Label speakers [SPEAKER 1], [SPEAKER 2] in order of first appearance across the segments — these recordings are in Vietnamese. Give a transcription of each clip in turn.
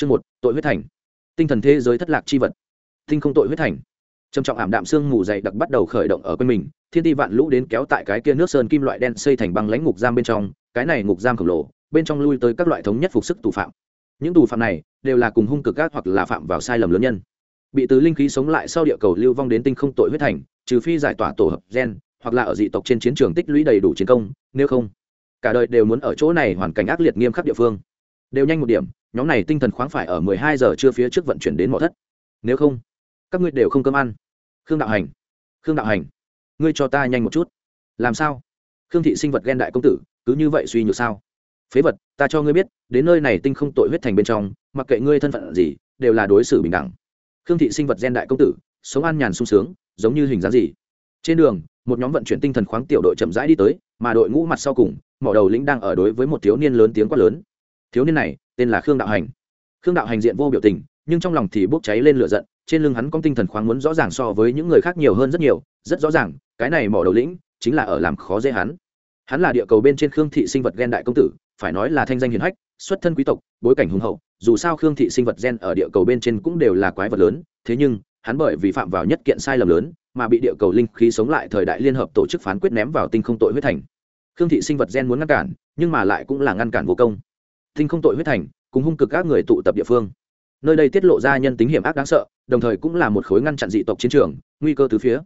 [SPEAKER 1] chương một, tội huyết thành. Tinh thần thế giới thất lạc chi vật. Tinh không tội huyết thành. Trầm trọng ảm đạm xương mù dày đặc bắt đầu khởi động ở quanh mình, thiên ti vạn lũ đến kéo tại cái kia nước sơn kim loại đen xây thành băng lãnh ngục giam bên trong, cái này ngục giam khổng lồ, bên trong lui tới các loại thống nhất phục sức tù phạm. Những tù phạm này đều là cùng hung cực gác hoặc là phạm vào sai lầm lớn nhân. Bị từ linh khí sống lại sau địa cầu lưu vong đến tinh không tội huyết thành, trừ phi giải tỏa tổ hợp gen, hoặc là ở dị tộc trên chiến trường tích lũy đầy đủ chiến công, nếu không, cả đời đều muốn ở chỗ này hoàn cảnh ác liệt nghiêm khắc địa phương. Đều nhanh một điểm nhóm này tinh thần khoáng phải ở mười hai giờ trưa phía trước vận chuyển đến mỏ thất. Nếu không, các ngươi đều không cơm ăn. Khương đạo hành, khương đạo hành, ngươi cho ta nhanh một chút. Làm sao? Khương thị sinh vật ghen đại công tử, cứ như vậy suy nhược sao? Phế vật, ta cho ngươi biết, đến nơi này tinh không tội huyết thành bên trong, mặc kệ ngươi thân phận gì, đều là đối xử bình đẳng. Khương thị sinh vật gen đại công tử, sống an nhàn sung sướng, giống như hình dáng gì? Trên đường, một nhóm vận chuyển tinh thần khoáng tiểu đội chậm rãi đi tới, mà đội ngũ mặt sau cùng, mỏ đầu lĩnh đang ở đối với một thiếu niên lớn tiếng quát lớn thiếu niên này tên là khương đạo hành. Khương đạo hành diện vô biểu tình, nhưng trong lòng thì bốc cháy lên lửa giận, trên lưng hắn có tinh thần khoáng muốn rõ ràng so với những người khác nhiều hơn rất nhiều, rất rõ ràng, cái này mỏ đầu lĩnh chính là ở làm khó dễ hắn. Hắn là địa cầu bên trên khương thị sinh vật gen đại công tử, phải nói là thanh danh hiền hách, xuất thân quý tộc, bối cảnh hùng hậu, dù sao khương thị sinh vật gen ở địa cầu bên trên cũng đều là quái vật lớn, thế nhưng, hắn bởi vì phạm vào nhất kiện sai lầm lớn, mà bị địa cầu linh khí sống lại thời đại liên hợp tổ chức phán quyết ném vào tinh không tội huyết thành. Khương thị sinh vật gen muốn ngăn cản, nhưng mà lại cũng là ngăn cản vô công tinh không tội huyết thành, cùng hung cực các người tụ tập địa phương. Nơi đây tiết lộ ra nhân tính hiểm ác đáng sợ, đồng thời cũng là một khối ngăn chặn dị tộc chiến trường, nguy cơ từ phía.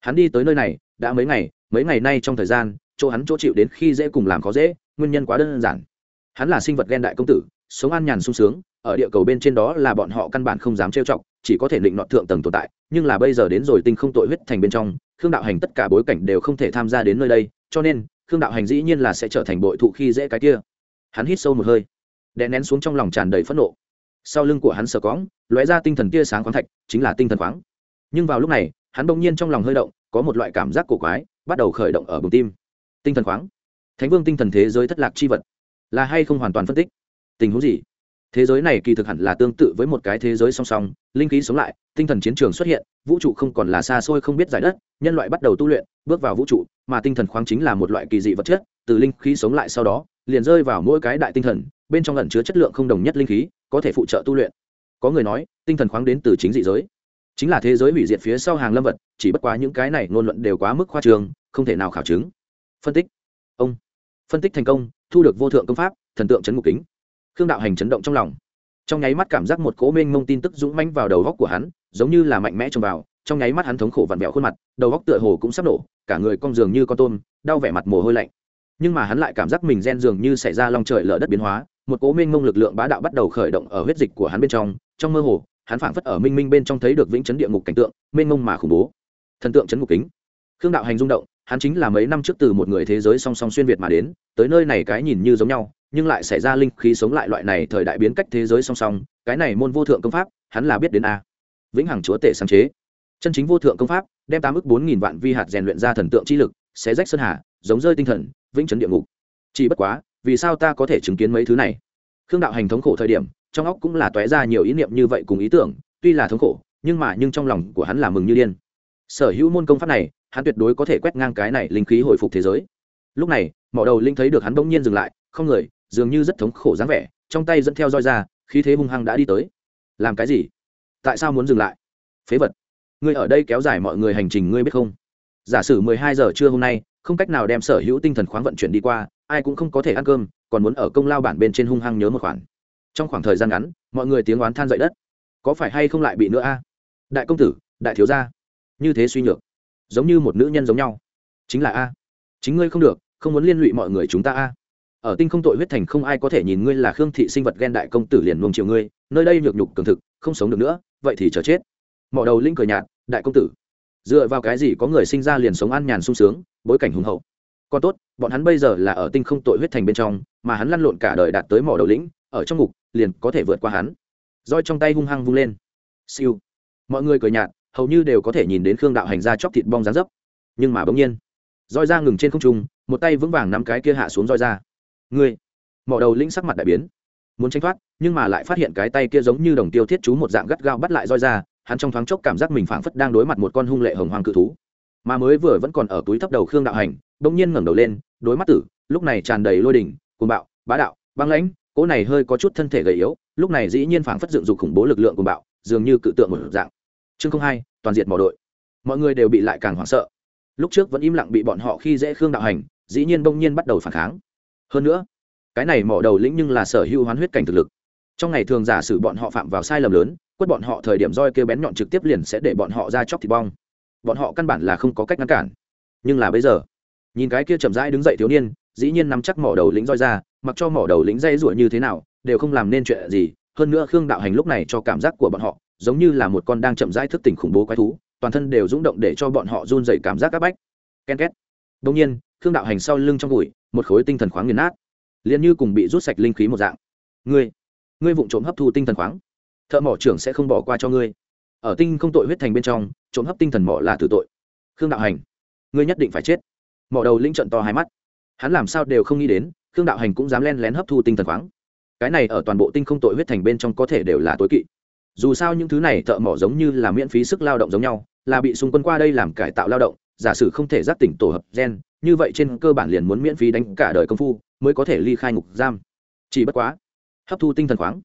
[SPEAKER 1] Hắn đi tới nơi này, đã mấy ngày mấy ngày nay trong thời gian, chỗ hắn chỗ chịu đến khi dễ cùng làm khó dễ, nguyên nhân quá đơn giản. Hắn là sinh vật ghen đại công tử, sống an nhàn sung sướng, ở địa cầu bên trên đó là bọn họ căn bản không dám trêu chọc, chỉ có thể định nọ thượng tầng tồn tại, nhưng là bây giờ đến rồi tinh không tội huyết thành bên trong, khương đạo hành tất cả bối cảnh đều không thể tham gia đến nơi đây, cho nên, khương đạo hành dĩ nhiên là sẽ trở thành bội thụ khi dễ cái kia. Hắn hít sâu một hơi đè nén xuống trong lòng tràn đầy phẫn nộ. Sau lưng của hắn sờ cõng, lóe ra tinh thần tia sáng khoáng thạch, chính là tinh thần khoáng. Nhưng vào lúc này, hắn bỗng nhiên trong lòng hơi động, có một loại cảm giác cổ quái, bắt đầu khởi động ở bụng tim. Tinh thần khoáng. Thánh vương tinh thần thế giới thất lạc chi vật. Là hay không hoàn toàn phân tích? Tình huống gì? Thế giới này kỳ thực hẳn là tương tự với một cái thế giới song song, linh khí sống lại, tinh thần chiến trường xuất hiện, vũ trụ không còn là xa xôi không biết giải đất, nhân loại bắt đầu tu luyện, bước vào vũ trụ, mà tinh thần khoáng chính là một loại kỳ dị vật chất, từ linh khí sống lại sau đó, liền rơi vào mỗi cái đại tinh thần bên trong ẩn chứa chất lượng không đồng nhất linh khí, có thể phụ trợ tu luyện. Có người nói, tinh thần khoáng đến từ chính dị giới. Chính là thế giới hủy diệt phía sau hàng lâm vật, chỉ bất quá những cái này ngôn luận đều quá mức khoa trường không thể nào khảo chứng. Phân tích. Ông. Phân tích thành công, thu được vô thượng công pháp, thần tượng chấn ngục kính. Khương đạo hành chấn động trong lòng. Trong nháy mắt cảm giác một cố mênh mông tin tức dũng manh vào đầu góc của hắn, giống như là mạnh mẽ trồng vào, trong nháy mắt hắn thống khổ vặn vẹo khuôn mặt, đầu góc tựa hồ cũng sắp nổ, cả người cong giường như con tôm, đau vẻ mặt mồ hôi lạnh. Nhưng mà hắn lại cảm giác mình gen dường như xảy ra long trời lở đất biến hóa một cố minh ngông lực lượng bá đạo bắt đầu khởi động ở huyết dịch của hắn bên trong trong mơ hồ, hắn phảng phất ở minh minh bên trong thấy được vĩnh chấn địa ngục cảnh tượng, minh ngông mà khủng bố. Thần tượng chấn ngục kính. Khương đạo hành rung động, hắn chính là mấy năm trước từ một người thế giới song song xuyên việt mà đến, tới nơi này cái nhìn như giống nhau, nhưng lại xảy ra linh khí sống lại loại này thời đại biến cách thế giới song song, cái này môn vô thượng công pháp, hắn là biết đến a. Vĩnh hằng chúa tể sáng chế. Chân chính vô thượng công pháp, đem tám ước bốn nghìn vạn vi hạt rèn luyện ra thần tượng chi lực sẽ rách sơn hà, giống rơi tinh thần, vĩnh chấn địa ngục. Chỉ bất quá vì sao ta có thể chứng kiến mấy thứ này? Khương đạo hành thống khổ thời điểm, trong óc cũng là tóe ra nhiều ý niệm như vậy cùng ý tưởng, tuy là thống khổ, nhưng mà nhưng trong lòng của hắn là mừng như điên. Sở hữu môn công pháp này, hắn tuyệt đối có thể quét ngang cái này linh khí hồi phục thế giới. Lúc này, mỏ đầu linh thấy được hắn bỗng nhiên dừng lại, không người, dường như rất thống khổ dáng vẻ, trong tay dẫn theo roi ra, khí thế hung hăng đã đi tới. Làm cái gì? Tại sao muốn dừng lại? Phế vật. Ngươi ở đây kéo dài mọi người hành trình, ngươi biết không? Giả sử mười hai giờ trưa hôm nay, không cách nào đem sở hữu tinh thần khoáng vận chuyển đi qua ai cũng không có thể ăn cơm, còn muốn ở công lao bản bên trên hung hăng nhớ một khoản. Trong khoảng thời gian ngắn, mọi người tiếng oán than dậy đất. Có phải hay không lại bị nữa a? Đại công tử, đại thiếu gia. Như thế suy nhược. Giống như một nữ nhân giống nhau. Chính là a. Chính ngươi không được, không muốn liên lụy mọi người chúng ta a. Ở tinh không tội huyết thành không ai có thể nhìn ngươi là khương thị sinh vật ghen đại công tử liền nuông chiều ngươi, nơi đây nhược nhục cường thực, không sống được nữa, vậy thì chờ chết. Mỏ đầu linh cười nhạt, đại công tử. Dựa vào cái gì có người sinh ra liền sống an nhàn sung sướng, bối cảnh hùng hậu? Còn tốt, bọn hắn bây giờ là ở tinh không tội huyết thành bên trong, mà hắn lăn lộn cả đời đạt tới mỏ đầu lĩnh, ở trong ngục, liền có thể vượt qua hắn. Roi trong tay hung hăng vung lên. Siêu. Mọi người cười nhạt, hầu như đều có thể nhìn đến khương đạo hành ra chóc thịt bong rán dấp. Nhưng mà bỗng nhiên, roi ra ngừng trên không trung, một tay vững vàng nắm cái kia hạ xuống roi ra. Ngươi, mỏ đầu lĩnh sắc mặt đại biến. Muốn tranh thoát, nhưng mà lại phát hiện cái tay kia giống như đồng tiêu thiết chú một dạng gắt gao bắt lại roi ra, hắn trong thoáng chốc cảm giác mình phảng phất đang đối mặt một con hung lệ hồng hoàng cự thú mà mới vừa vẫn còn ở túi thấp đầu khương đạo hành, bỗng nhiên ngẩng đầu lên, đối mắt tử, lúc này tràn đầy lôi đỉnh cuồng bạo, bá đạo, băng lãnh, cỗ này hơi có chút thân thể gầy yếu, lúc này dĩ nhiên phảng phất dựng dục khủng bố lực lượng của bạo, dường như cự tượng một dạng. Chương không hai, toàn diện mỏ đội. Mọi người đều bị lại càng hoảng sợ. Lúc trước vẫn im lặng bị bọn họ khi dễ khương đạo hành, dĩ nhiên bỗng nhiên bắt đầu phản kháng. Hơn nữa, cái này mỏ đầu lĩnh nhưng là sở hữu hoán huyết cảnh thực lực. Trong ngày thường giả sử bọn họ phạm vào sai lầm lớn, quất bọn họ thời điểm roi kêu bén nhọn trực tiếp liền sẽ để bọn họ ra chóc thịt bong bọn họ căn bản là không có cách ngăn cản. Nhưng là bây giờ, nhìn cái kia chậm rãi đứng dậy thiếu niên, dĩ nhiên nắm chắc mỏ đầu lính roi ra, mặc cho mỏ đầu lính dây ruổi như thế nào, đều không làm nên chuyện gì. Hơn nữa khương đạo hành lúc này cho cảm giác của bọn họ, giống như là một con đang chậm rãi thức tỉnh khủng bố quái thú, toàn thân đều rung động để cho bọn họ run dậy cảm giác áp bách. Ken két. Đông nhiên, khương đạo hành sau lưng trong gùi một khối tinh thần khoáng nghiền nát, liền như cùng bị rút sạch linh khí một dạng. Ngươi ngươi vụng trộm hấp thu tinh thần khoáng, thợ mỏ trưởng sẽ không bỏ qua cho ngươi ở tinh không tội huyết thành bên trong, trộm hấp tinh thần mỏ là tử tội. Khương đạo hành, ngươi nhất định phải chết. Mỏ đầu linh trận to hai mắt. Hắn làm sao đều không nghĩ đến, khương đạo hành cũng dám len lén hấp thu tinh thần khoáng. Cái này ở toàn bộ tinh không tội huyết thành bên trong có thể đều là tối kỵ. Dù sao những thứ này thợ mỏ giống như là miễn phí sức lao động giống nhau, là bị xung quân qua đây làm cải tạo lao động, giả sử không thể giác tỉnh tổ hợp gen, như vậy trên cơ bản liền muốn miễn phí đánh cả đời công phu, mới có thể ly khai ngục giam. Chỉ bất quá, hấp thu tinh thần khoáng,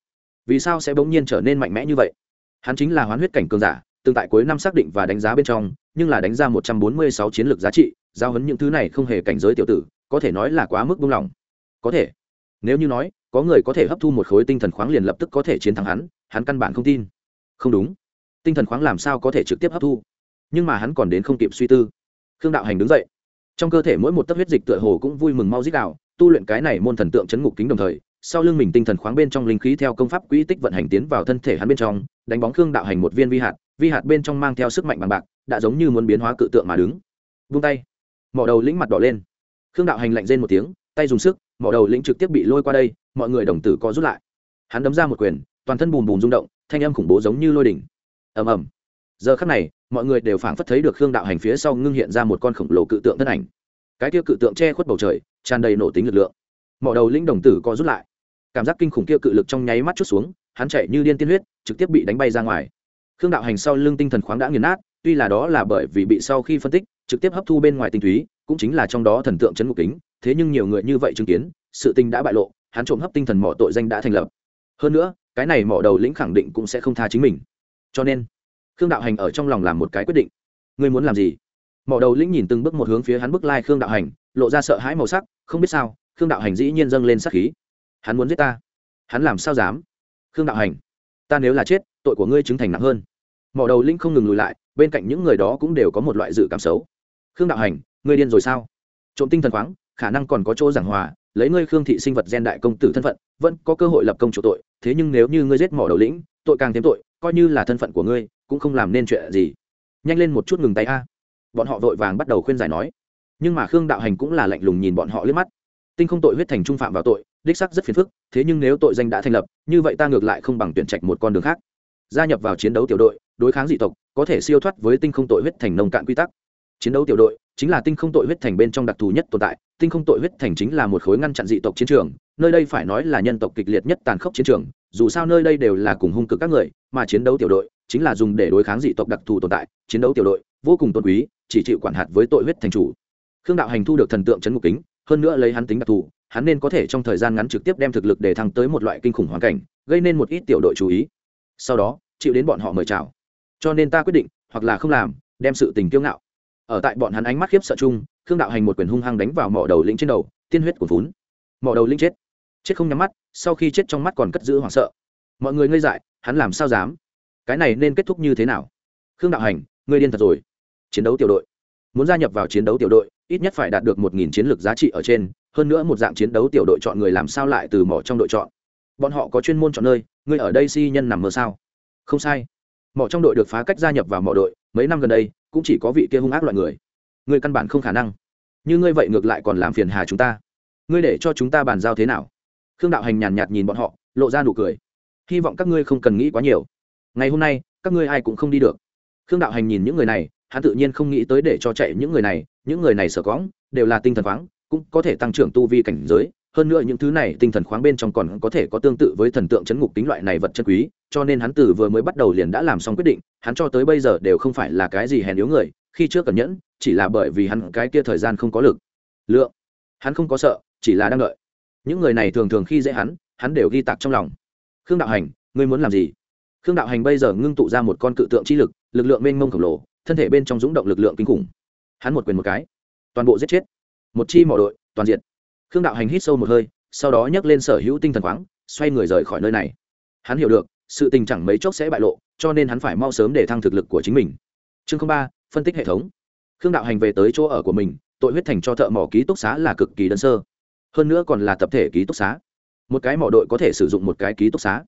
[SPEAKER 1] vì sao sẽ bỗng nhiên trở nên mạnh mẽ như vậy? Hắn chính là hoán huyết cảnh cường giả, tương tại cuối năm xác định và đánh giá bên trong, nhưng là đánh ra một trăm bốn mươi sáu chiến lược giá trị, giao hấn những thứ này không hề cảnh giới tiểu tử, có thể nói là quá mức buông lỏng. Có thể. Nếu như nói, có người có thể hấp thu một khối tinh thần khoáng liền lập tức có thể chiến thắng hắn hắn căn bản không tin. Không đúng. Tinh thần khoáng làm sao có thể trực tiếp hấp thu? Nhưng mà hắn còn đến không kịp suy tư. Khương đạo hành đứng dậy. Trong cơ thể mỗi một tấc huyết dịch tựa hồ cũng vui mừng mau dích đạo tu luyện cái này môn thần tượng chấn ngục kính đồng thời sau lưng mình tinh thần khoáng bên trong linh khí theo công pháp quỹ tích vận hành tiến vào thân thể hắn bên trong, đánh bóng khương đạo hành một viên vi hạt vi hạt bên trong mang theo sức mạnh bằng bạc, đã giống như muốn biến hóa cự tượng mà đứng. Vung tay, mỏ đầu lĩnh mặt đỏ lên. Khương đạo hành lạnh rên một tiếng, tay dùng sức, mỏ đầu lĩnh trực tiếp bị lôi qua đây, mọi người đồng tử có rút lại. Hắn đấm ra một quyền, toàn thân bùm bùm rung động, thanh âm khủng bố giống như lôi đỉnh. Ầm ầm. Giờ khắc này, mọi người đều phảng phất thấy được khương đạo hành phía sau ngưng hiện ra một con khổng lồ cự tượng thân ảnh. Cái kia cự tượng che khuất bầu trời, tràn đầy nổ tính lực lượng. Mỏ đầu lĩnh đồng tử co rút lại cảm giác kinh khủng kia cự lực trong nháy mắt chút xuống, hắn chạy như điên tiên huyết, trực tiếp bị đánh bay ra ngoài. Khương đạo hành sau lưng tinh thần khoáng đã nghiền nát, tuy là đó là bởi vì bị sau khi phân tích, trực tiếp hấp thu bên ngoài tinh túy, cũng chính là trong đó thần tượng chấn ngục kính, thế nhưng nhiều người như vậy chứng kiến, sự tình đã bại lộ, hắn trộm hấp tinh thần mỏ tội danh đã thành lập. Hơn nữa, cái này mỏ đầu lĩnh khẳng định cũng sẽ không tha chính mình. Cho nên, khương đạo hành ở trong lòng làm một cái quyết định. Ngươi muốn làm gì? Mỏ đầu lĩnh nhìn từng bước một hướng phía hắn bước lai khương đạo hành, lộ ra sợ hãi màu sắc, không biết sao, khương đạo hành dĩ nhiên dâng lên sắc khí hắn muốn giết ta. Hắn làm sao dám? Khương đạo hành, ta nếu là chết, tội của ngươi chứng thành nặng hơn. Mỏ đầu lĩnh không ngừng lùi lại, bên cạnh những người đó cũng đều có một loại dự cảm xấu. Khương đạo hành, ngươi điên rồi sao? Trộm tinh thần khoáng, khả năng còn có chỗ giảng hòa, lấy ngươi khương thị sinh vật gen đại công tử thân phận, vẫn có cơ hội lập công chủ tội. Thế nhưng nếu như ngươi giết mỏ đầu lĩnh, tội càng thêm tội, coi như là thân phận của ngươi, cũng không làm nên chuyện gì. Nhanh lên một chút ngừng tay a. Bọn họ vội vàng bắt đầu khuyên giải nói. Nhưng mà khương đạo hành cũng là lạnh lùng nhìn bọn họ liếc mắt. Tinh không tội huyết thành trung phạm vào tội đích sắc rất phiền phức, thế nhưng nếu tội danh đã thành lập, như vậy ta ngược lại không bằng tuyển trạch một con đường khác. Gia nhập vào chiến đấu tiểu đội, đối kháng dị tộc, có thể siêu thoát với tinh không tội huyết thành nông cạn quy tắc. Chiến đấu tiểu đội chính là tinh không tội huyết thành bên trong đặc thù nhất tồn tại, tinh không tội huyết thành chính là một khối ngăn chặn dị tộc chiến trường, nơi đây phải nói là nhân tộc kịch liệt nhất tàn khốc chiến trường, dù sao nơi đây đều là cùng hung cực các người, mà chiến đấu tiểu đội chính là dùng để đối kháng dị tộc đặc thù tồn tại, chiến đấu tiểu đội vô cùng tôn quý, chỉ chịu quản hạt với tội huyết thành chủ. Khương đạo hành thu được thần tượng c ngục kính, hơn nữa lấy hắn tính đặc thù hắn nên có thể trong thời gian ngắn trực tiếp đem thực lực để thăng tới một loại kinh khủng hoàn cảnh, gây nên một ít tiểu đội chú ý. Sau đó, chịu đến bọn họ mời chào. Cho nên ta quyết định, hoặc là không làm, đem sự tình kiêu ngạo. Ở tại bọn hắn ánh mắt khiếp sợ chung, khương đạo hành một quyền hung hăng đánh vào mỏ đầu lĩnh trên đầu, tiên huyết của vốn mỏ đầu lĩnh chết. Chết không nhắm mắt, sau khi chết trong mắt còn cất giữ hoảng sợ. Mọi người ngây dại, hắn làm sao dám? Cái này nên kết thúc như thế nào? Khương đạo hành, ngươi điên thật rồi. Chiến đấu tiểu đội. Muốn gia nhập vào chiến đấu tiểu đội, ít nhất phải đạt được một nghìn chiến lược giá trị ở trên hơn nữa một dạng chiến đấu tiểu đội chọn người làm sao lại từ mỏ trong đội chọn. Bọn họ có chuyên môn chọn nơi, ngươi ở đây si nhân nằm mơ sao? Không sai. Mỏ trong đội được phá cách gia nhập vào mỏ đội, mấy năm gần đây, cũng chỉ có vị kia hung ác loại người. Ngươi căn bản không khả năng. Như ngươi vậy ngược lại còn làm phiền hà chúng ta. Ngươi để cho chúng ta bàn giao thế nào? Khương đạo hành nhàn nhạt nhìn bọn họ, lộ ra nụ cười. Hy vọng các ngươi không cần nghĩ quá nhiều. Ngày hôm nay, các ngươi ai cũng không đi được. Khương đạo hành nhìn những người này, hắn tự nhiên không nghĩ tới để cho chạy những người này, những người này sở cóng, đều là tinh thần khoáng cũng có thể tăng trưởng tu vi cảnh giới, hơn nữa những thứ này tinh thần khoáng bên trong còn có thể có tương tự với thần tượng chấn ngục tính loại này vật chân quý, cho nên hắn từ vừa mới bắt đầu liền đã làm xong quyết định, hắn cho tới bây giờ đều không phải là cái gì hèn yếu người, khi trước cẩn nhẫn, chỉ là bởi vì hắn cái kia thời gian không có lực. Lượng. Hắn không có sợ, chỉ là đang đợi. Những người này thường thường khi dễ hắn hắn đều ghi tạc trong lòng. Khương đạo hành, ngươi muốn làm gì? Khương đạo hành bây giờ ngưng tụ ra một con cự tượng chi lực lực lượng mênh mông khổng lồ, thân thể bên trong rúng động lực lượng kinh khủng. Hắn một quyền một cái, toàn bộ giết chết một chi mỏ đội, toàn diện. Khương đạo hành hít sâu một hơi, sau đó nhấc lên sở hữu tinh thần khoáng xoay người rời khỏi nơi này. Hắn hiểu được, sự tình chẳng mấy chốc sẽ bại lộ, cho nên hắn phải mau sớm để thăng thực lực của chính mình. Chương ba, phân tích hệ thống. Khương đạo hành về tới chỗ ở của mình, tội huyết thành cho thợ mỏ ký túc xá là cực kỳ đơn sơ. Hơn nữa còn là tập thể ký túc xá. Một cái mỏ đội có thể sử dụng một cái ký túc xá.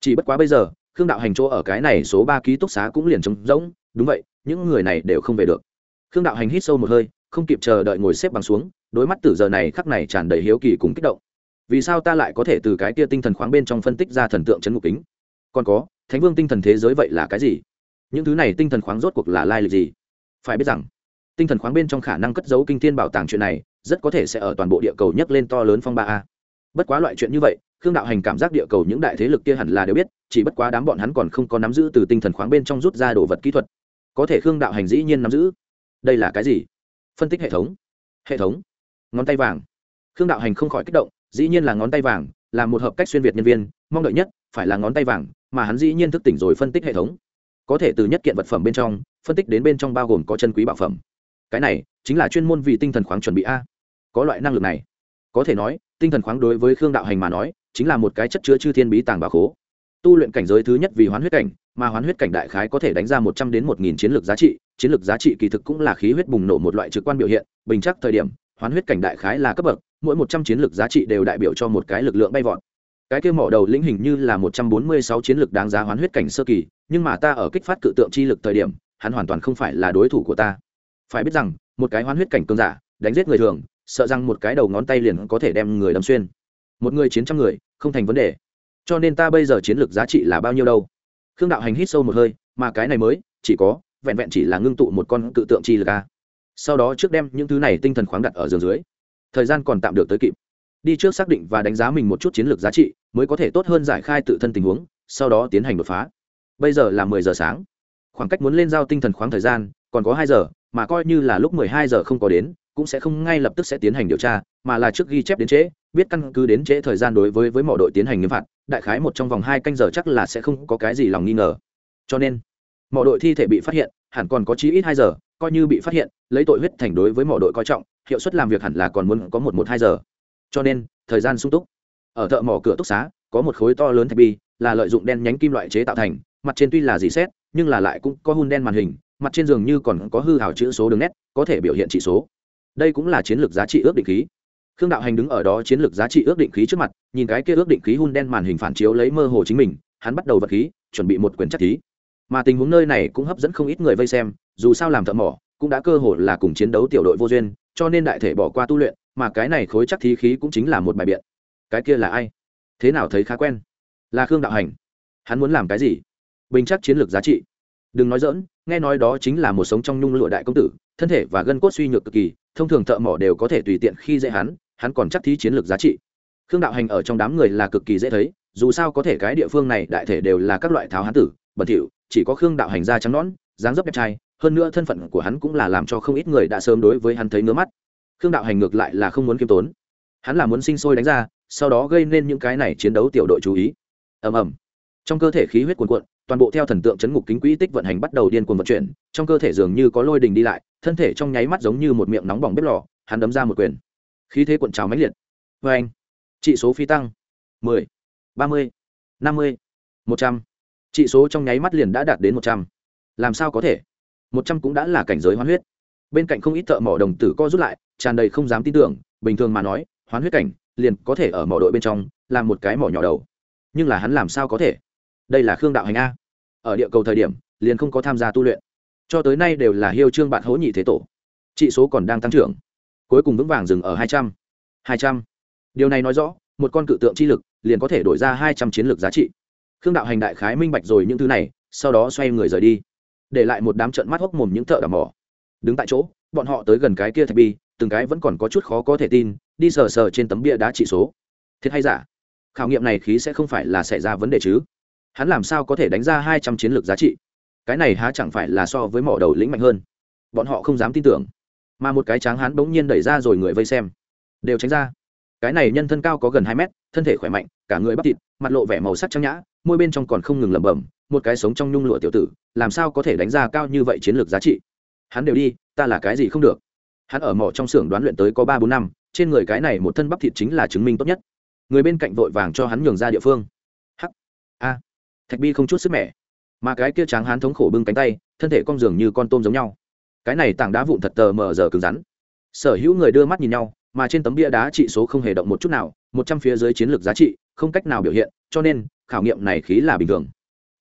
[SPEAKER 1] Chỉ bất quá bây giờ, khương đạo hành chỗ ở cái này số ba ký túc xá cũng liền trống rỗng, đúng vậy, những người này đều không về được. Khương đạo hành hít sâu một hơi không kịp chờ đợi ngồi xếp bằng xuống đôi mắt từ giờ này khắc này tràn đầy hiếu kỳ cùng kích động. Vì sao ta lại có thể từ cái kia tinh thần khoáng bên trong phân tích ra thần tượng chấn ngục kính? Còn có, thánh vương tinh thần thế giới vậy là cái gì? Những thứ này tinh thần khoáng rốt cuộc là lai lịch gì? Phải biết rằng, tinh thần khoáng bên trong khả năng cất giấu kinh thiên bảo tàng chuyện này, rất có thể sẽ ở toàn bộ địa cầu nhấc lên to lớn phong ba a. Bất quá loại chuyện như vậy, khương đạo hành cảm giác địa cầu những đại thế lực kia hẳn là đều biết, chỉ bất quá đám bọn hắn còn không có nắm giữ từ tinh thần khoáng bên trong rút ra đồ vật kỹ thuật. Có thể khương đạo hành dĩ nhiên nắm giữ. Đây là cái gì? Phân tích hệ thống. Hệ thống. Ngón tay vàng. Khương đạo hành không khỏi kích động, dĩ nhiên là ngón tay vàng, là một hợp cách xuyên việt nhân viên, mong đợi nhất phải là ngón tay vàng, mà hắn dĩ nhiên thức tỉnh rồi phân tích hệ thống. Có thể từ nhất kiện vật phẩm bên trong, phân tích đến bên trong bao gồm có chân quý bảo phẩm. Cái này chính là chuyên môn vì tinh thần khoáng chuẩn bị a. Có loại năng lực này. Có thể nói, tinh thần khoáng đối với khương đạo hành mà nói, chính là một cái chất chứa chư thiên bí tàng bà khố tu luyện cảnh giới thứ nhất vì hoán huyết cảnh, mà hoán huyết cảnh đại khái có thể đánh ra một trăm đến một nghìn chiến lược giá trị, chiến lược giá trị kỳ thực cũng là khí huyết bùng nổ một loại trực quan biểu hiện, bình chắc thời điểm, hoán huyết cảnh đại khái là cấp bậc, mỗi một trăm chiến lược giá trị đều đại biểu cho một cái lực lượng bay vọt. Cái kêu mỏ đầu lĩnh hình như là một trăm bốn mươi sáu chiến lược đáng giá hoán huyết cảnh sơ kỳ, nhưng mà ta ở kích phát cự tượng chi lực thời điểm, hắn hoàn toàn không phải là đối thủ của ta. Phải biết rằng, một cái hoán huyết cảnh cơn giả, đánh giết người thường, sợ rằng một cái đầu ngón tay liền có thể đem người đâm xuyên. Một người chiến trăm người, không thành vấn đề cho nên ta bây giờ chiến lược giá trị là bao nhiêu đâu? Khương đạo hành hít sâu một hơi, mà cái này mới, chỉ có, vẹn vẹn chỉ là ngưng tụ một con cự tượng chi lực a. Sau đó trước đem những thứ này tinh thần khoáng đặt ở giường dưới. Thời gian còn tạm được tới kịp. Đi trước xác định và đánh giá mình một chút chiến lược giá trị, mới có thể tốt hơn giải khai tự thân tình huống, sau đó tiến hành đột phá. Bây giờ là mười giờ sáng. Khoảng cách muốn lên giao tinh thần khoáng thời gian, còn có hai giờ, mà coi như là lúc mười hai giờ không có đến cũng sẽ không ngay lập tức sẽ tiến hành điều tra, mà là trước ghi chép đến trễ, biết căn cứ đến trễ thời gian đối với với mọi đội tiến hành nghiêm phạt, đại khái một trong vòng hai canh giờ chắc là sẽ không có cái gì lòng nghi ngờ. Cho nên mọi đội thi thể bị phát hiện, hẳn còn có chí ít hai giờ, coi như bị phát hiện, lấy tội huyết thành đối với mọi đội coi trọng, hiệu suất làm việc hẳn là còn muốn có một một hai giờ. Cho nên, thời gian sung túc. Ở thợ mỏ cửa túc xá, có một khối to lớn thạch bi, là lợi dụng đen nhánh kim loại chế tạo thành, mặt trên tuy là dì xét, nhưng là lại cũng có hun đen màn hình, mặt trên giường như còn có hư hào chữ số đường nét, có thể biểu hiện chỉ số đây cũng là chiến lược giá trị ước định khí. Khương đạo hành đứng ở đó chiến lược giá trị ước định khí trước mặt, nhìn cái kia ước định khí hun đen màn hình phản chiếu lấy mơ hồ chính mình, hắn bắt đầu vật khí, chuẩn bị một quyển chắc thí. Mà tình huống nơi này cũng hấp dẫn không ít người vây xem, dù sao làm thợ mỏ, cũng đã cơ hội là cùng chiến đấu tiểu đội vô duyên, cho nên đại thể bỏ qua tu luyện, mà cái này khối chắc thí khí cũng chính là một bài biện. Cái kia là ai? Thế nào thấy khá quen? Là khương đạo hành. Hắn muốn làm cái gì? Bình chắc chiến lược giá trị. Đừng nói dỡn nghe nói đó chính là một sống trong nhung lụa đại công tử, thân thể và gân cốt suy nhược cực kỳ, thông thường thợ mỏ đều có thể tùy tiện khi dễ hắn hắn còn chắc thí chiến lược giá trị. Khương đạo hành ở trong đám người là cực kỳ dễ thấy, dù sao có thể cái địa phương này đại thể đều là các loại tháo hán tử, bẩn thỉu, chỉ có khương đạo hành da trắng nõn, dáng dấp đẹp trai, hơn nữa thân phận của hắn cũng là làm cho không ít người đã sớm đối với hắn thấy ngứa mắt. Khương đạo hành ngược lại là không muốn kiêm tốn. Hắn là muốn sinh sôi đánh ra, sau đó gây nên những cái này chiến đấu tiểu đội chú ý. Ầm ầm. Trong cơ thể khí huyết cuồn cuộn toàn bộ theo thần tượng chấn ngục kính quỹ tích vận hành bắt đầu điên cuồng vận chuyển, trong cơ thể dường như có lôi đình đi lại, thân thể trong nháy mắt giống như một miệng nóng bỏng bếp lò, hắn đấm ra một quyền. Khí thế cuộn trào mãnh liệt. Vê anh trị số phi tăng, mười, ba mươi, năm mươi, một trăm. Trị số trong nháy mắt liền đã đạt đến một trăm. Làm sao có thể? Một trăm cũng đã là cảnh giới hoán huyết. Bên cạnh không ít thợ mỏ đồng tử co rút lại, tràn đầy không dám tin tưởng, bình thường mà nói, hoán huyết cảnh liền có thể ở mỏ đội bên trong, làm một cái mỏ nhỏ đầu. Nhưng là hắn làm sao có thể? Đây là khương đạo hành a. Ở địa cầu thời điểm, liền không có tham gia tu luyện. Cho tới nay đều là hiêu trương bạn hỗ nhị thế tổ. Trị số còn đang tăng trưởng. Cuối cùng vững vàng dừng ở hai trăm. Hai trăm. Điều này nói rõ, một con cự tượng chi lực liền có thể đổi ra hai trăm chiến lược giá trị. Khương đạo hành đại khái minh bạch rồi những thứ này, sau đó xoay người rời đi. Để lại một đám trận mắt hốc mồm những thợ đào mỏ. Đứng tại chỗ, bọn họ tới gần cái kia thạch bi, từng cái vẫn còn có chút khó có thể tin, đi sờ sờ trên tấm bia đá trị số. Thiệt hay giả? Khảo nghiệm này khí sẽ không phải là xảy ra vấn đề chứ? Hắn làm sao có thể đánh ra hai trăm chiến lược giá trị? Cái này há chẳng phải là so với mỏ đầu lĩnh mạnh hơn? Bọn họ không dám tin tưởng. Mà một cái tráng hắn bỗng nhiên đẩy ra rồi người vây xem. Đều tránh ra. Cái này nhân thân cao có gần hai mét, thân thể khỏe mạnh, cả người bắp thịt, mặt lộ vẻ màu sắc trắng nhã, môi bên trong còn không ngừng lẩm bẩm, một cái sống trong nhung lụa tiểu tử, làm sao có thể đánh ra cao như vậy chiến lược giá trị? Hắn đều đi, ta là cái gì không được? Hắn ở mỏ trong xưởng đoán luyện tới có ba bốn năm, trên người cái này một thân bắp thịt chính là chứng minh tốt nhất. Người bên cạnh vội vàng cho hắn nhường ra địa phương. Hắc. A thạch bi không chút sức mẻ mà cái kia tráng hán thống khổ bưng cánh tay thân thể cong giường như con tôm giống nhau cái này tảng đá vụn thật tờ mờ giờ cứng rắn sở hữu người đưa mắt nhìn nhau mà trên tấm bia đá trị số không hề động một chút nào một trăm phía dưới chiến lược giá trị không cách nào biểu hiện cho nên khảo nghiệm này khí là bình thường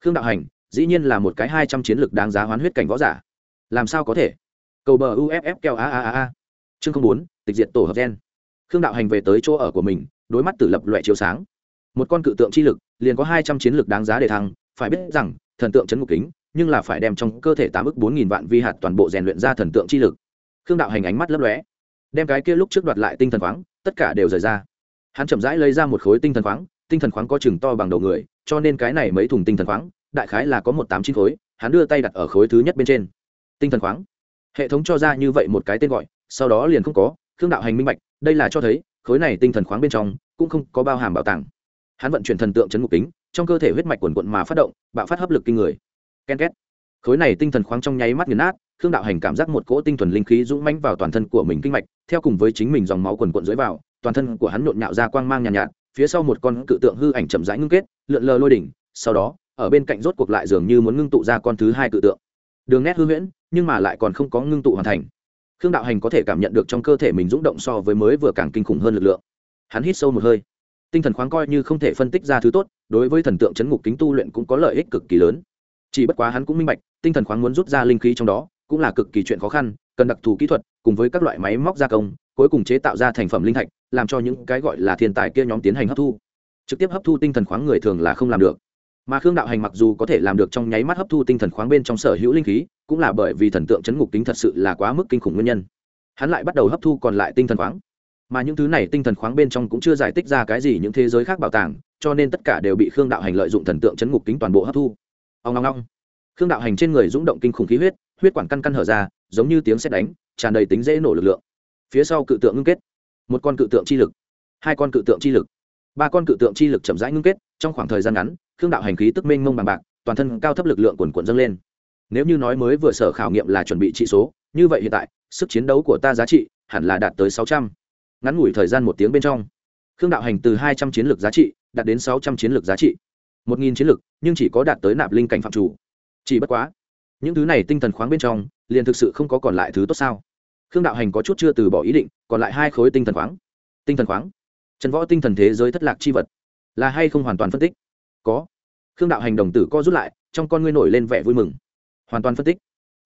[SPEAKER 1] khương đạo hành dĩ nhiên là một cái hai trăm chiến lược đáng giá hoán huyết cảnh võ giả làm sao có thể cầu bờ uff keo a a a a chương không bốn tịch diệt tổ hợp gen khương đạo hành về tới chỗ ở của mình đối mắt tử lập loại chiếu sáng một con cự tượng chi lực, liền có hai trăm chiến lược đáng giá để thăng, phải biết rằng, thần tượng chấn ngục kính, nhưng là phải đem trong cơ thể tám ức bốn nghìn vạn vi hạt toàn bộ rèn luyện ra thần tượng chi lực. Khương đạo hành ánh mắt lấp lóe, đem cái kia lúc trước đoạt lại tinh thần khoáng, tất cả đều rời ra. Hắn chậm rãi lấy ra một khối tinh thần khoáng, tinh thần khoáng có chừng to bằng đầu người, cho nên cái này mấy thùng tinh thần khoáng, đại khái là có một tám chín khối, hắn đưa tay đặt ở khối thứ nhất bên trên. Tinh thần khoáng. Hệ thống cho ra như vậy một cái tên gọi, sau đó liền không có. Khương đạo hành minh bạch, đây là cho thấy, khối này tinh thần khoáng bên trong cũng không có bao hàm bảo tàng hắn vận chuyển thần tượng chấn ngục kính trong cơ thể huyết mạch quần quận mà phát động bạo phát hấp lực kinh người. Ken két. Khối này tinh thần khoáng trong nháy mắt nghiền nát khương đạo hành cảm giác một cỗ tinh thuần linh khí dũng mãnh vào toàn thân của mình kinh mạch theo cùng với chính mình dòng máu quần quận dưới vào toàn thân của hắn nhộn nhạo ra quang mang nhàn nhạt, nhạt phía sau một con cự tượng hư ảnh chậm rãi ngưng kết lượn lờ lôi đỉnh sau đó ở bên cạnh rốt cuộc lại dường như muốn ngưng tụ ra con thứ hai cự tượng. Đường nét hư huyễn nhưng mà lại còn không có ngưng tụ hoàn thành. Khương đạo hành có thể cảm nhận được trong cơ thể mình rúng động so với mới vừa càng kinh khủng hơn lực lượng. Hắn hít sâu một hơi tinh thần khoáng coi như không thể phân tích ra thứ tốt, đối với thần tượng chấn ngục kính tu luyện cũng có lợi ích cực kỳ lớn. Chỉ bất quá hắn cũng minh bạch, tinh thần khoáng muốn rút ra linh khí trong đó, cũng là cực kỳ chuyện khó khăn, cần đặc thù kỹ thuật, cùng với các loại máy móc gia công, cuối cùng chế tạo ra thành phẩm linh thạch, làm cho những cái gọi là thiên tài kia nhóm tiến hành hấp thu. Trực tiếp hấp thu tinh thần khoáng người thường là không làm được. Mà khương đạo hành mặc dù có thể làm được trong nháy mắt hấp thu tinh thần khoáng bên trong sở hữu linh khí, cũng là bởi vì thần tượng chấn ngục kính thật sự là quá mức kinh khủng nguyên nhân. Hắn lại bắt đầu hấp thu còn lại tinh thần khoáng mà những thứ này tinh thần khoáng bên trong cũng chưa giải tích ra cái gì những thế giới khác bảo tàng, cho nên tất cả đều bị khương đạo hành lợi dụng thần tượng chấn ngục kính toàn bộ hấp thu. Ông long long khương đạo hành trên người rúng động kinh khủng khí huyết huyết quản căn căn hở ra, giống như tiếng xét đánh, tràn đầy tính dễ nổ lực lượng. Phía sau cự tượng ngưng kết. Một con cự tượng chi lực. Hai con cự tượng chi lực. Ba con cự tượng chi lực chậm rãi ngưng kết, trong khoảng thời gian ngắn, khương đạo hành khí tức mênh mông bằng bạc, toàn thân cao thấp lực lượng quần quần dâng lên. Nếu như nói mới vừa sở khảo nghiệm là chuẩn bị trị số, như vậy hiện tại, sức chiến đấu của ta giá trị hẳn là đạt tới sáu trăm ngắn ngủi thời gian một tiếng bên trong. Khương đạo hành từ hai trăm chiến lược giá trị, đạt đến sáu trăm chiến lược giá trị. Một nghìn chiến lược, nhưng chỉ có đạt tới nạp linh cảnh phạm chủ. Chỉ bất quá, những thứ này tinh thần khoáng bên trong, liền thực sự không có còn lại thứ tốt sao? Khương đạo hành có chút chưa từ bỏ ý định, còn lại hai khối tinh thần khoáng. Tinh thần khoáng? Trần võ tinh thần thế giới thất lạc chi vật. Là hay không hoàn toàn phân tích? Có. Khương đạo hành đồng tử co rút lại, trong con ngươi nổi lên vẻ vui mừng. Hoàn toàn phân tích.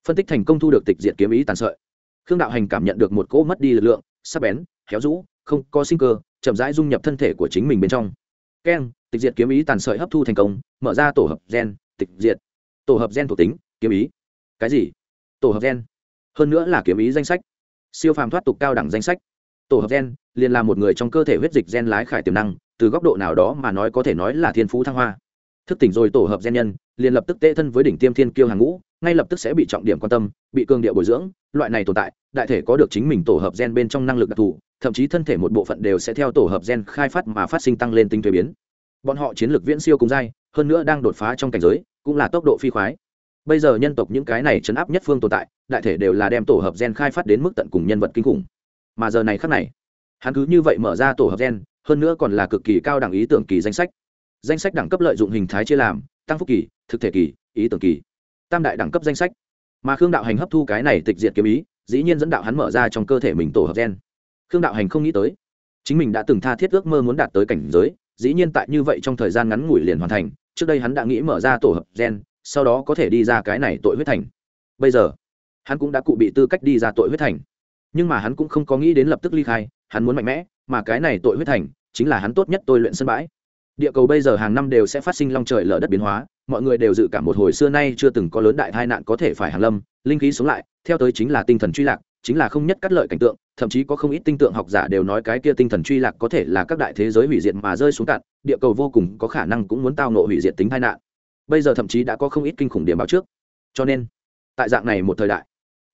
[SPEAKER 1] Phân tích thành công thu được tịch diện kiếm ý tàn sợi. Khương đạo hành cảm nhận được một cỗ mất đi lực lượng, sắc bén héo rũ, không có sinh cơ, chậm rãi dung nhập thân thể của chính mình bên trong. Keng, tịch diệt kiếm ý tàn sợi hấp thu thành công, mở ra tổ hợp gen, tịch diệt. Tổ hợp gen thuộc tính, kiếm ý. Cái gì? Tổ hợp gen. Hơn nữa là kiếm ý danh sách. Siêu phàm thoát tục cao đẳng danh sách. Tổ hợp gen, liền là một người trong cơ thể huyết dịch gen lái khải tiềm năng, từ góc độ nào đó mà nói có thể nói là thiên phú thăng hoa. Thức tỉnh rồi tổ hợp gen nhân, liền lập tức tệ thân với đỉnh tiêm thiên kiêu hàng ngũ, ngay lập tức sẽ bị trọng điểm quan tâm, bị cương địa bồi dưỡng, loại này tồn tại đại thể có được chính mình tổ hợp gen bên trong năng lực đặc thù, thậm chí thân thể một bộ phận đều sẽ theo tổ hợp gen khai phát mà phát sinh tăng lên tinh thuế biến. Bọn họ chiến lược viễn siêu cùng dai, hơn nữa đang đột phá trong cảnh giới, cũng là tốc độ phi khoái. Bây giờ nhân tộc những cái này chấn áp nhất phương tồn tại, đại thể đều là đem tổ hợp gen khai phát đến mức tận cùng nhân vật kinh khủng. Mà giờ này khác này, hắn cứ như vậy mở ra tổ hợp gen, hơn nữa còn là cực kỳ cao đẳng ý tưởng kỳ danh sách. Danh sách đẳng cấp lợi dụng hình thái chia làm, tăng phúc kỳ, thực thể kỳ, ý tưởng kỳ. Tam đại đẳng cấp danh sách. Mà khương đạo hành hấp thu cái này tịch diệt kiếm ý dĩ nhiên dẫn đạo hắn mở ra trong cơ thể mình tổ hợp gen. Khương đạo hành không nghĩ tới, chính mình đã từng tha thiết ước mơ muốn đạt tới cảnh giới, dĩ nhiên tại như vậy trong thời gian ngắn ngủi liền hoàn thành, trước đây hắn đã nghĩ mở ra tổ hợp gen, sau đó có thể đi ra cái này tội huyết thành. Bây giờ, hắn cũng đã cụ bị tư cách đi ra tội huyết thành. Nhưng mà hắn cũng không có nghĩ đến lập tức ly khai, hắn muốn mạnh mẽ, mà cái này tội huyết thành chính là hắn tốt nhất tôi luyện sân bãi. Địa cầu bây giờ hàng năm đều sẽ phát sinh long trời lở đất biến hóa, mọi người đều dự cảm một hồi xưa nay chưa từng có lớn đại tai nạn có thể phải hàng lâm, linh khí sống lại theo tới chính là tinh thần truy lạc, chính là không nhất cắt lợi cảnh tượng, thậm chí có không ít tinh tượng học giả đều nói cái kia tinh thần truy lạc có thể là các đại thế giới hủy diệt mà rơi xuống cạn, địa cầu vô cùng có khả năng cũng muốn tao nộ hủy diệt tính tai nạn. Bây giờ thậm chí đã có không ít kinh khủng điểm báo trước. Cho nên, tại dạng này một thời đại,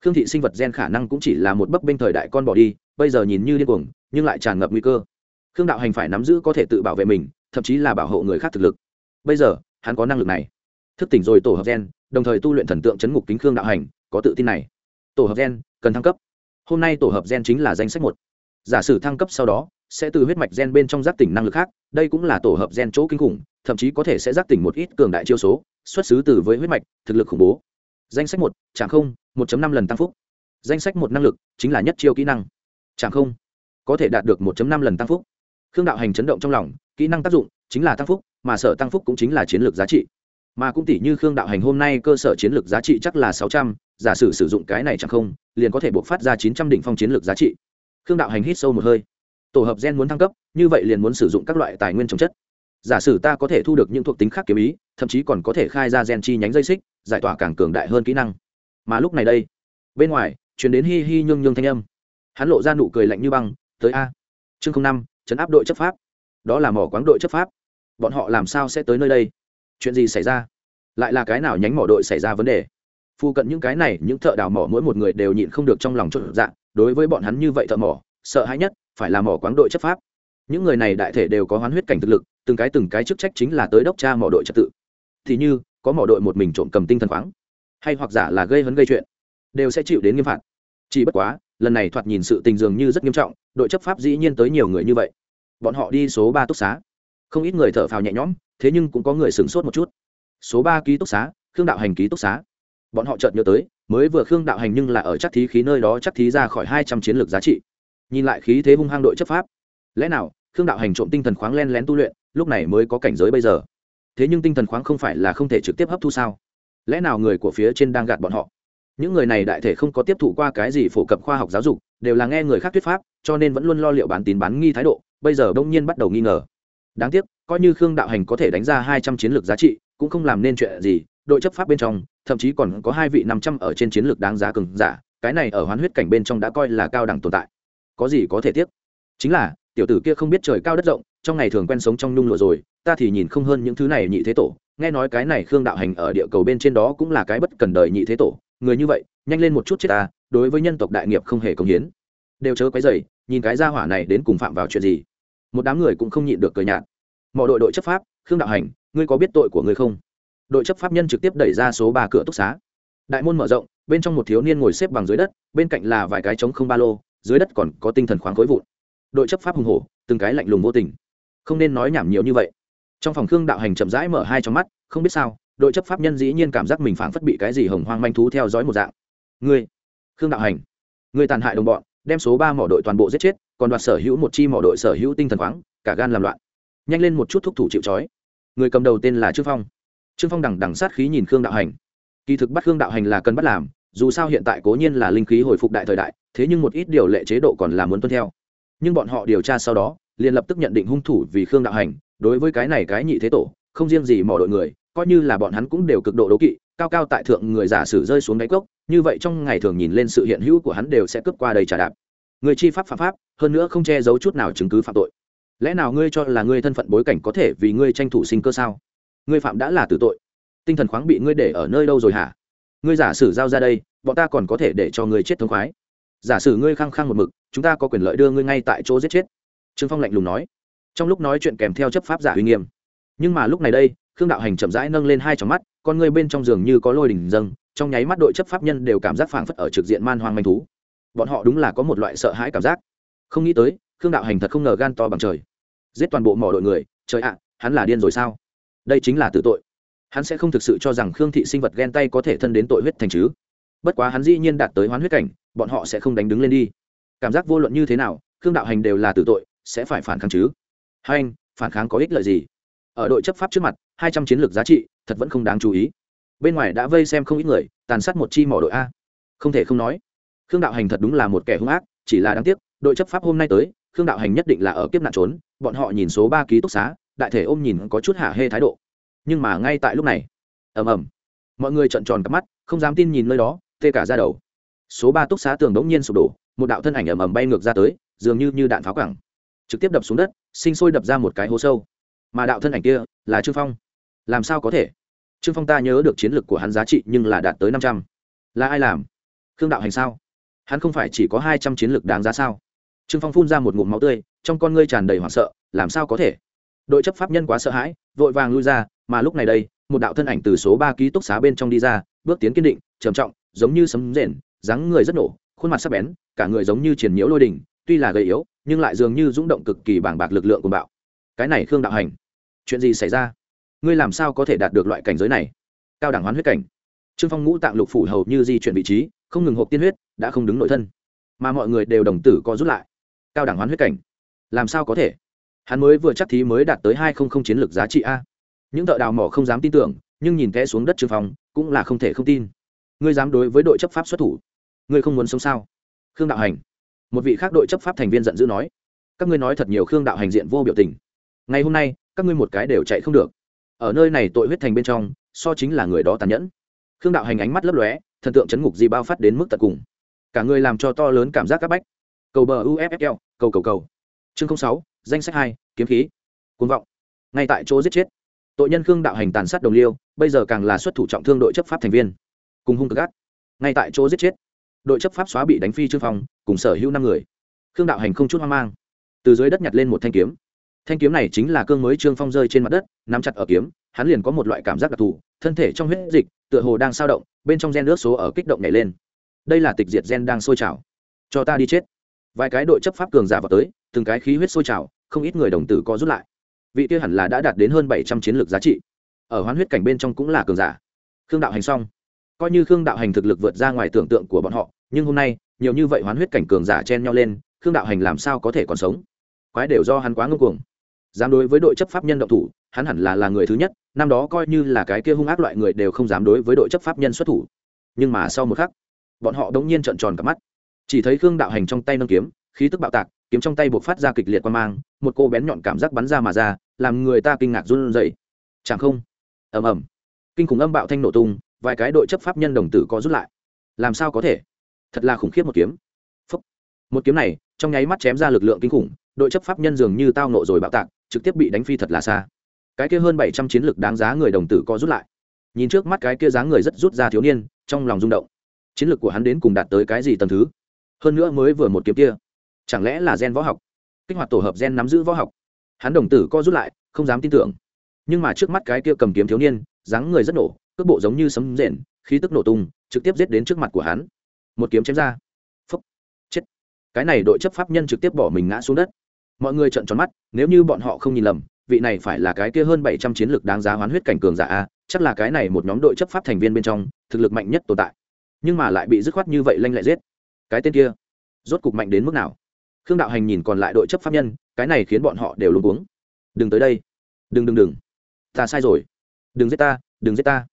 [SPEAKER 1] khương thị sinh vật gen khả năng cũng chỉ là một bấp bênh thời đại con bỏ đi, bây giờ nhìn như điên cuồng, nhưng lại tràn ngập nguy cơ. Khương đạo hành phải nắm giữ có thể tự bảo vệ mình, thậm chí là bảo hộ người khác thực lực. Bây giờ, hắn có năng lực này. Thức tỉnh rồi tổ hợp gen, đồng thời tu luyện thần tượng chấn ngục kính khương đạo hành, có tự tin này tổ hợp gen, cần thăng cấp. Hôm nay tổ hợp gen chính là danh sách một. Giả sử thăng cấp sau đó, sẽ từ huyết mạch gen bên trong giác tỉnh năng lực khác, đây cũng là tổ hợp gen chỗ kinh khủng, thậm chí có thể sẽ giác tỉnh một ít cường đại chiêu số, xuất xứ từ với huyết mạch, thực lực khủng bố. Danh sách một chẳng không, một năm lần tăng phúc. Danh sách một năng lực chính là nhất chiêu kỹ năng. Chẳng không, có thể đạt được một năm lần tăng phúc. Khương đạo hành chấn động trong lòng, kỹ năng tác dụng chính là tăng phúc, mà sở tăng phúc cũng chính là chiến lược giá trị. Mà cũng tỷ như khương đạo hành hôm nay cơ sở chiến lược giá trị chắc là sáu trăm giả sử sử dụng cái này chẳng không, liền có thể buộc phát ra chín trăm đỉnh phong chiến lược giá trị. Khương đạo hành hít sâu một hơi. Tổ hợp gen muốn thăng cấp, như vậy liền muốn sử dụng các loại tài nguyên trồng chất. Giả sử ta có thể thu được những thuộc tính khác kiếm ý, thậm chí còn có thể khai ra gen chi nhánh dây xích, giải tỏa càng cường đại hơn kỹ năng. Mà lúc này đây, bên ngoài chuyển đến hi hi nhương nhương thanh âm. Hắn lộ ra nụ cười lạnh như băng, tới a. Chương năm, chấn áp đội chấp pháp. Đó là mỏ quáng đội chấp pháp. Bọn họ làm sao sẽ tới nơi đây? Chuyện gì xảy ra? Lại là cái nào nhánh mỏ đội xảy ra vấn đề? Phu cận những cái này, những thợ đào mỏ mỗi một người đều nhịn không được trong lòng chốt dạng đối với bọn hắn như vậy thợ mỏ, sợ hãi nhất phải là mỏ quáng đội chấp pháp. Những người này đại thể đều có hoán huyết cảnh thực lực, từng cái từng cái chức trách chính là tới đốc tra mỏ đội trật tự. Thì như, có mỏ đội một mình trộm cầm tinh thần khoáng hay hoặc giả là gây hấn gây chuyện, đều sẽ chịu đến nghiêm phạt. Chỉ bất quá, lần này thoạt nhìn sự tình dường như rất nghiêm trọng, đội chấp pháp dĩ nhiên tới nhiều người như vậy. Bọn họ đi số ba túc xá. Không ít người thở phào nhẹ nhõm, thế nhưng cũng có người sửng sốt một chút. Số ba ký túc xá, khương đạo hành ký túc xá bọn họ chợt nhớ tới, mới vừa khương đạo hành nhưng là ở chắc thí khí nơi đó chắc thí ra khỏi hai trăm chiến lược giá trị. Nhìn lại khí thế hung hang đội chấp pháp. Lẽ nào, khương đạo hành trộm tinh thần khoáng len lén tu luyện, lúc này mới có cảnh giới bây giờ? Thế nhưng tinh thần khoáng không phải là không thể trực tiếp hấp thu sao? Lẽ nào người của phía trên đang gạt bọn họ? Những người này đại thể không có tiếp thụ qua cái gì phổ cập khoa học giáo dục, đều là nghe người khác thuyết pháp, cho nên vẫn luôn lo liệu bán tín bán nghi thái độ, bây giờ đông nhiên bắt đầu nghi ngờ. Đáng tiếc, coi như khương đạo hành có thể đánh ra hai trăm chiến lược giá trị, cũng không làm nên chuyện gì đội chấp pháp bên trong, thậm chí còn có hai vị năm trăm ở trên chiến lược đáng giá cường giả, cái này ở hoán huyết cảnh bên trong đã coi là cao đẳng tồn tại. Có gì có thể tiếc? Chính là, tiểu tử kia không biết trời cao đất rộng, trong ngày thường quen sống trong nhung lụa rồi, ta thì nhìn không hơn những thứ này nhị thế tổ, nghe nói cái này khương đạo hành ở địa cầu bên trên đó cũng là cái bất cần đời nhị thế tổ, người như vậy, nhanh lên một chút chết ta, đối với nhân tộc đại nghiệp không hề công hiến. Đều chớ quấy dày nhìn cái gia hỏa này đến cùng phạm vào chuyện gì? Một đám người cũng không nhịn được cười nhạt. Mọi đội đội chấp pháp, khương đạo hành, ngươi có biết tội của ngươi không? Đội chấp pháp nhân trực tiếp đẩy ra số ba cửa túc xá. Đại môn mở rộng, bên trong một thiếu niên ngồi xếp bằng dưới đất, bên cạnh là vài cái trống không ba lô, dưới đất còn có tinh thần khoáng khối vụn. Đội chấp pháp hùng hổ, từng cái lạnh lùng vô tình. Không nên nói nhảm nhiều như vậy. Trong phòng khương đạo hành chậm rãi mở hai trong mắt, không biết sao, đội chấp pháp nhân dĩ nhiên cảm giác mình phảng phất bị cái gì hồng hoang manh thú theo dõi một dạng. Ngươi, khương đạo hành, ngươi tàn hại đồng bọn, đem số ba mỏ đội toàn bộ giết chết, còn đoạt sở hữu một chi mỏ đội sở hữu tinh thần khoáng, cả gan làm loạn. Nhanh lên một chút thúc thủ chịu trói. Người cầm đầu tên là trương phong trương phong đằng đằng sát khí nhìn khương đạo hành. Kỳ thực bắt khương đạo hành là cần bắt làm, dù sao hiện tại cố nhiên là linh khí hồi phục đại thời đại, thế nhưng một ít điều lệ chế độ còn là muốn tuân theo. Nhưng bọn họ điều tra sau đó, liền lập tức nhận định hung thủ vì khương đạo hành, đối với cái này cái nhị thế tổ, không riêng gì mỏ đội người, coi như là bọn hắn cũng đều cực độ đấu kỵ, cao cao tại thượng người giả sử rơi xuống đáy cốc, như vậy trong ngày thường nhìn lên sự hiện hữu của hắn đều sẽ cướp qua đầy trả đạp. Người chi pháp phạm pháp, hơn nữa không che giấu chút nào chứng cứ phạm tội. Lẽ nào ngươi cho là ngươi thân phận bối cảnh có thể vì ngươi tranh thủ sinh cơ sao? Ngươi phạm đã là tử tội. Tinh thần khoáng bị ngươi để ở nơi đâu rồi hả? Ngươi giả sử giao ra đây, bọn ta còn có thể để cho ngươi chết thống khoái. Giả sử ngươi khăng khăng một mực, chúng ta có quyền lợi đưa ngươi ngay tại chỗ giết chết. Trương phong lạnh lùng nói. Trong lúc nói chuyện kèm theo chấp pháp giả uy nghiêm. Nhưng mà lúc này đây, khương đạo hành chậm rãi nâng lên hai trong mắt, con ngươi bên trong giường như có lôi đỉnh dâng, trong nháy mắt đội chấp pháp nhân đều cảm giác phảng phất ở trực diện man hoang manh thú. Bọn họ đúng là có một loại sợ hãi cảm giác. Không nghĩ tới, khương đạo hành thật không ngờ gan to bằng trời. Giết toàn bộ mỏ đội người, trời ạ, hắn là điên rồi sao? Đây chính là tử tội. Hắn sẽ không thực sự cho rằng khương thị sinh vật ghen tay có thể thân đến tội huyết thành chứ. Bất quá hắn dĩ nhiên đạt tới hoán huyết cảnh, bọn họ sẽ không đánh đứng lên đi. Cảm giác vô luận như thế nào, khương đạo hành đều là tử tội, sẽ phải phản kháng chứ. Hai anh, phản kháng có ích lợi gì? Ở đội chấp pháp trước mặt, hai trăm chiến lược giá trị, thật vẫn không đáng chú ý. Bên ngoài đã vây xem không ít người, tàn sát một chi mỏ đội a. Không thể không nói, khương đạo hành thật đúng là một kẻ hung ác, chỉ là đáng tiếc, đội chấp pháp hôm nay tới, khương đạo hành nhất định là ở kiếp nạn trốn, bọn họ nhìn số ba ký túc xá đại thể ôm nhìn có chút hạ hê thái độ. Nhưng mà ngay tại lúc này, ầm ầm, mọi người trợn tròn cặp mắt, không dám tin nhìn nơi đó, tê cả ra đầu. Số ba túc xá tường đống nhiên sụp đổ, một đạo thân ảnh ầm ầm bay ngược ra tới, dường như như đạn pháo cẳng trực tiếp đập xuống đất, sinh sôi đập ra một cái hố sâu. Mà đạo thân ảnh kia là trương phong. Làm sao có thể? Trương phong ta nhớ được chiến lược của hắn giá trị nhưng là đạt tới năm trăm. Là ai làm? Khương đạo hành sao? Hắn không phải chỉ có hai trăm chiến lược đáng giá sao? Trương phong phun ra một ngụm máu tươi, trong con ngươi tràn đầy hoảng sợ, làm sao có thể? Đội chấp pháp nhân quá sợ hãi, vội vàng lui ra, mà lúc này đây, một đạo thân ảnh từ số ba ký túc xá bên trong đi ra, bước tiến kiên định, trầm trọng, giống như sấm rền, dáng người rất nổ, khuôn mặt sắc bén, cả người giống như triển nhiễu lôi đình tuy là gầy yếu, nhưng lại dường như rung động cực kỳ bàng bạc lực lượng của bạo. Cái này khương đạo hành, chuyện gì xảy ra? Ngươi làm sao có thể đạt được loại cảnh giới này? Cao đẳng hoán huyết cảnh. Trương phong ngũ tạng lục phủ hầu như di chuyển vị trí, không ngừng hộp tiên huyết, đã không đứng nội thân. Mà mọi người đều đồng tử co rút lại. Cao đẳng hoán huyết cảnh. Làm sao có thể? Hắn mới vừa chắc thí mới đạt tới hai không không chiến lược giá trị a. Những thợ đào mỏ không dám tin tưởng, nhưng nhìn té xuống đất trương phong cũng là không thể không tin. Ngươi dám đối với đội chấp pháp xuất thủ? Ngươi không muốn sống sao? Khương đạo hành. Một vị khác đội chấp pháp thành viên giận dữ nói. Các ngươi nói thật nhiều khương đạo hành diện vô biểu tình. Ngày hôm nay, các ngươi một cái đều chạy không được. Ở nơi này tội huyết thành bên trong, so chính là người đó tàn nhẫn. Khương đạo hành ánh mắt lấp lóe, thần tượng chấn ngục di bao phát đến mức tận cùng. Cả người làm cho to lớn cảm giác các bách. Cầu bờ uffl cầu cầu cầu. Chương sáu danh sách hai, kiếm khí côn vọng. Ngay tại chỗ giết chết. Tội nhân khương đạo hành tàn sát đồng liêu, bây giờ càng là xuất thủ trọng thương đội chấp pháp thành viên. Cùng hung cực gắt ngay tại chỗ giết chết. Đội chấp pháp xóa bị đánh phi trương phong, cùng sở hữu năm người. Khương đạo hành không chút hoang mang. Từ dưới đất nhặt lên một thanh kiếm. Thanh kiếm này chính là cương mới trương phong rơi trên mặt đất, nắm chặt ở kiếm, hắn liền có một loại cảm giác đặc thù, thân thể trong huyết dịch, tựa hồ đang sao động, bên trong gen nước số ở kích động nhảy lên. Đây là tịch diệt gen đang sôi trào. Cho ta đi chết. Vài cái đội chấp pháp cường giả vào tới, từng cái khí huyết sôi trào không ít người đồng tử có rút lại. Vị kia hẳn là đã đạt đến hơn bảy trăm chiến lược giá trị. Ở hoán huyết cảnh bên trong cũng là cường giả. Khương đạo hành xong. Coi như khương đạo hành thực lực vượt ra ngoài tưởng tượng của bọn họ, nhưng hôm nay, nhiều như vậy hoán huyết cảnh cường giả chen nhau lên, khương đạo hành làm sao có thể còn sống? Quái đều do hắn quá ngưng cuồng. Dám đối với đội chấp pháp nhân động thủ, hắn hẳn là là người thứ nhất, năm đó coi như là cái kia hung ác loại người đều không dám đối với đội chấp pháp nhân xuất thủ. Nhưng mà sau một khắc, bọn họ đống nhiên trợn tròn cả mắt. Chỉ thấy khương đạo hành trong tay nâng kiếm, khí tức bạo tạc kiếm trong tay buộc phát ra kịch liệt quan mang, một cô bén nhọn cảm giác bắn ra mà ra, làm người ta kinh ngạc run rẩy. Chẳng không? Ầm ầm. Kinh khủng âm bạo thanh nổ tung, vài cái đội chấp pháp nhân đồng tử có rút lại. Làm sao có thể? Thật là khủng khiếp một kiếm. Một kiếm này, trong nháy mắt chém ra lực lượng kinh khủng, đội chấp pháp nhân dường như tao nộ rồi bạo tạc, trực tiếp bị đánh phi thật là xa. Cái kia hơn bảy trăm chiến lực đáng giá người đồng tử có rút lại. Nhìn trước mắt cái kia dáng người rất rút ra thiếu niên, trong lòng rung động. Chiến lược của hắn đến cùng đạt tới cái gì tầm thứ? Hơn nữa mới vừa một kiếm kia chẳng lẽ là gen võ học? Kích hoạt tổ hợp gen nắm giữ võ học. Hắn đồng tử co rút lại, không dám tin tưởng. Nhưng mà trước mắt cái kia cầm kiếm thiếu niên, dáng người rất nổ, cước bộ giống như sấm rền, khí tức nổ tung, trực tiếp giết đến trước mặt của hắn. Một kiếm chém ra. Phúc. Chết. Cái này đội chấp pháp nhân trực tiếp bỏ mình ngã xuống đất. Mọi người trợn tròn mắt, nếu như bọn họ không nhìn lầm, vị này phải là cái kia hơn bảy trăm chiến lược đáng giá hoán huyết cảnh cường giả a, chắc là cái này một nhóm đội chấp pháp thành viên bên trong, thực lực mạnh nhất tồn tại. Nhưng mà lại bị dứt khoát như vậy lanh lại giết. Cái tên kia, rốt cục mạnh đến mức nào? Khương đạo hành nhìn còn lại đội chấp pháp nhân, cái này khiến bọn họ đều luôn uống đừng tới đây. Đừng đừng đừng. Ta sai rồi. Đừng giết ta, đừng giết ta.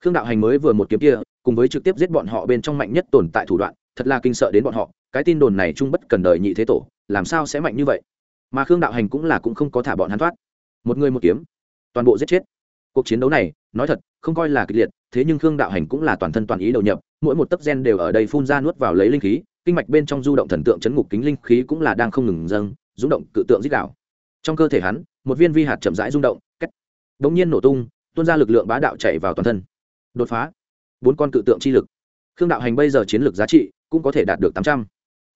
[SPEAKER 1] Khương đạo hành mới vừa một kiếm kia, cùng với trực tiếp giết bọn họ bên trong mạnh nhất tồn tại thủ đoạn, thật là kinh sợ đến bọn họ, cái tin đồn này trung bất cần đời nhị thế tổ, làm sao sẽ mạnh như vậy? Mà khương đạo hành cũng là cũng không có thả bọn hắn thoát. Một người một kiếm, toàn bộ giết chết. Cuộc chiến đấu này, nói thật, không coi là kịch liệt, thế nhưng khương đạo hành cũng là toàn thân toàn ý đầu nhập, mỗi một tấc gen đều ở đây phun ra nuốt vào lấy linh khí kinh mạch bên trong du động thần tượng chấn ngục kính linh khí cũng là đang không ngừng dâng, rung động cự tượng dích đạo. Trong cơ thể hắn, một viên vi hạt chậm rãi rung động cách bỗng nhiên nổ tung, tuôn ra lực lượng bá đạo chạy vào toàn thân. Đột phá. Bốn con cự tượng chi lực. Khương đạo hành bây giờ chiến lược giá trị cũng có thể đạt được tám trăm.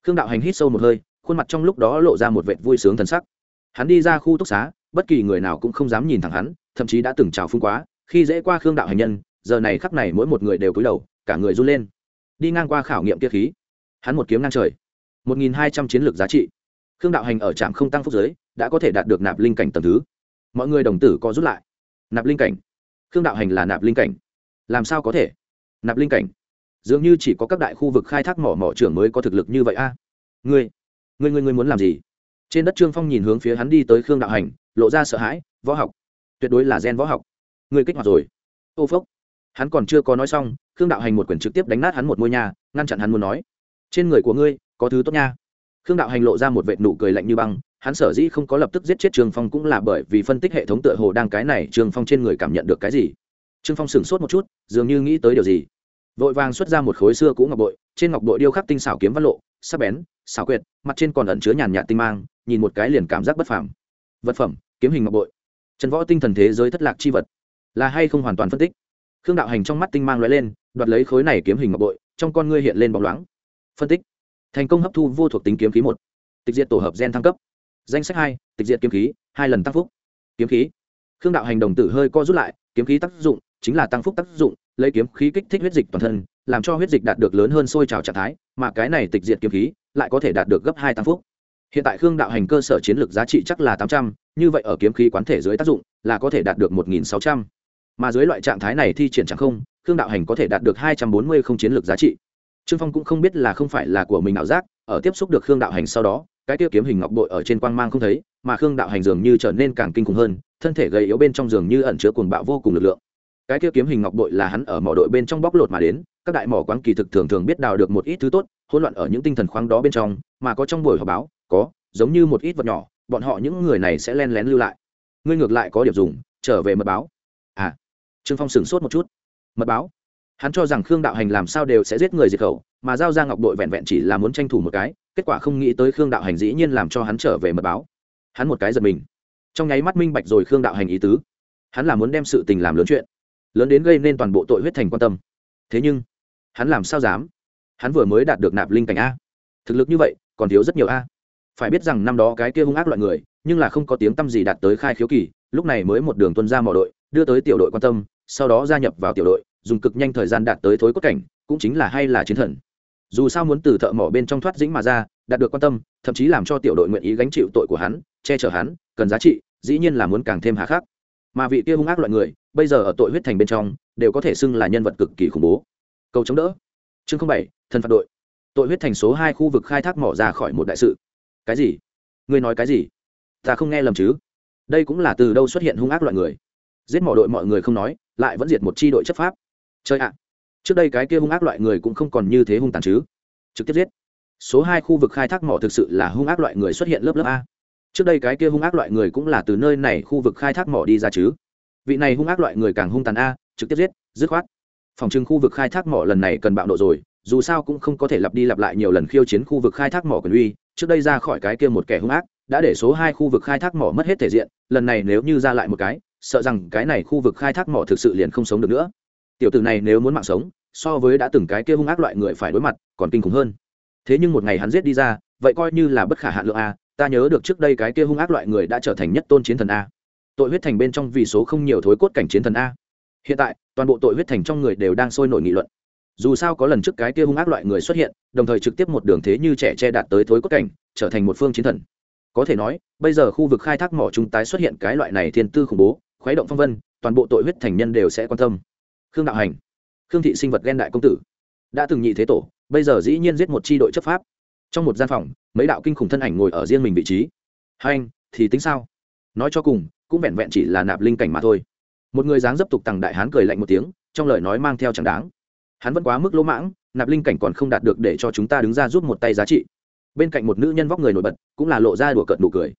[SPEAKER 1] Khương đạo hành hít sâu một hơi, khuôn mặt trong lúc đó lộ ra một vệt vui sướng thần sắc. Hắn đi ra khu túc xá, bất kỳ người nào cũng không dám nhìn thẳng hắn, thậm chí đã từng trào phung quá, khi dễ qua khương đạo hành nhân, giờ này khắp này mỗi một người đều cúi đầu, cả người run lên. Đi ngang qua khảo nghiệm kia khí hắn một kiếm ngang trời. Một nghìn hai trăm chiến lược giá trị. Khương đạo hành ở trạm không tăng phúc giới, đã có thể đạt được nạp linh cảnh tầm thứ. Mọi người đồng tử có rút lại. Nạp linh cảnh. Khương đạo hành là nạp linh cảnh. Làm sao có thể? Nạp linh cảnh. Dường như chỉ có các đại khu vực khai thác mỏ mỏ trưởng mới có thực lực như vậy a. À? ngươi ngươi ngươi ngươi muốn làm gì? Trên đất trương phong nhìn hướng phía hắn đi tới khương đạo hành, lộ ra sợ hãi, võ học. Tuyệt đối là gen võ học. Ngươi kích hoạt rồi. Ô phốc. Hắn còn chưa có nói xong, khương đạo hành một quyển trực tiếp đánh nát hắn một ngôi nhà, ngăn chặn hắn muốn nói trên người của ngươi, có thứ tốt nha. Khương đạo hành lộ ra một vệt nụ cười lạnh như băng, hắn sở dĩ không có lập tức giết chết trương phong cũng là bởi vì phân tích hệ thống tựa hồ đang cái này trương phong trên người cảm nhận được cái gì. Trương phong sửng sốt một chút, dường như nghĩ tới điều gì. Vội vàng xuất ra một khối xưa cũ ngọc bội, trên ngọc bội điêu khắc tinh xảo kiếm văn lộ, sắc bén, xảo quyệt, mặt trên còn ẩn chứa nhàn nhạt tinh mang, nhìn một cái liền cảm giác bất phàm. Vật phẩm, kiếm hình ngọc bội. Trần võ tinh thần thế giới thất lạc chi vật. Là hay không hoàn toàn phân tích? Khương đạo hành trong mắt tinh mang lóe lên, đoạt lấy khối này kiếm hình ngọc bội, trong con ngươi hiện lên bóng loáng phân tích. Thành công hấp thu vô thuộc tính kiếm khí một. Tịch diệt tổ hợp gen thăng cấp. Danh sách hai, tịch diệt kiếm khí, hai lần tăng phúc. Kiếm khí. Khương đạo hành đồng tử hơi co rút lại, kiếm khí tác dụng chính là tăng phúc tác dụng, lấy kiếm khí kích thích huyết dịch toàn thân, làm cho huyết dịch đạt được lớn hơn sôi trào trạng thái, mà cái này tịch diệt kiếm khí lại có thể đạt được gấp hai tăng phúc. Hiện tại khương đạo hành cơ sở chiến lược giá trị chắc là tám trăm, như vậy ở kiếm khí quán thể dưới tác dụng là có thể đạt được một nghìn sáu trăm. Mà dưới loại trạng thái này thi triển chẳng không, khương đạo hành có thể đạt được hai trăm bốn mươi không chiến lược giá trị trương phong cũng không biết là không phải là của mình ảo giác, ở tiếp xúc được khương đạo hành sau đó, cái tiêu kiếm hình ngọc bội ở trên quang mang không thấy, mà khương đạo hành dường như trở nên càng kinh khủng hơn, thân thể gầy yếu bên trong giường như ẩn chứa cuồng bạo vô cùng lực lượng. Cái tiêu kiếm hình ngọc bội là hắn ở mỏ đội bên trong bóc lột mà đến, các đại mỏ quán kỳ thực thường thường biết đào được một ít thứ tốt, hỗn loạn ở những tinh thần khoáng đó bên trong, mà có trong buổi họp báo, có, giống như một ít vật nhỏ, bọn họ những người này sẽ len lén lưu lại. Ngươi ngược lại có điểm dùng, trở về mật báo. À trương phong sửng sốt một chút. Mật báo? Hắn cho rằng khương đạo hành làm sao đều sẽ giết người diệt khẩu, mà giao ra ngọc đội vẹn vẹn chỉ là muốn tranh thủ một cái, kết quả không nghĩ tới khương đạo hành dĩ nhiên làm cho hắn trở về mật báo. Hắn một cái giật mình. Trong nháy mắt minh bạch rồi khương đạo hành ý tứ. Hắn là muốn đem sự tình làm lớn chuyện, lớn đến gây nên toàn bộ tội huyết thành quan tâm. Thế nhưng, hắn làm sao dám? Hắn vừa mới đạt được nạp linh cảnh a. Thực lực như vậy, còn thiếu rất nhiều a. Phải biết rằng năm đó cái kia hung ác loại người, nhưng là không có tiếng tăm gì đạt tới khai khiếu kỳ, lúc này mới một đường tuân ra mỏ đội, đưa tới tiểu đội quan tâm, sau đó gia nhập vào tiểu đội dùng cực nhanh thời gian đạt tới thối cốt cảnh, cũng chính là hay là chiến thần. Dù sao muốn từ thợ mỏ bên trong thoát dĩnh mà ra, đạt được quan tâm, thậm chí làm cho tiểu đội nguyện ý gánh chịu tội của hắn, che chở hắn, cần giá trị, dĩ nhiên là muốn càng thêm hà khắc. Mà vị kia hung ác loại người, bây giờ ở tội huyết thành bên trong, đều có thể xưng là nhân vật cực kỳ khủng bố. Câu chống đỡ. Chương bảy, thần phạt đội. Tội huyết thành số hai khu vực khai thác mỏ ra khỏi một đại sự. Cái gì? Ngươi nói cái gì? Ta không nghe lầm chứ? Đây cũng là từ đâu xuất hiện hung ác loại người? Giết mỏ đội mọi người không nói, lại vẫn diệt một chi đội chấp pháp chơi ạ. Trước đây cái kia hung ác loại người cũng không còn như thế hung tàn chứ. Trực tiếp giết. Số hai khu vực khai thác mỏ thực sự là hung ác loại người xuất hiện lớp lớp a. Trước đây cái kia hung ác loại người cũng là từ nơi này khu vực khai thác mỏ đi ra chứ. Vị này hung ác loại người càng hung tàn a, trực tiếp giết, dứt khoát. Phòng trưng khu vực khai thác mỏ lần này cần bạo nộ rồi, dù sao cũng không có thể lặp đi lặp lại nhiều lần khiêu chiến khu vực khai thác mỏ quyền uy. Trước đây ra khỏi cái kia một kẻ hung ác, đã để số hai khu vực khai thác mỏ mất hết thể diện, lần này nếu như ra lại một cái, sợ rằng cái này khu vực khai thác mỏ thực sự liền không sống được nữa tiểu tử này nếu muốn mạng sống, so với đã từng cái kia hung ác loại người phải đối mặt, còn kinh khủng hơn. Thế nhưng một ngày hắn giết đi ra, vậy coi như là bất khả hạn lượng a, ta nhớ được trước đây cái kia hung ác loại người đã trở thành nhất tôn chiến thần a. Tội huyết thành bên trong vì số không nhiều thối cốt cảnh chiến thần a. Hiện tại, toàn bộ tội huyết thành trong người đều đang sôi nổi nghị luận. Dù sao có lần trước cái kia hung ác loại người xuất hiện, đồng thời trực tiếp một đường thế như trẻ che đạt tới thối cốt cảnh, trở thành một phương chiến thần. Có thể nói, bây giờ khu vực khai thác mỏ chúng tái xuất hiện cái loại này thiên tư khủng bố, khuấy động phong vân, toàn bộ tội huyết thành nhân đều sẽ quan tâm khương đạo hành. Khương thị sinh vật ghen đại công tử. Đã từng nhị thế tổ, bây giờ dĩ nhiên giết một c h i đội chấp pháp. Trong một gian phòng, mấy đạo kinh khủng thân ảnh ngồi ở riêng mình vị trí. Hai anh thì tính sao? Nói cho cùng, cũng vẹn vẹn chỉ là nạp linh cảnh mà thôi. Một người dáng dấp tục tằng đại hán cười lạnh một tiếng, trong lời nói mang theo chẳng đáng. Hắn vẫn quá mức lỗ mãng, nạp linh cảnh còn không đạt được để cho chúng ta đứng ra giúp một tay giá trị. Bên cạnh một nữ nhân vóc người nổi bật, cũng là lộ ra đùa cợt nụ cười.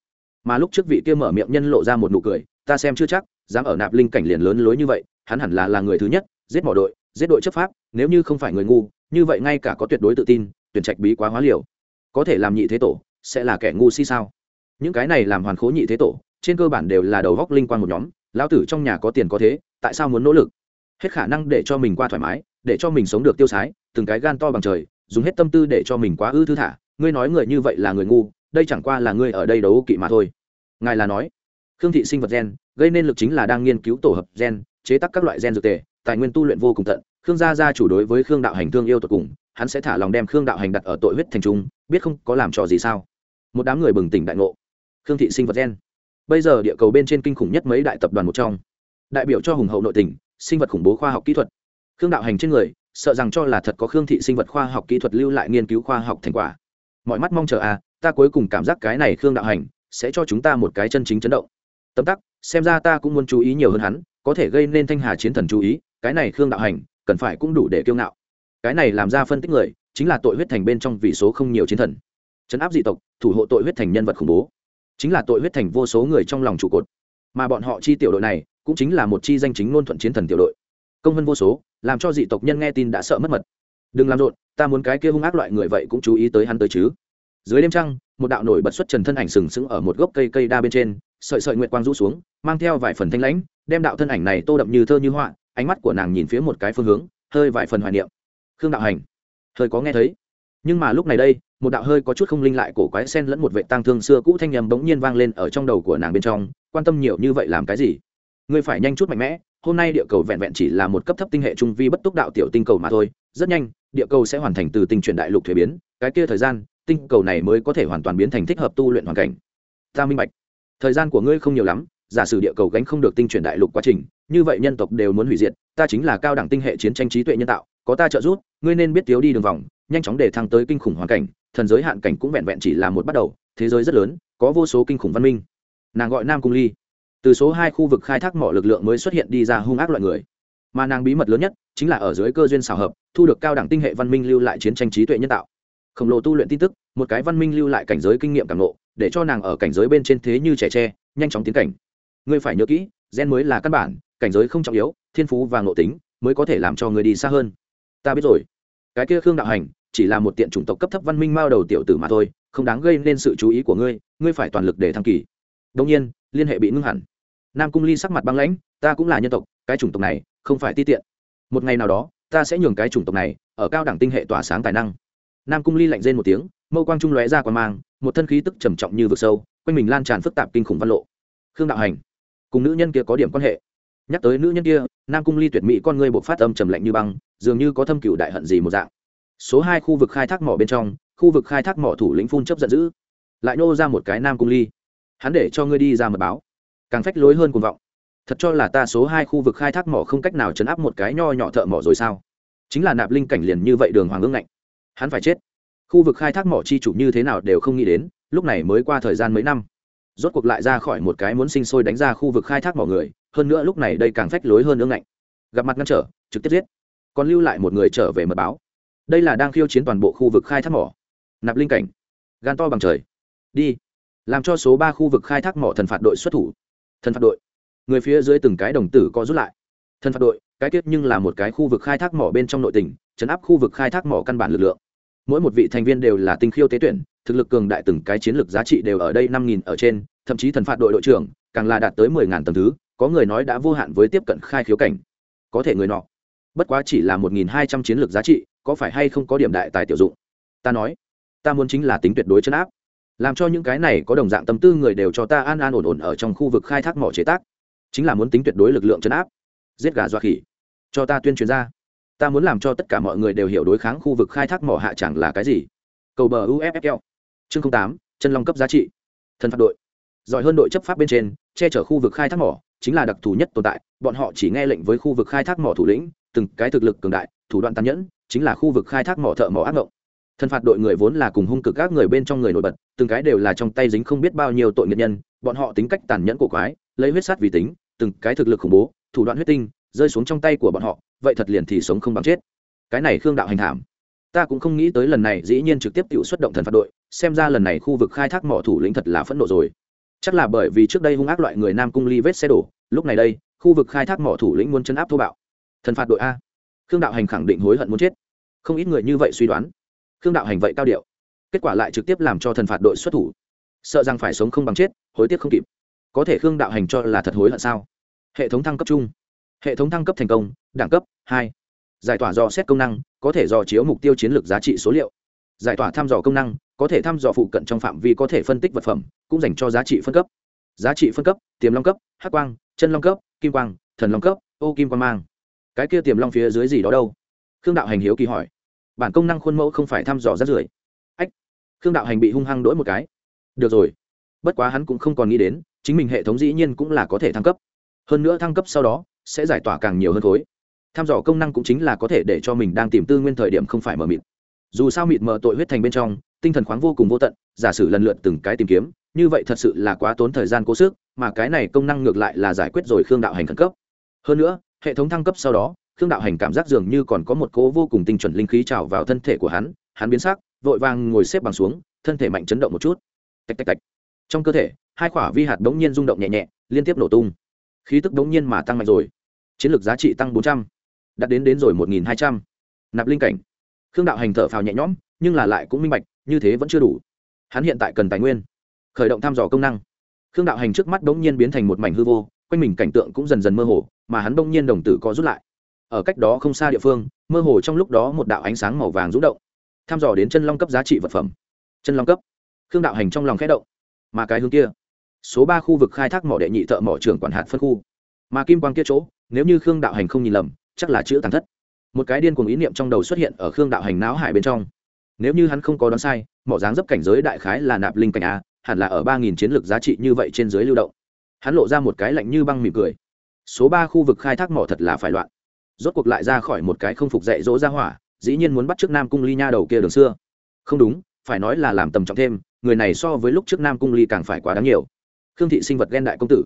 [SPEAKER 1] Mà lúc trước vị kia mở miệng nhân lộ ra một nụ cười, ta xem chưa chắc, dám ở nạp linh cảnh liền lớn lối như vậy hắn hẳn là là người thứ nhất, giết mỏ đội, giết đội chấp pháp, nếu như không phải người ngu, như vậy ngay cả có tuyệt đối tự tin, tuyển trạch bí quá hóa liều. Có thể làm nhị thế tổ, sẽ là kẻ ngu si sao? Những cái này làm hoàn khố nhị thế tổ, trên cơ bản đều là đầu góc linh quan một nhóm, lão tử trong nhà có tiền có thế, tại sao muốn nỗ lực? Hết khả năng để cho mình qua thoải mái, để cho mình sống được tiêu sái, từng cái gan to bằng trời, dùng hết tâm tư để cho mình quá ư thư thả, ngươi nói người như vậy là người ngu, đây chẳng qua là ngươi ở đây đấu kỵ mà thôi. Ngài là nói, khương thị sinh vật gen, gây nên lực chính là đang nghiên cứu tổ hợp gen chế tác các loại gen dược tề, tài nguyên tu luyện vô cùng tận khương gia gia chủ đối với khương đạo hành thương yêu tột cùng, hắn sẽ thả lòng đem khương đạo hành đặt ở tội huyết thành trung, biết không có làm trò gì sao? Một đám người bừng tỉnh đại ngộ. Khương thị sinh vật gen. Bây giờ địa cầu bên trên kinh khủng nhất mấy đại tập đoàn một trong. Đại biểu cho hùng hậu nội tình, sinh vật khủng bố khoa học kỹ thuật. Khương đạo hành trên người, sợ rằng cho là thật có khương thị sinh vật khoa học kỹ thuật lưu lại nghiên cứu khoa học thành quả. Mọi mắt mong chờ à ta cuối cùng cảm giác cái này khương đạo hành sẽ cho chúng ta một cái chân chính chấn động. Tấm tắc, xem ra ta cũng muốn chú ý nhiều hơn hắn có thể gây nên thanh hà chiến thần chú ý, cái này khương đạo hành cần phải cũng đủ để kiêu ngạo. Cái này làm ra phân tích người, chính là tội huyết thành bên trong vì số không nhiều chiến thần. Chấn áp dị tộc, thủ hộ tội huyết thành nhân vật khủng bố. Chính là tội huyết thành vô số người trong lòng trụ cột. Mà bọn họ chi tiểu đội này, cũng chính là một chi danh chính ngôn thuận chiến thần tiểu đội. Công vân vô số, làm cho dị tộc nhân nghe tin đã sợ mất mật. Đừng làm rộn, ta muốn cái kia hung ác loại người vậy cũng chú ý tới hắn tới chứ. Dưới đêm trăng, một đạo nổi bật xuất trần thân ảnh sừng sững ở một gốc cây cây đa bên trên, sợi sợi nguyệt quang rũ xuống, mang theo vài phần thanh lãnh đem đạo thân ảnh này tô đậm như thơ như họa, ánh mắt của nàng nhìn phía một cái phương hướng, hơi vài phần hoài niệm. Khương đạo hành, hơi có nghe thấy. Nhưng mà lúc này đây, một đạo hơi có chút không linh lại cổ quái sen lẫn một vệ tang thương xưa cũ thanh nhầm bỗng nhiên vang lên ở trong đầu của nàng bên trong, quan tâm nhiều như vậy làm cái gì? Ngươi phải nhanh chút mạnh mẽ, hôm nay địa cầu vẹn vẹn chỉ là một cấp thấp tinh hệ trung vi bất túc đạo tiểu tinh cầu mà thôi, rất nhanh, địa cầu sẽ hoàn thành từ tinh chuyển đại lục thuế biến, cái kia thời gian, tinh cầu này mới có thể hoàn toàn biến thành thích hợp tu luyện hoàn cảnh. Ta minh bạch. Thời gian của ngươi không nhiều lắm giả sử địa cầu gánh không được tinh chuyển đại lục quá trình, như vậy nhân tộc đều muốn hủy diệt, ta chính là cao đẳng tinh hệ chiến tranh trí tuệ nhân tạo, có ta trợ giúp, ngươi nên biết thiếu đi đường vòng, nhanh chóng để thăng tới kinh khủng hoàn cảnh, thần giới hạn cảnh cũng vẹn vẹn chỉ là một bắt đầu, thế giới rất lớn, có vô số kinh khủng văn minh. Nàng gọi nam cung ly. Từ số hai khu vực khai thác mỏ lực lượng mới xuất hiện đi ra hung ác loại người. Mà nàng bí mật lớn nhất chính là ở dưới cơ duyên xào hợp, thu được cao đẳng tinh hệ văn minh lưu lại chiến tranh trí tuệ nhân tạo. Khổng lồ tu luyện tin tức, một cái văn minh lưu lại cảnh giới kinh nghiệm càng lộ, để cho nàng ở cảnh giới bên trên thế như trẻ tre, nhanh chóng tiến cảnh ngươi phải nhớ kỹ, gen mới là căn bản, cảnh giới không trọng yếu, thiên phú và ngộ tính mới có thể làm cho người đi xa hơn. Ta biết rồi. Cái kia khương đạo hành, chỉ là một tiện chủng tộc cấp thấp văn minh mao đầu tiểu tử mà thôi, không đáng gây nên sự chú ý của ngươi ngươi phải toàn lực để thăng kỳ. Đông nhiên, liên hệ bị ngưng hẳn. Nam cung ly sắc mặt băng lãnh, ta cũng là nhân tộc, cái chủng tộc này không phải ti tiện. Một ngày nào đó, ta sẽ nhường cái chủng tộc này ở cao đẳng tinh hệ tỏa sáng tài năng. Nam cung ly lạnh rên một tiếng, mâu quang trung lóe ra quan mang, một thân khí tức trầm trọng như vực sâu, quanh mình lan tràn phức tạp kinh khủng văn lộ. Khương đạo hành cùng nữ nhân kia có điểm quan hệ. Nhắc tới nữ nhân kia, nam cung ly tuyệt mỹ con ngươi bộ phát âm trầm lạnh như băng, dường như có thâm cựu đại hận gì một dạng. Số hai khu vực khai thác mỏ bên trong, khu vực khai thác mỏ thủ lĩnh phun chấp giận dữ. Lại nô ra một cái nam cung ly. Hắn để cho ngươi đi ra mật báo. Càng phách lối hơn cuồng vọng. Thật cho là ta số hai khu vực khai thác mỏ không cách nào chấn áp một cái nho nhỏ thợ mỏ rồi sao? Chính là nạp linh cảnh liền như vậy đường hoàng ương ngạnh. Hắn phải chết. Khu vực khai thác mỏ chi chủ như thế nào đều không nghĩ đến, lúc này mới qua thời gian mấy năm rốt cuộc lại ra khỏi một cái muốn sinh sôi đánh ra khu vực khai thác mỏ người, hơn nữa lúc này đây càng phách lối hơn ương ngạnh. Gặp mặt ngăn trở, trực tiếp giết. Còn lưu lại một người trở về mật báo. Đây là đang khiêu chiến toàn bộ khu vực khai thác mỏ. Nạp linh cảnh. Gan to bằng trời. Đi. Làm cho số ba khu vực khai thác mỏ thần phạt đội xuất thủ. Thần phạt đội. Người phía dưới từng cái đồng tử có rút lại. Thần phạt đội, cái tiết nhưng là một cái khu vực khai thác mỏ bên trong nội tỉnh, chấn áp khu vực khai thác mỏ căn bản lực lượng. Mỗi một vị thành viên đều là tinh khiêu tế tuyển thực lực cường đại từng cái chiến lược giá trị đều ở đây năm nghìn ở trên, thậm chí thần phạt đội đội trưởng, càng là đạt tới mười ngàn tầng thứ, có người nói đã vô hạn với tiếp cận khai khiếu cảnh. Có thể người nọ, bất quá chỉ là một nghìn hai trăm chiến lược giá trị, có phải hay không có điểm đại tài tiểu dụng? Ta nói, ta muốn chính là tính tuyệt đối chấn áp. Làm cho những cái này có đồng dạng tâm tư người đều cho ta an an ổn ổn ở trong khu vực khai thác mỏ chế tác. Chính là muốn tính tuyệt đối lực lượng chấn áp. Giết gà dọa khỉ. Cho ta tuyên truyền ra. Ta muốn làm cho tất cả mọi người đều hiểu đối kháng khu vực khai thác mỏ hạ chẳng là cái gì. Cầu bờ uffl chương tám, chân long cấp giá trị. Thần phạt đội. Giỏi hơn đội chấp pháp bên trên, che chở khu vực khai thác mỏ, chính là đặc thù nhất tồn tại. Bọn họ chỉ nghe lệnh với khu vực khai thác mỏ thủ lĩnh, từng cái thực lực cường đại, thủ đoạn tàn nhẫn, chính là khu vực khai thác mỏ thợ mỏ ác mộng thần phạt đội người vốn là cùng hung cực các người bên trong người nổi bật, từng cái đều là trong tay dính không biết bao nhiêu tội nghiệp nhân, bọn họ tính cách tàn nhẫn cổ quái, lấy huyết sát vì tính, từng cái thực lực khủng bố, thủ đoạn huyết tinh, rơi xuống trong tay của bọn họ, vậy thật liền thì sống không bằng chết. Cái này khương đạo hành thảm. Ta cũng không nghĩ tới lần này dĩ nhiên trực tiếp tự xuất động thần phạt đội xem ra lần này khu vực khai thác mỏ thủ lĩnh thật là phẫn nộ rồi. Chắc là bởi vì trước đây hung ác loại người nam cung ly vết xe đổ, lúc này đây, khu vực khai thác mỏ thủ lĩnh muốn chấn áp thô bạo. Thần phạt đội a. Khương đạo hành khẳng định hối hận muốn chết. Không ít người như vậy suy đoán. Khương đạo hành vậy cao điệu. Kết quả lại trực tiếp làm cho thần phạt đội xuất thủ. Sợ rằng phải sống không bằng chết, hối tiếc không kịp. Có thể khương đạo hành cho là thật hối hận sao? Hệ thống thăng cấp chung. Hệ thống thăng cấp thành công, đẳng cấp hai. Giải tỏa dò xét công năng, có thể dò chiếu mục tiêu chiến lược giá trị số liệu. Giải tỏa thăm dò công năng có thể thăm dò phụ cận trong phạm vi có thể phân tích vật phẩm, cũng dành cho giá trị phân cấp. Giá trị phân cấp, tiềm long cấp, hắc quang, chân long cấp, kim quang, thần long cấp, ô kim quang mang. Cái kia tiềm long phía dưới gì đó đâu? Khương đạo hành hiếu kỳ hỏi. Bản công năng khuôn mẫu không phải thăm dò rát rưởi. Ách, khương đạo hành bị hung hăng đỗi một cái. Được rồi, bất quá hắn cũng không còn nghĩ đến, chính mình hệ thống dĩ nhiên cũng là có thể thăng cấp. Hơn nữa thăng cấp sau đó, sẽ giải tỏa càng nhiều hơn khối. Tham dò công năng cũng chính là có thể để cho mình đang tìm tư nguyên thời điểm không phải mờ mịt. Dù sao mịt mờ tội huyết thành bên trong tinh thần khoáng vô cùng vô tận, giả sử lần lượt từng cái tìm kiếm, như vậy thật sự là quá tốn thời gian cố sức, mà cái này công năng ngược lại là giải quyết rồi khương đạo hành khẩn cấp. Hơn nữa, hệ thống thăng cấp sau đó, khương đạo hành cảm giác dường như còn có một cố vô cùng tinh chuẩn linh khí trào vào thân thể của hắn hắn biến sắc, vội vàng ngồi xếp bằng xuống, thân thể mạnh chấn động một chút. Tạch tạch tạch. Trong cơ thể, hai quả vi hạt đống nhiên rung động nhẹ nhẹ, liên tiếp nổ tung. Khí tức đống nhiên mà tăng mạnh rồi. Chiến lược giá trị tăng bốn trăm, đạt đến đến rồi một nghìn hai trăm. Nạp linh cảnh khương đạo hành thở phào nhẹ nhõm, nhưng là lại cũng minh bạch, như thế vẫn chưa đủ. Hắn hiện tại cần tài nguyên, khởi động thăm dò công năng. Khương đạo hành trước mắt đ n g nhiên biến thành một mảnh hư vô, quanh mình cảnh tượng cũng dần dần mơ hồ, mà hắn bỗng nhiên đồng tử có rút lại. Ở cách đó không xa địa phương, mơ hồ trong lúc đó một đạo ánh sáng màu vàng rũ động. Thăm dò đến chân long cấp giá trị vật phẩm. Chân long cấp. Khương đạo hành trong lòng khẽ động. Mà cái hướng kia, số ba khu vực khai thác mỏ đệ nhị thợ mỏ trưởng quản hạt phân khu. Mà kim quang kia chỗ, nếu như khương đạo hành không nhìn lầm, chắc là chữ tàn thất một cái điên cuồng ý niệm trong đầu xuất hiện ở khương đạo hành não hải bên trong. Nếu như hắn không có đoán sai, mỏ dáng dấp cảnh giới đại khái là nạp linh cảnh a, hẳn là ở ba nghìn chiến lược giá trị như vậy trên dưới lưu động. Hắn lộ ra một cái lạnh như băng mỉm cười. Số ba khu vực khai thác mỏ thật là phải loạn. Rốt cuộc lại ra khỏi một cái không phục dạy dỗ ra hỏa, dĩ nhiên muốn bắt trước nam cung ly nha đầu kia đường xưa. Không đúng, phải nói là làm tầm trọng thêm, người này so với lúc trước nam cung ly càng phải quá đáng nhiều. Khương thị sinh vật ghen đại công tử.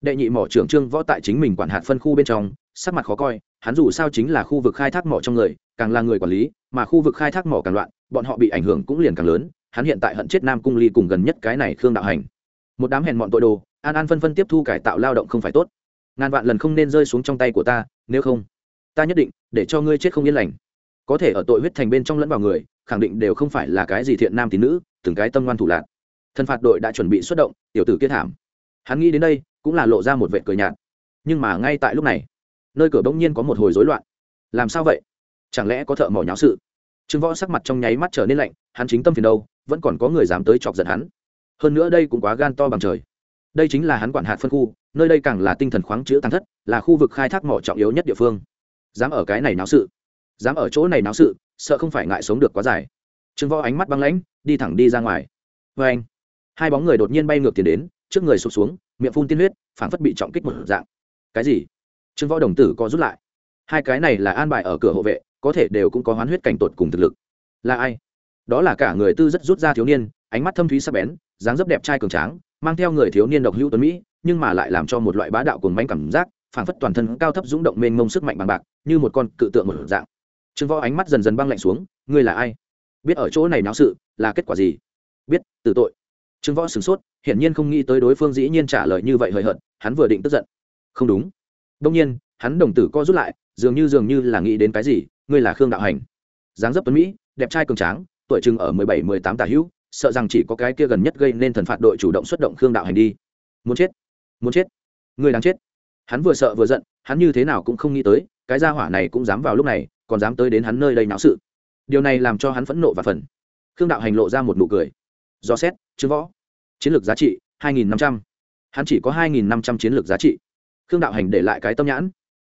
[SPEAKER 1] Đệ nhị mỏ trưởng trương võ tại chính mình quản hạt phân khu bên trong, sắc mặt khó coi hắn dù sao chính là khu vực khai thác mỏ trong người, càng là người quản lý, mà khu vực khai thác mỏ càng loạn, bọn họ bị ảnh hưởng cũng liền càng lớn, hắn hiện tại hận chết nam cung ly cùng gần nhất cái này khương đạo hành. Một đám hèn mọn tội đồ, an an phân phân tiếp thu cải tạo lao động không phải tốt. Ngàn vạn lần không nên rơi xuống trong tay của ta, nếu không, ta nhất định để cho ngươi chết không yên lành. Có thể ở tội huyết thành bên trong lẫn vào người, khẳng định đều không phải là cái gì thiện nam tín nữ, từng cái tâm ngoan thủ lạc. Thân phạt đội đã chuẩn bị xuất động, tiểu tử kết thảm. Hắn nghĩ đến đây, cũng là lộ ra một vệ cười nhạt. Nhưng mà ngay tại lúc này nơi cửa bỗng nhiên có một hồi rối loạn. Làm sao vậy? Chẳng lẽ có thợ mỏ nháo sự? Trương võ sắc mặt trong nháy mắt trở nên lạnh, hắn chính tâm phiền đâu, vẫn còn có người dám tới chọc giận hắn. Hơn nữa đây cũng quá gan to bằng trời. Đây chính là hắn quản hạt phân khu, nơi đây càng là tinh thần khoáng chữ tăng thất, là khu vực khai thác mỏ trọng yếu nhất địa phương. Dám ở cái này náo sự? Dám ở chỗ này náo sự, sợ không phải ngại sống được quá dài. Trương võ ánh mắt băng lãnh, đi thẳng đi ra ngoài. Vê anh, hai bóng người đột nhiên bay ngược tiền đến, trước người sụp xuống, miệng phun tiên huyết, phảng phất bị trọng kích một dạng. Cái gì? Trương võ đồng tử có rút lại. Hai cái này là an bài ở cửa hộ vệ, có thể đều cũng có hoán huyết cảnh tột cùng thực lực. Là ai? Đó là cả người tư rất rút ra thiếu niên, ánh mắt thâm thúy sắc bén, dáng dấp đẹp trai cường tráng, mang theo người thiếu niên độc hữu tuấn mỹ, nhưng mà lại làm cho một loại bá đạo cùng manh cảm giác, phảng phất toàn thân cao thấp dũng động mênh mông sức mạnh bằng bạc, như một con cự tượng một dạng. Trương võ ánh mắt dần dần băng lạnh xuống, ngươi là ai? Biết ở chỗ này náo sự, là kết quả gì? Biết, tử tội. Trương võ sửng sốt, hiển nhiên không nghĩ tới đối phương dĩ nhiên trả lời như vậy hời hợt, hắn vừa định tức giận. Không đúng đông nhiên, hắn đồng tử co rút lại, dường như dường như là nghĩ đến cái gì, ngươi là khương đạo hành. Dáng dấp tuấn mỹ, đẹp trai cường tráng, tuổi chừng ở mười bảy, mười tám tả hữu, sợ rằng chỉ có cái kia gần nhất gây nên thần phạt đội chủ động xuất động khương đạo hành đi. Muốn chết muốn chết. Ngươi đáng chết. Hắn vừa sợ vừa giận, hắn như thế nào cũng không nghĩ tới, cái gia hỏa này cũng dám vào lúc này, còn dám tới đến hắn nơi đây náo sự. Điều này làm cho hắn phẫn nộ và phần. Khương đạo hành lộ ra một nụ cười. Do xét, chứng võ. Chiến lược giá trị, hai nghìn năm trăm. Hắn chỉ có hai nghìn năm trăm chiến lược giá trị khương đạo hành để lại cái tâm nhãn.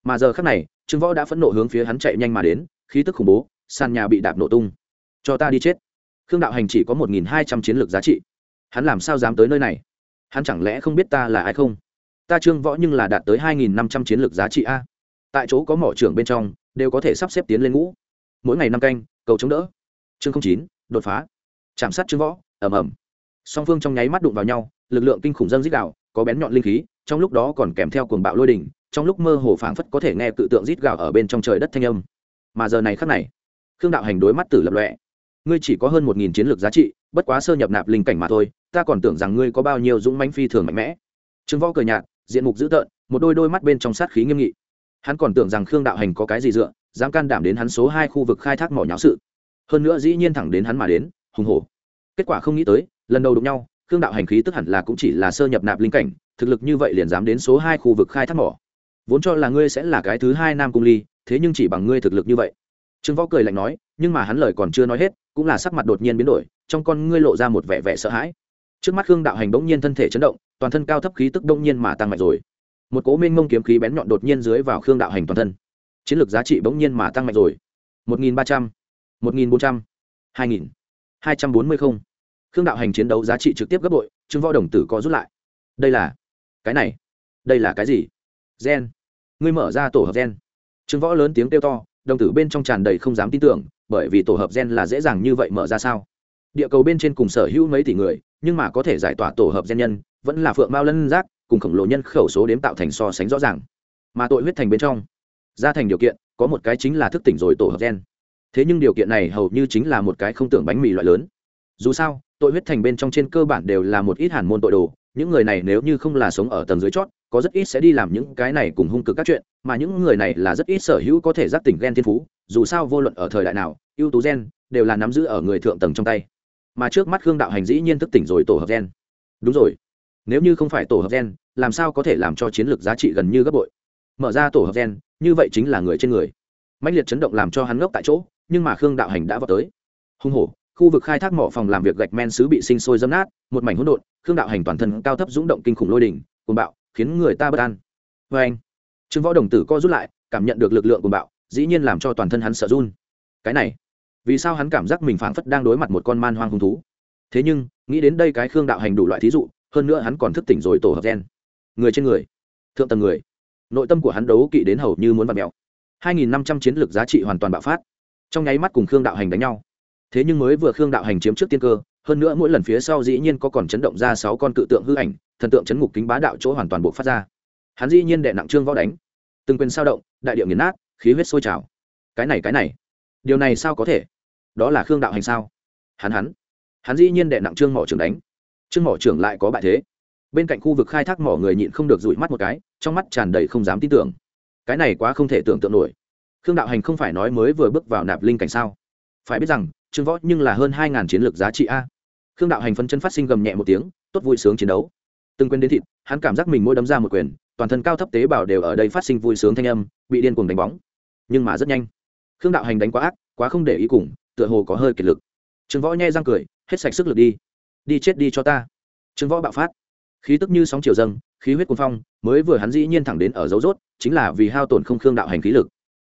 [SPEAKER 1] Mà giờ khác này, trương võ đã phẫn nộ hướng phía hắn chạy nhanh mà đến, khí tức khủng bố, sàn nhà bị đạp nổ tung. Cho ta đi chết. Khương đạo hành chỉ có một nghìn hai trăm chiến lược giá trị. Hắn làm sao dám tới nơi này? Hắn chẳng lẽ không biết ta là ai không? Ta trương võ nhưng là đạt tới hai nghìn năm trăm chiến lược giá trị a. Tại chỗ có mỏ trưởng bên trong, đều có thể sắp xếp tiến lên ngũ. Mỗi ngày năm canh, cầu chống đỡ. Chương chín, đột phá. Chạm sát trương võ ẩm ẩm song phương trong nháy mắt đụng vào nhau, lực lượng kinh khủng dân dích đạo có bén nhọn linh khí trong lúc đó còn kèm theo cuồng bạo lôi đình, trong lúc mơ hồ phảng phất có thể nghe cự tượng rít gào ở bên trong trời đất thanh âm. Mà giờ này khắc này khương đạo hành đối mắt tử lập lọe ngươi chỉ có hơn một nghìn chiến lược giá trị bất quá sơ nhập nạp linh cảnh mà thôi ta còn tưởng rằng ngươi có bao nhiêu dũng mãnh phi thường mạnh mẽ. Trương võ cười nhạt diện mục dữ tợn một đôi đôi mắt bên trong sát khí nghiêm nghị. Hắn còn tưởng rằng khương đạo hành có cái gì dựa dám can đảm đến hắn số hai khu vực khai thác mỏ nháo sự. Hơn nữa dĩ nhiên thẳng đến hắn mà đến hùng hổ. Kết quả không nghĩ tới lần đầu đụng nhau khương đạo hành khí tức hẳn là cũng chỉ là sơ nhập nạp linh cảnh, thực lực như vậy liền dám đến số hai khu vực khai thác mỏ. Vốn cho là ngươi sẽ là cái thứ hai nam cung ly, thế nhưng chỉ bằng ngươi thực lực như vậy. Trương võ cười lạnh nói, nhưng mà hắn lời còn chưa nói hết, cũng là sắc mặt đột nhiên biến đổi, trong con ngươi lộ ra một vẻ vẻ sợ hãi. Trước mắt khương đạo hành bỗng nhiên thân thể chấn động, toàn thân cao thấp khí tức đông nhiên mà tăng mạnh rồi. Một cố minh mông kiếm khí bén nhọn đột nhiên dưới vào khương đạo hành toàn thân. Chiến lược giá trị bỗng nhiên mà tăng mạnh rồi. Một nghìn ba trăm, một nghìn bốn trăm, hai nghìn, hai trăm bốn mươi không khương đạo hành chiến đấu giá trị trực tiếp gấp bội, trương võ đồng tử có rút lại. Đây là cái này, đây là cái gì? Gen. Ngươi mở ra tổ hợp gen. Trương võ lớn tiếng kêu to, đồng tử bên trong tràn đầy không dám tin tưởng, bởi vì tổ hợp gen là dễ dàng như vậy mở ra sao? Địa cầu bên trên cùng sở hữu mấy tỷ người, nhưng mà có thể giải tỏa tổ hợp gen nhân, vẫn là phượng mao lân giác, cùng khổng lồ nhân khẩu số đếm tạo thành so sánh rõ ràng. Mà tội huyết thành bên trong, ra thành điều kiện, có một cái chính là thức tỉnh rồi tổ hợp gen. Thế nhưng điều kiện này hầu như chính là một cái không tưởng bánh mì loại lớn dù sao, tội huyết thành bên trong trên cơ bản đều là một ít hàn môn tội đồ, những người này nếu như không là sống ở tầng dưới chót, có rất ít sẽ đi làm những cái này cùng hung cực các chuyện, mà những người này là rất ít sở hữu có thể giác tỉnh gen thiên phú, dù sao vô luận ở thời đại nào, ưu tú gen đều là nắm giữ ở người thượng tầng trong tay. Mà trước mắt khương đạo hành dĩ nhiên thức tỉnh rồi tổ hợp gen. Đúng rồi, nếu như không phải tổ hợp gen, làm sao có thể làm cho chiến lược giá trị gần như gấp bội? Mở ra tổ hợp gen, như vậy chính là người trên người. Mạnh liệt chấn động làm cho hắn ngốc tại chỗ, nhưng mà khương đạo hành đã vào tới. Hung hổ khu vực khai thác mỏ phòng làm việc gạch men xứ bị sinh sôi dâm nát, một mảnh hỗn độn, khương đạo hành toàn thân cao thấp rúng động kinh khủng lôi đỉnh, cuồng bạo, khiến người ta bất an. Vê anh, trương võ đồng tử co rút lại, cảm nhận được lực lượng cuồng bạo, dĩ nhiên làm cho toàn thân hắn sợ run. Cái này, vì sao hắn cảm giác mình phảng phất đang đối mặt một con man hoang hung thú? Thế nhưng, nghĩ đến đây cái khương đạo hành đủ loại thí dụ, hơn nữa hắn còn thức tỉnh rồi tổ hợp gen. Người trên người, thượng tầng người, nội tâm của hắn đấu kỵ đến hầu như muốn vặt mèo. Hai nghìn năm trăm chiến lược giá trị hoàn toàn bạo phát. Trong nháy mắt cùng khương đạo hành đánh nhau thế nhưng mới vừa khương đạo hành chiếm trước tiên cơ, hơn nữa mỗi lần phía sau dĩ nhiên có còn chấn động ra sáu con cự tượng hư ảnh, thần tượng chấn ngục kính bá đạo chỗ hoàn toàn buộc phát ra. Hắn dĩ nhiên đệ nặng trương võ đánh. Từng quyền sao động, đại điệu nghiền nát, khí huyết sôi trào. Cái này cái này. Điều này sao có thể? Đó là khương đạo hành sao? Hắn hắn. Hắn dĩ nhiên đệ nặng trương mỏ trưởng đánh. Trương mỏ trưởng lại có bại thế. Bên cạnh khu vực khai thác mỏ người nhịn không được dụi mắt một cái, trong mắt tràn đầy không dám tin tưởng. Cái này quá không thể tưởng tượng nổi. Khương đạo hành không phải nói mới vừa bước vào nạp linh cảnh sao? Phải biết rằng trương võ nhưng là hơn hai ngàn chiến lược giá trị a. Khương đạo hành phân chân phát sinh gầm nhẹ một tiếng, tốt vui sướng chiến đấu. Từng quên đến thịt, hắn cảm giác mình mỗi đấm ra một quyền, toàn thân cao thấp tế bào đều ở đây phát sinh vui sướng thanh âm, bị điên cuồng đánh bóng. Nhưng mà rất nhanh, khương đạo hành đánh quá ác, quá không để ý cùng, tựa hồ có hơi kiệt lực. Trương võ nhai răng cười, hết sạch sức lực đi. Đi chết đi cho ta. Trương võ bạo phát. Khí tức như sóng chiều dâng, khí huyết cuồng phong, mới vừa hắn dĩ nhiên thẳng đến ở dấu rốt, chính là vì hao tổn không khương đạo hành khí lực.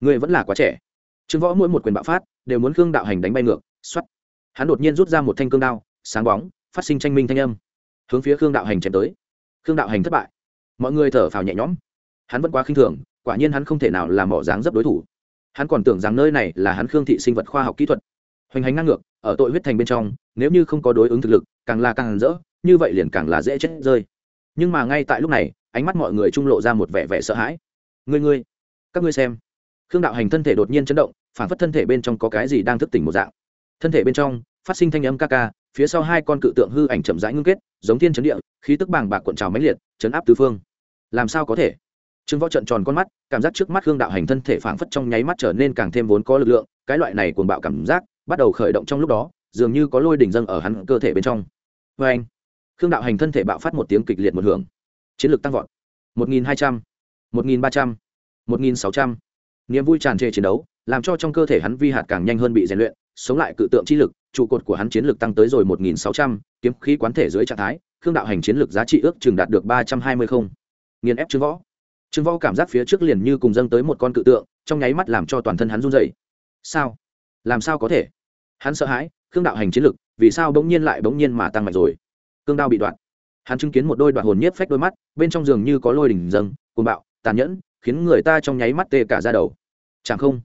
[SPEAKER 1] Người vẫn là quá trẻ trương võ mỗi một quyền bạo phát, đều muốn khương đạo hành đánh bay ngược xoắt hắn đột nhiên rút ra một thanh cương đao, sáng bóng, phát sinh tranh minh thanh âm, hướng phía khương đạo hành chém tới. Khương đạo hành thất bại. Mọi người thở phào nhẹ nhõm. Hắn vẫn quá khinh thường, quả nhiên hắn không thể nào làm mỏ dáng dấp đối thủ. Hắn còn tưởng rằng nơi này là hắn khương thị sinh vật khoa học kỹ thuật. Hoành hành ngang ngược, ở tội huyết thành bên trong, nếu như không có đối ứng thực lực, càng là càng rỡ, như vậy liền càng là dễ chết rơi. Nhưng mà ngay tại lúc này, ánh mắt mọi người trung lộ ra một vẻ vẻ sợ hãi. Ngươi ngươi, các ngươi xem khương đạo hành thân thể đột nhiên chấn động phản phất thân thể bên trong có cái gì đang thức tỉnh một dạng. Thân thể bên trong phát sinh thanh âm ca ca phía sau hai con cự tượng hư ảnh chậm rãi ngưng kết giống thiên chấn địa khí tức bàng bạc cuộn trào mãnh liệt chấn áp tứ phương. Làm sao có thể? Trương Võ trận tròn con mắt, cảm giác trước mắt Khương Đạo Hành thân thể phản phất trong nháy mắt trở nên càng thêm vốn có lực lượng, cái loại này cuồng bạo cảm giác bắt đầu khởi động trong lúc đó, dường như có lôi đỉnh dâng ở hắn cơ thể bên trong. Và anh, Khương Đạo Hành thân thể bạo phát một tiếng kịch liệt một hưởng, chiến lực tăng vọt, 1200, 1300, 1600, niềm vui tràn trề chiến đấu, làm cho trong cơ thể hắn vi hạt càng nhanh hơn bị rèn luyện, sống lại cự tượng chi lực, trụ cột của hắn chiến lực tăng tới rồi một nghìn sáu trăm, kiếm khí quán thể dưới trạng thái, khương đạo hành chiến lực giá trị ước chừng đạt được ba trăm hai mươi không. Nghiền ép trương võ. Trương võ cảm giác phía trước liền như cùng dâng tới một con cự tượng, trong nháy mắt làm cho toàn thân hắn run dậy sao? Làm sao có thể? Hắn sợ hãi, khương đạo hành chiến lực, vì sao bỗng nhiên lại bỗng nhiên mà tăng mạnh rồi? Cương đao bị đoạn. Hắn chứng kiến một đôi đoạn hồn nhiếp phách đôi mắt, bên trong giường như có lôi đỉnh dâng, cuồng bạo, tàn nhẫn khiến người ta trong nháy mắt tê cả ra đầu. Chẳng không,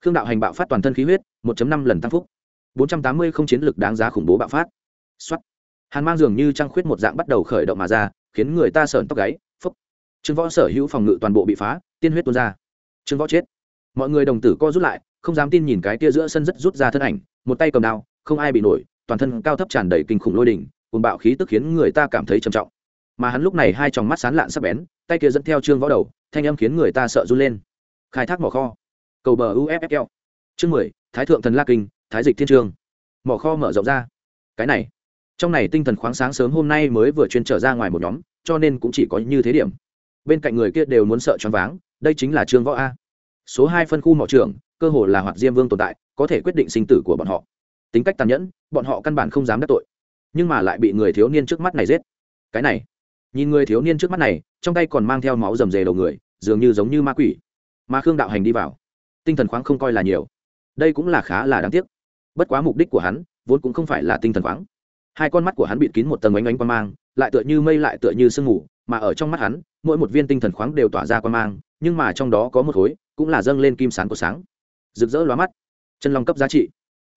[SPEAKER 1] khương đạo hành bạo phát toàn thân khí huyết 1 năm lần tăng phúc. 480 không chiến lực đáng giá khủng bố bạo phát. Xuất hàn mang dường như trăng khuyết một dạng bắt đầu khởi động mà ra, khiến người ta sởn tóc gáy, phúc. Trương võ sở hữu phòng ngự toàn bộ bị phá, tiên huyết tuôn ra. Trương võ chết. Mọi người đồng tử co rút lại, không dám tin nhìn cái kia giữa sân rất rút ra thân ảnh, một tay cầm đao, không ai bị nổi, toàn thân cao thấp tràn đầy kinh khủng lôi đỉnh cùng bạo khí tức khiến người ta cảm thấy trầm trọng mà hắn lúc này hai tròng mắt sán lạn sắp bén, tay kia dẫn theo trương võ đầu, thanh âm khiến người ta sợ run lên. Khai thác mỏ kho. Cầu bờ uffl chương mười, thái thượng thần la kinh, thái dịch thiên trương mỏ kho mở rộng ra. Cái này, trong này tinh thần khoáng sáng sớm hôm nay mới vừa chuyên trở ra ngoài một nhóm, cho nên cũng chỉ có như thế điểm. Bên cạnh người kia đều muốn sợ choáng váng, đây chính là trương võ a. Số hai phân khu mỏ trưởng, cơ hồ là hoạt diêm vương tồn tại, có thể quyết định sinh tử của bọn họ. Tính cách tàn nhẫn, bọn họ căn bản không dám đắc tội, nhưng mà lại bị người thiếu niên trước mắt này giết. Cái này nhìn người thiếu niên trước mắt này, trong tay còn mang theo máu rầm rề đầu người, dường như giống như ma quỷ. Mà khương đạo hành đi vào. Tinh thần khoáng không coi là nhiều. Đây cũng là khá là đáng tiếc. Bất quá mục đích của hắn, vốn cũng không phải là tinh thần khoáng. Hai con mắt của hắn bịt kín một tầng ánh ánh quan mang, lại tựa như mây lại tựa như sương mù, mà ở trong mắt hắn, mỗi một viên tinh thần khoáng đều tỏa ra quan mang, nhưng mà trong đó có một khối, cũng là dâng lên kim sán của sáng. Rực rỡ lóa mắt. Chân long cấp giá trị.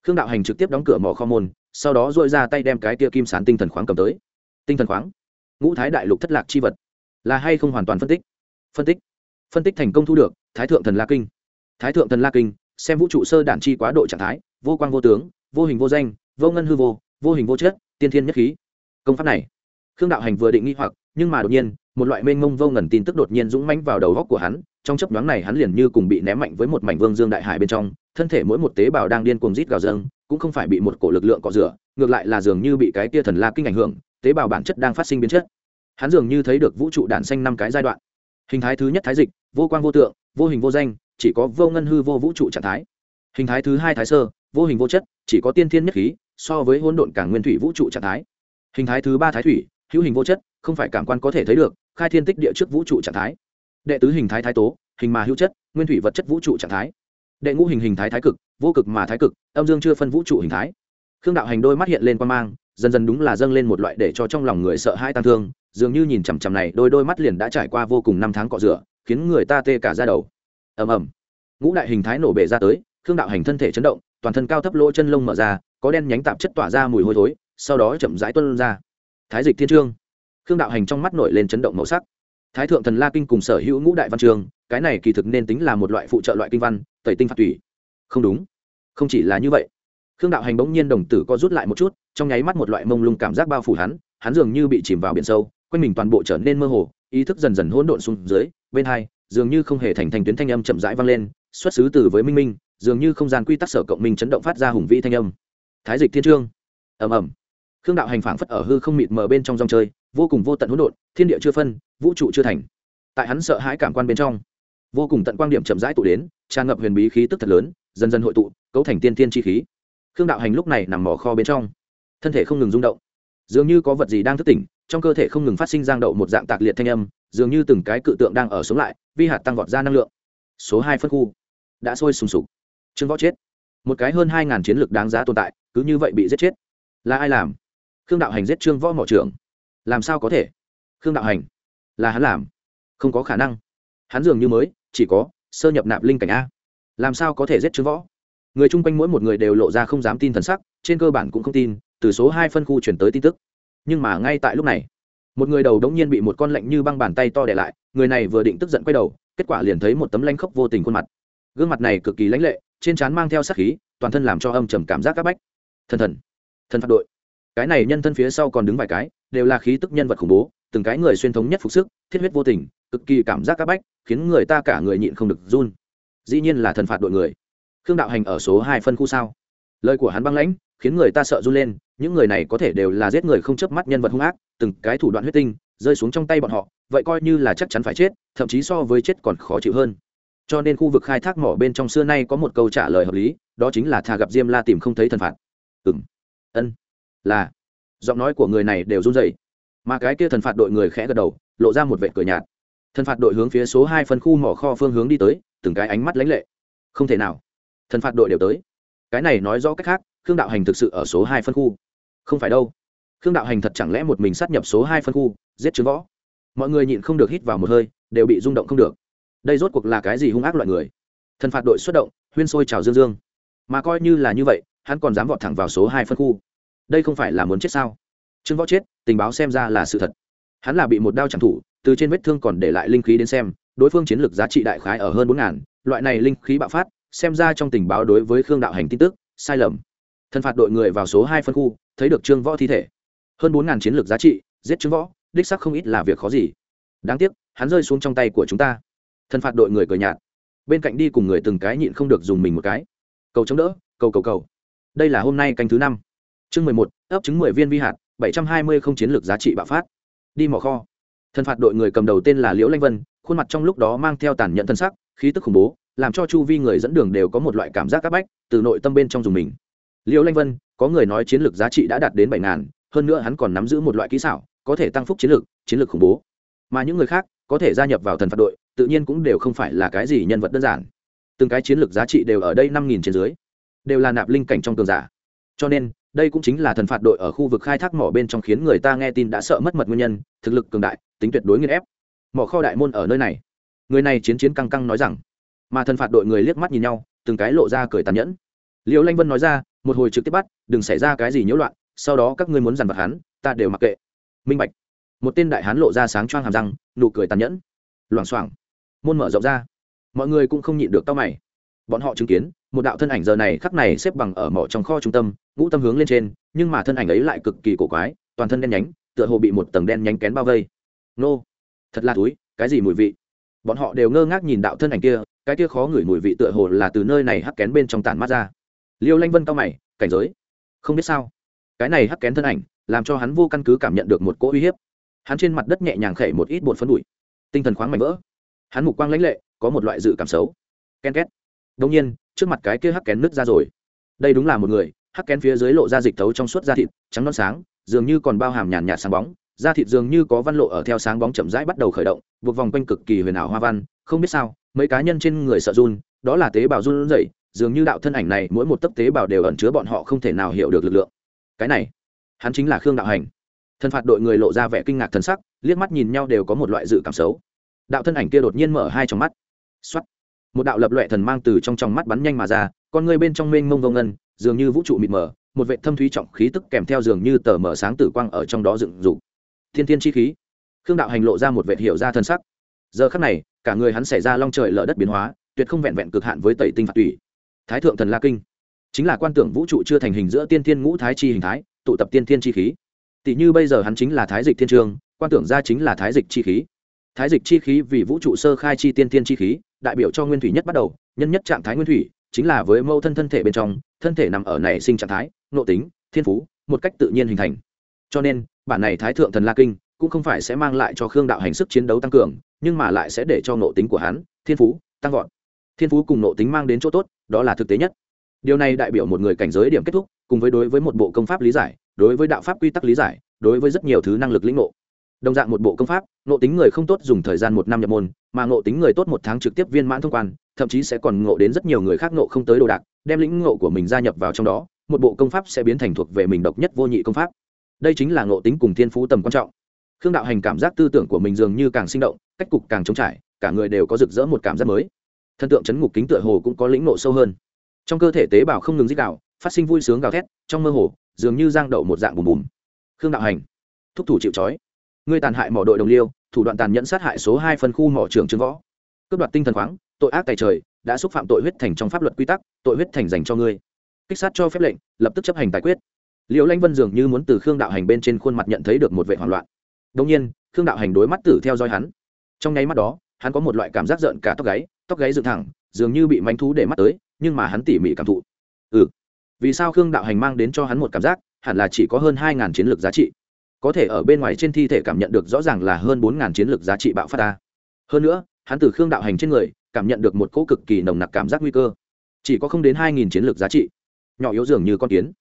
[SPEAKER 1] Khương đạo hành trực tiếp đóng cửa mỏ kho môn, sau đó dội ra tay đem cái tia kim sán tinh thần khoáng cầm tới. Tinh thần khoáng ngũ thái đại lục thất lạc chi vật. Là hay không hoàn toàn phân tích? Phân tích. Phân tích thành công thu được, thái thượng thần la kinh. Thái thượng thần la kinh, xem vũ trụ sơ đản chi quá độ trạng thái, vô quang vô tướng, vô hình vô danh, vô ngân hư vô vô hình vô chất, tiên thiên nhất khí. Công pháp này, khương đạo hành vừa định nghi hoặc, nhưng mà đột nhiên, một loại mênh mông vô ngần tin tức đột nhiên dũng mãnh vào đầu góc của hắn, trong chấp nhoáng này hắn liền như cùng bị ném mạnh với một mảnh vương dương đại hải bên trong, thân thể mỗi một tế bào đang điên cuồng rít gào dâng cũng không phải bị một cổ lực lượng cọ rửa, ngược lại là dường như bị cái tia thần la kinh ảnh hưởng tế bào bản chất đang phát sinh biến chất. Hắn dường như thấy được vũ trụ đản xanh năm cái giai đoạn. Hình thái thứ nhất thái dịch, vô quang vô tượng, vô hình vô danh, chỉ có vô ngân hư vô vũ trụ trạng thái. Hình thái thứ hai thái sơ, vô hình vô chất, chỉ có tiên thiên nhất khí, so với hỗn độn cả nguyên thủy vũ trụ trạng thái. Hình thái thứ ba thái thủy, hữu hình vô chất, không phải cảm quan có thể thấy được, khai thiên tích địa trước vũ trụ trạng thái. Đệ tứ hình thái thái tố, hình mà hữu chất, nguyên thủy vật chất vũ trụ trạng thái. Đệ ngũ hình hình thái thái cực, vô cực mà thái cực, âm dương chưa phân vũ trụ hình thái. Khương đạo hành đôi mắt hiện lên quan mang dần dần đúng là dâng lên một loại để cho trong lòng người sợ hãi tăng thương, dường như nhìn chằm chằm này, đôi đôi mắt liền đã trải qua vô cùng năm tháng cọ rửa, khiến người ta tê cả ra đầu. Ầm ầm. Ngũ đại hình thái nổ bể ra tới, khương đạo hành thân thể chấn động, toàn thân cao thấp lỗ chân lông mở ra, có đen nhánh tạp chất tỏa ra mùi hôi thối, sau đó chậm rãi tuân ra. Thái dịch thiên trương. Khương đạo hành trong mắt nổi lên chấn động màu sắc. Thái thượng thần la kinh cùng sở hữu ngũ đại văn trường, cái này kỳ thực nên tính là một loại phụ trợ loại kinh văn, tẩy tinh phạt tủy. Không đúng. Không chỉ là như vậy khương đạo hành bỗng nhiên đồng tử co rút lại một chút, trong nháy mắt một loại mông lung cảm giác bao phủ hắn hắn dường như bị chìm vào biển sâu, quanh mình toàn bộ trở nên mơ hồ, ý thức dần dần hỗn độn xuống dưới, bên hai, dường như không hề thành thành tuyến thanh âm chậm rãi vang lên, xuất xứ từ với minh minh, dường như không gian quy tắc sở cộng minh chấn động phát ra hùng vĩ thanh âm. Thái dịch thiên trương. Ầm ầm. Khương đạo hành phảng phất ở hư không mịt mờ bên trong dòng chơi, vô cùng vô tận hỗn độn, thiên địa chưa phân, vũ trụ chưa thành. Tại hắn sợ hãi cảm quan bên trong, vô cùng tận quang điểm chậm rãi tụ đến, tràn ngập huyền bí khí tức thật lớn, dần dần hội tụ, cấu thành tiên tiên chi khí khương đạo hành lúc này nằm mỏ kho bên trong. Thân thể không ngừng rung động. Dường như có vật gì đang thức tỉnh, trong cơ thể không ngừng phát sinh giang đậu một dạng tạc liệt thanh âm, dường như từng cái cự tượng đang ở sống lại, vi hạt tăng vọt ra năng lượng. Số hai phân khu. Đã sôi sùng sục. Trương võ chết. Một cái hơn hai ngàn chiến lược đáng giá tồn tại, cứ như vậy bị giết chết. Là ai làm? Khương đạo hành giết trương võ mỏ trưởng. Làm sao có thể? Khương đạo hành. Là hắn làm. Không có khả năng. Hắn dường như mới, chỉ có sơ nhập nạp linh cảnh a. Làm sao có thể giết trương võ? Người chung quanh mỗi một người đều lộ ra không dám tin thần sắc, trên cơ bản cũng không tin, từ số hai phân khu chuyển tới tin tức. Nhưng mà ngay tại lúc này, một người đầu đống nhiên bị một con lạnh như băng bàn tay to để lại, người này vừa định tức giận quay đầu, kết quả liền thấy một tấm lanh khốc vô tình khuôn mặt. Gương mặt này cực kỳ lãnh lệ, trên trán mang theo sắc khí, toàn thân làm cho âm trầm cảm giác áp bách. Thần thần thần phạt đội. Cái này nhân thân phía sau còn đứng vài cái, đều là khí tức nhân vật khủng bố, từng cái người xuyên thống nhất phục sức, thiết huyết vô tình, cực kỳ cảm giác áp bách, khiến người ta cả người nhịn không được run. Dĩ nhiên là thần phạt đội người khương đạo hành ở số hai phân khu sao? Lời của hắn băng lãnh, khiến người ta sợ run lên, những người này có thể đều là giết người không chớp mắt nhân vật hung ác, từng cái thủ đoạn huyết tinh, rơi xuống trong tay bọn họ, vậy coi như là chắc chắn phải chết, thậm chí so với chết còn khó chịu hơn. Cho nên khu vực khai thác mỏ bên trong xưa nay có một câu trả lời hợp lý, đó chính là thà gặp diêm la tìm không thấy thần phạt. Ừng ân. Là. Giọng nói của người này đều run rẩy. Mà cái kia thần phạt đội người khẽ gật đầu, lộ ra một vệ cửa nhạt. Thần phạt đội hướng phía số hai phân khu mỏ kho phương hướng đi tới, từng cái ánh mắt lãnh lệ. Không thể nào thần phạt đội đều tới. Cái này nói rõ cách khác, khương đạo hành thực sự ở số hai phân khu. Không phải đâu. Khương đạo hành thật chẳng lẽ một mình sát nhập số hai phân khu, giết chứng võ. Mọi người nhịn không được hít vào một hơi, đều bị rung động không được. Đây rốt cuộc là cái gì hung ác loại người? Thần phạt đội xuất động, huyên sôi trào dương dương. Mà coi như là như vậy, hắn còn dám vọt thẳng vào số hai phân khu. Đây không phải là muốn chết sao? Trương võ chết, tình báo xem ra là sự thật. Hắn là bị một đao chẳng thủ, từ trên vết thương còn để lại linh khí đến xem, đối phương chiến lược giá trị đại khái ở hơn bốn ngàn, loại này linh khí bạo phát xem ra trong tình báo đối với khương đạo hành tin tức, sai lầm. Thần phạt đội người vào số hai phân khu, thấy được trương võ thi thể. Hơn bốn ngàn chiến lược giá trị, giết trương võ, đích sắc không ít là việc khó gì. Đáng tiếc, hắn rơi xuống trong tay của chúng ta. Thần phạt đội người cờ nhạt. Bên cạnh đi cùng người từng cái nhịn không được dùng mình một cái. Cầu chống đỡ, cầu cầu cầu. Đây là hôm nay canh thứ năm. Chương mười một, ấp chứng mười viên vi hạt, bảy trăm hai mươi không chiến lược giá trị bạo phát. Đi mỏ kho. Thần phạt đội người cầm đầu tên là liễu lanh vân, khuôn mặt trong lúc đó mang theo tàn nhẫn thân sắc, khí tức khủng bố làm cho chu vi người dẫn đường đều có một loại cảm giác áp bách từ nội tâm bên trong dùng mình. Liễu lanh vân, có người nói chiến lược giá trị đã đạt đến bảy ngàn, hơn nữa hắn còn nắm giữ một loại kỹ xảo, có thể tăng phúc chiến lược chiến lược khủng bố. Mà những người khác, có thể gia nhập vào thần phạt đội, tự nhiên cũng đều không phải là cái gì nhân vật đơn giản. Từng cái chiến lược giá trị đều ở đây năm nghìn trên dưới, đều là nạp linh cảnh trong cường giả. Cho nên, đây cũng chính là thần phạt đội ở khu vực khai thác mỏ bên trong khiến người ta nghe tin đã sợ mất mật nguyên nhân, thực lực cường đại, tính tuyệt đối nghiên ép. Mỏ kho đại môn ở nơi này. Người này chiến chiến căng căng nói rằng mà thần phạt đội người liếc mắt nhìn nhau, từng cái lộ ra cười tàn nhẫn. Liễu lanh vân nói ra, một hồi trực tiếp bắt, đừng xảy ra cái gì nhiễu loạn, sau đó các ngươi muốn dằn vặt hắn, ta đều mặc kệ. Minh bạch. Một tên đại hán lộ ra sáng choang hàm răng, nụ cười tàn nhẫn. Loảng xoảng. Môn mở rộng ra. Mọi người cũng không nhịn được tao mày. Bọn họ chứng kiến, một đạo thân ảnh giờ này khắc này xếp bằng ở mỏ trong kho trung tâm, ngũ tâm hướng lên trên, nhưng mà thân ảnh ấy lại cực kỳ cổ quái, toàn thân đen nhánh, tựa hồ bị một tầng đen nhánh kén bao vây. Nô, thật là túi cái gì mùi vị? Bọn họ đều ngơ ngác nhìn đạo thân ảnh kia cái kia khó ngửi mùi vị tựa hồ là từ nơi này hắc kén bên trong tàn mắt ra. Liêu lanh vân cao mày, cảnh giới. Không biết sao. Cái này hắc kén thân ảnh, làm cho hắn vô căn cứ cảm nhận được một cỗ uy hiếp. Hắn trên mặt đất nhẹ nhàng khẩy một ít bột phấn bụi. Tinh thần khoáng mạnh vỡ. Hắn mục quang lãnh lệ, có một loại dự cảm xấu. Ken két. Đông nhiên, trước mặt cái kia hắc kén nứt ra rồi. Đây đúng là một người, hắc kén phía dưới lộ ra dịch tấu trong suốt da thịt, trắng non sáng, dường như còn bao hàm nhàn nhạt sáng bóng. Da thịt dường như có văn lộ ở theo sáng bóng chậm rãi bắt đầu khởi động, buộc vòng quanh cực kỳ huyền ảo hoa văn, không biết sao mấy cá nhân trên người sợ run, đó là tế bào run rẩy, dường như đạo thân ảnh này mỗi một tấc tế bào đều ẩn chứa bọn họ không thể nào hiểu được lực lượng. Cái này, hắn chính là khương đạo hành. Thân phạt đội người lộ ra vẻ kinh ngạc thần sắc, liếc mắt nhìn nhau đều có một loại dự cảm xấu. Đạo thân ảnh kia đột nhiên mở hai trong mắt. X một đạo lập loại thần mang từ trong trong mắt bắn nhanh mà ra, con người bên trong mênh mông vô ngân, dường như vũ trụ mịt mờ, một vệ thâm thúy trọng khí tức kèm theo dường như tờ mở sáng tử quang ở trong đó dựng dục. Thiên thiên chi khí. Khương đạo hành lộ ra một vệ hiểu ra thân sắc giờ khắc này, cả người hắn xảy ra long trời lở đất biến hóa, tuyệt không vẹn vẹn cực hạn với tẩy tinh phạt tủy. Thái thượng thần la kinh. Chính là quan tưởng vũ trụ chưa thành hình giữa tiên thiên ngũ thái chi hình thái, tụ tập tiên thiên chi khí. Tỷ như bây giờ hắn chính là thái dịch thiên trường, quan tưởng ra chính là thái dịch chi khí. Thái dịch chi khí vì vũ trụ sơ khai chi tiên thiên chi khí, đại biểu cho nguyên thủy nhất bắt đầu, nhân nhất trạng thái nguyên thủy, chính là với mâu thân thân thể bên trong, thân thể nằm ở nảy sinh trạng thái nộ tính, thiên phú, một cách tự nhiên hình thành. Cho nên, bản này thái thượng thần la kinh cũng không phải sẽ mang lại cho khương đạo hành sức chiến đấu tăng cường, nhưng mà lại sẽ để cho nộ tính của hắn, thiên phú, tăng vọt. Thiên phú cùng nộ tính mang đến chỗ tốt, đó là thực tế nhất. Điều này đại biểu một người cảnh giới điểm kết thúc, cùng với đối với một bộ công pháp lý giải, đối với đạo pháp quy tắc lý giải, đối với rất nhiều thứ năng lực lĩnh ngộ. Đồng dạng một bộ công pháp, nộ tính người không tốt dùng thời gian một năm nhập môn, mà nộ tính người tốt một tháng trực tiếp viên mãn thông quan, thậm chí sẽ còn ngộ đến rất nhiều người khác ngộ không tới đồ đạc, đem lĩnh ngộ của mình gia nhập vào trong đó, một bộ công pháp sẽ biến thành thuộc về mình độc nhất vô nhị công pháp. Đây chính là ngộ tính cùng thiên phú tầm quan trọng khương đạo hành cảm giác tư tưởng của mình dường như càng sinh động, cách cục càng trống trải, cả người đều có rực rỡ một cảm giác mới. Thân tượng chấn ngục kính tựa hồ cũng có lĩnh ngộ sâu hơn. Trong cơ thể tế bào không ngừng dích đạo phát sinh vui sướng gào thét, trong mơ hồ, dường như giang đậu một dạng bùm bùm. Khương đạo hành, thúc thủ chịu trói. Ngươi tàn hại mỏ đội đồng liêu, thủ đoạn tàn nhẫn sát hại số hai phân khu mỏ trường trương võ. Cướp đoạt tinh thần khoáng, tội ác tài trời, đã xúc phạm tội huyết thành trong pháp luật quy tắc, tội huyết thành dành cho ngươi. Kích sát cho phép lệnh, lập tức chấp hành tài quyết. Liệu lanh vân dường như muốn từ khương đạo hành bên trên khuôn mặt nhận thấy được một vệ hoảng loạn đông nhiên, khương đạo hành đối mắt tử theo dõi hắn. Trong nháy mắt đó, hắn có một loại cảm giác rợn cả tóc gáy tóc gáy dựng thẳng, dường như bị manh thú để mắt tới, nhưng mà hắn tỉ mỉ cảm thụ. Ừ. Vì sao khương đạo hành mang đến cho hắn một cảm giác, hẳn là chỉ có hơn hai ngàn chiến lược giá trị. Có thể ở bên ngoài trên thi thể cảm nhận được rõ ràng là hơn bốn ngàn chiến lược giá trị bạo phát ta hơn nữa, hắn từ khương đạo hành trên người, cảm nhận được một cỗ cực kỳ nồng nặc cảm giác nguy cơ. Chỉ có không đến hai nghìn chiến lược giá trị. Nhỏ yếu dường như con kiến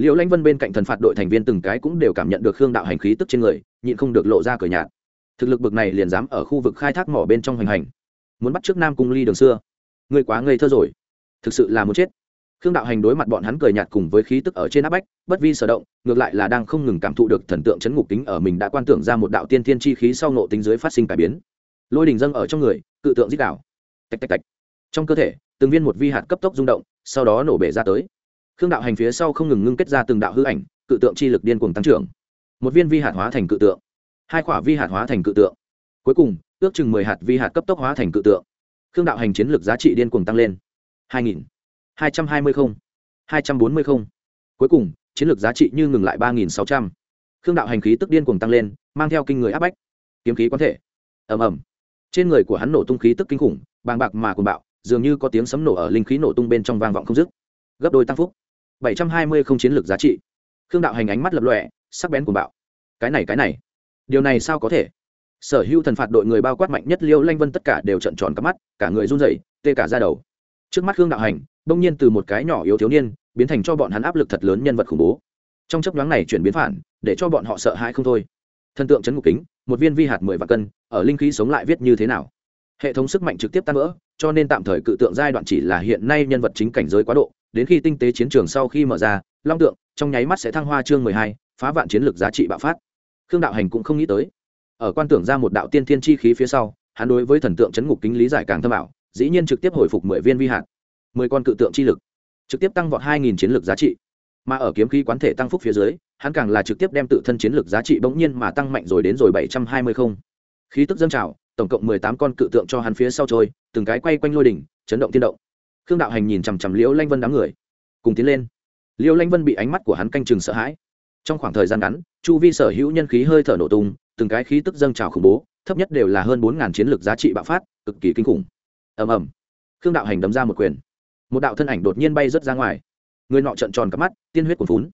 [SPEAKER 1] liễu lãnh vân bên cạnh thần phạt đội thành viên từng cái cũng đều cảm nhận được khương đạo hành khí tức trên người, nhịn không được lộ ra cửa nhạt. Thực lực bực này liền dám ở khu vực khai thác mỏ bên trong hoành hành. Muốn bắt trước nam cung ly đường xưa. Người quá ngây thơ rồi. Thực sự là muốn chết. Khương đạo hành đối mặt bọn hắn cười nhạt cùng với khí tức ở trên áp bách, bất vi sở động, ngược lại là đang không ngừng cảm thụ được thần tượng chấn ngục tính ở mình đã quan tưởng ra một đạo tiên thiên chi khí sau nộ tính dưới phát sinh cải biến. Lôi đình dâng ở trong người, cự tượng giết đảo tạch tạch tạch. Trong cơ thể, từng viên một vi hạt cấp tốc rung động, sau đó nổ bể ra tới khương đạo hành phía sau không ngừng ngưng kết ra từng đạo hư ảnh, cự tượng chi lực điên cuồng tăng trưởng. Một viên vi hạt hóa thành cự tượng, hai quả vi hạt hóa thành cự tượng. Cuối cùng, ước chừng mười hạt vi hạt cấp tốc hóa thành cự tượng. Khương đạo hành chiến lược giá trị điên cuồng tăng lên. Hai nghìn, hai trăm hai mươi không, hai trăm bốn mươi không. Cuối cùng, chiến lược giá trị như ngừng lại ba nghìn sáu trăm. Khương đạo hành khí tức điên cuồng tăng lên, mang theo kinh người áp bách. Kiếm khí quan thể. Ầm ầm. Trên người của hắn nổ tung khí tức kinh khủng, bàng bạc mà cuồng bạo, dường như có tiếng sấm nổ ở linh khí nổ tung bên trong vang vọng không dứt. Gấp đôi tăng phúc bảy trăm hai mươi không chiến lược giá trị. Khương đạo hành ánh mắt lập lọe sắc bén của bạo. Cái này cái này. Điều này sao có thể? Sở hữu thần phạt đội người bao quát mạnh nhất liêu lanh vân tất cả đều trận tròn cắp mắt, cả người run rẩy, tê cả ra đầu. Trước mắt khương đạo hành, đông nhiên từ một cái nhỏ yếu thiếu niên, biến thành cho bọn hắn áp lực thật lớn nhân vật khủng bố. Trong chấp nhoáng này chuyển biến phản, để cho bọn họ sợ hãi không thôi. Thần tượng chấn ngục kính, một viên vi hạt mười vạn cân, ở linh khí sống lại viết như thế nào? Hệ thống sức mạnh trực tiếp tan vỡ, cho nên tạm thời cự tượng giai đoạn chỉ là hiện nay nhân vật chính cảnh giới quá độ đến khi tinh tế chiến trường sau khi mở ra, long tượng, trong nháy mắt sẽ thăng hoa chương mười hai, phá vạn chiến lược giá trị bạo phát. Khương đạo hành cũng không nghĩ tới. Ở quan tưởng ra một đạo tiên thiên chi khí phía sau, hắn đối với thần tượng chấn ngục kính lý giải càng thâm ảo, dĩ nhiên trực tiếp hồi phục mười viên vi hạt, mười con cự tượng chi lực, trực tiếp tăng vọt hai nghìn chiến lược giá trị. Mà ở kiếm khí quán thể tăng phúc phía dưới, hắn càng là trực tiếp đem tự thân chiến lược giá trị bỗng nhiên mà tăng mạnh rồi đến rồi bảy trăm hai mươi không. Khí tức dâng trào, tổng cộng mười tám con cự tượng cho hắn phía sau trôi, từng cái quay quanh lôi đỉnh, chấn động tiên động khương đạo hành nhìn chằm chằm liễu lanh vân đám người, cùng tiến lên. Liễu lanh vân bị ánh mắt của hắn canh chừng sợ hãi. Trong khoảng thời gian ngắn, chu vi sở hữu nhân khí hơi thở nổ tung, từng cái khí tức dâng trào khủng bố, thấp nhất đều là hơn bốn ngàn chiến lược giá trị bạo phát, cực kỳ kinh khủng. Ầm ầm. Khương đạo hành đấm ra một quyền. Một đạo thân ảnh đột nhiên bay rớt ra ngoài. Người nọ trợn tròn cắp mắt, tiên huyết cuồn phún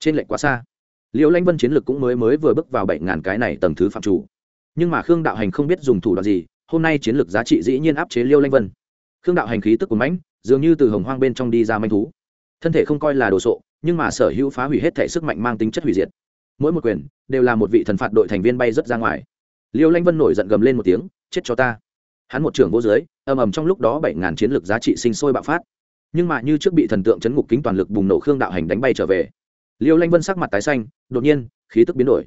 [SPEAKER 1] trên lệnh quá xa. Liễu lanh vân chiến lược cũng mới mới vừa bước vào bảy ngàn cái này tầng thứ phạm chủ. Nhưng mà khương đạo hành không biết dùng thủ đoạn gì, hôm nay chiến lược giá trị dĩ nhiên áp chế liêu lanh vân. Khương đạo hành khí tức của mãnh dường như từ hồng hoang bên trong đi ra manh thú. Thân thể không coi là đồ sộ, nhưng mà sở hữu phá hủy hết thể sức mạnh mang tính chất hủy diệt. Mỗi một quyền đều là một vị thần phạt đội thành viên bay rớt ra ngoài. Liêu lanh vân nổi giận gầm lên một tiếng, chết cho ta. Hắn một trưởng vô dưới, ầm ầm trong lúc đó bảy ngàn chiến lược giá trị sinh sôi bạo phát. Nhưng mà như trước bị thần tượng chấn ngục kính toàn lực bùng nổ khương đạo hành đánh bay trở về, liêu lanh vân sắc mặt tái xanh, đột nhiên, khí tức biến đổi.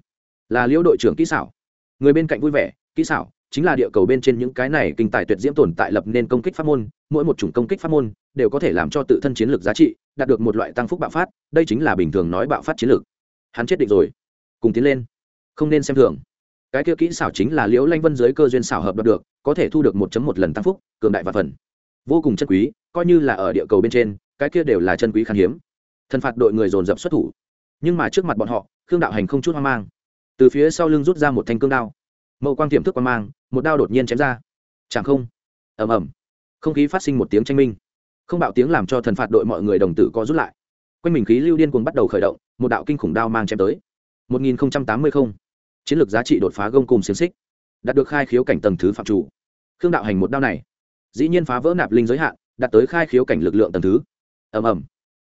[SPEAKER 1] Là liêu đội trưởng kỹ xảo. Người bên cạnh vui vẻ, kỹ xảo chính là địa cầu bên trên những cái này kinh tài tuyệt diễm tồn tại lập nên công kích pháp môn, mỗi một chủng công kích pháp môn đều có thể làm cho tự thân chiến lược giá trị đạt được một loại tăng phúc bạo phát, đây chính là bình thường nói bạo phát chiến lược. Hắn chết định rồi. Cùng tiến lên. Không nên xem thường. Cái kia kỹ xảo chính là liễu lanh vân dưới cơ duyên xảo hợp đạt được, có thể thu được một một lần tăng phúc, cường đại và phần. Vô cùng chân quý, coi như là ở địa cầu bên trên, cái kia đều là chân quý khan hiếm. Thần phạt đội người dồn dập xuất thủ. Nhưng mà trước mặt bọn họ, khương đạo hành không chút hoang mang. Từ phía sau lưng rút ra một thanh cương đao mậu quang tiềm thức quang mang, một đao đột nhiên chém ra. Chẳng không. Ẩm ẩm không khí phát sinh một tiếng tranh minh. Không bạo tiếng làm cho thần phạt đội mọi người đồng tử co rút lại. Quanh mình khí lưu điên cuồng bắt đầu khởi động, một đạo kinh khủng đao mang chém tới. Một nghìn tám mươi không. Chiến lược giá trị đột phá gông cùng xiềng xích. Đạt được khai khiếu cảnh tầng thứ phạm chủ. Khương đạo hành một đao này, dĩ nhiên phá vỡ nạp linh giới hạn, đạt tới khai khiếu cảnh lực lượng tầng thứ. Ầm ầm.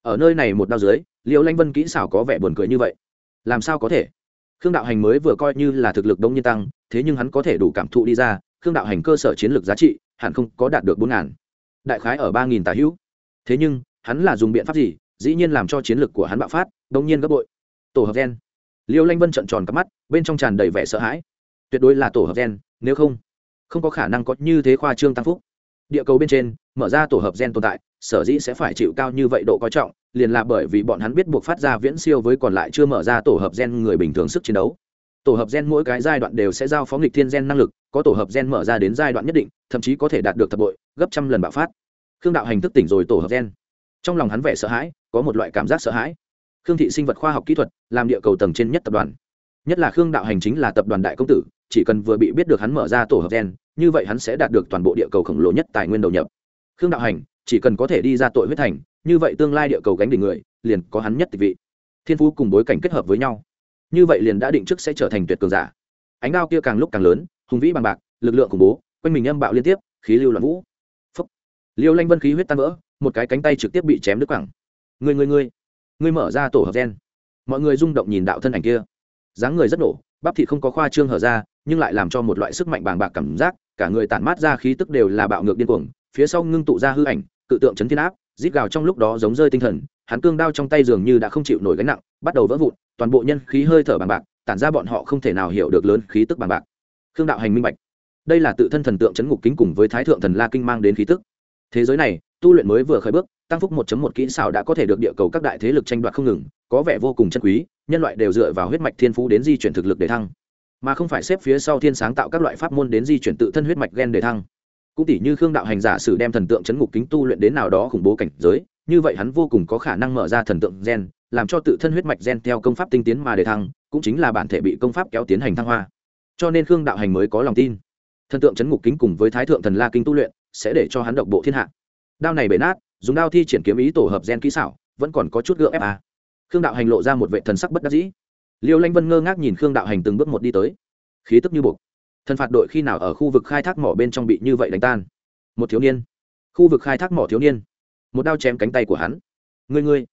[SPEAKER 1] Ở nơi này một đao dưới liệu lanh vân kỹ xảo có vẻ buồn cười như vậy. Làm sao có thể? Khương đạo hành mới vừa coi như là thực lực đông nhiên tăng, thế nhưng hắn có thể đủ cảm thụ đi ra, khương đạo hành cơ sở chiến lược giá trị, hẳn không có đạt được bốn ngàn. Đại khái ở ba nghìn tà hữu. Thế nhưng, hắn là dùng biện pháp gì? Dĩ nhiên làm cho chiến lược của hắn bạo phát đông nhiên gấp bội. Tổ hợp gen. Liêu lanh vân trận tròn cắp mắt, bên trong tràn đầy vẻ sợ hãi. Tuyệt đối là tổ hợp gen, nếu không không có khả năng có như thế khoa trương tăng phúc. Địa cầu bên trên, mở ra tổ hợp gen tồn tại, sở dĩ sẽ phải chịu cao như vậy độ coi trọng liền là bởi vì bọn hắn biết buộc phát ra viễn siêu với còn lại chưa mở ra tổ hợp gen người bình thường sức chiến đấu. Tổ hợp gen mỗi cái giai đoạn đều sẽ giao phó nghịch thiên gen năng lực, có tổ hợp gen mở ra đến giai đoạn nhất định, thậm chí có thể đạt được thập bội, gấp trăm lần bạo phát. Khương đạo hành thức tỉnh rồi tổ hợp gen. Trong lòng hắn vẻ sợ hãi, có một loại cảm giác sợ hãi. Khương thị sinh vật khoa học kỹ thuật, làm địa cầu tầng trên nhất tập đoàn. Nhất là khương đạo hành chính là tập đoàn đại công tử, chỉ cần vừa bị biết được hắn mở ra tổ hợp gen, như vậy hắn sẽ đạt được toàn bộ địa cầu khổng lồ nhất tài nguyên đầu nhập. Khương đạo hành, chỉ cần có thể đi ra tội huyết thành như vậy tương lai địa cầu gánh đỉnh người, liền có hắn nhất tịch vị. Thiên phú cùng bối cảnh kết hợp với nhau, như vậy liền đã định trước sẽ trở thành tuyệt cường giả. Ánh đao kia càng lúc càng lớn, hùng vĩ bằng bạc, lực lượng khủng bố, quanh mình âm bạo liên tiếp, khí lưu loạn vũ. Phúc. Liêu lanh vân khí huyết tan vỡ, một cái cánh tay trực tiếp bị chém đứt quẳng. Người người người người mở ra tổ hợp gen. Mọi người rung động nhìn đạo thân ảnh kia. Dáng người rất nổ, bắp thịt không có khoa trương hở ra, nhưng lại làm cho một loại sức mạnh bàng bạc cảm giác, cả người tản mát ra khí tức đều là bạo ngược điên cuồng, phía sau ngưng tụ ra hư ảnh tự tượng chấn thiên áp rít gào trong lúc đó giống rơi tinh thần, hắn cương đao trong tay dường như đã không chịu nổi gánh nặng, bắt đầu vỡ vụn, toàn bộ nhân khí hơi thở bằng bạc, tản ra bọn họ không thể nào hiểu được lớn khí tức bằng bạc. Khương đạo hành minh bạch. Đây là tự thân thần tượng chấn ngục kính cùng với thái thượng thần la kinh mang đến khí tức. Thế giới này, tu luyện mới vừa khởi bước, tăng phúc 1 một kỹ xảo đã có thể được địa cầu các đại thế lực tranh đoạt không ngừng, có vẻ vô cùng chân quý, nhân loại đều dựa vào huyết mạch thiên phú đến di chuyển thực lực để thăng. Mà không phải xếp phía sau thiên sáng tạo các loại pháp môn đến di chuyển tự thân huyết mạch gen để thăng cũng tỷ như khương đạo hành giả sử đem thần tượng chấn ngục kính tu luyện đến nào đó khủng bố cảnh giới, như vậy hắn vô cùng có khả năng mở ra thần tượng gen, làm cho tự thân huyết mạch gen theo công pháp tinh tiến mà để thăng, cũng chính là bản thể bị công pháp kéo tiến hành thăng hoa. Cho nên khương đạo hành mới có lòng tin. Thần tượng chấn ngục kính cùng với thái thượng thần la kinh tu luyện, sẽ để cho hắn độc bộ thiên hạ. Đao này bể nát, dùng đao thi triển kiếm ý tổ hợp gen kỹ xảo, vẫn còn có chút gượng ép à. khương đạo hành lộ ra một vệ thần sắc bất đắc dĩ. Liêu lanh vân ngơ ngác nhìn khương đạo hành từng bước một đi tới. Khí tức như buộc thần phạt đội khi nào ở khu vực khai thác mỏ bên trong bị như vậy đánh tan? Một thiếu niên. Khu vực khai thác mỏ thiếu niên. Một đao chém cánh tay của hắn. Ngươi ngươi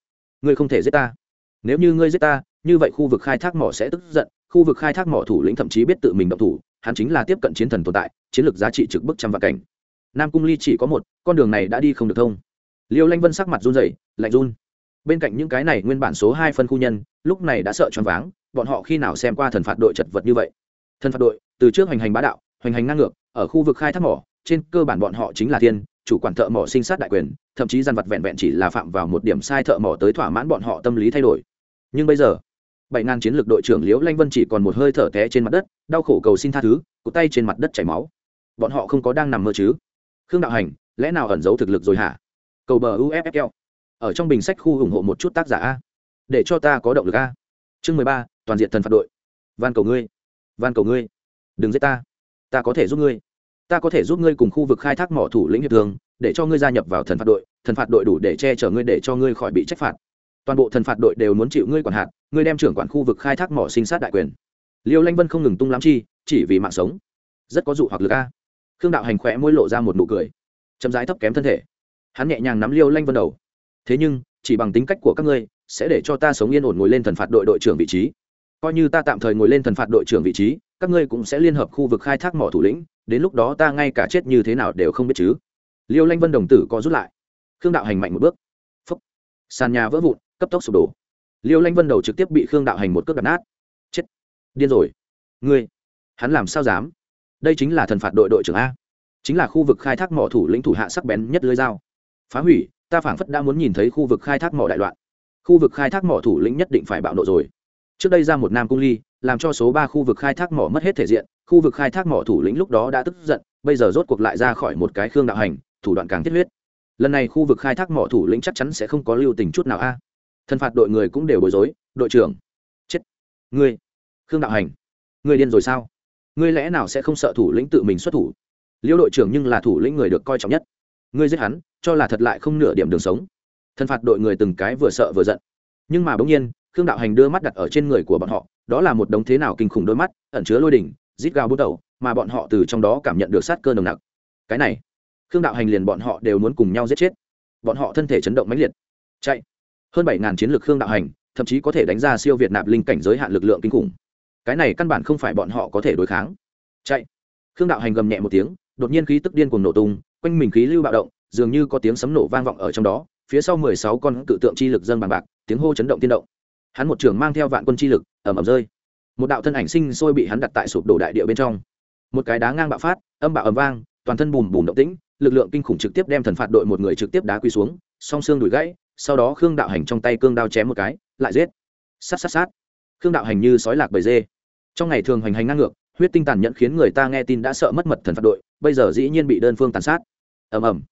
[SPEAKER 1] ngươi không thể giết ta. Nếu như ngươi giết ta, như vậy khu vực khai thác mỏ sẽ tức giận. Khu vực khai thác mỏ thủ lĩnh thậm chí biết tự mình động thủ, hắn chính là tiếp cận chiến thần tồn tại, chiến lược giá trị trực bức trăm vạn cảnh. Nam cung ly chỉ có một, con đường này đã đi không được thông. Liêu lanh vân sắc mặt run rẩy, lạnh run. Bên cạnh những cái này nguyên bản số hai phân khu nhân, lúc này đã sợ choáng váng, bọn họ khi nào xem qua thần phạt đội chật vật như vậy? Thần phạt đội từ trước hoành hành bá đạo, hoành hành ngang ngược, ở khu vực khai thác mỏ, trên cơ bản bọn họ chính là thiên, chủ quản thợ mỏ sinh sát đại quyền, thậm chí gian vật vẹn vẹn chỉ là phạm vào một điểm sai thợ mỏ tới thỏa mãn bọn họ tâm lý thay đổi. Nhưng bây giờ, bảy ngàn chiến lược đội trưởng liễu lanh vân chỉ còn một hơi thở té trên mặt đất, đau khổ cầu xin tha thứ, cụt tay trên mặt đất chảy máu. Bọn họ không có đang nằm mơ chứ? Khương đạo hành, lẽ nào ẩn giấu thực lực rồi hả? Cầu bờ uffl ở trong bình sách khu ủng hộ một chút tác giả a. Để cho ta có động lực a. Chương mười ba, toàn diện thần phạt đội. Van cầu ngươi. Van cầu ngươi đừng giết ta. Ta có thể giúp ngươi. Ta có thể giúp ngươi cùng khu vực khai thác mỏ thủ lĩnh hiệp thường để cho ngươi gia nhập vào thần phạt đội. Thần phạt đội đủ để che chở ngươi, để cho ngươi khỏi bị trách phạt. Toàn bộ thần phạt đội đều muốn chịu ngươi quản hạt, ngươi đem trưởng quản khu vực khai thác mỏ sinh sát đại quyền. Liêu lanh vân không ngừng tung lắm chi, chỉ vì mạng sống. Rất có dụ hoặc lực a. Khương đạo hành khỏe môi lộ ra một nụ cười. Chậm rãi thấp kém thân thể. Hắn nhẹ nhàng nắm liêu lanh vân đầu. Thế nhưng, chỉ bằng tính cách của các ngươi, sẽ để cho ta sống yên ổn ngồi lên thần phạt đội đội trưởng vị trí. Coi như ta tạm thời ngồi lên thần phạt đội trưởng vị trí các ngươi cũng sẽ liên hợp khu vực khai thác mỏ thủ lĩnh, đến lúc đó ta ngay cả chết như thế nào đều không biết chứ. Liêu lanh vân đồng tử có rút lại. Khương đạo hành mạnh một bước. Phúc. Sàn nhà vỡ vụn, cấp tốc sụp đổ. Liêu lanh vân đầu trực tiếp bị khương đạo hành một cước đặt nát. Chết. Điên rồi. Ngươi, hắn làm sao dám? Đây chính là thần phạt đội đội trưởng a. Chính là khu vực khai thác mỏ thủ lĩnh thủ hạ sắc bén nhất lưới dao. Phá hủy, ta phảng phất đã muốn nhìn thấy khu vực khai thác mỏ đại loạn. Khu vực khai thác mỏ thủ lĩnh nhất định phải bạo nộ rồi trước đây ra một nam cung ly, làm cho số ba khu vực khai thác mỏ mất hết thể diện, khu vực khai thác mỏ thủ lĩnh lúc đó đã tức giận, bây giờ rốt cuộc lại ra khỏi một cái khương đạo hành, thủ đoạn càng thiết huyết. Lần này khu vực khai thác mỏ thủ lĩnh chắc chắn sẽ không có lưu tình chút nào a. À. thân phạt đội người cũng đều bối rối, đội trưởng. Chết. Ngươi, khương đạo hành, ngươi điên rồi sao? Ngươi lẽ nào sẽ không sợ thủ lĩnh tự mình xuất thủ? Liêu đội trưởng nhưng là thủ lĩnh người được coi trọng nhất. Ngươi giết hắn, cho là thật lại không nửa điểm đường sống. Thân phạt đội người từng cái vừa sợ vừa giận. Nhưng mà bỗng nhiên khương đạo hành đưa mắt đặt ở trên người của bọn họ, đó là một đống thế nào kinh khủng đôi mắt, ẩn chứa lôi đỉnh, rít gào bút đầu, mà bọn họ từ trong đó cảm nhận được sát cơ nồng nặc. Cái này, khương đạo hành liền bọn họ đều muốn cùng nhau giết chết. Bọn họ thân thể chấn động mãnh liệt. Chạy. Hơn bảy ngàn chiến lược khương đạo hành, thậm chí có thể đánh ra siêu việt nạp linh cảnh giới hạn lực lượng kinh khủng. Cái này căn bản không phải bọn họ có thể đối kháng. Chạy. Khương đạo hành gầm nhẹ một tiếng, đột nhiên khí tức điên cuồng nổ tung, quanh mình khí lưu bạo động, dường như có tiếng sấm nổ vang vọng ở trong đó, phía sau mười sáu con cự tượng chi lực dâng bằng bạc, tiếng hô chấn động tiên động hắn một trưởng mang theo vạn quân chi lực ẩm ẩm rơi. Một đạo thân ảnh sinh sôi bị hắn đặt tại sụp đổ đại địa bên trong. Một cái đá ngang bạo phát, âm bạo ầm vang, toàn thân bùm bùm động tĩnh, lực lượng kinh khủng trực tiếp đem thần phạt đội một người trực tiếp đá quy xuống, song xương đùi gãy, sau đó khương đạo hành trong tay cương đao chém một cái, lại giết. Sát sát sát. Khương đạo hành như sói lạc bầy dê. Trong ngày thường hành hành ngang ngược, huyết tinh tàn nhẫn khiến người ta nghe tin đã sợ mất mật thần phạt đội, bây giờ dĩ nhiên bị đơn phương tàn sát. Ầm ầm.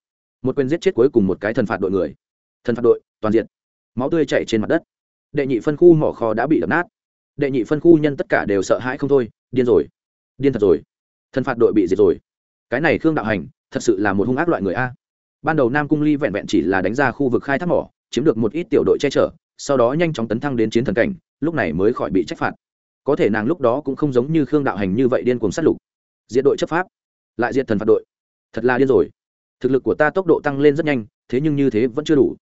[SPEAKER 1] Một quyền giết chết cuối cùng một cái thần phạt đội người. Thần phạt đội toàn diện. Máu tươi chảy trên mặt đất đệ nhị phân khu mỏ kho đã bị đập nát. Đệ nhị phân khu nhân tất cả đều sợ hãi không thôi, điên rồi. Điên thật rồi. Thần phạt đội bị diệt rồi. Cái này khương đạo hành, thật sự là một hung ác loại người a. Ban đầu nam cung ly vẹn vẹn chỉ là đánh ra khu vực khai thác mỏ, chiếm được một ít tiểu đội che chở, sau đó nhanh chóng tấn thăng đến chiến thần cảnh, lúc này mới khỏi bị trách phạt. Có thể nàng lúc đó cũng không giống như khương đạo hành như vậy điên cuồng sát lục. Diện đội chấp pháp, lại diện thần phạt đội. Thật là điên rồi. Thực lực của ta tốc độ tăng lên rất nhanh, thế nhưng như thế vẫn chưa đủ.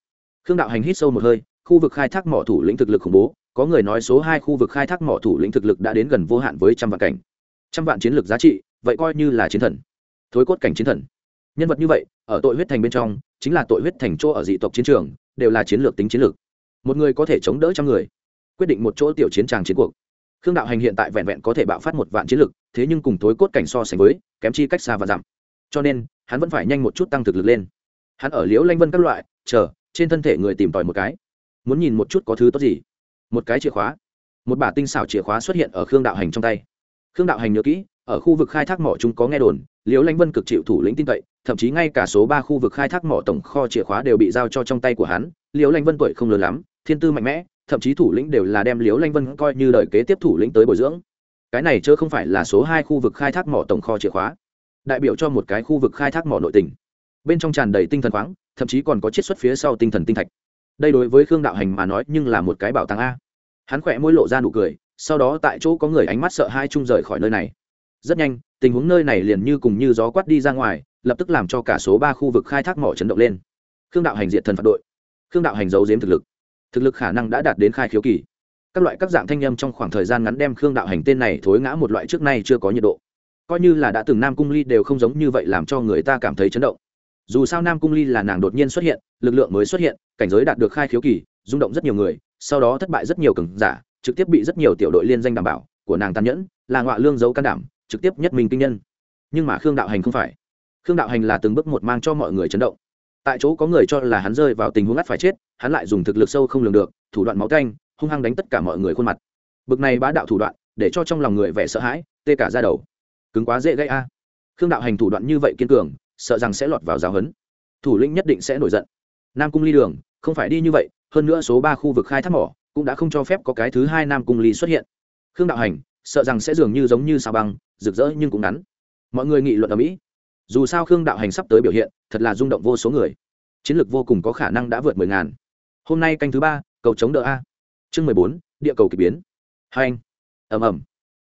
[SPEAKER 1] Khương đạo hành hít sâu một hơi khu vực khai thác mỏ thủ lĩnh thực lực khủng bố, có người nói số hai khu vực khai thác mỏ thủ lĩnh thực lực đã đến gần vô hạn với trăm vạn cảnh. Trăm vạn chiến lược giá trị, vậy coi như là chiến thần. Thối cốt cảnh chiến thần. Nhân vật như vậy, ở tội huyết thành bên trong, chính là tội huyết thành chỗ ở dị tộc chiến trường, đều là chiến lược tính chiến lược. Một người có thể chống đỡ trăm người, quyết định một chỗ tiểu chiến tràng chiến cuộc. Khương đạo hành hiện tại vẹn vẹn có thể bạo phát một vạn chiến lược, thế nhưng cùng thối cốt cảnh so sánh với, kém chi cách xa và giảm cho nên, hắn vẫn phải nhanh một chút tăng thực lực lên. Hắn ở liễu lanh vân các loại, chờ, trên thân thể người tìm tòi một cái muốn nhìn một chút có thứ tốt gì. Một cái chìa khóa. Một bả tinh xảo chìa khóa xuất hiện ở khương đạo hành trong tay. Khương đạo hành nhớ kỹ, ở khu vực khai thác mỏ chúng có nghe đồn, liễu lanh vân cực chịu thủ lĩnh tin cậy, thậm chí ngay cả số ba khu vực khai thác mỏ tổng kho chìa khóa đều bị giao cho trong tay của hắn, liễu lanh vân tuổi không lớn lắm, thiên tư mạnh mẽ, thậm chí thủ lĩnh đều là đem liễu lanh vân coi như đời kế tiếp thủ lĩnh tới bồi dưỡng. Cái này chớ không phải là số hai khu vực khai thác mỏ tổng kho chìa khóa. Đại biểu cho một cái khu vực khai thác mỏ nội tình. Bên trong tràn đầy tinh thần khoáng, thậm chí còn có chiết xuất phía sau tinh thần tinh thạch đây đối với khương đạo hành mà nói nhưng là một cái bảo tàng a. Hắn khỏe môi lộ ra nụ cười, sau đó tại chỗ có người ánh mắt sợ hai chung rời khỏi nơi này. Rất nhanh, tình huống nơi này liền như cùng như gió quát đi ra ngoài, lập tức làm cho cả số ba khu vực khai thác mỏ chấn động lên. Khương đạo hành diện thần phạt đội. Khương đạo hành giấu giếm thực lực. Thực lực khả năng đã đạt đến khai khiếu kỳ. Các loại các dạng thanh â m trong khoảng thời gian ngắn đem khương đạo hành tên này thối ngã một loại trước nay chưa có nhiệt độ. Coi như là đã từng nam cung ly đều không giống như vậy làm cho người ta cảm thấy chấn động dù sao nam cung ly là nàng đột nhiên xuất hiện, lực lượng mới xuất hiện, cảnh giới đạt được khai khiếu kỳ, rung động rất nhiều người, sau đó thất bại rất nhiều cường giả, trực tiếp bị rất nhiều tiểu đội liên danh đảm bảo, của nàng tàn nhẫn, là ngọa lương giấu can đảm, trực tiếp nhất mình kinh nhân. Nhưng mà khương đạo hành không phải. Khương đạo hành là từng bước một mang cho mọi người chấn động. Tại chỗ có người cho là hắn rơi vào tình huống ngắt phải chết, hắn lại dùng thực lực sâu không lường được, thủ đoạn máu canh hung hăng đánh tất cả mọi người khuôn mặt. Bực này bá đạo thủ đoạn, để cho trong lòng người vẻ sợ hãi, tê cả ra đầu. Cứng quá dễ gây a. Khương đạo hành thủ đoạn như vậy kiên cường sợ rằng sẽ lọt vào giáo hấn thủ lĩnh nhất định sẽ nổi giận. Nam cung ly đường, không phải đi như vậy, hơn nữa số ba khu vực khai thác mỏ cũng đã không cho phép có cái thứ hai nam cung ly xuất hiện. Khương đạo hành, sợ rằng sẽ dường như giống như sao băng, rực rỡ nhưng cũng ngắn. Mọi người nghị luận ở mỹ. Dù sao khương đạo hành sắp tới biểu hiện, thật là rung động vô số người. Chiến lược vô cùng có khả năng đã vượt mười ngàn. Hôm nay canh thứ ba, cầu chống đỡ a. Chương mười bốn, địa cầu k ỳ biến. Hai anh. Ẩm ẩm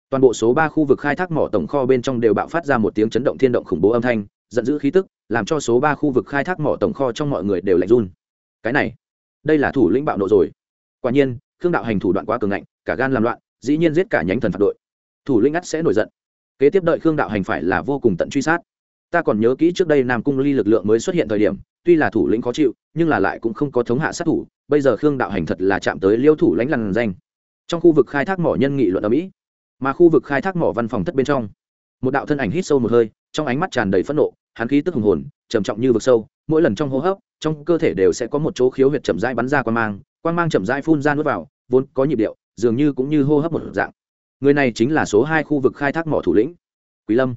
[SPEAKER 1] toàn bộ số ba khu vực khai thác mỏ tổng kho bên trong đều bạo phát ra một tiếng chấn động thiên động khủng bố âm thanh giận dữ khí tức, làm cho số ba khu vực khai thác mỏ tổng kho trong mọi người đều lạnh run. Cái này, đây là thủ lĩnh bạo nộ rồi. Quả nhiên, khương đạo hành thủ đoạn quá cường ngạnh, cả gan làm loạn, dĩ nhiên giết cả nhánh thần phạt đội. Thủ lĩnh ắt sẽ nổi giận. Kế tiếp đợi khương đạo hành phải là vô cùng tận truy sát. Ta còn nhớ kỹ trước đây nam cung ly lực lượng mới xuất hiện thời điểm, tuy là thủ lĩnh khó chịu, nhưng là lại cũng không có thống hạ sát thủ, bây giờ khương đạo hành thật là chạm tới liêu thủ lãnh lằn danh. Trong khu vực khai thác mỏ nhân nghị luận ở mỹ, mà khu vực khai thác mỏ văn phòng thất bên trong, một đạo thân ảnh hít sâu một hơi, trong ánh mắt tràn đầy phẫn nộ hắn khí tức hùng hồn, trầm trọng như vực sâu, mỗi lần trong hô hấp, trong cơ thể đều sẽ có một chỗ khiếu huyệt chậm rãi bắn ra quan mang quan mang chậm rãi phun ra nuốt vào, vốn có nhịp điệu, dường như cũng như hô hấp một dạng. Người này chính là số hai khu vực khai thác mỏ thủ lĩnh. Quý lâm.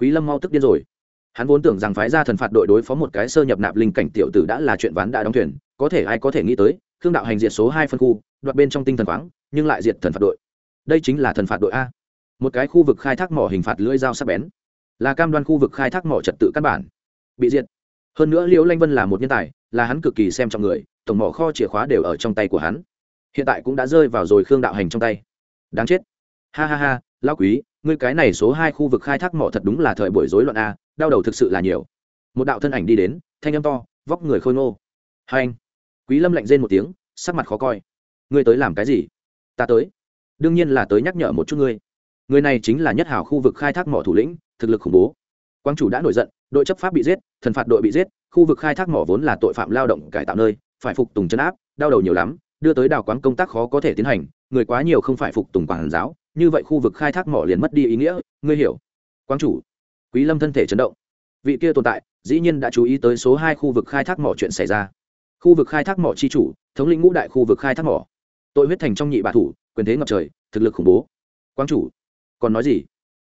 [SPEAKER 1] Quý lâm mau tức điên rồi. Hắn vốn tưởng rằng phái ra thần phạt đội đối phó một cái sơ nhập nạp linh cảnh tiểu tử đã là chuyện ván đã đóng thuyền, có thể ai có thể nghĩ tới, khương đạo hành diệt số hai phân khu, đoạt bên trong tinh thần khoáng, nhưng lại diệt thần phạt đội. Đây chính là thần phạt đội a. Một cái khu vực khai thác mỏ hình phạt lưỡi dao sắc bén là cam đoan khu vực khai thác mỏ trật tự căn bản. Bị diệt. Hơn nữa liễu lanh vân là một nhân tài, là hắn cực kỳ xem trọng người, tổng mỏ kho chìa khóa đều ở trong tay của hắn. Hiện tại cũng đã rơi vào rồi khương đạo hành trong tay. Đáng chết. Ha ha ha lao quý, ngươi cái này số hai khu vực khai thác mỏ thật đúng là thời buổi rối loạn a, đau đầu thực sự là nhiều. Một đạo thân ảnh đi đến, thanh âm to, vóc người khôi ngô. Hai anh. Quý lâm lạnh rên một tiếng, sắc mặt khó coi. Ngươi tới làm cái gì? Ta tới. Đương nhiên là tới nhắc nhở một chút ngươi người này chính là nhất hảo khu vực khai thác mỏ thủ lĩnh, thực lực khủng bố. Quang chủ đã nổi giận, đội chấp pháp bị giết, thần phạt đội bị giết, khu vực khai thác mỏ vốn là tội phạm lao động cải tạo nơi, phải phục tùng chấn áp, đau đầu nhiều lắm, đưa tới đào quán công tác khó có thể tiến hành, người quá nhiều không phải phục tùng quản giáo, như vậy khu vực khai thác mỏ liền mất đi ý nghĩa, ngươi hiểu. Quang chủ, quý lâm thân thể chấn động. Vị kia tồn tại, dĩ nhiên đã chú ý tới số hai khu vực khai thác mỏ chuyện xảy ra. Khu vực khai thác mỏ chi chủ, thống lĩnh ngũ đại khu vực khai thác mỏ. Tội huyết thành trong nhị bạ thủ, quyền thế ngập trời, thực lực khủng bố. Quang chủ còn nói gì?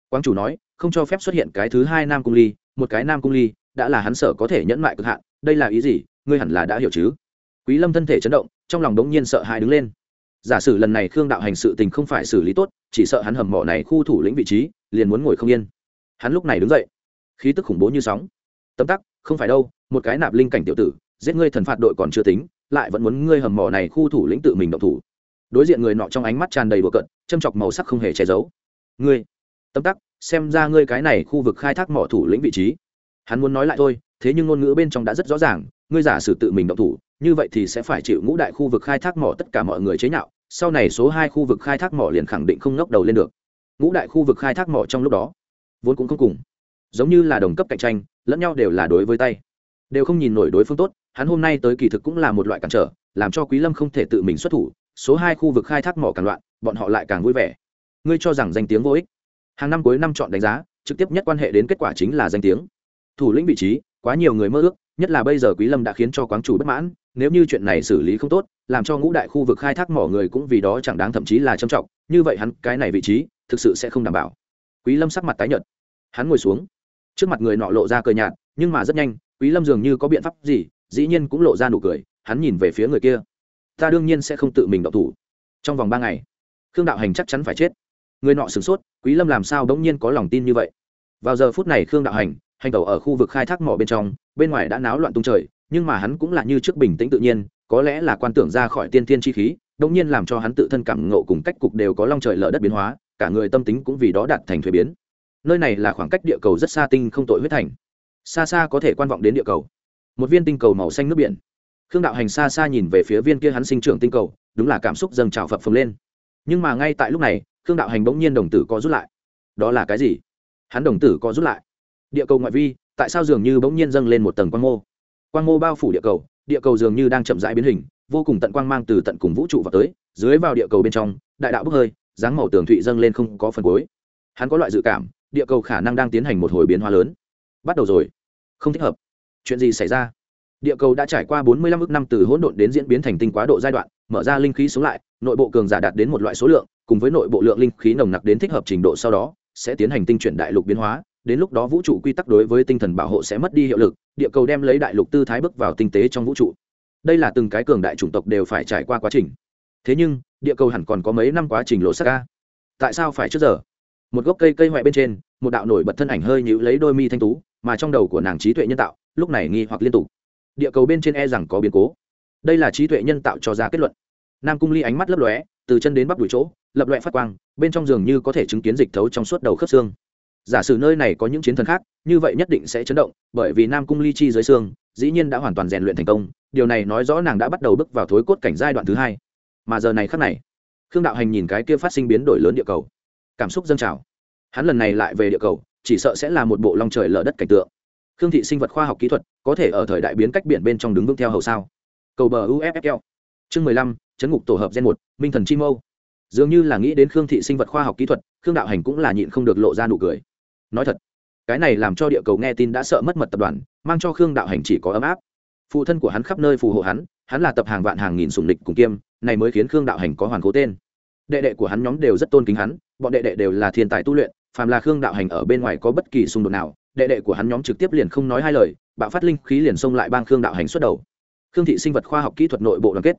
[SPEAKER 1] Quang chủ nói, không cho phép xuất hiện cái thứ hai nam cung ly, một cái nam cung ly, đã là hắn sở có thể nhẫn mại cực hạn, đây là ý gì? Ngươi hẳn là đã hiểu chứ? Quý lâm thân thể chấn động, trong lòng đống nhiên sợ hãi đứng lên. Giả sử lần này khương đạo hành sự tình không phải xử lý tốt, chỉ sợ hắn hầm mỏ này khu thủ lĩnh vị trí, liền muốn ngồi không yên. Hắn lúc này đứng dậy. Khí tức khủng bố như sóng. Tấm tắc, không phải đâu, một cái nạp linh cảnh tiểu tử, giết ngươi thần phạt đội còn chưa tính, lại vẫn muốn ngươi hầm mỏ này khu thủ lĩnh tự mình động thủ. Đối diện người nọ trong ánh mắt tràn đầy bừa cận châm chọc màu sắc không hề che giấu ngươi, tấm tắc, xem ra ngươi cái này khu vực khai thác mỏ thủ lĩnh vị trí. Hắn muốn nói lại thôi, thế nhưng ngôn ngữ bên trong đã rất rõ ràng, ngươi giả sử tự mình động thủ, như vậy thì sẽ phải chịu ngũ đại khu vực khai thác mỏ tất cả mọi người chế nhạo, sau này số hai khu vực khai thác mỏ liền khẳng định không ngóc đầu lên được. Ngũ đại khu vực khai thác mỏ trong lúc đó, vốn cũng không cùng, giống như là đồng cấp cạnh tranh, lẫn nhau đều là đối với tay. Đều không nhìn nổi đối phương tốt, hắn hôm nay tới kỳ thực cũng là một loại cản trở, làm cho quý lâm không thể tự mình xuất thủ, số hai khu vực khai thác mỏ càng loạn, bọn họ lại càng vui vẻ ngươi cho rằng danh tiếng vô ích. Hàng năm cuối năm chọn đánh giá, trực tiếp nhất quan hệ đến kết quả chính là danh tiếng. Thủ lĩnh vị trí, quá nhiều người mơ ước, nhất là bây giờ quý lâm đã khiến cho quán chủ bất mãn, nếu như chuyện này xử lý không tốt, làm cho ngũ đại khu vực khai thác mỏ người cũng vì đó chẳng đáng thậm chí là trầm trọng, như vậy hắn, cái này vị trí, thực sự sẽ không đảm bảo. Quý lâm sắc mặt tái nhợt. Hắn ngồi xuống. Trước mặt người nọ lộ ra cười nhạt, nhưng mà rất nhanh, quý lâm dường như có biện pháp gì, dĩ nhiên cũng lộ ra nụ cười, hắn nhìn về phía người kia. Ta đương nhiên sẽ không tự mình động thủ. Trong vòng ba ngày, khương đạo hành chắc chắn phải chết người nọ sửng sốt, quý lâm làm sao đống nhiên có lòng tin như vậy? Vào giờ phút này khương đạo hành hành tẩu ở khu vực khai thác mỏ bên trong, bên ngoài đã náo loạn tung trời, nhưng mà hắn cũng là như trước bình tĩnh tự nhiên, có lẽ là quan tưởng ra khỏi tiên thiên chi khí, đống nhiên làm cho hắn tự thân cảm ngộ cùng cách cục đều có long trời lở đất biến hóa, cả người tâm tính cũng vì đó đạt thành thuế biến. Nơi này là khoảng cách địa cầu rất xa tinh không tội huyết thành. Xa xa có thể quan vọng đến địa cầu. Một viên tinh cầu màu xanh nước biển. Khương đạo hành xa xa nhìn về phía viên kia hắn sinh trưởng tinh cầu, đúng là cảm xúc dâng trào phập phồng lên. Nhưng mà ngay tại lúc này khương đạo hành bỗng nhiên đồng tử có rút lại. Đó là cái gì? Hắn đồng tử có rút lại. Địa cầu ngoại vi, tại sao dường như bỗng nhiên dâng lên một tầng quang mô? Quang mô bao phủ địa cầu địa cầu dường như đang chậm rãi biến hình, vô cùng tận quang mang từ tận cùng vũ trụ vào tới, dưới vào địa cầu bên trong, đại đạo bốc hơi, dáng màu tường thụy dâng lên không có phần cuối. Hắn có loại dự cảm, địa cầu khả năng đang tiến hành một hồi biến hóa lớn. Bắt đầu rồi. Không thích hợp. Chuyện gì xảy ra? Địa cầu đã trải qua bốn mươi lăm ước năm từ hỗn độn đến diễn biến thành tinh quá độ giai đoạn, mở ra linh khí sống lại nội bộ cường giả đạt đến một loại số lượng, cùng với nội bộ lượng linh khí nồng nặc đến thích hợp trình độ sau đó, sẽ tiến hành tinh chuyển đại lục biến hóa, đến lúc đó vũ trụ quy tắc đối với tinh thần bảo hộ sẽ mất đi hiệu lực, địa cầu đem lấy đại lục tư thái bước vào tinh tế trong vũ trụ. Đây là từng cái cường đại chủng tộc đều phải trải qua quá trình. Thế nhưng, địa cầu hẳn còn có mấy năm quá trình lộ sắc ca tại sao phải trước giờ? Một gốc cây cây hoại bên trên, một đạo nổi bật thân ảnh hơi nhữ lấy đôi mi thanh tú, mà trong đầu của nàng trí tuệ nhân tạo, lúc này nghi hoặc liên tục. Địa cầu bên trên e rằng có biến cố. Đây là trí tuệ nhân tạo cho ra kết luận nam cung ly ánh mắt lấp lóe, từ chân đến bắp đùi chỗ, lập loại phát quang, bên trong giường như có thể chứng kiến dịch thấu trong suốt đầu khớp xương. Giả sử nơi này có những chiến thần khác, như vậy nhất định sẽ chấn động, bởi vì nam cung ly chi dưới xương, dĩ nhiên đã hoàn toàn rèn luyện thành công, điều này nói rõ nàng đã bắt đầu bước vào thối cốt cảnh giai đoạn thứ hai. Mà giờ này khắc này, khương đạo hành nhìn cái kia phát sinh biến đổi lớn địa cầu, cảm xúc dâng trào. Hắn lần này lại về địa cầu, chỉ sợ sẽ là một bộ long trời lở đất cảnh tượng. Khương thị sinh vật khoa học kỹ thuật, có thể ở thời đại biến cách biển bên trong đứng vững theo hầu sao? Cầu bờ uffl chương mười lăm chấn ngục tổ hợp gen một, minh thần chi mâu. Dường như là nghĩ đến khương thị sinh vật khoa học kỹ thuật, khương đạo hành cũng là nhịn không được lộ ra nụ cười. Nói thật, cái này làm cho địa cầu nghe tin đã sợ mất mật tập đoàn, mang cho khương đạo hành chỉ có ấm áp. Phụ thân của hắn khắp nơi phù hộ hắn hắn là tập hàng vạn hàng nghìn sùng lịch cùng kiêm, này mới khiến khương đạo hành có hoàn cố tên. Đệ đệ của hắn nhóm đều rất tôn kính hắn, bọn đệ đệ đều là thiên tài tu luyện, phàm là khương đạo hành ở bên ngoài có bất kỳ xung đột nào, đệ đệ của hắn nhóm trực tiếp liền không nói hai lời, bạo phát linh khí liền xông lại bang khương đạo hành xuất đầu. Khương thị sinh vật khoa học kỹ thuật nội bộ đoàn kết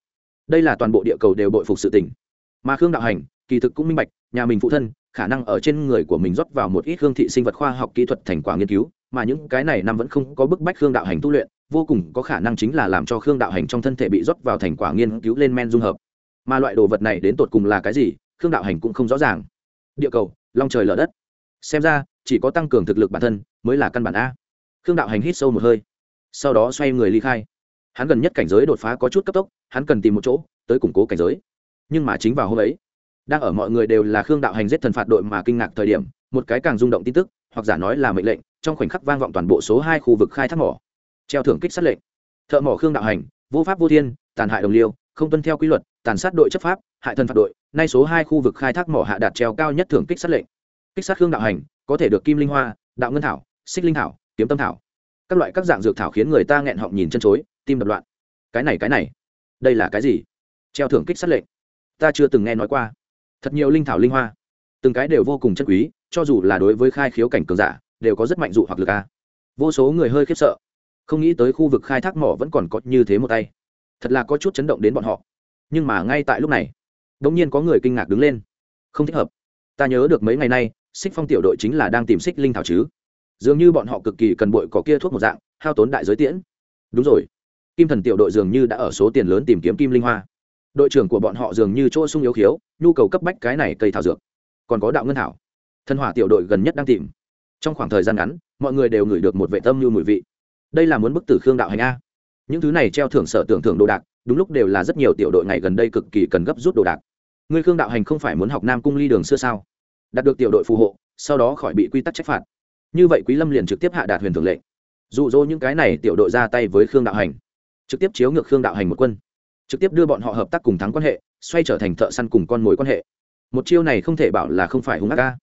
[SPEAKER 1] đây là toàn bộ địa cầu đều bội phục sự tỉnh mà khương đạo hành, kỳ thực cũng minh bạch, nhà mình phụ thân, khả năng ở trên người của mình rót vào một ít hương thị sinh vật khoa học kỹ thuật thành quả nghiên cứu, mà những cái này năm vẫn không có bức bách khương đạo hành tu luyện, vô cùng có khả năng chính là làm cho khương đạo hành trong thân thể bị rót vào thành quả nghiên cứu lên men dung hợp. Mà loại đồ vật này đến tột cùng là cái gì, khương đạo hành cũng không rõ ràng. Địa cầu, long trời lở đất. Xem ra, chỉ có tăng cường thực lực bản thân mới là căn bản a. Khương đạo hành hít sâu một hơi, sau đó xoay người ly khai hắn gần nhất cảnh giới đột phá có chút cấp tốc, hắn cần tìm một chỗ, tới củng cố cảnh giới. Nhưng mà chính vào hôm ấy, đang ở mọi người đều là khương đạo hành giết thần phạt đội mà kinh ngạc thời điểm, một cái càng rung động tin tức, hoặc giả nói là mệnh lệnh, trong khoảnh khắc vang vọng toàn bộ số hai khu vực khai thác mỏ. Treo thưởng kích sát lệnh. Thợ mỏ khương đạo hành, vô pháp vô thiên, tàn hại đồng liêu, không tuân theo quy luật, tàn sát đội chấp pháp, hại thần phạt đội, nay số hai khu vực khai thác mỏ hạ đạt treo cao nhất thưởng kích sát lệnh. Kích sát khương đạo hành, có thể được kim linh hoa, đạo ngân thảo, xích linh thảo, kiếm tâm thảo các loại các dạng dược thảo khiến người ta nghẹn họng nhìn chân chối, tim đập loạn. Cái này cái này. Đây là cái gì? Treo thưởng kích sát lệnh. Ta chưa từng nghe nói qua. Thật nhiều linh thảo linh hoa. Từng cái đều vô cùng chân quý, cho dù là đối với khai khiếu cảnh cường giả, đều có rất mạnh dụ hoặc lực a. Vô số người hơi khiếp sợ. Không nghĩ tới khu vực khai thác mỏ vẫn còn có như thế một tay. Thật là có chút chấn động đến bọn họ. Nhưng mà ngay tại lúc này đ ỗ n g nhiên có người kinh ngạc đứng lên. Không thích hợp. Ta nhớ được mấy ngày nay, xích phong tiểu đội chính là đang tìm xích linh thảo chứ dường như bọn họ cực kỳ cần bội có kia thuốc một dạng, hao tốn đại giới tiễn. Đúng rồi. Kim thần tiểu đội dường như đã ở số tiền lớn tìm kiếm kim linh hoa. Đội trưởng của bọn họ dường như chỗ sung yếu khiếu, nhu cầu cấp bách cái này cây thảo dược. Còn có đạo ngân thảo. Thân hỏa tiểu đội gần nhất đang tìm. Trong khoảng thời gian ngắn, mọi người đều ngửi được một vệ tâm như mùi vị. Đây là muốn bức tử khương đạo hành a. Những thứ này treo thưởng sở tưởng thưởng đồ đạc, đúng lúc đều là rất nhiều tiểu đội ngày gần đây cực kỳ cần gấp rút đồ đạc. Ngươi khương đạo hành không phải muốn học nam cung ly đường xưa sao? Đạt được tiểu đội phù hộ, sau đó khỏi bị quy tắc trách phạt như vậy quý lâm liền trực tiếp hạ đạt huyền thường lệnh. Dụ dỗ những cái này tiểu đội ra tay với khương đạo hành. Trực tiếp chiếu ngược khương đạo hành một quân. Trực tiếp đưa bọn họ hợp tác cùng thắng quan hệ, xoay trở thành thợ săn cùng con mối quan hệ. Một chiêu này không thể bảo là không phải hung ác ca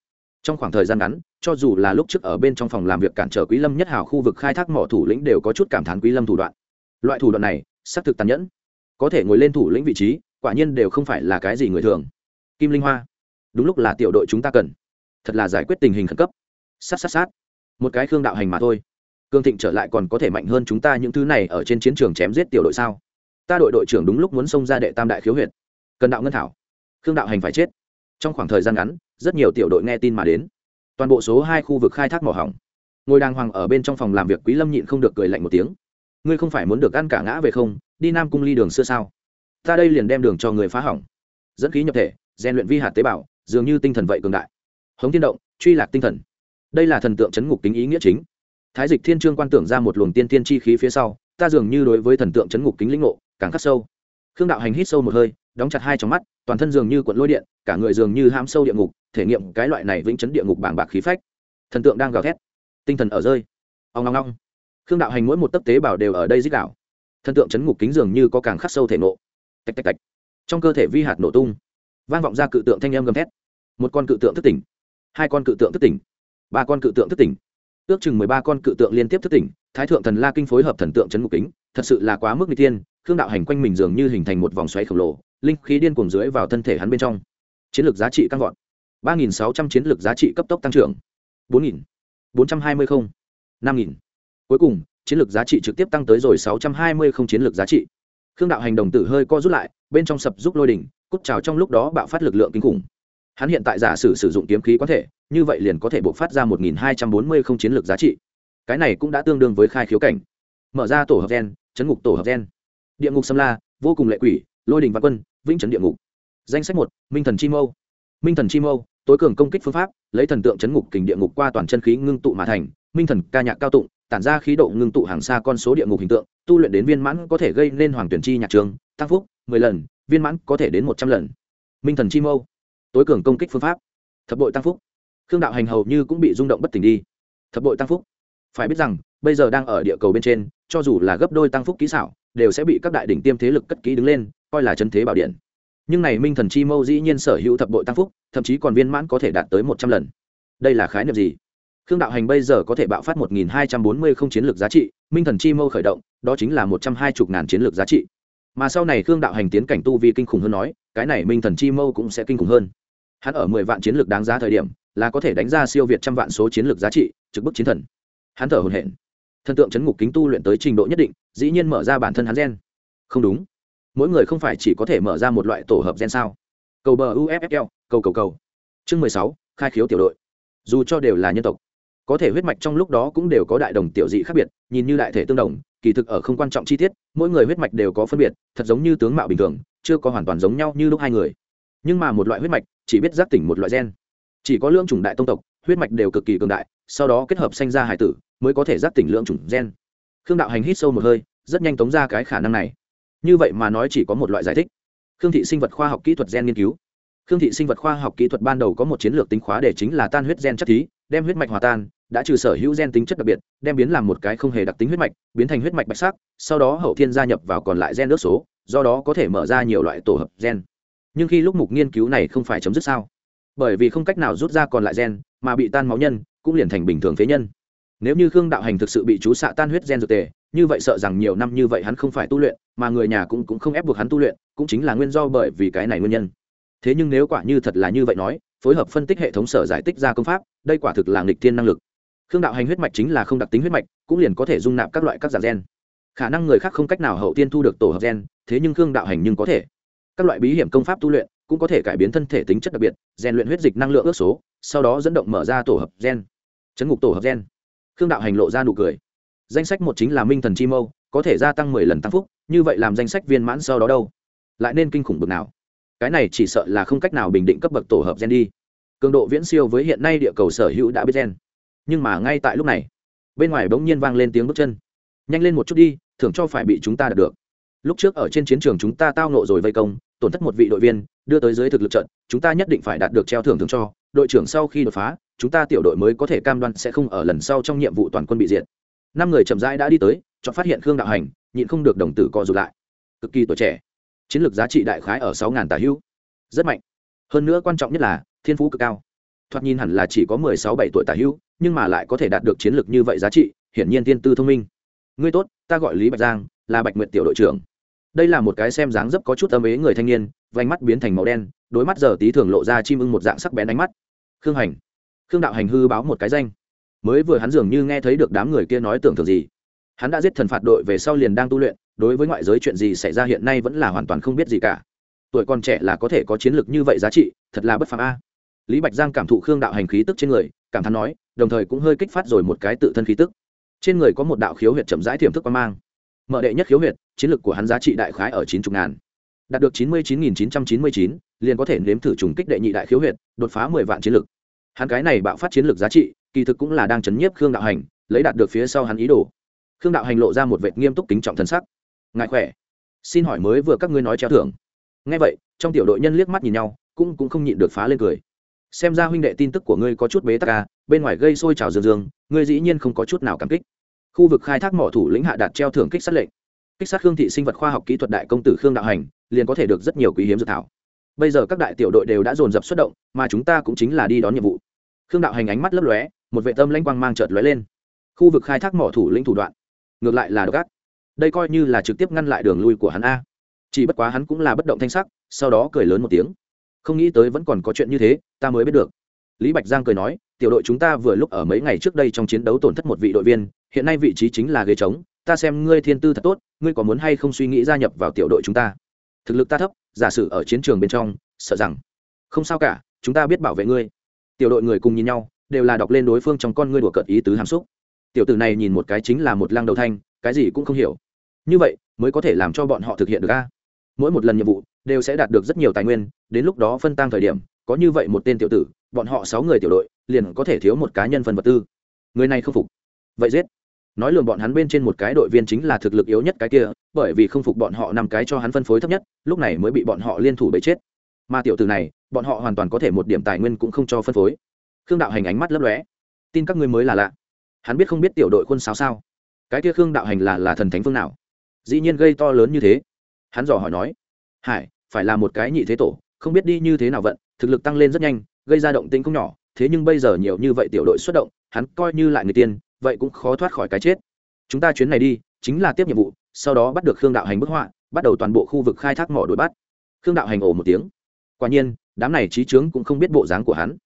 [SPEAKER 1] trong khoảng thời gian ngắn, cho dù là lúc trước ở bên trong phòng làm việc cản trở quý lâm nhất hào khu vực khai thác mỏ thủ lĩnh đều có chút cảm thán quý lâm thủ đoạn. Loại thủ đoạn này, xác thực tàn nhẫn. Có thể ngồi lên thủ lĩnh vị trí, quả nhiên đều không phải là cái gì người thường. Kim linh hoa, đúng lúc là tiểu đội chúng ta cần. Thật là giải quyết tình hình khẩn cấp sát sát sát. Một cái khương đạo hành mà thôi. Cương thịnh trở lại còn có thể mạnh hơn chúng ta những thứ này ở trên chiến trường chém giết tiểu đội sao? Ta đội đội trưởng đúng lúc muốn xông ra đệ tam đại khiếu huyệt. Cần đạo ngân thảo. Khương đạo hành phải chết. Trong khoảng thời gian ngắn, rất nhiều tiểu đội nghe tin mà đến. Toàn bộ số hai khu vực khai thác mỏ hỏng. Ngồi đàng hoàng ở bên trong phòng làm việc quý lâm nhịn không được cười lạnh một tiếng. Ngươi không phải muốn được ăn cả ngã về không? Đi nam cung ly đường xưa sao? Ta đây liền đem đường cho người phá hỏng. Dẫn khí nhập thể, rèn luyện vi hạt tế bào, dường như tinh thần vậy cường đại. Hống thiên động, truy lạc tinh thần đây là thần tượng chấn ngục tính ý nghĩa chính. Thái dịch thiên trương quan tưởng ra một luồng tiên tiên chi khí phía sau, ta dường như đối với thần tượng chấn ngục kính lĩnh ngộ, càng khắc sâu. Khương đạo hành hít sâu một hơi, đóng chặt hai trong mắt, toàn thân dường như cuộn lôi điện, cả người dường như ham sâu địa ngục, thể nghiệm cái loại này vĩnh chấn địa ngục bảng bạc khí phách. Thần tượng đang gào thét, tinh thần ở rơi. Ông long long khương đạo hành mỗi một tấc tế bào đều ở đây dích đạo thần tượng chấn ngục kính dường như có càng khắc sâu thể nộ tạch tạch tạch. Trong cơ thể vi hạt nổ tung, vang vọng ra cự tượng thanh âm gầm thét. Một con cự tượng thức tỉnh. Hai con cự tượng thức tỉnh ba con cự tượng thức tỉnh. Ước chừng mười ba con cự tượng liên tiếp thức tỉnh, thái thượng thần la kinh phối hợp thần tượng chấn ngục kính, thật sự là quá mức n tiên khương đạo hành quanh mình dường như hình thành một vòng xoáy khổng lồ, linh khí điên cuồng dưới vào thân thể hắn bên trong. Chiến lược giá trị tăng vọt. Ba nghìn sáu trăm chiến lược giá trị cấp tốc tăng trưởng. Bốn nghìn. Bốn trăm hai mươi không. Năm nghìn. Cuối cùng, chiến lược giá trị trực tiếp tăng tới rồi sáu trăm hai mươi không chiến lược giá trị. Khương đạo hành đồng tử hơi co rút lại, bên trong sập giúp lôi đỉnh, cút trào trong lúc đó bạo phát lực lượng kinh khủng hắn hiện tại giả sử sử dụng kiếm khí có thể, như vậy liền có thể buộc phát ra một nghìn hai trăm bốn mươi không chiến lược giá trị. Cái này cũng đã tương đương với khai khiếu cảnh. Mở ra tổ hợp gen, chấn ngục tổ hợp gen. Địa ngục sâm la, vô cùng lệ quỷ, lôi đình văn quân, vĩnh trấn địa ngục. Danh sách một, minh thần chi mâu. Minh thần chi mâu, tối cường công kích phương pháp, lấy thần tượng chấn ngục kình địa ngục qua toàn chân khí ngưng tụ mà thành. Minh thần ca nhạc cao tụng, tản ra khí độ ngưng tụ hàng xa con số địa ngục hình tượng, tu luyện đến viên mãn có thể gây nên hoàng tuyển chi nhạc trường, tăng phúc, mười lần, viên mãn có thể đến một trăm lần. Minh thần chi mâu tối cường công kích phương pháp. Thập bội tăng phúc. Khương đạo hành hầu như cũng bị rung động bất tỉnh đi. Thập bội tăng phúc. Phải biết rằng, bây giờ đang ở địa cầu bên trên, cho dù là gấp đôi tăng phúc kỹ xảo, đều sẽ bị các đại đỉnh tiêm thế lực cất kỹ đứng lên, coi là chân thế bảo điện. Nhưng này minh thần chi mâu dĩ nhiên sở hữu thập bội tăng phúc, thậm chí còn viên mãn có thể đạt tới một trăm lần. Đây là khái niệm gì? Khương đạo hành bây giờ có thể bạo phát một nghìn hai trăm bốn mươi không chiến lược giá trị, minh thần chi mâu khởi động, đó chính là một trăm hai mươi ngàn chiến lược giá trị. Mà sau này khương đạo hành tiến cảnh tu vi kinh khủng hơn nói, cái này minh thần chi mâu cũng sẽ kinh khủng hơn hắn ở mười vạn chiến lược đáng giá thời điểm, là có thể đánh ra siêu việt trăm vạn số chiến lược giá trị, trực bức chiến thần. Hắn thở hồn hển. Thần tượng chấn ngục kính tu luyện tới trình độ nhất định, dĩ nhiên mở ra bản thân hắn gen. Không đúng. Mỗi người không phải chỉ có thể mở ra một loại tổ hợp gen sao? Cầu bờ uffl cầu cầu cầu. Chương mười sáu, khai khiếu tiểu đội. Dù cho đều là nhân tộc, có thể huyết mạch trong lúc đó cũng đều có đại đồng tiểu dị khác biệt, nhìn như đại thể tương đồng, kỳ thực ở không quan trọng chi tiết, mỗi người huyết mạch đều có phân biệt, thật giống như tướng mạo bình thường, chưa có hoàn toàn giống nhau như lúc hai người nhưng mà một loại huyết mạch, chỉ biết giác tỉnh một loại gen. Chỉ có lưỡng chủng đại tông tộc, huyết mạch đều cực kỳ cường đại, sau đó kết hợp sanh ra hải tử, mới có thể giác tỉnh lưỡng chủng gen. Khương đạo hành hít sâu một hơi, rất nhanh tống ra cái khả năng này. Như vậy mà nói chỉ có một loại giải thích. Khương thị sinh vật khoa học kỹ thuật gen nghiên cứu. Khương thị sinh vật khoa học kỹ thuật ban đầu có một chiến lược tính khóa để chính là tan huyết gen chất thí, đem huyết mạch hòa tan, đã trừ sở hữu gen tính chất đặc biệt, đem biến làm một cái không hề đặc tính huyết mạch, biến thành huyết mạch bạch sắc, sau đó hậu thiên gia nhập vào còn lại gen nước số, do đó có thể mở ra nhiều loại tổ hợp gen nhưng khi lúc mục nghiên cứu này không phải chấm dứt sao? Bởi vì không cách nào rút ra còn lại gen mà bị tan máu nhân cũng liền thành bình thường phế nhân. Nếu như khương đạo hành thực sự bị chú xạ tan huyết gen dược tề như vậy sợ rằng nhiều năm như vậy hắn không phải tu luyện mà người nhà cũng, cũng không ép buộc hắn tu luyện cũng chính là nguyên do bởi vì cái này nguyên nhân. Thế nhưng nếu quả như thật là như vậy nói phối hợp phân tích hệ thống sở giải tích ra công pháp đây quả thực là nghịch thiên năng lực. Khương đạo hành huyết mạch chính là không đặc tính huyết mạch cũng liền có thể dung nạp các loại các dạng gen. Khả năng người khác không cách nào hậu tiên thu được tổ hợp gen thế nhưng khương đạo hành nhưng có thể các loại bí hiểm công pháp tu luyện cũng có thể cải biến thân thể tính chất đặc biệt, rèn luyện huyết dịch năng lượng ước số, sau đó dẫn động mở ra tổ hợp gen. Chấn ngục tổ hợp gen. Khương đạo hành lộ ra nụ cười. Danh sách một chính là minh thần chi mâu, có thể gia tăng mười lần tăng phúc, như vậy làm danh sách viên mãn sau đó đâu? Lại nên kinh khủng bực nào? Cái này chỉ sợ là không cách nào bình định cấp bậc tổ hợp gen đi. Cường độ viễn siêu với hiện nay địa cầu sở hữu đã biết gen. Nhưng mà ngay tại lúc này, bên ngoài bỗng nhiên vang lên tiếng bước chân. Nhanh lên một chút đi, thưởng cho phải bị chúng ta đạt được. Lúc trước ở trên chiến trường chúng ta tao nộ rồi vây công tổn thất một vị đội viên, đưa tới dưới thực lực trận, chúng ta nhất định phải đạt được treo thưởng thưởng cho. Đội trưởng sau khi đột phá, chúng ta tiểu đội mới có thể cam đoan sẽ không ở lần sau trong nhiệm vụ toàn quân bị diệt. Năm người chậm rãi đã đi tới chọn phát hiện khương đạo hành, nhịn không được đồng tử co rụt lại. Cực kỳ tuổi trẻ. Chiến lược giá trị đại khái ở sáu ngàn tà hữu. Rất mạnh. Hơn nữa quan trọng nhất là, thiên phú cực cao. Thoạt nhìn hẳn là chỉ có mười sáu bảy tuổi tà hữu, nhưng mà lại có thể đạt được chiến lược như vậy giá trị, hiển nhiên tiên tư thông minh. Ngươi tốt, ta gọi lý bạch giang, là bạch nguyệt tiểu đội trưởng đây là một cái xem dáng dấp có chút âm ế người thanh niên, vành mắt biến thành màu đen, đôi mắt giờ tí thường lộ ra chim ưng một dạng sắc bén ánh mắt. Khương hành, khương đạo hành hư báo một cái danh. Mới vừa hắn dường như nghe thấy được đám người kia nói tưởng tượng gì. Hắn đã giết thần phạt đội về sau liền đang tu luyện, đối với ngoại giới chuyện gì xảy ra hiện nay vẫn là hoàn toàn không biết gì cả. Tuổi còn trẻ là có thể có chiến lược như vậy giá trị, thật là bất phàm a. Lý bạch giang cảm thụ khương đạo hành khí tức trên người, cảm thán nói, đồng thời cũng hơi kích phát rồi một cái tự thân khí tức. Trên người có một đạo khiếu huyệt chậm rãi tiềm thức quan mang mở đệ nhất khiếu huyệt, chiến lược của hắn giá trị đại khái ở chín chục ngàn. Đạt được chín mươi chín nghìn chín trăm chín mươi chín, liền có thể nếm thử trùng kích đệ nhị đại khiếu huyệt, đột phá mười vạn chiến lược. Hắn cái này bạo phát chiến lược giá trị, kỳ thực cũng là đang chấn nhiếp khương đạo hành, lấy đạt được phía sau hắn ý đồ. Khương đạo hành lộ ra một vệ nghiêm túc kính trọng thân sắc. Ngại khỏe? Xin hỏi mới vừa các ngươi nói treo thưởng. Ngay vậy, trong tiểu đội nhân liếc mắt nhìn nhau, cũng cũng không nhịn được phá lên cười. Xem ra huynh đệ tin tức của ngươi có chút bế tắc ca bên ngoài gây sôi trào dương dương, ngươi dĩ nhiên không có chút nào cảm kích khu vực khai thác mỏ thủ lĩnh hạ đạt treo thưởng kích sát lệnh. Kích sát khương thị sinh vật khoa học kỹ thuật đại công tử khương đạo hành, liền có thể được rất nhiều quý hiếm dự thảo. Bây giờ các đại tiểu đội đều đã dồn dập xuất động, mà chúng ta cũng chính là đi đón nhiệm vụ. Khương đạo hành ánh mắt lấp lóe, một vệ tâm lãnh quang mang chợt lóe lên. Khu vực khai thác mỏ thủ lĩnh thủ đoạn, ngược lại là độc ác. Đây coi như là trực tiếp ngăn lại đường lui của hắn a. Chỉ bất quá hắn cũng là bất động thanh sắc, sau đó cười lớn một tiếng. Không nghĩ tới vẫn còn có chuyện như thế, ta mới biết được lý bạch giang cười nói, tiểu đội chúng ta vừa lúc ở mấy ngày trước đây trong chiến đấu tổn thất một vị đội viên, hiện nay vị trí chính là ghế trống, ta xem ngươi thiên tư thật tốt, ngươi có muốn hay không suy nghĩ gia nhập vào tiểu đội chúng ta? Thực lực ta thấp, giả sử ở chiến trường bên trong, sợ rằng không sao cả, chúng ta biết bảo vệ ngươi. Tiểu đội người cùng nhìn nhau, đều là đọc lên đối phương trong con ngươi đùa cợt ý tứ hàm xúc. Tiểu tử này nhìn một cái chính là một lăng đầu thanh, cái gì cũng không hiểu. Như vậy, mới có thể làm cho bọn họ thực hiện được a? Mỗi một lần nhiệm vụ, đều sẽ đạt được rất nhiều tài nguyên, đến lúc đó phân tăng thời điểm, có như vậy một tên tiểu tử bọn họ sáu người tiểu đội liền có thể thiếu một cá nhân phần vật tư. Người này không phục. Vậy giết. Nói lường bọn hắn bên trên một cái đội viên chính là thực lực yếu nhất cái kia, bởi vì không phục bọn họ năm cái cho hắn phân phối thấp nhất, lúc này mới bị bọn họ liên thủ bấy chết. Mà tiểu từ này, bọn họ hoàn toàn có thể một điểm tài nguyên cũng không cho phân phối. Khương đạo hành ánh mắt lấp lóe. Tin các ngươi mới là lạ. Hắn biết không biết tiểu đội quân sao sao? Cái kia khương đạo hành là là thần thánh phương nào? Dĩ nhiên gây to lớn như thế. Hắn dò hỏi nói. Hải, phải là một cái nhị thế tổ, không biết đi như thế nào vận, thực lực tăng lên rất nhanh gây ra động tĩnh không nhỏ, thế nhưng bây giờ nhiều như vậy tiểu đội xuất động, hắn coi như lại người tiên, vậy cũng khó thoát khỏi cái chết. Chúng ta chuyến này đi, chính là tiếp nhiệm vụ, sau đó bắt được khương đạo hành bức họa, bắt đầu toàn bộ khu vực khai thác mỏ đuổi bắt. Khương đạo hành ồ một tiếng. Quả nhiên, đám này trí trướng cũng không biết bộ dáng của hắn.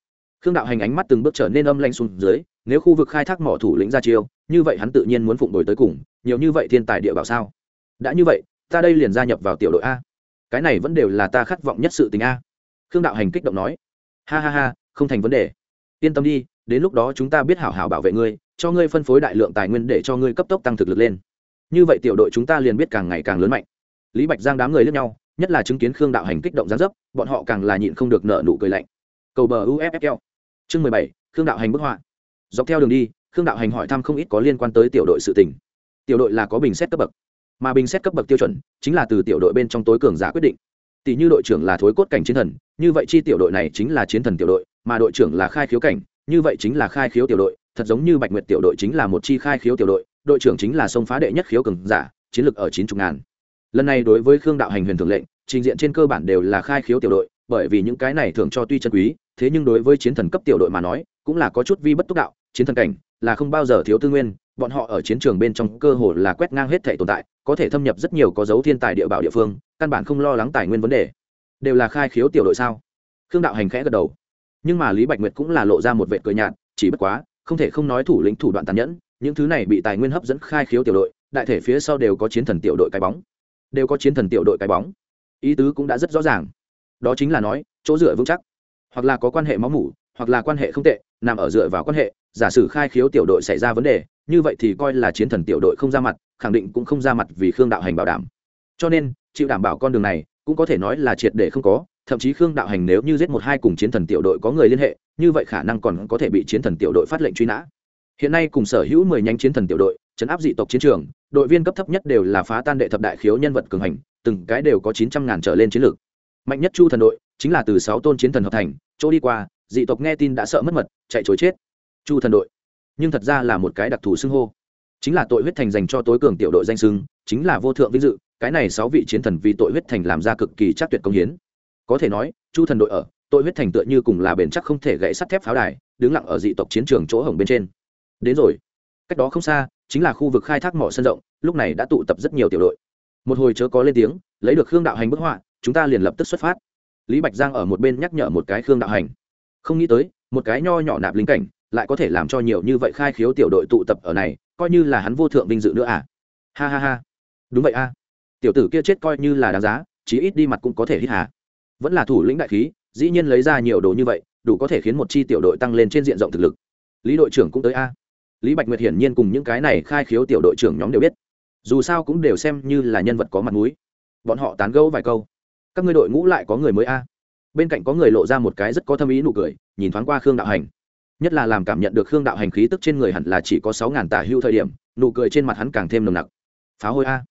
[SPEAKER 1] Khương đạo hành ánh mắt từng bước trở nên âm lanh xuống dưới, nếu khu vực khai thác mỏ thủ lĩnh ra chiêu, như vậy hắn tự nhiên muốn phụng đổi tới cùng, nhiều như vậy thiên tài địa bảo sao? Đã như vậy, ta đây liền gia nhập vào tiểu đội a. Cái này vẫn đều là ta khát vọng nhất sự tình a. Khương đạo hành kích động nói ha ha ha, không thành vấn đề. Yên tâm đi, đến lúc đó chúng ta biết hảo hảo bảo vệ ngươi, cho ngươi phân phối đại lượng tài nguyên để cho ngươi cấp tốc tăng thực lực lên. Như vậy tiểu đội chúng ta liền biết càng ngày càng lớn mạnh. Lý bạch giang đám người lẫn nhau, nhất là chứng kiến khương đạo hành kích động gián dấp, bọn họ càng là nhịn không được nợ nụ cười lạnh. Cầu bờ uffl chương mười bảy, khương đạo hành bức họa. Dọc theo đường đi, khương đạo hành hỏi thăm không ít có liên quan tới tiểu đội sự tình. Tiểu đội là có bình xét cấp bậc, mà bình xét cấp bậc tiêu chuẩn chính là từ tiểu đội bên trong tối cường giả quyết định tỷ như đội trưởng là thối cốt cảnh chiến thần, như vậy chi tiểu đội này chính là chiến thần tiểu đội, mà đội trưởng là khai khiếu cảnh, như vậy chính là khai khiếu tiểu đội, thật giống như bạch nguyệt tiểu đội chính là một chi khai khiếu tiểu đội đội trưởng chính là sông phá đệ nhất khiếu cường giả, chiến lược ở chín chục ngàn. Lần này đối với khương đạo hành huyền thường lệnh, trình diện trên cơ bản đều là khai khiếu tiểu đội, bởi vì những cái này thường cho tuy chân quý, thế nhưng đối với chiến thần cấp tiểu đội mà nói, cũng là có chút vi bất túc đạo, chiến thần cảnh là không bao giờ thiếu tư nguyên bọn họ ở chiến trường bên trong cơ hồ là quét ngang hết thể tồn tại, có thể thâm nhập rất nhiều có dấu thiên tài địa bảo địa phương, căn bản không lo lắng tài nguyên vấn đề. Đều là khai khiếu tiểu đội sao? Khương đạo hành khẽ gật đầu. Nhưng mà lý bạch nguyệt cũng là lộ ra một vệ cười nhạt, chỉ bất quá, không thể không nói thủ lĩnh thủ đoạn tàn nhẫn, những thứ này bị tài nguyên hấp dẫn khai khiếu tiểu đội, đại thể phía sau đều có chiến thần tiểu đội cái bóng. Đều có chiến thần tiểu đội cái bóng. Ý tứ cũng đã rất rõ ràng. Đó chính là nói, chỗ dựa vững chắc. Hoặc là có quan hệ máu mủ, hoặc là quan hệ không tệ, nằm ở dựa vào quan hệ, giả sử khai khiếu tiểu đội xảy ra vấn đề như vậy thì coi là chiến thần tiểu đội không ra mặt, khẳng định cũng không ra mặt vì khương đạo hành bảo đảm. Cho nên, chịu đảm bảo con đường này, cũng có thể nói là triệt để không có, thậm chí khương đạo hành nếu như giết một hai cùng chiến thần tiểu đội có người liên hệ, như vậy khả năng còn có thể bị chiến thần tiểu đội phát lệnh truy nã. Hiện nay cùng sở hữu mười nhánh chiến thần tiểu đội chấn áp dị tộc chiến trường, đội viên cấp thấp nhất đều là phá tan đệ thập đại khiếu nhân vật cường hành, từng cái đều có chín trăm ngàn trở lên chiến lược. Mạnh nhất chu thần đội, chính là từ sáu tôn chiến thần hợp thành, chỗ đi qua, dị tộc nghe tin đã sợ mất mật, chạy chối chết. Chu thần đội nhưng thật ra là một cái đặc thù xưng hô. Chính là tội huyết thành dành cho tối cường tiểu đội danh xưng, chính là vô thượng vinh dự, cái này sáu vị chiến thần vì tội huyết thành làm ra cực kỳ chắc tuyệt công hiến. Có thể nói, chu thần đội ở, tội huyết thành tựa như cùng là bền chắc không thể gãy sắt thép pháo đài, đứng lặng ở dị tộc chiến trường chỗ hồng bên trên. Đến rồi. Cách đó không xa, chính là khu vực khai thác mỏ sân rộng, lúc này đã tụ tập rất nhiều tiểu đội. Một hồi chớ có lên tiếng, lấy được khương đạo hành bức họa, chúng ta liền lập tức xuất phát. Lý bạch giang ở một bên nhắc nhở một cái khương đạo hành. Không nghĩ tới, một cái nho nhỏ nạp linh cảnh lại có thể làm cho nhiều như vậy khai khiếu tiểu đội tụ tập ở này, coi như là hắn vô thượng vinh dự nữa à? Ha ha ha. Đúng vậy a. Tiểu tử kia chết coi như là đáng giá, chí ít đi mặt cũng có thể hít hà. Vẫn là thủ lĩnh đại khí, dĩ nhiên lấy ra nhiều đồ như vậy, đủ có thể khiến một chi tiểu đội tăng lên trên diện rộng thực lực. Lý đội trưởng cũng tới a. Lý bạch nguyệt hiển nhiên cùng những cái này khai khiếu tiểu đội trưởng nhóm đều biết. Dù sao cũng đều xem như là nhân vật có mặt mũi. Bọn họ tán gẫu vài câu. Các ngươi đội ngũ lại có người mới a. Bên cạnh có người lộ ra một cái rất có thâm ý nụ cười, nhìn thoáng qua khương đạo hành nhất là làm cảm nhận được khương đạo hành khí tức trên người hẳn là chỉ có sáu ngàn tả hưu thời điểm, nụ cười trên mặt hắn càng thêm nồng nặc. Pháo hôi a.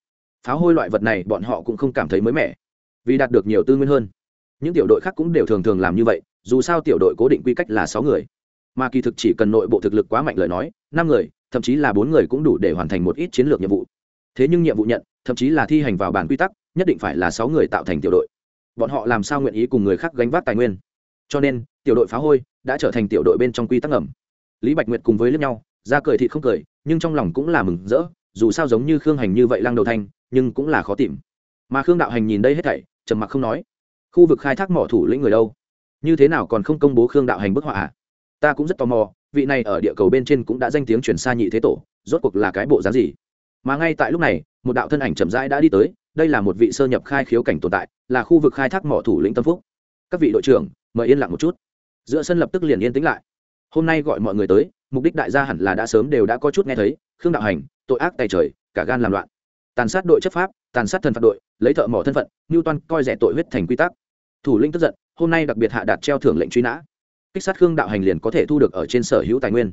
[SPEAKER 1] Pháo hôi loại vật này bọn họ cũng không cảm thấy mới mẻ, vì đạt được nhiều tư nguyên hơn. Những tiểu đội khác cũng đều thường thường làm như vậy, dù sao tiểu đội cố định quy cách là sáu người. Mà kỳ thực chỉ cần nội bộ thực lực quá mạnh lời nói, năm người, thậm chí là bốn người cũng đủ để hoàn thành một ít chiến lược nhiệm vụ. Thế nhưng nhiệm vụ nhận, thậm chí là thi hành vào bản quy tắc, nhất định phải là sáu người tạo thành tiểu đội. Bọn họ làm sao nguyện ý cùng người khác gánh vác tài nguyên? Cho nên tiểu đội phá hôi, đã trở thành tiểu đội bên trong quy tắc ngầm. Lý bạch nguyệt cùng với lẫn nhau, ra cười thì không cười, nhưng trong lòng cũng là mừng rỡ, dù sao giống như khương hành như vậy lăng đầu thanh, nhưng cũng là khó tìm. Mà khương đạo hành nhìn đây hết thảy, trầm mặc không nói. Khu vực khai thác mỏ thủ lĩnh người đâu? Như thế nào còn không công bố khương đạo hành bức họa à? ta cũng rất tò mò, vị này ở địa cầu bên trên cũng đã danh tiếng chuyển xa nhị thế tổ, rốt cuộc là cái bộ dáng gì? Mà ngay tại lúc này, một đạo thân ảnh chậm rãi đã đi tới, đây là một vị sơ nhập khai khiếu cảnh tồn tại, là khu vực khai thác mỏ thủ lĩnh tâm phúc. Các vị đội trưởng, mời yên lặng một chút giữa sân lập tức liền yên tĩnh lại. Hôm nay gọi mọi người tới, mục đích đại gia hẳn là đã sớm đều đã có chút nghe thấy, khương đạo hành, tội ác tay trời, cả gan làm loạn. Tàn sát đội chấp pháp, tàn sát thần phạt đội, lấy thợ mỏ thân phận, ngưu toan coi rẻ tội huyết thành quy tắc. Thủ linh tức giận, hôm nay đặc biệt hạ đạt treo thưởng lệnh truy nã. Kích sát khương đạo hành liền có thể thu được ở trên sở hữu tài nguyên.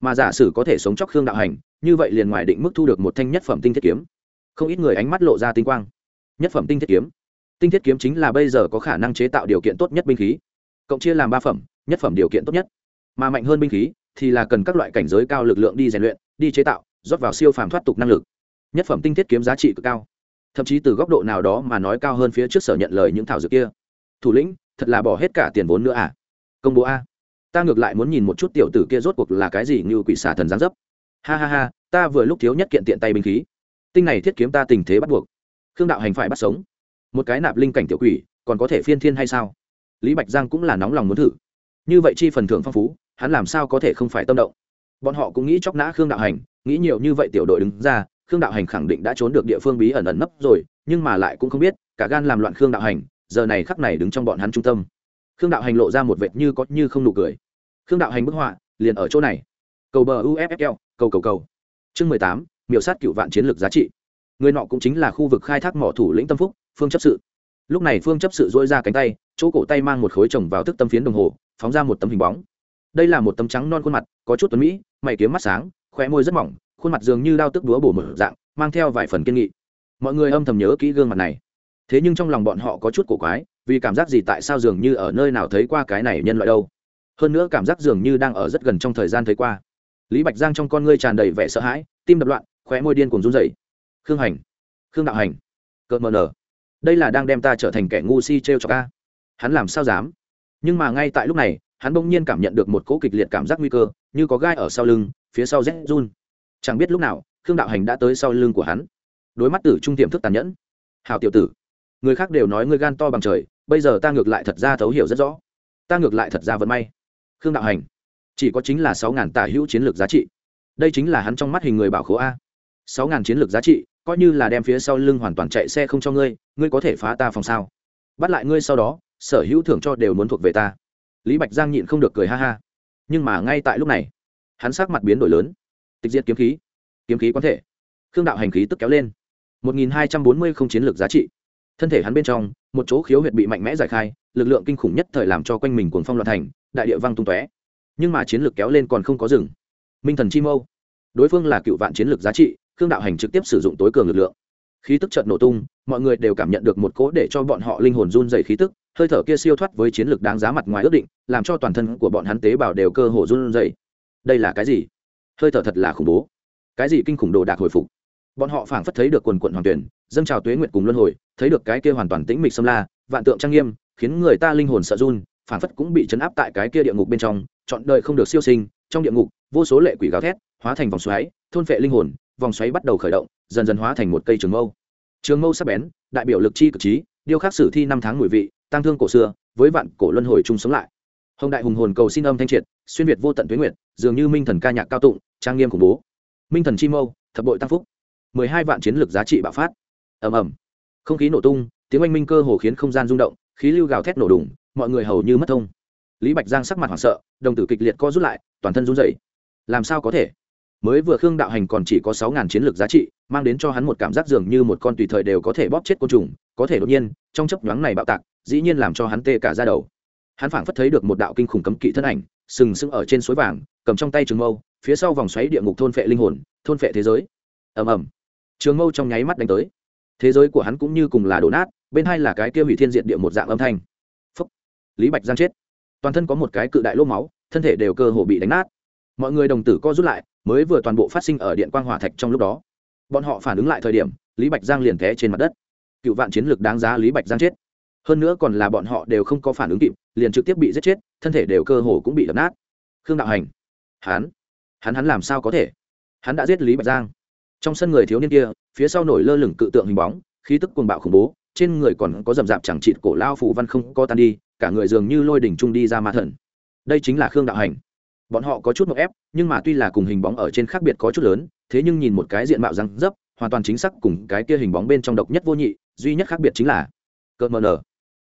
[SPEAKER 1] Mà giả sử có thể sống chóc khương đạo hành, như vậy liền ngoài định mức thu được một thanh nhất phẩm tinh thiết kiếm. Không ít người ánh mắt lộ ra tinh quang. Nhất phẩm tinh thiết kiếm. Tinh thiết kiếm chính là bây giờ có khả năng chế tạo điều kiện tốt nhất binh khí cộng chia làm ba phẩm, nhất phẩm điều kiện tốt nhất. Mà mạnh hơn binh khí thì là cần các loại cảnh giới cao lực lượng đi rèn luyện, đi chế tạo, rót vào siêu phàm thoát tục năng lực. Nhất phẩm tinh thiết kiếm giá trị cực cao. Thậm chí từ góc độ nào đó mà nói cao hơn phía trước sở nhận lời những thảo dược kia. Thủ lĩnh, thật là bỏ hết cả tiền vốn nữa à? Công bố a. Ta ngược lại muốn nhìn một chút tiểu tử kia rốt cuộc là cái gì như quỷ xả thần giáng dấp. Ha ha ha, ta vừa lúc thiếu nhất kiện tiện tay binh khí. Tinh này thiết kiếm ta tình thế bắt buộc. Khương đạo hành phải bắt sống. Một cái nạp linh cảnh tiểu quỷ, còn có thể phiên thiên hay sao? Lý bạch giang cũng là nóng lòng muốn thử. Như vậy chi phần thưởng phong phú, hắn làm sao có thể không phải tâm động? Bọn họ cũng nghĩ chóc nã khương đạo hành, nghĩ nhiều như vậy tiểu đội đứng ra, khương đạo hành khẳng định đã trốn được địa phương bí ẩn ẩn nấp rồi, nhưng mà lại cũng không biết, cả gan làm loạn khương đạo hành, giờ này khắc này đứng trong bọn hắn trung tâm. Khương đạo hành lộ ra một vệt như có như không nụ cười. Khương đạo hành bức họa, liền ở chỗ này. Cầu bờ uffl cầu cầu cầu. Chương mười tám, miểu sát cựu vạn chiến lược giá trị. Người nọ cũng chính là khu vực khai thác mỏ thủ lĩnh tâm phúc, phương chấp sự. Lúc này phương chấp sự dỗi ra cánh tay chỗ cổ tay mang một khối chồng vào thức tâm phiến đồng hồ, phóng ra một tấm hình bóng. Đây là một tấm trắng non khuôn mặt, có chút tuấn mỹ, mày kiếm mắt sáng khoe môi rất mỏng, khuôn mặt dường như đao tức đúa bổ mở dạng, mang theo vài phần kiên nghị. Mọi người âm thầm nhớ kỹ gương mặt này. Thế nhưng trong lòng bọn họ có chút cổ quái, vì cảm giác gì tại sao dường như ở nơi nào thấy qua cái này nhân loại đâu? Hơn nữa cảm giác dường như đang ở rất gần trong thời gian thấy qua. Lý bạch giang trong con ngươi tràn đầy vẻ sợ hãi, tim đập loạn, khóe môi điên cùng run rẩy. Khương hành, khương đạo hành, cợt mờ nở. Đây là đang đem ta trở thành kẻ ngu si t r e o cho ca hắn làm sao dám? Nhưng mà ngay tại lúc này, hắn bỗng nhiên cảm nhận được một cỗ kịch liệt cảm giác nguy cơ, như có gai ở sau lưng, phía sau rét run. Chẳng biết lúc nào, khương đạo hành đã tới sau lưng của hắn. Đối mắt tử trung tiềm thức tàn nhẫn. Hào tiểu tử, người khác đều nói ngươi gan to bằng trời, bây giờ ta ngược lại thật ra thấu hiểu rất rõ. Ta ngược lại thật ra vẫn may. Khương đạo hành. Chỉ có chính là sáu ngàn tả hữu chiến lược giá trị. Đây chính là hắn trong mắt hình người bảo khố a. Sáu ngàn chiến lược giá trị, coi như là đem phía sau lưng hoàn toàn chạy xe không cho ngươi ngươi có thể phá ta phòng sao? Bắt lại ngươi sau đó sở hữu thưởng cho đều muốn thuộc về ta. Lý bạch giang nhịn không được cười ha ha. Nhưng mà ngay tại lúc này, hắn sắc mặt biến đổi lớn. Tịch diệt kiếm khí kiếm khí quan thể, khương đạo hành khí tức kéo lên. Một nghìn hai trăm bốn mươi không chiến lược giá trị. Thân thể hắn bên trong, một chỗ khiếu huyệt bị mạnh mẽ giải khai, lực lượng kinh khủng nhất thời làm cho quanh mình cuồng phong loạn thành, đại địa văng tung tóe. Nhưng mà chiến lược kéo lên còn không có rừng minh thần chi mâu. Đối phương là cựu vạn chiến lược giá trị, khương đạo hành trực tiếp sử dụng tối cường lực lượng khí tức chợt nổ tung, mọi người đều cảm nhận được một cỗ để cho bọn họ linh hồn run dày khí tức, hơi thở kia siêu thoát với chiến lược đáng giá mặt ngoài ước định, làm cho toàn thân của bọn hắn tế bào đều cơ hồ run dày đây là cái gì? Hơi thở thật là khủng bố. Cái gì kinh khủng đồ đạc hồi phục? Bọn họ phảng phất thấy được quần quận hoàng tuyển, dâng trào tuế nguyệt cùng luân hồi, thấy được cái kia hoàn toàn tĩnh mịch xâm la, vạn tượng trang nghiêm, khiến người ta linh hồn sợ run, phảng phất cũng bị chấn áp tại cái kia địa ngục bên trong, chọn đời không được siêu sinh, trong địa ngục, vô số lệ quỷ gào thét, hóa thành vòng xoáy, thôn phệ linh hồn vòng xoáy bắt đầu khởi động, dần dần hóa thành một cây trường mâu. Trường mâu sắp bén, đại biểu lực chi cực trí, điêu khắc sử thi năm tháng mùi vị, tăng thương cổ xưa, với vạn cổ luân hồi chung sống lại. Hồng đại hùng hồn cầu xin âm thanh triệt, xuyên việt vô tận tuyến nguyệt, dường như minh thần ca nhạc cao tụng, trang nghiêm khủng bố. Minh thần chi mâu, thập bội tăng phúc. Mười hai vạn chiến lược giá trị bạo phát. Ầm ầm. Không khí nổ tung, tiếng oanh minh cơ hồ khiến không gian rung động, khí lưu gào thét nổ đùng, mọi người hầu như mất thông. Lý bạch giang sắc mặt hoảng sợ, đồng tử kịch liệt co rút lại, toàn thân run rẩy. Làm sao có thể? Mới vừa khương đạo hành còn chỉ có sáu ngàn chiến lược giá trị, mang đến cho hắn một cảm giác dường như một con tùy thời đều có thể bóp chết côn trùng, có thể đột nhiên, trong chấp nhoáng này bạo tạc, dĩ nhiên làm cho hắn tê cả ra đầu. Hắn phảng phất thấy được một đạo kinh khủng cấm kỵ thân ảnh, sừng sững ở trên suối vàng, cầm trong tay trường mâu, phía sau vòng xoáy địa ngục thôn phệ linh hồn, thôn phệ thế giới. Ầm ầm. Trường mâu trong nháy mắt đánh tới. Thế giới của hắn cũng như cùng là đổ nát, bên hai là cái kia hủy thiên diệt địa một dạng âm thanh. Phúc. lý bạch giang chết. Toàn thân có một cái cự đại lô máu, thân thể đều cơ hồ bị đánh nát. Mọi người đồng tử co rút lại mới vừa toàn bộ phát sinh ở điện quang hỏa thạch trong lúc đó. Bọn họ phản ứng lại thời điểm, lý bạch giang liền té trên mặt đất. Cựu vạn chiến lược đáng giá lý bạch giang chết. Hơn nữa còn là bọn họ đều không có phản ứng kịp, liền trực tiếp bị giết chết, thân thể đều cơ hồ cũng bị đập nát. Khương đạo hành, hắn hắn hắn làm sao có thể? Hắn đã giết lý bạch giang. Trong sân người thiếu niên kia, phía sau nổi lơ lửng cự tượng hình bóng, khí tức cuồng bạo khủng bố, trên người còn có dầm rạp chẳng trịt cổ lao phù văn không co tan đi, cả người dường như lôi đỉnh trung đi ra ma thần. Đây chính là khương đạo hành bọn họ có chút một ép, nhưng mà tuy là cùng hình bóng ở trên khác biệt có chút lớn, thế nhưng nhìn một cái diện mạo răng dấp, hoàn toàn chính xác cùng cái kia hình bóng bên trong độc nhất vô nhị, duy nhất khác biệt chính là cợt mờ nở.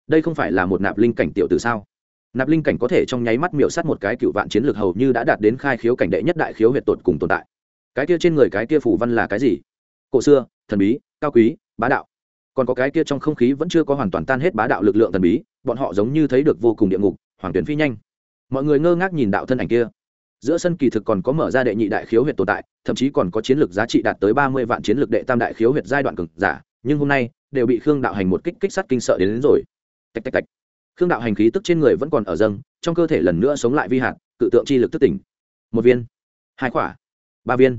[SPEAKER 1] Đây không phải là một nạp linh cảnh tiểu từ sao? Nạp linh cảnh có thể trong nháy mắt miệu sát một cái cựu vạn chiến lược hầu như đã đạt đến khai khiếu cảnh đệ nhất đại khiếu huyệt tột cùng tồn tại. Cái kia trên người cái kia phủ văn là cái gì? Cổ xưa, thần bí, cao quý, bá đạo. Còn có cái kia trong không khí vẫn chưa có hoàn toàn tan hết bá đạo lực lượng thần bí, bọn họ giống như thấy được vô cùng địa ngục, hoàng tuyển phi nhanh mọi người ngơ ngác nhìn đạo thân ảnh kia. Giữa sân kỳ thực còn có mở ra đệ nhị đại khiếu huyệt tồn tại thậm chí còn có chiến lược giá trị đạt tới ba mươi vạn chiến lược đệ tam đại khiếu huyệt giai đoạn cực giả nhưng hôm nay đều bị khương đạo hành một kích kích sắt kinh sợ đến, đến rồi. Tạch tạch tạch. Khương đạo hành khí tức trên người vẫn còn ở dâng trong cơ thể lần nữa sống lại vi hạt cự tượng chi lực tức tỉnh. Một viên hai quả ba viên.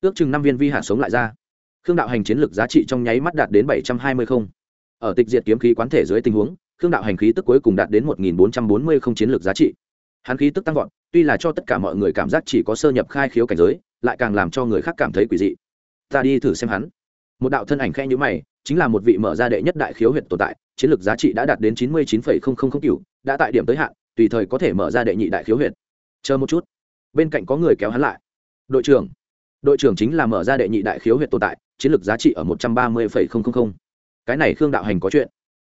[SPEAKER 1] Ước chừng năm viên vi hạt sống lại ra. Khương đạo hành chiến lược giá trị trong nháy mắt đạt đến bảy trăm hai mươi không. Ở tịch diệt kiếm khí quán thể dưới tình huống khương đạo hành khí tức cuối cùng đạt đến một nghìn bốn trăm bốn mươi không chiến lược giá trị hắn khí tức tăng vọt, tuy là cho tất cả mọi người cảm giác chỉ có sơ nhập khai khiếu cảnh giới, lại càng làm cho người khác cảm thấy quỷ dị. Ta đi thử xem hắn. Một đạo thân ảnh khe nhữ mày, chính là một vị mở ra đệ nhất đại khiếu huyện tồn tại, chiến lược giá trị đã đạt đến chín mươi chín phẩy không không không cựu đã tại điểm tới hạn, tùy thời có thể mở ra đệ nhị đại khiếu huyện chờ một chút. Bên cạnh có người kéo hắn lại. Đội trưởng. Đội trưởng chính là mở ra đệ nhị đại khiếu huyện tồn tại, chiến lược giá trị ở một trăm ba mươi phẩy không không không. cái này khương đạo hành có chuyện.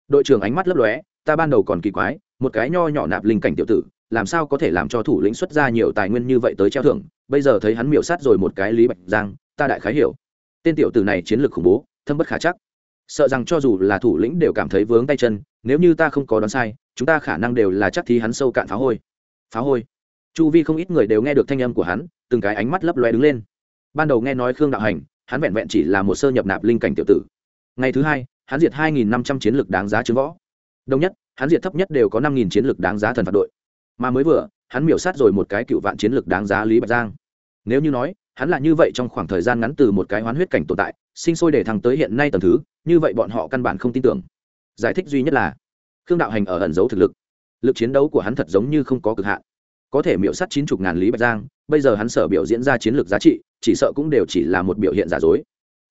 [SPEAKER 1] Đội trưởng ánh mắt lấp lóe, ta ban đầu còn kỳ quái, một cái nho nhỏ nạp linh cảnh tiểu tử làm sao có thể làm cho thủ lĩnh xuất ra nhiều tài nguyên như vậy tới treo thưởng? Bây giờ thấy hắn miểu sát rồi một cái lý bạch giang, ta đại khái hiểu. Tên tiểu tử này chiến lược khủng bố, thâm bất khả chắc. Sợ rằng cho dù là thủ lĩnh đều cảm thấy vướng tay chân, nếu như ta không có đoán sai, chúng ta khả năng đều là chắc thì hắn sâu cạn phá hôi. Phá hôi. Chu vi không ít người đều nghe được thanh âm của hắn, từng cái ánh mắt lấp loe đứng lên. Ban đầu nghe nói khương đạo hành, hắn vẹn vẹn chỉ là một sơ nhập nạp linh cảnh tiểu tử. Ngày thứ hai, hắn diệt hai nghìn năm trăm chiến lược đáng giá chứng võ. Đông nhất, hắn diệt thấp nhất đều có năm nghìn chiến lược đáng giá thần phạt đội mà mới vừa, hắn miểu sát rồi một cái cựu vạn chiến lược đáng giá lý bạch giang. Nếu như nói, hắn là như vậy trong khoảng thời gian ngắn từ một cái hoán huyết cảnh tồn tại, sinh sôi để thăng tới hiện nay tầm thứ, như vậy bọn họ căn bản không tin tưởng. Giải thích duy nhất là, khương đạo hành ở ẩn giấu thực lực. Lực chiến đấu của hắn thật giống như không có cực hạn. Có thể miểu sát chín chục ngàn lý bạch giang, bây giờ hắn sở biểu diễn ra chiến lược giá trị, chỉ sợ cũng đều chỉ là một biểu hiện giả dối.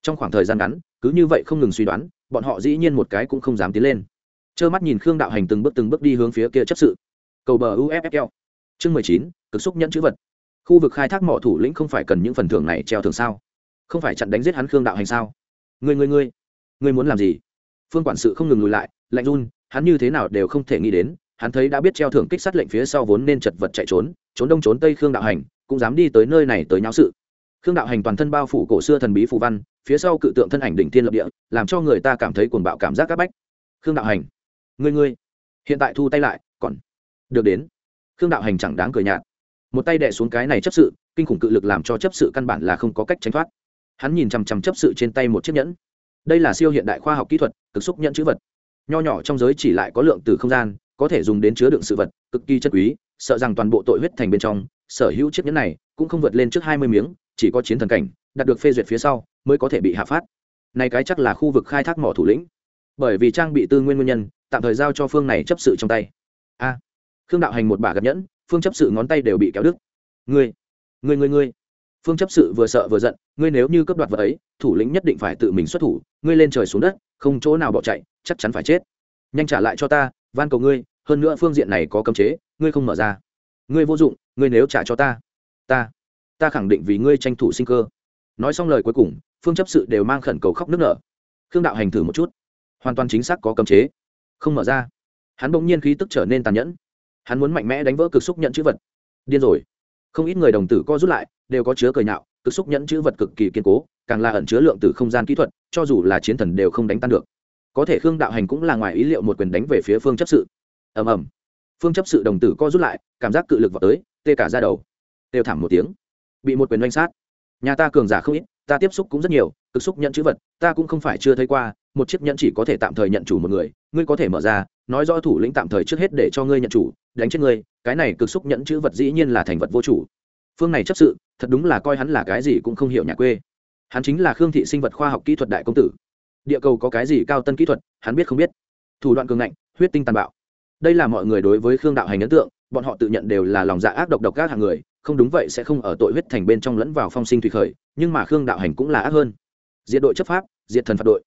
[SPEAKER 1] Trong khoảng thời gian ngắn, cứ như vậy không ngừng suy đoán, bọn họ dĩ nhiên một cái cũng không dám tiến lên. Trơ mắt nhìn khương đạo hành từng bước từng bước đi hướng phía kia chấp sự cầu bờ uffl chương mười chín, cực xúc nhẫn chữ vật. Khu vực khai thác mỏ thủ lĩnh không phải cần những phần thưởng này treo thường sao? Không phải chặn đánh giết hắn khương đạo hành sao? Người người người người muốn làm gì? Phương quản sự không ngừng lùi lại, lạnh run, hắn như thế nào đều không thể nghĩ đến, hắn thấy đã biết treo thưởng kích sát lệnh phía sau vốn nên chật vật chạy trốn trốn đông trốn tây khương đạo hành, cũng dám đi tới nơi này tới nháo sự. Khương đạo hành toàn thân bao phủ cổ xưa thần bí phù văn, phía sau cự tượng thân ảnh đỉnh thiên lập địa, làm cho người ta cảm thấy cuồng bạo cảm giác c áp bách. Khương đạo hành, ngươi ngươi, hiện tại thu tay lại được đến. Khương đạo hành chẳng đáng cười nhạt. Một tay đẻ xuống cái này chấp sự, kinh khủng cự lực làm cho chấp sự căn bản là không có cách tránh thoát. Hắn nhìn chằm chằm chấp sự trên tay một chiếc nhẫn. Đây là siêu hiện đại khoa học kỹ thuật, cực xúc nhẫn chữ vật. Nho nhỏ trong giới chỉ lại có lượng từ không gian, có thể dùng đến chứa đựng sự vật, cực kỳ chất quý, sợ rằng toàn bộ tội huyết thành bên trong, sở hữu chiếc nhẫn này cũng không vượt lên trước hai mươi miếng, chỉ có chiến thần cảnh, đạt được phê duyệt phía sau, mới có thể bị hạ phát. Này cái chắc là khu vực khai thác mỏ thủ lĩnh. Bởi vì trang bị tư nguyên nguyên nhân, tạm thời giao cho phương này chấp sự trong tay. A khương đạo hành một bà gặp nhẫn, phương chấp sự ngón tay đều bị kéo đứt. Ngươi ngươi ngươi ngươi. Phương chấp sự vừa sợ vừa giận, ngươi nếu như cấp đoạt vật ấy, thủ lĩnh nhất định phải tự mình xuất thủ, ngươi lên trời xuống đất, không chỗ nào bỏ chạy, chắc chắn phải chết. Nhanh trả lại cho ta, van cầu ngươi, hơn nữa phương diện này có cấm chế, ngươi không mở ra. Ngươi vô dụng, ngươi nếu trả cho ta ta ta khẳng định vì ngươi tranh thủ sinh cơ. Nói xong lời cuối cùng, phương chấp sự đều mang khẩn cầu khóc nước nở. Khương đạo hành thử một chút. Hoàn toàn chính xác có cấm chế. Không mở ra. Hắn bỗng nhiên khí tức trở nên tàn nhẫn hắn muốn mạnh mẽ đánh vỡ cực xúc nhận chữ vật. Điên rồi. Không ít người đồng tử co rút lại, đều có chứa cười nhạo, cực xúc nhẫn chữ vật cực kỳ kiên cố, càng là ẩn chứa lượng từ không gian kỹ thuật, cho dù là chiến thần đều không đánh tan được. Có thể khương đạo hành cũng là ngoài ý liệu một quyền đánh về phía phương chấp sự. Ầm ầm. Phương chấp sự đồng tử co rút lại, cảm giác cự lực vào tới, tê cả ra đầu. Têu thảm một tiếng. Bị một quyền oanh sát. Nhà ta cường giả không ít, ta tiếp xúc cũng rất nhiều, cực xúc nhận chữ vật, ta cũng không phải chưa thấy qua, một chiếc nhẫn chỉ có thể tạm thời nhận chủ một người, ngươi có thể mở ra nói rõ thủ lĩnh tạm thời trước hết để cho ngươi nhận chủ, đánh chết ngươi, cái này cực xúc nhẫn chữ vật dĩ nhiên là thành vật vô chủ. Phương này chấp sự, thật đúng là coi hắn là cái gì cũng không hiểu nhà quê. Hắn chính là khương thị sinh vật khoa học kỹ thuật đại công tử. Địa cầu có cái gì cao tân kỹ thuật, hắn biết không biết. Thủ đoạn cường ngạnh, huyết tinh tàn bạo. Đây là mọi người đối với khương đạo hành ấn tượng, bọn họ tự nhận đều là lòng dạ ác độc độc các hạng người, không đúng vậy sẽ không ở tội huyết thành bên trong lẫn vào phong sinh thủy khởi, nhưng mà khương đạo hành cũng là ác hơn. Diệt đội chấp pháp, diệt thần phạt đội.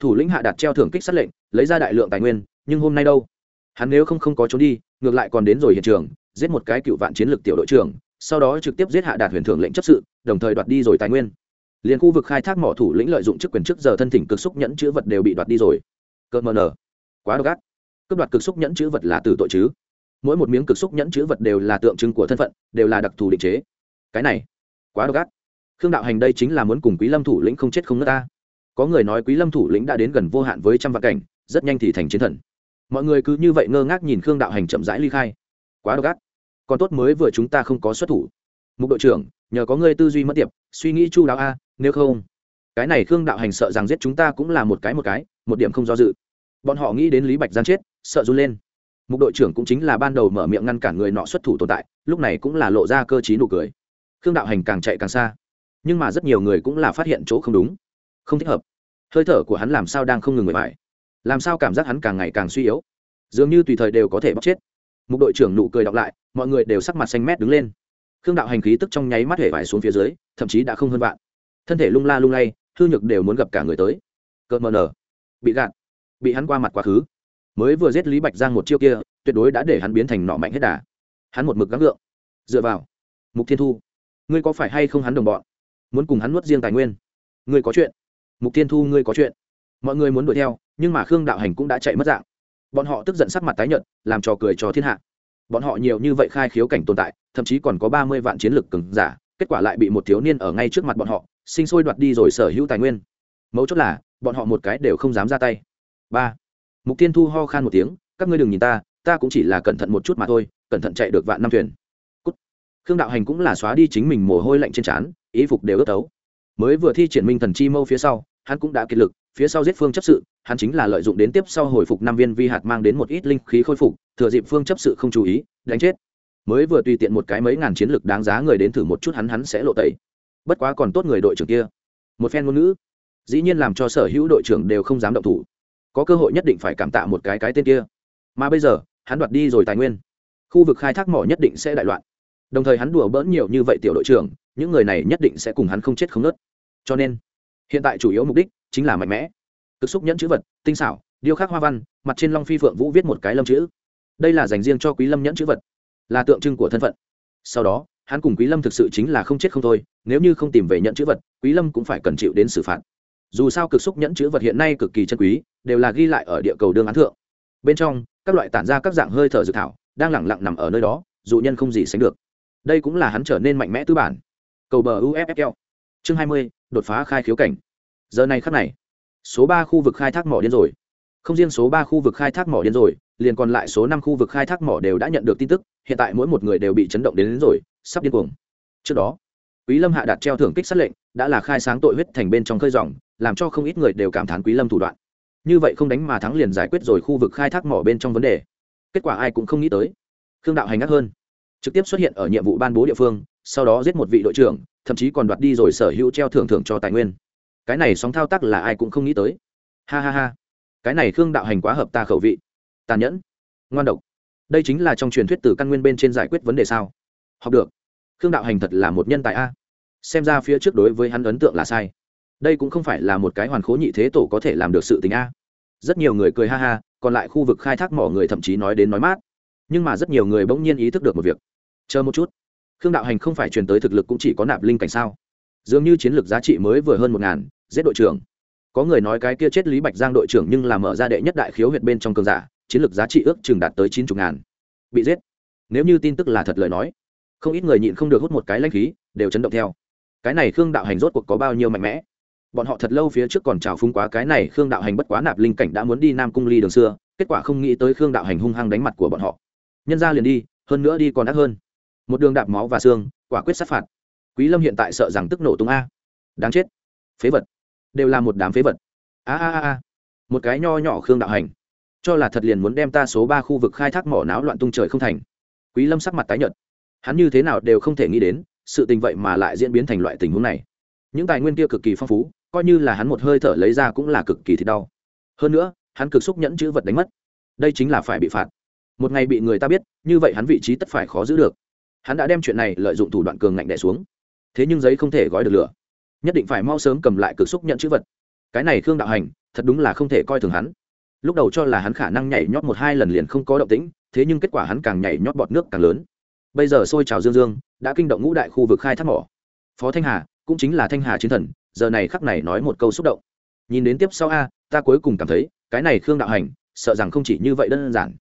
[SPEAKER 1] Thủ lĩnh hạ đạt treo thưởng kích sát lệnh, lấy ra đại lượng tài nguyên nhưng hôm nay đâu? Hắn nếu không không có trốn đi, ngược lại còn đến rồi hiện trường, giết một cái cựu vạn chiến lược tiểu đội trưởng, sau đó trực tiếp giết hạ đạt huyền thưởng lệnh chấp sự, đồng thời đoạt đi rồi tài nguyên. Liền khu vực khai thác mỏ thủ lĩnh lợi dụng chức quyền chức giờ thân thỉnh cực xúc nhẫn chữ vật đều bị đoạt đi rồi. Cơ mờ nở. Quá độc ác. Cướp đoạt cực xúc nhẫn chữ vật là từ tội chứ? Mỗi một miếng cực xúc nhẫn chữ vật đều là tượng trưng của thân phận, đều là đặc thù định chế. Cái này, quá độc ác. Khương đạo hành đây chính là muốn cùng quý lâm thủ lĩnh không chết không nước ta. Có người nói quý lâm thủ lĩnh đã đến gần vô hạn với trăm vạn cảnh, rất nhanh thì thành chiến thần mọi người cứ như vậy ngơ ngác nhìn khương đạo hành chậm rãi ly khai. Quá độc ác. Còn tốt mới vừa chúng ta không có xuất thủ. Mục đội trưởng, nhờ có ngươi tư duy mất tiệp, suy nghĩ chu đáo a, nếu không. Cái này khương đạo hành sợ rằng giết chúng ta cũng là một cái một cái, một điểm không do dự. Bọn họ nghĩ đến lý bạch giang chết, sợ run lên. Mục đội trưởng cũng chính là ban đầu mở miệng ngăn cản người nọ xuất thủ tồn tại, lúc này cũng là lộ ra cơ t nụ cười. Khương đạo hành càng chạy càng xa. Nhưng mà rất nhiều người cũng là phát hiện chỗ không đúng. Không thích hợp. Hơi thở của hắn làm sao đang không ngừng người phải làm sao cảm giác hắn càng ngày càng suy yếu? Dường như tùy thời đều có thể bóc chết. Mục đội trưởng nụ cười đọc lại, mọi người đều sắc mặt xanh mét đứng lên. Khương đạo hành khí tức trong nháy mắt hể vải xuống phía dưới, thậm chí đã không hơn vạn. Thân thể lung la lung lay, hư nhược đều muốn gặp cả người tới. Cợt mờ nở. Bị gạt. Bị hắn qua mặt quá khứ. Mới vừa giết lý bạch giang một chiêu kia, tuyệt đối đã để hắn biến thành nọ mạnh hết đà. Hắn một mực gắng gượng. Dựa vào. Mục thiên thu. Ngươi có phải hay không hắn đồng bọn? Muốn cùng hắn nuốt riêng tài nguyên. Ngươi có chuyện. Mục thiên thu, ngươi có chuyện. Mọi người muốn đuổi theo nhưng mà khương đạo hành cũng đã chạy mất dạng. Bọn họ tức giận sắc mặt tái nhợt, làm trò cười cho thiên hạ. Bọn họ nhiều như vậy khai khiếu cảnh tồn tại, thậm chí còn có ba mươi vạn chiến lực cứng giả, kết quả lại bị một thiếu niên ở ngay trước mặt bọn họ, sinh sôi đoạt đi rồi sở hữu tài nguyên. Mấu chốt là, bọn họ một cái đều không dám ra tay. Ba. Mục tiên thu ho khan một tiếng, các ngươi đừng nhìn ta ta cũng chỉ là cẩn thận một chút mà thôi, cẩn thận chạy được vạn năm thuyền. Cút. khương đạo hành cũng là xóa đi chính mình mồ hôi lạnh trên trán, ý phục đều ướt tấu mới vừa thi triển minh thần chi mâu phía sau, hắn cũng đã kiệt lực phía sau giết phương chấp sự, hắn chính là lợi dụng đến tiếp sau hồi phục năm viên vi hạt mang đến một ít linh khí khôi phục, thừa dịp phương chấp sự không chú ý, đánh chết. Mới vừa tùy tiện một cái mấy ngàn chiến lực đáng giá người đến thử một chút hắn hắn sẽ lộ tẩy. Bất quá còn tốt người đội trưởng kia. Một phen ngôn ngữ, dĩ nhiên làm cho sở hữu đội trưởng đều không dám động thủ. Có cơ hội nhất định phải cảm tạ một cái cái tên kia. Mà bây giờ, hắn đoạt đi rồi tài nguyên. Khu vực khai thác mỏ nhất định sẽ đại loạn. Đồng thời hắn đùa bỡn nhiều như vậy tiểu đội trưởng, những người này nhất định sẽ cùng hắn không chết không nớt. Cho nên, hiện tại chủ yếu mục đích chính là mạnh mẽ. Cực xúc nhẫn chữ vật, tinh xảo, điêu khắc hoa văn, mặt trên long phi phượng vũ viết một cái lâm chữ. Đây là dành riêng cho quý lâm nhẫn chữ vật, là tượng trưng của thân phận. Sau đó, hắn cùng quý lâm thực sự chính là không chết không thôi, nếu như không tìm về nhận chữ vật, quý lâm cũng phải cần chịu đến xử phạt. Dù sao cực xúc nhẫn chữ vật hiện nay cực kỳ chân quý, đều là ghi lại ở địa cầu đương án thượng. Bên trong, các loại tản ra các dạng hơi thở dự thảo, đang lẳng lặng nằm ở nơi đó dụ nhân không gì sánh được. Đây cũng là hắn trở nên mạnh mẽ tư bản. Cầu bờ uffl chương hai mươi, đột phá khai khiếu cảnh giờ này khắc này số ba khu vực khai thác mỏ điên rồi. Không riêng số ba khu vực khai thác mỏ điên rồi liền còn lại số năm khu vực khai thác mỏ đều đã nhận được tin tức hiện tại mỗi một người đều bị chấn động đến, đến rồi sắp điên cuồng. Trước đó quý lâm hạ đạt treo thưởng kích sát lệnh đã là khai sáng tội huyết thành bên trong khơi dòng làm cho không ít người đều cảm thán quý lâm thủ đoạn. Như vậy không đánh mà thắng liền giải quyết rồi khu vực khai thác mỏ bên trong vấn đề. Kết quả ai cũng không nghĩ tới. Khương đạo hành ác hơn. Trực tiếp xuất hiện ở nhiệm vụ ban bố địa phương sau đó giết một vị đội trưởng thậm chí còn đoạt đi rồi sở hữu treo thưởng thưởng cho tài nguyên cái này sóng thao tác là ai cũng không nghĩ tới. Ha ha ha. Cái này khương đạo hành quá hợp ta khẩu vị. Tàn nhẫn. Ngoan độc. Đây chính là trong truyền thuyết từ căn nguyên bên trên giải quyết vấn đề sao? Học được. Khương đạo hành thật là một nhân tài a. Xem ra phía trước đối với hắn ấn tượng là sai. Đây cũng không phải là một cái hoàn khố nhị thế tổ có thể làm được sự tình a. Rất nhiều người cười ha ha, còn lại khu vực khai thác mỏ người thậm chí nói đến nói mát. Nhưng mà rất nhiều người bỗng nhiên ý thức được một việc. Chờ một chút. Khương đạo hành không phải truyền tới thực lực cũng chỉ có nạp linh cảnh sao? Dường như chiến lược giá trị mới vừa hơn một ngàn, giết đội trưởng. Có người nói cái kia chết lý bạch giang đội trưởng nhưng là mở ra đệ nhất đại khiếu huyệt bên trong cường giả, chiến lược giá trị ước chừng đạt tới chín chục ngàn. Bị giết. Nếu như tin tức là thật lời nói, không ít người nhịn không được hút một cái lanh khí, đều chấn động theo. Cái này khương đạo hành rốt cuộc có bao nhiêu mạnh mẽ? Bọn họ thật lâu phía trước còn trào phúng quá cái này khương đạo hành bất quá nạp linh cảnh đã muốn đi nam cung ly đường xưa, kết quả không nghĩ tới khương đạo hành hung hăng đánh mặt của bọn họ. Nhân ra liền đi, hơn nữa đi còn đắt hơn. Một đường đạp máu và xương, quả quyết sát phạt quý lâm hiện tại sợ rằng tức nổ tung a. Đáng chết. Phế vật. Đều là một đám phế vật. A a a a. Một cái nho nhỏ khương đạo hành. Cho là thật liền muốn đem ta số ba khu vực khai thác mỏ náo loạn tung trời không thành. Quý lâm sắc mặt tái nhợt. Hắn như thế nào đều không thể nghĩ đến, sự tình vậy mà lại diễn biến thành loại tình huống này. Những tài nguyên kia cực kỳ phong phú, coi như là hắn một hơi thở lấy ra cũng là cực kỳ thì đau. Hơn nữa, hắn cực xúc nhẫn chữ vật đánh mất. Đây chính là phải bị phạt. Một ngày bị người ta biết, như vậy hắn vị trí tất phải khó giữ được. Hắn đã đem chuyện này lợi dụng thủ đoạn cường ngạnh đẻ xuống thế nhưng giấy không thể gói được lửa. Nhất định phải mau sớm cầm lại cực xúc nhận chữ vật. Cái này khương đạo hành, thật đúng là không thể coi thường hắn. Lúc đầu cho là hắn khả năng nhảy nhót một hai lần liền không có động tĩnh, thế nhưng kết quả hắn càng nhảy nhót bọt nước càng lớn. Bây giờ xôi trào dương dương, đã kinh động ngũ đại khu vực khai thác mỏ. Phó thanh hà, cũng chính là thanh hà chiến thần, giờ này khắc này nói một câu xúc động. Nhìn đến tiếp sau a, ta cuối cùng cảm thấy, cái này khương đạo hành, sợ rằng không chỉ như vậy đơn giản.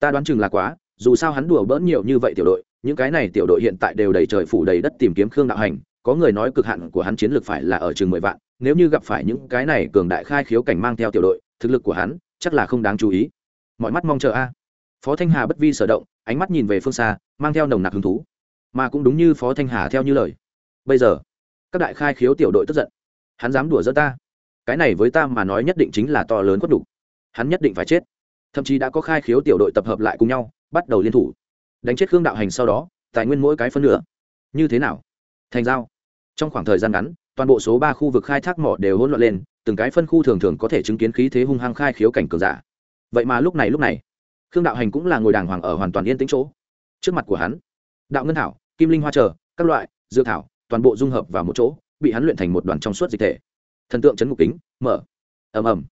[SPEAKER 1] Ta đoán chừng là quá, dù sao hắn đùa bỡn nhiều như vậy tiểu đội những cái này tiểu đội hiện tại đều đầy trời phủ đầy đất tìm kiếm khương đạo hành, có người nói cực hạn của hắn chiến lược phải là ở chừng mười vạn, nếu như gặp phải những cái này cường đại khai khiếu cảnh mang theo tiểu đội, thực lực của hắn chắc là không đáng chú ý. Mọi mắt mong chờ a. Phó thanh hà bất vi sở động, ánh mắt nhìn về phương xa, mang theo nồng nặc hứng thú. Mà cũng đúng như phó thanh hà theo như lời. Bây giờ, các đại khai khiếu tiểu đội tức giận. Hắn dám đùa dỡ ta. Cái này với ta mà nói nhất định chính là to lớn quất đủ. Hắn nhất định phải chết. Thậm chí đã có khai khiếu tiểu đội tập hợp lại cùng nhau, bắt đầu liên thủ đánh chết khương đạo hành sau đó, tài nguyên mỗi cái phân nửa. Như thế nào? Thành giao. Trong khoảng thời gian ngắn, toàn bộ số ba khu vực khai thác mỏ đều hỗn loạn lên, từng cái phân khu thường thường có thể chứng kiến khí thế hung hăng khai khiếu cảnh cường giả. Vậy mà lúc này lúc này, khương đạo hành cũng là ngồi đàng hoàng ở hoàn toàn yên tĩnh chỗ. Trước mặt của hắn, đạo ngân thảo, kim linh hoa trở các loại dược thảo, toàn bộ dung hợp vào một chỗ, bị hắn luyện thành một đoàn trong suốt dịch thể. Thần tượng chấn ngục kính, mở. Ầm ầm.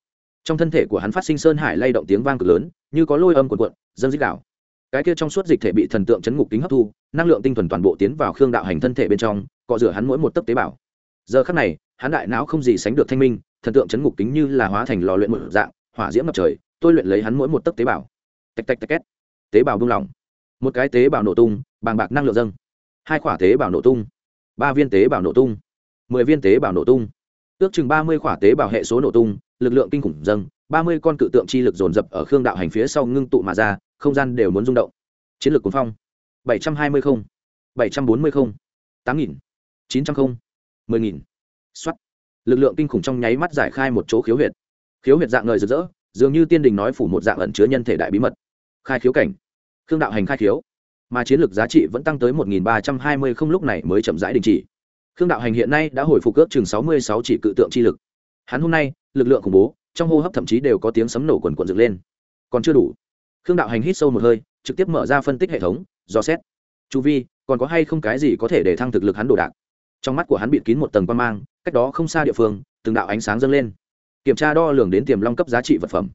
[SPEAKER 1] Trong thân thể của hắn phát sinh sơn hải lay động tiếng vang cực lớn, như có lôi âm cuộn cuộn, dâng dích đảo cái kia trong suốt dịch thể bị thần tượng chấn ngục kính hấp thu, năng lượng tinh thuần toàn bộ tiến vào khương đạo hành thân thể bên trong, cọ rửa hắn mỗi một tấc tế bào. Giờ khắc này, hắn đại não không gì sánh được thanh minh, thần tượng chấn ngục kính như là hóa thành lò luyện một dạng, hỏa diễm ngập trời, tôi luyện lấy hắn mỗi một tấc tế bào. Tạch tạch tạch két. Tế bào buông lỏng. Một cái tế bào nổ tung, bàng bạc năng lượng dâng. Hai quả tế bào nổ tung. Ba viên tế bào nổ tung. Mười viên tế bào nổ tung. Ước chừng ba mươi quả tế bào hệ số nổ tung, lực lượng kinh khủng dâng. Ba mươi con cự tượng chi lực dồn dập ở khương đạo hành phía sau ngưng tụ mà ra không gian đều muốn rung động. Chiến lược cuốn phong. bảy trăm hai mươi không, bảy trăm bốn mươi không, tám nghìn, chín trăm không, mười nghìn. Xuất lực lượng kinh khủng trong nháy mắt giải khai một chỗ khiếu huyệt. Khiếu huyệt dạng ngời rực rỡ, dường như tiên đình nói phủ một dạng ẩn chứa nhân thể đại bí mật. Khai khiếu cảnh. Khương đạo hành khai khiếu. Mà chiến lược giá trị vẫn tăng tới một nghìn ba trăm hai mươi không lúc này mới chậm rãi đình chỉ. Khương đạo hành hiện nay đã hồi phục ước chừng sáu mươi sáu chỉ cự tượng chi lực. Hắn hôm nay, lực lượng khủng bố, trong hô hấp thậm chí đều có tiếng sấm nổ quần quần dựng lên. Còn chưa đủ khương đạo hành hít sâu một hơi, trực tiếp mở ra phân tích hệ thống do xét. Chu vi, còn có hay không cái gì có thể để thăng thực lực hắn đồ đạc? Trong mắt của hắn bịt kín một tầng quan mang, cách đó không xa địa phương, từng đạo ánh sáng dâng lên. Kiểm tra đo lường đến tiềm long cấp giá trị vật phẩm.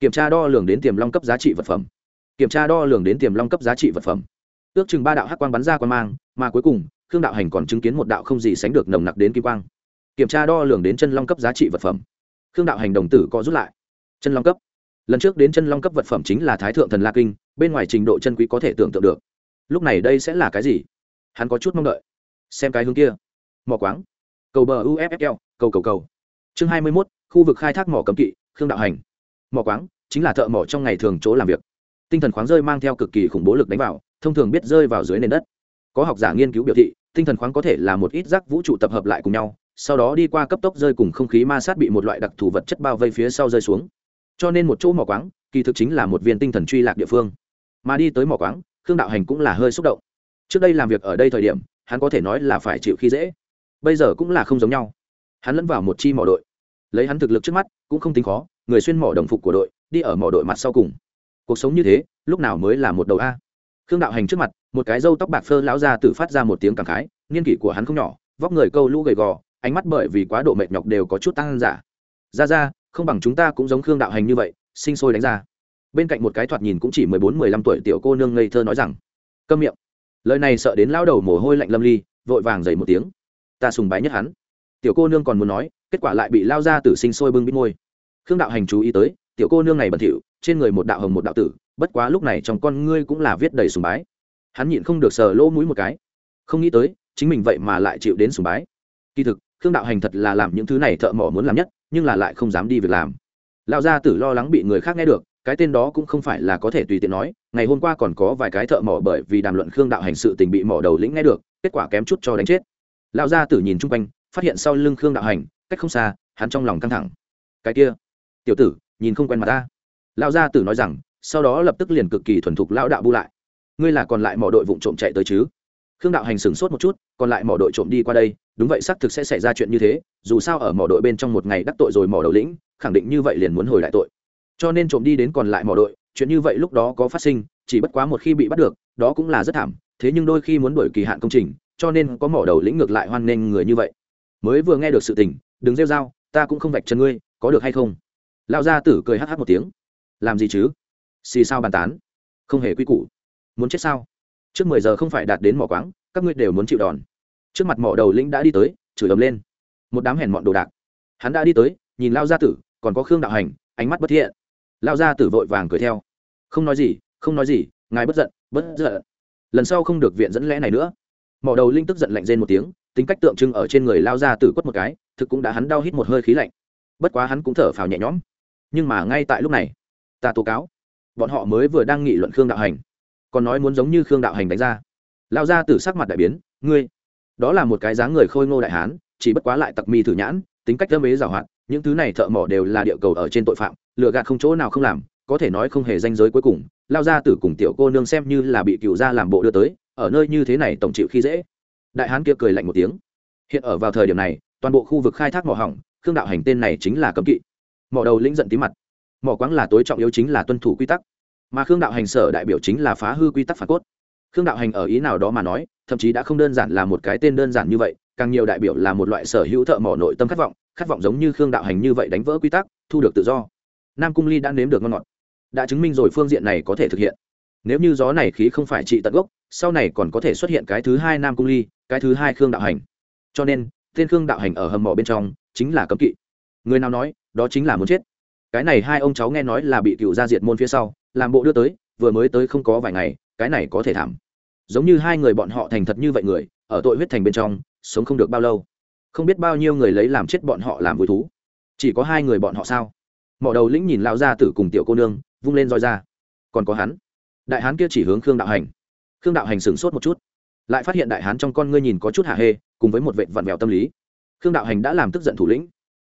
[SPEAKER 1] Kiểm tra đo lường đến tiềm long cấp giá trị vật phẩm. Kiểm tra đo lường đến tiềm long cấp giá trị vật phẩm. Ước chừng ba đạo hắc quang bắn ra quan mang, mà cuối cùng, khương đạo hành còn chứng kiến một đạo không gì sánh được nồng nặc đến kim quang. Kiểm tra đo lường đến chân long cấp giá trị vật phẩm. Khương đạo hành đồng tử có rút lại. Chân long cấp lần trước đến chân long cấp vật phẩm chính là thái thượng thần la kinh, bên ngoài trình độ chân quý có thể tưởng tượng được. Lúc này đây sẽ là cái gì? Hắn có chút mong đợi. Xem cái hướng kia. Mỏ quáng. Cầu bờ uffl cầu cầu cầu. Chương hai mươi mốt, khu vực khai thác mỏ cấm kỵ, khương đạo hành. Mỏ quáng chính là thợ mỏ trong ngày thường chỗ làm việc. Tinh thần khoáng rơi mang theo cực kỳ khủng bố lực đánh vào, thông thường biết rơi vào dưới nền đất. Có học giả nghiên cứu biểu thị, tinh thần khoáng có thể là một ít rác vũ trụ tập hợp lại cùng nhau, sau đó đi qua cấp tốc rơi cùng không khí ma sát bị một loại đặc thù vật chất bao vây phía sau rơi xuống cho nên một chỗ mỏ quáng, kỳ thực chính là một viên tinh thần truy lạc địa phương. Mà đi tới mỏ quáng, khương đạo hành cũng là hơi xúc động. Trước đây làm việc ở đây thời điểm, hắn có thể nói là phải chịu khi dễ. Bây giờ cũng là không giống nhau. Hắn lẫn vào một chi mỏ đội. Lấy hắn thực lực trước mắt, cũng không tính khó, người xuyên mỏ đồng phục của đội, đi ở mỏ đội mặt sau cùng. Cuộc sống như thế, lúc nào mới là một đầu a? Khương đạo hành trước mặt, một cái râu tóc bạc phơ lão ra tự phát ra một tiếng cảm khái, niên kỷ của hắn không nhỏ, vóc người câu lũ gầy gò, ánh mắt bởi vì quá độ mệt nhọc đều có chút tăng giả ra ra không bằng chúng ta cũng giống khương đạo hành như vậy, sinh sôi đánh ra. Bên cạnh một cái thoạt nhìn cũng chỉ mười bốn, mười lăm tuổi tiểu cô nương ngây thơ nói rằng, câm miệng. Lời này sợ đến lao đầu mồ hôi lạnh lâm ly, vội vàng dày một tiếng. Ta sùng bái nhất hắn. Tiểu cô nương còn muốn nói, kết quả lại bị lao ra tử sinh sôi bưng bít môi. Khương đạo hành chú ý tới, tiểu cô nương này bẩn thỉu, trên người một đạo hồng một đạo tử, bất quá lúc này trong con ngươi cũng là viết đầy sùng bái. Hắn nhịn không được sờ lỗ mũi một cái. Không nghĩ tới, chính mình vậy mà lại chịu đến sùng bái. Kỳ thực, khương đạo hành thật là làm những thứ này thợ mỏ muốn làm nhất nhưng là lại không dám đi việc làm. Lão gia tử lo lắng bị người khác nghe được, cái tên đó cũng không phải là có thể tùy tiện nói, ngày hôm qua còn có vài cái thợ mỏ bởi vì đàm luận khương đạo hành sự tình bị mỏ đầu lĩnh nghe được, kết quả kém chút cho đánh chết. Lão gia tử nhìn chung quanh, phát hiện sau lưng khương đạo hành, cách không xa, hắn trong lòng căng thẳng. Cái kia, tiểu tử, nhìn không quen mặt ta. Lão gia tử nói rằng, sau đó lập tức liền cực kỳ thuần thục lão đạo bu lại. Ngươi là còn lại mỏ đội vụ trộm chạy tới chứ? Khương đạo hành sửng sốt một chút còn lại mỏ đội trộm đi qua đây đúng vậy xác thực sẽ xảy ra chuyện như thế dù sao ở mỏ đội bên trong một ngày đắc tội rồi mỏ đầu lĩnh khẳng định như vậy liền muốn hồi lại tội. Cho nên trộm đi đến còn lại mỏ đội chuyện như vậy lúc đó có phát sinh chỉ bất quá một khi bị bắt được đó cũng là rất thảm thế nhưng đôi khi muốn đổi kỳ hạn công trình cho nên có mỏ đầu lĩnh ngược lại hoan nghênh người như vậy. Mới vừa nghe được sự tình đừng rêu dao, ta cũng không vạch chân ngươi có được hay không? Lão gia tử cười hh một tiếng. Làm gì chứ? Xì sao bàn tán. Không hề quy củ. Muốn chết sao? Trước mười giờ không phải đạt đến mỏ quáng, các ngươi đều muốn chịu đòn. Trước mặt mỏ đầu lĩnh đã đi tới, chửi ầm lên. Một đám hèn mọn đồ đạc. Hắn đã đi tới, nhìn lao gia tử, còn có khương đạo hành, ánh mắt bất thiện. Lao gia tử vội vàng cười theo. Không nói gì, không nói gì, ngài bất giận bất giận. Lần sau không được viện dẫn lẽ này nữa. Mỏ đầu linh tức giận lạnh rên một tiếng, tính cách tượng trưng ở trên người lao gia tử quất một cái, thực cũng đã hắn đau hít một hơi khí lạnh. Bất quá hắn cũng thở phào nhẹ nhõm. Nhưng mà ngay tại lúc này, ta tố cáo. Bọn họ mới vừa đang nghị luận khương đạo hành còn nói muốn giống như khương đạo hành đánh ra. Lao ra từ sắc mặt đại biến, ngươi, đó là một cái dáng người khôi ngô đại hán, chỉ bất quá lại tặc mi thử nhãn, tính cách tâm ế giảo hoạt, những thứ này thợ mỏ đều là địa cầu ở trên tội phạm lựa gạt không chỗ nào không làm, có thể nói không hề danh giới cuối cùng. Lao ra tử cùng tiểu cô nương xem như là bị cựu gia làm bộ đưa tới, ở nơi như thế này tổng chịu khi dễ. Đại hán kia cười lạnh một tiếng. Hiện ở vào thời điểm này, toàn bộ khu vực khai thác mỏ hỏng, khương đạo hành tên này chính là cấm kỵ. Mỏ đầu lĩnh giận tí mặt. Mỏ quáng là tối trọng yếu chính là tuân thủ quy tắc mà khương đạo hành sở đại biểu chính là phá hư quy tắc phản cốt. Khương đạo hành ở ý nào đó mà nói, thậm chí đã không đơn giản là một cái tên đơn giản như vậy, càng nhiều đại biểu là một loại sở hữu thợ mỏ nội tâm khát vọng khát vọng giống như khương đạo hành như vậy đánh vỡ quy tắc, thu được tự do. Nam cung ly đã nếm được ngon ngọt. Đã chứng minh rồi phương diện này có thể thực hiện. Nếu như gió này khí không phải trị tận gốc, sau này còn có thể xuất hiện cái thứ hai nam cung ly, cái thứ hai khương đạo hành. Cho nên, tên khương đạo hành ở hầm mỏ bên trong chính là cấm kỵ. Người nào nói, đó chính là muốn chết. Cái này hai ông cháu nghe nói là bị cựu gia diệt môn phía sau làm bộ đưa tới, vừa mới tới không có vài ngày, cái này có thể thảm. Giống như hai người bọn họ thành thật như vậy người, ở tội huyết thành bên trong, sống không được bao lâu. Không biết bao nhiêu người lấy làm chết bọn họ làm vui thú. Chỉ có hai người bọn họ sao? Mỏ đầu lĩnh nhìn lão gia tử cùng tiểu cô nương, vung lên roi ra. Còn có hắn. Đại hán kia chỉ hướng khương đạo hành. Khương đạo hành sửng sốt một chút. Lại phát hiện đại hán trong con ngươi nhìn có chút hạ hê, cùng với một vệ vặn vẹo tâm lý. Khương đạo hành đã làm tức giận thủ lĩnh.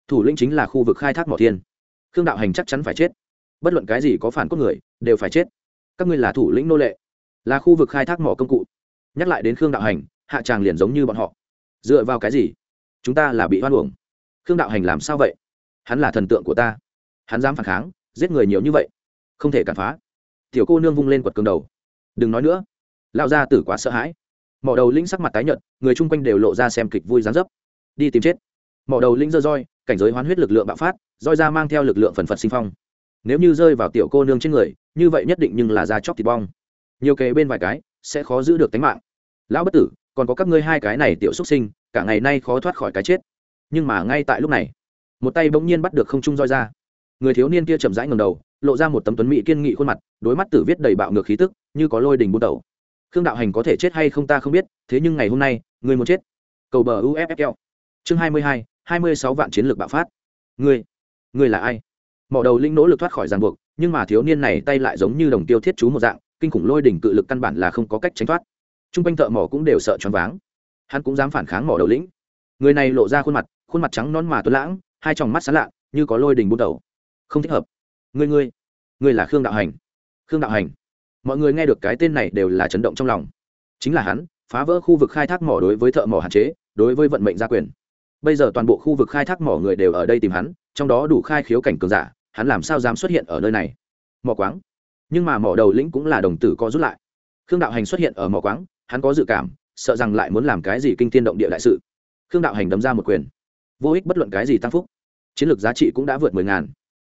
[SPEAKER 1] Thủ lĩnh chính là khu vực khai thác mỏ thiên. Khương đạo hành chắc chắn phải chết bất luận cái gì có phản cốt người, đều phải chết. Các ngươi là thủ lĩnh nô lệ, là khu vực khai thác mỏ công cụ. Nhắc lại đến khương đạo hành, hạ tràng liền giống như bọn họ. Dựa vào cái gì? Chúng ta là bị hoan uổng. Khương đạo hành làm sao vậy? Hắn là thần tượng của ta. Hắn dám phản kháng, giết người nhiều như vậy, không thể cản phá. Tiểu cô nương vung lên quật cường đầu. Đừng nói nữa. Lao ra tử quá sợ hãi. Mỏ đầu lĩnh sắc mặt tái nhợt, người chung quanh đều lộ ra xem kịch vui dán dấp. Đi tìm chết. Mỏ đầu lĩnh dơ roi, cảnh giới hoán huyết lực lượng bạo phát, roi ra mang theo lực lượng phần phật sinh phong nếu như rơi vào tiểu cô nương trên người, như vậy nhất định nhưng là da chóc thịt bong. Nhiều kế bên vài cái, sẽ khó giữ được tính mạng. Lão bất tử, còn có các ngươi hai cái này tiểu xuất sinh, cả ngày nay khó thoát khỏi cái chết. Nhưng mà ngay tại lúc này, một tay bỗng nhiên bắt được không trung roi ra. Người thiếu niên kia chậm rãi ngầm đầu, lộ ra một tấm tuấn mỹ kiên nghị khuôn mặt, đối mắt tử viết đầy bạo ngược khí tức, như có lôi đình buôn đầu khương đạo hành có thể chết hay không ta không biết, thế nhưng ngày hôm nay người muốn chết. Cầu bờ uffl chương hai mươi hai hai mươi sáu vạn chiến lược bạo phát. Ngươi ngươi là ai? Mỏ đầu linh nỗ lực thoát khỏi ràng buộc, nhưng mà thiếu niên này tay lại giống như đồng tiêu thiết chú một dạng, kinh khủng lôi đỉnh cự lực căn bản là không có cách tránh thoát. T r u n g quanh thợ mỏ cũng đều sợ choáng váng. Hắn cũng dám phản kháng mỏ đầu lĩnh. Người này lộ ra khuôn mặt khuôn mặt trắng non mà tuấn lãng, hai tròng mắt sán lạ, như có lôi đỉnh bút đầu. Không thích hợp. Ngươi ngươi ngươi là khương đạo hành. Khương đạo hành. Mọi người nghe được cái tên này đều là chấn động trong lòng. Chính là hắn, phá vỡ khu vực khai thác mỏ đối với thợ mỏ hạn chế, đối với vận mệnh gia quyền. Bây giờ toàn bộ khu vực khai thác mỏ người đều ở đây tìm hắn, trong đó đủ khai khiếu cảnh cường giả hắn làm sao dám xuất hiện ở nơi này? Mỏ quáng. Nhưng mà mỏ đầu lĩnh cũng là đồng tử co rút lại. Khương đạo hành xuất hiện ở mỏ quáng, hắn có dự cảm, sợ rằng lại muốn làm cái gì kinh tiên động địa đại sự. Khương đạo hành đấm ra một quyền. Vô ích bất luận cái gì tăng phúc. Chiến lược giá trị cũng đã vượt mười ngàn.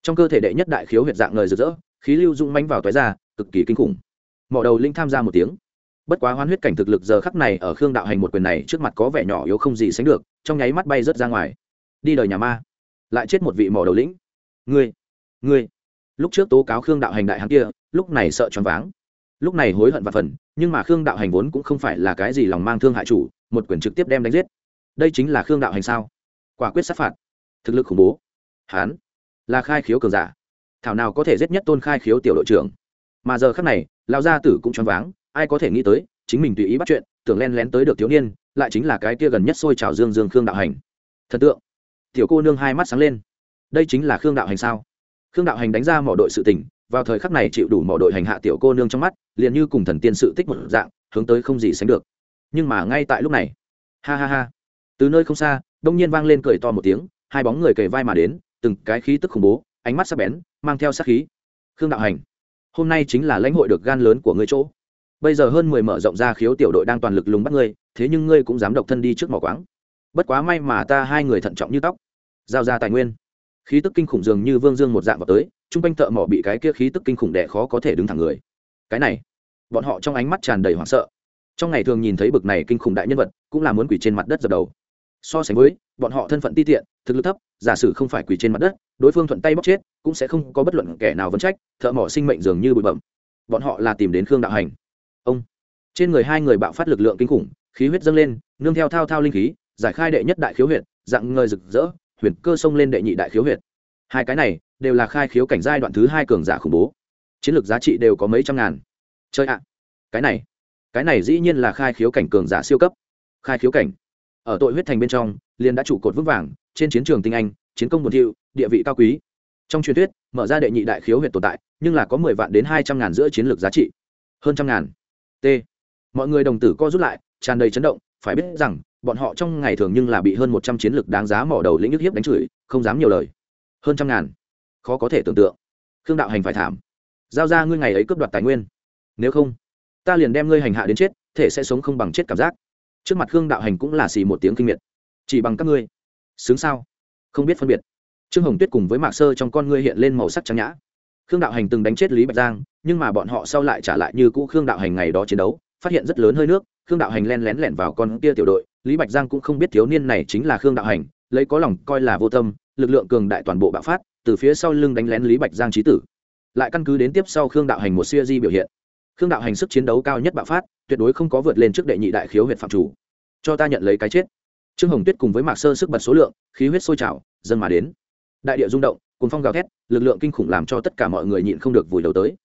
[SPEAKER 1] Trong cơ thể đệ nhất đại khiếu huyệt dạng lời rực rỡ, khí lưu dung manh vào toái ra, cực kỳ kinh khủng. Mỏ đầu linh tham gia một tiếng. Bất quá hoán huyết cảnh thực lực giờ khắc này ở khương đạo hành một quyền này trước mặt có vẻ nhỏ yếu không gì sánh được, trong nháy mắt bay rớt ra ngoài. Đi đời nhà ma. Lại chết một vị mỏ đầu lĩnh. Ngươi ngươi. Lúc trước tố cáo khương đạo hành đại hắn kia, lúc này sợ choáng váng. Lúc này hối hận và phần, nhưng mà khương đạo hành vốn cũng không phải là cái gì lòng mang thương hại chủ, một quyền trực tiếp đem đánh giết. Đây chính là khương đạo hành sao? Quả quyết sát phạt. Thực lực khủng bố. Hán. Là khai khiếu cường giả. Thảo nào có thể giết nhất tôn khai khiếu tiểu đội trưởng? Mà giờ khắc này, Lão gia tử cũng choáng váng, ai có thể nghĩ tới, chính mình tùy ý bắt chuyện, tưởng len lén tới được thiếu niên, lại chính là cái kia gần nhất xôi trào dương dương khương đạo hành. Thần tượng. Tiểu cô nương hai mắt sáng lên. Đây chính là khương đạo hành sao? Khương đạo hành đánh ra mỏ đội sự tình, vào thời khắc này chịu đủ mỏ đội hành hạ tiểu cô nương trong mắt, liền như cùng thần tiên sự tích một dạng, hướng tới không gì sánh được. Nhưng mà ngay tại lúc này, ha ha ha, từ nơi không xa, đông nhiên vang lên cười to một tiếng, hai bóng người kề vai mà đến, từng cái khí tức khủng bố, ánh mắt sắc bén, mang theo sát khí. Khương đạo hành, hôm nay chính là lãnh hội được gan lớn của ngươi chỗ. Bây giờ hơn mười mở rộng ra khiếu tiểu đội đang toàn lực lùng bắt ngươi, thế nhưng ngươi cũng dám độc thân đi trước mỏ quáng. Bất quá may mà ta hai người thận trọng như tóc. Giao ra tài nguyên khí tức kinh khủng dường như vương dương một dạng vào tới chung quanh thợ mỏ bị cái kia khí tức kinh khủng đẻ khó có thể đứng thẳng người. Cái này, bọn họ trong ánh mắt tràn đầy hoảng sợ. Trong ngày thường nhìn thấy bực này kinh khủng đại nhân vật, cũng là muốn quỷ trên mặt đất dập đầu. So sánh với, bọn họ thân phận ti tiện, thực lực thấp, giả sử không phải quỷ trên mặt đất, đối phương thuận tay bóc chết, cũng sẽ không có bất luận kẻ nào vấn trách, thợ mỏ sinh mệnh dường như bụi bẩm bọn họ là tìm đến khương đạo hành. Ông, trên người hai người bạo phát lực lượng kinh khủng, khí huyết dâng lên, nương theo thao thao linh khí, giải khai đệ nhất đại khiếu huyện dạng ngời rực rỡ huyền cơ sông lên đệ nhị đại khiếu huyệt. Hai cái này đều là khai khiếu cảnh giai đoạn thứ hai cường giả khủng bố. Chiến lược giá trị đều có mấy trăm ngàn. Chơi ạ. Cái này cái này dĩ nhiên là khai khiếu cảnh cường giả siêu cấp. Khai khiếu cảnh. Ở tội huyết thành bên trong, liền đã trụ cột vững vàng, trên chiến trường tinh anh, chiến công buồn thiệu địa vị cao quý. Trong truyền thuyết, mở ra đệ nhị đại khiếu huyện tồn tại, nhưng là có mười vạn đến hai trăm ngàn giữa chiến lược giá trị. Hơn trăm ngàn. T. Mọi người đồng tử co rút lại, tràn đầy chấn động, phải biết rằng bọn họ trong ngày thường nhưng là bị hơn một trăm chiến lược đáng giá mỏ đầu lĩnh nhức hiếp đánh chửi, không dám nhiều lời. Hơn trăm ngàn. Khó có thể tưởng tượng. Khương đạo hành phải thảm. Giao ra ngươi ngày ấy cướp đoạt tài nguyên. Nếu không, ta liền đem ngươi hành hạ đến chết, thể sẽ sống không bằng chết cảm giác. Trước mặt khương đạo hành cũng là xì một tiếng kinh miệt. Chỉ bằng các ngươi. Xứng sao? Không biết phân biệt. Trương hồng tuyết cùng với mạc sơ trong con ngươi hiện lên màu sắc trắng nhã. Khương đạo hành từng đánh chết lý bạch giang, nhưng mà bọn họ sau lại trả lại như cũ khương đạo hành ngày đó chiến đấu, phát hiện rất lớn hơi nước khương đạo hành len lén lẻn vào con kia tiểu đội, lý bạch giang cũng không biết thiếu niên này chính là khương đạo hành, lấy có lòng coi là vô tâm, lực lượng cường đại toàn bộ bạo phát, từ phía sau lưng đánh lén lý bạch giang trí tử. Lại căn cứ đến tiếp sau khương đạo hành một siêu di biểu hiện. Khương đạo hành sức chiến đấu cao nhất bạo phát, tuyệt đối không có vượt lên trước đệ nhị đại khiếu huyện phạm chủ. Cho ta nhận lấy cái chết. Trương hồng tuyết cùng với mạc sơ sức bật số lượng, khí huyết sôi trào, dâng mà đến. Đại địa rung động cùng phong gào thét, lực lượng kinh khủng làm cho tất cả mọi người nhịn không được vùi đầu tới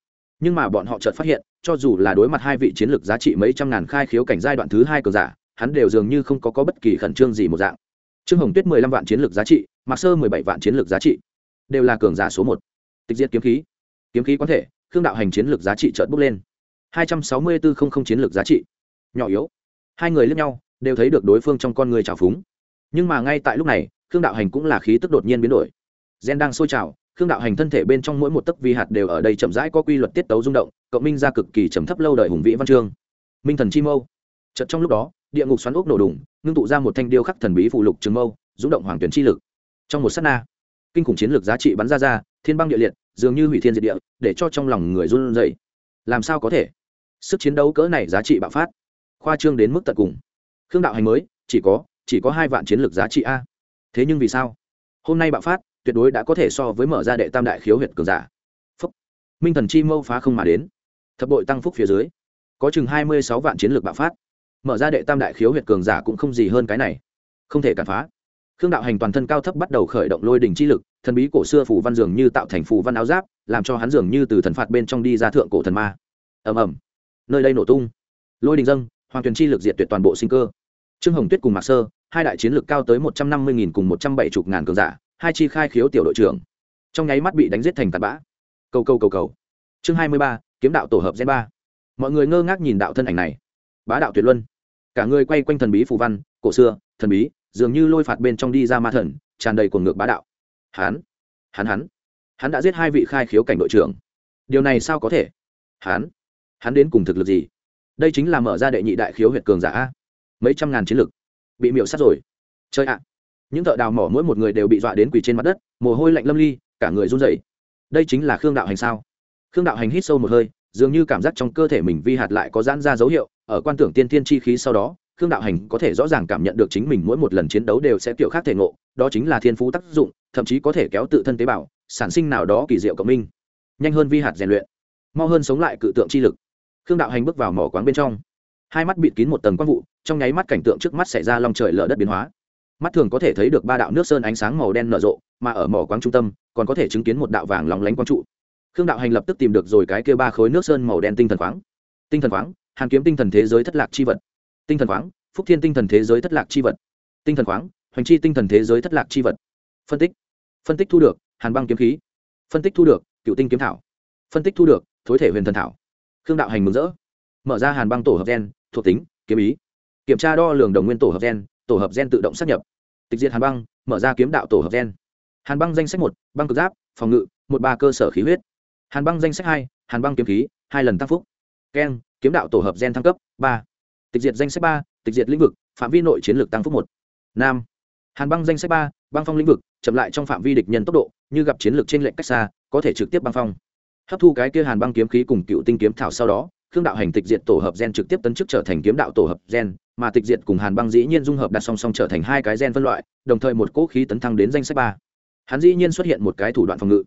[SPEAKER 1] nhưng mà bọn họ chợt phát hiện cho dù là đối mặt hai vị chiến lược giá trị mấy trăm ngàn khai khiếu cảnh giai đoạn thứ hai cờ giả hắn đều dường như không có, có bất kỳ khẩn trương gì một dạng. Trương hồng tuyết mười lăm vạn chiến lược giá trị mạc sơ mười bảy vạn chiến lược giá trị đều là cường giả số một. Tịch diệt kiếm khí. Kiếm khí quán thể khương đạo hành chiến lược giá trị chợt bốc lên. Hai trăm sáu mươi bốn không không chiến lược giá trị. Nhỏ yếu. Hai người lướt nhau đều thấy được đối phương trong con người trào phúng. Nhưng mà ngay tại lúc này khương đạo hành cũng là khí tức đột nhiên biến đổi. Gen đang sôi trào khương đạo hành thân thể bên trong mỗi một tấc vi hạt đều ở đây chậm rãi có quy luật tiết tấu rung động, cộng minh ra cực kỳ trầm thấp lâu đời hùng vĩ văn chương. Minh thần chi mâu. Chật trong lúc đó, địa ngục xoắn ốc nổ đùng, ngưng tụ ra một thanh điêu khắc thần bí phụ lục trường mâu, rung động hoàng tuyển chi lực. Trong một s á t na, kinh khủng chiến lược giá trị bắn ra ra, thiên băng địa liệt, dường như hủy thiên diệt địa, để cho trong lòng người run dậy làm sao có thể? Sức chiến đấu cỡ này giá trị bạo phát. Khoa trương đến mức tận cùng. Khương đạo hành mới, chỉ có chỉ có hai vạn chiến lược giá trị a. Thế nhưng vì sao? Hôm nay bạo phát tuyệt đối đã có thể so với mở ra đệ tam đại khiếu huyệt cường giả. Phúc. Minh thần chi mâu phá không mà đến. Thập bội tăng phúc phía dưới, có chừng hai mươi sáu vạn chiến lược bạo phát. Mở ra đệ tam đại khiếu huyệt cường giả cũng không gì hơn cái này. Không thể cản phá. Khương đạo hành toàn thân cao thấp bắt đầu khởi động lôi đỉnh chi lực, thần bí cổ xưa phủ văn dường như tạo thành phủ văn áo giáp, làm cho hắn dường như từ thần phạt bên trong đi ra thượng cổ thần ma. Ầm ầm. Nơi đây nổ tung. Lôi đình dâng, hoàng tuyền chi lực diệt tuyệt toàn bộ sinh cơ. Trương hồng tuyết cùng mạc sơ, hai đại chiến lực cao tới một trăm năm mươi nghìn cùng một trăm bảy mươi ngàn cường giả hai chi khai khiếu tiểu đội trưởng. Trong nháy mắt bị đánh giết thành tạt bã. Cầu cầu cầu cầu. Chương hai mươi ba, kiếm đạo tổ hợp gen ba. Mọi người ngơ ngác nhìn đạo thân ảnh này. Bá đạo tuyệt luân. Cả người quay quanh thần bí phù văn, cổ xưa, thần bí, dường như lôi phạt bên trong đi ra ma thần, tràn đầy cuồng ngược bá đạo. Hán hắn hắn. Hắn đã giết hai vị khai khiếu cảnh đội trưởng. Điều này sao có thể? Hắn hắn đến cùng thực lực gì? Đây chính là mở ra đệ nhị đại khiếu huyện cường giả mấy trăm ngàn chiến lực. Bị miệu sát rồi. Chơi ạ những thợ đào mỏ mỗi một người đều bị dọa đến quỳ trên mặt đất, mồ hôi lạnh lâm ly, cả người run rẩy. Đây chính là khương đạo hành sao? Khương đạo hành hít sâu một hơi, dường như cảm giác trong cơ thể mình vi hạt lại có giãn ra dấu hiệu, ở quan tưởng tiên tiên chi khí sau đó, khương đạo hành có thể rõ ràng cảm nhận được chính mình mỗi một lần chiến đấu đều sẽ kiểu khác thể ngộ, đó chính là thiên phú tác dụng, thậm chí có thể kéo tự thân tế bào, sản sinh nào đó kỳ diệu cộng minh. Nhanh hơn vi hạt rèn luyện, mau hơn sống lại cự tượng chi lực. Khương đạo hành bước vào mỏ quán bên trong. Hai mắt bịt kín một tầng quang vụ, trong nháy mắt cảnh tượng trước mắt xảy ra lòng trời lở đất biến hóa mắt thường có thể thấy được ba đạo nước sơn ánh sáng màu đen nở rộ, mà ở mỏ quáng trung tâm, còn có thể chứng kiến một đạo vàng lóng lánh quang trụ. Khương đạo hành lập tức tìm được rồi cái kia ba khối nước sơn màu đen tinh thần khoáng tinh thần khoáng hàn kiếm tinh thần thế giới thất lạc chi vật. Tinh thần khoáng phúc thiên tinh thần thế giới thất lạc chi vật. Tinh thần khoáng hoành chi tinh thần thế giới thất lạc chi vật. Phân tích. Phân tích thu được, hàn băng kiếm khí. Phân tích thu được, cựu tinh kiếm thảo. Phân tích thu được, thối thể huyền thần thảo. Khương đạo hành mừng rỡ. Mở ra hàn băng tổ hợp gen, thuộc tính, kiếm ý. Kiểm tra đo lường đồng nguyên tổ hợp gen, tổ hợp gen tự động xác nhập tịch diệt hàn băng, mở ra kiếm đạo tổ hợp gen. Hàn băng danh sách một, băng cực giáp, phòng ngự, một ba cơ sở khí huyết. Hàn băng danh sách hai, hàn băng kiếm khí, hai lần tăng phúc. Keng kiếm đạo tổ hợp gen thăng cấp, ba. Tịch diệt danh sách ba, tịch diệt lĩnh vực, phạm vi nội chiến lược tăng phúc một. Nam. Hàn băng danh sách ba, băng phong lĩnh vực, chậm lại trong phạm vi địch nhân tốc độ, như gặp chiến lược trên lệnh cách xa, có thể trực tiếp băng phong. Hấp thu cái kia hàn băng kiếm khí cùng cựu tinh kiếm thảo sau đó khương đạo hành tịch diệt tổ hợp gen trực tiếp tấn chức trở thành kiếm đạo tổ hợp gen, mà tịch diệt cùng hàn băng dĩ nhiên dung hợp đặt song song trở thành hai cái gen phân loại, đồng thời một cỗ khí tấn thăng đến danh sách ba. Hắn dĩ nhiên xuất hiện một cái thủ đoạn phòng ngự.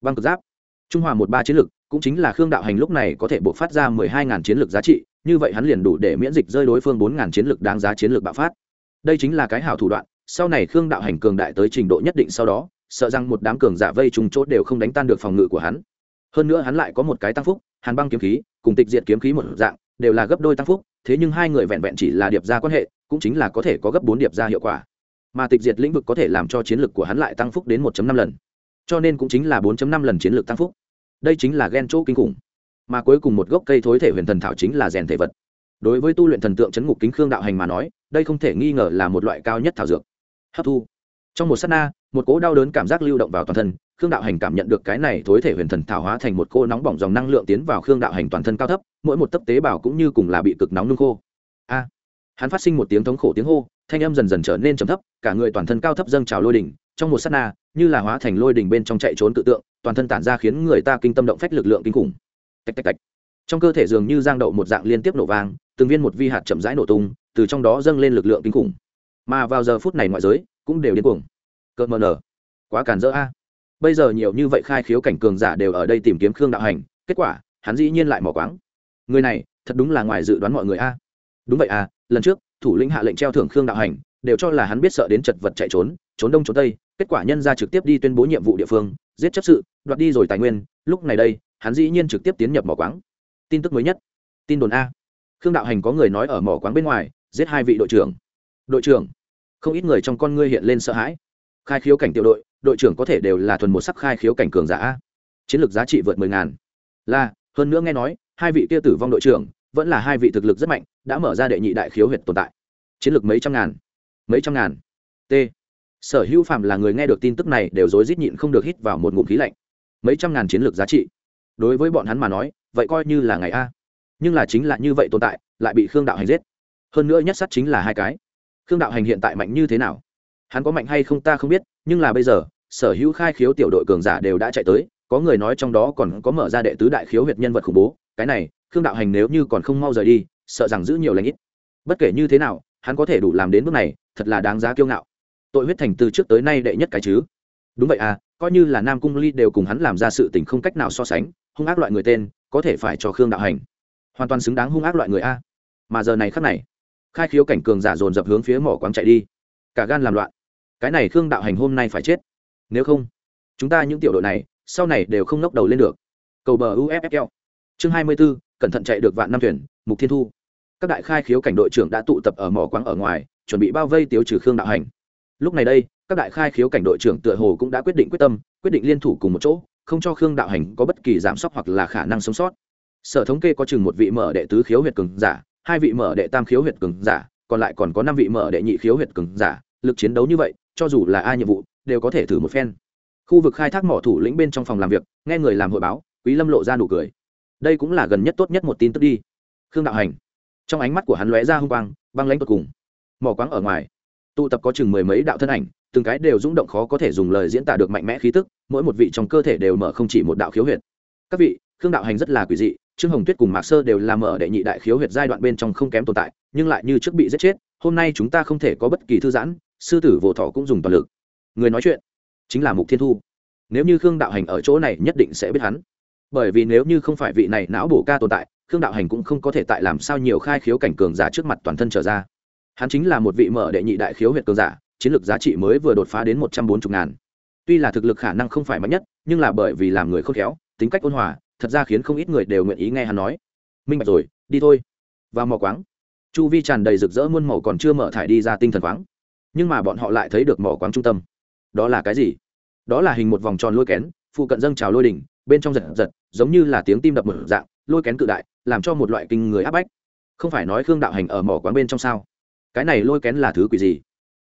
[SPEAKER 1] Băng cực giáp. Trung hòa một ba chiến lực, cũng chính là khương đạo hành lúc này có thể buộc phát ra mười hai ngàn chiến lược giá trị, như vậy hắn liền đủ để miễn dịch rơi đối phương bốn ngàn chiến lược đáng giá chiến lược bạo phát. Đây chính là cái hảo thủ đoạn, sau này khương đạo hành cường đại tới trình độ nhất định sau đó, sợ rằng một đám cường giả vây trùng chốt đều không đánh tan được phòng ngự của hắn. Hơn nữa hắn lại có một cái tăng phúc, hàn băng kiếm khí cùng tịch diệt kiếm khí một dạng, đều là gấp đôi tăng phúc, thế nhưng hai người vẹn vẹn chỉ là điệp ra quan hệ, cũng chính là có thể có gấp bốn điệp ra hiệu quả. Mà tịch diệt lĩnh vực có thể làm cho chiến lược của hắn lại tăng phúc đến 1 năm lần. Cho nên cũng chính là 4 năm lần chiến lược tăng phúc. Đây chính là ghen chỗ kinh khủng. Mà cuối cùng một gốc cây thối thể huyền thần thảo chính là rèn thể vật. Đối với tu luyện thần tượng chấn ngục kính khương đạo hành mà nói, đây không thể nghi ngờ là một loại cao nhất thảo dược. Hấp thu. Trong một s á t na, một cỗ đau đớn cảm giác lưu động vào toàn thân khương đạo hành cảm nhận được cái này thối thể huyền thần thảo hóa thành một cô nóng bỏng dòng năng lượng tiến vào khương đạo hành toàn thân cao thấp, mỗi một tấc tế bào cũng như cùng là bị cực nóng nung khô. A! Hắn phát sinh một tiếng thống khổ tiếng hô, thanh âm dần dần trở nên trầm thấp, cả người toàn thân cao thấp dâng trào lôi đỉnh, trong một s á t na, như là hóa thành lôi đỉnh bên trong chạy trốn tự tượng, toàn thân tản ra khiến người ta kinh tâm động phách lực lượng kinh khủng. Tạch tạch tạch. Trong cơ thể dường như giang đậu một dạng liên tiếp nổ vang, từng viên một vi hạt chậm rãi nổ tung, từ trong đó dâng lên lực lượng kinh khủng. Mà vào giờ phút này ngoại giới cũng đều điên cuồng. Cợt mờ nở. Quá cản rỡ a bây giờ nhiều như vậy khai khiếu cảnh cường giả đều ở đây tìm kiếm khương đạo hành, kết quả, hắn dĩ nhiên lại mỏ quáng. Người này, thật đúng là ngoài dự đoán mọi người a. Đúng vậy a, lần trước, thủ lĩnh hạ lệnh treo thưởng khương đạo hành, đều cho là hắn biết sợ đến chật vật chạy trốn trốn đông trốn tây, kết quả nhân ra trực tiếp đi tuyên bố nhiệm vụ địa phương, giết chấp sự, đoạt đi rồi tài nguyên, lúc này đây, hắn dĩ nhiên trực tiếp tiến nhập mỏ quáng. Tin tức mới nhất. Tin đồn a. Khương đạo hành có người nói ở mỏ quáng bên ngoài, giết hai vị đội trưởng. Đội trưởng, không ít người trong con ngươi hiện lên sợ hãi khai khiếu cảnh tiểu đội đội trưởng có thể đều là thuần một sắc khai khiếu cảnh cường giả. Chiến lược giá trị vượt mười ngàn. Là, hơn nữa nghe nói, hai vị kia tử vong đội trưởng, vẫn là hai vị thực lực rất mạnh, đã mở ra đệ nhị đại khiếu huyệt tồn tại. Chiến lược mấy trăm ngàn. Mấy trăm ngàn. T. Sở hữu phạm là người nghe được tin tức này đều rối rít nhịn không được hít vào một ngụm khí lạnh. Mấy trăm ngàn chiến lược giá trị. Đối với bọn hắn mà nói, vậy coi như là ngày a. Nhưng là chính là như vậy tồn tại, lại bị khương đạo hành giết. Hơn nữa nhất sắt chính là hai cái. Khương đạo hành hiện tại mạnh như thế nào? Hắn có mạnh hay không ta không biết, nhưng là bây giờ, sở hữu khai khiếu tiểu đội cường giả đều đã chạy tới, có người nói trong đó còn có mở ra đệ tứ đại khiếu huyệt nhân vật khủng bố, cái này, khương đạo hành nếu như còn không mau rời đi, sợ rằng giữ nhiều lãnh ít. Bất kể như thế nào, hắn có thể đủ làm đến bước này, thật là đáng giá kiêu ngạo. Tội huyết thành từ trước tới nay đệ nhất cái chứ. Đúng vậy à coi như là nam cung ly đều cùng hắn làm ra sự tình không cách nào so sánh, hung ác loại người tên, có thể phải cho khương đạo hành. Hoàn toàn xứng đáng hung ác loại người a. Mà giờ này khắc này, khai khiếu cảnh cường giả dồn dập hướng phía mỏ quáng chạy đi. Cả gan làm loạn cái này khương đạo hành hôm nay phải chết. Nếu không chúng ta những tiểu đội này sau này đều không ngóc đầu lên được. Cầu bờ uffl chương hai mươi 24, cẩn thận chạy được vạn năm thuyền mục thiên thu. Các đại khai khiếu cảnh đội trưởng đã tụ tập ở mỏ quáng ở ngoài chuẩn bị bao vây tiêu trừ khương đạo hành. Lúc này đây các đại khai khiếu cảnh đội trưởng tựa hồ cũng đã quyết định quyết tâm quyết định liên thủ cùng một chỗ không cho khương đạo hành có bất kỳ giảm sốc hoặc là khả năng sống sót. Sở thống kê có chừng một vị mở đệ tứ khiếu huyệt cường giả hai vị mở đệ tam khiếu huyệt cường giả còn lại còn có năm vị mở đệ nhị khiếu huyệt cường giả lực chiến đấu như vậy cho dù là ai nhiệm vụ, đều có thể thử một phen. Khu vực khai thác mỏ thủ lĩnh bên trong phòng làm việc, nghe người làm hội báo, quý lâm lộ ra nụ cười. Đây cũng là gần nhất tốt nhất một tin tức đi. Khương đạo hành. Trong ánh mắt của hắn lóe ra hung quang, băng lãnh tột cùng. Mỏ quáng ở ngoài. Tụ tập có chừng mười mấy đạo thân ảnh, từng cái đều rung động khó có thể dùng lời diễn tả được mạnh mẽ khí tức, mỗi một vị trong cơ thể đều mở không chỉ một đạo khiếu huyệt. Các vị, khương đạo hành rất là quỷ dị, trương hồng tuyết cùng mạc sơ đều làm mở đệ nhị đại khiếu huyệt giai đoạn bên trong không kém tồn tại, nhưng lại như trước bị giết chết, hôm nay chúng ta không thể có bất kỳ thư giãn sư tử vỗ thọ cũng dùng toàn lực. Người nói chuyện chính là mục thiên thu. Nếu như khương đạo hành ở chỗ này nhất định sẽ biết hắn. Bởi vì nếu như không phải vị này não bổ ca tồn tại, khương đạo hành cũng không có thể tại làm sao nhiều khai khiếu cảnh cường giả trước mặt toàn thân trở ra. Hắn chính là một vị mở đệ nhị đại khiếu huyệt cường giả, chiến lược giá trị mới vừa đột phá đến một trăm bốn mươi ngàn. Tuy là thực lực khả năng không phải mạnh nhất, nhưng là bởi vì làm người khôn khéo, tính cách ôn hòa, thật ra khiến không ít người đều nguyện ý nghe hắn nói. Minh bạch rồi, đi thôi. Vào mò quáng, chu vi tràn đầy rực rỡ muôn màu còn chưa mở thải đi ra tinh thần khoáng nhưng mà bọn họ lại thấy được mỏ quáng trung tâm. Đó là cái gì? Đó là hình một vòng tròn lôi kén, phụ cận dâng trào lôi đỉnh, bên trong giật giật, giống như là tiếng tim đập mở dạng, lôi kén cự đại, làm cho một loại kinh người áp bách. Không phải nói khương đạo hành ở mỏ quán bên trong sao? Cái này lôi kén là thứ quỷ gì?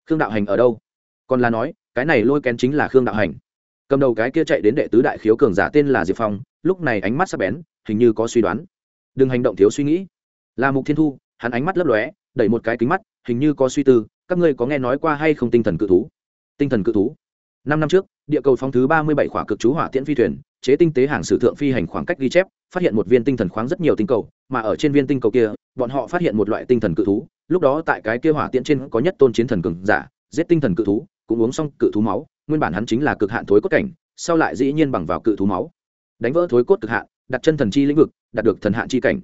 [SPEAKER 1] Khương đạo hành ở đâu? Còn là nói, cái này lôi kén chính là khương đạo hành. Cầm đầu cái kia chạy đến đệ tứ đại khiếu cường giả tên là diệp phong, lúc này ánh mắt sắp bén, hình như có suy đoán. Đừng hành động thiếu suy nghĩ. Là mục thiên thu, hắn ánh mắt lấp lóe, đẩy một cái kính mắt, hình như có suy tư các ngươi có nghe nói qua hay không tinh thần cự thú? Tinh thần cự thú? Năm năm trước, địa cầu phóng thứ ba mươi bảy khỏa cực chú hỏa tiễn phi thuyền, chế tinh tế hàng sử thượng phi hành khoảng cách ghi chép, phát hiện một viên tinh thần khoáng rất nhiều tinh cầu, mà ở trên viên tinh cầu kia, bọn họ phát hiện một loại tinh thần cự thú. Lúc đó tại cái kia hỏa tiễn trên có nhất tôn chiến thần cường giả, giết tinh thần cự thú, cũng uống xong cự thú máu, nguyên bản hắn chính là cực hạn thối cốt cảnh, sau lại dĩ nhiên bằng vào cự thú máu. Đánh vỡ thối cốt cực hạn, đặt chân thần chi lĩnh vực, đạt được thần hạn chi cảnh.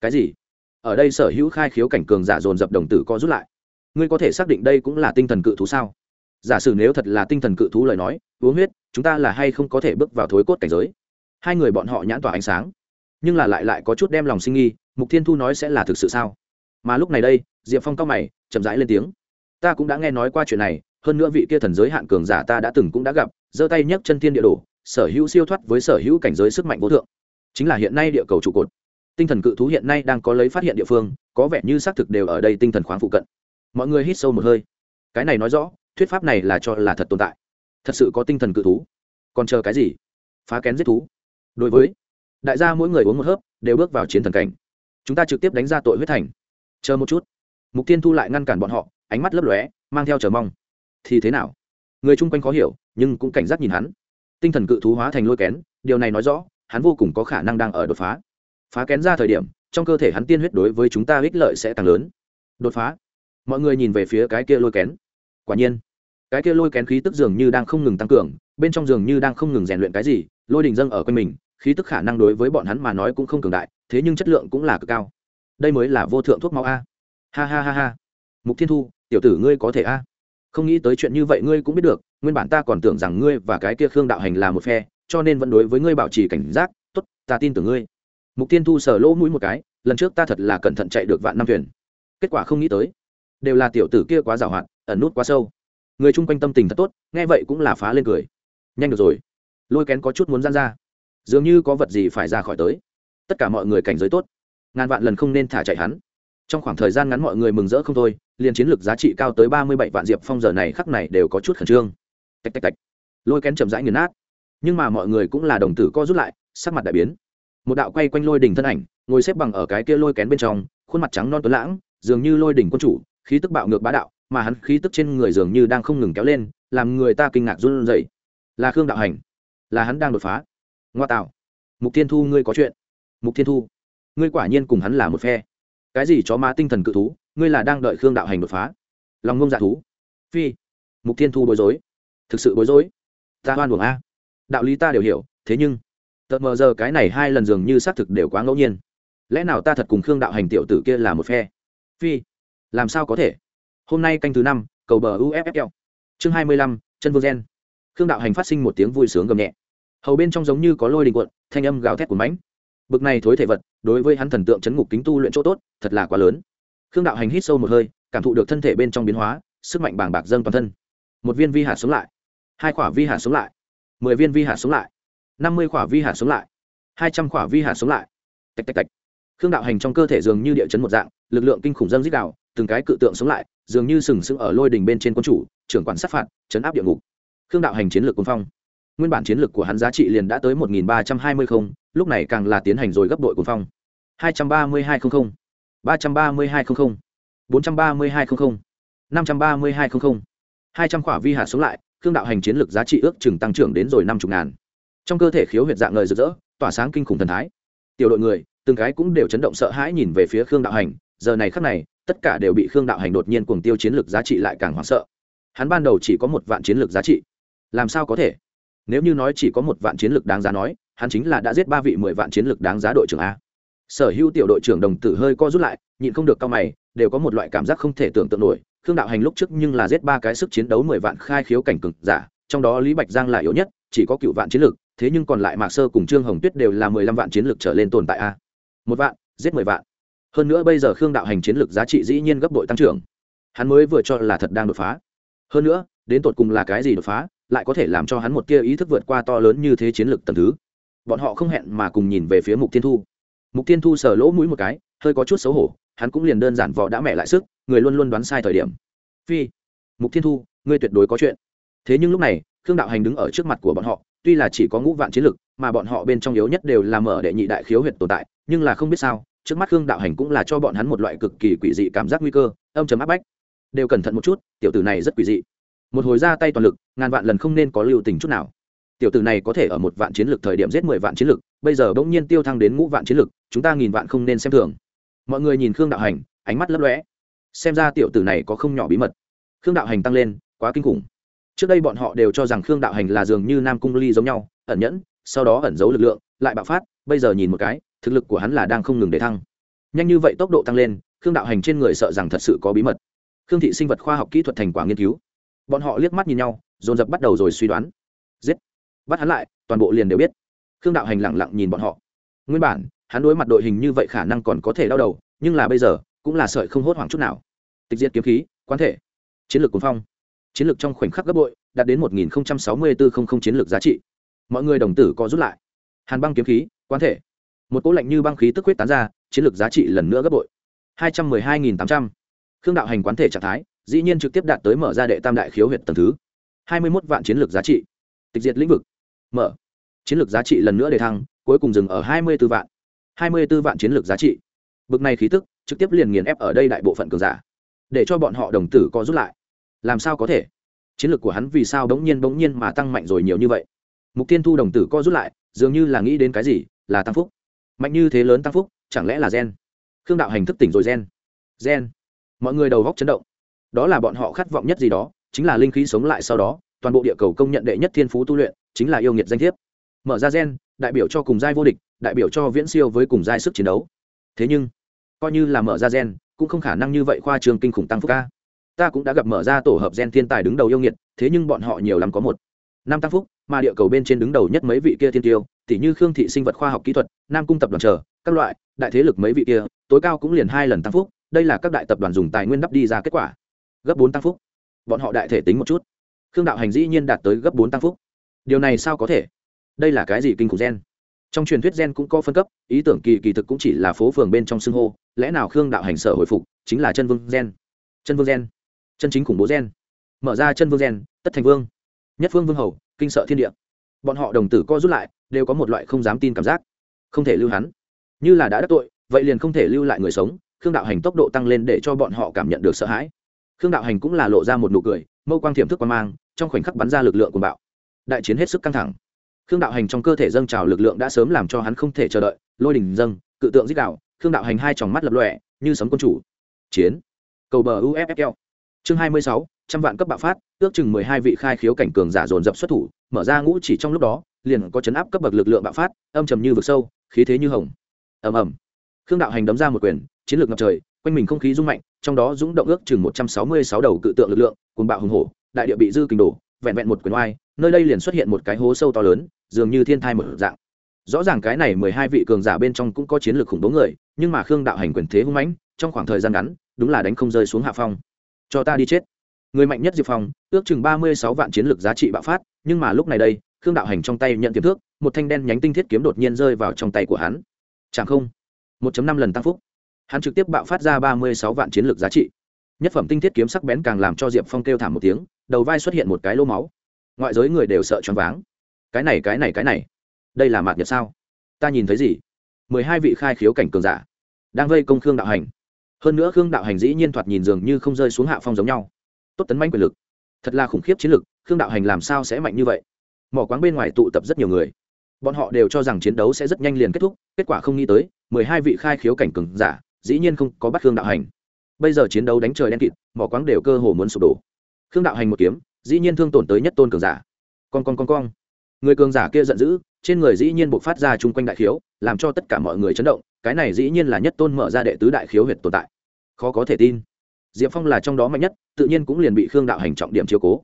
[SPEAKER 1] Cái gì? Ở đây sở hữu khai khiếu cảnh cường giả dồn dập đồng tử co rút lại ngươi có thể xác định đây cũng là tinh thần cự thú sao? Giả sử nếu thật là tinh thần cự thú lời nói, uống huyết, chúng ta là hay không có thể bước vào thối cốt cảnh giới? Hai người bọn họ nhãn tỏa ánh sáng. Nhưng là lại lại có chút đem lòng sinh nghi, mục thiên thu nói sẽ là thực sự sao? Mà lúc này đây, diệp phong cao mày, chậm rãi lên tiếng. Ta cũng đã nghe nói qua chuyện này, hơn nữa vị kia thần giới hạn cường giả ta đã từng cũng đã gặp, giơ tay nhấc chân thiên địa đổ, sở hữu siêu thoát với sở hữu cảnh giới sức mạnh vô thượng. Chính là hiện nay địa cầu trụ cột. Tinh thần cự thú hiện nay đang có lấy phát hiện địa phương, có vẻ như xác thực đều ở đây tinh thần khoáng phụ cận mọi người hít sâu một hơi. Cái này nói rõ, thuyết pháp này là cho là thật tồn tại. Thật sự có tinh thần cự thú. Còn chờ cái gì? Phá kén giết thú. Đối với, đại gia mỗi người uống một hớp, đều bước vào chiến thần cảnh. Chúng ta trực tiếp đánh ra tội huyết thành. Chờ một chút. Mục tiên thu lại ngăn cản bọn họ, ánh mắt lấp lóe, mang theo chờ mong. Thì thế nào? Người chung quanh khó hiểu, nhưng cũng cảnh giác nhìn hắn. Tinh thần cự thú hóa thành lôi kén, điều này nói rõ, hắn vô cùng có khả năng đang ở đột phá. Phá kén ra thời điểm, trong cơ thể hắn tiên huyết đối với chúng ta ích lợi sẽ càng lớn. Đột phá mọi người nhìn về phía cái kia lôi kén. Quả nhiên, cái kia lôi kén khí tức dường như đang không ngừng tăng cường, bên trong dường như đang không ngừng rèn luyện cái gì, lôi đình dâng ở quanh mình, khí tức khả năng đối với bọn hắn mà nói cũng không cường đại, thế nhưng chất lượng cũng là cực cao. Đây mới là vô thượng thuốc máu a. Ha ha ha ha. Mục thiên thu, tiểu tử ngươi có thể a. Không nghĩ tới chuyện như vậy ngươi cũng biết được, nguyên bản ta còn tưởng rằng ngươi và cái kia khương đạo hành là một phe, cho nên vẫn đối với ngươi bảo trì cảnh giác, tốt, ta tin tưởng ngươi. Mục tiên thu sờ lỗ mũi một cái, lần trước ta thật là cẩn thận chạy được vạn năm thuyền. Kết quả không nghĩ tới đều là tiểu tử kia quá giàu hạn ẩn nút quá sâu. Người chung quanh tâm tình thật tốt, nghe vậy cũng là phá lên cười. Nhanh được rồi. Lôi kén có chút muốn gian ra. Dường như có vật gì phải ra khỏi tới. Tất cả mọi người cảnh giới tốt. Ngàn vạn lần không nên thả chạy hắn. Trong khoảng thời gian ngắn mọi người mừng rỡ không thôi, liền chiến lược giá trị cao tới ba mươi bảy vạn diệp phong giờ này khắc này đều có chút khẩn trương. Tạch tạch tạch. Lôi kén chậm rãi nghiền nát. Nhưng mà mọi người cũng là đồng tử co rút lại, sắc mặt đại biến. Một đạo quay quanh lôi đỉnh thân ảnh, ngồi xếp bằng ở cái kia lôi kén bên trong, khuôn mặt trắng non tuấn lãng, dường như lôi đỉnh quân chủ khí tức bạo ngược bá đạo, mà hắn khí tức trên người dường như đang không ngừng kéo lên, làm người ta kinh ngạc run rẩy. Là khương đạo hành, là hắn đang đột phá. Ngoa tạo. Mục thiên thu, ngươi có chuyện. Mục thiên thu, ngươi quả nhiên cùng hắn là một phe. Cái gì chó má tinh thần cự thú, ngươi là đang đợi khương đạo hành đột phá. Lòng ngông dạ thú. Phi. Mục thiên thu bối rối. Thực sự bối rối. Ta hoan buồng a. Đạo lý ta đều hiểu, thế nhưng tợt mờ giờ cái này hai lần dường như xác thực đều quá ngẫu nhiên. Lẽ nào ta thật cùng khương đạo hành tiểu tử kia là một phe? Phi làm sao có thể? Hôm nay canh thứ năm, cầu bờ uffl chương hai mươi lăm, chân vô gen. Khương đạo hành phát sinh một tiếng vui sướng gầm nhẹ. Hầu bên trong giống như có lôi đình quận thanh âm gào thét của mãnh. Bực này thối thể vật, đối với hắn thần tượng chấn ngục kính tu luyện chỗ tốt, thật là quá lớn. Khương đạo hành hít sâu một hơi, cảm thụ được thân thể bên trong biến hóa, sức mạnh bàng bạc dâng toàn thân. Một viên vi hạt sống lại. Hai quả vi hạt sống lại. Mười viên vi hạt sống lại. Năm mươi quả vi hạt sống lại. Hai trăm quả vi hạt sống lại. Tạch tạch tạch. Khương đạo hành trong cơ thể dường như địa chấn một dạng, lực lượng kinh khủng dâng dích đạo từng cái cự tượng sống lại, dường như sừng sững ở lôi đình bên trên quân chủ, trưởng quản sát phạt, chấn áp địa ngục. Khương đạo hành chiến lược quân phong. Nguyên bản chiến lược của hắn giá trị liền đã tới một nghìn ba trăm hai mươi không, lúc này càng là tiến hành rồi gấp đội quân phong. hai trăm ba mươi hai không không, ba trăm ba mươi hai không không, bốn trăm ba mươi hai không không, năm trăm ba mươi hai không không. hai trăm khỏa vi hạt sống lại, khương đạo hành chiến lược giá trị ước chừng tăng trưởng đến rồi năm chục ngàn. Trong cơ thể khiếu huyệt dạng ngời rực rỡ, tỏa sáng kinh khủng thần thái. Tiểu đội người, từng cái cũng đều chấn động sợ hãi nhìn về phía khương đạo hành, giờ này khắc này tất cả đều bị khương đạo hành đột nhiên cuồng tiêu chiến lược giá trị lại càng hoảng sợ. Hắn ban đầu chỉ có một vạn chiến lược giá trị. Làm sao có thể? Nếu như nói chỉ có một vạn chiến lược đáng giá nói, hắn chính là đã giết ba vị mười vạn chiến lược đáng giá đội trưởng a. Sở hữu tiểu đội trưởng đồng tử hơi co rút lại, nhịn không được cao mày, đều có một loại cảm giác không thể tưởng tượng nổi. Khương đạo hành lúc trước nhưng là giết ba cái sức chiến đấu mười vạn khai khiếu cảnh cực giả, trong đó lý bạch giang là yếu nhất, chỉ có cựu vạn chiến lược, thế nhưng còn lại mạc sơ cùng trương hồng tuyết đều là mười lăm vạn chiến lược trở lên tồn tại a. Một vạn, giết mười vạn hơn nữa bây giờ khương đạo hành chiến lược giá trị dĩ nhiên gấp đội tăng trưởng. Hắn mới vừa cho là thật đang đột phá. Hơn nữa, đến tột cùng là cái gì đột phá, lại có thể làm cho hắn một kia ý thức vượt qua to lớn như thế chiến lược tầm thứ. Bọn họ không hẹn mà cùng nhìn về phía mục tiên thu. Mục tiên thu sờ lỗ mũi một cái, hơi có chút xấu hổ, hắn cũng liền đơn giản vò đã mẹ lại sức, người luôn luôn đoán sai thời điểm. Phi, mục thiên thu, ngươi tuyệt đối có chuyện. Thế nhưng lúc này, khương đạo hành đứng ở trước mặt của bọn họ, tuy là chỉ có ngũ vạn chiến lực mà bọn họ bên trong yếu nhất đều là mở đệ nhị đại khiếu huyệt tồn tại, nhưng là không biết sao trước mắt khương đạo hành cũng là cho bọn hắn một loại cực kỳ quỷ dị cảm giác nguy cơ, âm chấm áp bách. Đều cẩn thận một chút, tiểu tử này rất quỷ dị. Một hồi ra tay toàn lực, ngàn vạn lần không nên có lưu tình chút nào. Tiểu tử này có thể ở một vạn chiến lực thời điểm giết mười vạn chiến lực bây giờ bỗng nhiên tiêu thăng đến ngũ vạn chiến lực chúng ta nghìn vạn không nên xem thường. Mọi người nhìn khương đạo hành, ánh mắt lấp lóe. Xem ra tiểu tử này có không nhỏ bí mật. Khương đạo hành tăng lên, quá kinh khủng. Trước đây bọn họ đều cho rằng khương đạo hành là dường như nam cung ly giống nhau, ẩn nhẫn, sau đó ẩn giấu lực lượng, lại bạo phát, bây giờ nhìn một cái thực lực của hắn là đang không ngừng để thăng. Nhanh như vậy tốc độ tăng lên, khương đạo hành trên người sợ rằng thật sự có bí mật. Khương thị sinh vật khoa học kỹ thuật thành quả nghiên cứu. Bọn họ liếc mắt nhìn nhau, dồn dập bắt đầu rồi suy đoán. Giết! Bắt hắn lại, toàn bộ liền đều biết. Khương đạo hành lẳng lặng nhìn bọn họ. Nguyên bản, hắn đối mặt đội hình như vậy khả năng còn có thể đau đầu, nhưng là bây giờ, cũng là sợi không hốt hoảng chút nào. Tịch diệt kiếm khí, quán thể, chiến lược cuốn phong. Chiến lược trong khoảnh khắc gấp bội, đạt đến một nghìn sáu mươi bốn chiến lược giá trị. Mọi người đồng tử có rút lại. Hàn băng kiếm khí, quán thể một cỗ lạnh như băng khí tức huyết tán ra, chiến lược giá trị lần nữa gấp bội. hai trăm mười hai nghìn tám trăm. Khương đạo hành quán thể trạng thái, dĩ nhiên trực tiếp đạt tới mở ra đệ tam đại khiếu huyện tầng thứ. hai mươi mốt vạn chiến lược giá trị. Tịch diệt lĩnh vực. Mở. Chiến lược giá trị lần nữa để thăng, cuối cùng dừng ở hai mươi b ố vạn. hai mươi b ố vạn chiến lược giá trị. Bực này khí tức, trực tiếp liền nghiền ép ở đây đại bộ phận cường giả. Để cho bọn họ đồng tử co rút lại. Làm sao có thể? Chiến lược của hắn vì sao bỗng nhiên bỗng nhiên mà tăng mạnh rồi nhiều như vậy? Mục tiên thu đồng tử co rút lại, dường như là nghĩ đến cái gì, là tăng phúc mạnh như thế lớn tăng phúc, chẳng lẽ là gen? Khương đạo hành thức tỉnh rồi gen. Gen. Mọi người đầu góc chấn động. Đó là bọn họ khát vọng nhất gì đó, chính là linh khí sống lại sau đó, toàn bộ địa cầu công nhận đệ nhất thiên phú tu luyện, chính là yêu nghiệt danh thiếp. Mở ra gen, đại biểu cho cùng giai vô địch, đại biểu cho viễn siêu với cùng giai sức chiến đấu. Thế nhưng, coi như là mở ra gen, cũng không khả năng như vậy khoa trường kinh khủng tăng phúc ca. Ta cũng đã gặp mở ra tổ hợp gen thiên tài đứng đầu yêu nghiệt, thế nhưng bọn họ nhiều lắm có một, năm tăng phúc, mà địa cầu bên trên đứng đầu nhất mấy vị kia thiên tiêu tỉ như khương thị sinh vật khoa học kỹ thuật, nam cung tập đoàn chờ, các loại, đại thế lực mấy vị kia, tối cao cũng liền hai lần tăng phúc, đây là các đại tập đoàn dùng tài nguyên đắp đi ra kết quả. Gấp bốn tăng phúc. Bọn họ đại thể tính một chút. Khương đạo hành dĩ nhiên đạt tới gấp bốn tăng phúc. Điều này sao có thể? Đây là cái gì kinh khủng gen? Trong truyền thuyết gen cũng có phân cấp, ý tưởng kỳ kỳ thực cũng chỉ là phố phường bên trong xưng hô, lẽ nào khương đạo hành sở hồi phục chính là chân vương gen? Chân vương gen. Chân chính khủng bố gen. Mở ra chân vương gen, tất thành vương. Nhất phương vương hầu, kinh sợ thiên địa. Bọn họ đồng tử co rút lại đều có một loại không dám tin cảm giác. Không thể lưu hắn. Như là đã đắc tội vậy liền không thể lưu lại người sống khương đạo hành tốc độ tăng lên để cho bọn họ cảm nhận được sợ hãi. Khương đạo hành cũng là lộ ra một nụ cười mâu quang thiểm thức quan mang trong khoảnh khắc bắn ra lực lượng của bạo. Đại chiến hết sức căng thẳng. Khương đạo hành trong cơ thể dâng trào lực lượng đã sớm làm cho hắn không thể chờ đợi lôi đình dâng cự tượng dích đạo khương đạo hành hai tròng mắt lập lòe, như sấm quân chủ. Chiến. Cầu bờ uffl chương hai mươi sáu trăm vạn cấp bạo phát ước chừng mười hai vị khai khiếu cảnh cường giả dồn dập xuất thủ mở ra ngũ chỉ trong lúc đó liền có chấn áp cấp bậc lực lượng bạo phát, âm trầm như vực sâu, khí thế như hồng. Ầm ầm. Khương đạo hành đấm ra một quyền, chiến lược ngập trời, quanh mình không khí rung mạnh, trong đó dũng động ước chừng một trăm sáu mươi sáu đầu cự tượng lực lượng cùng bạo hùng hổ, đại địa bị dư kình đổ, vẹn vẹn một quyền oai, nơi đây liền xuất hiện một cái hố sâu to lớn, dường như thiên thai mở dạng. Rõ ràng cái này mười hai vị cường giả bên trong cũng có chiến lược khủng bố người, nhưng mà khương đạo hành quyền thế hung mãnh, trong khoảng thời gian ngắn, đúng là đánh không rơi xuống hạ phong. Cho ta đi chết. Người mạnh nhất diệp phong, ước chừng ba mươi sáu vạn chiến lược giá trị bạo phát, nhưng mà lúc này đây khương đạo hành trong tay nhận tiềm thước một thanh đen nhánh tinh thiết kiếm đột nhiên rơi vào trong tay của hắn. Chẳng không, một năm lần tăng phúc. Hắn trực tiếp bạo phát ra ba mươi sáu vạn chiến lược giá trị. Nhất phẩm tinh thiết kiếm sắc bén càng làm cho diệp phong kêu thảm một tiếng, đầu vai xuất hiện một cái lô máu. Ngoại giới người đều sợ choáng váng. Cái này cái này cái này. Đây là mạt nhật sao? Ta nhìn thấy gì? mười hai vị khai khiếu cảnh cường giả. Đang vây công khương đạo hành. Hơn nữa khương đạo hành dĩ nhiên thoạt nhìn dường như không rơi xuống hạ phong giống nhau. Tốt tấn manh quyền lực. Thật là khủng khiếp chiến lực khương đạo hành làm sao sẽ mạnh như vậy? Mỏ quáng bên ngoài tụ tập rất nhiều người. Bọn họ đều cho rằng chiến đấu sẽ rất nhanh liền kết thúc, kết quả không nghĩ tới, mười hai vị khai khiếu cảnh cường giả, dĩ nhiên không có bắt khương đạo hành. Bây giờ chiến đấu đánh trời đen kịt, mỏ quáng đều cơ hồ muốn sụp đổ. Khương đạo hành một kiếm, dĩ nhiên thương tổn tới nhất tôn cường giả. Con con con con người cường giả kia giận dữ, trên người dĩ nhiên buộc phát ra chung quanh đại khiếu, làm cho tất cả mọi người chấn động, cái này dĩ nhiên là nhất tôn mở ra đệ tứ đại khiếu huyệt tồn tại. Khó có thể tin. Diệp phong là trong đó mạnh nhất, tự nhiên cũng liền bị khương đạo hành trọng điểm chiếu cố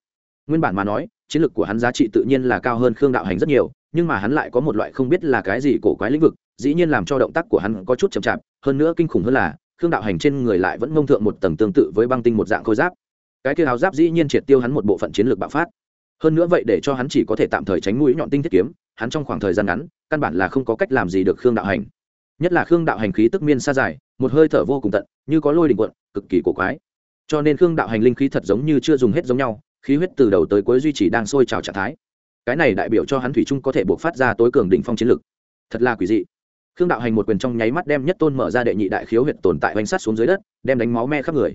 [SPEAKER 1] nguyên bản mà nói, chiến lược của hắn giá trị tự nhiên là cao hơn khương đạo hành rất nhiều, nhưng mà hắn lại có một loại không biết là cái gì cổ quái lĩnh vực, dĩ nhiên làm cho động tác của hắn có chút chậm chạp, hơn nữa kinh khủng hơn là, khương đạo hành trên người lại vẫn mông thượng một tầng tương tự với băng tinh một dạng khôi giáp. Cái kia áo giáp dĩ nhiên triệt tiêu hắn một bộ phận chiến lược bạo phát. Hơn nữa vậy để cho hắn chỉ có thể tạm thời tránh mũi nhọn tinh thiết kiếm, hắn trong khoảng thời gian ngắn, căn bản là không có cách làm gì được khương đạo hành. Nhất là khương đạo hành khí tức miên xa dài, một hơi thở vô cùng tận, như có lôi đình quận cực kỳ cổ quái. Cho nên khương đạo hành linh khí thật giống như chưa dùng hết giống nhau khí huyết từ đầu tới cuối duy trì đang sôi trào trạng thái. Cái này đại biểu cho hắn thủy trung có thể buộc phát ra tối cường đỉnh phong chiến lực. Thật là quỷ dị. Khương đạo hành một quyền trong nháy mắt đem nhất tôn mở ra đệ nhị đại khiếu huyệt tồn tại bánh sát xuống dưới đất, đem đánh máu me khắp người.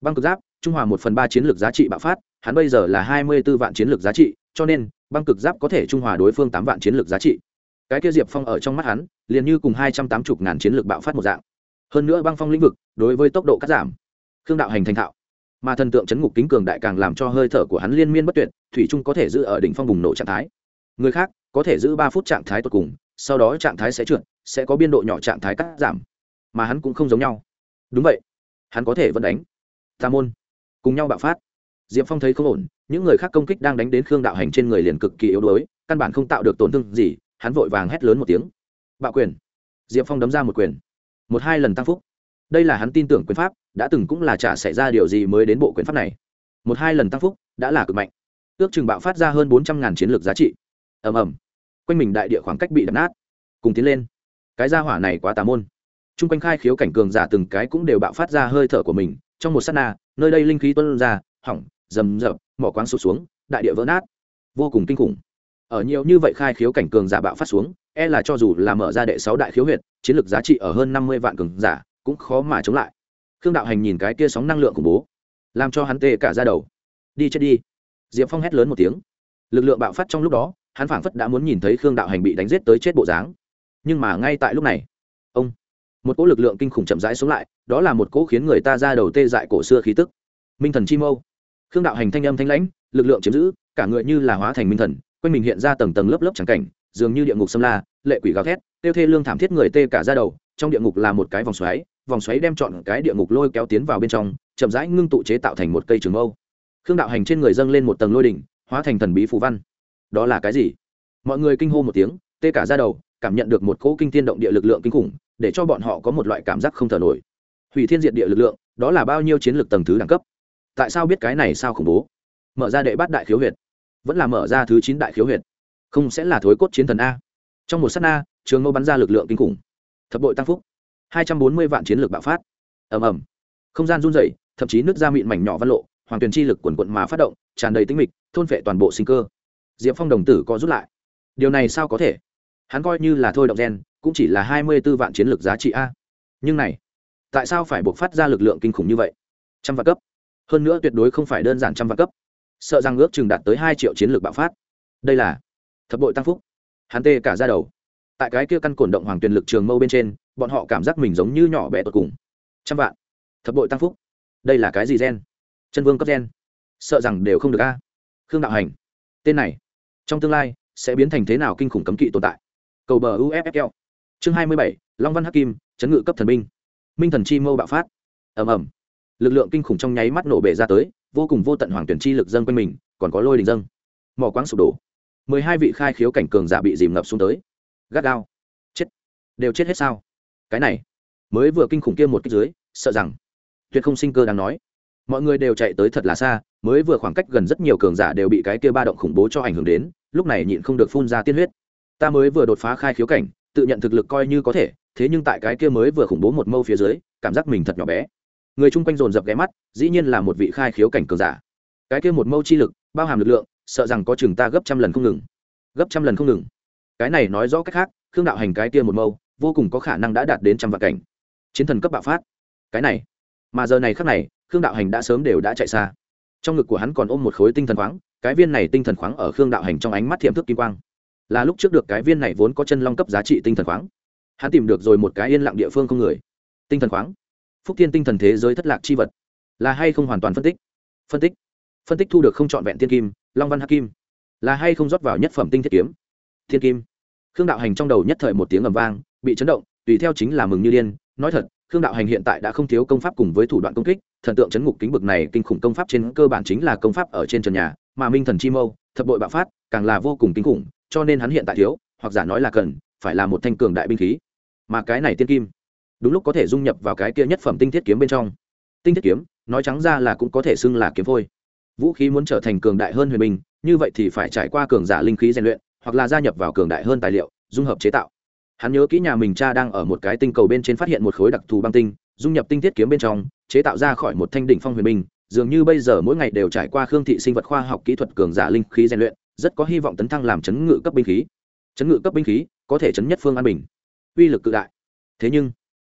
[SPEAKER 1] Băng cực giáp, trung hòa một phần ba chiến lược giá trị bạo phát, hắn bây giờ là hai mươi b ố vạn chiến lược giá trị, cho nên, băng cực giáp có thể trung hòa đối phương tám vạn chiến lược giá trị. Cái kia diệp phong ở trong mắt hắn, liền như cùng hai trăm tám mươi ngàn chiến lược bạo phát một dạng. Hơn nữa băng phong lĩnh vực đối với tốc độ cắt giảm. Khương đạo hành thành thạo mà thần tượng chấn ngục kính cường đại càng làm cho hơi thở của hắn liên miên bất tuyệt, thủy trung có thể giữ ở đỉnh phong bùng nổ trạng thái. Người khác có thể giữ ba phút trạng thái tột cùng, sau đó trạng thái sẽ trượt, sẽ có biên độ nhỏ trạng thái cắt giảm. Mà hắn cũng không giống nhau. Đúng vậy, hắn có thể vẫn đánh. Tà môn, cùng nhau bạo phát. Diệp phong thấy không ổn, những người khác công kích đang đánh đến khương đạo hành trên người liền cực kỳ yếu đuối, căn bản không tạo được tổn thương gì, hắn vội vàng hét lớn một tiếng. Bạo quyền. Diệp phong đấm ra một quyền. Một hai lần tăng phúc. Đây là hắn tin tưởng quyền pháp đã từng cũng là chả xảy ra điều gì mới đến bộ quyền pháp này. Một hai lần tăng phúc đã là cực mạnh. Ước chừng bạo phát ra hơn bốn trăm ngàn chiến lược giá trị. Ầm ầm. Quanh mình đại địa khoảng cách bị đập nát, cùng tiến lên. Cái gia hỏa này quá tà môn. T r u n g quanh khai khiếu cảnh cường giả từng cái cũng đều bạo phát ra hơi thở của mình, trong một s á t na, nơi đây linh khí tuân ra, hỏng, rầm rập, mỏ quáng sụt xuống, đại địa vỡ nát. Vô cùng kinh khủng. Ở nhiều như vậy khai khiếu cảnh cường giả bạo phát xuống e là cho dù là mở ra đệ sáu đại khiếu huyệt, chiến lược giá trị ở hơn năm mươi vạn cường giả cũng khó mà chống lại khương đạo hành nhìn cái kia sóng năng lượng khủng bố, làm cho hắn tê cả ra đầu. Đi chết đi. Diệp phong hét lớn một tiếng. Lực lượng bạo phát trong lúc đó, hắn phảng phất đã muốn nhìn thấy khương đạo hành bị đánh giết tới chết bộ dáng. Nhưng mà ngay tại lúc này, ông, một cỗ lực lượng kinh khủng chậm rãi xuống lại, đó là một cỗ khiến người ta ra đầu tê dại cổ xưa khí tức. Minh thần chi mâu. Khương đạo hành thanh âm thanh lãnh, lực lượng chiếm giữ, cả người như là hóa thành minh thần, quanh mình hiện ra tầng tầng lớp lớp trắng cảnh, dường như địa ngục xâm la, lệ quỷ gào thét, tiêu thê lương thảm thiết người tê cả ra đầu, trong địa ngục là một cái vòng xoáy vòng xoáy đem chọn cái địa ngục lôi kéo tiến vào bên trong, chậm rãi ngưng tụ chế tạo thành một cây trường mâu. Khương đạo hành trên người dâng lên một tầng lôi đỉnh, hóa thành thần bí phù văn. Đó là cái gì? Mọi người kinh hô một tiếng, tê cả ra đầu, cảm nhận được một cỗ kinh thiên động địa lực lượng kinh khủng, để cho bọn họ có một loại cảm giác không thở nổi. Hủy thiên diệt địa lực lượng, đó là bao nhiêu chiến lược tầng thứ đẳng cấp? Tại sao biết cái này sao khủng bố? Mở ra đệ bát đại khiếu huyệt. Vẫn là mở ra thứ chín đại khiếu huyệt. Không sẽ là thối cốt chiến thần a. Trong một s á t na, trường mâu bắn ra lực lượng kinh khủng. Thập bội tăng phúc hai trăm bốn mươi vạn chiến lược bạo phát. Ầm ầm. Không gian run rẩy, thậm chí nước da mịn mảnh nhỏ văn lộ, hoàng tuyền chi lực quần quận mà phát động, tràn đầy tính mịch, thôn phệ toàn bộ sinh cơ. Diệp phong đồng tử có rút lại. Điều này sao có thể? Hắn coi như là thôi động gen, cũng chỉ là hai mươi b ố vạn chiến lược giá trị a. Nhưng này, tại sao phải buộc phát ra lực lượng kinh khủng như vậy? Trăm vạn cấp. Hơn nữa tuyệt đối không phải đơn giản trăm vạn cấp. Sợ rằng ước chừng đạt tới hai triệu chiến lược bạo phát. Đây là thập bội tăng phúc. Hắn tê cả ra đầu tại cái kia căn cổn động hoàng tuyền lực trường mâu bên trên, bọn họ cảm giác mình giống như nhỏ bé tột cùng. Trăm vạn. Thập bội tăng phúc. Đây là cái gì gen? Chân vương cấp gen. Sợ rằng đều không được a. Khương đạo hành, tên này, trong tương lai, sẽ biến thành thế nào kinh khủng cấm kỵ tồn tại? Cầu bờ uffl chương hai mươi bảy, long văn hắc kim, chấn ngự cấp thần binh. Minh thần chi mâu bạo phát. Ầm ầm. Lực lượng kinh khủng trong nháy mắt nổ bể ra tới, vô cùng vô tận hoàng tuyển chi lực dâng quanh mình, còn có lôi đình dâng. Mỏ quáng sụp đổ. Mười hai vị khai khiếu cảnh cường giả bị dìm ngập xuống tới gắt gao. Chết. Đều chết hết sao? Cái này, mới vừa kinh khủng kia một kích dưới, sợ rằng tuyệt không sinh cơ đang nói. Mọi người đều chạy tới thật là xa, mới vừa khoảng cách gần rất nhiều cường giả đều bị cái kia ba động khủng bố cho ảnh hưởng đến, lúc này nhịn không được phun ra tiên huyết. Ta mới vừa đột phá khai khiếu cảnh, tự nhận thực lực coi như có thể, thế nhưng tại cái kia mới vừa khủng bố một mâu phía dưới, cảm giác mình thật nhỏ bé. Người chung quanh dồn dập ghé mắt, dĩ nhiên là một vị khai khiếu cảnh cường giả. Cái kia một mâu chi lực, bao hàm lực lượng, sợ rằng có chừng ta gấp trăm lần không ngừng. Gấp trăm lần không ngừng cái này nói rõ cách khác, khương đạo hành cái kia một mâu, vô cùng có khả năng đã đạt đến trăm vạn cảnh. Chiến thần cấp bạo phát. Cái này. Mà giờ này khác này, khương đạo hành đã sớm đều đã chạy xa. Trong ngực của hắn còn ôm một khối tinh thần khoáng, cái viên này tinh thần khoáng ở khương đạo hành trong ánh mắt thiệm thức kim quang. Là lúc trước được cái viên này vốn có chân long cấp giá trị tinh thần khoáng. Hắn tìm được rồi một cái yên lặng địa phương không người. Tinh thần khoáng. Phúc thiên tinh thần thế giới thất lạc chi vật. Là hay không hoàn toàn phân tích? Phân tích. Phân tích thu được không trọn vẹn tiên kim, long văn hắc kim. Là hay không rót vào nhất phẩm tinh thiết kiếm? Thiên kim. Khương đạo hành trong đầu nhất thời một tiếng ầm vang, bị chấn động, tùy theo chính là mừng như điên. Nói thật, khương đạo hành hiện tại đã không thiếu công pháp cùng với thủ đoạn công kích, thần tượng chấn ngục kính bực này kinh khủng công pháp trên cơ bản chính là công pháp ở trên trần nhà, mà minh thần chi mâu, thập bội bạo phát, càng là vô cùng kinh khủng, cho nên hắn hiện tại thiếu, hoặc giả nói là cần, phải là một thanh cường đại binh khí. Mà cái này tiên kim, đúng lúc có thể dung nhập vào cái kia nhất phẩm tinh thiết kiếm bên trong. Tinh thiết kiếm, nói trắng ra là cũng có thể xưng là kiếm phôi. Vũ khí muốn trở thành cường đại hơn huyền binh, như vậy thì phải trải qua cường giả linh khí rèn luyện hoặc là gia nhập vào cường đại hơn tài liệu, dung hợp chế tạo. Hắn nhớ kỹ nhà mình cha đang ở một cái tinh cầu bên trên phát hiện một khối đặc thù băng tinh, dung nhập tinh thiết kiếm bên trong, chế tạo ra khỏi một thanh đỉnh phong huyền binh, dường như bây giờ mỗi ngày đều trải qua khương thị sinh vật khoa học kỹ thuật cường giả linh khí rèn luyện, rất có hy vọng tấn thăng làm chấn ngự cấp binh khí. Chấn ngự cấp binh khí, có thể chấn nhất phương an bình. Uy lực cự đại. Thế nhưng,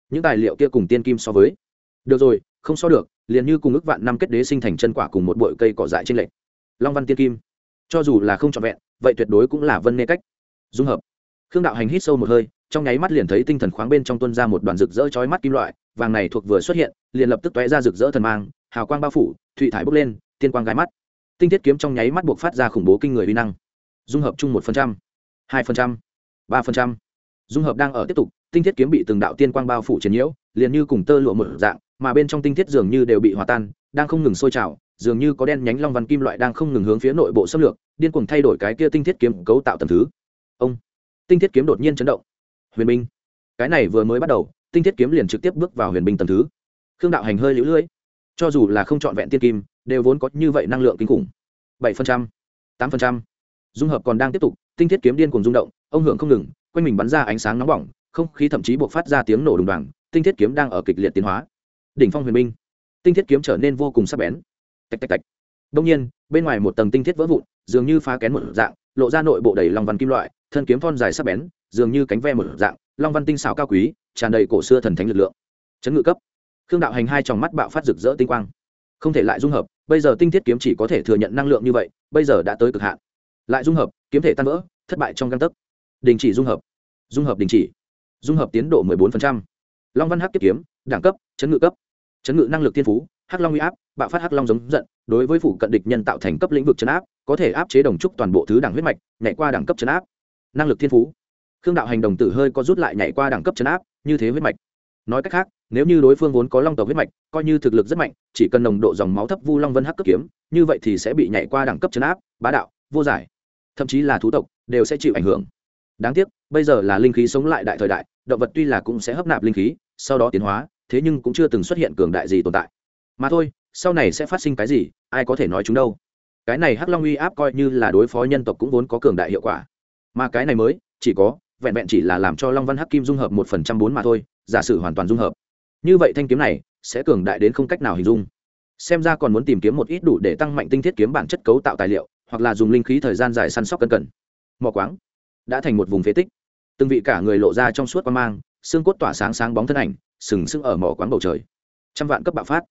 [SPEAKER 1] những tài liệu kia cùng tiên kim so với. Được rồi, không so được, liền như cùng ước vạn năm kết đế sinh thành chân quả cùng một bụi cây cỏ dại trên lệch. Long văn tiên kim. Cho dù là không trọn vẹn vậy tuyệt đối cũng là vân nê cách. Dung hợp. Khương đạo hành hít sâu một hơi, trong nháy mắt liền thấy tinh thần khoáng bên trong tuân ra một đoàn rực rỡ chói mắt kim loại, vàng này thuộc vừa xuất hiện, liền lập tức tóe ra rực rỡ thần mang, hào quang bao phủ, thụy thải bốc lên, tiên quang gai mắt. Tinh thiết kiếm trong nháy mắt buộc phát ra khủng bố kinh người uy năng. Dung hợp chung một phần trăm, hai phần trăm, ba phần trăm. Dung hợp đang ở tiếp tục, tinh thiết kiếm bị từng đạo tiên quang bao phủ chiến nhiễu, liền như cùng tơ lụa một dạng, mà bên trong tinh thiết dường như đều bị hòa tan, đang không ngừng sôi trào dường như có đen nhánh long văn kim loại đang không ngừng hướng phía nội bộ xâm lược điên cuồng thay đổi cái kia tinh thiết kiếm cấu tạo tầm thứ. Ông tinh thiết kiếm đột nhiên chấn động. Huyền minh cái này vừa mới bắt đầu tinh thiết kiếm liền trực tiếp bước vào huyền binh tầm thứ. Khương đạo hành hơi lũ lưỡi. Cho dù là không trọn vẹn tiên kim đều vốn có như vậy năng lượng kinh khủng. Bảy phần trăm tám phần trăm. Dung hợp còn đang tiếp tục tinh thiết kiếm điên cuồng rung động ông hưởng không ngừng quanh mình bắn ra ánh sáng nóng bỏng không khí thậm chí buộc phát ra tiếng nổ đùng đoàn tinh thiết kiếm đang ở kịch liệt tiến hóa. Đỉnh phong huyền minh, tinh thiết kiếm trở nên vô cùng sắc bén tạch tạch tạch. Đông nhiên, bên ngoài một tầng tinh thiết vỡ vụn, dường như phá kén một dạng, lộ ra nội bộ đầy long văn kim loại, thân kiếm thon dài sắc bén, dường như cánh ve một dạng, long văn tinh xảo cao quý, tràn đầy cổ xưa thần thánh lực lượng. Chấn ngự cấp. Khương đạo hành hai tròng mắt bạo phát rực rỡ tinh quang. Không thể lại dung hợp, bây giờ tinh thiết kiếm chỉ có thể thừa nhận năng lượng như vậy, bây giờ đã tới cực hạn. Lại dung hợp, kiếm thể tan vỡ, thất bại trong găng tấc. Đình chỉ dung hợp. Dung hợp đình chỉ. Dung hợp tiến độ 14%. long văn hắc tiếp kiếm, đẳng cấp, chấn ngự cấp. Chấn ngự năng lực thiên phú, hắc long uy áp bạo phát hắc long giống giận, đối với phủ cận địch nhân tạo thành cấp lĩnh vực chấn áp, có thể áp chế đồng trúc toàn bộ thứ đẳng huyết mạch, nhảy qua đẳng cấp chấn áp. Năng lực thiên phú. Khương đạo hành đồng tử hơi có rút lại nhảy qua đẳng cấp chấn áp, như thế huyết mạch. Nói cách khác, nếu như đối phương vốn có long tộc huyết mạch, coi như thực lực rất mạnh, chỉ cần nồng độ dòng máu thấp vu long vân hắc cấp kiếm, như vậy thì sẽ bị nhảy qua đẳng cấp chấn áp, bá đạo, vô giải. Thậm chí là thú tộc, đều sẽ chịu ảnh hưởng. Đáng tiếc, bây giờ là linh khí sống lại đại thời đại, động vật tuy là cũng sẽ hấp nạp linh khí, sau đó tiến hóa, thế nhưng cũng chưa từng xuất hiện cường đại gì tồn tại. Mà thôi sau này sẽ phát sinh cái gì, ai có thể nói chúng đâu. Cái này hắc long uy áp coi như là đối phó nhân tộc cũng vốn có cường đại hiệu quả. Mà cái này mới, chỉ có, vẹn vẹn chỉ là làm cho long văn hắc kim dung hợp một phần trăm bốn mà thôi, giả sử hoàn toàn dung hợp. Như vậy thanh kiếm này, sẽ cường đại đến không cách nào hình dung. Xem ra còn muốn tìm kiếm một ít đủ để tăng mạnh tinh thiết kiếm bản chất cấu tạo tài liệu, hoặc là dùng linh khí thời gian dài săn sóc cân cẩn mỏ quáng, đã thành một vùng phế tích. Từng vị cả người lộ ra trong suốt quan mang, xương cốt tỏa sáng sáng bóng thân ảnh, sừng sững ở mỏ quáng bầu trời. Trăm vạn cấp bạo phát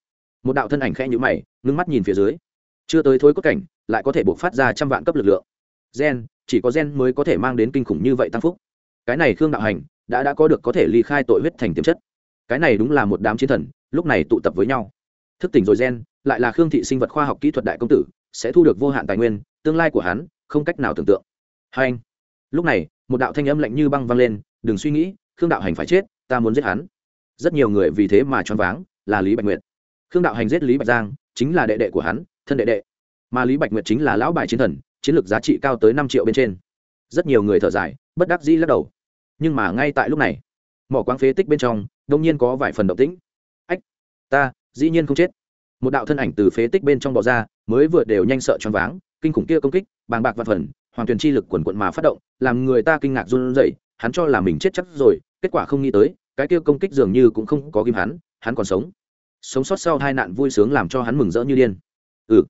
[SPEAKER 1] một đạo thân ảnh khẽ nhũ mày, ngưng mắt nhìn phía dưới. Chưa tới thối cốt cảnh, lại có thể buộc phát ra trăm vạn cấp lực lượng. Gen, chỉ có gen mới có thể mang đến kinh khủng như vậy tăng phúc. Cái này khương đạo hành, đã đã có được có thể ly khai tội huyết thành tiềm chất. Cái này đúng là một đám chiến thần, lúc này tụ tập với nhau. Thức tỉnh rồi gen, lại là khương thị sinh vật khoa học kỹ thuật đại công tử, sẽ thu được vô hạn tài nguyên, tương lai của hắn, không cách nào tưởng tượng. Hai anh, lúc này, một đạo thanh âm lạnh như băng vang lên, đừng suy nghĩ, khương đạo hành phải chết, ta muốn giết hắn. Rất nhiều người vì thế mà choáng váng, là lý bạch nguyệt khương đạo hành giết lý bạch giang, chính là đệ đệ của hắn, thân đệ đệ. Mà lý bạch nguyệt chính là lão bài chiến thần, chiến lược giá trị cao tới năm triệu bên trên. Rất nhiều người thở dài, bất đắc dĩ lắc đầu. Nhưng mà ngay tại lúc này, mỏ quáng phế tích bên trong, đông nhiên có vài phần động tĩnh. Ách, ta, dĩ nhiên không chết. Một đạo thân ảnh từ phế tích bên trong bò ra, mới vừa đều nhanh sợ choáng váng, kinh khủng kia công kích, bàng bạc và phần, hoàng tuyền chi lực quần quận mà phát động, làm người ta kinh ngạc run rẩy, hắn cho là mình chết chắc rồi, kết quả không nghĩ tới, cái kia công kích dường như cũng không có ghim hắn hắn còn sống sống sót sau hai nạn vui sướng làm cho hắn mừng rỡ như điên. Ừ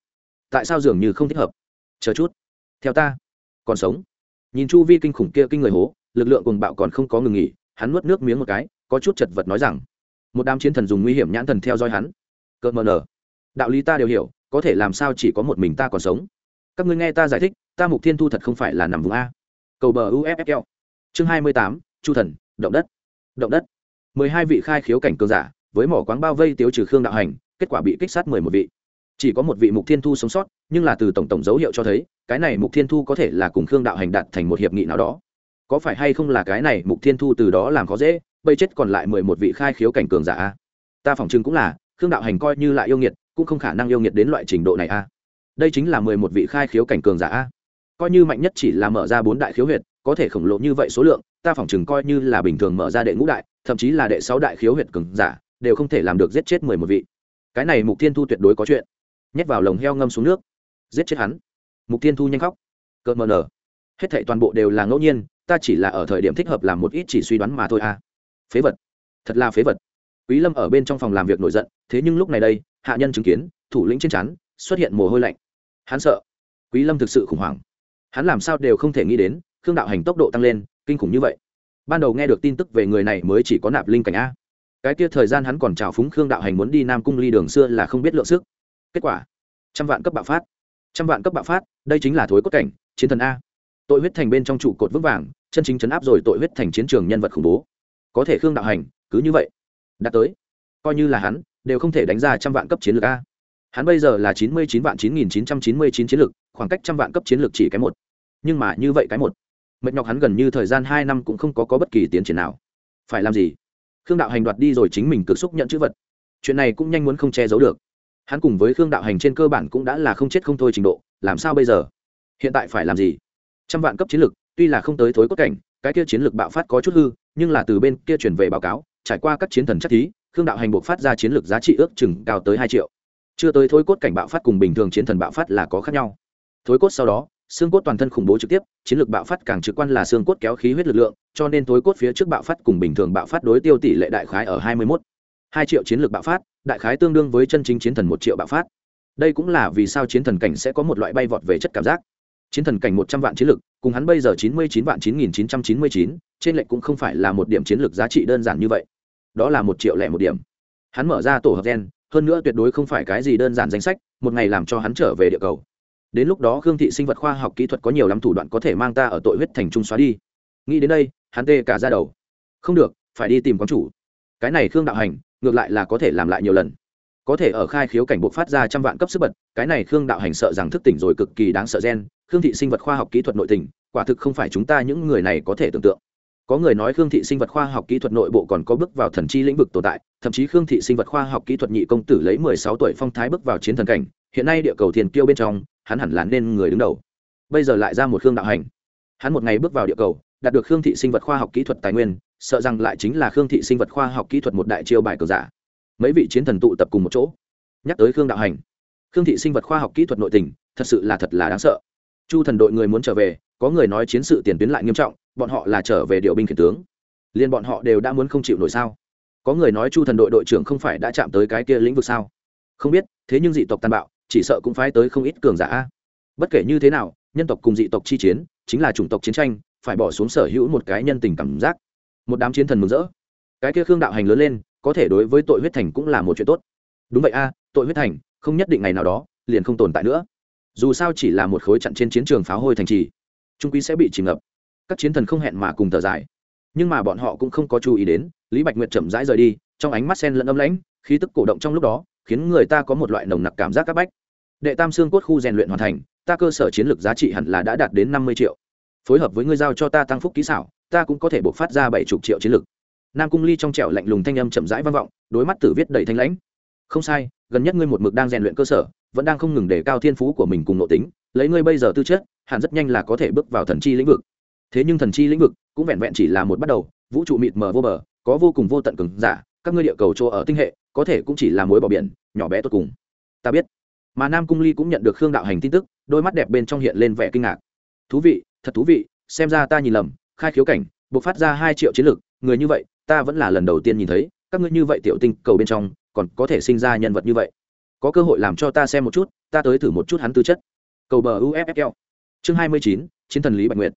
[SPEAKER 1] tại sao dường như không thích hợp? Chờ chút. Theo ta, còn sống. Nhìn chu vi kinh khủng kia kinh người hố, lực lượng cùng bạo còn không có ngừng nghỉ, hắn nuốt nước miếng một cái, có chút chật vật nói rằng, một đám chiến thần dùng nguy hiểm nhãn thần theo dõi hắn. Cợt mờ nở đạo lý ta đều hiểu, có thể làm sao chỉ có một mình ta còn sống? Các ngươi nghe ta giải thích, ta mục thiên thu thật không phải là nằm vùng a. Cầu bờ uffl chương hai mươi tám, chu thần, động đất. Động đất. Mười hai vị khai khiếu cảnh cường giả với mỏ quáng bao vây tiêu trừ khương đạo hành, kết quả bị kích sát mười một vị. Chỉ có một vị mục thiên thu sống sót, nhưng là từ tổng tổng dấu hiệu cho thấy, cái này mục thiên thu có thể là cùng khương đạo hành đạt thành một hiệp nghị nào đó. Có phải hay không là cái này mục thiên thu từ đó làm khó dễ, bây chết còn lại mười một vị khai khiếu cảnh cường giả a? Ta phỏng chừng cũng là, khương đạo hành coi như lại yêu nghiệt, cũng không khả năng yêu nghiệt đến loại trình độ này a. Đây chính là mười một vị khai khiếu cảnh cường giả a. Coi như mạnh nhất chỉ là mở ra bốn đại khiếu huyệt, có thể khổng lồ như vậy số lượng, ta phỏng chừng coi như là bình thường mở ra đệ ngũ đại, thậm chí là đệ sáu đại khiếu huyệt cường giả đều không thể làm được giết chết mười một vị. Cái này mục thiên thu tuyệt đối có chuyện. Nhét vào lồng heo ngâm xuống nước. Giết chết hắn. Mục thiên thu nhanh khóc. Cợt mờ nở. Hết thảy toàn bộ đều là ngẫu nhiên, ta chỉ là ở thời điểm thích hợp làm một ít chỉ suy đoán mà thôi à. Phế vật. Thật là phế vật. Quý lâm ở bên trong phòng làm việc nổi giận, thế nhưng lúc này đây, hạ nhân chứng kiến, thủ lĩnh trên chắn xuất hiện mồ hôi lạnh. Hắn sợ. Quý lâm thực sự khủng hoảng. Hắn làm sao đều không thể nghĩ đến, khương đạo hành tốc độ tăng lên, kinh khủng như vậy. Ban đầu nghe được tin tức về người này mới chỉ có nạp linh cảnh a cái kia thời gian hắn còn chào phúng khương đạo hành muốn đi nam cung ly đường xưa là không biết lượng sức. Kết quả trăm vạn cấp bạo phát. Trăm vạn cấp bạo phát đây chính là thối cốt cảnh chiến thần a. Tội huyết thành bên trong trụ cột vững vàng chân chính chấn áp rồi tội huyết thành chiến trường nhân vật khủng bố. Có thể khương đạo hành cứ như vậy đã tới. Coi như là hắn đều không thể đánh ra trăm vạn cấp chiến lược a. Hắn bây giờ là chín mươi chín vạn chín nghìn chín trăm chín mươi chín chiến lược khoảng cách trăm vạn cấp chiến lược chỉ cái một. Nhưng mà như vậy cái một. Mệt nhọc hắn gần như thời gian hai năm cũng không có, có bất kỳ tiến triển nào. Phải làm gì? Khương đạo hành đoạt đi rồi chính mình cực xúc nhận chữ vật. Chuyện này cũng nhanh muốn không che giấu được. Hắn cùng với khương đạo hành trên cơ bản cũng đã là không chết không thôi trình độ, làm sao bây giờ? Hiện tại phải làm gì? Trăm vạn cấp chiến lược tuy là không tới thối cốt cảnh, cái kia chiến lược bạo phát có chút hư, nhưng là từ bên kia chuyển về báo cáo, trải qua các chiến thần chắc thí, khương đạo hành buộc phát ra chiến lược giá trị ước chừng cao tới hai triệu. Chưa tới thối cốt cảnh bạo phát cùng bình thường chiến thần bạo phát là có khác nhau. Thối cốt sau đó xương cốt toàn thân khủng bố trực tiếp, chiến lược bạo phát càng trực quan là xương cốt kéo khí huyết lực lượng, cho nên thối cốt phía trước bạo phát cùng bình thường bạo phát đối tiêu tỷ lệ đại khái ở hai mươi mốt. Hai triệu chiến lược bạo phát, đại khái tương đương với chân chính chiến thần một triệu bạo phát. Đây cũng là vì sao chiến thần cảnh sẽ có một loại bay vọt về chất cảm giác. Chiến thần cảnh một trăm vạn chiến lực cùng hắn bây giờ chín mươi chín vạn chín nghìn chín trăm chín mươi chín, trên lệnh cũng không phải là một điểm chiến lược giá trị đơn giản như vậy. Đó là một triệu lẻ một điểm. Hắn mở ra tổ hợp gen, hơn nữa tuyệt đối không phải cái gì đơn giản danh sách, một ngày làm cho hắn trở về địa cầu đến lúc đó khương thị sinh vật khoa học kỹ thuật có nhiều lắm thủ đoạn có thể mang ta ở tội huyết thành trung xóa đi. Nghĩ đến đây, hắn tê cả ra đầu. Không được, phải đi tìm quán chủ. Cái này khương đạo hành, ngược lại là có thể làm lại nhiều lần. Có thể ở khai khiếu cảnh buộc phát ra trăm vạn cấp sức bật, cái này khương đạo hành sợ rằng thức tỉnh rồi cực kỳ đáng sợ gen, khương thị sinh vật khoa học kỹ thuật nội tình, quả thực không phải chúng ta những người này có thể tưởng tượng. Có người nói khương thị sinh vật khoa học kỹ thuật nội bộ còn có bước vào thần chi lĩnh vực tồn tại, thậm chí khương thị sinh vật khoa học kỹ thuật nhị công tử lấy mười sáu tuổi phong thái bước vào chiến thần cảnh, hiện nay địa cầu thiền kiêu bên trong hắn hẳn là nên người đứng đầu. Bây giờ lại ra một khương đạo hành. Hắn một ngày bước vào địa cầu, đạt được khương thị sinh vật khoa học kỹ thuật tài nguyên, sợ rằng lại chính là khương thị sinh vật khoa học kỹ thuật một đại chiêu bài cờ giả. Mấy vị chiến thần tụ tập cùng một chỗ, nhắc tới khương đạo hành. Khương thị sinh vật khoa học kỹ thuật nội tình, thật sự là thật là đáng sợ. Chu thần đội người muốn trở về, có người nói chiến sự tiền tuyến lại nghiêm trọng, bọn họ là trở về điều binh khiển tướng. Liên bọn họ đều đã muốn không chịu nổi sao? Có người nói chu thần đội đội trưởng không phải đã chạm tới cái kia lĩnh vực sao? Không biết, thế nhưng dị tộc tàn bạo chỉ sợ cũng phái tới không ít cường giả. Bất kể như thế nào, nhân tộc cùng dị tộc chi chiến, chính là chủng tộc chiến tranh, phải bỏ xuống sở hữu một cái nhân tình cảm giác. Một đám chiến thần mừng rỡ. Cái kia khương đạo hành lớn lên, có thể đối với tội huyết thành cũng là một chuyện tốt. Đúng vậy a, tội huyết thành, không nhất định ngày nào đó, liền không tồn tại nữa. Dù sao chỉ là một khối chặn trên chiến trường pháo hôi thành trì trung quy sẽ bị chìm ngập. Các chiến thần không hẹn mà cùng thở dài. Nhưng mà bọn họ cũng không có chú ý đến, lý bạch nguyệt chậm rãi rời đi, trong ánh mắt sen lẫn âm lãnh, khí tức cổ động trong lúc đó, khiến người ta có một loại nồng nặc cảm giác c áp bách đệ tam xương cốt khu rèn luyện hoàn thành, ta cơ sở chiến lược giá trị hẳn là đã đạt đến năm mươi triệu. Phối hợp với ngươi giao cho ta tăng phúc kỹ xảo, ta cũng có thể buộc phát ra bảy chục triệu chiến lược. Nam cung ly trong trẻo lạnh lùng thanh âm chậm rãi vang vọng đối mắt tử viết đầy thanh lãnh. Không sai, gần nhất ngươi một mực đang rèn luyện cơ sở, vẫn đang không ngừng để cao thiên phú của mình cùng nội tính, lấy ngươi bây giờ tư chất, hẳn rất nhanh là có thể bước vào thần chi lĩnh vực. Thế nhưng thần chi lĩnh vực cũng vẹn vẹn chỉ là một bắt đầu, vũ trụ mịt mờ vô bờ, có vô cùng vô tận cứng giả, các ngươi địa cầu chỗ ở tinh hệ, có thể cũng chỉ là mối bỏ biển, nhỏ bé tốt cùng. Ta biết mà nam cung ly cũng nhận được khương đạo hành tin tức đôi mắt đẹp bên trong hiện lên vẻ kinh ngạc thú vị thật thú vị xem ra ta nhìn lầm khai khiếu cảnh buộc phát ra hai triệu chiến lực người như vậy ta vẫn là lần đầu tiên nhìn thấy các ngươi như vậy tiểu tinh cầu bên trong còn có thể sinh ra nhân vật như vậy có cơ hội làm cho ta xem một chút ta tới thử một chút hắn tư chất cầu bờ uffl chương hai mươi chín, chiến thần lý bạch nguyệt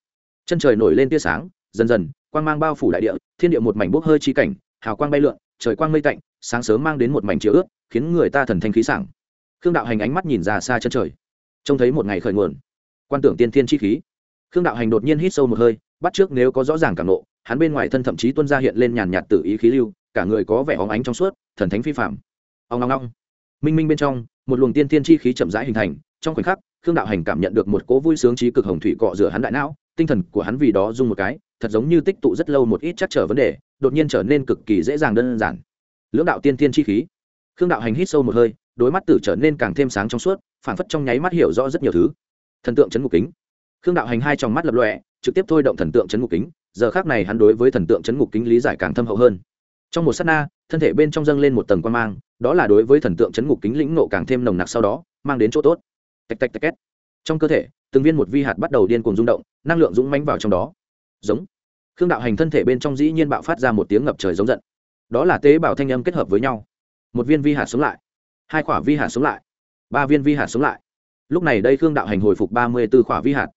[SPEAKER 1] chân trời nổi lên tia sáng dần dần quang mang bao phủ đại địa thiên địa một mảnh bốc hơi chi cảnh hào quang bay lượn trời quang mây tạnh sáng sớm mang đến một mảnh chiếu ướt khiến người ta thần thanh khí sảng khương đạo hành ánh mắt nhìn ra xa chân trời. Trông thấy một ngày khởi nguồn. Quan tưởng tiên thiên chi khí. Khương đạo hành đột nhiên hít sâu một hơi, bắt trước nếu có rõ ràng cảm nộ, hắn bên ngoài thân thậm chí tuân ra hiện lên nhàn nhạt tự ý khí lưu, cả người có vẻ óng ánh trong suốt, thần thánh phi phạm ông ngong ngong minh minh bên trong, một luồng tiên thiên chi khí chậm rãi hình thành, trong khoảnh khắc, khương đạo hành cảm nhận được một cỗ vui sướng trí cực hồng thủy cọ rửa hắn đại não, tinh thần của hắn vì đó dung một cái, thật giống như tích tụ rất lâu một ít chắc trở vấn đề, đột nhiên trở nên cực kỳ dễ dàng đơn giản. Lưỡng đạo tiên thiên chi khí. Khương đạo hành hít sâu một hơi đôi mắt tử trở nên càng thêm sáng trong suốt phản phất trong nháy mắt hiểu rõ rất nhiều thứ. Thần tượng chấn ngục kính. Khương đạo hành hai trong mắt lập lọe trực tiếp thôi động thần tượng chấn ngục kính, giờ khác này hắn đối với thần tượng chấn ngục kính lý giải càng thâm hậu hơn. Trong một s á t na, thân thể bên trong dâng lên một tầng quan mang, đó là đối với thần tượng chấn ngục kính lĩnh nộ càng thêm nồng nặc sau đó, mang đến chỗ tốt. Tạch tạch tạch két. Trong cơ thể, từng viên một vi hạt bắt đầu điên cuồng rung động, năng lượng dũng mánh vào trong đó. Giống. Khương đạo hành thân thể bên trong dĩ nhiên bạo phát ra một tiếng ngập trời giống giận. Đó là tế bào thanh âm kết hợp với nhau. Một viên vi hạt sống lại hai quả vi hạt sống lại. Ba viên vi hạt sống lại. Lúc này đây khương đạo hành hồi phục ba mươi b ố quả vi hạt.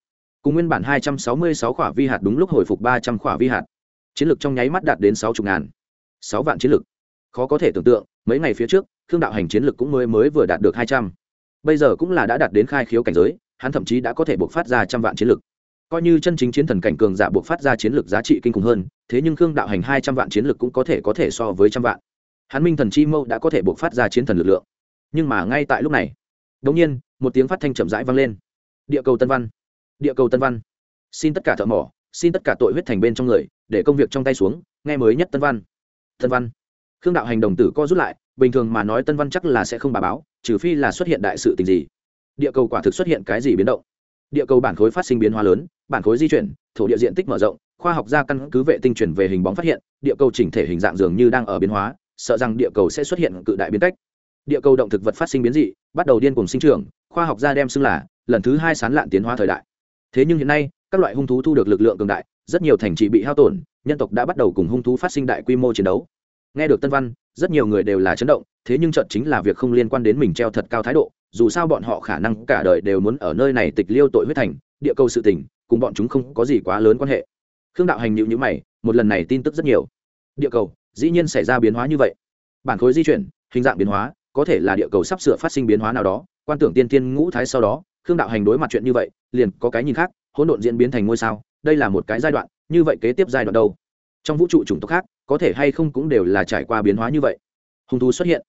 [SPEAKER 1] Cùng nguyên bản hai trăm sáu mươi sáu quả vi hạt đúng lúc hồi phục ba trăm quả vi hạt. Chiến lược trong nháy mắt đạt đến sáu chục ngàn. Sáu vạn chiến lược. Khó có thể tưởng tượng, mấy ngày phía trước, khương đạo hành chiến lược cũng mới mới vừa đạt được hai trăm. Bây giờ cũng là đã đạt đến khai khiếu cảnh giới, hắn thậm chí đã có thể buộc phát ra trăm vạn chiến lược. Coi như chân chính chiến thần cảnh cường giả buộc phát ra chiến lược giá trị kinh khủng hơn, thế nhưng khương đạo hành hai trăm vạn chiến lược cũng có thể có thể so với trăm vạn. Hắn minh thần chi mâu đã có thể buộc phát ra chiến thần lực lượng nhưng mà ngay tại lúc này đ ỗ n g nhiên, một tiếng phát thanh chậm rãi vang lên. Địa cầu tân văn, địa cầu tân văn. Xin tất cả thợ mỏ, xin tất cả tội huyết thành bên trong người, để công việc trong tay xuống, nghe mới nhất tân văn. Tân văn. Khương đạo hành đồng tử co rút lại, bình thường mà nói tân văn chắc là sẽ không bà báo, trừ phi là xuất hiện đại sự tình gì. Địa cầu quả thực xuất hiện cái gì biến động? Địa cầu bản khối phát sinh biến hóa lớn, bản khối di chuyển, thổ địa diện tích mở rộng, khoa học gia căn cứ vệ tinh chuyển về hình bóng phát hiện, địa cầu chỉnh thể hình dạng dường như đang ở biến hóa, sợ rằng địa cầu sẽ xuất hiện cự đại biến cách địa cầu động thực vật phát sinh biến dị, bắt đầu điên cùng sinh trưởng, khoa học gia đem xưng là lần thứ hai sán lạn tiến hóa thời đại. Thế nhưng hiện nay, các loại hung thú thu được lực lượng cường đại, rất nhiều thành trì bị hao tổn, nhân tộc đã bắt đầu cùng hung thú phát sinh đại quy mô chiến đấu. Nghe được tân văn, rất nhiều người đều là chấn động, thế nhưng trận chính là việc không liên quan đến mình treo thật cao thái độ, dù sao bọn họ khả năng cả đời đều muốn ở nơi này tịch liêu tội huyết thành, địa cầu sự tỉnh cùng bọn chúng không có gì quá lớn quan hệ. Khương đạo hành nhịu nhữ mày, một lần này tin tức rất nhiều. Địa cầu, dĩ nhiên xảy ra biến hóa như vậy. Bản khối di chuyển, hình dạng biến hóa có thể là địa cầu sắp sửa phát sinh biến hóa nào đó, quan tưởng tiên tiên ngũ thái sau đó, khương đạo hành đối mặt chuyện như vậy, liền có cái nhìn khác, hỗn độn diễn biến thành ngôi sao, đây là một cái giai đoạn, như vậy kế tiếp giai đoạn đâu? Trong vũ trụ chủng tộc khác, có thể hay không cũng đều là trải qua biến hóa như vậy. Hung thú xuất hiện.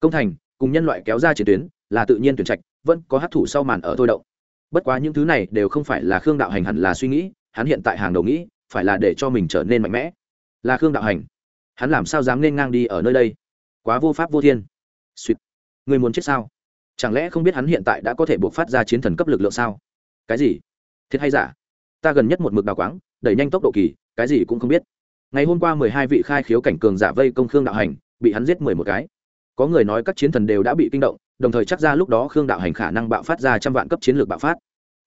[SPEAKER 1] Công thành, cùng nhân loại kéo ra chiến tuyến, là tự nhiên tuyển trạch, vẫn có hát thủ sau màn ở thôi động. Bất quá những thứ này đều không phải là khương đạo hành hẳn là suy nghĩ, hắn hiện tại hàng đầu nghĩ, phải là để cho mình trở nên mạnh mẽ. Là khương đạo hành. Hắn làm sao dám nên ngang đi ở nơi đây? Quá vô pháp vô thiên suýt. Người muốn chết sao? Chẳng lẽ không biết hắn hiện tại đã có thể buộc phát ra chiến thần cấp lực lượng sao? Cái gì? Thiệt hay giả? Ta gần nhất một mực đào quáng, đẩy nhanh tốc độ kỳ, cái gì cũng không biết. Ngày hôm qua mười hai vị khai khiếu cảnh cường giả vây công khương đạo hành, bị hắn giết mười một cái. Có người nói các chiến thần đều đã bị kinh động, đồng thời chắc ra lúc đó khương đạo hành khả năng bạo phát ra trăm vạn cấp chiến lược bạo phát.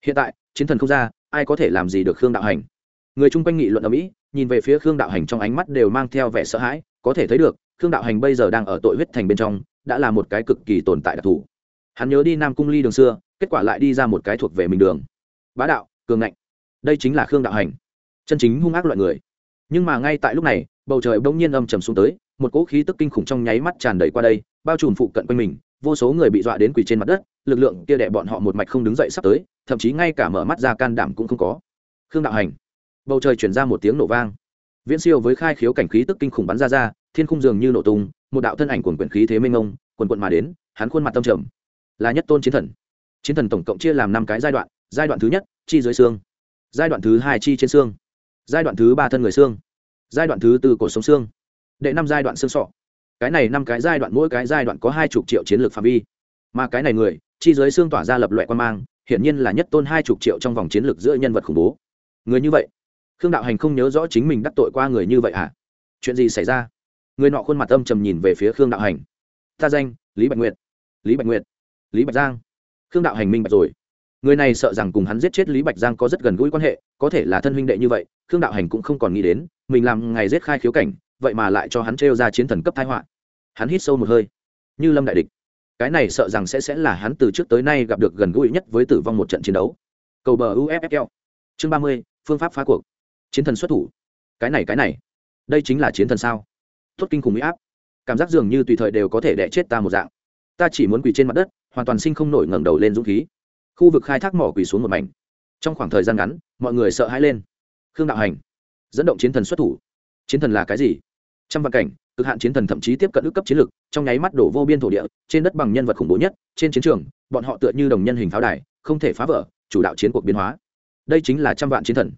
[SPEAKER 1] Hiện tại, chiến thần không ra, ai có thể làm gì được khương đạo hành? Người chung quanh nghị luận ở mỹ nhìn về phía khương đạo hành trong ánh mắt đều mang theo vẻ sợ hãi, có thể thấy được khương đạo hành bây giờ đang ở tội huyết thành bên trong, đã là một cái cực kỳ tồn tại đặc thù. Hắn nhớ đi nam cung ly đường xưa, kết quả lại đi ra một cái thuộc về mình đường. Bá đạo, cường ngạnh. Đây chính là khương đạo hành. Chân chính hung ác loại người. Nhưng mà ngay tại lúc này, bầu trời bỗng nhiên âm trầm xuống tới, một cỗ khí tức kinh khủng trong nháy mắt tràn đầy qua đây, bao trùm phụ cận quanh mình, vô số người bị dọa đến quỳ trên mặt đất, lực lượng kia đẻ bọn họ một mạch không đứng dậy sắp tới, thậm chí ngay cả mở mắt ra can đảm cũng không có. Khương đạo hành. Bầu trời chuyển ra một tiếng nổ vang. Viễn siêu với khai khiếu cảnh khí tức kinh khủng bắn ra ra thiên khung dường như nổ tung, một đạo thân ảnh quần quyển khí thế mênh ông quần quận mà đến, hắn khuôn mặt tâm trầm. Là nhất tôn chiến thần. Chiến thần tổng cộng chia làm năm cái giai đoạn giai đoạn thứ nhất, chi dưới xương. Giai đoạn thứ hai, chi trên xương. Giai đoạn thứ ba, thân người xương. Giai đoạn thứ tư, cổ sống xương. Đệ năm giai đoạn xương sọ. Cái này năm cái giai đoạn, mỗi cái giai đoạn có hai chục triệu chiến lược phạm vi. Mà cái này người, chi dưới xương tỏa ra lập loại quan mang, hiển nhiên là nhất tôn hai chục triệu trong vòng chiến lược giữa nhân vật khủng bố. Người như vậy, khương đạo hành không nhớ rõ chính mình đắc tội qua người như vậy à? Chuyện gì xảy ra? Người nọ khuôn mặt âm trầm nhìn về phía khương đạo hành. Ta danh, lý bạch nguyệt. Lý bạch nguyệt? Lý bạch giang? Khương đạo hành minh bạch rồi. Người này sợ rằng cùng hắn giết chết lý bạch giang có rất gần gũi quan hệ, có thể là thân huynh đệ như vậy, khương đạo hành cũng không còn nghĩ đến, mình làm ngày giết khai khiếu cảnh, vậy mà lại cho hắn trêu ra chiến thần cấp thái họa. Hắn hít sâu một hơi. Như lâm đại địch. Cái này sợ rằng sẽ sẽ là hắn từ trước tới nay gặp được gần gũi nhất với tử vong một trận chiến đấu. Cầu bờ uffl chương ba mươi, phương pháp phá cuộc. Chiến thần xuất thủ. Cái này cái này. Đây chính là chiến thần sao? Tốt kinh khủng huy áp. Cảm giác dường như tùy thời đều có thể đẻ chết ta một dạng. Ta chỉ muốn quỳ trên mặt đất, hoàn toàn sinh không nổi ngẩng đầu lên dũng khí. Khu vực khai thác mỏ quỳ xuống một mảnh. Trong khoảng thời gian ngắn, mọi người sợ hãi lên. Khương đạo hành, dẫn động chiến thần xuất thủ. Chiến thần là cái gì? Trăm vạn cảnh, cực hạn chiến thần thậm chí tiếp cận ước cấp chiến lực, trong nháy mắt đổ vô biên thổ địa, trên đất bằng nhân vật khủng bố nhất, trên chiến trường, bọn họ tựa như đồng nhân hình pháo đài, không thể phá vỡ, chủ đạo chiến cuộc biến hóa. Đây chính là trăm vạn chiến thần.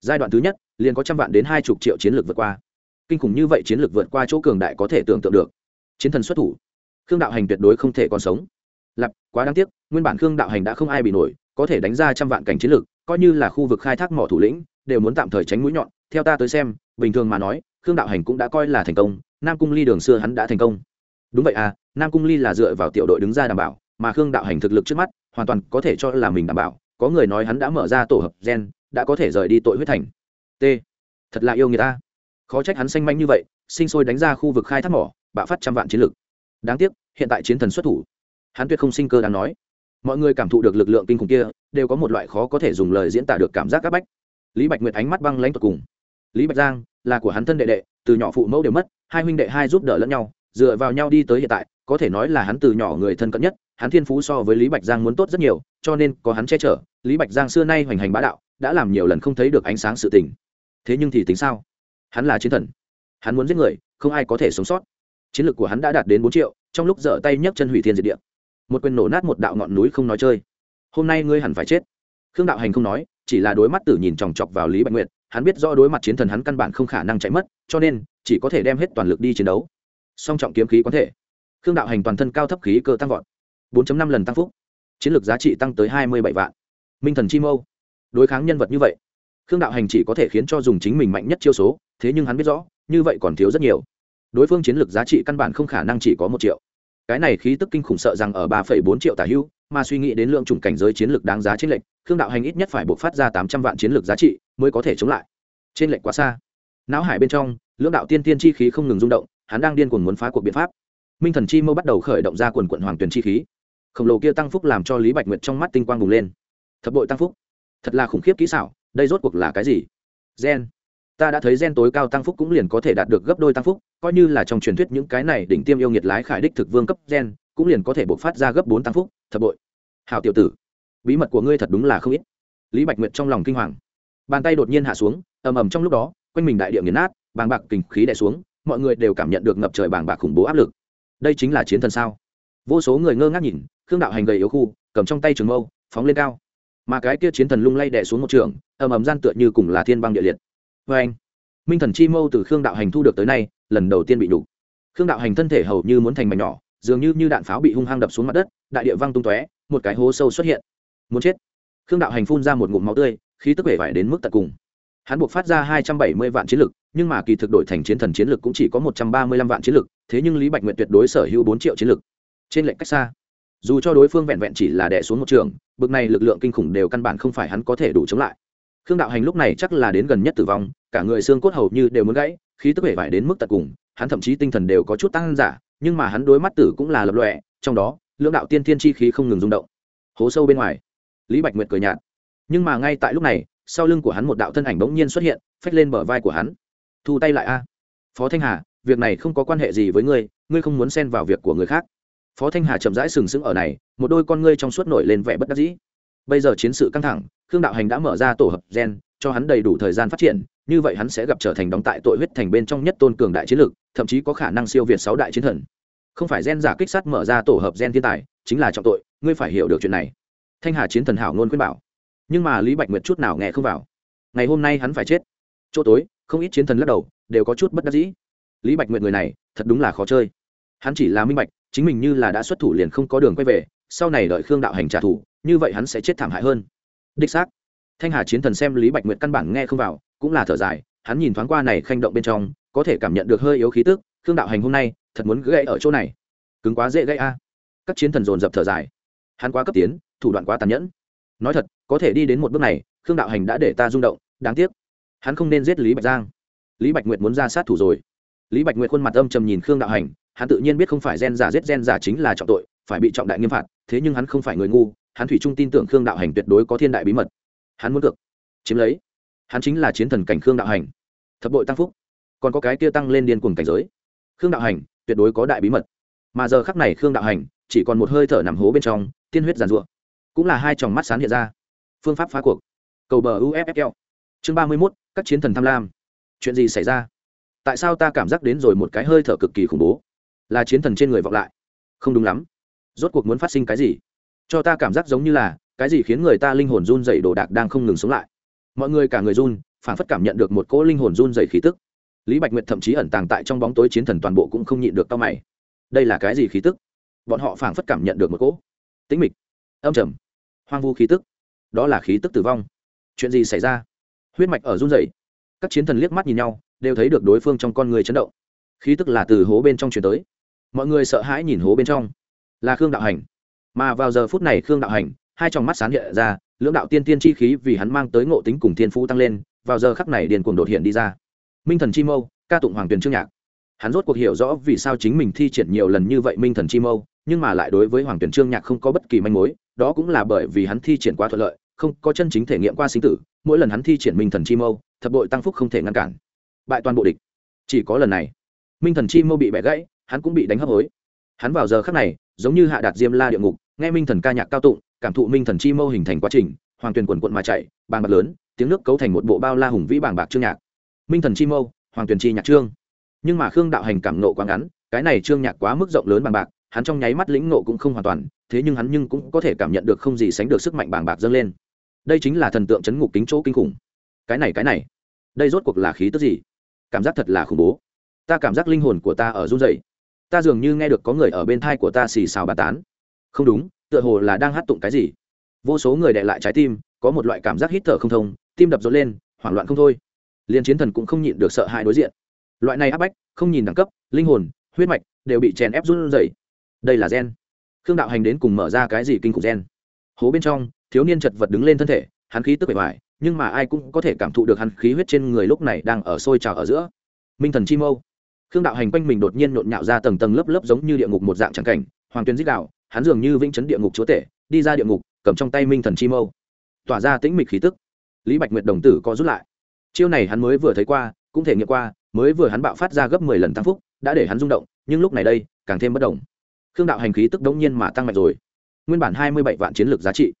[SPEAKER 1] Giai đoạn thứ nhất, liền có trăm vạn đến hai chục triệu chiến lược vượt qua kinh khủng như vậy chiến lược vượt qua chỗ cường đại có thể tưởng tượng được. Chiến thần xuất thủ, khương đạo hành tuyệt đối không thể còn sống. Lặp quá đáng tiếc, nguyên bản khương đạo hành đã không ai bị nổi, có thể đánh ra trăm vạn cảnh chiến lược, coi như là khu vực khai thác mỏ thủ lĩnh, đều muốn tạm thời tránh mũi nhọn. Theo ta tới xem, bình thường mà nói, khương đạo hành cũng đã coi là thành công, nam cung ly đường xưa hắn đã thành công. Đúng vậy à nam cung ly là dựa vào tiểu đội đứng ra đảm bảo, mà khương đạo hành thực lực trước mắt, hoàn toàn có thể cho là mình đảm bảo. Có người nói hắn đã mở ra tổ hợp gen, đã có thể rời đi tội huyết thành. T. Thật là yêu người ta khó trách hắn xanh manh như vậy, sinh sôi đánh ra khu vực khai thác mỏ, bạo phát trăm vạn chiến lực. Đáng tiếc, hiện tại chiến thần xuất thủ. Hắn tuyệt không sinh cơ đáng nói. Mọi người cảm thụ được lực lượng kinh khủng kia, đều có một loại khó có thể dùng lời diễn tả được cảm giác áp bách. Lý bạch nguyệt ánh mắt băng lãnh tột cùng. Lý bạch giang, là của hắn thân đệ đệ, từ nhỏ phụ mẫu đều mất, hai huynh đệ hai giúp đỡ lẫn nhau, dựa vào nhau đi tới hiện tại, có thể nói là hắn từ nhỏ người thân cận nhất, hắn thiên phú so với lý bạch giang muốn tốt rất nhiều, cho nên có hắn che chở, lý bạch giang xưa nay hoành hành bá đạo, đã làm nhiều lần không thấy được ánh sáng sự tình. Thế nhưng thì tính sao? Hắn là chiến thần. Hắn muốn giết người, không ai có thể sống sót. Chiến lược của hắn đã đạt đến bốn triệu, trong lúc dở tay nhấc chân hủy thiên diệt địa. Một quyền nổ nát một đạo ngọn núi không nói chơi. Hôm nay ngươi hẳn phải chết. Khương đạo hành không nói, chỉ là đối mắt tử nhìn chòng chọc vào lý bạch nguyệt, hắn biết rõ đối mặt chiến thần hắn căn bản không khả năng chạy mất, cho nên chỉ có thể đem hết toàn lực đi chiến đấu. Song trọng kiếm khí có thể. Khương đạo hành toàn thân cao thấp khí cơ tăng vọt. bốn năm lần tăng phúc. Chiến lược giá trị tăng tới hai mươi bảy vạn. Minh thần chi mâu. Đối kháng nhân vật như vậy, khương đạo hành chỉ có thể khiến cho dùng chính mình mạnh nhất chiêu số thế nhưng hắn biết rõ, như vậy còn thiếu rất nhiều. Đối phương chiến lược giá trị căn bản không khả năng chỉ có một triệu. Cái này khí tức kinh khủng sợ rằng ở ba phẩy bốn triệu tả hưu, mà suy nghĩ đến lượng chủng cảnh giới chiến lược đáng giá trên lệnh khương đạo hành ít nhất phải buộc phát ra tám trăm vạn chiến lược giá trị mới có thể chống lại. Trên lệnh quá xa. Não hải bên trong, lưỡng đạo tiên tiên chi khí không ngừng rung động, hắn đang điên cuồng muốn phá cuộc biện pháp. Minh thần chi mâu bắt đầu khởi động ra quần quận hoàng tuyền chi khí. Khổng lồ kia tăng phúc làm cho lý bạch nguyệt trong mắt tinh quang bùng lên. Thập bội tăng phúc. Thật là khủng khiếp kỹ xảo, đây rốt cuộc là cái gì? Gen ta đã thấy gen tối cao tăng phúc cũng liền có thể đạt được gấp đôi tăng phúc, coi như là trong truyền thuyết những cái này đỉnh tiêm yêu nghiệt lái khải đích thực vương cấp gen, cũng liền có thể bộc phát ra gấp bốn tăng phúc thập bội. Hào tiểu tử, bí mật của ngươi thật đúng là không ít. Lý bạch nguyệt trong lòng kinh hoàng. Bàn tay đột nhiên hạ xuống, ầm ầm trong lúc đó, quanh mình đại địa nghiền nát, bàng bạc kình khí đè xuống, mọi người đều cảm nhận được ngập trời bàng bạc khủng bố áp lực. Đây chính là chiến thần sao? Vô số người ngơ ngác nhìn, khương đạo hành gầy yếu khu, cầm trong tay trường mâu, phóng lên cao. Mà cái kia chiến thần lung lay đè xuống một trường, ầm ầm gian tựa như cùng là thiên băng địa liệt vê anh, minh thần chi mâu từ khương đạo hành thu được tới nay, lần đầu tiên bị đục. Khương đạo hành thân thể hầu như muốn thành mảnh nhỏ, dường như như đạn pháo bị hung hăng đập xuống mặt đất, đại địa văng tung tóe, một cái hố sâu xuất hiện. Muốn chết. Khương đạo hành phun ra một ngụm máu tươi, khí tức vẻ vải đến mức tận cùng. Hắn buộc phát ra hai trăm bảy mươi vạn chiến lực, nhưng mà kỳ thực đổi thành chiến thần chiến lực cũng chỉ có một trăm ba mươi lăm vạn chiến lực, thế nhưng lý bạch nguyện tuyệt đối sở hữu bốn triệu chiến lực. Trên lệnh cách xa. Dù cho đối phương vẹn vẹn chỉ là đẻ xuống một trường, bực này lực lượng kinh khủng đều căn bản không phải hắn có thể đủ chống lại khương đạo hành lúc này chắc là đến gần nhất tử vong, cả người xương cốt hầu như đều muốn gãy, khí tức vẻ vải đến mức tận cùng, hắn thậm chí tinh thần đều có chút tăng giả, nhưng mà hắn đối mắt tử cũng là lập lọe trong đó, lưỡng đạo tiên thiên chi khí không ngừng rung động. Hố sâu bên ngoài, lý bạch nguyệt cười nhạt. Nhưng mà ngay tại lúc này, sau lưng của hắn một đạo thân ảnh bỗng nhiên xuất hiện, phách lên bờ vai của hắn. Thu tay lại a. Phó thanh hà, việc này không có quan hệ gì với ngươi ngươi không muốn xen vào việc của người khác. Phó thanh hà chậm rãi sừng sững ở này, một đôi con ngươi trong suốt nổi lên vẻ bất đắc dĩ bây giờ chiến sự căng thẳng, khương đạo hành đã mở ra tổ hợp gen, cho hắn đầy đủ thời gian phát triển, như vậy hắn sẽ gặp trở thành đóng tại tội huyết thành bên trong nhất tôn cường đại chiến lực thậm chí có khả năng siêu việt sáu đại chiến thần. Không phải gen giả kích sát mở ra tổ hợp gen thiên tài, chính là trọng tội, ngươi phải hiểu được chuyện này. Thanh hà chiến thần hảo ngôn khuyên bảo. Nhưng mà lý bạch nguyệt chút nào nghe không vào. Ngày hôm nay hắn phải chết. Chỗ tối, không ít chiến thần lắc đầu, đều có chút bất đắc dĩ. Lý bạch nguyệt người này, thật đúng là khó chơi. Hắn chỉ là minh bạch, chính mình như là đã xuất thủ liền không có đường quay về, sau này đợi khương đạo hành trả thù như vậy hắn sẽ chết thảm hại hơn. Đích xác. Thanh hà chiến thần xem lý bạch nguyệt căn bản nghe không vào, cũng là thở dài, hắn nhìn thoáng qua này khanh động bên trong, có thể cảm nhận được hơi yếu khí tức, khương đạo hành hôm nay, thật muốn gãy ở chỗ này. Cứng quá dễ gãy a. Các chiến thần dồn dập thở dài. Hắn quá cấp tiến, thủ đoạn quá tàn nhẫn. Nói thật, có thể đi đến một bước này, khương đạo hành đã để ta rung động, đáng tiếc. Hắn không nên giết lý bạch giang. Lý bạch nguyệt muốn ra sát thủ rồi. Lý bạch nguyệt khuôn mặt âm trầm nhìn khương đạo hành, hắn tự nhiên biết không phải gen giả giết gen giả chính là trọng tội, phải bị trọng đại nghiêm phạt, thế nhưng hắn không phải người ngu hắn thủy trung tin tưởng khương đạo hành tuyệt đối có thiên đại bí mật. Hắn muốn cược, chiếm lấy. Hắn chính là chiến thần cảnh khương đạo hành. Thập bội tăng phúc. Còn có cái kia tăng lên điên cuồng cảnh giới. Khương đạo hành tuyệt đối có đại bí mật. Mà giờ khắc này khương đạo hành chỉ còn một hơi thở nằm hố bên trong, tiên huyết giàn ruộng cũng là hai tròng mắt sáng hiện ra. Phương pháp phá cuộc. Cầu bờ uffl chương ba mươi mốt, các chiến thần tham lam. Chuyện gì xảy ra? Tại sao ta cảm giác đến rồi một cái hơi thở cực kỳ khủng bố? Là chiến thần trên người vọng lại. Không đúng lắm. Rốt cuộc muốn phát sinh cái gì? Cho ta cảm giác giống như là, cái gì khiến người ta linh hồn run dày đồ đạc đang không ngừng sống lại. Mọi người cả người run phản phất cảm nhận được một cỗ linh hồn run dày khí tức. Lý bạch nguyệt thậm chí ẩn tàng tại trong bóng tối chiến thần toàn bộ cũng không nhịn được tao mày. Đây là cái gì khí tức? Bọn họ phản phất cảm nhận được một cỗ tĩnh mịch, âm trầm, hoang vu khí tức. Đó là khí tức tử vong. Chuyện gì xảy ra? Huyết mạch ở run dày các chiến thần liếc mắt nhìn nhau, đều thấy được đối phương trong con người chấn động. Khí tức là từ hố bên trong chuyển tới. Mọi người sợ hãi nhìn hố bên trong. Là khương đạo hành mà vào giờ phút này khương đạo hành, hai tròng mắt sáng hiện ra, lưỡng đạo tiên tiên chi khí vì hắn mang tới ngộ tính cùng thiên phú tăng lên, vào giờ khắc này điền cuồng đột hiện đi ra. Minh thần chi mâu, ca tụng hoàng tuyền trương nhạc. Hắn rốt cuộc hiểu rõ vì sao chính mình thi triển nhiều lần như vậy minh thần chi mâu, nhưng mà lại đối với hoàng tuyền trương nhạc không có bất kỳ manh mối, đó cũng là bởi vì hắn thi triển quá thuận lợi, không có chân chính thể nghiệm qua sinh tử, mỗi lần hắn thi triển minh thần chi mâu, thập bội tăng phúc không thể ngăn cản. Bại toàn bộ địch. Chỉ có lần này, minh thần chi mâu bị bẻ gãy, hắn cũng bị đánh hấp hối. Hắn vào giờ khắc này, giống như hạ đạt diêm la địa ngục nghe minh thần ca nhạc cao tụng, cảm thụ minh thần chi mâu hình thành quá trình, hoàng tuyền quần quận mà chạy, bàng bạc lớn, tiếng nước cấu thành một bộ bao la hùng vĩ bàng bạc trương nhạc. Minh thần chi mâu, hoàng tuyền chi nhạc trương nhưng mà khương đạo hành cảm nộ quá ngắn, cái này trương nhạc quá mức rộng lớn bàng bạc, hắn trong nháy mắt lĩnh nộ cũng không hoàn toàn, thế nhưng hắn nhưng cũng có thể cảm nhận được không gì sánh được sức mạnh bàng bạc dâng lên. Đây chính là thần tượng chấn ngục kính chỗ kinh khủng. Cái này cái này, đây rốt cuộc là khí tức gì? Cảm giác thật là khủng bố. Ta cảm giác linh hồn của ta ở run dậy ta dường như nghe được có người ở bên thai của ta xì xào bà tán không đúng, tựa hồ là đang hát tụng cái gì. Vô số người đệ lại trái tim, có một loại cảm giác hít thở không thông, tim đập rộn lên, hoảng loạn không thôi. Liền chiến thần cũng không nhịn được sợ hãi đối diện. Loại này áp bách, không nhìn đẳng cấp, linh hồn, huyết mạch đều bị chèn ép run rẩy. Đây là gen. Khương đạo hành đến cùng mở ra cái gì kinh khủng gen? Hố bên trong, thiếu niên chật vật đứng lên thân thể, hắn khí tức bề ngoài nhưng mà ai cũng có thể cảm thụ được hắn khí huyết trên người lúc này đang ở sôi trào ở giữa. Minh thần chi mâu. Khương đạo hành quanh mình đột nhiên nhộn nhạo ra tầng tầng lớp lớp giống như địa ngục một dạng trắng cảnh, hoàng tuyên dích đạo hắn dường như vĩnh chấn địa ngục chúa tể, đi ra địa ngục, cầm trong tay minh thần chi mâu. Tỏa ra tĩnh mịch khí tức. Lý bạch nguyệt đồng tử có rút lại. Chiêu này hắn mới vừa thấy qua, cũng thể nghiệm qua, mới vừa hắn bạo phát ra gấp mười lần tăng phúc, đã để hắn rung động, nhưng lúc này đây, càng thêm bất động. Khương đạo hành khí tức đống nhiên mà tăng mạnh rồi. Nguyên bản hai mươi bảy vạn chiến lược giá trị.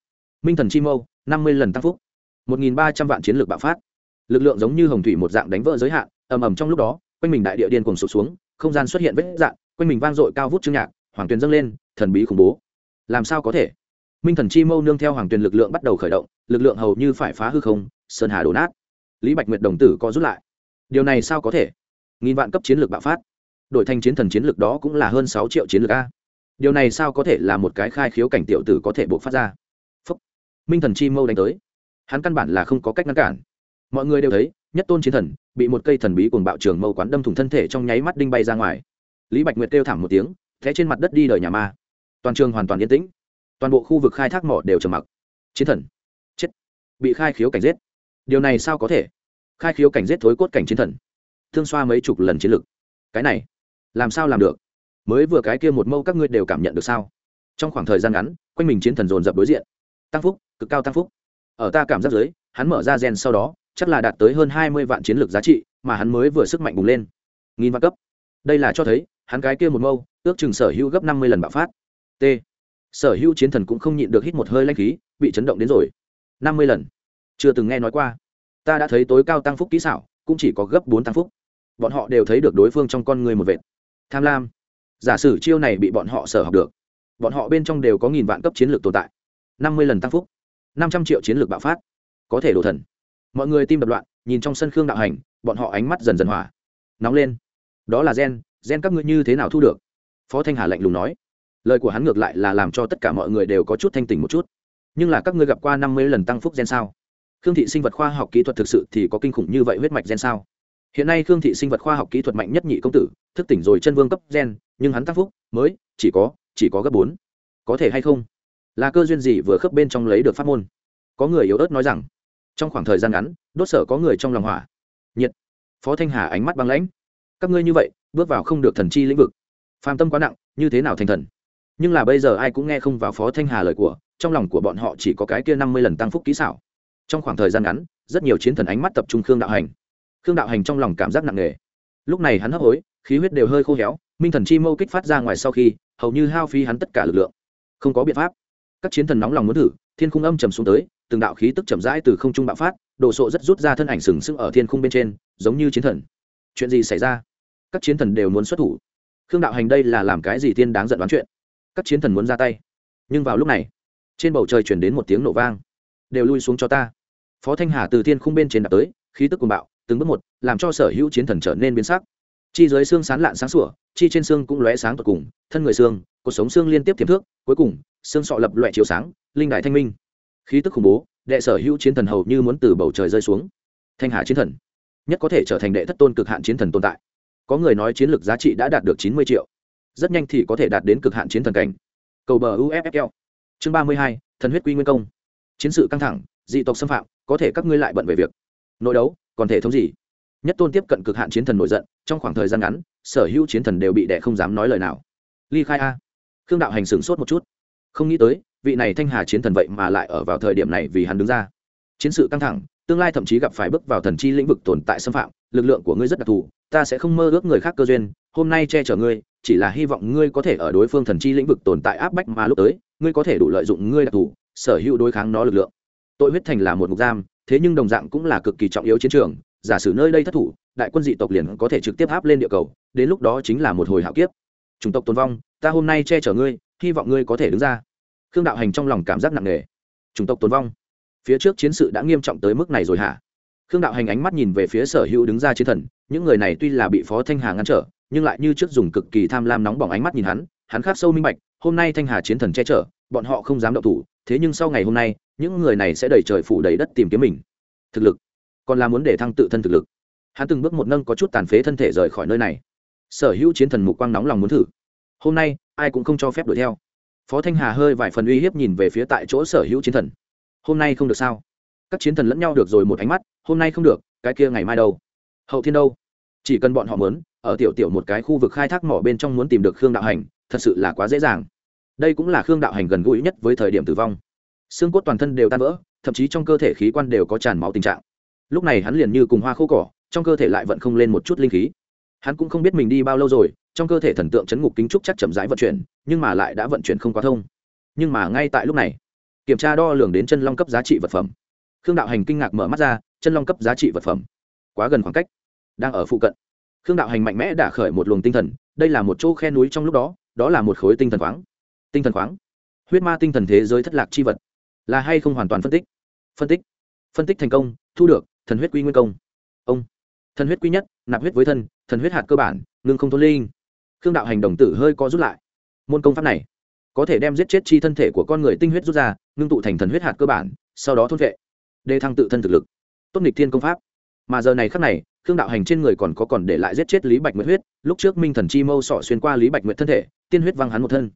[SPEAKER 1] Minh thần chi mâu, năm mươi lần tăng phúc. Một nghìn ba trăm vạn chiến lược bạo phát. Lực lượng giống như hồng thủy một dạng đánh vỡ giới hạn, ầm ầm trong lúc đó, quanh mình đại địa điên cùng sụp xuống, không gian xuất hiện vết dạng, quanh mình vang dội cao vút chương nhạc hoàng tuyền dâng lên, thần bí khủng bố. Làm sao có thể? Minh thần chi mâu nương theo hoàng tuyền lực lượng bắt đầu khởi động, lực lượng hầu như phải phá hư không, sơn hà đổ nát. Lý bạch nguyệt đồng tử có rút lại. Điều này sao có thể? Nghìn vạn cấp chiến lược bạo phát. Đổi thành chiến thần chiến lược đó cũng là hơn sáu triệu chiến lược a. Điều này sao có thể là một cái khai khiếu cảnh tiểu tử có thể buộc phát ra? Phúc. minh thần chi mâu đánh tới. Hắn căn bản là không có cách ngăn cản. Mọi người đều thấy, nhất tôn chiến thần, bị một cây thần bí cùng bạo trường mâu quán đâm thủng thân thể trong nháy mắt đinh bay ra ngoài. Lý bạch nguyệt kêu thảm một tiếng thế trên mặt đất đi đời nhà ma. Toàn trường hoàn toàn yên tĩnh. Toàn bộ khu vực khai thác mỏ đều trầm mặc. Chiến thần. Chết. Bị khai khiếu cảnh giết. Điều này sao có thể? Khai khiếu cảnh giết thối cốt cảnh chiến thần. Thương xoa mấy chục lần chiến lực. Cái này, làm sao làm được? Mới vừa cái kia một mâu các ngươi đều cảm nhận được sao? Trong khoảng thời gian ngắn, quanh mình chiến thần dồn dập đối diện. Tăng phúc, cực cao tăng phúc. Ở ta cảm giác giới hắn mở ra gen sau đó, chắc là đạt tới hơn hai mươi vạn chiến lược giá trị, mà hắn mới vừa sức mạnh bùng lên. Nghìn vạn cấp. Đây là cho thấy hắn cái kia một mâu, ước chừng sở hữu gấp năm mươi lần bạo phát. T. Sở hữu chiến thần cũng không nhịn được hít một hơi lanh khí, bị chấn động đến rồi. năm mươi lần. Chưa từng nghe nói qua. Ta đã thấy tối cao tăng phúc kỹ xảo, cũng chỉ có gấp bốn tăng phúc. Bọn họ đều thấy được đối phương trong con người một vệt. Tham lam. Giả sử chiêu này bị bọn họ sở học được, bọn họ bên trong đều có nghìn vạn cấp chiến lược tồn tại. năm mươi lần tăng phúc. năm trăm triệu chiến lược bạo phát. Có thể đổ thần. Mọi người tim đập loạn, nhìn trong sân khương đạo hành, bọn họ ánh mắt dần dần hỏa nóng lên. Đó là gen gen các ngươi như thế nào thu được? Phó thanh hà lạnh lùng nói. Lời của hắn ngược lại là làm cho tất cả mọi người đều có chút thanh tỉnh một chút. Nhưng là các ngươi gặp qua năm mươi lần tăng phúc gen sao? Khương thị sinh vật khoa học kỹ thuật thực sự thì có kinh khủng như vậy huyết mạch gen sao? Hiện nay khương thị sinh vật khoa học kỹ thuật mạnh nhất nhị công tử, thức tỉnh rồi chân vương cấp gen, nhưng hắn tăng phúc, mới, chỉ có chỉ có gấp bốn. Có thể hay không? Là cơ duyên gì vừa khớp bên trong lấy được phát môn? Có người yếu ớt nói rằng, trong khoảng thời gian ngắn, đốt sở có người trong lòng hỏa. Nhiệt. Phó thanh hà ánh mắt băng lãnh các ngươi như vậy, bước vào không được thần chi lĩnh vực. Phàm tâm quá nặng, như thế nào thành thần? Nhưng là bây giờ ai cũng nghe không vào phó thanh hà lời của, trong lòng của bọn họ chỉ có cái kia năm mươi lần tăng phúc kỹ xảo. Trong khoảng thời gian ngắn, rất nhiều chiến thần ánh mắt tập trung khương đạo hành. Khương đạo hành trong lòng cảm giác nặng nề. Lúc này hắn hấp hối, khí huyết đều hơi khô héo, minh thần chi mâu kích phát ra ngoài sau khi, hầu như hao phí hắn tất cả lực lượng. Không có biện pháp. Các chiến thần nóng lòng muốn thử, thiên khung âm trầm xuống tới, từng đạo khí tức chậm rãi từ không trung bạo phát, đồ sộ rất rút ra thân ảnh sừng sững ở thiên khung bên trên, giống như chiến thần. Chuyện gì xảy ra? Các chiến thần đều muốn xuất thủ. Khương đạo hành đây là làm cái gì tiên đáng giận đoán chuyện? Các chiến thần muốn ra tay. Nhưng vào lúc này, trên bầu trời chuyển đến một tiếng nổ vang. Đều lui xuống cho ta. Phó thanh hà từ thiên khung bên trên đạp tới, khí tức cuồng bạo, từng bước một, làm cho sở hữu chiến thần trở nên biến sắc. Chi dưới xương sán lạn sáng sủa, chi trên xương cũng lóe sáng tột cùng, thân người xương cuộc sống xương liên tiếp tiềm thước, cuối cùng, xương sọ lập loại chiếu sáng, linh đại thanh minh. Khí tức khủng bố, đệ sở hữu chiến thần hầu như muốn từ bầu trời rơi xuống. Thanh hà chiến thần, nhất có thể trở thành đệ thất tôn cực hạn chiến thần tồn tại có người nói chiến lược giá trị đã đạt được chín mươi triệu. Rất nhanh thì có thể đạt đến cực hạn chiến thần cảnh. Cầu bờ uffl chương ba mươi hai, thần huyết quy nguyên công. Chiến sự căng thẳng, dị tộc xâm phạm, có thể các ngươi lại bận về việc nội đấu, còn thể thống gì? Nhất tôn tiếp cận cực hạn chiến thần nổi giận, trong khoảng thời gian ngắn, sở hữu chiến thần đều bị đẻ không dám nói lời nào. Ly khai a. Khương đạo hành sửng sốt một chút. Không nghĩ tới, vị này thanh hà chiến thần vậy mà lại ở vào thời điểm này vì hắn đứng ra. Chiến sự căng thẳng tương lai thậm chí gặp phải bước vào thần chi lĩnh vực tồn tại xâm phạm, lực lượng của ngươi rất đặc thù, ta sẽ không mơ ước người khác cơ duyên, hôm nay che chở ngươi, chỉ là hy vọng ngươi có thể ở đối phương thần chi lĩnh vực tồn tại áp bách mà lúc tới, ngươi có thể đủ lợi dụng ngươi đặc thù, sở hữu đối kháng nó lực lượng. Tội huyết thành là một mục giam, thế nhưng đồng dạng cũng là cực kỳ trọng yếu chiến trường, giả sử nơi đây thất thủ, đại quân dị tộc liền có thể trực tiếp áp lên địa cầu, đến lúc đó chính là một hồi hạo kiếp. Chủng tộc tồn vong, ta hôm nay che chở ngươi, hy vọng ngươi có thể đứng ra. Khương đạo hành trong lòng cảm giác nặng nề. Chủng tộc tồn vong phía trước chiến sự đã nghiêm trọng tới mức này rồi hả? Khương đạo hành ánh mắt nhìn về phía sở hữu đứng ra chiến thần, những người này tuy là bị phó thanh hà ngăn trở, nhưng lại như trước dùng cực kỳ tham lam nóng bỏng ánh mắt nhìn hắn hắn khác sâu minh bạch, hôm nay thanh hà chiến thần che chở, bọn họ không dám động thủ, thế nhưng sau ngày hôm nay, những người này sẽ đẩy trời phủ đầy đất tìm kiếm mình. Thực lực, còn là muốn để thăng tự thân thực lực. Hắn từng bước một nâng có chút tàn phế thân thể rời khỏi nơi này. Sở hữu chiến thần mục quang nóng lòng muốn thử. Hôm nay, ai cũng không cho phép đuổi theo. Phó thanh hà hơi vài phần uy hiếp nhìn về phía tại chỗ sở hữu chiến thần hôm nay không được sao? Các chiến thần lẫn nhau được rồi một ánh mắt, hôm nay không được, cái kia ngày mai đâu? Hậu thiên đâu? Chỉ cần bọn họ muốn, ở tiểu tiểu một cái khu vực khai thác mỏ bên trong muốn tìm được khương đạo hành, thật sự là quá dễ dàng. Đây cũng là khương đạo hành gần gũi nhất với thời điểm tử vong. Xương cốt toàn thân đều tan vỡ, thậm chí trong cơ thể khí quan đều có tràn máu tình trạng. Lúc này hắn liền như cùng hoa khô cỏ, trong cơ thể lại vẫn không lên một chút linh khí. Hắn cũng không biết mình đi bao lâu rồi, trong cơ thể thần tượng chấn ngục kính trúc chắc chậm rãi vận chuyển, nhưng mà lại đã vận chuyển không quá thông. Nhưng mà ngay tại lúc này kiểm tra đo lường đến chân long cấp giá trị vật phẩm. Khương đạo hành kinh ngạc mở mắt ra, chân long cấp giá trị vật phẩm. Quá gần khoảng cách. Đang ở phụ cận. Khương đạo hành mạnh mẽ đả khởi một luồng tinh thần, đây là một chỗ khe núi trong lúc đó đó là một khối tinh thần khoáng. Tinh thần khoáng. Huyết ma tinh thần thế giới thất lạc chi vật. Là hay không hoàn toàn phân tích? Phân tích. Phân tích thành công, thu được, thần huyết quy nguyên công. Ông. Thần huyết quy nhất, nạp huyết với thân, thần huyết hạt cơ bản, ngưng không thôn linh. Khương đạo hành đồng tử hơi có rút lại. Môn công pháp này có thể đem giết chết chi thân thể của con người tinh huyết rút ra, ngưng tụ thành thần huyết hạt cơ bản, sau đó thôn vệ đề thăng tự thân thực lực. Tốt nghịch thiên công pháp. Mà giờ này khắc này, khương đạo hành trên người còn có còn để lại giết chết lý bạch nguyệt huyết, lúc trước minh thần chi mâu sỏ xuyên qua lý bạch nguyệt thân thể, tiên huyết văng hắn một thân.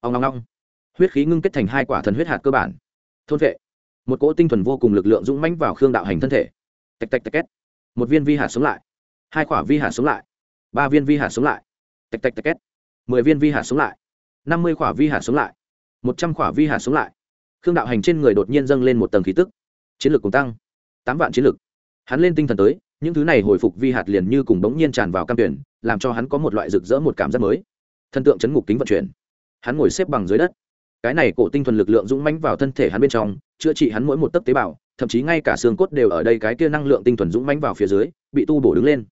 [SPEAKER 1] Ông long long huyết khí ngưng kết thành hai quả thần huyết hạt cơ bản. Thôn vệ. Một cỗ tinh thuần vô cùng lực lượng dũng mãnh vào khương đạo hành thân thể. Tạch tạch tạch két. Một viên vi hạt sống lại. Hai quả vi hạt sống lại. Ba viên vi hạt sống lại. Tạch tạch tạch két. Mười viên vi hạt sống lại năm mươi quả vi hạt sống lại. Một trăm quả vi hạt sống lại. Khương đạo hành trên người đột nhiên dâng lên một tầng khí tức. Chiến lược cùng tăng. Tám vạn chiến lược hắn lên tinh thần tới, những thứ này hồi phục vi hạt liền như cùng bỗng nhiên tràn vào cam tuyển, làm cho hắn có một loại rực rỡ một cảm giác mới. Thân tượng chấn ngục kính vận chuyển. Hắn ngồi xếp bằng dưới đất. Cái này cổ tinh thuần lực lượng dũng mãnh vào thân thể hắn bên trong, chữa trị hắn mỗi một tấc tế bào, thậm chí ngay cả xương cốt đều ở đây cái kia năng lượng tinh thuần dũng mãnh vào phía dưới, bị tu bổ đứng lên.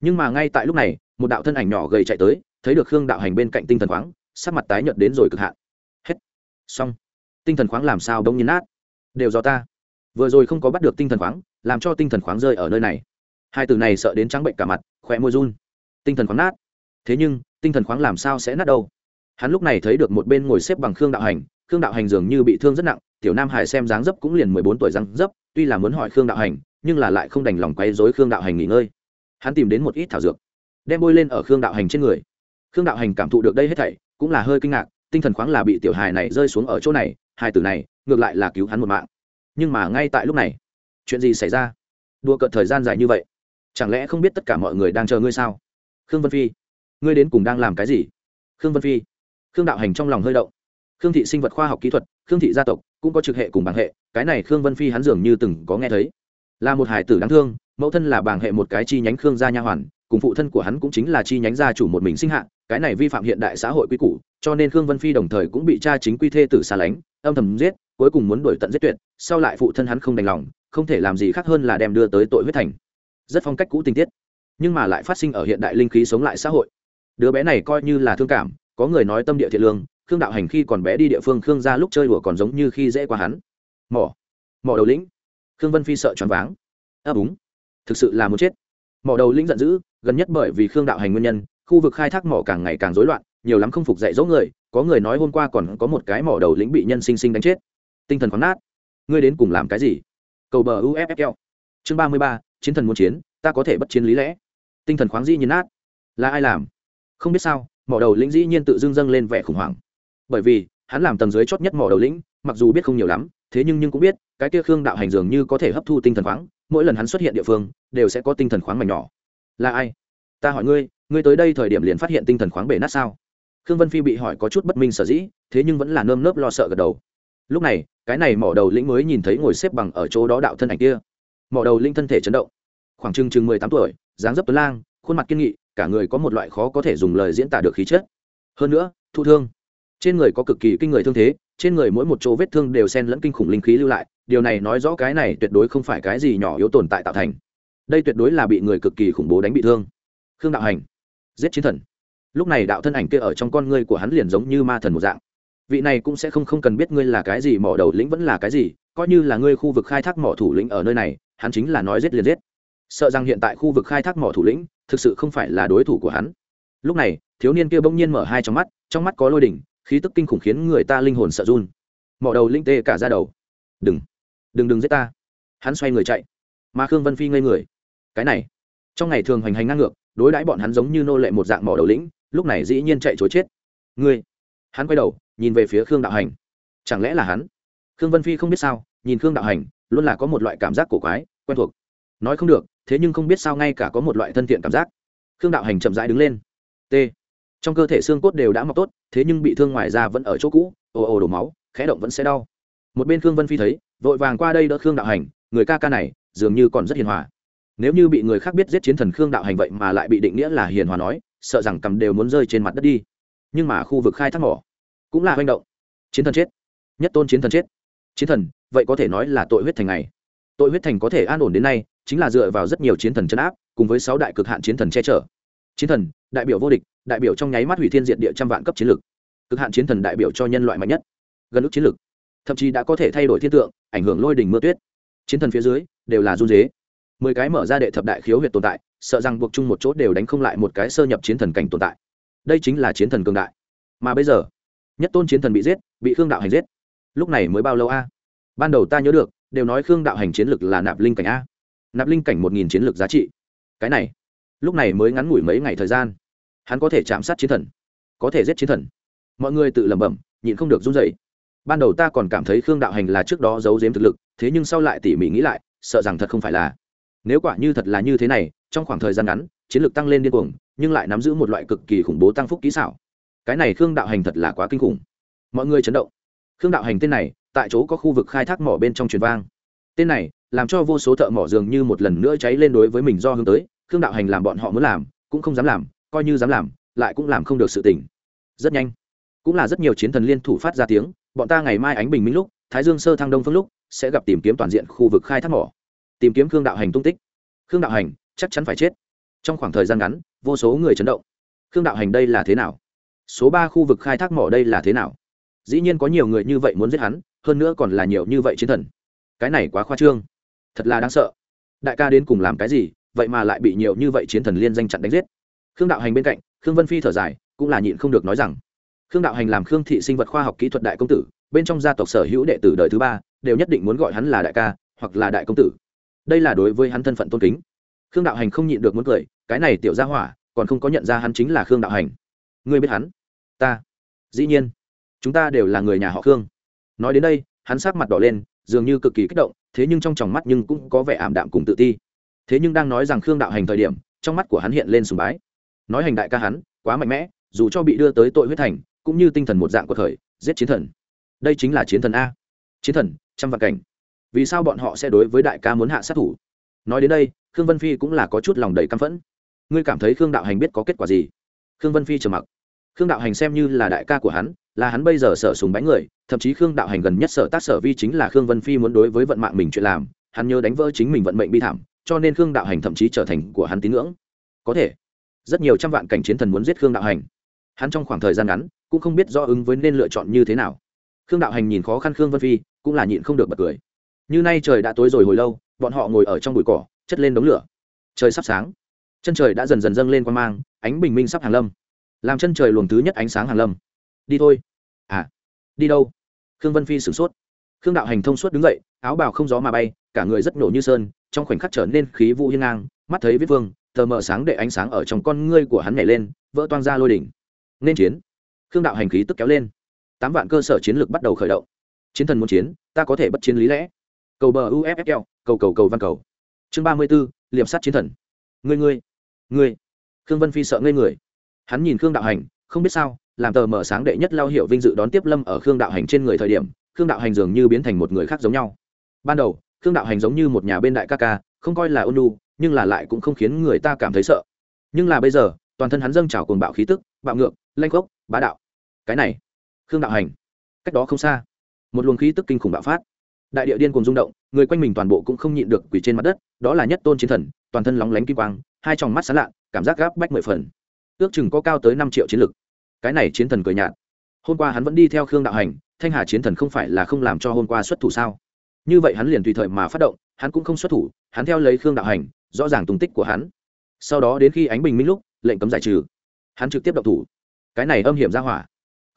[SPEAKER 1] Nhưng mà ngay tại lúc này, một đạo thân ảnh nhỏ gầy chạy tới, thấy được khương đạo hành bên cạnh tinh thần khoáng sắc mặt tái nhợt đến rồi cực hạn. Hết. Xong. Tinh thần khoáng làm sao đông nhiên nát? Đều do ta. Vừa rồi không có bắt được tinh thần khoáng, làm cho tinh thần khoáng rơi ở nơi này. Hai từ này sợ đến trắng bệnh cả mặt khỏe môi run. Tinh thần khoáng nát. Thế nhưng, tinh thần khoáng làm sao sẽ nát đâu? Hắn lúc này thấy được một bên ngồi xếp bằng khương đạo hành, khương đạo hành dường như bị thương rất nặng, tiểu nam hải xem dáng dấp cũng liền mười bốn tuổi răng dấp, tuy là muốn hỏi khương đạo hành, nhưng là lại không đành lòng quấy dối khương đạo hành nghỉ ngơi. Hắn tìm đến một ít thảo dược, đem bôi lên ở khương đạo hành trên người. Khương đạo hành cảm thụ được đây hết thảy cũng là hơi kinh ngạc, tinh thần khoáng là bị tiểu hài này rơi xuống ở chỗ này hai tử này, ngược lại là cứu hắn một mạng. Nhưng mà ngay tại lúc này, chuyện gì xảy ra? Đua cợt thời gian dài như vậy, chẳng lẽ không biết tất cả mọi người đang chờ ngươi sao? Khương vân phi, ngươi đến cùng đang làm cái gì? Khương vân phi, khương đạo hành trong lòng hơi động. Khương thị sinh vật khoa học kỹ thuật, khương thị gia tộc, cũng có trực hệ cùng bảng hệ, cái này khương vân phi hắn dường như từng có nghe thấy. Là một hải tử đáng thương, mẫu thân là bảng hệ một cái chi nhánh khương gia nha hoàn, cùng phụ thân của hắn cũng chính là chi nhánh gia chủ một mình sinh hạ cái này vi phạm hiện đại xã hội quy củ, cho nên khương vân phi đồng thời cũng bị cha chính quy thê tử xa lánh, âm thầm giết, cuối cùng muốn đổi tận giết tuyệt, sau lại phụ thân hắn không đành lòng, không thể làm gì khác hơn là đem đưa tới tội huyết thành. Rất phong cách cũ tình tiết, nhưng mà lại phát sinh ở hiện đại linh khí sống lại xã hội. Đứa bé này coi như là thương cảm, có người nói tâm địa thiện lương, khương đạo hành khi còn bé đi địa phương khương ra lúc chơi đùa còn giống như khi dễ qua hắn. Mỏ mỏ đầu lĩnh. Khương vân phi sợ choáng váng. Ấp úng. Thực sự là muốn chết. Mỏ đầu lĩnh giận dữ, gần nhất bởi vì khương đạo hành nguyên nhân khu vực khai thác mỏ càng ngày càng rối loạn, nhiều lắm không phục dạy dỗ người, có người nói hôm qua còn có một cái mỏ đầu lĩnh bị nhân sinh sinh đánh chết. Tinh thần khoáng nát. Ngươi đến cùng làm cái gì? Cầu bờ uffl chương ba mươi ba, chiến thần muốn chiến, ta có thể bất chiến lý lẽ. Tinh thần khoáng dĩ nhiên nát. Là ai làm? Không biết sao, mỏ đầu lĩnh dĩ nhiên tự dưng dâng lên vẻ khủng hoảng. Bởi vì, hắn làm tầng dưới chót nhất mỏ đầu lĩnh, mặc dù biết không nhiều lắm, thế nhưng nhưng cũng biết, cái kia khương đạo hành dường như có thể hấp thu tinh thần khoáng, mỗi lần hắn xuất hiện địa phương, đều sẽ có tinh thần khoáng mảnh nhỏ. Là ai? Ta hỏi ngươi ngươi tới đây thời điểm liền phát hiện tinh thần khoáng bể nát sao? Khương vân phi bị hỏi có chút bất minh sở dĩ, thế nhưng vẫn là nơm nớp lo sợ gật đầu. Lúc này, cái này mỏ đầu lĩnh mới nhìn thấy ngồi xếp bằng ở chỗ đó đạo thân ảnh kia. Mỏ đầu linh thân thể chấn động. Khoảng chừng chừng mười tám tuổi, dáng dấp tuấn lang, khuôn mặt kiên nghị, cả người có một loại khó có thể dùng lời diễn tả được khí chất. Hơn nữa thu thương. Trên người có cực kỳ kinh người thương thế, trên người mỗi một chỗ vết thương đều xen lẫn kinh khủng linh khí lưu lại, điều này nói rõ cái này tuyệt đối không phải cái gì nhỏ yếu tồn tại tạo thành. Đây tuyệt đối là bị người cực kỳ khủng bố đánh bị thương. Khương đạo hành giết chiến thần. Lúc này đạo thân ảnh kia ở trong con ngươi của hắn liền giống như ma thần một dạng. Vị này cũng sẽ không không cần biết ngươi là cái gì, mỏ đầu lĩnh vẫn là cái gì, coi như là ngươi khu vực khai thác mỏ thủ lĩnh ở nơi này, hắn chính là nói giết liền giết. Sợ rằng hiện tại khu vực khai thác mỏ thủ lĩnh, thực sự không phải là đối thủ của hắn. Lúc này, thiếu niên kia bỗng nhiên mở hai trong mắt trong mắt có lôi đỉnh, khí tức kinh khủng khiến người ta linh hồn sợ run. Mỏ đầu linh tê cả ra đầu. Đừng đừng đừng giết ta. Hắn xoay người chạy. Mà khương vân phi ngây người. Cái này. Trong ngày thường hoành hành ngang ngược đối đãi bọn hắn giống như nô lệ một dạng mỏ đầu lĩnh, lúc này dĩ nhiên chạy chối chết. Ngươi! Hắn quay đầu, nhìn về phía khương đạo hành. Chẳng lẽ là hắn? Khương vân phi không biết sao, nhìn khương đạo hành, luôn là có một loại cảm giác cổ quái, quen thuộc. Nói không được, thế nhưng không biết sao ngay cả có một loại thân thiện cảm giác. Khương đạo hành chậm rãi đứng lên. T. Trong cơ thể xương cốt đều đã mọc tốt, thế nhưng bị thương ngoài ra vẫn ở chỗ cũ, ồ ồ đổ máu, khẽ động vẫn sẽ đau. Một bên khương vân phi thấy, vội vàng qua đây đỡ khương đạo hành, người ca ca này dường như còn rất hiền hòa nếu như bị người khác biết giết chiến thần khương đạo hành vậy mà lại bị định nghĩa là hiền hòa nói, sợ rằng cầm đều muốn rơi trên mặt đất đi. Nhưng mà khu vực khai thác mỏ cũng là manh động. Chiến thần chết. Nhất tôn chiến thần chết. Chiến thần, vậy có thể nói là tội huyết thành này tội huyết thành có thể an ổn đến nay, chính là dựa vào rất nhiều chiến thần chấn áp, cùng với sáu đại cực hạn chiến thần che chở. Chiến thần, đại biểu vô địch, đại biểu trong nháy mắt hủy thiên diện địa trăm vạn cấp chiến lược cực hạn chiến thần đại biểu cho nhân loại mạnh nhất, gần ước chiến lược thậm chí đã có thể thay đổi thiên tượng, ảnh hưởng lôi đỉnh mưa tuyết. Chiến thần phía dưới đều là run dế mười cái mở ra đệ thập đại khiếu huyệt tồn tại, sợ rằng buộc chung một chỗ đều đánh không lại một cái sơ nhập chiến thần cảnh tồn tại. Đây chính là chiến thần cường đại. Mà bây giờ, nhất tôn chiến thần bị giết, bị khương đạo hành giết. Lúc này mới bao lâu a? Ban đầu ta nhớ được, đều nói khương đạo hành chiến lực là nạp linh cảnh a. Nạp linh cảnh một nghìn chiến lược giá trị. Cái này, lúc này mới ngắn ngủi mấy ngày thời gian. Hắn có thể chạm sát chiến thần, có thể giết chiến thần. Mọi người tự lẩm bẩm, nhịn không được run dậy ban đầu ta còn cảm thấy khương đạo hành là trước đó giấu giếm thực lực, thế nhưng sau lại tỉ mỉ nghĩ lại, sợ rằng thật không phải là nếu quả như thật là như thế này, trong khoảng thời gian ngắn, chiến lược tăng lên điên cuồng, nhưng lại nắm giữ một loại cực kỳ khủng bố tăng phúc kỹ xảo. Cái này khương đạo hành thật là quá kinh khủng. Mọi người chấn động. Khương đạo hành tên này, tại chỗ có khu vực khai thác mỏ bên trong truyền vang. Tên này, làm cho vô số thợ mỏ dường như một lần nữa cháy lên đối với mình do hướng tới. Khương đạo hành làm bọn họ muốn làm, cũng không dám làm, coi như dám làm, lại cũng làm không được sự tỉnh rất nhanh. Cũng là rất nhiều chiến thần liên thủ phát ra tiếng, bọn ta ngày mai ánh bình minh lúc, thái dương sơ thăng đông phương lúc, sẽ gặp tìm kiếm toàn diện khu vực khai thác mỏ tìm kiếm khương đạo hành tung tích. Khương đạo hành, chắc chắn phải chết. Trong khoảng thời gian ngắn, vô số người chấn động. Khương đạo hành đây là thế nào? Số ba khu vực khai thác mỏ đây là thế nào? Dĩ nhiên có nhiều người như vậy muốn giết hắn, hơn nữa còn là nhiều như vậy chiến thần. Cái này quá khoa trương. Thật là đáng sợ. Đại ca đến cùng làm cái gì, vậy mà lại bị nhiều như vậy chiến thần liên danh chặn đánh giết. Khương đạo hành bên cạnh, khương vân phi thở dài, cũng là nhịn không được nói rằng, khương đạo hành làm khương thị sinh vật khoa học kỹ thuật đại công tử, bên trong gia tộc sở hữu đệ tử đời thứ ba, đều nhất định muốn gọi hắn là đại ca, hoặc là đại công tử đây là đối với hắn thân phận tôn kính. Khương đạo hành không nhịn được muốn cười, cái này tiểu gia hỏa, còn không có nhận ra hắn chính là khương đạo hành. Ngươi biết hắn? Ta. Dĩ nhiên. Chúng ta đều là người nhà họ khương. Nói đến đây, hắn sắc mặt đỏ lên, dường như cực kỳ kích động, thế nhưng trong tròng mắt nhưng cũng có vẻ ảm đạm cùng tự ti. Thế nhưng đang nói rằng khương đạo hành thời điểm, trong mắt của hắn hiện lên sùng bái. Nói hành đại ca hắn, quá mạnh mẽ, dù cho bị đưa tới tội huyết thành, cũng như tinh thần một dạng của thời, giết chiến thần. Đây chính là chiến thần a. Chiến thần, trăm vạn cảnh vì sao bọn họ sẽ đối với đại ca muốn hạ sát thủ? Nói đến đây, khương vân phi cũng là có chút lòng đầy căm phẫn. Ngươi cảm thấy khương đạo hành biết có kết quả gì? Khương vân phi trầm mặc. Khương đạo hành xem như là đại ca của hắn, là hắn bây giờ sở sùng bánh người, thậm chí khương đạo hành gần nhất sở tác sở vi chính là khương vân phi muốn đối với vận mạng mình chuyện làm, hắn nhớ đánh vỡ chính mình vận mệnh bi thảm, cho nên khương đạo hành thậm chí trở thành của hắn tín ngưỡng. Có thể, rất nhiều trăm vạn cảnh chiến thần muốn giết khương đạo hành. Hắn trong khoảng thời gian ngắn, cũng không biết do ứng với nên lựa chọn như thế nào. Khương đạo hành nhìn khó khăn khương vân phi, cũng là nhịn không được bật cười như nay trời đã tối rồi hồi lâu, bọn họ ngồi ở trong bụi cỏ, chất lên đống lửa. Trời sắp sáng. Chân trời đã dần dần dâng lên quan mang, ánh bình minh sắp hàng lâm. Làm chân trời luồng thứ nhất ánh sáng hàng lâm. Đi thôi. À đi đâu? Khương vân phi sửng sốt. Khương đạo hành thông suốt đứng dậy, áo bào không gió mà bay, cả người rất nổ như sơn, trong khoảnh khắc trở nên khí vụ hiên ngang, mắt thấy viết vương, tờ mờ sáng để ánh sáng ở trong con ngươi của hắn nhảy lên, vỡ toang ra lôi đỉnh. Nên chiến. Khương đạo hành khí tức kéo lên. Tám vạn cơ sở chiến lược bắt đầu khởi động. Chiến thần muốn chiến, ta có thể bất chiến lý lẽ cầu bờ uffl cầu cầu cầu văn cầu. Chương ba mươi b ố liệm sát chiến thần. Ngươi ngươi ngươi. Khương vân phi sợ ngây người. Hắn nhìn khương đạo hành, không biết sao, làm tờ mở sáng đệ nhất lao hiệu vinh dự đón tiếp lâm ở khương đạo hành trên người thời điểm, khương đạo hành dường như biến thành một người khác giống nhau. Ban đầu, khương đạo hành giống như một nhà bên đại ca ca, không coi là ôn lu nhưng là lại cũng không khiến người ta cảm thấy sợ. Nhưng là bây giờ, toàn thân hắn dâng trào cồn bạo khí tức, bạo ngược, lanh gốc bá đạo. Cái này, khương đạo hành. Cách đó không xa, một luồng khí tức kinh khủng bạo phát đại địa điên cùng rung động, người quanh mình toàn bộ cũng không nhịn được quỳ trên mặt đất, đó là nhất tôn chiến thần, toàn thân lóng lánh kim quang, hai tròng mắt sán lạ, cảm giác gáp bách mười phần. Ước chừng có cao tới năm triệu chiến lực. Cái này chiến thần cười nhạt. Hôm qua hắn vẫn đi theo khương đạo hành, thanh hà chiến thần không phải là không làm cho hôm qua xuất thủ sao? Như vậy hắn liền tùy thời mà phát động, hắn cũng không xuất thủ, hắn theo lấy khương đạo hành, rõ ràng tung tích của hắn. Sau đó đến khi ánh bình minh lúc, lệnh cấm giải trừ. Hắn trực tiếp động thủ. Cái này âm hiểm ra hỏa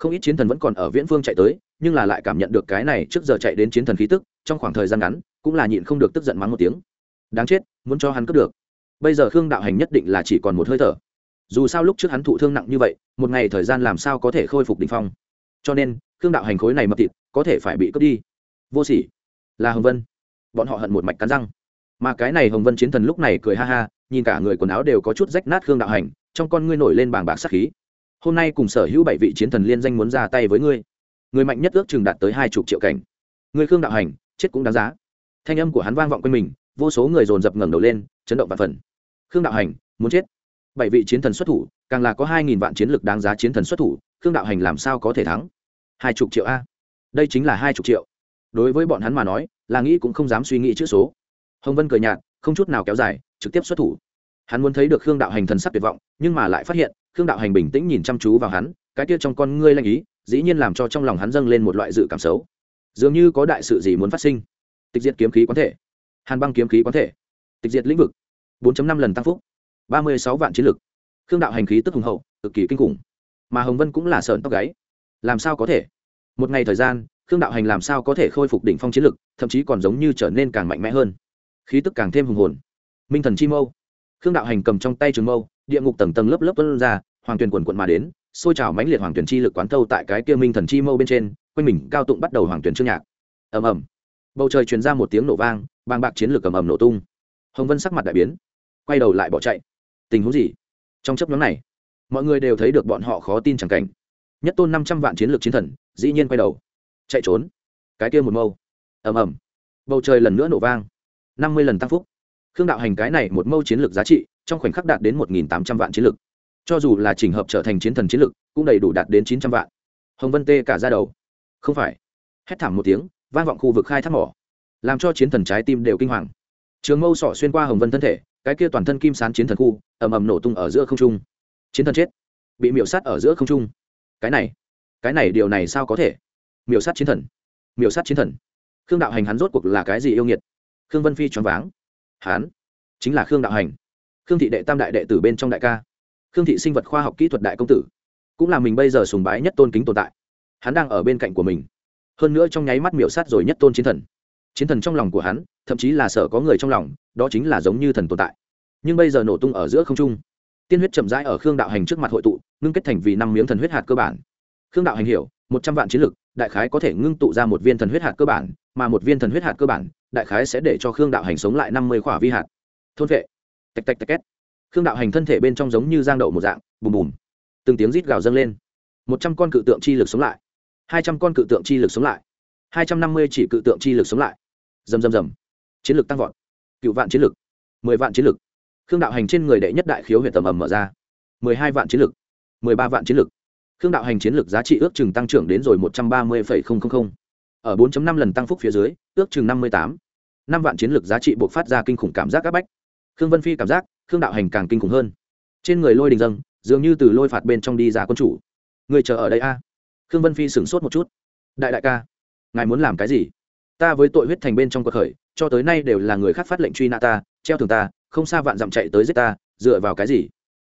[SPEAKER 1] không ít chiến thần vẫn còn ở viễn phương chạy tới, nhưng là lại cảm nhận được cái này trước giờ chạy đến chiến thần khí tức, trong khoảng thời gian ngắn, cũng là nhịn không được tức giận mắng một tiếng. Đáng chết, muốn cho hắn cướp được. Bây giờ khương đạo hành nhất định là chỉ còn một hơi thở. Dù sao lúc trước hắn thụ thương nặng như vậy, một ngày thời gian làm sao có thể khôi phục đ ỉ n h phong. Cho nên, khương đạo hành khối này mập thịt, có thể phải bị cướp đi. Vô sỉ. Là hồng vân. Bọn họ hận một mạch cắn răng. Mà cái này hồng vân chiến thần lúc này cười ha ha, nhìn cả người quần áo đều có chút rách nát khương đạo hành, trong con ngươi nổi lên bảng bạc sắc khí hôm nay cùng sở hữu bảy vị chiến thần liên danh muốn ra tay với ngươi. Người mạnh nhất ước chừng đạt tới hai chục triệu cảnh. Người khương đạo hành, chết cũng đáng giá. Thanh âm của hắn vang vọng quanh mình, vô số người dồn dập ngẩng đầu lên, chấn động và phần. Khương đạo hành, muốn chết. Bảy vị chiến thần xuất thủ, càng là có hai nghìn vạn chiến lực đáng giá chiến thần xuất thủ, khương đạo hành làm sao có thể thắng? Hai chục triệu a? Đây chính là hai chục triệu. Đối với bọn hắn mà nói, là nghĩ cũng không dám suy nghĩ chữ số. Hồng vân cười nhạt, không chút nào kéo dài, trực tiếp xuất thủ hắn muốn thấy được khương đạo hành thần sắc tuyệt vọng, nhưng mà lại phát hiện, khương đạo hành bình tĩnh nhìn chăm chú vào hắn, cái kia trong con ngươi lanh ý, dĩ nhiên làm cho trong lòng hắn dâng lên một loại dự cảm xấu. Dường như có đại sự gì muốn phát sinh. Tịch diệt kiếm khí quán thể. Hàn băng kiếm khí quán thể. Tịch diệt lĩnh vực. 4 năm lần tăng phúc. ba mươi sáu vạn chiến lực. Khương đạo hành khí tức hùng hậu, cực kỳ kinh khủng. Mà hồng vân cũng là sợn tóc gáy. Làm sao có thể? Một ngày thời gian, khương đạo hành làm sao có thể khôi phục đỉnh phong chiến lực, thậm chí còn giống như trở nên càng mạnh mẽ hơn. Khí tức càng thêm hùng hồn. Minh thần chi mâu khương đạo hành cầm trong tay trường mâu, địa ngục tầng tầng lớp lớp tuân ra, hoàng tuyền quần quận mà đến, xôi trào mãnh liệt hoàng tuyền chi lực quán thâu tại cái kia minh thần chi mâu bên trên, quanh mình cao tụng bắt đầu hoàng tuyền trương nhạc. Ầm ầm. Bầu trời truyền ra một tiếng nổ vang, bàng bạc chiến lược ầm ầm nổ tung. Hồng vân sắc mặt đại biến, quay đầu lại bỏ chạy. Tình huống gì? Trong chấp nhóm này, mọi người đều thấy được bọn họ khó tin chẳng cảnh. Nhất tôn năm trăm vạn chiến lược chiến thần, dĩ nhiên quay đầu, chạy trốn. Cái kia một mâu. Ầm ầm. Bầu trời lần nữa nổ vang, năm mươi lần tăng phúc khương đạo hành cái này một mâu chiến lược giá trị, trong khoảnh khắc đạt đến một nghìn tám trăm vạn chiến lược. Cho dù là trình hợp trở thành chiến thần chiến lược, cũng đầy đủ đạt đến chín trăm vạn. Hồng vân tê cả ra đầu. Không phải. Hét thảm một tiếng, vang vọng khu vực khai thác mỏ. Làm cho chiến thần trái tim đều kinh hoàng. Trường mâu sỏ xuyên qua hồng vân thân thể, cái kia toàn thân kim sán chiến thần khu, ầm ầm nổ tung ở giữa không trung. Chiến thần chết. Bị miểu sát ở giữa không trung. Cái này cái này điều này sao có thể? Miểu sát chiến thần. Miểu sát chiến thần. Khương đạo hành hắn rốt cuộc là cái gì yêu nghiệt? Khương vân phi choáng váng hắn chính là khương đạo hành. Khương thị đệ tam đại đệ tử bên trong đại ca. Khương thị sinh vật khoa học kỹ thuật đại công tử. Cũng là mình bây giờ sùng bái nhất tôn kính tồn tại. Hắn đang ở bên cạnh của mình. Hơn nữa trong nháy mắt miểu sát rồi nhất tôn chiến thần. Chiến thần trong lòng của hắn, thậm chí là sợ có người trong lòng, đó chính là giống như thần tồn tại. Nhưng bây giờ nổ tung ở giữa không trung. Tiên huyết chậm rãi ở khương đạo hành trước mặt hội tụ, ngưng kết thành vì năm miếng thần huyết hạt cơ bản. Khương đạo hành hiểu, một trăm vạn chiến lực, đại khái có thể ngưng tụ ra một viên thần huyết hạt cơ bản mà một viên thần huyết hạt cơ bản, đại khái sẽ để cho khương đạo hành sống lại năm mươi khỏa vi hạt. Thôn vệ. Tạch tạch tạch két. Khương đạo hành thân thể bên trong giống như giang đậu một dạng, bùm bùm. Từng tiếng rít gào dâng lên. Một trăm con cự tượng chi lực sống lại. Hai trăm con cự tượng chi lực sống lại. Hai trăm năm mươi chỉ cự tượng chi lực sống lại. Rầm rầm rầm. Chiến lược tăng vọt. Cựu vạn chiến lực. Mười vạn chiến lực. Khương đạo hành trên người đệ nhất đại khiếu huyện tầm ầm mở ra. Mười hai vạn chiến lực. Mười ba vạn chiến lực. Khương đạo hành chiến lực giá trị ước chừng tăng trưởng đến rồi một trăm ba mươi ở 4.5 lần tăng phúc phía dưới, ước chừng năm mươi tám. Năm vạn chiến lực giá trị buộc phát ra kinh khủng cảm giác áp bách. Khương vân phi cảm giác, khương đạo hành càng kinh khủng hơn. Trên người lôi đình dâng, dường như từ lôi phạt bên trong đi ra quân chủ. Người chờ ở đây a. Khương vân phi sửng sốt một chút. Đại đại ca, ngài muốn làm cái gì? Ta với tội huyết thành bên trong cuộc khởi, cho tới nay đều là người khác phát lệnh truy nã ta, treo thường ta, không xa vạn dặm chạy tới giết ta, dựa vào cái gì?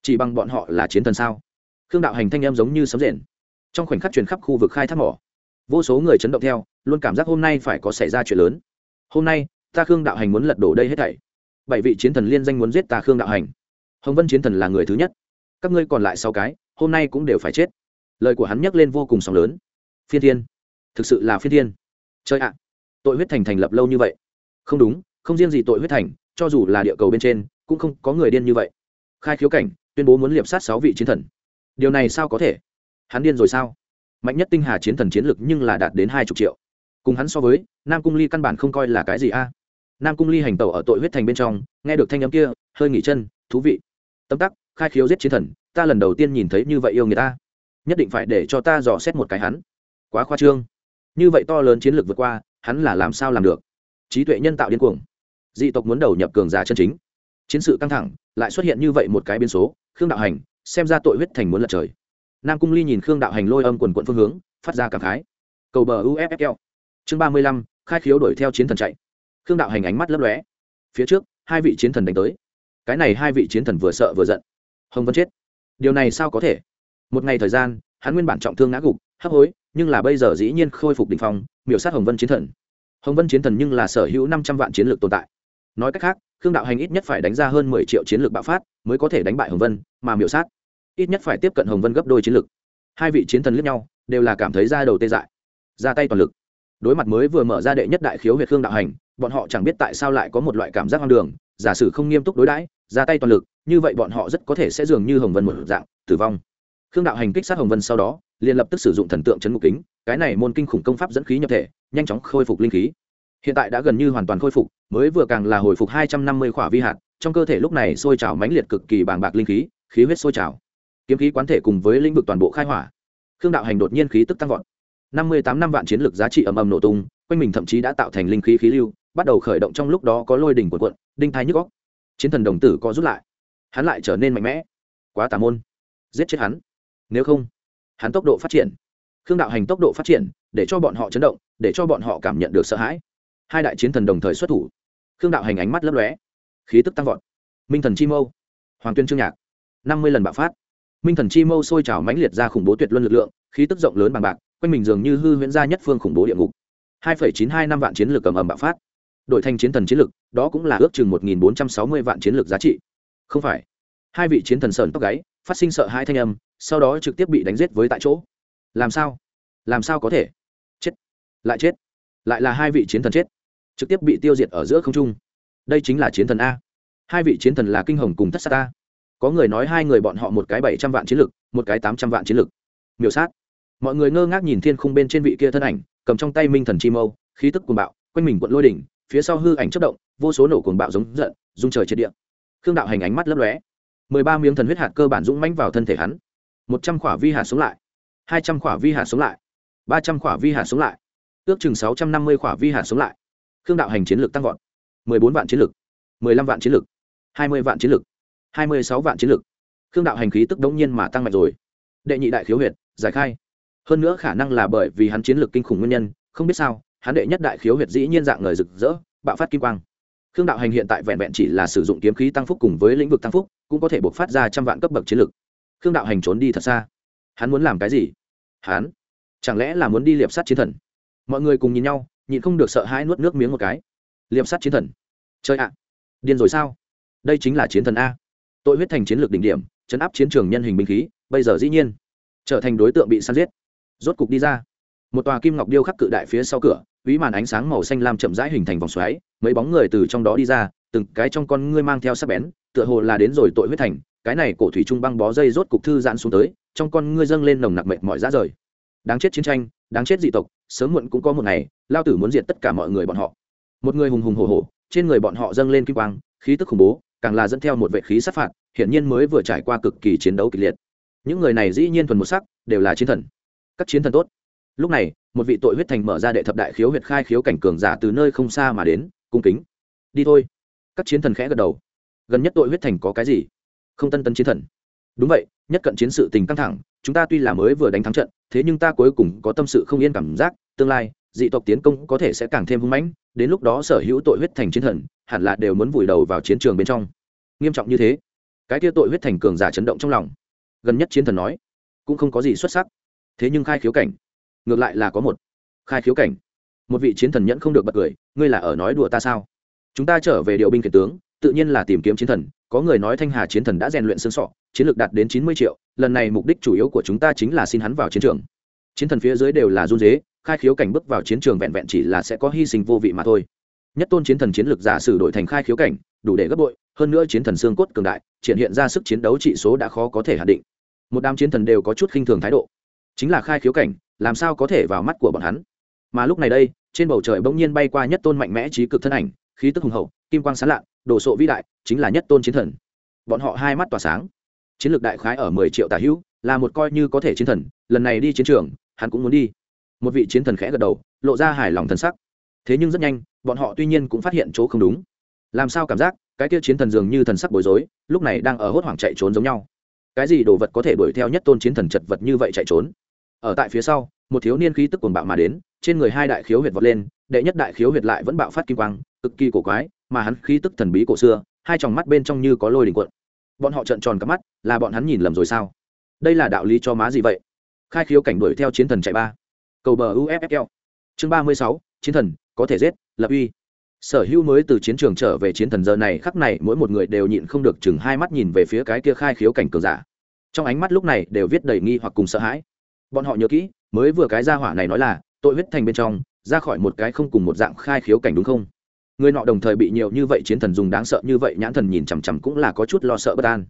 [SPEAKER 1] Chỉ bằng bọn họ là chiến thần sao? Khương đạo hành thanh em giống như sấm rền. Trong khoảnh khắc truyền khắp khu vực khai thác mỏ, vô số người chấn động theo luôn cảm giác hôm nay phải có xảy ra chuyện lớn. Hôm nay, ta khương đạo hành muốn lật đổ đây hết thảy. Bảy vị chiến thần liên danh muốn giết ta khương đạo hành. Hồng vân chiến thần là người thứ nhất. Các ngươi còn lại sáu cái, hôm nay cũng đều phải chết. Lời của hắn nhắc lên vô cùng sóng lớn. Phiên thiên. Thực sự là phiên thiên. Chơi ạ. Tội huyết thành thành lập lâu như vậy. Không đúng, không riêng gì tội huyết thành, cho dù là địa cầu bên trên, cũng không có người điên như vậy. Khai khiếu cảnh, tuyên bố muốn liệp sát sáu vị chiến thần. Điều này sao có thể? Hắn điên rồi sao? Mạnh nhất tinh hà chiến thần chiến lực nhưng là đạt đến hai chục triệu cùng hắn so với, nam cung ly căn bản không coi là cái gì a. Nam cung ly hành tẩu ở tội huyết thành bên trong, nghe được thanh âm kia, hơi nghỉ chân, thú vị. Tâm tắc, khai khiếu giết chiến thần, ta lần đầu tiên nhìn thấy như vậy yêu người ta. Nhất định phải để cho ta dò xét một cái hắn. Quá khoa trương. Như vậy to lớn chiến lược vượt qua, hắn là làm sao làm được? Trí tuệ nhân tạo điên cuồng. Dị tộc muốn đầu nhập cường giả chân chính. Chiến sự căng thẳng, lại xuất hiện như vậy một cái biến số, khương đạo hành, xem ra tội huyết thành muốn lật trời. Nam cung ly nhìn khương đạo hành lôi âm quần quận phương hướng, phát ra cảm khái. Cầu bờ uffl chương ba mươi lăm, khai khiếu đuổi theo chiến thần chạy. Khương đạo hành ánh mắt lấp lóe. Phía trước, hai vị chiến thần đánh tới. Cái này hai vị chiến thần vừa sợ vừa giận. Hồng vân chết. Điều này sao có thể? Một ngày thời gian, hắn nguyên bản trọng thương ngã gục, hấp hối, nhưng là bây giờ dĩ nhiên khôi phục đ ỉ n h phong, miểu sát hồng vân chiến thần. Hồng vân chiến thần nhưng là sở hữu năm trăm vạn chiến lược tồn tại. Nói cách khác, khương đạo hành ít nhất phải đánh ra hơn mười triệu chiến lược bạo phát mới có thể đánh bại hồng vân, mà miểu sát ít nhất phải tiếp cận hồng vân gấp đôi chiến lược. Hai vị chiến thần lướt nhau, đều là cảm thấy ra đầu tê dại, ra tay toàn lực đối mặt mới vừa mở ra đệ nhất đại khiếu huyệt khương đạo hành, bọn họ chẳng biết tại sao lại có một loại cảm giác hoang đường, giả sử không nghiêm túc đối đãi, ra tay toàn lực, như vậy bọn họ rất có thể sẽ dường như hồng vân một dạng, tử vong. Khương đạo hành kích sát hồng vân sau đó, liền lập tức sử dụng thần tượng chấn ngục kính, cái này môn kinh khủng công pháp dẫn khí nhập thể, nhanh chóng khôi phục linh khí. Hiện tại đã gần như hoàn toàn khôi phục, mới vừa càng là hồi phục hai trăm năm mươi khỏa vi hạt, trong cơ thể lúc này sôi trào mãnh liệt cực kỳ bàng bạc linh khí khí huyết sôi trào. Kiếm khí quán thể cùng với lĩnh vực toàn bộ khai hỏa. Khương đạo hành đột nhiên khí tức tăng vọt năm mươi tám năm vạn chiến lược giá trị ầm ầm nổ tung, quanh mình thậm chí đã tạo thành linh khí khí lưu, bắt đầu khởi động trong lúc đó có lôi đỉnh cuộn cuộn, đinh thái nhức góc chiến thần đồng tử có rút lại. Hắn lại trở nên mạnh mẽ. Quá tà môn. Giết chết hắn. Nếu không, hắn tốc độ phát triển. Khương đạo hành tốc độ phát triển, để cho bọn họ chấn động, để cho bọn họ cảm nhận được sợ hãi. Hai đại chiến thần đồng thời xuất thủ. Khương đạo hành ánh mắt lấp lóe. Khí tức tăng vọt. Minh thần chi mâu. Hoàng tuyên trương nhạc. năm mươi lần bạo phát. Minh thần chi mâu sôi trào mãnh liệt ra khủng bố tuyệt luân lực lượng, khí tức rộng lớn bằng bạc quanh mình dường như hư huyễn gia nhất phương khủng bố địa ngục. hai phẩy chín hai năm vạn chiến lược cầm ầm bạo phát. Đội thành chiến thần chiến lực đó cũng là ước chừng một nghìn bốn trăm sáu mươi vạn chiến lược giá trị. Không phải. Hai vị chiến thần sờn tóc gáy, phát sinh sợ hai thanh âm, sau đó trực tiếp bị đánh giết với tại chỗ. Làm sao? Làm sao có thể? Chết. Lại chết. Lại là hai vị chiến thần chết. Trực tiếp bị tiêu diệt ở giữa không trung. Đây chính là chiến thần a. Hai vị chiến thần là kinh hồng cùng thất sát ta có người nói hai người bọn họ một cái bảy trăm vạn chiến lực một cái tám trăm vạn chiến lực miểu sát mọi người ngơ ngác nhìn thiên khung bên trên vị kia thân ảnh, cầm trong tay minh thần chi mâu, khí tức cuồng bạo, quanh mình quận lôi đỉnh, phía sau hư ảnh chất động, vô số nổ cuồng bạo giống giận dung trời triệt địa. Khương đạo hành ánh mắt lấp lóe. Mười ba miếng thần huyết hạt cơ bản dũng mãnh vào thân thể hắn. Một trăm khỏa vi hạt sống lại. Hai trăm khỏa vi hạt sống lại. Ba trăm khỏa vi hạt sống lại. Ước chừng sáu trăm năm mươi khỏa vi hạt sống lại. Khương đạo hành chiến lược tăng vọt. Mười bốn vạn chiến lược mười lăm vạn chiến lược hai mươi vạn chiến lược hai mươi sáu vạn chiến lược khương đạo hành khí tức đống nhiên mà tăng mạnh rồi. Đệ nhị đại khiếu huyệt, giải khai hơn nữa khả năng là bởi vì hắn chiến lược kinh khủng nguyên nhân, không biết sao, hắn đệ nhất đại khiếu huyệt dĩ nhiên dạng người rực rỡ, bạo phát kim quang. Khương đạo hành hiện tại vẹn vẹn chỉ là sử dụng kiếm khí tăng phúc cùng với lĩnh vực tăng phúc, cũng có thể buộc phát ra trăm vạn cấp bậc chiến lược. Khương đạo hành trốn đi thật xa. Hắn muốn làm cái gì? Hắn? Chẳng lẽ là muốn đi liệp sát chiến thần? Mọi người cùng nhìn nhau, nhịn không được sợ hãi nuốt nước miếng một cái. Liệp sát chiến thần? Chơi ạ! Điên rồi sao? Đây chính là chiến thần a. Tội huyết thành chiến lược đỉnh điểm, chấn áp chiến trường nhân hình binh khí, bây giờ dĩ nhiên trở thành đối tượng bị săn giết rốt cục đi ra. Một tòa kim ngọc điêu khắc cự đại phía sau cửa ví màn ánh sáng màu xanh lam chậm rãi hình thành vòng xoáy, mấy bóng người từ trong đó đi ra, từng cái trong con ngươi mang theo sắc bén, tựa hồ là đến rồi tội huyết thành, cái này cổ thủy trung băng bó dây rốt cục thư giãn xuống tới, trong con ngươi dâng lên nồng nặc mệt mỏi ra rời. Đáng chết chiến tranh, đáng chết dị tộc, sớm muộn cũng có một ngày, lao tử muốn diệt tất cả mọi người bọn họ. Một người hùng hùng hổ hổ, trên người bọn họ dâng lên kim quang, khí tức khủng bố, càng là dẫn theo một vệ khí sát phạt, hiển nhiên mới vừa trải qua cực kỳ chiến đấu kịch liệt. Những người này dĩ nhiên thuần một sắc, đều là chiến thần các chiến thần tốt. Lúc này, một vị tội huyết thành mở ra đệ thập đại khiếu huyệt khai khiếu cảnh cường giả từ nơi không xa mà đến, cung kính. Đi thôi. Các chiến thần khẽ gật đầu. Gần nhất tội huyết thành có cái gì? Không tân tân chiến thần. Đúng vậy, nhất cận chiến sự tình căng thẳng, chúng ta tuy là mới vừa đánh thắng trận, thế nhưng ta cuối cùng có tâm sự không yên cảm giác, tương lai, dị tộc tiến công có thể sẽ càng thêm hung mãnh, đến lúc đó sở hữu tội huyết thành chiến thần, hẳn là đều muốn vùi đầu vào chiến trường bên trong. Nghiêm trọng như thế, cái kia tội huyết thành cường giả chấn động trong lòng. Gần nhất chiến thần nói, cũng không có gì xuất sắc thế nhưng khai khiếu cảnh, ngược lại là có một. Khai khiếu cảnh, một vị chiến thần nhẫn không được bật cười, ngươi là ở nói đùa ta sao? Chúng ta trở về điều binh kể tướng, tự nhiên là tìm kiếm chiến thần, có người nói thanh hà chiến thần đã rèn luyện xương sọ, chiến lược đạt đến chín mươi triệu, lần này mục đích chủ yếu của chúng ta chính là xin hắn vào chiến trường. Chiến thần phía dưới đều là run dế khai khiếu cảnh bước vào chiến trường vẹn vẹn chỉ là sẽ có hy sinh vô vị mà thôi. Nhất tôn chiến thần chiến lược giả sử đổi thành khai khiếu cảnh, đủ để gấp bội, hơn nữa chiến thần xương cốt cường đại, triển hiện ra sức chiến đấu trị số đã khó có thể hạn định. Một đám chiến thần đều có chút khinh thường thái độ chính là khai khiếu cảnh, làm sao có thể vào mắt của bọn hắn? Mà lúc này đây, trên bầu trời bỗng nhiên bay qua nhất tôn mạnh mẽ trí cực thân ảnh, khí tức hùng hậu, kim quang sán lạ, đồ sộ vĩ đại, chính là nhất tôn chiến thần. Bọn họ hai mắt tỏa sáng. Chiến lược đại khái ở mười triệu tà hữu, là một coi như có thể chiến thần, lần này đi chiến trường, hắn cũng muốn đi. Một vị chiến thần khẽ gật đầu, lộ ra hài lòng thần sắc. Thế nhưng rất nhanh, bọn họ tuy nhiên cũng phát hiện chỗ không đúng. Làm sao cảm giác, cái kia chiến thần dường như thần sắc bối rối, lúc này đang ở hốt hoảng chạy trốn giống nhau. Cái gì đồ vật có thể đuổi theo nhất tôn chiến thần chật vật như vậy chạy trốn? Ở tại phía sau, một thiếu niên khí tức cuồng bạo mà đến, trên người hai đại khiếu huyệt vọt lên, đệ nhất đại khiếu huyệt lại vẫn bạo phát kim quang, cực kỳ cổ quái, mà hắn khí tức thần bí cổ xưa, hai tròng mắt bên trong như có lôi đình cuộn. Bọn họ trợn tròn cả mắt, là bọn hắn nhìn lầm rồi sao? Đây là đạo lý cho má gì vậy? Khai khiếu cảnh đuổi theo chiến thần chạy ba. Cầu bờ uffl chương ba mươi sáu, chiến thần, có thể giết, lập uy. Sở hữu mới từ chiến trường trở về chiến thần giờ này, khắc này mỗi một người đều nhịn không được chừng hai mắt nhìn về phía cái kia khai khiếu cảnh cường giả. Trong ánh mắt lúc này đều viết đầy nghi hoặc cùng sợ hãi bọn họ nhớ kỹ, mới vừa cái gia hỏa này nói là, tội huyết thành bên trong, ra khỏi một cái không cùng một dạng khai khiếu cảnh đúng không? Người nọ đồng thời bị nhiều như vậy chiến thần dùng đáng sợ như vậy, nhãn thần nhìn chằm chằm cũng là có chút lo sợ bất an.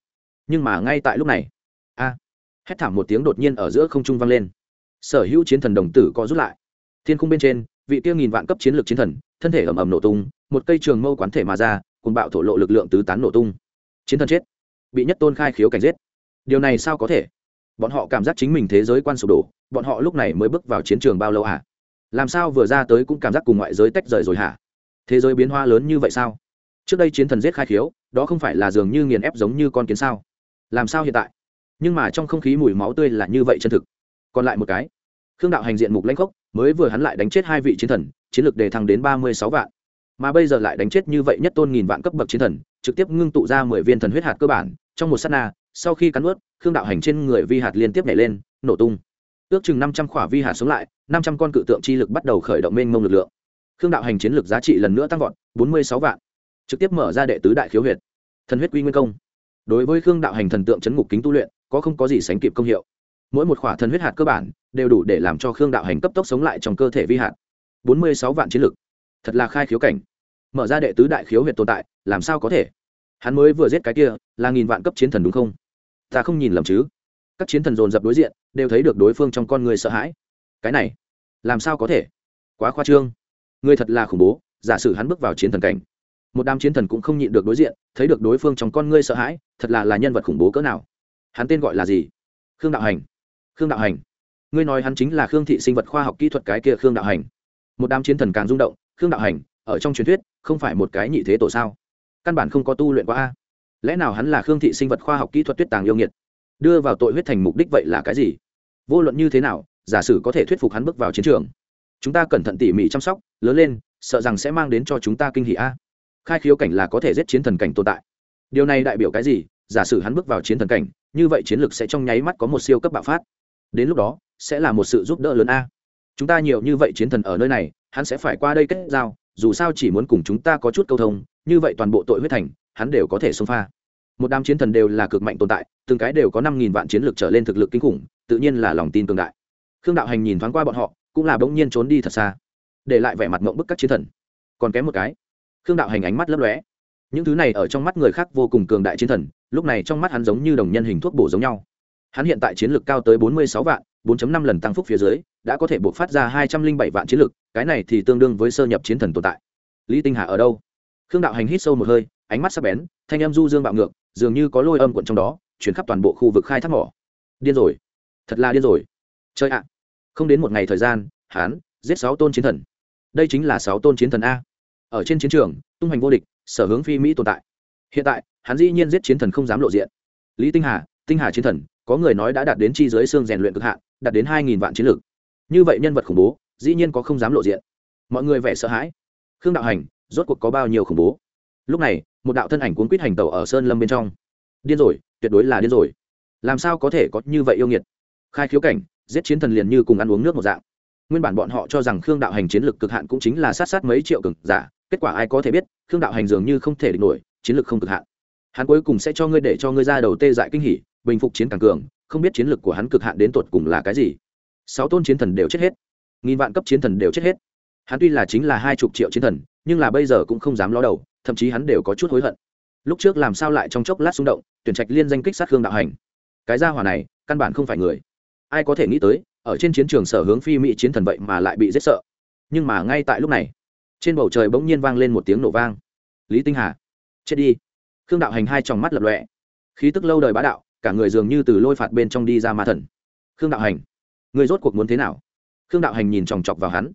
[SPEAKER 1] Nhưng mà ngay tại lúc này, a, hét thảm một tiếng đột nhiên ở giữa không trung vang lên. Sở hữu chiến thần đồng tử có rút lại. Thiên khung bên trên, vị tiêu nghìn vạn cấp chiến lược chiến thần, thân thể ầm ầm nổ tung, một cây trường mâu quán thể mà ra cùng bạo thổ lộ lực lượng tứ tán nổ tung. Chiến thần chết, bị nhất tôn khai khiếu cảnh giết. Điều này sao có thể? Bọn họ cảm giác chính mình thế giới quan sụp đổ, bọn họ lúc này mới bước vào chiến trường bao lâu hả làm sao vừa ra tới cũng cảm giác cùng ngoại giới tách rời rồi hả? Thế giới biến hoa lớn như vậy sao? Trước đây chiến thần giết khai khiếu, đó không phải là dường như nghiền ép giống như con kiến sao? Làm sao hiện tại? Nhưng mà trong không khí mùi máu tươi là như vậy chân thực. Còn lại một cái. Khương đạo hành diện mục lãnh khốc, mới vừa hắn lại đánh chết hai vị chiến thần, chiến lược đề thăng đến ba mươi sáu vạn. Mà bây giờ lại đánh chết như vậy nhất tôn nghìn vạn cấp bậc chiến thần, trực tiếp ngưng tụ ra mười viên thần huyết hạt cơ bản, trong một s á t na sau khi cắn ướt khương đạo hành trên người vi hạt liên tiếp nhảy lên, nổ tung. Ước chừng năm trăm khỏa vi hạt sống lại, năm trăm con cự tượng chi lực bắt đầu khởi động mênh mông lực lượng. Khương đạo hành chiến lực giá trị lần nữa tăng vọt, bốn mươi sáu vạn. Trực tiếp mở ra đệ tứ đại khiếu huyệt. Thần huyết quy nguyên công. Đối với khương đạo hành thần tượng chấn ngục kính tu luyện, có không có gì sánh kịp công hiệu. Mỗi một khỏa thần huyết hạt cơ bản, đều đủ để làm cho khương đạo hành cấp tốc sống lại trong cơ thể vi hạt. Bốn mươi sáu vạn chiến lực thật là khai khiếu cảnh. Mở ra đệ tứ đại khiếu huyệt tồn tại, làm sao có thể? Hắn mới vừa giết cái kia, là nghìn vạn cấp chiến thần đúng không? Ta không nhìn lầm chứ? Các chiến thần dồn dập đối diện, đều thấy được đối phương trong con người sợ hãi. Cái này, làm sao có thể? Quá khoa trương. Người thật là khủng bố, giả sử hắn bước vào chiến thần cảnh. Một đám chiến thần cũng không nhịn được đối diện, thấy được đối phương trong con ngươi sợ hãi, thật là là nhân vật khủng bố cỡ nào. Hắn tên gọi là gì? Khương đạo hành. Khương đạo hành. Ngươi nói hắn chính là khương thị sinh vật khoa học kỹ thuật cái kia khương đạo hành. Một đám chiến thần càng rung động, khương đạo hành, ở trong truyền thuyết, không phải một cái nhị thế tổ sao? Căn bản không có tu luyện qua a lẽ nào hắn là khương thị sinh vật khoa học kỹ thuật tuyết tàng yêu nghiệt? Đưa vào tội huyết thành mục đích vậy là cái gì? Vô luận như thế nào, giả sử có thể thuyết phục hắn bước vào chiến trường, chúng ta cẩn thận tỉ mỉ chăm sóc, lớn lên, sợ rằng sẽ mang đến cho chúng ta kinh hỷ a. Khai khiếu cảnh là có thể giết chiến thần cảnh tồn tại. Điều này đại biểu cái gì? Giả sử hắn bước vào chiến thần cảnh, như vậy chiến lược sẽ trong nháy mắt có một siêu cấp bạo phát. Đến lúc đó, sẽ là một sự giúp đỡ lớn a. Chúng ta nhiều như vậy chiến thần ở nơi này, hắn sẽ phải qua đây kết giao, dù sao chỉ muốn cùng chúng ta có chút câu thông như vậy toàn bộ tội huyết thành, hắn đều có thể xông pha. Một đám chiến thần đều là cực mạnh tồn tại, từng cái đều có năm nghìn vạn chiến lược trở lên thực lực kinh khủng, tự nhiên là lòng tin cường đại. Khương đạo hành nhìn thoáng qua bọn họ, cũng là bỗng nhiên trốn đi thật xa. Để lại vẻ mặt mộng bức các chiến thần. Còn kém một cái. Khương đạo hành ánh mắt lấp lóe. Những thứ này ở trong mắt người khác vô cùng cường đại chiến thần, lúc này trong mắt hắn giống như đồng nhân hình thuốc bổ giống nhau. Hắn hiện tại chiến lược cao tới bốn mươi sáu vạn 4.5 lần tăng phúc phía dưới, đã có thể buộc phát ra hai trăm linh bảy vạn chiến lực, cái này thì tương đương với sơ nhập chiến thần tồn tại. Lý tinh hà ở đâu? Khương đạo hành hít sâu một hơi, ánh mắt sắc bén, thanh âm du dương bạo ngược, dường như có lôi âm cuộn trong đó, chuyển khắp toàn bộ khu vực khai thác mỏ. Điên rồi, thật là điên rồi. Chơi ạ, không đến một ngày thời gian hán giết sáu tôn chiến thần. Đây chính là sáu tôn chiến thần a. Ở trên chiến trường, tung hành vô địch, sở hướng phi mỹ tồn tại. Hiện tại, hắn dĩ nhiên giết chiến thần không dám lộ diện. Lý tinh hà tinh hà chiến thần, có người nói đã đạt đến chi giới xương rèn luyện cực hạn, đạt đến hai nghìn vạn chiến lược như vậy nhân vật khủng bố, dĩ nhiên có không dám lộ diện. Mọi người vẻ sợ hãi. Khương đạo hành rốt cuộc có bao nhiêu khủng bố. Lúc này, một đạo thân ảnh cuốn quýt hành tàu ở sơn lâm bên trong. Điên rồi, tuyệt đối là điên rồi. Làm sao có thể có như vậy yêu nghiệt? Khai khiếu cảnh, giết chiến thần liền như cùng ăn uống nước một dạng. Nguyên bản bọn họ cho rằng khương đạo hành chiến lược cực hạn cũng chính là sát sát mấy triệu cực giả, kết quả ai có thể biết, khương đạo hành dường như không thể địch nổi, chiến lược không cực hạn. Hắn cuối cùng sẽ cho ngươi để cho ngươi ra đầu tê dại kinh hỉ, bình phục chiến càng cường, không biết chiến lược của hắn cực hạn đến tột cùng là cái gì. Sáu tôn chiến thần đều chết hết. Nghìn vạn cấp chiến thần đều chết hết. Hắn tuy là chính là hai chục triệu chiến thần nhưng là bây giờ cũng không dám ló đầu, thậm chí hắn đều có chút hối hận. Lúc trước làm sao lại trong chốc lát xung động, tuyển trạch liên danh kích sát hương đạo hành. Cái gia hỏa này, căn bản không phải người. Ai có thể nghĩ tới, ở trên chiến trường sở hướng phi mỹ chiến thần vậy mà lại bị giết sợ. Nhưng mà ngay tại lúc này, trên bầu trời bỗng nhiên vang lên một tiếng nổ vang. Lý tinh hà, chết đi. Khương đạo hành hai tròng mắt lập lọe khí tức lâu đời bá đạo, cả người dường như từ lôi phạt bên trong đi ra ma thần. Khương đạo hành, người rốt cuộc muốn thế nào? Khương đạo hành nhìn chòng chọc vào hắn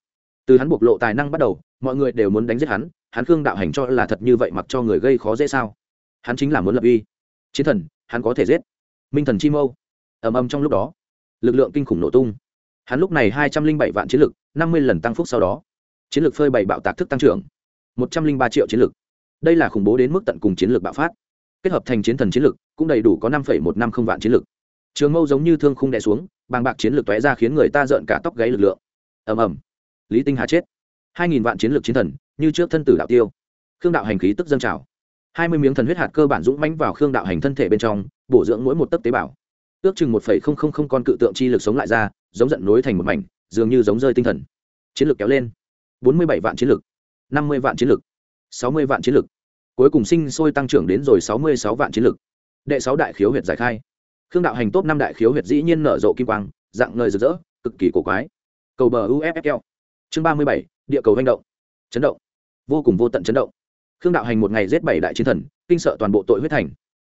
[SPEAKER 1] từ hắn bộc lộ tài năng bắt đầu, mọi người đều muốn đánh giết hắn hắn khương đạo hành cho là thật như vậy mặc cho người gây khó dễ sao? Hắn chính là muốn lập uy. Chiến thần, hắn có thể giết. Minh thần chi mâu. Ầm ầm trong lúc đó, lực lượng kinh khủng nổ tung. Hắn lúc này hai trăm linh bảy vạn chiến lực, năm mươi lần tăng phúc sau đó. Chiến lược phơi bày bạo tạc thức tăng trưởng. một trăm linh ba triệu chiến lược đây là khủng bố đến mức tận cùng chiến lược bạo phát. Kết hợp thành chiến thần chiến lược cũng đầy đủ có năm một năm không vạn chiến lược trường mâu giống như thương khung đè xuống, bàng bạc chiến lược tóe ra khiến người ta rợn cả tóc gáy lực lượng. Ầm ầm lý tinh hà chết. Hai nghìn vạn chiến lược chiến thần, như trước thân tử đạo tiêu. Khương đạo hành khí tức dâng trào. Hai mươi miếng thần huyết hạt cơ bản dũng mãnh vào khương đạo hành thân thể bên trong, bổ dưỡng mỗi một tấc tế bào. Ước chừng một phẩy không không không con cự tượng chi lực sống lại ra, giống giận nối thành một mảnh, dường như giống rơi tinh thần. Chiến lược kéo lên. Bốn mươi bảy vạn chiến lược. Năm mươi vạn chiến lược. Sáu mươi vạn chiến lược. Cuối cùng sinh sôi tăng trưởng đến rồi sáu mươi sáu vạn chiến lược. Đệ sáu đại khiếu huyệt giải khai. Khương đạo hành top năm đại khiếu huyệt dĩ nhiên nở rộ kim quang, dạng ngời rực rỡ, cực kỳ cổ quái. Cầu bờ uffl chương ba mươi bảy địa cầu hành động. Chấn động. Vô cùng vô tận chấn động. Khương đạo hành một ngày giết bảy đại chiến thần kinh sợ toàn bộ tội huyết thành.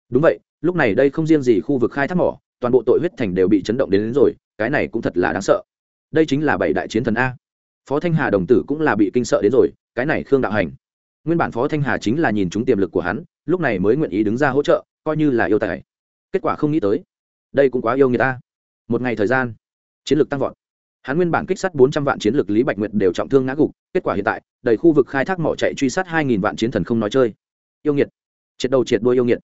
[SPEAKER 1] Đúng vậy lúc này đây không riêng gì khu vực khai thác mỏ toàn bộ tội huyết thành đều bị chấn động đến, đến rồi cái này cũng thật là đáng sợ. Đây chính là bảy đại chiến thần a. Phó thanh hà đồng tử cũng là bị kinh sợ đến rồi cái này khương đạo hành. Nguyên bản phó thanh hà chính là nhìn chúng tiềm lực của hắn lúc này mới nguyện ý đứng ra hỗ trợ coi như là yêu tài. Kết quả không nghĩ tới. Đây cũng quá yêu người ta. Một ngày thời gian chiến lược tăng vọt hắn nguyên bản kích sát bốn trăm vạn chiến lược lý bạch nguyệt đều trọng thương ngã gục, kết quả hiện tại, đầy khu vực khai thác mỏ chạy truy sát hai nghìn vạn chiến thần không nói chơi. Yêu nghiệt. Triệt đầu triệt đuôi yêu nghiệt.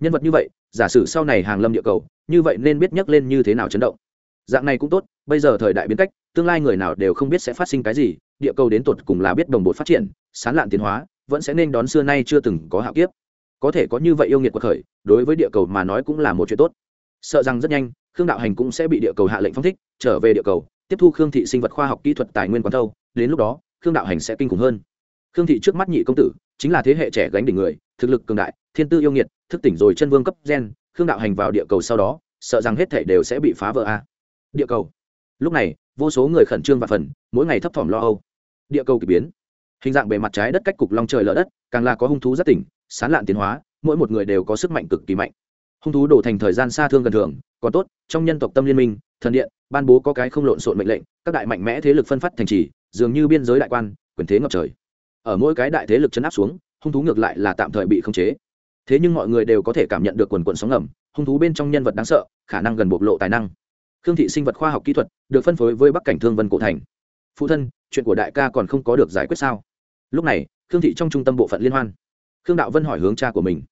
[SPEAKER 1] Nhân vật như vậy, giả sử sau này hàng lâm địa cầu, như vậy nên biết nhắc lên như thế nào chấn động. Dạng này cũng tốt, bây giờ thời đại biến cách, tương lai người nào đều không biết sẽ phát sinh cái gì, địa cầu đến tột cùng là biết đồng bộ phát triển, sán lạn tiến hóa, vẫn sẽ nên đón xưa nay chưa từng có hạo kiếp. Có thể có như vậy yêu nghiệt quật khởi đối với địa cầu mà nói cũng là một chuyện tốt. Sợ rằng rất nhanh, khương đạo hành cũng sẽ bị địa cầu hạ lệnh phong thích, trở về địa cầu tiếp thu khương thị sinh vật khoa học kỹ thuật tài nguyên quán thâu, đến lúc đó, khương đạo hành sẽ kinh khủng hơn. Khương thị trước mắt nhị công tử, chính là thế hệ trẻ gánh đỉnh người, thực lực cường đại, thiên tư yêu nghiệt, thức tỉnh rồi chân vương cấp gen, khương đạo hành vào địa cầu sau đó, sợ rằng hết thể đều sẽ bị phá vỡ a. Địa cầu. Lúc này, vô số người khẩn trương và phần, mỗi ngày thấp thỏm lo âu. Địa cầu kỳ biến. Hình dạng bề mặt trái đất cách cục long trời lở đất, càng là có hung thú rất tỉnh, sán lạn tiến hóa, mỗi một người đều có sức mạnh cực kỳ mạnh. Hung thú đổ thành thời gian xa thương gần thường, còn tốt, trong nhân tộc tâm liên minh thần điện, ban bố có cái không lộn xộn mệnh lệnh, các đại mạnh mẽ thế lực phân phát thành trì, dường như biên giới đại quan, quyền thế ngập trời. Ở mỗi cái đại thế lực chấn áp xuống, hung thú ngược lại là tạm thời bị khống chế. Thế nhưng mọi người đều có thể cảm nhận được quần quần sóng ngầm, hung thú bên trong nhân vật đáng sợ, khả năng gần bộc lộ tài năng. Khương thị sinh vật khoa học kỹ thuật, được phân phối với bắc cảnh thương vân cổ thành. Phụ thân, chuyện của đại ca còn không có được giải quyết sao? Lúc này, khương thị trong trung tâm bộ phận liên hoan. Khương đạo vân hỏi hướng cha của mình.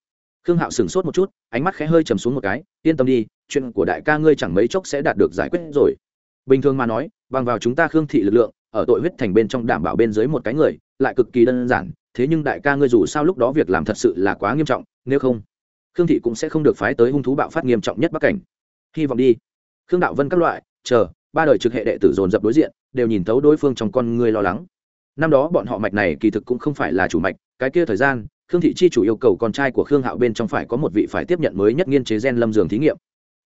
[SPEAKER 1] Khương hạo sửng sốt một chút, ánh mắt khẽ hơi chầm xuống một cái, yên tâm đi chuyện của đại ca ngươi chẳng mấy chốc sẽ đạt được giải quyết rồi. Bình thường mà nói, bằng vào chúng ta khương thị lực lượng, ở tội huyết thành bên trong đảm bảo bên dưới một cái người, lại cực kỳ đơn giản, thế nhưng đại ca ngươi dù sao lúc đó việc làm thật sự là quá nghiêm trọng, nếu không, khương thị cũng sẽ không được phái tới hung thú bạo phát nghiêm trọng nhất bắc cảnh. Hy vọng đi. Khương đạo vân các loại, chờ, ba đời trực hệ đệ tử dồn dập đối diện, đều nhìn thấu đối phương trong con người lo lắng. Năm đó bọn họ mạch này kỳ thực cũng không phải là chủ mạch, cái kia thời gian, khương thị chi chủ yêu cầu con trai của khương hạo bên trong phải có một vị phải tiếp nhận mới nhất nghiên chế gen lâm dường thí nghiệm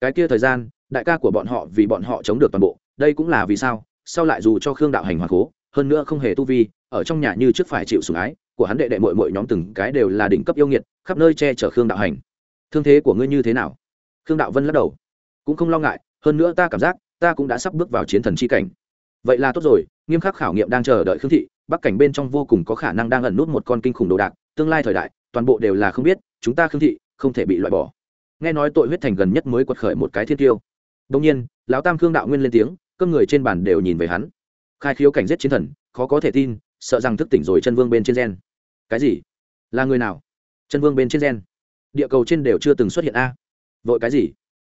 [SPEAKER 1] cái kia thời gian, đại ca của bọn họ vì bọn họ chống được toàn bộ, đây cũng là vì sao, sau lại dù cho khương đạo hành hoàng cố hơn nữa không hề tu vi, ở trong nhà như trước phải chịu sủng ái, của hắn đệ đệ mội mội nhóm từng cái đều là đỉnh cấp yêu nghiệt, khắp nơi che chở khương đạo hành. Thương thế của ngươi như thế nào? Khương đạo vân lắc đầu. Cũng không lo ngại, hơn nữa ta cảm giác, ta cũng đã sắp bước vào chiến thần c h i cảnh. Vậy là tốt rồi, nghiêm khắc khảo nghiệm đang chờ đợi khương thị, bắc cảnh bên trong vô cùng có khả năng đang ẩn nút một con kinh khủng đồ đạc, tương lai thời đại, toàn bộ đều là không biết, chúng ta khương thị, không thể bị loại bỏ nghe nói tội huyết thành gần nhất mới quật khởi một cái thiên tiêu. Đông nhiên, lão tam khương đạo nguyên lên tiếng, cơn người trên bàn đều nhìn về hắn. Khai khiếu cảnh giết chiến thần, khó có thể tin, sợ rằng thức tỉnh rồi chân vương bên trên gen. Cái gì? Là người nào? Chân vương bên trên gen. Địa cầu trên đều chưa từng xuất hiện a. Vội cái gì?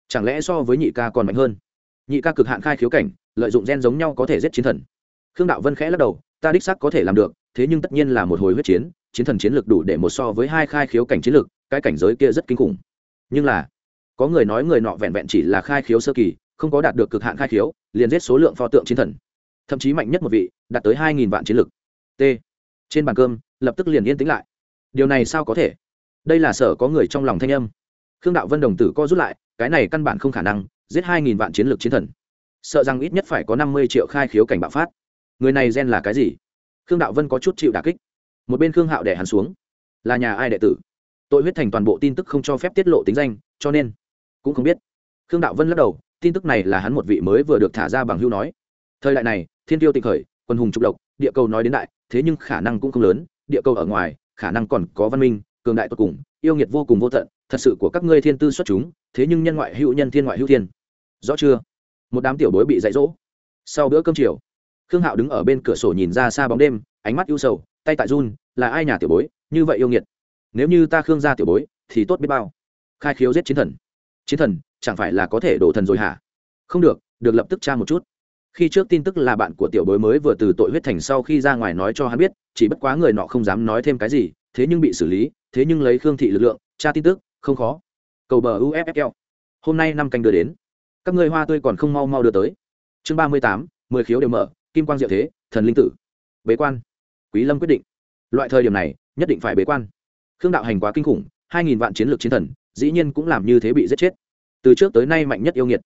[SPEAKER 1] Chẳng lẽ so với nhị ca còn mạnh hơn? Nhị ca cực hạn khai khiếu cảnh, lợi dụng gen giống nhau có thể giết chiến thần. Khương đạo vân khẽ lắc đầu, ta đích sắc có thể làm được, thế nhưng tất nhiên là một hồi huyết chiến chiến thần chiến lược đủ để một so với hai khai khiếu cảnh chiến lược cái cảnh giới kia rất kinh khủng nhưng là, có người nói người nọ vẹn vẹn chỉ là khai khiếu sơ kỳ, không có đạt được cực hạn khai khiếu, liền giết số lượng pho tượng chiến thần. Thậm chí mạnh nhất một vị, đạt tới hai nghìn vạn chiến lực. t. Trên bàn cơm, lập tức liền yên tĩnh lại. Điều này sao có thể? Đây là sở có người trong lòng thanh âm. Khương đạo vân đồng tử co rút lại, cái này căn bản không khả năng, giết hai nghìn vạn chiến lược chiến thần. Sợ rằng ít nhất phải có năm mươi triệu khai khiếu cảnh bạo phát. Người này gen là cái gì? Khương đạo vân có chút chịu đà kích. Một bên khương hạo đẻ hắn xuống. Là nhà ai đệ tử? Tội huyết thành toàn bộ tin tức không cho phép tiết lộ tính danh, cho nên cũng không biết. Khương đạo vân lắc đầu, tin tức này là hắn một vị mới vừa được thả ra bằng hưu nói. Thời đại này, thiên tiêu tịch khởi, quân hùng trục độc, địa cầu nói đến đại, thế nhưng khả năng cũng không lớn, địa cầu ở ngoài, khả năng còn có văn minh, cường đại tột cùng, yêu nghiệt vô cùng vô tận, thật sự của các ngươi thiên tư xuất chúng, thế nhưng nhân ngoại hữu nhân, thiên ngoại hữu thiên. Rõ chưa? Một đám tiểu bối bị dạy dỗ. Sau bữa cơm chiều, khương hạo đứng ở bên cửa sổ nhìn ra xa bóng đêm, ánh mắt ưu sầu, tay tại run, là ai nhà tiểu bối, như vậy yêu nghiệt nếu như ta khương gia tiểu bối, thì tốt biết bao. Khai khiếu giết chiến thần. Chiến thần, chẳng phải là có thể đổ thần rồi hả? Không được được lập tức tra một chút. Khi trước tin tức là bạn của tiểu bối mới vừa từ tội huyết thành sau khi ra ngoài nói cho hắn biết, chỉ bất quá người nọ không dám nói thêm cái gì, thế nhưng bị xử lý, thế nhưng lấy khương thị lực lượng, tra tin tức, không khó. Cầu bờ uffl hôm nay năm canh đưa đến. Các người hoa tươi còn không mau mau đưa tới. Chương ba mươi tám, mười khiếu đều mở, kim quang diệu thế, thần linh tử. Bế quan. Quý lâm quyết định. Loại thời điểm này, nhất định phải bế quan khương đạo hành quá kinh khủng, hai nghìn vạn chiến lược chiến thần, dĩ nhiên cũng làm như thế bị giết chết. Từ trước tới nay mạnh nhất yêu nghiệt.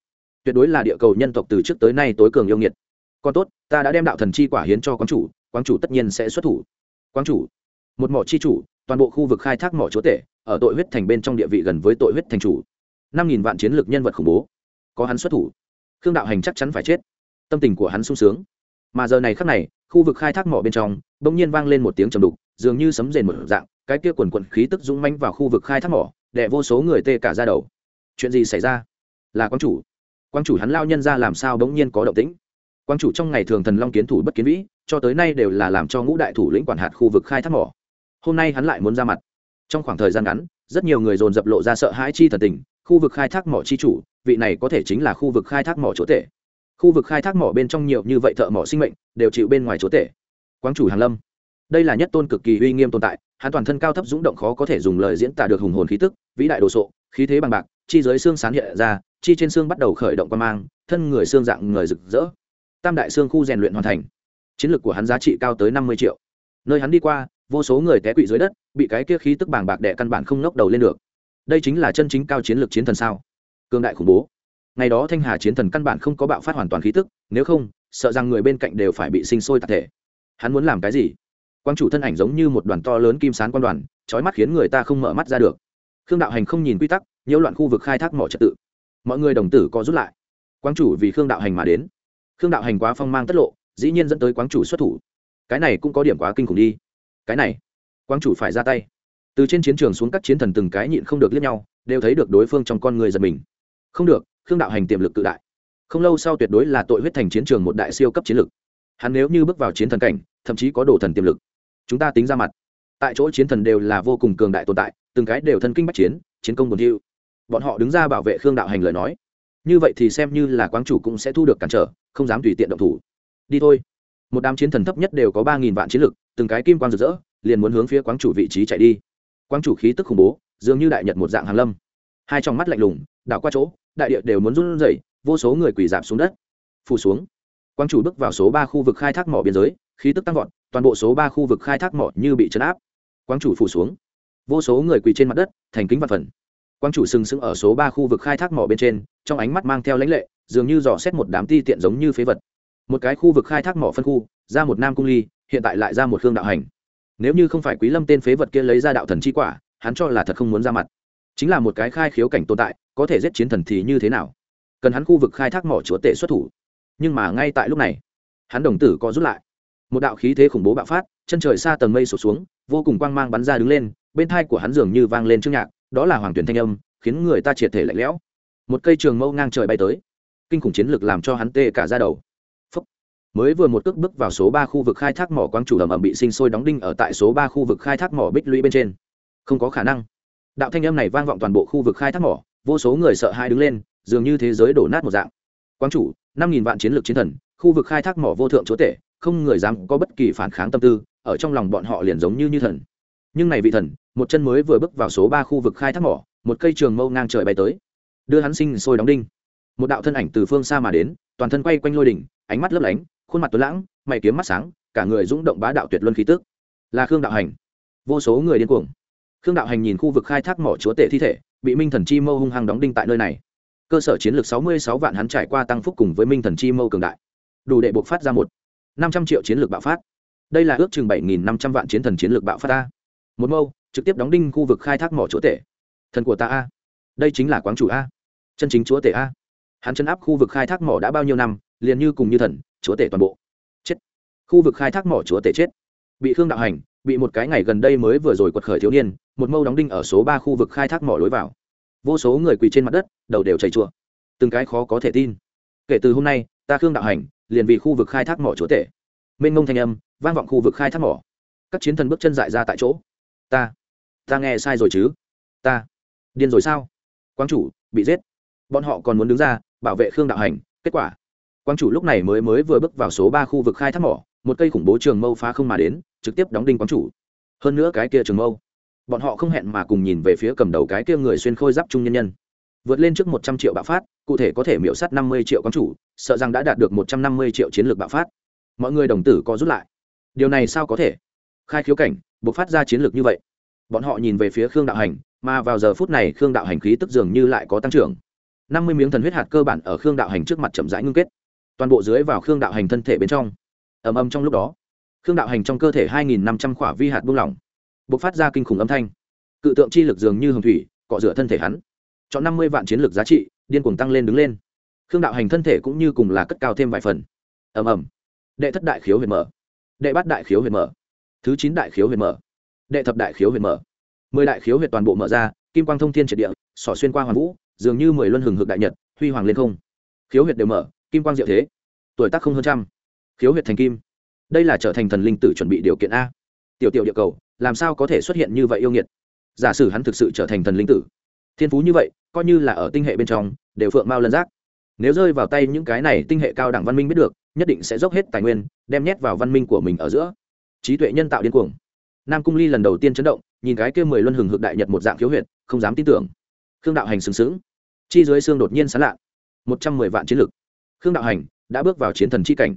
[SPEAKER 1] Tuyệt đối là địa cầu nhân tộc từ trước tới nay tối cường yêu nghiệt. Còn tốt, ta đã đem đạo thần chi quả hiến cho quán chủ quán chủ tất nhiên sẽ xuất thủ. Quán chủ, một mỏ chi chủ, toàn bộ khu vực khai thác mỏ chúa tể, ở tội huyết thành bên trong địa vị gần với tội huyết thành chủ. năm nghìn vạn chiến lược nhân vật khủng bố. Có hắn xuất thủ, khương đạo hành chắc chắn phải chết. Tâm tình của hắn sung sướng. Mà giờ này khắc này, khu vực khai thác mỏ bên trong, bỗng nhiên vang lên một tiếng trầm đục, dường như sấm rền một dạng cái kia quần quần khí tức dũng manh vào khu vực khai thác mỏ, đè vô số người tê cả ra đầu. Chuyện gì xảy ra? Là quang chủ. Quang chủ hắn lao nhân ra làm sao bỗng nhiên có động tĩnh? Quang chủ trong ngày thường thần long kiến thủ bất kiến vĩ, cho tới nay đều là làm cho ngũ đại thủ lĩnh quản hạt khu vực khai thác mỏ. Hôm nay hắn lại muốn ra mặt. Trong khoảng thời gian ngắn, rất nhiều người dồn dập lộ ra sợ hãi chi thần tình, khu vực khai thác mỏ chi chủ, vị này có thể chính là khu vực khai thác mỏ chỗ thể. khu vực khai thác mỏ bên trong nhiều như vậy thợ mỏ sinh mệnh, đều chịu bên ngoài chỗ thể. quang chủ hàn lâm, đây là nhất tôn cực kỳ uy nghiêm tồn tại hắn toàn thân cao thấp dũng động khó có thể dùng lời diễn tả được hùng hồn khí tức, vĩ đại đồ sộ, khí thế bằng bạc, chi dưới xương sán hiện ra, chi trên xương bắt đầu khởi động quan mang, thân người xương dạng người rực rỡ. Tam đại xương khu rèn luyện hoàn thành. Chiến lược của hắn giá trị cao tới năm mươi triệu. Nơi hắn đi qua, vô số người té quỵ dưới đất, bị cái kia khí tức bàng bạc đẻ căn bản không ngóc đầu lên được. Đây chính là chân chính cao chiến lược chiến thần sao? Cương đại khủng bố. Ngày đó thanh hà chiến thần căn bản không có bạo phát hoàn toàn khí tức, nếu không, sợ rằng người bên cạnh đều phải bị sinh sôi tạc thể. Hắn muốn làm cái gì? Quang chủ thân ảnh giống như một đoàn to lớn kim sán quan đoàn trói mắt khiến người ta không mở mắt ra được. Khương đạo hành không nhìn quy tắc, nhiễu loạn khu vực khai thác mỏ trật tự. Mọi người đồng tử có rút lại. Quang chủ vì khương đạo hành mà đến. Khương đạo hành quá phong mang tất lộ, dĩ nhiên dẫn tới quang chủ xuất thủ. Cái này cũng có điểm quá kinh khủng đi. Cái này, quang chủ phải ra tay. Từ trên chiến trường xuống các chiến thần từng cái nhịn không được liếc nhau, đều thấy được đối phương trong con người giật mình. Không được, khương đạo hành tiềm lực tự đại. Không lâu sau tuyệt đối là tội huyết thành chiến trường một đại siêu cấp chiến lực. Hắn nếu như bước vào chiến thần cảnh, thậm chí có đồ thần tiềm lực chúng ta tính ra mặt. Tại chỗ chiến thần đều là vô cùng cường đại tồn tại, từng cái đều thân kinh bắc chiến chiến công buồn hưu bọn họ đứng ra bảo vệ khương đạo hành lời nói. Như vậy thì xem như là quang chủ cũng sẽ thu được cản trở, không dám tùy tiện động thủ. Đi thôi. Một đám chiến thần thấp nhất đều có ba nghìn vạn chiến lực, từng cái kim quang rực rỡ, liền muốn hướng phía quang chủ vị trí chạy đi. Quang chủ khí tức khủng bố, dường như đại nhật một dạng hàn lâm. Hai trong mắt lạnh lùng, đảo qua chỗ, đại địa đều muốn run rẩy, vô số người quỳ giảm xuống đất. Phủ xuống. Quang chủ bước vào số ba khu vực khai thác mỏ biên giới khí tức tăng vọt, toàn bộ số ba khu vực khai thác mỏ như bị chấn áp. Quang chủ phủ xuống. Vô số người quỳ trên mặt đất, thành kính vật phần. Quang chủ sừng sững ở số ba khu vực khai thác mỏ bên trên, trong ánh mắt mang theo lãnh lệ, dường như dò xét một đám ti tiện giống như phế vật. Một cái khu vực khai thác mỏ phân khu, ra một nam cung ly, hiện tại lại ra một hương đạo hành. Nếu như không phải quý lâm tên phế vật kia lấy ra đạo thần chi quả, hắn cho là thật không muốn ra mặt. Chính là một cái khai khiếu cảnh tồn tại, có thể giết chiến thần thì như thế nào? Cần hắn khu vực khai thác mỏ chúa tể xuất thủ. Nhưng mà ngay tại lúc này, hắn đồng tử có rút lại một đạo khí thế khủng bố bạo phát, chân trời xa tầng mây sụt xuống, vô cùng quang mang bắn ra đứng lên, bên thai của hắn dường như vang lên trước nhạc, đó là hoàng tuyển thanh âm, khiến người ta triệt thể lạnh lẽo. Một cây trường mâu ngang trời bay tới, kinh khủng chiến lược làm cho hắn tê cả ra đầu. Phúc. mới vừa một cước bước vào số ba khu vực khai thác mỏ quang chủ ẩm ẩm bị sinh sôi đóng đinh ở tại số ba khu vực khai thác mỏ bích lũy bên trên. Không có khả năng. Đạo thanh âm này vang vọng toàn bộ khu vực khai thác mỏ, vô số người sợ hãi đứng lên, dường như thế giới đổ nát một dạng. Quang chủ, năm nghìn vạn chiến lược chiến thần, khu vực khai thác mỏ vô thượng chúa tể không người dám có bất kỳ phản kháng tâm tư, ở trong lòng bọn họ liền giống như như thần. Nhưng này vị thần, một chân mới vừa bước vào số ba khu vực khai thác mỏ, một cây trường mâu ngang trời bay tới. Đưa hắn sinh sôi đóng đinh. Một đạo thân ảnh từ phương xa mà đến, toàn thân quay quanh lôi đỉnh, ánh mắt lấp lánh, khuôn mặt tuấn lãng, mày kiếm mắt sáng, cả người rung động bá đạo tuyệt luân khí tức. Là khương đạo hành. Vô số người điên cuồng. Khương đạo hành nhìn khu vực khai thác mỏ chúa tể thi thể, bị minh thần chi mâu hung hăng đóng đinh tại nơi này. Cơ sở chiến lược sáu mươi sáu vạn hắn trải qua tăng phúc cùng với minh thần chi mâu cường đại. Đủ để buộc phát ra một năm trăm triệu chiến lược bạo phát. Đây là ước chừng bảy nghìn năm trăm vạn chiến thần chiến lược bạo phát a. Một mâu, trực tiếp đóng đinh khu vực khai thác mỏ chúa tể. Thần của ta a. Đây chính là quán chủ a. Chân chính chúa tể a. Hắn chân áp khu vực khai thác mỏ đã bao nhiêu năm, liền như cùng như thần, chúa tể toàn bộ. Chết. Khu vực khai thác mỏ chúa tể chết. Bị khương đạo hành, bị một cái ngày gần đây mới vừa rồi quật khởi thiếu niên, một mâu đóng đinh ở số ba khu vực khai thác mỏ lối vào. Vô số người quỳ trên mặt đất, đầu đều chảy chùa. Từng cái khó có thể tin. Kể từ hôm nay, ta khương đạo hành liền vì khu vực khai thác mỏ chúa tể. Mênh mông thanh âm, vang vọng khu vực khai thác mỏ. Các chiến thần bước chân dại ra tại chỗ. Ta ta nghe sai rồi chứ? Ta, điên rồi sao? Quang chủ, bị giết. Bọn họ còn muốn đứng ra, bảo vệ khương đạo hành. Kết quả, quang chủ lúc này mới mới vừa bước vào số ba khu vực khai thác mỏ, một cây khủng bố trường mâu phá không mà đến, trực tiếp đóng đinh quang chủ. Hơn nữa cái kia trường mâu, bọn họ không hẹn mà cùng nhìn về phía cầm đầu cái kia người xuyên khôi giáp trung nhân nhân vượt lên trước một trăm triệu bạo phát, cụ thể có thể miễu sát năm mươi triệu con chủ, sợ rằng đã đạt được một trăm năm mươi triệu chiến lược bạo phát. Mọi người đồng tử có rút lại. Điều này sao có thể? Khai khiếu cảnh buộc phát ra chiến lược như vậy. Bọn họ nhìn về phía khương đạo hành, mà vào giờ phút này khương đạo hành khí tức dường như lại có tăng trưởng. Năm mươi miếng thần huyết hạt cơ bản ở khương đạo hành trước mặt chậm rãi ngưng kết. Toàn bộ dưới vào khương đạo hành thân thể bên trong. Ầm ầm trong lúc đó, khương đạo hành trong cơ thể hai nghìn năm trăm khỏa vi hạt buông lỏng b ộ c phát ra kinh khủng âm thanh. Cự tượng chi lực dường như hồng thủy, cọ rửa thân thể hắn chọn năm mươi vạn chiến lược giá trị, điên cuồng tăng lên đứng lên. Khương đạo hành thân thể cũng như cùng là cất cao thêm vài phần. Ầm ầm. Đệ thất đại khiếu huyền mở. Đệ bát đại khiếu huyền mở. Thứ chín đại khiếu huyền mở. Đệ thập đại khiếu huyền mở. Mười đại khiếu huyền toàn bộ mở ra, kim quang thông thiên triệt địa, xỏ xuyên qua hoàn vũ, dường như mười luân hừng hực đại nhật, huy hoàng lên không. Khiếu huyệt đều mở, kim quang diệu thế. Tuổi tác không hơn trăm. Khiếu huyệt thành kim. Đây là trở thành thần linh tử chuẩn bị điều kiện a. Tiểu tiểu địa cầu, làm sao có thể xuất hiện như vậy yêu nghiệt? Giả sử hắn thực sự trở thành thần linh tử thiên phú như vậy, coi như là ở tinh hệ bên trong, đều phượng mao lân giác. Nếu rơi vào tay những cái này tinh hệ cao đẳng văn minh biết được, nhất định sẽ dốc hết tài nguyên, đem nhét vào văn minh của mình ở giữa. Trí tuệ nhân tạo điên cuồng. Nam cung ly lần đầu tiên chấn động, nhìn cái kia mười luân hừng hực đại nhật một dạng khiếu huyệt, không dám tin tưởng. Khương đạo hành sừng sững. Chi dưới xương đột nhiên sán lạ. Một trăm mười vạn chiến lực. Khương đạo hành đã bước vào chiến thần chi cảnh.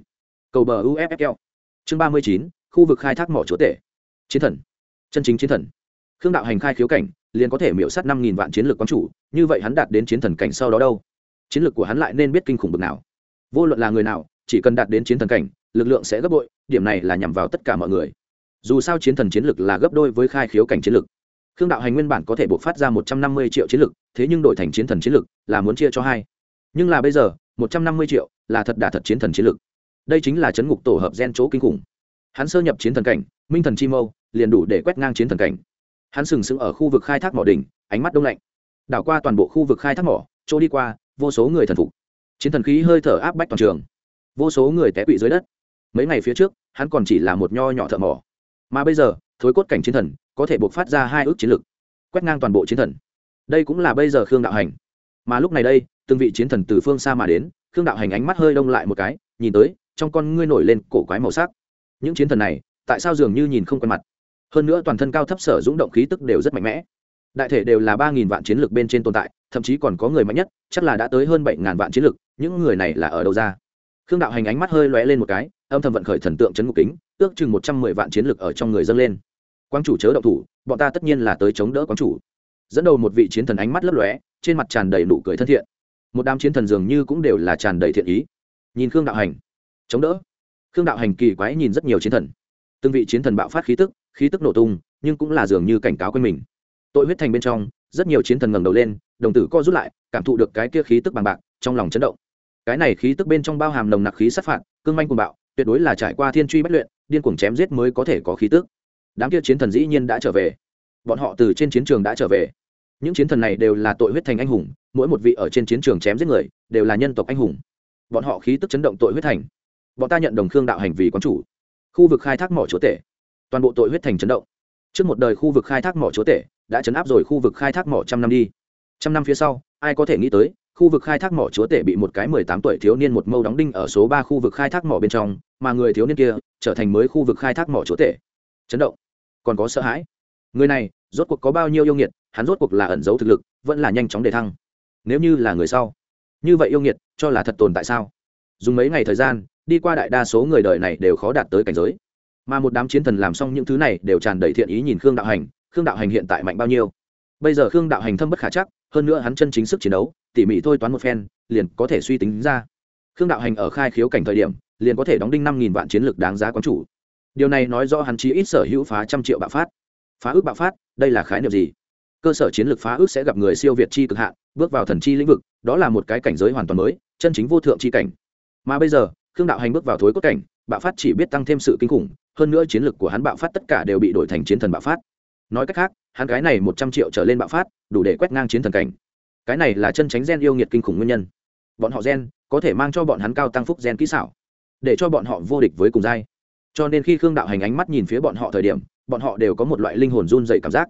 [SPEAKER 1] Cầu bờ uffl chương ba mươi chín, khu vực khai thác mỏ chúa tể. Chiến thần. Chân chính chiến thần. Khương đạo hành khai khiếu cảnh liền có thể miễu sát năm nghìn vạn chiến lược quán chủ, như vậy hắn đạt đến chiến thần cảnh sau đó đâu? Chiến lược của hắn lại nên biết kinh khủng bực nào. Vô luận là người nào, chỉ cần đạt đến chiến thần cảnh, lực lượng sẽ gấp bội, điểm này là nhằm vào tất cả mọi người. Dù sao chiến thần chiến lực là gấp đôi với khai khiếu cảnh chiến lực khương đạo hành nguyên bản có thể buộc phát ra một trăm năm mươi triệu chiến lực thế nhưng đổi thành chiến thần chiến lực là muốn chia cho hai. Nhưng là bây giờ, một trăm năm mươi triệu là thật đả thật chiến thần chiến lực đây chính là chấn ngục tổ hợp gen chỗ kinh khủng. Hắn sơ nhập chiến thần cảnh, minh thần chi mâu, liền đủ để quét ngang chiến thần cảnh hắn sừng sững ở khu vực khai thác mỏ đỉnh, ánh mắt đông lạnh. Đảo qua toàn bộ khu vực khai thác mỏ, chỗ đi qua, vô số người thần phục. Chiến thần khí hơi thở áp bách toàn trường. Vô số người té quỵ dưới đất. Mấy ngày phía trước, hắn còn chỉ là một nho nhỏ thợ mỏ. Mà bây giờ, thối cốt cảnh chiến thần có thể buộc phát ra hai ước chiến lực, quét ngang toàn bộ chiến thần. Đây cũng là bây giờ khương đạo hành. Mà lúc này đây, từng vị chiến thần từ phương xa mà đến, khương đạo hành ánh mắt hơi đông lại một cái, nhìn tới, trong con ngươi nổi lên cổ quái màu sắc. Những chiến thần này, tại sao dường như nhìn không quen mặt? Hơn nữa toàn thân cao thấp sở dũng động khí tức đều rất mạnh mẽ. Đại thể đều là ba nghìn vạn chiến lược bên trên tồn tại, thậm chí còn có người mạnh nhất, chắc là đã tới hơn bảy ngàn vạn chiến lược, những người này là ở đâu ra? Khương đạo hành ánh mắt hơi lóe lên một cái, âm thầm vận khởi thần tượng chấn ngục kính, ước chừng một trăm mười vạn chiến lược ở trong người dâng lên. Quang chủ chớ động thủ, bọn ta tất nhiên là tới chống đỡ quang chủ. Dẫn đầu một vị chiến thần ánh mắt lấp lóe, trên mặt tràn đầy nụ cười thân thiện. Một đám chiến thần dường như cũng đều là tràn đầy thiện ý. Nhìn khương đạo hành, chống đỡ. Khương đạo hành kỳ quái nhìn rất nhiều chiến thần. Từng vị chiến thần bạo phát khí tức khí tức nổ tung, nhưng cũng là dường như cảnh cáo quanh mình. Tội huyết thành bên trong, rất nhiều chiến thần ngẩng đầu lên, đồng tử co rút lại, cảm thụ được cái kia khí tức bằng bạc, trong lòng chấn động. Cái này khí tức bên trong bao hàm nồng nặc khí sát phạt, cương manh cuồng bạo, tuyệt đối là trải qua thiên truy bất luyện, điên cuồng chém giết mới có thể có khí tức. Đám kia chiến thần dĩ nhiên đã trở về. Bọn họ từ trên chiến trường đã trở về. Những chiến thần này đều là tội huyết thành anh hùng, mỗi một vị ở trên chiến trường chém giết người, đều là nhân tộc anh hùng. Bọn họ khí tức chấn động tội huyết thành. Bọn ta nhận đồng khương đạo hành vì quán chủ. Khu vực khai thác mỏ chúa tể toàn bộ tội huyết thành chấn động. Trước một đời khu vực khai thác mỏ chúa tể đã chấn áp rồi khu vực khai thác mỏ trăm năm đi. Trăm năm phía sau, ai có thể nghĩ tới, khu vực khai thác mỏ chúa tể bị một cái mười tám tuổi thiếu niên một mâu đóng đinh ở số ba khu vực khai thác mỏ bên trong, mà người thiếu niên kia trở thành mới khu vực khai thác mỏ chúa tể. Chấn động. Còn có sợ hãi. Người này, rốt cuộc có bao nhiêu yêu nghiệt, hắn rốt cuộc là ẩn giấu thực lực, vẫn là nhanh chóng để thăng. Nếu như là người sau, như vậy yêu nghiệt, cho là thật tồn tại sao? Dùng mấy ngày thời gian, đi qua đại đa số người đời này đều khó đạt tới cảnh giới mà một đám chiến thần làm xong những thứ này đều tràn đầy thiện ý nhìn khương đạo hành, khương đạo hành hiện tại mạnh bao nhiêu? Bây giờ khương đạo hành thâm bất khả chắc, hơn nữa hắn chân chính sức chiến đấu, tỉ mỉ thôi toán một phen, liền có thể suy tính ra. Khương đạo hành ở khai khiếu cảnh thời điểm, liền có thể đóng đinh năm nghìn vạn chiến lược đáng giá quán chủ. Điều này nói rõ hắn chí ít sở hữu phá trăm triệu bạo phát. Phá ước bạo phát, đây là khái niệm gì? Cơ sở chiến lược phá ước sẽ gặp người siêu việt chi cực hạn, bước vào thần chi lĩnh vực, đó là một cái cảnh giới hoàn toàn mới, chân chính vô thượng chi cảnh. Mà bây giờ, khương đạo hành bước vào thối cốt cảnh bạo phát chỉ biết tăng thêm sự kinh khủng, hơn nữa chiến lược của hắn bạo phát tất cả đều bị đổi thành chiến thần bạo phát. Nói cách khác, hắn cái này một trăm triệu trở lên bạo phát, đủ để quét ngang chiến thần cảnh. Cái này là chân tránh gen yêu nghiệt kinh khủng nguyên nhân. Bọn họ gen có thể mang cho bọn hắn cao tăng phúc gen kỹ xảo, để cho bọn họ vô địch với cùng giai. Cho nên khi khương đạo hành ánh mắt nhìn phía bọn họ thời điểm, bọn họ đều có một loại linh hồn run dày cảm giác.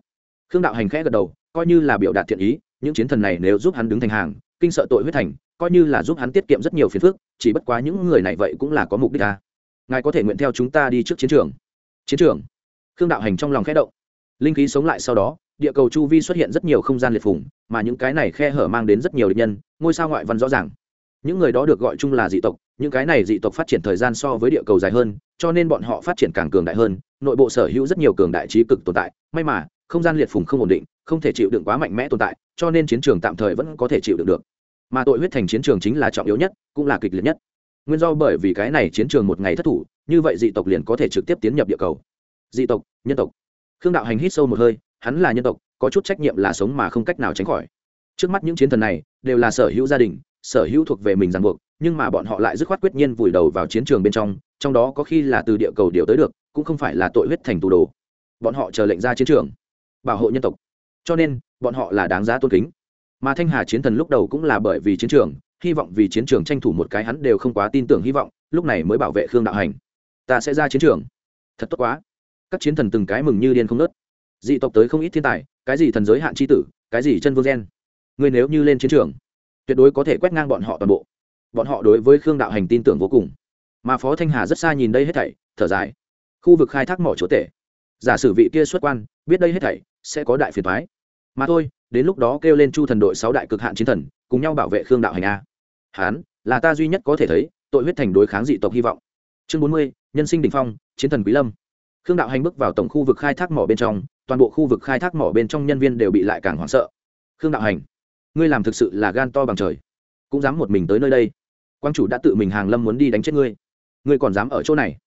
[SPEAKER 1] Khương đạo hành khẽ gật đầu, coi như là biểu đạt thiện ý, những chiến thần này nếu giúp hắn đứng thành hàng, kinh sợ tội huyết thành, coi như là giúp hắn tiết kiệm rất nhiều phiền phức, chỉ bất quá những người này vậy cũng là có mục đích ta ngài có thể nguyện theo chúng ta đi trước chiến trường. Chiến trường. Khương đạo hành trong lòng khẽ động. Linh khí sống lại sau đó, địa cầu chu vi xuất hiện rất nhiều không gian liệt phủng mà những cái này khe hở mang đến rất nhiều địch nhân, ngôi sao ngoại văn rõ ràng. Những người đó được gọi chung là dị tộc, những cái này dị tộc phát triển thời gian so với địa cầu dài hơn, cho nên bọn họ phát triển càng cường đại hơn, nội bộ sở hữu rất nhiều cường đại trí cực tồn tại. May mà, không gian liệt phủng không ổn định, không thể chịu đựng quá mạnh mẽ tồn tại, cho nên chiến trường tạm thời vẫn có thể chịu đựng được. Mà tội huyết thành chiến trường chính là trọng yếu nhất, cũng là kịch liệt nhất nguyên do bởi vì cái này chiến trường một ngày thất thủ, như vậy dị tộc liền có thể trực tiếp tiến nhập địa cầu. Dị tộc, nhân tộc. Khương đạo hành hít sâu một hơi, hắn là nhân tộc, có chút trách nhiệm là sống mà không cách nào tránh khỏi. Trước mắt những chiến thần này, đều là sở hữu gia đình, sở hữu thuộc về mình ràng buộc, nhưng mà bọn họ lại dứt khoát quyết nhiên vùi đầu vào chiến trường bên trong trong đó có khi là từ địa cầu điều tới được, cũng không phải là tội huyết thành tù đồ. Bọn họ chờ lệnh ra chiến trường, bảo hộ nhân tộc. Cho nên, bọn họ là đáng giá tôn kính. Mà thanh hà chiến thần lúc đầu cũng là bởi vì chiến trường hy vọng vì chiến trường tranh thủ một cái hắn đều không quá tin tưởng hy vọng, lúc này mới bảo vệ khương đạo hành. Ta sẽ ra chiến trường. Thật tốt quá. Các chiến thần từng cái mừng như điên không nớt dị tộc tới không ít thiên tài, cái gì thần giới hạn c h i tử, cái gì chân vương gen. Ngươi nếu như lên chiến trường, tuyệt đối có thể quét ngang bọn họ toàn bộ. Bọn họ đối với khương đạo hành tin tưởng vô cùng. Mà phó thanh hà rất xa nhìn đây hết thảy, thở dài. Khu vực khai thác mỏ chỗ tể. Giả sử vị kia xuất quan, biết đây hết thảy, sẽ có đại phiền thoái mà thôi, đến lúc đó kêu lên chu thần đội sáu đại cực hạn chiến thần, cùng nhau bảo vệ khương đạo hành a hán, là ta duy nhất có thể thấy, tội huyết thành đối kháng dị tộc hy vọng. Chương bốn mươi, nhân sinh đình phong, chiến thần quý lâm. Khương đạo hành bước vào tổng khu vực khai thác mỏ bên trong, toàn bộ khu vực khai thác mỏ bên trong nhân viên đều bị lại càng hoảng sợ. Khương đạo hành, ngươi làm thực sự là gan to bằng trời. Cũng dám một mình tới nơi đây. Quang chủ đã tự mình hàng lâm muốn đi đánh chết ngươi. Ngươi còn dám ở chỗ này.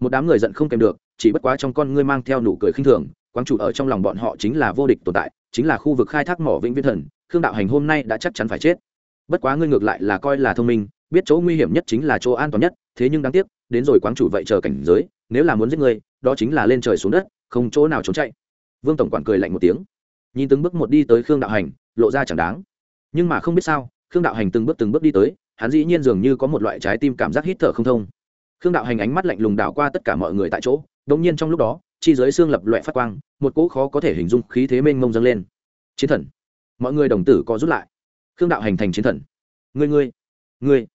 [SPEAKER 1] Một đám người giận không kèm được, chỉ bất quá trong con ngươi mang theo nụ cười khinh thường, quang chủ ở trong lòng bọn họ chính là vô địch tồn tại, chính là khu vực khai thác mỏ vĩnh viễn thần. Khương đạo hành hôm nay đã chắc chắn phải chết bất quá ngươi ngược lại là coi là thông minh, biết chỗ nguy hiểm nhất chính là chỗ an toàn nhất, thế nhưng đáng tiếc, đến rồi quán chủ vậy chờ cảnh giới, nếu là muốn giết ngươi, đó chính là lên trời xuống đất, không chỗ nào trốn chạy. Vương tổng quản cười lạnh một tiếng. Nhìn từng bước một đi tới khương đạo hành, lộ ra chẳng đáng. Nhưng mà không biết sao, khương đạo hành từng bước từng bước đi tới, hắn dĩ nhiên dường như có một loại trái tim cảm giác hít thở không thông. Khương đạo hành ánh mắt lạnh lùng đảo qua tất cả mọi người tại chỗ đ nhiên trong lúc đó, chi giới xương lập loại phát quang, một cỗ khó có thể hình dung khí thế mênh mông dâng lên. Chiến thần, mọi người đồng tử có rút lại khương đạo hành thành chiến thần. Ngươi ngươi ngươi.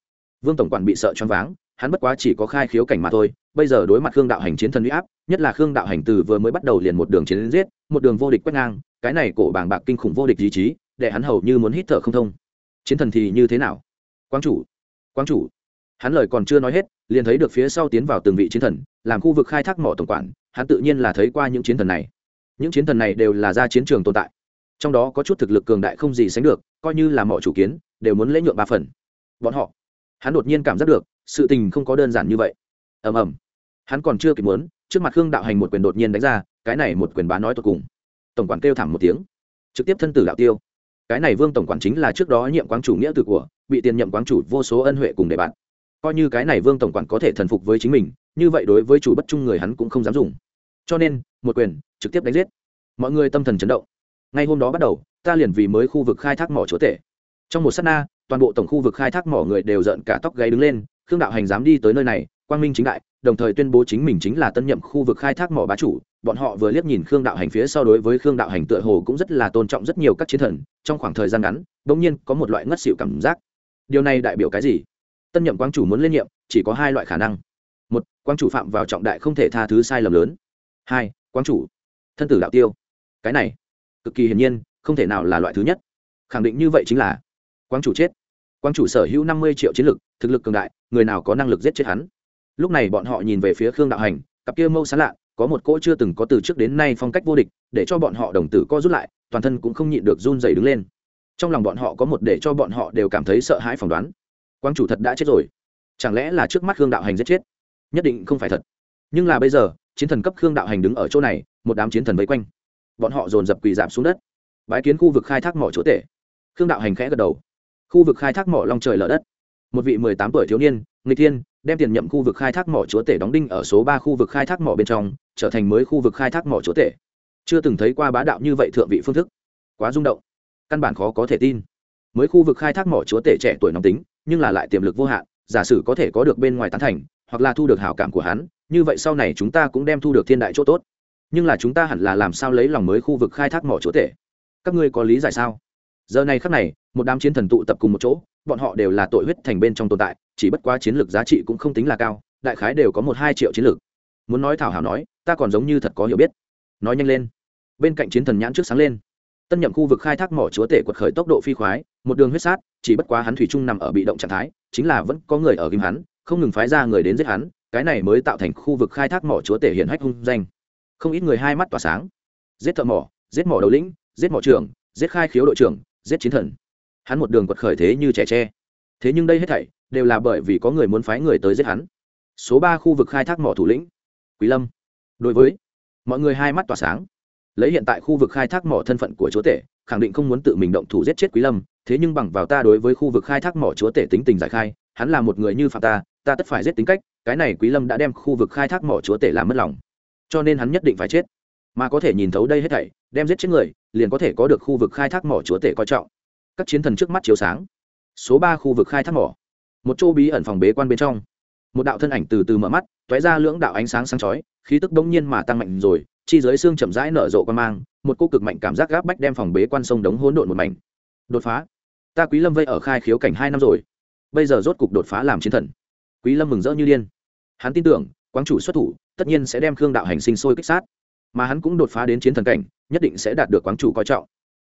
[SPEAKER 1] Vương tổng quản bị sợ choáng váng, hắn bất quá chỉ có khai khiếu cảnh mà thôi, bây giờ đối mặt khương đạo hành chiến thần huy áp, nhất là khương đạo hành từ vừa mới bắt đầu liền một đường chiến đến giết, một đường vô địch quét ngang, cái này cổ bàng bạc kinh khủng vô địch ý chí, để hắn hầu như muốn hít thở không thông. Chiến thần thì như thế nào? Quang chủ quang chủ. Hắn lời còn chưa nói hết, liền thấy được phía sau tiến vào từng vị chiến thần, làm khu vực khai thác mỏ tổng quản, hắn tự nhiên là thấy qua những chiến thần này. Những chiến thần này đều là ra chiến trường tồn tại trong đó có chút thực lực cường đại không gì sánh được, coi như là mọi chủ kiến, đều muốn lễ nhượng ba phần. Bọn họ, hắn đột nhiên cảm giác được, sự tình không có đơn giản như vậy. Ầm ầm. Hắn còn chưa kịp muốn, trước mặt khương đạo hành một quyền đột nhiên đánh ra, cái này một quyền bá nói tột cùng. Tổng quản kêu thảm một tiếng. Trực tiếp thân tử đạo tiêu. Cái này vương tổng quản chính là trước đó nhiệm quán chủ nghĩa từ của, bị tiền nhậm quán chủ vô số ân huệ cùng để bạn. Coi như cái này vương tổng quản có thể thần phục với chính mình, như vậy đối với chủ bất trung người hắn cũng không dám dùng. Cho nên, một quyền trực tiếp đánh giết. Mọi người tâm thần chấn động ngay hôm đó bắt đầu, ta liền vì mới khu vực khai thác mỏ chúa tể. Trong một s á t na, toàn bộ tổng khu vực khai thác mỏ người đều giận cả tóc gáy đứng lên, khương đạo hành dám đi tới nơi này, quang minh chính đại, đồng thời tuyên bố chính mình chính là tân nhậm khu vực khai thác mỏ bá chủ. Bọn họ vừa liếc nhìn khương đạo hành phía sau đối với khương đạo hành tựa hồ cũng rất là tôn trọng rất nhiều các chiến thần, trong khoảng thời gian ngắn đ ỗ n g nhiên có một loại ngất xịu cảm giác. Điều này đại biểu cái gì? Tân nhậm quang chủ muốn lên nhiệm, chỉ có hai loại khả năng. Một, quang chủ phạm vào trọng đại không thể tha thứ sai lầm lớn. Hai, quang chủ, thân tử đạo tiêu. Cái này cực kỳ hiển nhiên, không thể nào là loại thứ nhất. Khẳng định như vậy chính là quang chủ chết. Quang chủ sở hữu năm mươi triệu chiến lực, thực lực cường đại, người nào có năng lực giết chết hắn? Lúc này bọn họ nhìn về phía khương đạo hành, cặp kia mâu sán lạ, có một cỗ chưa từng có từ trước đến nay phong cách vô địch, để cho bọn họ đồng tử co rút lại, toàn thân cũng không nhịn được run dày đứng lên. Trong lòng bọn họ có một để cho bọn họ đều cảm thấy sợ hãi phỏng đoán. Quang chủ thật đã chết rồi. Chẳng lẽ là trước mắt khương đạo hành giết chết? Nhất định không phải thật. Nhưng là bây giờ, chiến thần cấp khương đạo hành đứng ở chỗ này, một đám chiến thần vây quanh bọn họ dồn dập quỳ giảm xuống đất. Bái kiến khu vực khai thác mỏ chỗ tể. Khương đạo hành khẽ gật đầu. Khu vực khai thác mỏ long trời lở đất. Một vị mười tám tuổi thiếu niên người thiên, đem tiền nhậm khu vực khai thác mỏ chúa tể đóng đinh ở số ba khu vực khai thác mỏ bên trong, trở thành mới khu vực khai thác mỏ chúa tể. Chưa từng thấy qua bá đạo như vậy thượng vị phương thức. Quá rung động. Căn bản khó có thể tin. Mới khu vực khai thác mỏ chúa tể trẻ tuổi nóng tính, nhưng là lại tiềm lực vô hạn, giả sử có thể có được bên ngoài tán thành, hoặc là thu được hảo cảm của hắn, như vậy sau này chúng ta cũng đem thu được thiên đại chỗ tốt nhưng là chúng ta hẳn là làm sao lấy lòng mới khu vực khai thác mỏ chúa tể? Các ngươi có lý giải sao? Giờ này khắc này, một đám chiến thần tụ tập cùng một chỗ, bọn họ đều là tội huyết thành bên trong tồn tại, chỉ bất quá chiến lược giá trị cũng không tính là cao, đại khái đều có một hai triệu chiến lược. Muốn nói thảo hảo nói, ta còn giống như thật có hiểu biết. Nói nhanh lên. Bên cạnh chiến thần nhãn trước sáng lên. Tân nhậm khu vực khai thác mỏ chúa tể quật khởi tốc độ phi khoái, một đường huyết sát, chỉ bất quá hắn thủy trung nằm ở bị động trạng thái, chính là vẫn có người ở ghim hắn, không ngừng phái ra người đến giết hắn, cái này mới tạo thành khu vực khai thác mỏ chúa tể hiện hách hung danh không ít người hai mắt tỏa sáng. Giết thợ mỏ, giết mỏ đầu lĩnh, giết mỏ trưởng, giết khai khiếu đội trưởng, giết chiến thần. Hắn một đường quật khởi thế như trẻ tre. Thế nhưng đây hết thảy đều là bởi vì có người muốn phái người tới giết hắn. Số ba khu vực khai thác mỏ thủ lĩnh, quý lâm. Đối với mọi người hai mắt tỏa sáng, lấy hiện tại khu vực khai thác mỏ thân phận của chúa tể, khẳng định không muốn tự mình động thủ giết chết quý lâm, thế nhưng bằng vào ta đối với khu vực khai thác mỏ chúa tể tính tình giải khai, hắn là một người như phạm ta ta tất phải giết tính cách, cái này quý lâm đã đem khu vực khai thác mỏ chúa tể làm mất lòng cho nên hắn nhất định phải chết. Mà có thể nhìn thấu đây hết thảy, đem giết chết người, liền có thể có được khu vực khai thác mỏ chúa tể coi trọng. Các chiến thần trước mắt chiếu sáng. Số ba khu vực khai thác mỏ. Một chỗ bí ẩn phòng bế quan bên trong. Một đạo thân ảnh từ từ mở mắt t ra lưỡng đạo ánh sáng sáng chói, khí tức bỗng nhiên mà tăng mạnh rồi, chi dưới xương chậm rãi nở rộ quan mang, một cô cực mạnh cảm giác gáp bách đem phòng bế quan sông đống hỗn độn một mảnh. Đột phá. Ta quý lâm vây ở khai khiếu cảnh hai năm rồi. Bây giờ rốt cục đột phá làm chiến thần. Quý lâm mừng rỡ như điên. Hắn tin tưởng quang chủ xuất thủ, tất nhiên sẽ đem khương đạo hành sinh sôi kích sát. Mà hắn cũng đột phá đến chiến thần cảnh, nhất định sẽ đạt được quang chủ coi trọng.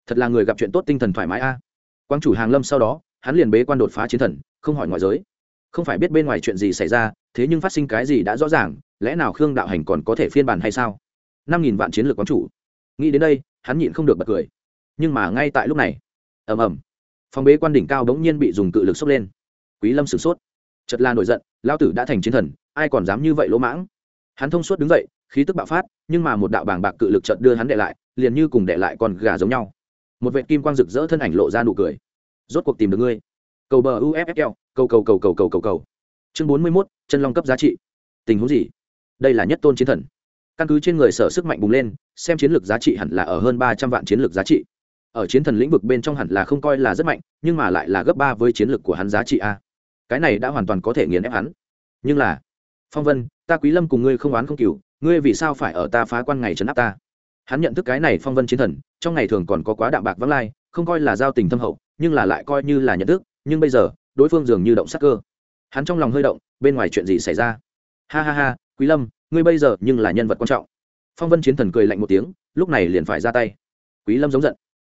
[SPEAKER 1] Thật là người gặp chuyện tốt tinh thần thoải mái a. Quang chủ hàng lâm sau đó, hắn liền bế quan đột phá chiến thần, không hỏi ngoại giới. Không phải biết bên ngoài chuyện gì xảy ra, thế nhưng phát sinh cái gì đã rõ ràng, lẽ nào khương đạo hành còn có thể phiên bản hay sao? Năm nghìn vạn chiến lược quán chủ. Nghĩ đến đây, hắn nhịn không được bật cười. Nhưng mà ngay tại lúc này, ầm ầm, phòng bế quan đỉnh cao bỗng nhiên bị dùng cự lực sốc lên. Quý lâm sửng sốt. Chật la nổi giận lao tử đã thành chiến thần ai còn dám như vậy lỗ mãng? Hắn thông suốt đứng dậy, khí tức bạo phát, nhưng mà một đạo bàng bạc cự lực chợt đưa hắn đệ lại, liền như cùng đệ lại con gà giống nhau. Một vệ kim quang rực rỡ thân ảnh lộ ra nụ cười. Rốt cuộc tìm được ngươi. Cầu bờ uffl cầu cầu cầu cầu cầu cầu cầu. Chương bốn mươi mốt, chân long cấp giá trị. Tình huống gì? Đây là nhất tôn chiến thần. Căn cứ trên người sở sức mạnh bùng lên, xem chiến lược giá trị hẳn là ở hơn ba trăm vạn chiến lược giá trị. Ở chiến thần lĩnh vực bên trong hẳn là không coi là rất mạnh, nhưng mà lại là gấp ba với chiến lược của hắn giá trị a. Cái này đã hoàn toàn có thể nghiền ép hắn. Nhưng là phong vân, ta quý lâm cùng ngươi không oán không cừu, ngươi vì sao phải ở ta phá quan ngày trấn áp ta? Hắn nhận thức cái này phong vân chiến thần, trong ngày thường còn có quá đạm bạc vắng lai, không coi là giao tình thâm hậu, nhưng là lại coi như là nhận thức, nhưng bây giờ, đối phương dường như động sắc cơ. Hắn trong lòng hơi động, bên ngoài chuyện gì xảy ra? Ha ha ha, quý lâm, ngươi bây giờ nhưng là nhân vật quan trọng. Phong vân chiến thần cười lạnh một tiếng, lúc này liền phải ra tay. Quý lâm giống giận.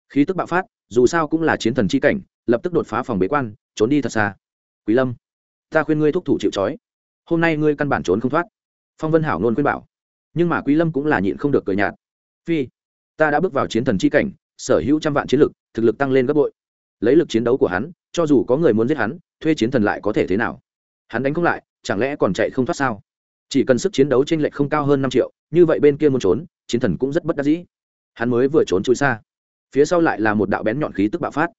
[SPEAKER 1] Khí tức bạo phát, dù sao cũng là chiến thần chi cảnh, lập tức đột phá phòng bế quan, trốn đi thật xa. Quý lâm, ta khuyên ngươi thúc thủ chịu trói hôm nay ngươi căn bản trốn không thoát. Phong vân hảo nôn khuyên bảo. Nhưng mà quý lâm cũng là nhịn không được cười nhạt. Phi, ta đã bước vào chiến thần chi cảnh, sở hữu trăm vạn chiến lực, thực lực tăng lên gấp bội. Lấy lực chiến đấu của hắn, cho dù có người muốn giết hắn, thuê chiến thần lại có thể thế nào? Hắn đánh không lại, chẳng lẽ còn chạy không thoát sao? Chỉ cần sức chiến đấu trên lệch không cao hơn năm triệu, như vậy bên kia muốn trốn, chiến thần cũng rất bất đắc dĩ. Hắn mới vừa trốn chui xa. Phía sau lại là một đạo bén nhọn khí tức bạo phát.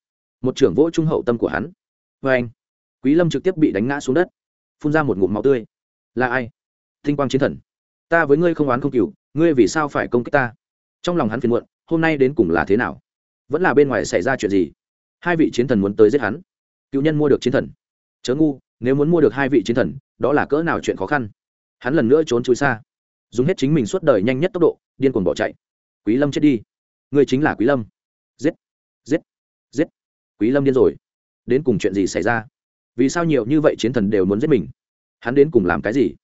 [SPEAKER 1] Một trưởng vỗ trung hậu tâm của hắn. Vê anh quý lâm trực tiếp bị đánh ngã xuống đất phun ra một ngụm máu tươi. Là ai? Tinh quang chiến thần. Ta với ngươi không oán không cừu, ngươi vì sao phải công kích ta? Trong lòng hắn phiền muộn, hôm nay đến cùng là thế nào? Vẫn là bên ngoài xảy ra chuyện gì? Hai vị chiến thần muốn tới giết hắn. Cựu nhân mua được chiến thần. Chớ ngu, nếu muốn mua được hai vị chiến thần, đó là cỡ nào chuyện khó khăn? Hắn lần nữa trốn chui xa. Dùng hết chính mình suốt đời nhanh nhất tốc độ, điên cuồng bỏ chạy. Quý lâm chết đi. Người chính là quý lâm. Giết. Giết. Giết. Quý lâm điên rồi. Đến cùng chuyện gì xảy ra? Vì sao nhiều như vậy chiến thần đều muốn giết mình? Hắn đến cùng làm cái gì?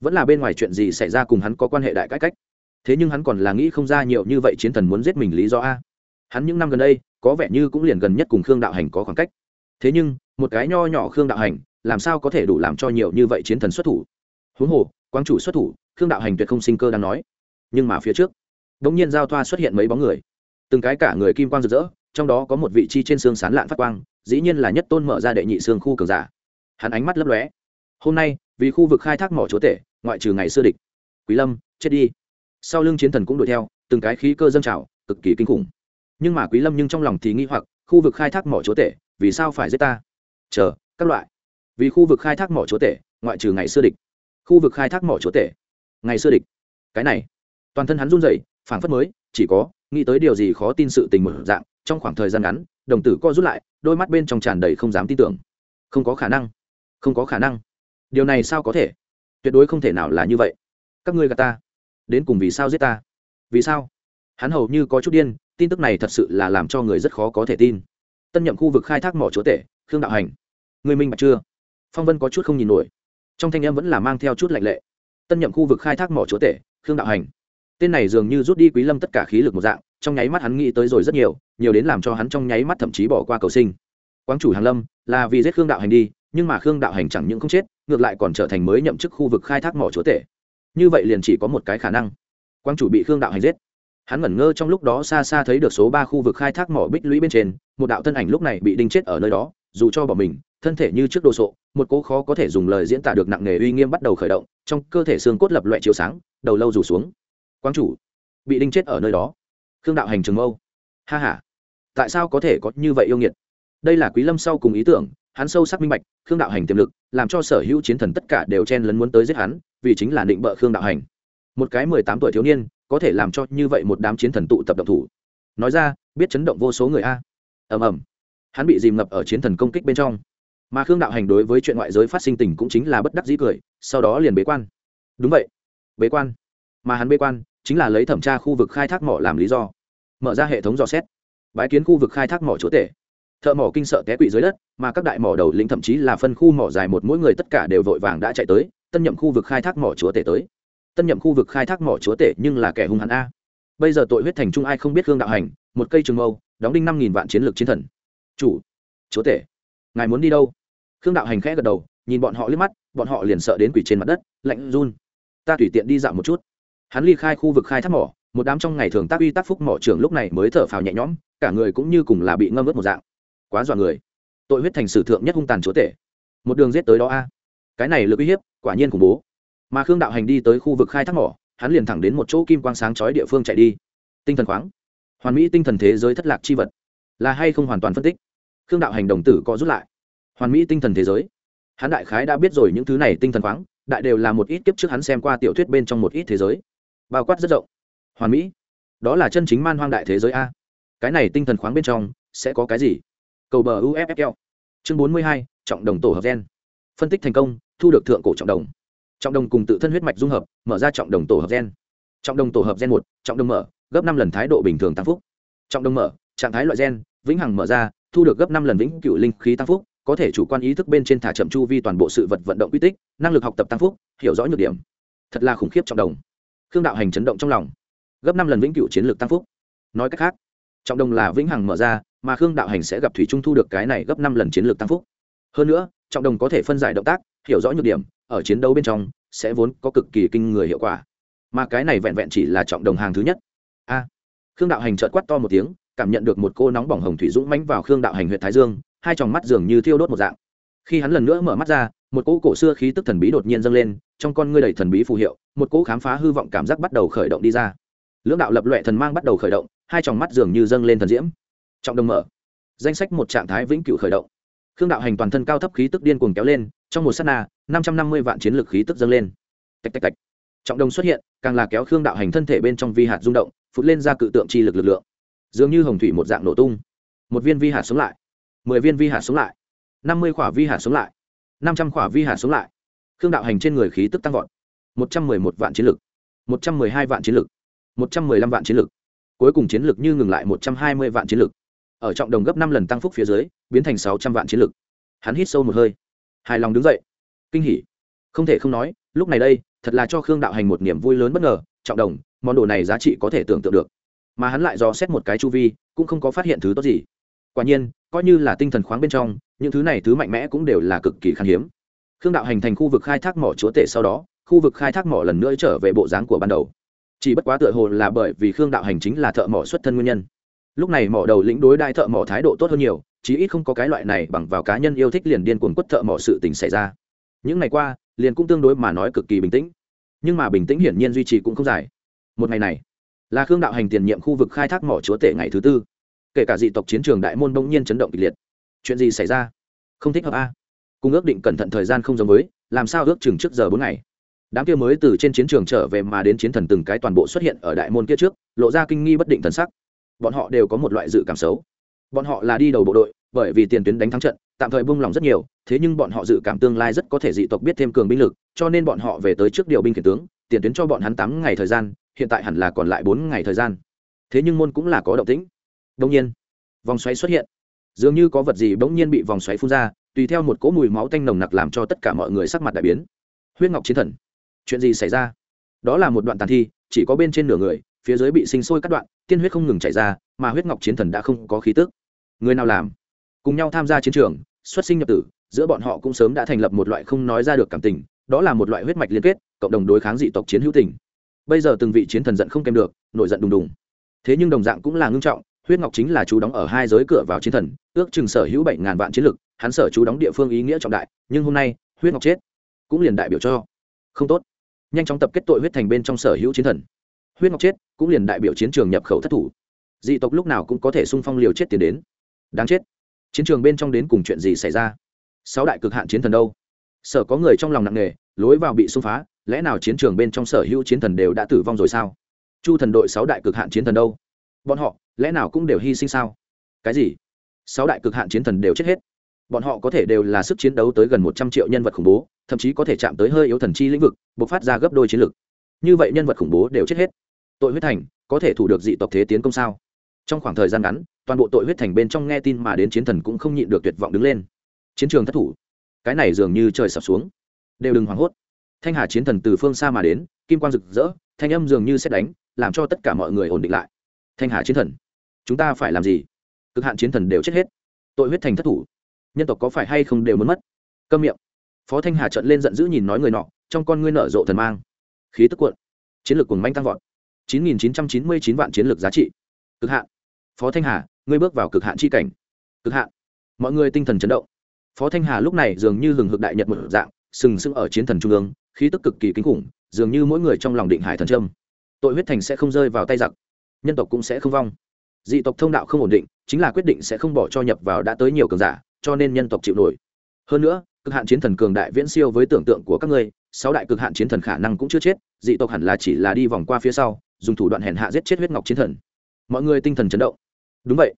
[SPEAKER 1] Vẫn là bên ngoài chuyện gì xảy ra cùng hắn có quan hệ đại cách cách? Thế nhưng hắn còn là nghĩ không ra nhiều như vậy chiến thần muốn giết mình lý do a. Hắn những năm gần đây, có vẻ như cũng liền gần nhất cùng khương đạo hành có khoảng cách. Thế nhưng, một cái nho nhỏ khương đạo hành, làm sao có thể đủ làm cho nhiều như vậy chiến thần xuất thủ? Huống hồ, quang chủ xuất thủ, khương đạo hành tuyệt không sinh cơ đang nói. Nhưng mà phía trước đ ỗ n g nhiên giao thoa xuất hiện mấy bóng người. Từng cái cả người kim quang rực rỡ, trong đó có một vị chi trên xương sán lạn phát quang dĩ nhiên là nhất tôn mở ra đệ nhị xương khu cường giả. Hắn ánh mắt lấp lóe. Hôm nay, vì khu vực khai thác mỏ chúa tể, ngoại trừ ngày xưa địch, quý lâm, chết đi. Sau lưng chiến thần cũng đuổi theo, từng cái khí cơ dâng trào, cực kỳ kinh khủng. Nhưng mà quý lâm nhưng trong lòng thì nghi hoặc, khu vực khai thác mỏ chúa tể, vì sao phải giết ta? Chờ, các loại. Vì khu vực khai thác mỏ chúa tể, ngoại trừ ngày xưa địch. Khu vực khai thác mỏ chúa tể, ngày xưa địch. Cái này, toàn thân hắn run rẩy, phảng phất mới, chỉ có, nghĩ tới điều gì khó tin sự tình mở dạng, trong khoảng thời gian ngắn đồng tử co rút lại, đôi mắt bên trong tràn đầy không dám tin tưởng. Không có khả năng. Không có khả năng. Điều này sao có thể? Tuyệt đối không thể nào là như vậy. Các ngươi gạt ta. Đến cùng vì sao giết ta? Vì sao? Hắn hầu như có chút điên, tin tức này thật sự là làm cho người rất khó có thể tin. Tân nhậm khu vực khai thác mỏ chúa tể, khương đạo hành. Người minh bạch chưa? Phong vân có chút không nhìn nổi. Trong thanh em vẫn là mang theo chút lạnh lệ. Tân nhậm khu vực khai thác mỏ chúa tể, khương đạo hành tên này dường như rút đi quý lâm tất cả khí lực một dạng, trong nháy mắt hắn nghĩ tới rồi rất nhiều nhiều đến làm cho hắn trong nháy mắt thậm chí bỏ qua cầu sinh. Quang chủ hàng lâm, là vì giết khương đạo hành đi, nhưng mà khương đạo hành chẳng những không chết, ngược lại còn trở thành mới nhậm chức khu vực khai thác mỏ chúa tể. Như vậy liền chỉ có một cái khả năng. Quang chủ bị khương đạo hành giết. Hắn ngẩn ngơ trong lúc đó xa xa thấy được số ba khu vực khai thác mỏ bích lũy bên trên, một đạo thân ảnh lúc này bị đinh chết ở nơi đó, dù cho bỏ mình, thân thể như trước đồ sộ, một cố khó có thể dùng lời diễn tả được nặng nề uy nghiêm bắt đầu khởi động, trong cơ thể xương cốt lập loại chiếu sáng, đầu lâu rủ xuống quang chủ, bị đinh chết ở nơi đó. Khương đạo hành trường mâu. Ha h a tại sao có thể có như vậy yêu nghiệt? Đây là quý lâm sau cùng ý tưởng, hắn sâu sắc minh bạch, khương đạo hành tiềm lực, làm cho sở hữu chiến thần tất cả đều chen lấn muốn tới giết hắn, vì chính là định bợ khương đạo hành. Một cái mười tám tuổi thiếu niên, có thể làm cho như vậy một đám chiến thần tụ tập động thủ. Nói ra, biết chấn động vô số người a. Ầm ầm. Hắn bị dìm ngập ở chiến thần công kích bên trong. Mà khương đạo hành đối với chuyện ngoại giới phát sinh tình cũng chính là bất đắc dĩ cười, sau đó liền bế quan. Đúng vậy. Bế quan. Mà hắn bế quan chính là lấy thẩm tra khu vực khai thác mỏ làm lý do. Mở ra hệ thống dò xét. Bái kiến khu vực khai thác mỏ chúa tể. Thợ mỏ kinh sợ té quỵ dưới đất, mà các đại mỏ đầu lĩnh thậm chí là phân khu mỏ dài một mỗi người tất cả đều vội vàng đã chạy tới, tân nhậm khu vực khai thác mỏ chúa tể tới. Tân nhậm khu vực khai thác mỏ chúa tể nhưng là kẻ hung hắn a. Bây giờ tội huyết thành trung ai không biết gương đạo hành, một cây trường mâu, đóng đinh năm nghìn vạn chiến lược chiến thần. Chủ, chúa tể, ngài muốn đi đâu? Khương đạo hành khẽ gật đầu, nhìn bọn họ liếc mắt, bọn họ liền sợ đến quỷ trên mặt đất, lạnh run. Ta tùy tiện đi dạo một chút hắn ly khai khu vực khai thác mỏ, một đám trong ngày thường tác uy tác phúc mỏ trưởng lúc này mới thở phào nhẹ nhõm, cả người cũng như cùng là bị ngâm ướt một dạng. Quá dọa người. Tội huyết thành sử thượng nhất hung tàn chúa tể. Một đường giết tới đó a. Cái này lực uy hiếp, quả nhiên khủng bố. Mà khương đạo hành đi tới khu vực khai thác mỏ, hắn liền thẳng đến một chỗ kim quang sáng chói địa phương chạy đi. Tinh thần khoáng. Hoàn mỹ tinh thần thế giới thất lạc chi vật. Là hay không hoàn toàn phân tích? Khương đạo hành đồng tử có rút lại. Hoàn mỹ tinh thần thế giới. Hắn đại khái đã biết rồi những thứ này tinh thần khoáng, đại đều là một ít kiếp trước hắn xem qua tiểu thuyết bên trong một ít thế giới bao quát rất rộng. Hoàn mỹ, đó là chân chính man hoang đại thế giới a. Cái này tinh thần khoáng bên trong, sẽ có cái gì? Cầu bờ uffl chương bốn mươi hai, trọng đồng tổ hợp gen. Phân tích thành công, thu được thượng cổ trọng đồng. Trọng đồng cùng tự thân huyết mạch dung hợp, mở ra trọng đồng tổ hợp gen. Trọng đồng tổ hợp gen một, trọng đồng mở, gấp năm lần thái độ bình thường tăng phúc. Trọng đồng mở, trạng thái loại gen, vĩnh hằng mở ra, thu được gấp năm lần vĩnh cựu linh khí tăng phúc, có thể chủ quan ý thức bên trên thả chậm chu vi toàn bộ sự vật vận động quy tích, năng lực học tập tăng phúc, hiểu rõ nhược điểm. Thật là khủng khiếp trọng đồng khương đạo hành chấn động trong lòng. Gấp năm lần vĩnh cựu chiến lược tăng phúc. Nói cách khác, trọng đồng là vĩnh hằng mở ra, mà khương đạo hành sẽ gặp thủy trung thu được cái này gấp năm lần chiến lược tăng phúc. Hơn nữa, trọng đồng có thể phân giải động tác, hiểu rõ nhược điểm, ở chiến đấu bên trong, sẽ vốn có cực kỳ kinh người hiệu quả. Mà cái này vẹn vẹn chỉ là trọng đồng hàng thứ nhất. A. Khương đạo hành trợt quát to một tiếng, cảm nhận được một cô nóng bỏng hồng thủy dũng mánh vào khương đạo hành huyện thái dương, hai tròng mắt dường như thiêu đốt một dạng khi hắn lần nữa mở mắt ra, một cỗ cổ xưa khí tức thần bí đột nhiên dâng lên, trong con ngươi đầy thần bí phù hiệu, một cỗ khám phá hư vọng cảm giác bắt đầu khởi động đi ra. Lưỡng đạo lập loệ thần mang bắt đầu khởi động, hai tròng mắt dường như dâng lên thần diễm. Trọng đồng mở. Danh sách một trạng thái vĩnh cửu khởi động. Khương đạo hành toàn thân cao thấp khí tức điên cuồng kéo lên, trong một s á t na, năm trăm năm mươi vạn chiến lược khí tức dâng lên. Tạch tạch tạch. Trọng đồng xuất hiện, càng là kéo khương đạo hành thân thể bên trong vi hạt rung động, phụt lên ra cự tượng chi lực lực lượng. Dường như hồng thủy một dạng nổ tung. Một viên vi hạt sống lại. Mười viên vi hạt sống lại năm mươi khỏa vi hạt sống lại. năm trăm khỏa vi hạt sống lại. Khương đạo hành trên người khí tức tăng vọt. một trăm mười một vạn chiến lực. một trăm mười hai vạn chiến lực. một trăm mười lăm vạn chiến lực. Cuối cùng chiến lực như ngừng lại một trăm hai mươi vạn chiến lực. Ở trọng đồng gấp năm lần tăng phúc phía dưới, biến thành sáu trăm vạn chiến lực. Hắn hít sâu một hơi. Hài lòng đứng dậy. Kinh hỉ. Không thể không nói, lúc này đây, thật là cho khương đạo hành một niềm vui lớn bất ngờ, trọng đồng, món đồ này giá trị có thể tưởng tượng được. Mà hắn lại dò xét một cái chu vi, cũng không có phát hiện thứ tốt gì. Quả nhiên, coi như là tinh thần khoáng bên trong những thứ này thứ mạnh mẽ cũng đều là cực kỳ khan hiếm. Khương đạo hành thành khu vực khai thác mỏ chúa tể sau đó, khu vực khai thác mỏ lần nữa trở về bộ dáng của ban đầu. Chỉ bất quá tựa hồ là bởi vì khương đạo hành chính là thợ mỏ xuất thân nguyên nhân. Lúc này mỏ đầu lĩnh đối đại thợ mỏ thái độ tốt hơn nhiều, chí ít không có cái loại này bằng vào cá nhân yêu thích liền điên cuồng quất thợ mỏ sự tình xảy ra. Những ngày qua, liền cũng tương đối mà nói cực kỳ bình tĩnh. Nhưng mà bình tĩnh hiển nhiên duy trì cũng không dài. Một ngày này, là khương đạo hành tiền nhiệm khu vực khai thác mỏ chúa tể ngày thứ tư. Kể cả dị tộc chiến trường đại môn bỗng nhiên chấn động kịch liệt chuyện gì xảy ra? Không thích hợp a cùng ước định cẩn thận thời gian không giống với, làm sao ước chừng trước giờ bốn ngày? Đám kia mới từ trên chiến trường trở về mà đến chiến thần từng cái toàn bộ xuất hiện ở đại môn kia trước, lộ ra kinh nghi bất định thần sắc. Bọn họ đều có một loại dự cảm xấu. Bọn họ là đi đầu bộ đội, bởi vì tiền tuyến đánh thắng trận, tạm thời buông lòng rất nhiều, thế nhưng bọn họ dự cảm tương lai rất có thể dị tộc biết thêm cường binh lực, cho nên bọn họ về tới trước điều binh khiển tướng, tiền tuyến cho bọn hắn tám ngày thời gian, hiện tại hẳn là còn lại bốn ngày thời gian. Thế nhưng môn cũng là có động tĩnh. Đông nhiên, vòng xoáy xuất hiện dường như có vật gì bỗng nhiên bị vòng xoáy phun ra, tùy theo một cỗ mùi máu tanh nồng nặc làm cho tất cả mọi người sắc mặt đại biến. Huyết ngọc chiến thần, chuyện gì xảy ra? Đó là một đoạn tàn thi, chỉ có bên trên nửa người, phía dưới bị sinh sôi cắt đoạn, tiên huyết không ngừng chảy ra, mà huyết ngọc chiến thần đã không có khí tức. Người nào làm? Cùng nhau tham gia chiến trường, xuất sinh nhập tử, giữa bọn họ cũng sớm đã thành lập một loại không nói ra được cảm tình, đó là một loại huyết mạch liên kết, cộng đồng đối kháng dị tộc chiến hữu tình. Bây giờ từng vị chiến thần giận không kèm được, nổi giận đùng đùng. Thế nhưng đồng dạng cũng là ngưng trọng huyết ngọc chính là chú đóng ở hai giới cửa vào chiến thần, ước chừng sở hữu bảy ngàn vạn chiến lực, hắn sở chú đóng địa phương ý nghĩa trọng đại, nhưng hôm nay, huyết ngọc chết, cũng liền đại biểu cho, không tốt. Nhanh chóng tập kết tội huyết thành bên trong sở hữu chiến thần. Huyết ngọc chết, cũng liền đại biểu chiến trường nhập khẩu thất thủ. Dị tộc lúc nào cũng có thể sung phong liều chết tiến đến. Đáng chết. Chiến trường bên trong đến cùng chuyện gì xảy ra? Sáu đại cực hạn chiến thần đâu? Sở có người trong lòng nặng nề, lối vào bị xung phá, lẽ nào chiến trường bên trong sở hữu chiến thần đều đã tử vong rồi sao? Chu thần đội sáu đại cực hạn chiến thần đâu? Bọn họ lẽ nào cũng đều hy sinh sao? Cái gì? Sáu đại cực hạn chiến thần đều chết hết. Bọn họ có thể đều là sức chiến đấu tới gần một trăm triệu nhân vật khủng bố, thậm chí có thể chạm tới hơi yếu thần chi lĩnh vực b ộ c phát ra gấp đôi chiến lực. như vậy nhân vật khủng bố đều chết hết. Tội huyết thành có thể thủ được dị tộc thế tiến công sao? Trong khoảng thời gian ngắn, toàn bộ tội huyết thành bên trong nghe tin mà đến chiến thần cũng không nhịn được tuyệt vọng đứng lên. Chiến trường thất thủ. Cái này dường như trời sập xuống. Đều đừng hoảng hốt. Thanh hà chiến thần từ phương xa mà đến, kim quang rực rỡ, thanh âm dường như xét đánh, làm cho tất cả mọi người ổn định lại thanh hà chiến thần. Chúng ta phải làm gì? Cực hạn chiến thần đều chết hết. Tội huyết thành thất thủ. Nhân tộc có phải hay không đều muốn mất? Câm miệng. Phó thanh hà trận lên giận dữ nhìn nói người nọ, trong con ngươi nở rộ thần mang. Khí tức cuộn. Chiến lược cùng manh tăng vọt. Chín nghìn chín trăm chín mươi chín vạn chiến lược giá trị. Cực hạn. Phó thanh hà, ngươi bước vào cực hạn c h i cảnh. Cực hạn. Mọi người tinh thần chấn động. Phó thanh hà lúc này dường như hừng hực đại nhật một dạng, sừng sững ở chiến thần trung ương, khí tức cực kỳ kinh khủng, dường như mỗi người trong lòng định hải thần trâm tội huyết thành sẽ không rơi vào tay giặc nhân tộc cũng sẽ không vong. Dị tộc thông đạo không ổn định, chính là quyết định sẽ không bỏ cho nhập vào đã tới nhiều cường giả, cho nên nhân tộc chịu nổi. Hơn nữa, cực hạn chiến thần cường đại viễn siêu với tưởng tượng của các ngươi, sáu đại cực hạn chiến thần khả năng cũng chưa chết, dị tộc hẳn là chỉ là đi vòng qua phía sau, dùng thủ đoạn hèn hạ giết chết huyết ngọc chiến thần. Mọi người tinh thần chấn động. Đúng vậy.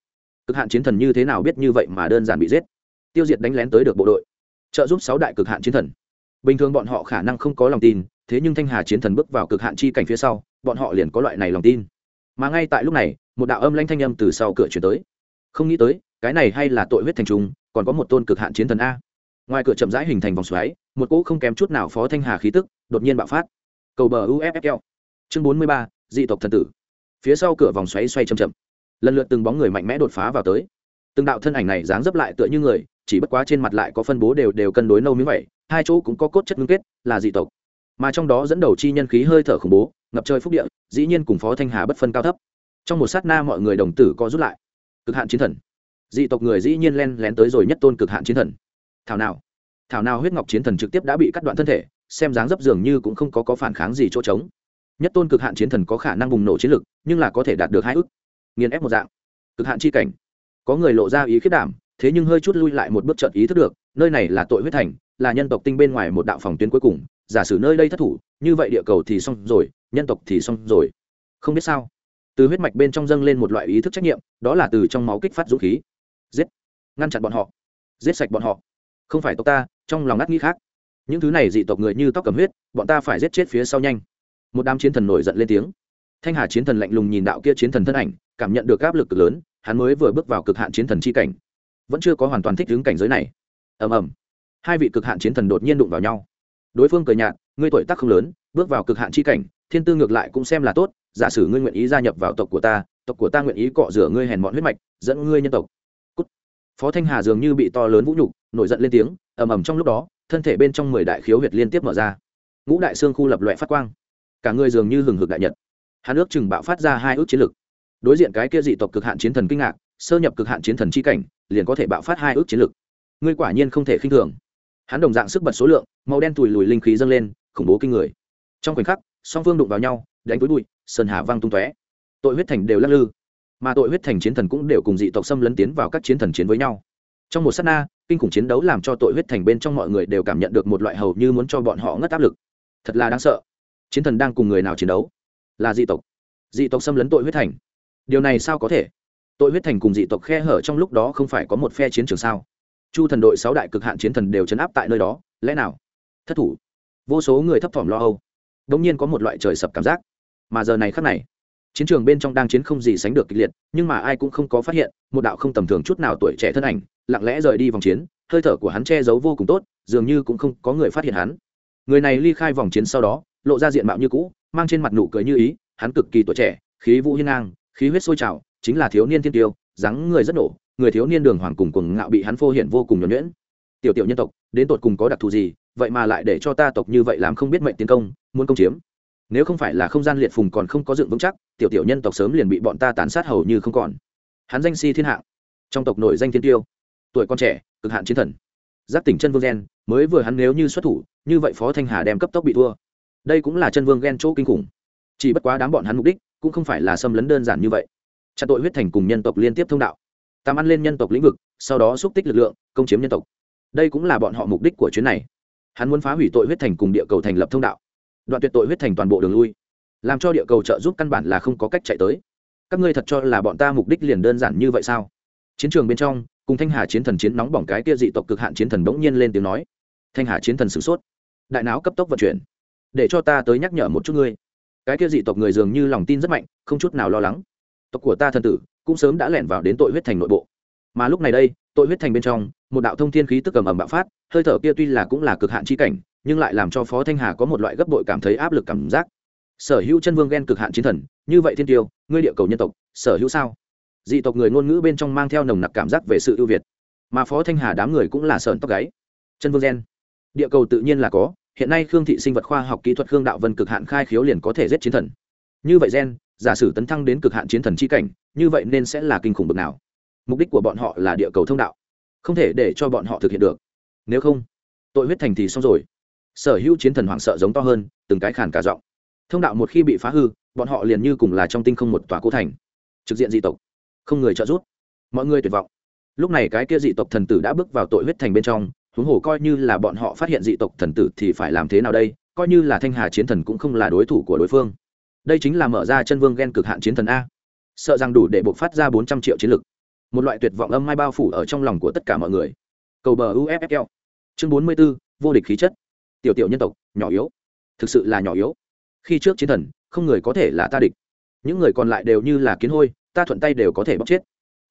[SPEAKER 1] Cực hạn chiến thần như thế nào biết như vậy mà đơn giản bị giết. Tiêu diệt đánh lén tới được bộ đội. Trợ giúp sáu đại cực hạn chiến thần. Bình thường bọn họ khả năng không có lòng tin, thế nhưng thanh hà chiến thần bước vào cực hạn chi cảnh phía sau, bọn họ liền có loại này lòng tin mà ngay tại lúc này, một đạo âm lanh thanh âm từ sau cửa chuyển tới. Không nghĩ tới, cái này hay là tội huyết thành trung còn có một tôn cực hạn chiến thần a. Ngoài cửa chậm rãi hình thành vòng xoáy, một cỗ không kém chút nào phó thanh hà khí tức đột nhiên bạo phát. Cầu bờ uffl chương bốn mươi ba, dị tộc thần tử. Phía sau cửa vòng xoáy xoay chậm chậm. Lần lượt từng bóng người mạnh mẽ đột phá vào tới. Từng đạo thân ảnh này dáng dấp lại tựa như người, chỉ bất quá trên mặt lại có phân bố đều đều cân đối nâu miếng vậy, hai chỗ cũng có cốt chất ngưng kết, là dị tộc. Mà trong đó dẫn đầu chi nhân khí hơi thở khủng bố ngập trời phúc địa, dĩ nhiên cùng phó thanh hà bất phân cao thấp. Trong một sát na mọi người đồng tử co rút lại. Cực hạn chiến thần. Dị tộc người dĩ nhiên len lén tới rồi nhất tôn cực hạn chiến thần. Thảo nào? Thảo nào huyết ngọc chiến thần trực tiếp đã bị cắt đoạn thân thể, xem dáng dấp dường như cũng không có có phản kháng gì chỗ trống. Nhất tôn cực hạn chiến thần có khả năng bùng nổ chiến lực, nhưng là có thể đạt được hai ức nghiền ép một dạng. Cực hạn chi cảnh. Có người lộ ra ý khiết đảm, thế nhưng hơi chút lui lại một bước trận ý thức được, nơi này là tội huyết thành là nhân tộc tinh bên ngoài một đạo phòng tuyến cuối cùng, giả sử nơi đây thất thủ, như vậy địa cầu thì xong rồi, nhân tộc thì xong rồi. Không biết sao? Từ huyết mạch bên trong dâng lên một loại ý thức trách nhiệm, đó là từ trong máu kích phát dũng khí. Giết! Ngăn chặn bọn họ. Giết sạch bọn họ. Không phải tộc ta, trong lòng ngắt nghĩ khác. Những thứ này dị tộc người như tóc cầm huyết, bọn ta phải giết chết phía sau nhanh. Một đám chiến thần nổi giận lên tiếng. Thanh hà chiến thần lạnh lùng nhìn đạo kia chiến thần thân ảnh, cảm nhận được áp lực cực lớn, hắn mới vừa bước vào cực hạn chiến thần c h i cảnh. Vẫn chưa có hoàn toàn thích ứng cảnh giới này. Ầm ầm hai vị cực hạn chiến thần đột nhiên đụng vào nhau. Đối phương cười nhạt, ngươi tuổi tác không lớn, bước vào cực hạn c h i cảnh, thiên tư ngược lại cũng xem là tốt. Giả sử ngươi nguyện ý gia nhập vào tộc của ta, tộc của ta nguyện ý cọ rửa ngươi hèn mọn huyết mạch, dẫn ngươi nhân tộc、Cút. Phó thanh hà dường như bị to lớn vũ nhục, nổi giận lên tiếng, ầm ầm trong lúc đó, thân thể bên trong mười đại khiếu huyệt liên tiếp mở ra. Ngũ đại xương khu lập loại phát quang. Cả người dường như hừng hực đại nhật. Hắn ước chừng bạo phát ra hai ước chiến lực. Đối diện cái kia dị tộc cực hạn chiến thần kinh ngạc, sơ nhập cực hạn chiến thần chi cảnh, liền có thể bạo phát hai ước chiến lực. Ngươi quả nhiên không thể khinh thường hắn đồng dạng sức bật số lượng, màu đen tùi lùi linh khí dâng lên, khủng bố kinh người. Trong khoảnh khắc, song phương đụng vào nhau, đánh túi bụi sơn hà văng tung tóe. Tội huyết thành đều lắc lư. Mà tội huyết thành chiến thần cũng đều cùng dị tộc xâm lấn tiến vào các chiến thần chiến với nhau. Trong một s á t na, kinh khủng chiến đấu làm cho tội huyết thành bên trong mọi người đều cảm nhận được một loại hầu như muốn cho bọn họ ngất áp lực. Thật là đáng sợ. Chiến thần đang cùng người nào chiến đấu? Là dị tộc. Dị tộc xâm lấn tội huyết thành. Điều này sao có thể? Tội huyết thành cùng dị tộc khe hở trong lúc đó không phải có một phe chiến trường sao? Chu thần đội sáu đại cực hạn chiến thần đều chấn áp tại nơi đó, lẽ nào? Thất thủ. Vô số người thấp thỏm lo âu. Đ ỗ n g nhiên có một loại trời sập cảm giác. Mà giờ này khắc này, chiến trường bên trong đang chiến không gì sánh được kịch liệt, nhưng mà ai cũng không có phát hiện, một đạo không tầm thường chút nào tuổi trẻ thân ảnh, lặng lẽ rời đi vòng chiến, hơi thở của hắn che giấu vô cùng tốt, dường như cũng không có người phát hiện hắn. Người này ly khai vòng chiến sau đó, lộ ra diện mạo như cũ, mang trên mặt nụ cười như ý, hắn cực kỳ tuổi trẻ, khí vũ hiên ngang, khí huyết sôi trào, chính là thiếu niên thiên tiêu, dáng người rất nổ người thiếu niên đường hoàng cùng cùng ngạo bị hắn phô hiện vô cùng nhuẩn nhuyễn. Tiểu tiểu nhân tộc, đến tột cùng có đặc thù gì, vậy mà lại để cho ta tộc như vậy làm không biết mệnh tiến công, muốn công chiếm. Nếu không phải là không gian liệt phùng còn không có dựng vững chắc, tiểu tiểu nhân tộc sớm liền bị bọn ta tàn sát hầu như không còn. Hắn danh si thiên hạng, trong tộc nổi danh thiên tiêu, tuổi con trẻ, cực hạn chiến thần. Giáp tỉnh chân vương gen, mới vừa hắn nếu như xuất thủ, như vậy phó thanh hà đem cấp tốc bị thua. Đây cũng là chân vương gen chỗ kinh khủng. Chỉ bất quá đám bọn hắn mục đích, cũng không phải là xâm lấn đơn giản như vậy. Chặt tội huyết thành cùng nhân tộc liên tiếp thông đạo tam ăn lên nhân tộc lĩnh vực, sau đó xúc tích lực lượng, công chiếm nhân tộc. Đây cũng là bọn họ mục đích của chuyến này. Hắn muốn phá hủy tội huyết thành cùng địa cầu thành lập thông đạo. Đoạn tuyệt tội huyết thành toàn bộ đường lui. Làm cho địa cầu trợ giúp căn bản là không có cách chạy tới. Các ngươi thật cho là bọn ta mục đích liền đơn giản như vậy sao? Chiến trường bên trong, cùng thanh hà chiến thần chiến nóng bỏng cái kia dị tộc cực hạn chiến thần bỗng nhiên lên tiếng nói. Thanh hà chiến thần sửng sốt. Đại não cấp tốc vận chuyển. Để cho ta tới nhắc nhở một chút ngươi. Cái kia dị tộc người dường như lòng tin rất mạnh, không chút nào lo lắng. Tộc của ta thần tử cũng sớm đã lẻn vào đến tội huyết thành nội bộ. Mà lúc này đây, tội huyết thành bên trong, một đạo thông thiên khí tức cầm ẩm bạo phát, hơi thở kia tuy là cũng là cực hạn chi cảnh, nhưng lại làm cho phó thanh hà có một loại gấp bội cảm thấy áp lực cảm giác. Sở hữu chân vương ghen cực hạn chiến thần, như vậy thiên tiêu, ngươi địa cầu nhân tộc, sở hữu sao? Dị tộc người ngôn ngữ bên trong mang theo nồng nặc cảm giác về sự ưu việt. Mà phó thanh hà đám người cũng là sờn tóc gáy. Chân vương gen địa cầu tự nhiên là có, hiện nay khương thị sinh vật khoa học kỹ thuật khương đạo vân cực hạn khai khiếu liền có thể giết chiến thần. Như vậy gen giả sử tấn thăng đến cực hạn chiến thần chi cảnh, như vậy nên sẽ là kinh khủng bực nào? Mục đích của bọn họ là địa cầu thông đạo, không thể để cho bọn họ thực hiện được. Nếu không, tội huyết thành thì xong rồi. Sở hữu chiến thần hoảng sợ giống to hơn, từng cái khàn cả giọng. Thông đạo một khi bị phá hư, bọn họ liền như cùng là trong tinh không một tòa cố thành. Trực diện dị tộc, không người trợ giúp, mọi người tuyệt vọng. Lúc này cái kia dị tộc thần tử đã bước vào tội huyết thành bên trong, huống hồ coi như là bọn họ phát hiện dị tộc thần tử thì phải làm thế nào đây? Coi như là thanh hà chiến thần cũng không là đối thủ của đối phương đây chính là mở ra chân vương ghen cực hạn chiến thần a. Sợ rằng đủ để buộc phát ra bốn trăm triệu chiến lực. Một loại tuyệt vọng âm mai bao phủ ở trong lòng của tất cả mọi người. Cầu bờ uffl chương bốn mươi b ố vô địch khí chất. Tiểu tiểu nhân tộc, nhỏ yếu. Thực sự là nhỏ yếu. Khi trước chiến thần, không người có thể là ta địch. Những người còn lại đều như là kiến hôi, ta thuận tay đều có thể bóc chết.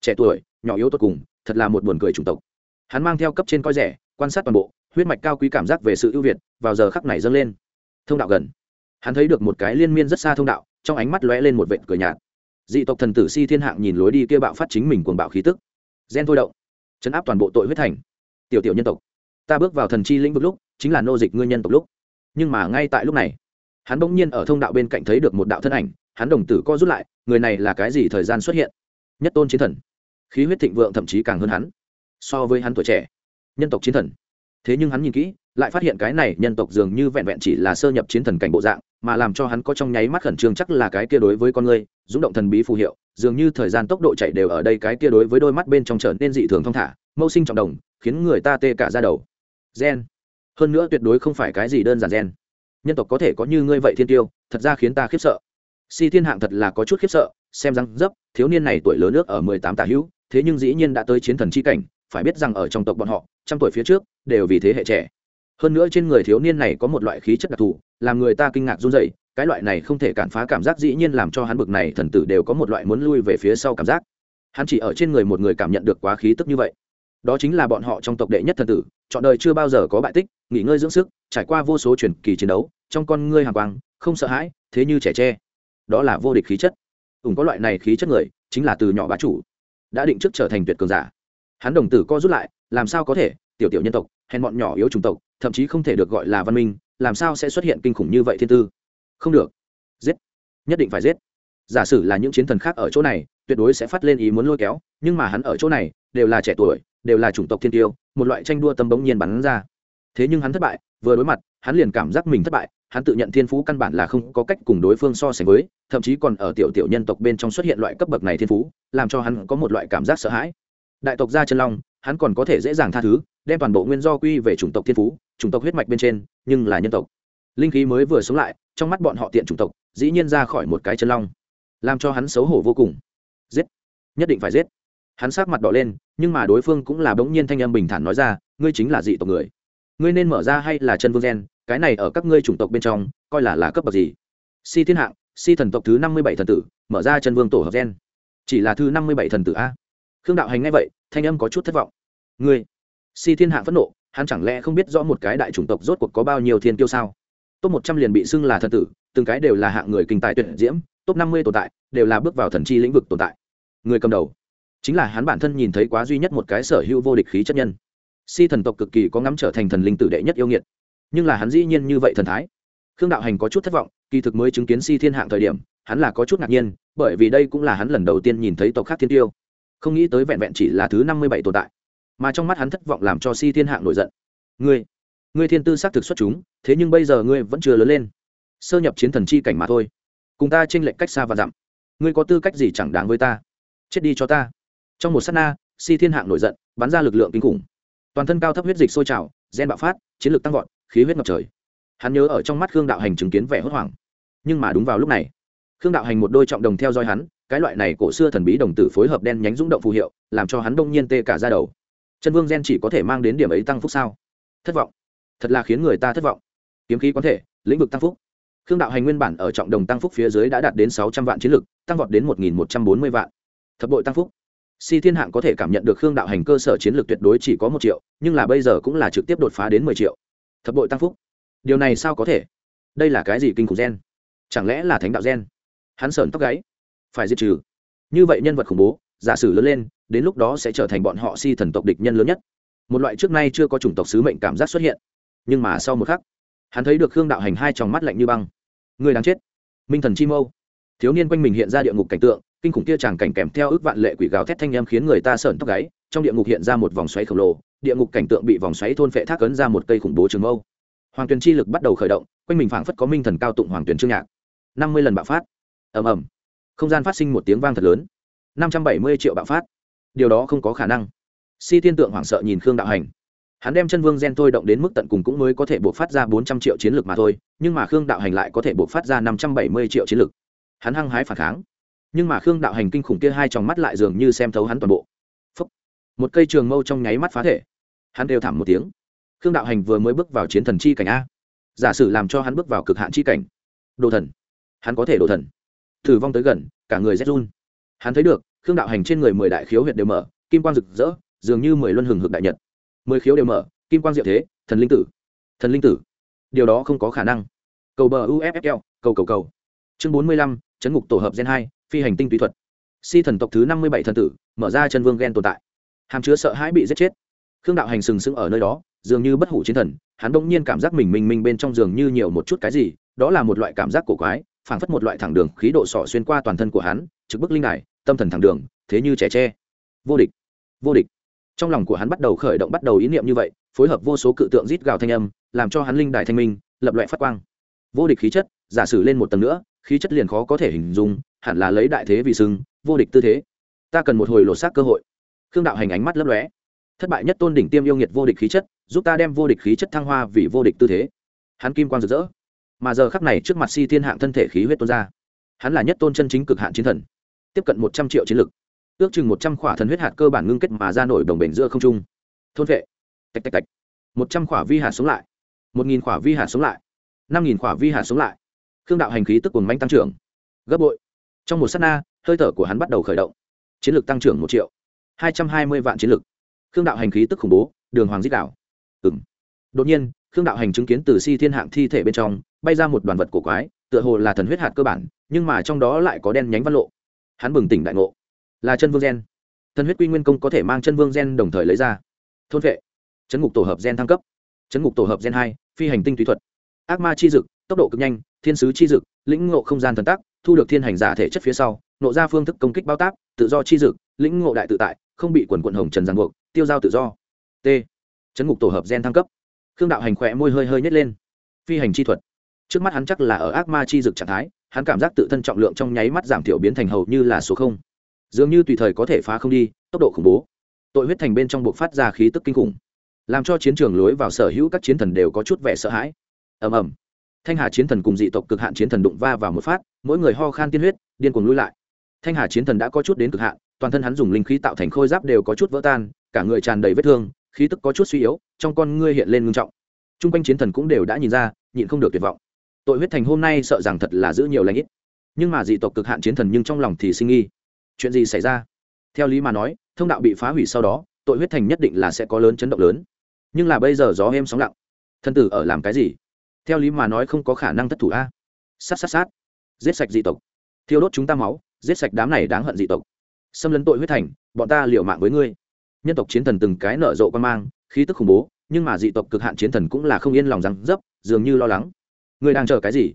[SPEAKER 1] Trẻ tuổi, nhỏ yếu tốt cùng, thật là một buồn cười chủng tộc. Hắn mang theo cấp trên coi rẻ, quan sát toàn bộ, huyết mạch cao quý cảm giác về sự ưu việt, vào giờ khắc này dâng lên. Thông đạo gần hắn thấy được một cái liên miên rất xa thông đạo, trong ánh mắt lóe lên một vệt cười nhạt. Dị tộc thần tử si thiên hạng nhìn lối đi kia bạo phát chính mình cuồng bạo khí tức. Gen thôi động. Chấn áp toàn bộ tội huyết thành. Tiểu tiểu nhân tộc. Ta bước vào thần chi lĩnh vực lúc, chính là nô dịch ngươi nhân tộc lúc. Nhưng mà ngay tại lúc này, hắn bỗng nhiên ở thông đạo bên cạnh thấy được một đạo thân ảnh, hắn đồng tử co rút lại, người này là cái gì thời gian xuất hiện? Nhất tôn chiến thần. Khí huyết thịnh vượng thậm chí càng hơn hắn. So với hắn tuổi trẻ, nhân tộc chiến thần. Thế nhưng hắn nhìn kỹ, lại phát hiện cái này nhân tộc dường như vẹn vẹn chỉ là sơ nhập chiến thần cảnh bộ dạng mà làm cho hắn có trong nháy mắt khẩn trương chắc là cái kia đối với con người rung động thần bí phù hiệu, dường như thời gian tốc độ chạy đều ở đây cái kia đối với đôi mắt bên trong trở nên dị thường thong thả, mâu sinh trọng đồng, khiến người ta tê cả ra đầu. Gen. Hơn nữa tuyệt đối không phải cái gì đơn giản gen. Nhân tộc có thể có như ngươi vậy thiên tiêu, thật ra khiến ta khiếp sợ. Si thiên hạng thật là có chút khiếp sợ, xem răng dấp, thiếu niên này tuổi lớn nước ở mười tám tà hữu, thế nhưng dĩ nhiên đã tới chiến thần c h i cảnh, phải biết rằng ở trong tộc bọn họ, trăm tuổi phía trước, đều vì thế hệ trẻ hơn nữa trên người thiếu niên này có một loại khí chất đặc thù, làm người ta kinh ngạc run dậy cái loại này không thể cản phá cảm giác dĩ nhiên làm cho hắn bực này thần tử đều có một loại muốn lui về phía sau cảm giác. Hắn chỉ ở trên người một người cảm nhận được quá khí tức như vậy. Đó chính là bọn họ trong tộc đệ nhất thần tử, chọn đời chưa bao giờ có bại tích, nghỉ ngơi dưỡng sức, trải qua vô số truyền kỳ chiến đấu, trong con ngươi hàng quang, không sợ hãi, thế như trẻ tre. Đó là vô địch khí chất. Ủng có loại này khí chất người, chính là từ nhỏ bá chủ, đã định trước trở thành tuyệt cường giả. Hắn đồng tử co rút lại, làm sao có thể, tiểu tiểu nhân tộc, hèn bọn nhỏ yếu chủng tộc thậm chí không thể được gọi là văn minh, làm sao sẽ xuất hiện kinh khủng như vậy thiên tư? Không được. Giết. Nhất định phải giết. Giả sử là những chiến thần khác ở chỗ này, tuyệt đối sẽ phát lên ý muốn lôi kéo, nhưng mà hắn ở chỗ này, đều là trẻ tuổi, đều là chủng tộc thiên tiêu, một loại tranh đua tâm bỗng nhiên bắn ra. Thế nhưng hắn thất bại, vừa đối mặt, hắn liền cảm giác mình thất bại, hắn tự nhận thiên phú căn bản là không có cách cùng đối phương so sánh với, thậm chí còn ở tiểu tiểu nhân tộc bên trong xuất hiện loại cấp bậc này thiên phú, làm cho hắn có một loại cảm giác sợ hãi. Đại tộc gia chân long hắn còn có thể dễ dàng tha thứ, đem toàn bộ nguyên do quy về chủng tộc thiên phú, chủng tộc huyết mạch bên trên, nhưng là nhân tộc. Linh khí mới vừa sống lại, trong mắt bọn họ tiện chủng tộc, dĩ nhiên ra khỏi một cái chân long. Làm cho hắn xấu hổ vô cùng. Giết. Nhất định phải giết. Hắn sát mặt đỏ lên, nhưng mà đối phương cũng là bỗng nhiên thanh âm bình thản nói ra, ngươi chính là dị tộc người. Ngươi nên mở ra hay là chân vương gen, cái này ở các ngươi chủng tộc bên trong, coi là là cấp bậc gì? Si thiên hạng, si thần tộc thứ năm mươi bảy thần tử, mở ra chân vương tổ hợp gen. Chỉ là thứ năm mươi bảy thần tử a. Khương đạo hành ngay vậy thanh âm có chút thất vọng. Ngươi, si thiên hạng phẫn nộ, hắn chẳng lẽ không biết rõ một cái đại chủng tộc rốt cuộc có bao nhiêu thiên tiêu sao? Top một trăm liền bị xưng là thần tử, từng cái đều là hạng người kinh tài tuyệt diễm, top năm mươi tồn tại, đều là bước vào thần chi lĩnh vực tồn tại. Người cầm đầu, chính là hắn bản thân nhìn thấy quá duy nhất một cái sở hữu vô địch khí chất nhân. Si thần tộc cực kỳ có ngắm trở thành thần linh tử đệ nhất yêu nghiệt, nhưng là hắn dĩ nhiên như vậy thần thái. Khương đạo hành có chút thất vọng, kỳ thực mới chứng kiến si thiên hạng thời điểm, hắn là có chút ngạc nhiên, bởi vì đây cũng là hắn lần đầu tiên nhìn thấy tộc khác thiên tiêu không nghĩ tới vẹn vẹn chỉ là thứ năm mươi bảy tồn tại. Mà trong mắt hắn thất vọng làm cho si thiên hạng nổi giận. Ngươi ngươi thiên tư xác thực xuất chúng, thế nhưng bây giờ ngươi vẫn chưa lớn lên. Sơ nhập chiến thần chi cảnh mà thôi. Cùng ta t r ê n lệch cách xa và dặm. Ngươi có tư cách gì chẳng đáng với ta? Chết đi cho ta. Trong một s á t na, si thiên hạng nổi giận, bắn ra lực lượng kinh khủng. Toàn thân cao thấp huyết dịch sôi trào, gen bạo phát, chiến lược tăng vọt, khí huyết ngập trời. Hắn nhớ ở trong mắt khương đạo hành chứng kiến vẻ hốt hoảng. Nhưng mà đúng vào lúc này, khương đạo hành một đôi trọng đồng theo dõi hắn cái loại này cổ xưa thần bí đồng tử phối hợp đen nhánh rung động phù hiệu, làm cho hắn đông nhiên tê cả ra đầu. Chân vương gen chỉ có thể mang đến điểm ấy tăng phúc sao? Thất vọng. Thật là khiến người ta thất vọng. Kiếm khí có thể, lĩnh vực tăng phúc. Khương đạo hành nguyên bản ở trọng đồng tăng phúc phía dưới đã đạt đến sáu trăm vạn chiến lực, tăng vọt đến một nghìn một trăm bốn mươi vạn. Thập bội tăng phúc. Si thiên hạng có thể cảm nhận được khương đạo hành cơ sở chiến lược tuyệt đối chỉ có một triệu, nhưng là bây giờ cũng là trực tiếp đột phá đến mười triệu. Thập bội tăng phúc. Điều này sao có thể? Đây là cái gì kinh khủng gen? Chẳng lẽ là thánh đạo gen? Hắn sởn tóc gáy phải diệt trừ. Như vậy nhân vật khủng bố, giả sử lớn lên, đến lúc đó sẽ trở thành bọn họ si thần tộc địch nhân lớn nhất. Một loại trước nay chưa có chủng tộc sứ mệnh cảm giác xuất hiện. Nhưng mà sau một khắc, hắn thấy được khương đạo hành hai tròng mắt lạnh như băng. Người đáng chết. Minh thần chi mâu. Thiếu niên quanh mình hiện ra địa ngục cảnh tượng, kinh khủng kia chàng cảnh kèm theo ước vạn lệ quỷ gào thét thanh em khiến người ta sởn tóc gáy. Trong địa ngục hiện ra một vòng xoáy khổng lồ, địa ngục cảnh tượng bị vòng xoáy thôn phệ thác ấn ra một cây khủng bố trường mâu. Hoàng tuyền chi lực bắt đầu khởi động, quanh mình phảng phất có minh thần cao tụng hoàng tuyền trương nhạc. Năm mươi lần bạo phát. Ầm ầm không gian phát sinh một tiếng vang thật lớn. Năm trăm bảy mươi triệu bạo phát. Điều đó không có khả năng. Si Thiên tượng hoảng sợ nhìn khương đạo hành. Hắn đem chân vương gen thôi động đến mức tận cùng cũng mới có thể buộc phát ra bốn trăm triệu chiến lược mà thôi, nhưng mà khương đạo hành lại có thể buộc phát ra năm trăm bảy mươi triệu chiến lược hắn hăng hái phản kháng. Nhưng mà khương đạo hành kinh khủng kia hai tròng mắt lại dường như xem thấu hắn toàn bộ. Phúc. một cây trường mâu trong nháy mắt phá thể. Hắn đều thảm một tiếng. Khương đạo hành vừa mới bước vào chiến thần chi cảnh a. Giả sử làm cho hắn bước vào cực hạn chi cảnh. Đồ thần. Hắn có thể đồ thần thử vong tới gần, cả người rét run. Hắn thấy được, khương đạo hành trên người mười đại khiếu huyệt đều mở, kim quang rực rỡ, dường như mười luân hừng hực đại nhật. Mười khiếu đều mở, kim quang diệu thế, thần linh tử. Thần linh tử. Điều đó không có khả năng. Cầu bờ uffl cầu cầu cầu. Chương bốn mươi lăm, chấn ngục tổ hợp gen hai, phi hành tinh tùy thuật. Si thần tộc thứ năm mươi bảy thần tử, mở ra chân vương gen tồn tại. Hàm chứa sợ hãi bị giết chết. Khương đạo hành sừng sững ở nơi đó, dường như bất hủ chiến thần, hắn đông nhiên cảm giác mình mình mình bên trong giường như nhiều một chút cái gì, đó là một loại cảm giác cổ quái phảng phất một loại thẳng đường khí độ sỏ xuyên qua toàn thân của hắn, trực bức linh đài, tâm thần thẳng đường, thế như trẻ tre. Vô địch vô địch. Trong lòng của hắn bắt đầu khởi động bắt đầu ý niệm như vậy, phối hợp vô số cự tượng rít gào thanh âm, làm cho hắn linh đài thanh minh, lập loại phát quang. Vô địch khí chất, giả sử lên một tầng nữa, khí chất liền khó có thể hình dung, hẳn là lấy đại thế vì sưng vô địch tư thế. Ta cần một hồi lột xác cơ hội. Khương đạo hành ánh mắt lấp lóe. Thất bại nhất tôn đỉnh tiêm yêu nghiệt vô địch khí chất, giúp ta đem vô địch khí chất thăng hoa vì vô địch tư thế. Hắn kim quang rực rỡ mà giờ khắc này trước mặt si thiên hạng thân thể khí huyết tuôn ra. Hắn là nhất tôn chân chính cực hạn chiến thần, tiếp cận một trăm triệu chiến lực, ước chừng một trăm khỏa thần huyết hạt cơ bản ngưng kết mà ra nổi đồng bền giữa không trung. Thôn vệ. Tạch tạch tạch. Một trăm khỏa vi hạt sống lại. Một nghìn khỏa vi hạt sống lại. Năm nghìn khỏa vi hạt sống lại. Khương đạo hành khí tức cuồng manh tăng trưởng. Gấp bội. Trong một s á t na, hơi thở của hắn bắt đầu khởi động. Chiến lược tăng trưởng một triệu. Hai trăm hai mươi vạn chiến lược khương đạo hành khí tức khủng bố, đường hoàng dích đảo. ừng đột nhiên khương đạo hành chứng kiến từ si thiên hạng thi thể bên trong, bay ra một đoàn vật cổ quái, tựa hồ là thần huyết hạt cơ bản, nhưng mà trong đó lại có đen nhánh văn lộ. Hắn bừng tỉnh đại ngộ. Là chân vương gen. Thần huyết quy nguyên công có thể mang chân vương gen đồng thời lấy ra. Thôn vệ. Chấn ngục tổ hợp gen thăng cấp. Chấn ngục tổ hợp gen hai, phi hành tinh tùy thuật. Ác ma chi dực, tốc độ cực nhanh, thiên sứ chi dực, lĩnh ngộ không gian thần tác thu được thiên hành giả thể chất phía sau, nộ ra phương thức công kích bao tác tự do chi dực, lĩnh ngộ đại tự tại, không bị quần quận hồng trần giang buộc, tiêu giao tự do. T. Chấn ngục tổ hợp gen thăng cấp khương đạo hành khỏe môi hơi hơi nhét lên. Phi hành chi thuật. Trước mắt hắn chắc là ở ác ma chi dực trạng thái, hắn cảm giác tự thân trọng lượng trong nháy mắt giảm thiểu biến thành hầu như là số không. Dường như tùy thời có thể phá không đi, tốc độ khủng bố. Tội huyết thành bên trong buộc phát ra khí tức kinh khủng. Làm cho chiến trường lối vào sở hữu các chiến thần đều có chút vẻ sợ hãi. Ầm ầm. Thanh hà chiến thần cùng dị tộc cực hạn chiến thần đụng va vào một phát, mỗi người ho khan tiên huyết, điên cuồng lui lại. Thanh hà chiến thần đã có chút đến cực hạn, toàn thân hắn dùng linh khí tạo thành khôi giáp đều có chút vỡ tan, cả người tràn đầy vết thương khí tức có chút suy yếu, trong con ngươi hiện lên ngưng trọng. T r u n g quanh chiến thần cũng đều đã nhìn ra, nhịn không được tuyệt vọng. Tội huyết thành hôm nay sợ rằng thật là giữ nhiều lãnh ít. Nhưng mà dị tộc cực hạn chiến thần nhưng trong lòng thì sinh nghi. Chuyện gì xảy ra? Theo lý mà nói, thông đạo bị phá hủy sau đó, tội huyết thành nhất định là sẽ có lớn chấn động lớn. Nhưng là bây giờ gió êm sóng lặng. Thân tử ở làm cái gì? Theo lý mà nói không có khả năng thất thủ a. Sát sát sát. Giết sạch dị tộc. Thiêu đốt chúng ta máu, giết sạch đám này đáng hận dị tộc. Xâm lấn tội huyết thành, bọn ta liệu mạng với ngươi nhân tộc chiến thần từng cái nở rộ quan mang, khí tức khủng bố, nhưng mà dị tộc cực hạn chiến thần cũng là không yên lòng rằng dấp, dường như lo lắng. Người đang chờ cái gì?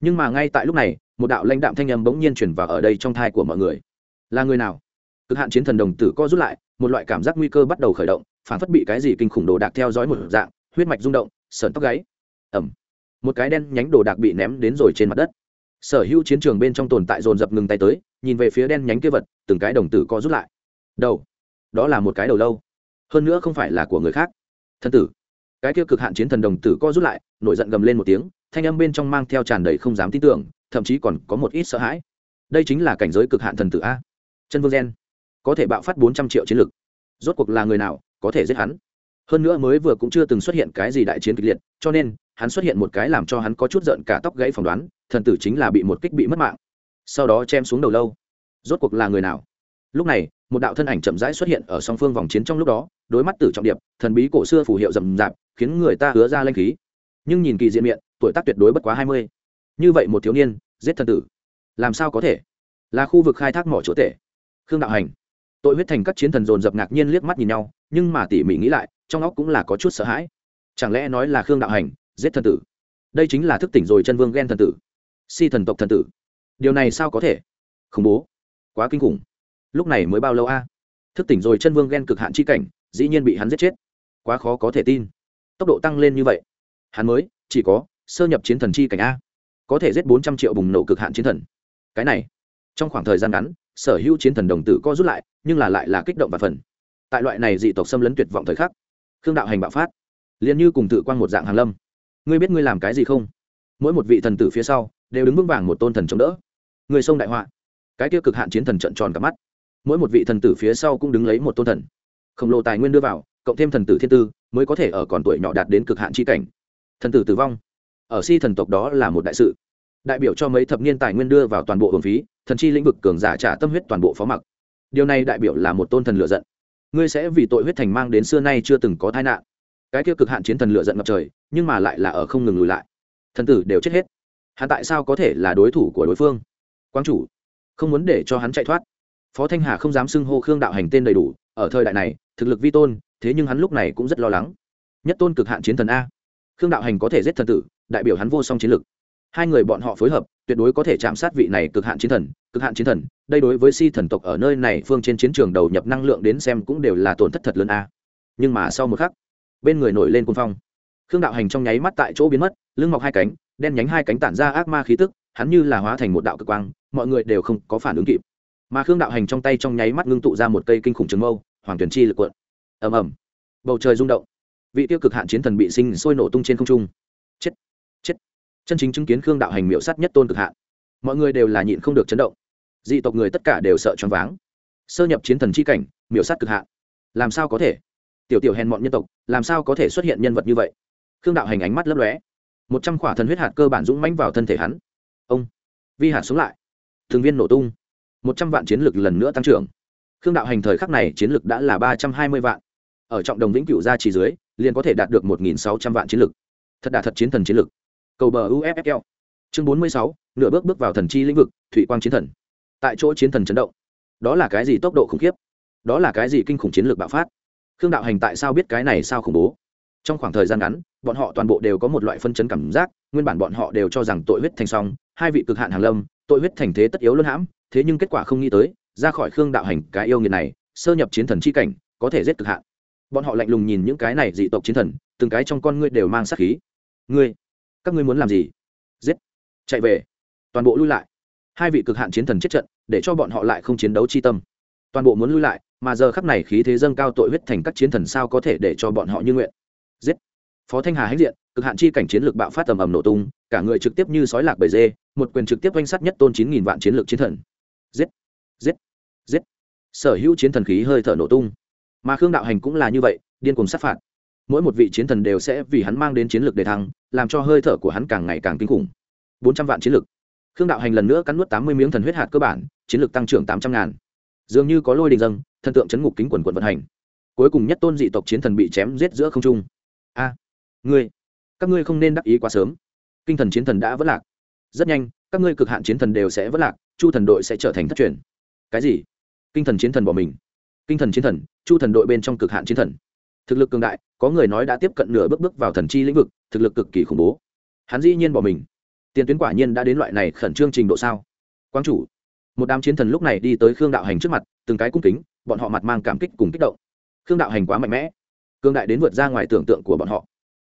[SPEAKER 1] Nhưng mà ngay tại lúc này, một đạo lãnh đạm thanh âm bỗng nhiên chuyển vào ở đây trong thai của mọi người. Là người nào? Cực hạn chiến thần đồng tử co rút lại, một loại cảm giác nguy cơ bắt đầu khởi động phản phất bị cái gì kinh khủng đồ đạc theo dõi một dạng, huyết mạch rung động sởn tóc gáy. Ẩm một cái đen nhánh đồ đạc bị ném đến rồi trên mặt đất. Sở hữu chiến trường bên trong tồn tại dồn dập ngừng tay tới, nhìn về phía đen nhánh kia vật, từng cái đồng tử co rút lại. Đầu đó là một cái đầu lâu. Hơn nữa không phải là của người khác. Thân tử. Cái kia cực hạn chiến thần đồng tử co rút lại, nổi giận gầm lên một tiếng, thanh âm bên trong mang theo tràn đầy không dám tin tưởng, thậm chí còn có một ít sợ hãi. Đây chính là cảnh giới cực hạn thần tử a. Chân vương gen. Có thể bạo phát bốn trăm triệu chiến lực. Rốt cuộc là người nào có thể giết hắn? Hơn nữa mới vừa cũng chưa từng xuất hiện cái gì đại chiến kịch liệt, cho nên, hắn xuất hiện một cái làm cho hắn có chút giận cả tóc gãy phỏng đoán, thần tử chính là bị một kích bị mất mạng. Sau đó chém xuống đầu lâu. Rốt cuộc là người nào? Lúc này, một đạo thân ảnh chậm rãi xuất hiện ở song phương vòng chiến trong lúc đó đối mắt tử trọng điệp, thần bí cổ xưa phù hiệu rầm rạp, khiến người ta hứa ra lanh khí. Nhưng nhìn kỳ diện miệng, tuổi tác tuyệt đối bất quá hai mươi. Như vậy một thiếu niên, giết thần tử, làm sao có thể? Là khu vực khai thác mỏ chỗ tệ khương đạo hành. Tội huyết thành các chiến thần dồn dập ngạc nhiên liếc mắt nhìn nhau, nhưng mà tỉ mỉ nghĩ lại, trong óc cũng là có chút sợ hãi. Chẳng lẽ nói là khương đạo hành, giết thần tử? Đây chính là thức tỉnh rồi chân vương ghen thần tử, si thần tộc thần tử. Điều này sao có thể? Khủng bố. Quá kinh khủng lúc này mới bao lâu a? Thức tỉnh rồi chân vương ghen cực hạn chi cảnh, dĩ nhiên bị hắn giết chết. Quá khó có thể tin. Tốc độ tăng lên như vậy. Hắn mới, chỉ có, sơ nhập chiến thần chi cảnh a. Có thể giết bốn trăm triệu bùng nổ cực hạn chiến thần. Cái này, trong khoảng thời gian ngắn, sở hữu chiến thần đồng tử co rút lại, nhưng là lại là kích động và phần. Tại loại này dị tộc xâm lấn tuyệt vọng thời khắc, khương đạo hành bạo phát. Liền như cùng tự quan một dạng hàng lâm. Ngươi biết ngươi làm cái gì không? Mỗi một vị thần tử phía sau, đều đứng vững vàng một tôn thần chống đỡ. Người sông đại họa. Cái kia cực hạn chiến thần trận tròn cả mắt mỗi một vị thần tử phía sau cũng đứng lấy một tôn thần. Khổng lồ tài nguyên đưa vào, cộng thêm thần tử thiên tư, mới có thể ở còn tuổi nhỏ đạt đến cực hạn chi cảnh. Thần tử tử vong. Ở si thần tộc đó là một đại sự. Đại biểu cho mấy thập niên tài nguyên đưa vào toàn bộ hồn phí, thần chi lĩnh vực cường giả trả tâm huyết toàn bộ phó mặc. Điều này đại biểu là một tôn thần lựa giận. Ngươi sẽ vì tội huyết thành mang đến xưa nay chưa từng có tai nạn. Cái kia cực hạn chiến thần lựa giận ngập trời, nhưng mà lại là ở không ngừng lùi lại. Thần tử đều chết hết. Hắn tại sao có thể là đối thủ của đối phương? Quang chủ, không muốn để cho hắn chạy thoát phó thanh hà không dám xưng hô khương đạo hành tên đầy đủ, ở thời đại này, thực lực vi tôn, thế nhưng hắn lúc này cũng rất lo lắng. Nhất tôn cực hạn chiến thần a. Khương đạo hành có thể giết thần tử, đại biểu hắn vô song chiến lực. Hai người bọn họ phối hợp, tuyệt đối có thể chạm sát vị này cực hạn chiến thần, cực hạn chiến thần, đây đối với si thần tộc ở nơi này phương trên chiến trường đầu nhập năng lượng đến xem cũng đều là tổn thất thật lớn a. Nhưng mà sau một khắc, bên người nổi lên côn phong. Khương đạo hành trong nháy mắt tại chỗ biến mất, lưng mọc hai cánh, đen nhánh hai cánh tản ra ác ma khí tức, hắn như là hóa thành một đạo cực quang, mọi người đều không có phản ứng kịp mà khương đạo hành trong tay trong nháy mắt ngưng tụ ra một cây kinh khủng trường mâu, hoàng tuyển chi lực quận. Ầm ầm. Bầu trời rung động. Vị tiêu cực hạn chiến thần bị sinh sôi nổ tung trên không trung. Chết. Chết. Chân chính chứng kiến khương đạo hành miễu sắt nhất tôn cực hạn. Mọi người đều là nhịn không được chấn động. Dị tộc người tất cả đều sợ choáng váng. Sơ nhập chiến thần chi cảnh miễu sắt cực hạn. Làm sao có thể? Tiểu tiểu hèn mọn nhân tộc, làm sao có thể xuất hiện nhân vật như vậy? Khương đạo hành ánh mắt lấp lóe. Một trăm khỏa thần huyết hạt cơ bản dũng mãnh vào thân thể hắn. Ông. Vi hạt xuống lại. Thường viên nổ tung một trăm vạn chiến lực lần nữa tăng trưởng. Khương đạo hành thời khắc này chiến lực đã là ba trăm hai mươi vạn. Ở trọng đồng vĩnh cửu gia trì dưới, liền có thể đạt được một nghìn sáu trăm vạn chiến lực. Thật đà thật chiến thần chiến lực. Cầu bờ uffl chương bốn mươi sáu, nửa bước bước vào thần chi lĩnh vực thủy quang chiến thần. Tại chỗ chiến thần chấn động. Đó là cái gì tốc độ khủng khiếp? Đó là cái gì kinh khủng chiến lược bạo phát? Khương đạo hành tại sao biết cái này sao khủng bố? Trong khoảng thời gian ngắn, bọn họ toàn bộ đều có một loại phân chấn cảm giác, nguyên bản bọn họ đều cho rằng tội huyết thành song, hai vị cực hạn hàng lâm, tội huyết thành thế tất yếu luân hãm thế nhưng kết quả không nghĩ tới, ra khỏi khương đạo hành cái yêu nghiệt này, sơ nhập chiến thần chi cảnh, có thể giết cực hạn. Bọn họ lạnh lùng nhìn những cái này dị tộc chiến thần, từng cái trong con ngươi đều mang sát khí. Ngươi, các ngươi muốn làm gì? Giết. Chạy về. Toàn bộ lui lại. Hai vị cực hạn chiến thần chết trận, để cho bọn họ lại không chiến đấu chi tâm. Toàn bộ muốn lui lại, mà giờ khắc này khí thế dâng cao tội huyết thành các chiến thần sao có thể để cho bọn họ như nguyện? Giết. Phó thanh hà hãnh diện, cực hạn chi cảnh chiến lược bạo phát tầm ầm nổ tung, cả người trực tiếp như sói lạc bầy dê, một quyền trực tiếp oanh sát nhất tôn chín nghìn vạn chiến lược chiến thần giết. Giết. Giết. Sở hữu chiến thần khí hơi thở nổ tung. Mà khương đạo hành cũng là như vậy, điên cùng sát phạt. Mỗi một vị chiến thần đều sẽ vì hắn mang đến chiến lược đề thăng, làm cho hơi thở của hắn càng ngày càng kinh khủng. Bốn trăm vạn chiến lược. Khương đạo hành lần nữa cắn nuốt tám mươi miếng thần huyết hạt cơ bản, chiến lược tăng trưởng tám trăm ngàn. Dường như có lôi đình dâng, thần tượng chấn ngục kính quần quần vận hành. Cuối cùng nhất tôn dị tộc chiến thần bị chém giết giữa không trung. A, ngươi, các ngươi không nên đắc ý quá sớm. Kinh thần chiến thần đã vất lạc rất nhanh, các ngươi cực hạn chiến thần đều sẽ vất lạc, chu thần đội sẽ trở thành thất truyền. Cái gì? Kinh thần chiến thần bỏ mình. Kinh thần chiến thần, chu thần đội bên trong cực hạn chiến thần. Thực lực cường đại, có người nói đã tiếp cận nửa bước bước vào thần chi lĩnh vực, thực lực cực kỳ khủng bố. Hắn dĩ nhiên bỏ mình. Tiền tuyến quả nhiên đã đến loại này khẩn trương trình độ sao? Quang chủ, một đám chiến thần lúc này đi tới khương đạo hành trước mặt, từng cái cung kính, bọn họ mặt mang cảm kích cùng kích động. Khương đạo hành quá mạnh mẽ. Cương đại đến vượt ra ngoài tưởng tượng của bọn họ.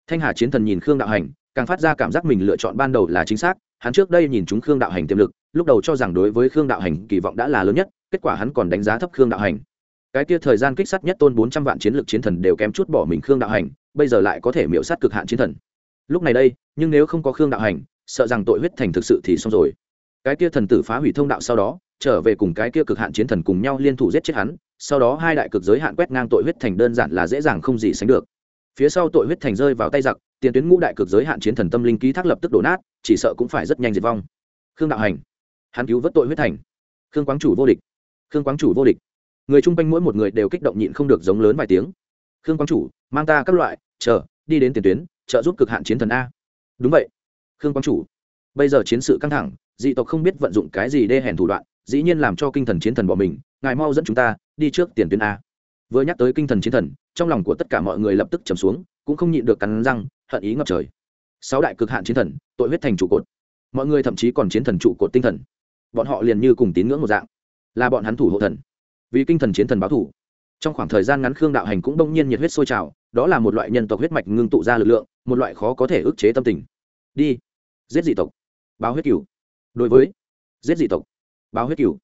[SPEAKER 1] Thanh hà chiến thần nhìn khương đạo hành, càng phát ra cảm giác mình lựa chọn ban đầu là chính xác hắn trước đây nhìn chúng khương đạo hành tiềm lực, lúc đầu cho rằng đối với khương đạo hành kỳ vọng đã là lớn nhất, kết quả hắn còn đánh giá thấp khương đạo hành. Cái kia thời gian kích sát nhất tôn bốn trăm vạn chiến lược chiến thần đều kém chút bỏ mình khương đạo hành, bây giờ lại có thể miễu sát cực hạn chiến thần. Lúc này đây, nhưng nếu không có khương đạo hành, sợ rằng tội huyết thành thực sự thì xong rồi. Cái kia thần tử phá hủy thông đạo sau đó, trở về cùng cái kia cực hạn chiến thần cùng nhau liên thủ giết chết hắn, sau đó hai đại cực giới hạn quét ngang tội huyết thành đơn giản là dễ dàng không gì sánh được. Phía sau tội huyết thành rơi vào tay giặc tiền tuyến ngũ đại cực giới hạn chiến thần tâm linh ký thác lập tức đổ nát, chỉ sợ cũng phải rất nhanh diệt vong. Khương đạo hành, hắn cứu vớt tội huyết thành. Khương quáng chủ vô địch. Khương quáng chủ vô địch. Người chung quanh mỗi một người đều kích động nhịn không được giống lớn vài tiếng. Khương quang chủ, mang ta các loại, chờ, đi đến tiền tuyến, trợ giúp cực hạn chiến thần a. Đúng vậy. Khương quang chủ, bây giờ chiến sự căng thẳng, dị tộc không biết vận dụng cái gì đê hèn thủ đoạn, dĩ nhiên làm cho kinh thần chiến thần bỏ mình, ngài mau dẫn chúng ta, đi trước tiền tuyến a. Vừa nhắc tới kinh thần chiến thần, trong lòng của tất cả mọi người lập tức trầm xuống, cũng không nhịn được cắn răng hận ý ngập trời. Sáu đại cực hạn chiến thần, tội huyết thành trụ cột. Mọi người thậm chí còn chiến thần trụ cột tinh thần. Bọn họ liền như cùng tín ngưỡng một dạng. Là bọn hắn thủ hộ thần. Vì kinh thần chiến thần báo thủ. Trong khoảng thời gian ngắn khương đạo hành cũng đông nhiên nhiệt huyết sôi trào, đó là một loại nhân tộc huyết mạch ngưng tụ ra lực lượng, một loại khó có thể ức chế tâm tình. Đi. Giết dị tộc. Báo huyết cửu. Đối với. Giết dị tộc. Báo huyết cửu.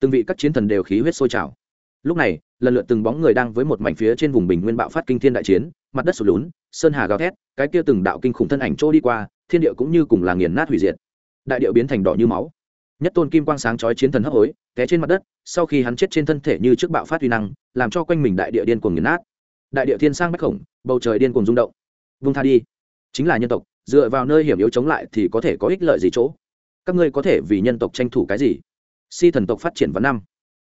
[SPEAKER 1] Từng vị các chiến thần đều khí huyết sôi trào lúc này, lần lượt từng bóng người đang với một mảnh phía trên vùng bình nguyên bạo phát kinh thiên đại chiến, mặt đất sụt lún, sơn hà gào thét, cái kia từng đạo kinh khủng thân ảnh trôi đi qua, thiên địa cũng như cùng là nghiền nát hủy diệt. Đại điệu biến thành đỏ như máu. Nhất tôn kim quang sáng chói chiến thần hấp hối, té trên mặt đất, sau khi hắn chết trên thân thể như trước bạo phát uy năng, làm cho quanh mình đại địa điên cuồng nghiền nát. Đại địa thiên sang bách khổng, bầu trời điên cuồng rung động. Vung tha đi. Chính là nhân tộc, dựa vào nơi hiểm yếu chống lại thì có thể có ích lợi gì chỗ? Các ngươi có thể vì nhân tộc tranh thủ cái gì? Si thần tộc phát triển vào năm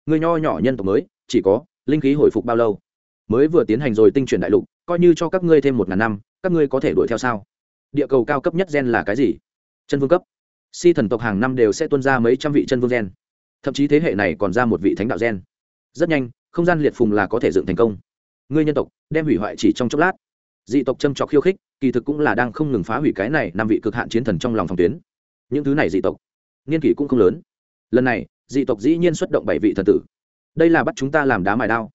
[SPEAKER 1] người nho nhỏ nhân tộc mới, chỉ có linh khí hồi phục bao lâu? Mới vừa tiến hành rồi tinh chuyển đại lục, coi như cho các ngươi thêm một ngàn năm, các ngươi có thể đuổi theo sao? Địa cầu cao cấp nhất gen là cái gì? Chân vương cấp. Si thần tộc hàng năm đều sẽ tuân ra mấy trăm vị chân vương gen. Thậm chí thế hệ này còn ra một vị thánh đạo gen. Rất nhanh, không gian liệt phùng là có thể dựng thành công. Ngươi nhân tộc, đem hủy hoại chỉ trong chốc lát. Dị tộc châm trọc khiêu khích, kỳ thực cũng là đang không ngừng phá hủy cái này năm vị cực hạn chiến thần trong lòng phòng tuyến. Những thứ này dị tộc niên kỷ cũng không lớn. Lần này dị tộc dĩ nhiên xuất động bảy vị thần tử. Đây là bắt chúng ta làm đá mài đao.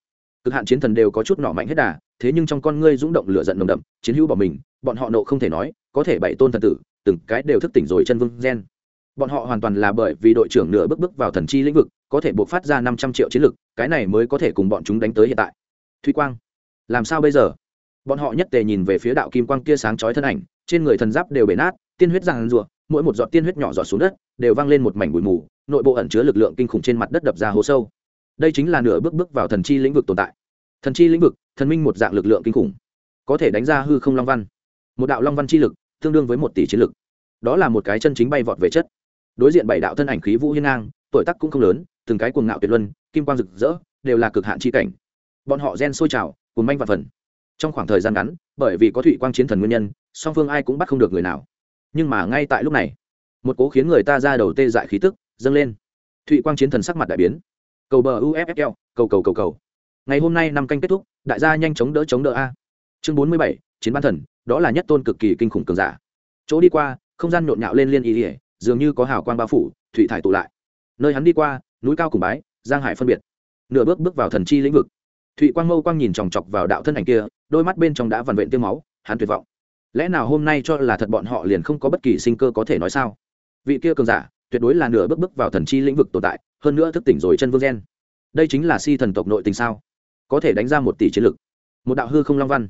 [SPEAKER 1] Cực hạn chiến thần đều có chút nọ mạnh hết đà, thế nhưng trong con ngươi rúng động lửa giận nồng đậm, chiến hữu bỏ mình, bọn họ nộ không thể nói, có thể bảy tôn thần tử, từng cái đều thức tỉnh rồi chân vương gen. Bọn họ hoàn toàn là bởi vì đội trưởng nửa bước bước vào thần chi lĩnh vực, có thể buộc phát ra năm trăm triệu chiến lực, cái này mới có thể cùng bọn chúng đánh tới hiện tại. Thúy quang, làm sao bây giờ? Bọn họ nhất tề nhìn về phía đạo kim quang kia sáng chói thân ảnh, trên người thần giáp đều bể nát, tiên huyết ràng rùa, mỗi một giọt tiên huyết nhỏ giọt xuống đất, đều vang lên một mảnh bụi mù nội bộ ẩn chứa lực lượng kinh khủng trên mặt đất đập ra hố sâu. Đây chính là nửa bước bước vào thần chi lĩnh vực tồn tại. Thần chi lĩnh vực, thần minh một dạng lực lượng kinh khủng, có thể đánh ra hư không long văn. Một đạo long văn chi lực, tương đương với một tỷ chiến lực. Đó là một cái chân chính bay vọt về chất. Đối diện bảy đạo thân ảnh khí vũ hiên ngang, tuổi tác cũng không lớn, từng cái cuồng ngạo tuyệt luân, kim quang rực rỡ, đều là cực hạn chi cảnh. Bọn họ gen sôi trào cùng manh và phần. Trong khoảng thời gian ngắn, bởi vì có thụy quang chiến thần nguyên nhân, song phương ai cũng bắt không được người nào. Nhưng mà ngay tại lúc này, một cố khiến người ta ra đầu tê dại khí tức dâng lên. Thụy quang chiến thần sắc mặt đại biến. Cầu bờ uffl cầu cầu cầu cầu. Ngày hôm nay năm canh kết thúc, đại gia nhanh chóng đỡ chống đỡ a. Chương bốn mươi bảy, chiến ban thần, đó là nhất tôn cực kỳ kinh khủng cường giả. Chỗ đi qua, không gian nhộn nhạo lên liên ý ỉa dường như có hào quang bao phủ, thủy thải tụ lại. Nơi hắn đi qua, núi cao cùng bái, giang hải phân biệt. Nửa bước bước vào thần chi lĩnh vực. Thụy quang mâu quang nhìn chòng chọc vào đạo thân ảnh kia, đôi mắt bên trong đã vằn vện tiêu máu, hắn tuyệt vọng. Lẽ nào hôm nay cho là thật bọn họ liền không có bất kỳ sinh cơ có thể nói sao? Vị kia cường giả tuyệt đối là nửa bước bước vào thần chi lĩnh vực tồn tại, hơn nữa thức tỉnh rồi chân vương gen. Đây chính là si thần tộc nội tình sao? Có thể đánh ra một tỷ chiến lực, một đạo hư không long văn.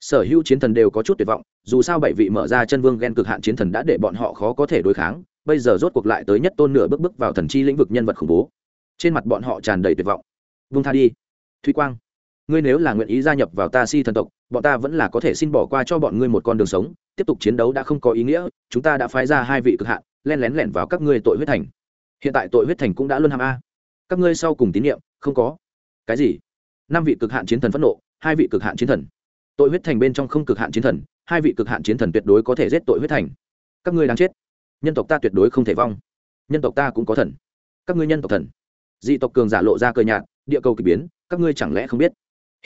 [SPEAKER 1] Sở hữu chiến thần đều có chút tuyệt vọng, dù sao bảy vị mở ra chân vương gen cực hạn chiến thần đã để bọn họ khó có thể đối kháng, bây giờ rốt cuộc lại tới nhất tôn nửa bước bước vào thần chi lĩnh vực nhân vật khủng bố. Trên mặt bọn họ tràn đầy tuyệt vọng. Vung tha đi. Thúy quang, ngươi nếu là nguyện ý gia nhập vào ta si thần tộc, bọn ta vẫn là có thể xin bỏ qua cho bọn ngươi một con đường sống, tiếp tục chiến đấu đã không có ý nghĩa, chúng ta đã phái ra hai vị cực hạn len lén lẻn vào các ngươi tội huyết thành. Hiện tại tội huyết thành cũng đã luôn hàm a. Các ngươi sau cùng tín nhiệm, không có. Cái gì? Năm vị cực hạn chiến thần phẫn nộ, hai vị cực hạn chiến thần. Tội huyết thành bên trong không cực hạn chiến thần, hai vị cực hạn chiến thần tuyệt đối có thể giết tội huyết thành. Các ngươi đáng chết. Nhân tộc ta tuyệt đối không thể vong. Nhân tộc ta cũng có thần. Các ngươi nhân tộc thần. Dị tộc cường giả lộ ra cơ nhạt, địa cầu k ỳ biến, các ngươi chẳng lẽ không biết?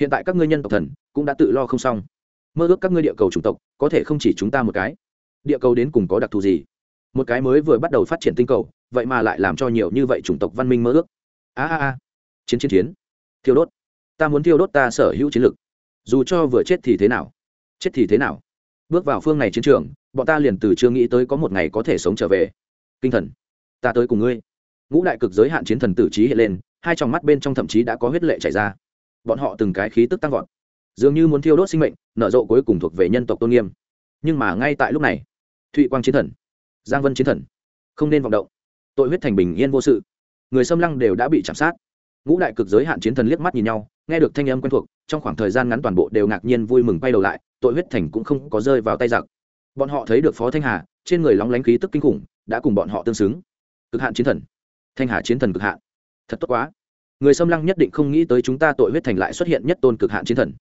[SPEAKER 1] Hiện tại các ngươi nhân tộc thần cũng đã tự lo không xong. Mơ ước các ngươi địa cầu chủng tộc, có thể không chỉ chúng ta một cái. Địa cầu đến cùng có đặc thù gì? Một cái mới vừa bắt đầu phát triển tinh cầu, vậy mà lại làm cho nhiều như vậy chủng tộc văn minh mơ ước. A a a. Chiến chiến chiến. Thiêu đốt. Ta muốn thiêu đốt ta sở hữu chiến lực. Dù cho vừa chết thì thế nào? Chết thì thế nào? Bước vào phương này chiến trường, bọn ta liền từ chưa nghĩ tới có một ngày có thể sống trở về. Kinh thần. Ta tới cùng ngươi. Ngũ đại cực giới hạn chiến thần tử trí hiện lên, hai trong mắt bên trong thậm chí đã có huyết lệ chảy ra. Bọn họ từng cái khí tức tăng vọt. Dường như muốn thiêu đốt sinh mệnh, nở rộ cuối cùng thuộc về nhân tộc tôn nghiêm. Nhưng mà ngay tại lúc này, thụy quang chiến thần giang vân chiến thần. Không nên vọng động. Tội huyết thành bình yên vô sự. Người xâm lăng đều đã bị chạm sát. Ngũ đại cực giới hạn chiến thần liếc mắt nhìn nhau, nghe được thanh âm quen thuộc, trong khoảng thời gian ngắn toàn bộ đều ngạc nhiên vui mừng quay đầu lại, tội huyết thành cũng không có rơi vào tay giặc. Bọn họ thấy được phó thanh hà, trên người lóng lánh khí tức kinh khủng, đã cùng bọn họ tương xứng. Cực hạn chiến thần. Thanh hà chiến thần cực hạn. Thật tốt quá. Người xâm lăng nhất định không nghĩ tới chúng ta tội huyết thành lại xuất hiện nhất tôn cực hạn chiến thần.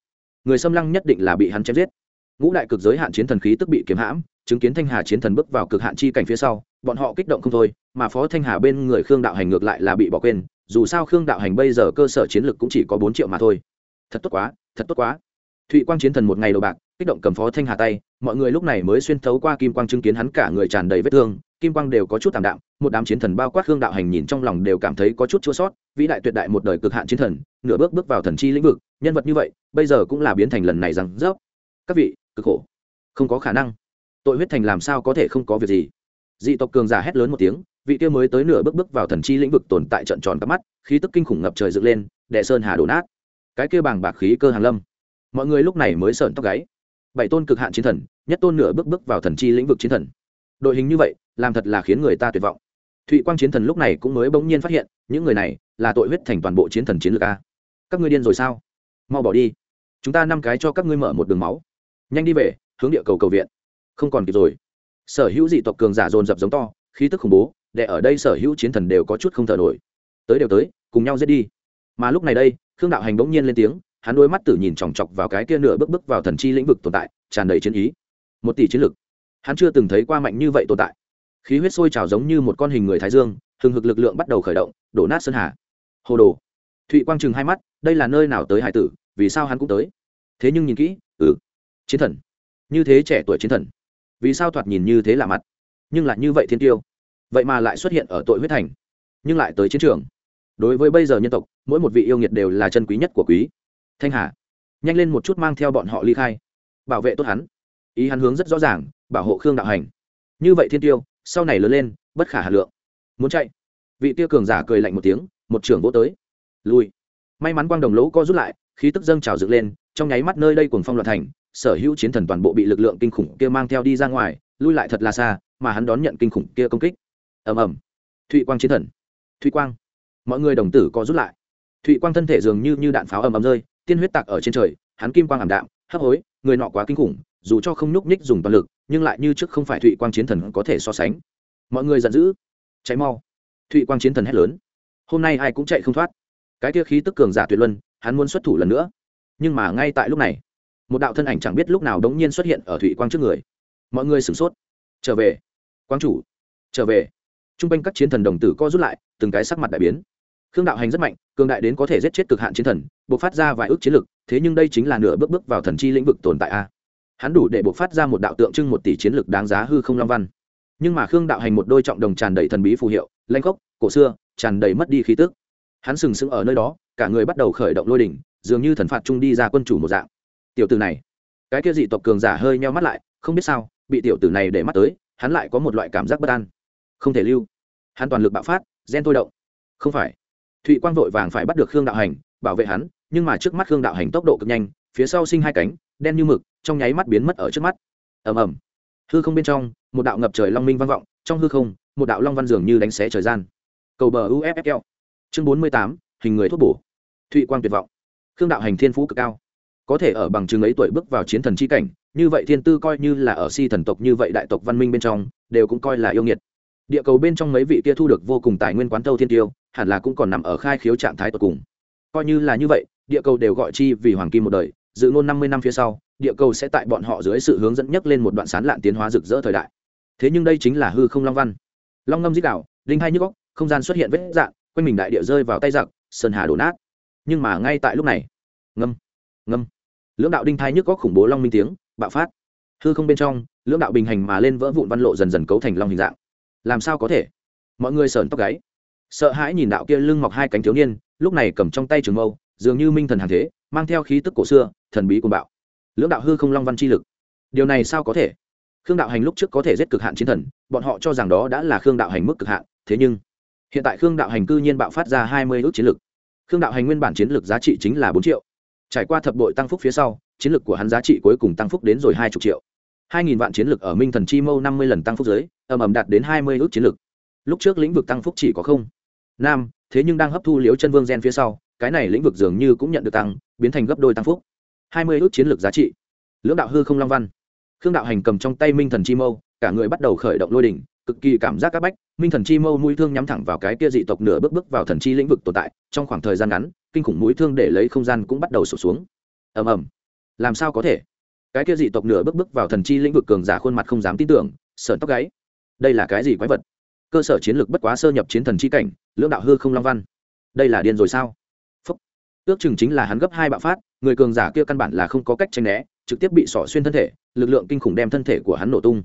[SPEAKER 1] Người xâm lăng nhất định là bị hắn chém giết. Ngũ đại cực giới hạn chiến thần khí tức bị kiếm hãm chứng kiến thanh hà chiến thần bước vào cực hạn chi cảnh phía sau, bọn họ kích động không thôi, mà phó thanh hà bên người khương đạo hành ngược lại là bị bỏ quên, dù sao khương đạo hành bây giờ cơ sở chiến lược cũng chỉ có bốn triệu mà thôi. Thật tốt quá, thật tốt quá. Thụy quang chiến thần một ngày đầu bạc, kích động cầm phó thanh hà tay, mọi người lúc này mới xuyên thấu qua kim quang chứng kiến hắn cả người tràn đầy vết thương, kim quang đều có chút tạm đạm, một đám chiến thần bao quát khương đạo hành nhìn trong lòng đều cảm thấy có chút chua sót, vĩ đại tuyệt đại một đời cực hạn chiến thần, nửa bước bước vào thần chi lĩnh vực, nhân vật như vậy, bây giờ cũng là biến thành lần này rằng rớp. Các vị, cực khổ. Không có khả năng tội huyết thành làm sao có thể không có việc gì. Dị tộc cường giả hét lớn một tiếng, vị kia mới tới nửa bước bước vào thần chi lĩnh vực tồn tại trận tròn cắp mắt, khí tức kinh khủng ngập trời dựng lên đệ sơn hà đổ nát. Cái kia bàng bạc khí cơ hàng lâm. Mọi người lúc này mới sợn tóc gáy. Bảy tôn cực hạn chiến thần, nhất tôn nửa bước bước vào thần chi lĩnh vực chiến thần. Đội hình như vậy, làm thật là khiến người ta tuyệt vọng. Thụy quang chiến thần lúc này cũng mới bỗng nhiên phát hiện, những người này là tội huyết thành toàn bộ chiến thần chiến lược a. Các ngươi điên rồi sao? Mau bỏ đi. Chúng ta năm cái cho các ngươi mở một đường máu. Nhanh đi về, hướng địa cầu cầu viện không còn kịp rồi. Sở hữu dị tộc cường giả dồn dập giống to, khí tức khủng bố, để ở đây sở hữu chiến thần đều có chút không thở nổi. Tới đều tới, cùng nhau giết đi. Mà lúc này đây, khương đạo hành bỗng nhiên lên tiếng, hắn đôi mắt tử nhìn chòng chọc vào cái kia nửa bước bước vào thần chi lĩnh vực tồn tại, tràn đầy chiến ý. Một tỷ chiến lực. Hắn chưa từng thấy qua mạnh như vậy tồn tại. Khí huyết sôi trào giống như một con hình người thái dương, hừng hực lực lượng bắt đầu khởi động, đổ nát sơn hà. Hồ đồ. Thụy quang chừng hai mắt, đây là nơi nào tới hải tử, vì sao hắn cũng tới? Thế nhưng nhìn kỹ ừ chiến thần. Như thế trẻ tuổi chiến thần vì sao thoạt nhìn như thế lạ mặt? Nhưng lại như vậy thiên tiêu. Vậy mà lại xuất hiện ở tội huyết thành, nhưng lại tới chiến trường. Đối với bây giờ nhân tộc, mỗi một vị yêu nghiệt đều là chân quý nhất của quý. Thanh hà, nhanh lên một chút mang theo bọn họ ly khai, bảo vệ tốt hắn. Ý hắn hướng rất rõ ràng, bảo hộ khương đạo hành. Như vậy thiên tiêu, sau này lớn lên, bất khả hà lượng. Muốn chạy? Vị tiêu cường giả cười lạnh một tiếng, một trưởng vỗ tới. Lui. May mắn quang đồng lỗ co rút lại, khí tức dâng trào dựng lên, trong nháy mắt nơi đây cùng phong loạn thành sở hữu chiến thần toàn bộ bị lực lượng kinh khủng kia mang theo đi ra ngoài, lui lại thật là xa, mà hắn đón nhận kinh khủng kia công kích. Ầm ầm. Thụy quang chiến thần. Thụy quang. Mọi người đồng tử có rút lại. Thụy quang thân thể dường như như đạn pháo ầm ầm rơi, tiên huyết tạc ở trên trời, hắn kim quang ảm đạm, hấp hối, người nọ quá kinh khủng, dù cho không nhúc nhích dùng toàn lực, nhưng lại như trước không phải thụy quang chiến thần có thể so sánh. Mọi người giận dữ cháy mau. Thụy quang chiến thần hét lớn. Hôm nay ai cũng chạy không thoát. Cái kia khí tức cường giả tuyệt luân, hắn muốn xuất thủ lần nữa. Nhưng mà ngay tại lúc này một đạo thân ảnh chẳng biết lúc nào đống nhiên xuất hiện ở thủy quang trước người. Mọi người sửng sốt. Trở về. Quang chủ. Trở về. T r u n g quanh các chiến thần đồng tử co rút lại, từng cái sắc mặt đại biến. Khương đạo hành rất mạnh, cường đại đến có thể giết chết cực hạn chiến thần, buộc phát ra vài ước chiến lực, thế nhưng đây chính là nửa bước bước vào thần chi lĩnh vực tồn tại a. Hắn đủ để buộc phát ra một đạo tượng trưng một tỷ chiến lực đáng giá hư không long văn. Nhưng mà khương đạo hành một đôi trọng đồng tràn đầy thần bí phù hiệu, lanh cốc cổ xưa, tràn đầy mất đi khí tức. Hắn sừng sững ở nơi đó, cả người bắt đầu khởi động lôi đỉnh, dường như thần phạt trung đi ra quân chủ một dạng tiểu tử này. Cái kia dị tộc cường giả hơi nheo mắt lại, không biết sao, bị tiểu tử này để mắt tới, hắn lại có một loại cảm giác bất an. Không thể lưu. Hắn toàn lực bạo phát, gen thôi động. Không phải. Thụy quang vội vàng phải bắt được khương đạo hành, bảo vệ hắn, nhưng mà trước mắt khương đạo hành tốc độ cực nhanh, phía sau sinh hai cánh, đen như mực, trong nháy mắt biến mất ở trước mắt. Ầm ầm. Hư không bên trong, một đạo ngập trời long minh vang vọng, trong hư không, một đạo long văn dường như đánh xé trời gian. Cầu bờ uffl chương bốn mươi tám, hình người thuốc bổ. Thụy quang tuyệt vọng. Khương đạo hành thiên phú cực cao có thể ở bằng chứng ấy tuổi bước vào chiến thần chi cảnh, như vậy thiên tư coi như là ở si thần tộc như vậy đại tộc văn minh bên trong, đều cũng coi là yêu nghiệt. Địa cầu bên trong mấy vị kia thu được vô cùng tài nguyên quán thâu thiên tiêu, hẳn là cũng còn nằm ở khai khiếu trạng thái tột cùng. Coi như là như vậy, địa cầu đều gọi chi vì hoàng kim một đời, dự ngôn năm mươi năm phía sau, địa cầu sẽ tại bọn họ dưới sự hướng dẫn nhất lên một đoạn sán lạn tiến hóa rực rỡ thời đại. Thế nhưng đây chính là hư không long văn. Long ngâm dích đạo linh hai nhức góc không gian xuất hiện vết dạng, quanh mình đại địa rơi vào tay giặc, sơn hà đổ nát. Nhưng mà ngay tại lúc này, ngâm ngâm lưỡng đạo đinh thai nhức có khủng bố long minh tiếng, bạo phát. Hư không bên trong, lưỡng đạo bình hành mà lên vỡ vụn văn lộ dần dần cấu thành long hình dạng. Làm sao có thể? Mọi người sờn tóc gáy. Sợ hãi nhìn đạo kia lưng mọc hai cánh thiếu niên, lúc này cầm trong tay trường mâu, dường như minh thần hàng thế, mang theo khí tức cổ xưa, thần bí cuồng bạo. Lưỡng đạo hư không long văn chi lực. Điều này sao có thể? Khương đạo hành lúc trước có thể giết cực hạn chiến thần, bọn họ cho rằng đó đã là khương đạo hành mức cực hạn, thế nhưng, hiện tại khương đạo hành cư nhiên bạo phát ra hai mươi ước chiến lực. Khương đạo hành nguyên bản chiến lực giá trị chính là bốn triệu trải qua thập bội tăng phúc phía sau, chiến lược của hắn giá trị cuối cùng tăng phúc đến rồi hai chục triệu. Hai nghìn vạn chiến lược ở minh thần chi mâu năm mươi lần tăng phúc giới, ầm ầm đạt đến hai mươi ước chiến lược. Lúc trước lĩnh vực tăng phúc chỉ có không. Nam, thế nhưng đang hấp thu liếu chân vương gen phía sau, cái này lĩnh vực dường như cũng nhận được tăng, biến thành gấp đôi tăng phúc. Hai mươi ước chiến lược giá trị. Lưỡng đạo hư không long văn. Khương đạo hành cầm trong tay minh thần chi mâu, cả người bắt đầu khởi động lôi đỉnh, cực kỳ cảm giác các bách. Minh thần chi mâu mũi thương nhắm thẳng vào cái kia dị tộc nửa bước bước vào thần chi lĩnh vực tồn tại, trong khoảng thời gian ngắn kinh khủng mũi thương để lấy không gian cũng bắt đầu sụp xuống. Ầm ầm. Làm sao có thể? Cái kia dị tộc nửa bước bước vào thần chi lĩnh vực cường giả khuôn mặt không dám tin tưởng, sợn tóc gáy. Đây là cái gì quái vật? Cơ sở chiến lược bất quá sơ nhập chiến thần chi cảnh, lưỡng đạo hư không long văn. Đây là điên rồi sao? Phúc. ước chừng chính là hắn gấp hai bạo phát, người cường giả kia căn bản là không có cách tranh né, trực tiếp bị sỏ xuyên thân thể, lực lượng kinh khủng đem thân thể của hắn nổ tung.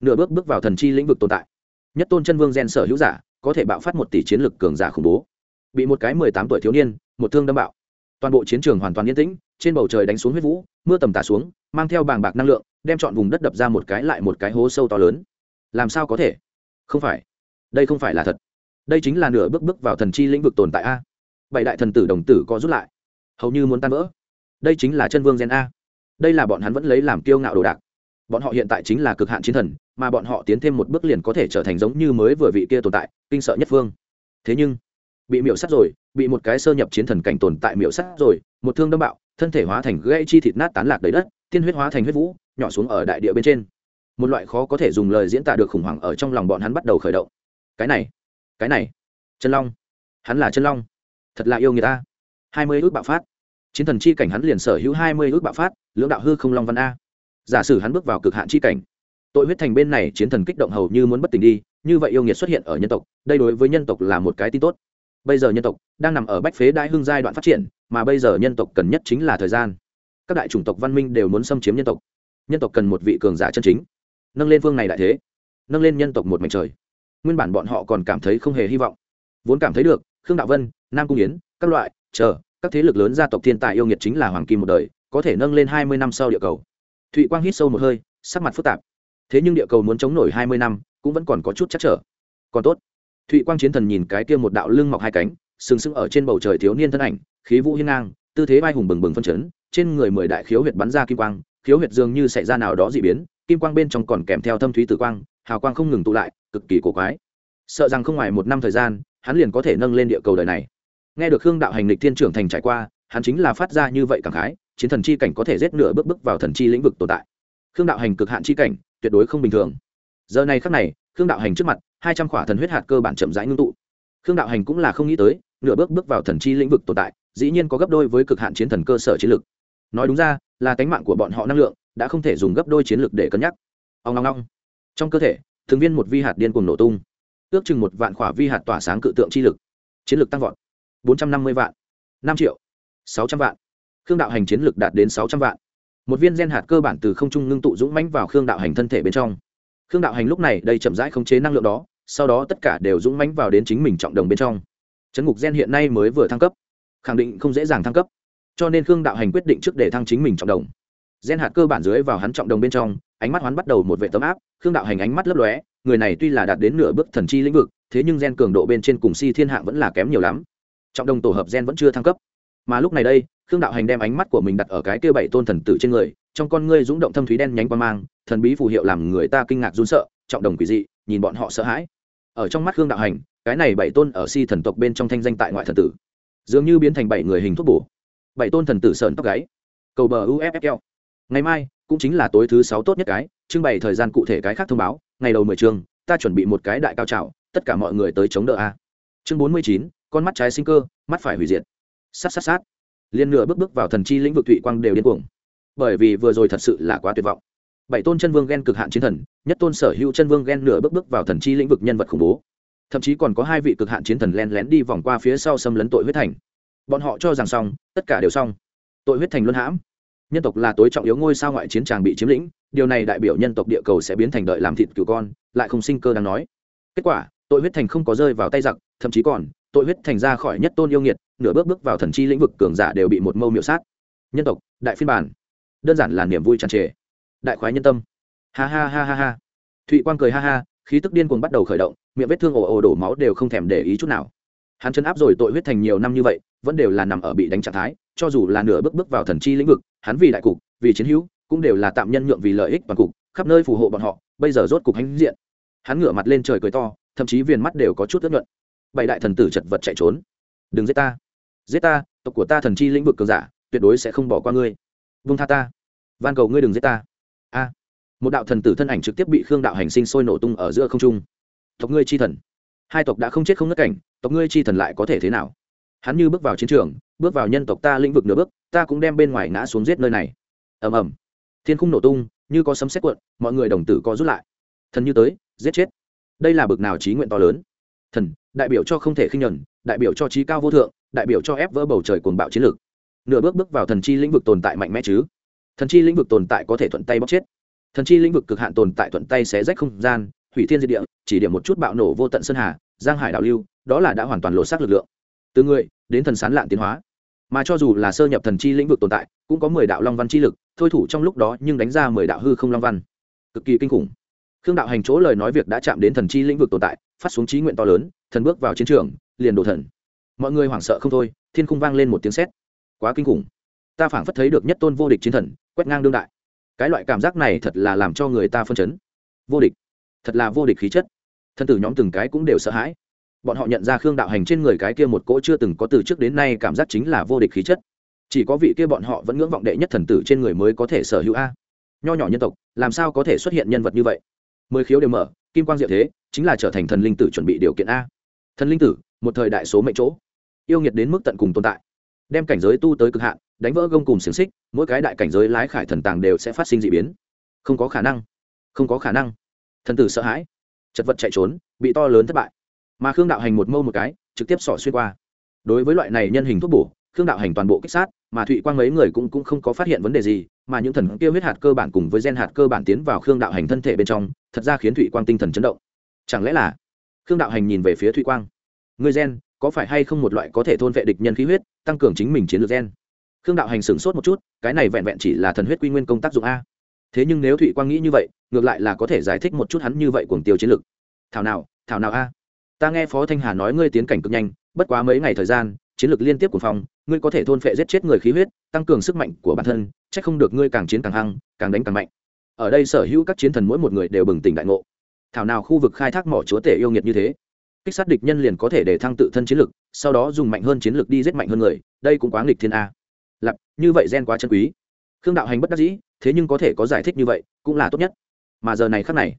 [SPEAKER 1] Nửa bước bước vào thần chi lĩnh vực tồn tại. Nhất tôn chân vương gen sở hữu giả, có thể bạo phát một tỷ chiến lực cường giả khủng bố. Bị một cái mười tám tuổi thiếu niên một thương đâm bạo. Toàn bộ chiến trường hoàn toàn yên tĩnh, trên bầu trời đánh xuống huyết vũ, mưa tầm tả xuống, mang theo bàng bạc năng lượng, đem chọn vùng đất đập ra một cái lại một cái hố sâu to lớn. Làm sao có thể? Không phải. Đây không phải là thật. Đây chính là nửa bước bước vào thần chi lĩnh vực tồn tại a. Bảy đại thần tử đồng tử có rút lại. Hầu như muốn tan vỡ. Đây chính là chân vương gen a. Đây là bọn hắn vẫn lấy làm kiêu ngạo đồ đạc. Bọn họ hiện tại chính là cực hạn chiến thần, mà bọn họ tiến thêm một bước liền có thể trở thành giống như mới vừa vị kia tồn tại, kinh sợ nhất phương thế nhưng, bị miệu sắt rồi bị một cái sơ nhập chiến thần cảnh tồn tại miệu sắt rồi, một thương đâm bạo, thân thể hóa thành gãy chi thịt nát tán lạc đầy đất, tiên huyết hóa thành huyết vũ, nhỏ xuống ở đại địa bên trên. Một loại khó có thể dùng lời diễn tả được khủng hoảng ở trong lòng bọn hắn bắt đầu khởi động. Cái này cái này, chân long. Hắn là chân long. Thật là yêu người ta. Hai mươi ước bạo phát. Chiến thần chi cảnh hắn liền sở hữu hai mươi ước bạo phát, lưỡng đạo hư không long văn a. Giả sử hắn bước vào cực hạn chi cảnh, tội huyết thành bên này chiến thần kích động hầu như muốn bất tỉnh đi, như vậy yêu nghiệt xuất hiện ở nhân tộc, đây đối với nhân tộc là một cái tin tốt bây giờ nhân tộc đang nằm ở bách phế đại hưng giai đoạn phát triển, mà bây giờ nhân tộc cần nhất chính là thời gian. Các đại chủng tộc văn minh đều muốn xâm chiếm nhân tộc. Nhân tộc cần một vị cường giả chân chính. Nâng lên phương này đại thế. Nâng lên nhân tộc một mảnh trời. Nguyên bản bọn họ còn cảm thấy không hề hy vọng. Vốn cảm thấy được, khương đạo vân, nam cung yến, các loại, chờ, các thế lực lớn gia tộc thiên tài yêu nghiệt chính là hoàng kim một đời, có thể nâng lên hai mươi năm sau địa cầu. Thụy quang hít sâu một hơi, sắc mặt phức tạp. Thế nhưng địa cầu muốn chống nổi hai mươi năm, cũng vẫn còn có chút chắc trở. Còn tốt thụy quang chiến thần nhìn cái kia một đạo lưng mọc hai cánh, sừng sững ở trên bầu trời thiếu niên thân ảnh, khí vũ hiên ngang, tư thế vai hùng bừng bừng phân chấn, trên người mười đại khiếu huyệt bắn ra kim quang, khiếu huyệt dường như xảy ra nào đó dị biến, kim quang bên trong còn kèm theo thâm thúy tử quang, hào quang không ngừng tụ lại, cực kỳ cổ quái. Sợ rằng không ngoài một năm thời gian, hắn liền có thể nâng lên địa cầu đời này. Nghe được hương đạo hành lịch thiên trưởng thành trải qua, hắn chính là phát ra như vậy cảm khái, chiến thần chi cảnh có thể giết nửa bước bước vào thần chi lĩnh vực tồn tại. Khương đạo hành cực hạn chi cảnh, tuyệt đối không bình thường. Giờ này khắc này khương đạo hành trước mặt, hai trăm khỏa thần huyết hạt cơ bản chậm rãi ngưng tụ. Khương đạo hành cũng là không nghĩ tới, nửa bước bước vào thần chi lĩnh vực tồn tại, dĩ nhiên có gấp đôi với cực hạn chiến thần cơ sở chiến lược nói đúng ra, là cánh mạng của bọn họ năng lượng, đã không thể dùng gấp đôi chiến lược để cân nhắc. Ông ngong ngong trong cơ thể, thường viên một vi hạt điên cuồng nổ tung. Ước chừng một vạn khỏa vi hạt tỏa sáng cự tượng chi lực. Chiến lược tăng vọt. Bốn trăm năm mươi vạn. Năm triệu. Sáu trăm vạn. Khương đạo hành chiến lược đạt đến sáu trăm vạn. Một viên gen hạt cơ bản từ không trung ngưng tụ dũng mãnh vào khương đạo hành thân thể bên trong khương đạo hành lúc này đây chậm rãi khống chế năng lượng đó, sau đó tất cả đều dũng mãnh vào đến chính mình trọng đồng bên trong. Chấn ngục gen hiện nay mới vừa thăng cấp, khẳng định không dễ dàng thăng cấp. Cho nên khương đạo hành quyết định trước để thăng chính mình trọng đồng. Gen hạt cơ bản dưới vào hắn trọng đồng bên trong, ánh mắt hoán bắt đầu một vệ tấm áp, khương đạo hành ánh mắt lấp lóe, người này tuy là đạt đến nửa bước thần chi lĩnh vực, thế nhưng gen cường độ bên trên cùng si thiên hạng vẫn là kém nhiều lắm. Trọng đồng tổ hợp gen vẫn chưa thăng cấp. Mà lúc này đây khương đạo hành đem ánh mắt của mình đặt ở cái kia bảy tôn thần tử trên người, trong con ngươi rúng động thâm thúy đen nhánh qua mang, thần bí phù hiệu làm người ta kinh ngạc run sợ, trọng đồng quỷ dị, nhìn bọn họ sợ hãi. Ở trong mắt khương đạo hành, cái này bảy tôn ở si thần tộc bên trong thanh danh tại ngoại thần tử, dường như biến thành bảy người hình thuốc bổ. Bảy tôn thần tử sờn tóc gáy, cầu bờ uffl ngày mai, cũng chính là tối thứ sáu tốt nhất cái, trưng bày thời gian cụ thể cái khác thông báo, ngày đầu mười chương ta chuẩn bị một cái đại cao trào, tất cả mọi người tới chống đỡ a. Chương bốn mươi chín, con mắt trái sinh cơ, mắt phải hủy diệt. Sát sát sát liên nửa bước bước vào thần chi lĩnh vực thụy quang đều điên cuồng. Bởi vì vừa rồi thật sự là quá tuyệt vọng. Bảy tôn chân vương ghen cực hạn chiến thần, nhất tôn sở hữu chân vương ghen nửa bước bước vào thần chi lĩnh vực nhân vật khủng bố. Thậm chí còn có hai vị cực hạn chiến thần len lén đi vòng qua phía sau xâm lấn tội huyết thành. Bọn họ cho rằng xong, tất cả đều xong. Tội huyết thành luân hãm. Nhân tộc là tối trọng yếu ngôi sao ngoại chiến tràng bị chiếm lĩnh, điều này đại biểu nhân tộc địa cầu sẽ biến thành đợi làm thịt cửu con, lại không sinh cơ đáng nói. Kết quả, tội huyết thành không có rơi vào tay giặc, thậm chí còn tội huyết thành ra khỏi nhất tôn yêu nghiệt, nửa bước bước vào thần chi lĩnh vực cường giả đều bị một mâu miệu sát. Nhân tộc, đại phiên bản. Đơn giản là niềm vui tràn trề. Đại khoái nhân tâm. Ha ha ha ha ha. Thụy quang cười ha ha, khí tức điên cuồng bắt đầu khởi động, miệng vết thương ồ ồ đổ máu đều không thèm để ý chút nào. Hắn chấn áp rồi tội huyết thành nhiều năm như vậy, vẫn đều là nằm ở bị đánh trạng thái, cho dù là nửa bước bước vào thần chi lĩnh vực, hắn vì đại cục, vì chiến hữu, cũng đều là tạm nhân nhượng vì lợi ích toàn cục, khắp nơi phù hộ bọn họ, bây giờ rốt cục hãnh diện. Hắn ngửa mặt lên trời cười to, thậm chí viền mắt đều có chút tức nhuận bảy đại thần tử chật vật chạy trốn. Đừng giết ta. Giết ta, tộc của ta thần chi lĩnh vực cường giả, tuyệt đối sẽ không bỏ qua ngươi. Vung tha ta. Van cầu ngươi đừng giết ta. A. Một đạo thần tử thân ảnh trực tiếp bị khương đạo hành sinh sôi nổ tung ở giữa không trung. Tộc ngươi chi thần. Hai tộc đã không chết không ngất cảnh, tộc ngươi chi thần lại có thể thế nào? Hắn như bước vào chiến trường, bước vào nhân tộc ta lĩnh vực nửa bước, ta cũng đem bên ngoài ngã xuống giết nơi này. Ầm ầm. Thiên khung nổ tung, như có sấm xét cuộn, mọi người đồng tử co rút lại. Thần như tới, giết chết. Đây là bực nào trí nguyện to lớn? Thần, đại biểu cho không thể khinh nhuần đại biểu cho trí cao vô thượng, đại biểu cho ép vỡ bầu trời cuồng bạo chiến lược. Nửa bước bước vào thần chi lĩnh vực tồn tại mạnh mẽ chứ? Thần chi lĩnh vực tồn tại có thể thuận tay bóc chết. Thần chi lĩnh vực cực hạn tồn tại thuận tay xé rách không gian, hủy thiên diệt địa, chỉ điểm một chút bạo nổ vô tận sơn hà, giang hải đảo lưu, đó là đã hoàn toàn lộ xác lực lượng. Từ người, đến thần sán lạn tiến hóa. Mà cho dù là sơ nhập thần chi lĩnh vực tồn tại, cũng có mười đạo long văn chi lực, thôi thủ trong lúc đó nhưng đánh ra mười đạo hư không long văn. Cực kỳ kinh khủng. Khương đạo hành chỗ lời nói việc đã chạm đến thần chi lĩnh vực tồn tại phát xuống trí nguyện to lớn, thần bước vào chiến trường, liền đổ thần. Mọi người hoảng sợ không thôi, thiên khung vang lên một tiếng sét. Quá kinh khủng. Ta phảng phất thấy được nhất tôn vô địch chiến thần, quét ngang đương đại. Cái loại cảm giác này thật là làm cho người ta phân chấn. Vô địch. Thật là vô địch khí chất. Thân tử nhóm từng cái cũng đều sợ hãi. Bọn họ nhận ra khương đạo hành trên người cái kia một cỗ chưa từng có từ trước đến nay cảm giác chính là vô địch khí chất. Chỉ có vị kia bọn họ vẫn ngưỡng vọng đệ nhất thần tử trên người mới có thể sở hữu a. Nho nhỏ nhân tộc, làm sao có thể xuất hiện nhân vật như vậy? Mười khiếu đều mở kim quang diệu thế chính là trở thành thần linh tử chuẩn bị điều kiện a. Thần linh tử một thời đại số mệnh chỗ. Yêu nghiệt đến mức tận cùng tồn tại. Đem cảnh giới tu tới cực hạn đánh vỡ gông cùng xiềng xích mỗi cái đại cảnh giới lái khải thần tàng đều sẽ phát sinh d ị biến. Không có khả năng. Không có khả năng. Thần tử sợ hãi. Chật vật chạy trốn bị to lớn thất bại. Mà khương đạo hành một mâu một cái trực tiếp xỏ xuyên qua. Đối với loại này nhân hình thuốc bổ khương đạo hành toàn bộ kích sát mà thụy quang mấy người cũng, cũng không có phát hiện vấn đề gì mà những thần kia huyết hạt cơ bản cùng với gen hạt cơ bản tiến vào khương đạo hành thân thể bên trong, thật ra khiến thụy quang tinh thần chấn động. Chẳng lẽ là khương đạo hành nhìn về phía thụy quang? Người gen, có phải hay không một loại có thể thôn vệ địch nhân khí huyết, tăng cường chính mình chiến lược gen? Khương đạo hành sửng sốt một chút, cái này vẹn vẹn chỉ là thần huyết quy nguyên công tác dụng a. Thế nhưng nếu thụy quang nghĩ như vậy, ngược lại là có thể giải thích một chút hắn như vậy cuồng tiêu chiến lược. Thảo nào thảo nào a. Ta nghe phó thanh hà nói ngươi tiến cảnh cực nhanh, bất quá mấy ngày thời gian chiến lược liên tiếp của phòng, ngươi có thể thôn phệ giết chết người khí huyết, tăng cường sức mạnh của bản thân c h ắ c không được ngươi càng chiến càng hăng, càng đánh càng mạnh. Ở đây sở hữu các chiến thần mỗi một người đều bừng tỉnh đại ngộ. Thảo nào khu vực khai thác mỏ chúa tể yêu nghiệt như thế. Kích sát địch nhân liền có thể để thăng tự thân chiến lực, sau đó dùng mạnh hơn chiến lược đi giết mạnh hơn người, đây cũng quá nghịch thiên a. Lặp như vậy gen quá chân quý. Khương đạo hành bất đắc dĩ, thế nhưng có thể có giải thích như vậy, cũng là tốt nhất. Mà giờ này khắc này,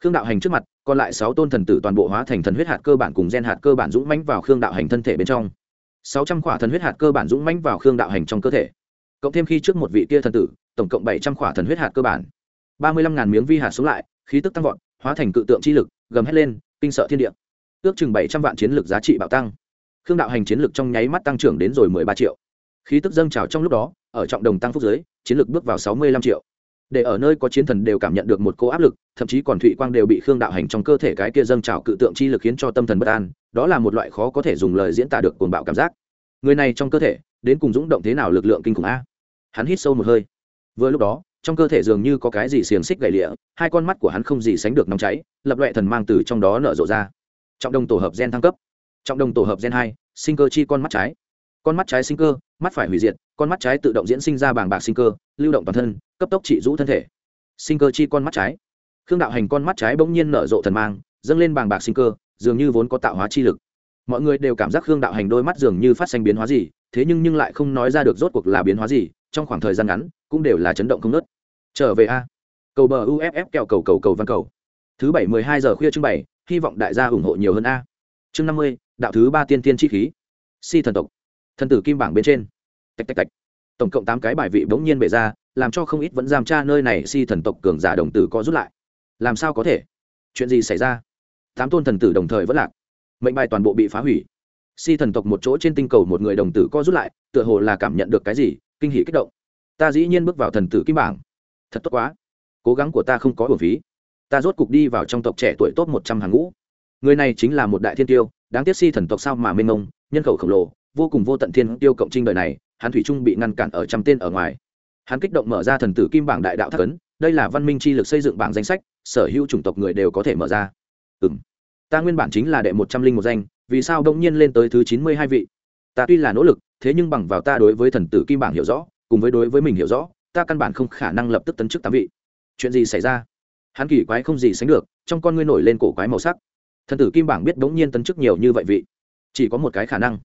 [SPEAKER 1] khương đạo hành trước mặt, còn lại sáu tôn thần tử toàn bộ hóa thành thần huyết hạt cơ bản cùng gen hạt cơ bản dũng mãnh vào khương đạo hành thân thể bên trong sáu trăm khỏa thần huyết hạt cơ bản dũng mãnh vào khương đạo hành trong cơ thể. Cộng thêm khi trước một vị kia thần tử, tổng cộng bảy trăm khỏa thần huyết hạt cơ bản. Ba mươi lăm ngàn miếng vi hạt xuống lại, khí tức tăng vọt, hóa thành cự tượng chi lực, gầm hét lên, kinh sợ thiên địa. Ước chừng bảy trăm vạn chiến lực giá trị bạo tăng. Khương đạo hành chiến lực trong nháy mắt tăng trưởng đến rồi mười ba triệu. Khí tức dâng trào trong lúc đó, ở trọng đồng tăng phúc giới, chiến lực bước vào sáu mươi lăm triệu để ở nơi có chiến thần đều cảm nhận được một cô áp lực, thậm chí còn thụy quang đều bị khương đạo hành trong cơ thể cái kia dâng trào cự tượng chi lực khiến cho tâm thần bất an, đó là một loại khó có thể dùng lời diễn tả được cuồng bạo cảm giác. Người này trong cơ thể, đến cùng dũng động thế nào lực lượng kinh khủng a? Hắn hít sâu một hơi. Vừa lúc đó, trong cơ thể dường như có cái gì xiềng xích gậy lịa, hai con mắt của hắn không gì sánh được nóng cháy, lập loại thần mang từ trong đó nở rộ ra. Trọng đồng tổ hợp gen thăng cấp. Trọng đồng tổ hợp gen hai, sinh cơ chi con mắt trái con mắt trái sinh cơ, mắt phải hủy diệt, con mắt trái tự động diễn sinh ra bàng bạc sinh cơ, lưu động toàn thân, cấp tốc trị rũ thân thể. Sinh cơ chi con mắt trái. Khương đạo hành con mắt trái bỗng nhiên nở rộ thần mang, dâng lên bàng bạc sinh cơ, dường như vốn có tạo hóa chi lực. Mọi người đều cảm giác khương đạo hành đôi mắt dường như phát sinh biến hóa gì, thế nhưng nhưng lại không nói ra được rốt cuộc là biến hóa gì, trong khoảng thời gian ngắn, cũng đều là chấn động không nớt trở về a. Cầu bờ uff kẹo cầu cầu cầu văn cầu. Thứ bảy mười hai giờ khuya trưng bày hy vọng đại gia ủng hộ nhiều hơn a. Chương năm mươi, đạo thứ ba tiên tiên chi khí. Si thần tộc thần tử kim bảng bên trên. Tạch tạch tạch. Tổng cộng tám cái bài vị bỗng nhiên bể ra, làm cho không ít vẫn giam tra nơi này si thần tộc cường giả đồng tử có rút lại. Làm sao có thể? Chuyện gì xảy ra? Tám tôn thần tử đồng thời vẫn lạc. Mệnh bài toàn bộ bị phá hủy. Si thần tộc một chỗ trên tinh cầu một người đồng tử co rút lại, tựa hồ là cảm nhận được cái gì, kinh hỉ kích động. Ta dĩ nhiên bước vào thần tử kim bảng. Thật tốt quá. Cố gắng của ta không có bổn phí. Ta rốt cục đi vào trong tộc trẻ tuổi tốt một trăm hàng ngũ. Người này chính là một đại thiên tiêu, đáng tiếc si thần tộc sao mà mênh mông, nhân khẩu khổng lồ vô cùng vô tận thiên tiêu cộng trinh đời này, hắn thủy trung bị ngăn cản ở trăm tên ở ngoài. Hắn kích động mở ra thần tử kim bảng đại đạo thác ấn, đây là văn minh chi lực xây dựng bảng danh sách, sở hữu chủng tộc người đều có thể mở ra. Ừ m ta nguyên bản chính là đệ một trăm linh một danh, vì sao đông nhiên lên tới thứ chín mươi hai vị? Ta tuy là nỗ lực, thế nhưng bằng vào ta đối với thần tử kim bảng hiểu rõ, cùng với đối với mình hiểu rõ, ta căn bản không khả năng lập tức tấn chức tám vị. Chuyện gì xảy ra? Hắn kỳ quái không gì sánh được, trong con ngươi nổi lên cổ quái màu sắc. Thần tử kim bảng biết bỗng nhiên tấn chức nhiều như vậy vị. Chỉ có một cái khả năng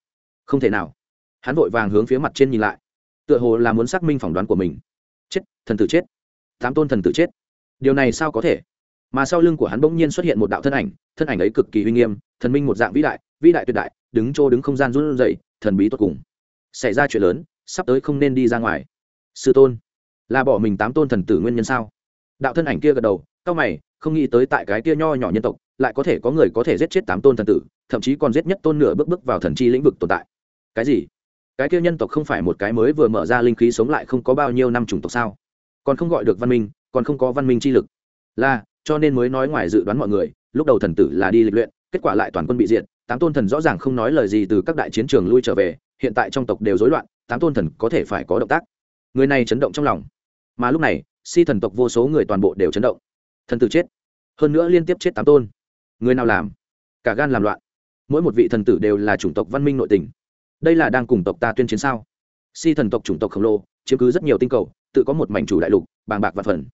[SPEAKER 1] không thể nào. Hắn vội vàng hướng phía mặt trên nhìn lại. Tựa hồ là muốn xác minh phỏng đoán của mình. Chết, thần tử chết. Tám tôn thần tử chết. Điều này sao có thể? Mà sau lưng của hắn bỗng nhiên xuất hiện một đạo thân ảnh thân ảnh ấy cực kỳ uy nghiêm, thần minh một dạng vĩ đại vĩ đại tuyệt đại, đứng chỗ đứng không gian run rẩy, thần bí tốt cùng. Xảy ra chuyện lớn, sắp tới không nên đi ra ngoài. Sư tôn, là bỏ mình tám tôn thần tử nguyên nhân sao? Đạo thân ảnh kia gật đầu cao mày, không nghĩ tới tại cái kia nho nhỏ nhân tộc, lại có thể có người có thể giết chết tám tôn thần tử, thậm chí còn giết nhất tôn nửa bước bước vào thần chi lĩnh vực tồn tại cái gì? Cái kia nhân tộc không phải một cái mới vừa mở ra linh khí sống lại không có bao nhiêu năm chủng tộc sao? Còn không gọi được văn minh, còn không có văn minh chi lực. Là, cho nên mới nói ngoài dự đoán mọi người, lúc đầu thần tử là đi lịch luyện, kết quả lại toàn quân bị diệt, tám tôn thần rõ ràng không nói lời gì từ các đại chiến trường lui trở về, hiện tại trong tộc đều rối loạn, tám tôn thần có thể phải có động tác. Người này chấn động trong lòng. Mà lúc này, si thần tộc vô số người toàn bộ đều chấn động. Thần tử chết. Hơn nữa liên tiếp chết tám tôn. Người nào làm? Cả gan làm loạn. Mỗi một vị thần tử đều là chủng tộc văn minh nội tình đây là đang cùng tộc ta tuyên chiến sao? Si thần tộc chủng tộc khổng lồ, chiếm cứ rất nhiều tinh cầu, tự có một mảnh chủ đại lục, bàng bạc và phần.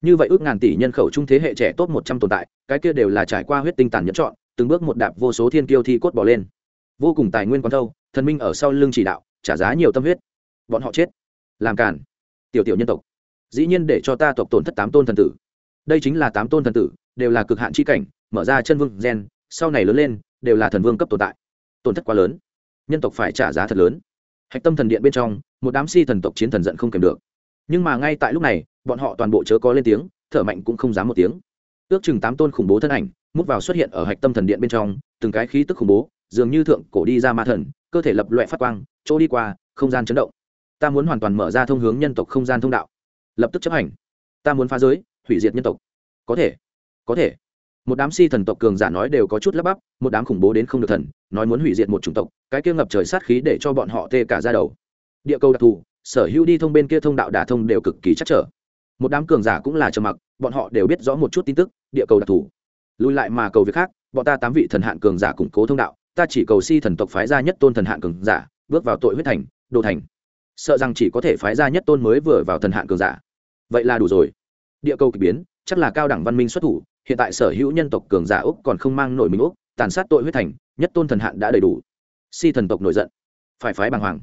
[SPEAKER 1] Như vậy ước ngàn tỷ nhân khẩu trung thế hệ trẻ tốt một trăm tồn tại, cái kia đều là trải qua huyết tinh tàn nhẫn chọn, từng bước một đạp vô số thiên kiêu thi cốt bỏ lên. Vô cùng tài nguyên quán thâu, thần minh ở sau lưng chỉ đạo, trả giá nhiều tâm huyết. Bọn họ chết. Làm cản tiểu tiểu nhân tộc. Dĩ nhiên để cho ta tộc tổn thất tám tôn thần tử. Đây chính là tám tôn thần tử, đều là cực hạn c h i cảnh, mở ra chân vương gen, sau này lớn lên, đều là thần vương cấp tồn tại. Tổn thất quá lớn nhân tộc phải trả giá thật lớn. Hạch tâm thần điện bên trong, một đám si thần tộc chiến thần giận không kèm được. Nhưng mà ngay tại lúc này, bọn họ toàn bộ chớ có lên tiếng, thở mạnh cũng không dám một tiếng. Ước chừng tám tôn khủng bố thân ảnh, mút vào xuất hiện ở hạch tâm thần điện bên trong, từng cái khí tức khủng bố, dường như thượng cổ đi ra ma thần, cơ thể lập loẹ phát quang, chỗ đi qua, không gian chấn động. Ta muốn hoàn toàn mở ra thông hướng nhân tộc không gian thông đạo. Lập tức chấp hành. Ta muốn phá giới, hủy diệt nhân tộc. Có thể. Có thể một đám si thần tộc cường giả nói đều có chút lắp bắp, một đám khủng bố đến không được thần, nói muốn hủy diệt một chủng tộc, cái kia ngập trời sát khí để cho bọn họ tê cả ra đầu. Địa cầu đặc thù, sở hữu đi thông bên kia thông đạo đả thông đều cực kỳ chắc trở. Một đám cường giả cũng là trầm mặc, bọn họ đều biết rõ một chút tin tức, địa cầu đặc thù. Lùi lại mà cầu việc khác, bọn ta tám vị thần hạn cường giả củng cố thông đạo, ta chỉ cầu si thần tộc phái ra nhất tôn thần hạn cường giả, bước vào tội huyết thành, đồ thành. Sợ rằng chỉ có thể phái ra nhất tôn mới vừa vào thần hạn cường giả. Vậy là đủ rồi. Địa cầu k ỳ biến, chắc là cao đẳng văn minh xuất thủ hiện tại sở hữu nhân tộc cường giả úc còn không mang nổi mình úc, tàn sát tội huyết thành, nhất tôn thần hạn đã đầy đủ. Si thần tộc nổi giận, phải phái bàng hoàng.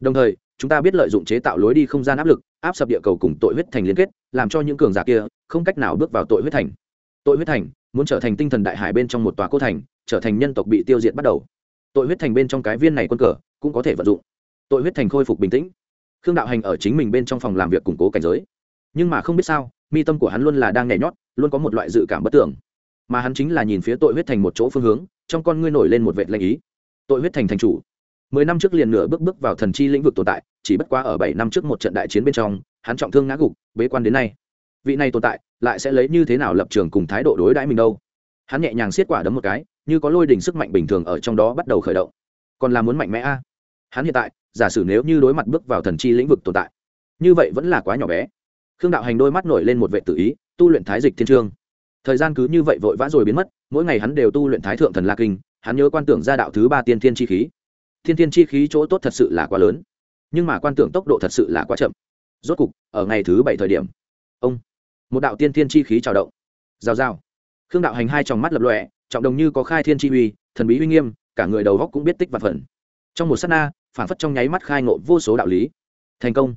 [SPEAKER 1] Đồng thời, chúng ta biết lợi dụng chế tạo lối đi không gian áp lực, áp sập địa cầu cùng tội huyết thành liên kết, làm cho những cường giả kia không cách nào bước vào tội huyết thành. Tội huyết thành muốn trở thành tinh thần đại hải bên trong một tòa cô thành, trở thành nhân tộc bị tiêu diệt bắt đầu. Tội huyết thành bên trong cái viên này quân cờ cũng có thể vận dụng. Tội huyết thành khôi phục bình tĩnh. Khương đạo hành ở chính mình bên trong phòng làm việc củng cố cảnh giới. Nhưng mà không biết sao, mi tâm của hắn luôn là đang nhảy nhót luôn có một loại dự cảm bất tưởng mà hắn chính là nhìn phía tội huyết thành một chỗ phương hướng, trong con ngươi nổi lên một vệ lệnh ý. Tội huyết thành thành chủ. Mười năm trước liền nửa bước bước vào thần chi lĩnh vực tồn tại, chỉ bất quá ở bảy năm trước một trận đại chiến bên trong, hắn trọng thương ngã gục, bế quan đến nay. Vị này tồn tại, lại sẽ lấy như thế nào lập trường cùng thái độ đối đãi mình đâu? Hắn nhẹ nhàng xiết quả đấm một cái, như có lôi đỉnh sức mạnh bình thường ở trong đó bắt đầu khởi động. Còn là muốn mạnh mẽ a? Hắn hiện tại, giả sử nếu như đối mặt bước vào thần chi lĩnh vực tồn tại, như vậy vẫn là quá nhỏ bé. Khương đạo hành đôi mắt nổi lên một vệ tự ý tu luyện thái dịch thiên trương. Thời gian cứ như vậy vội vã rồi biến mất, mỗi ngày hắn đều tu luyện thái thượng thần la kinh, hắn nhớ quan tưởng ra đạo thứ ba tiên thiên chi khí. Thiên thiên chi khí chỗ tốt thật sự là quá lớn, nhưng mà quan tưởng tốc độ thật sự là quá chậm. Rốt cục, ở ngày thứ bảy thời điểm, ông, một đạo tiên thiên chi khí trào động. Rào rào. Khương đạo hành hai tròng mắt lập lọe trọng đồng như có khai thiên chi uy, thần bí uy nghiêm, cả người đầu góc cũng biết tích và phần. Trong một s á t na, phản phất trong nháy mắt khai ngộ vô số đạo lý. Thành công.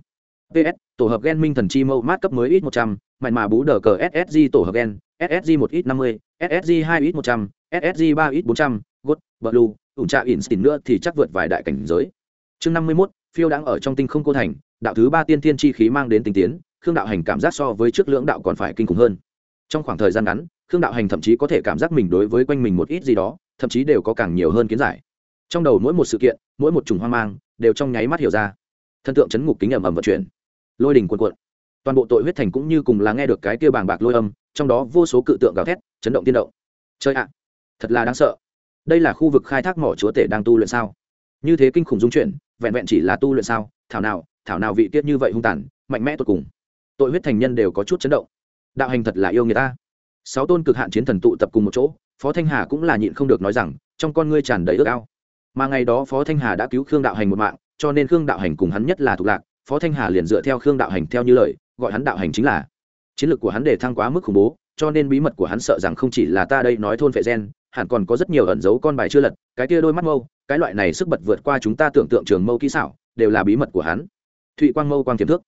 [SPEAKER 1] Ps tổ hợp gen minh thần chi mâu mát cấp mới ít một trăm mạnh mà bú đờ cờ ssg tổ hợp gen ssg một ít năm mươi ssg hai ít một trăm ssg ba ít bốn trăm gốt blue ủn trạ xỉn nữa thì chắc vượt vài đại cảnh giới. Chương năm mươi mốt, phiêu đang ở trong tinh không cô thành, đạo thứ ba tiên thiên chi khí mang đến tinh tiến, khương đạo hành cảm giác so với trước lưỡng đạo còn phải kinh khủng hơn. Trong khoảng thời gian ngắn, khương đạo hành thậm chí có thể cảm giác mình đối với quanh mình một ít gì đó, thậm chí đều có càng nhiều hơn kiến giải. Trong đầu mỗi một sự kiện, mỗi một chủng hoang mang, đều trong nháy mắt hiểu ra. Thân tượng chấn ngục kính ẩm ẩm vận chuyển. Lôi đình cuộn cuộn toàn bộ tội huyết thành cũng như cùng là nghe được cái kia bàng bạc lôi âm, trong đó vô số cự tượng gào thét, chấn động tiên động. Chơi ạ, thật là đáng sợ. Đây là khu vực khai thác mỏ chúa tể đang tu luyện sao? Như thế kinh khủng dung chuyển, vẹn vẹn chỉ là tu luyện sao? Thảo nào thảo nào vị tiết như vậy hung tàn, mạnh mẽ tột cùng. Tội huyết thành nhân đều có chút chấn động. Đạo hành thật là yêu người ta. Sáu tôn cực hạn chiến thần tụ tập cùng một chỗ, phó thanh hà cũng là nhịn không được nói rằng, trong con ngươi tràn đầy ước ao. Mà ngày đó phó thanh hà đã cứu khương đạo hành một mạng, cho nên khương đạo hành cùng hắn nhất là thuộc lạc, phó thanh hà liền dựa theo khương đạo hành theo như lời gọi hắn đạo hành chính là. Chiến lược của hắn để thăng quá mức khủng bố, cho nên bí mật của hắn sợ rằng không chỉ là ta đây nói thôn vệ gen, hẳn còn có rất nhiều ẩn dấu con bài chưa lật, cái kia đôi mắt mâu, cái loại này sức bật vượt qua chúng ta tưởng tượng trường mâu kỹ xảo, đều là bí mật của hắn. Thụy quang mâu quang tiềm thước.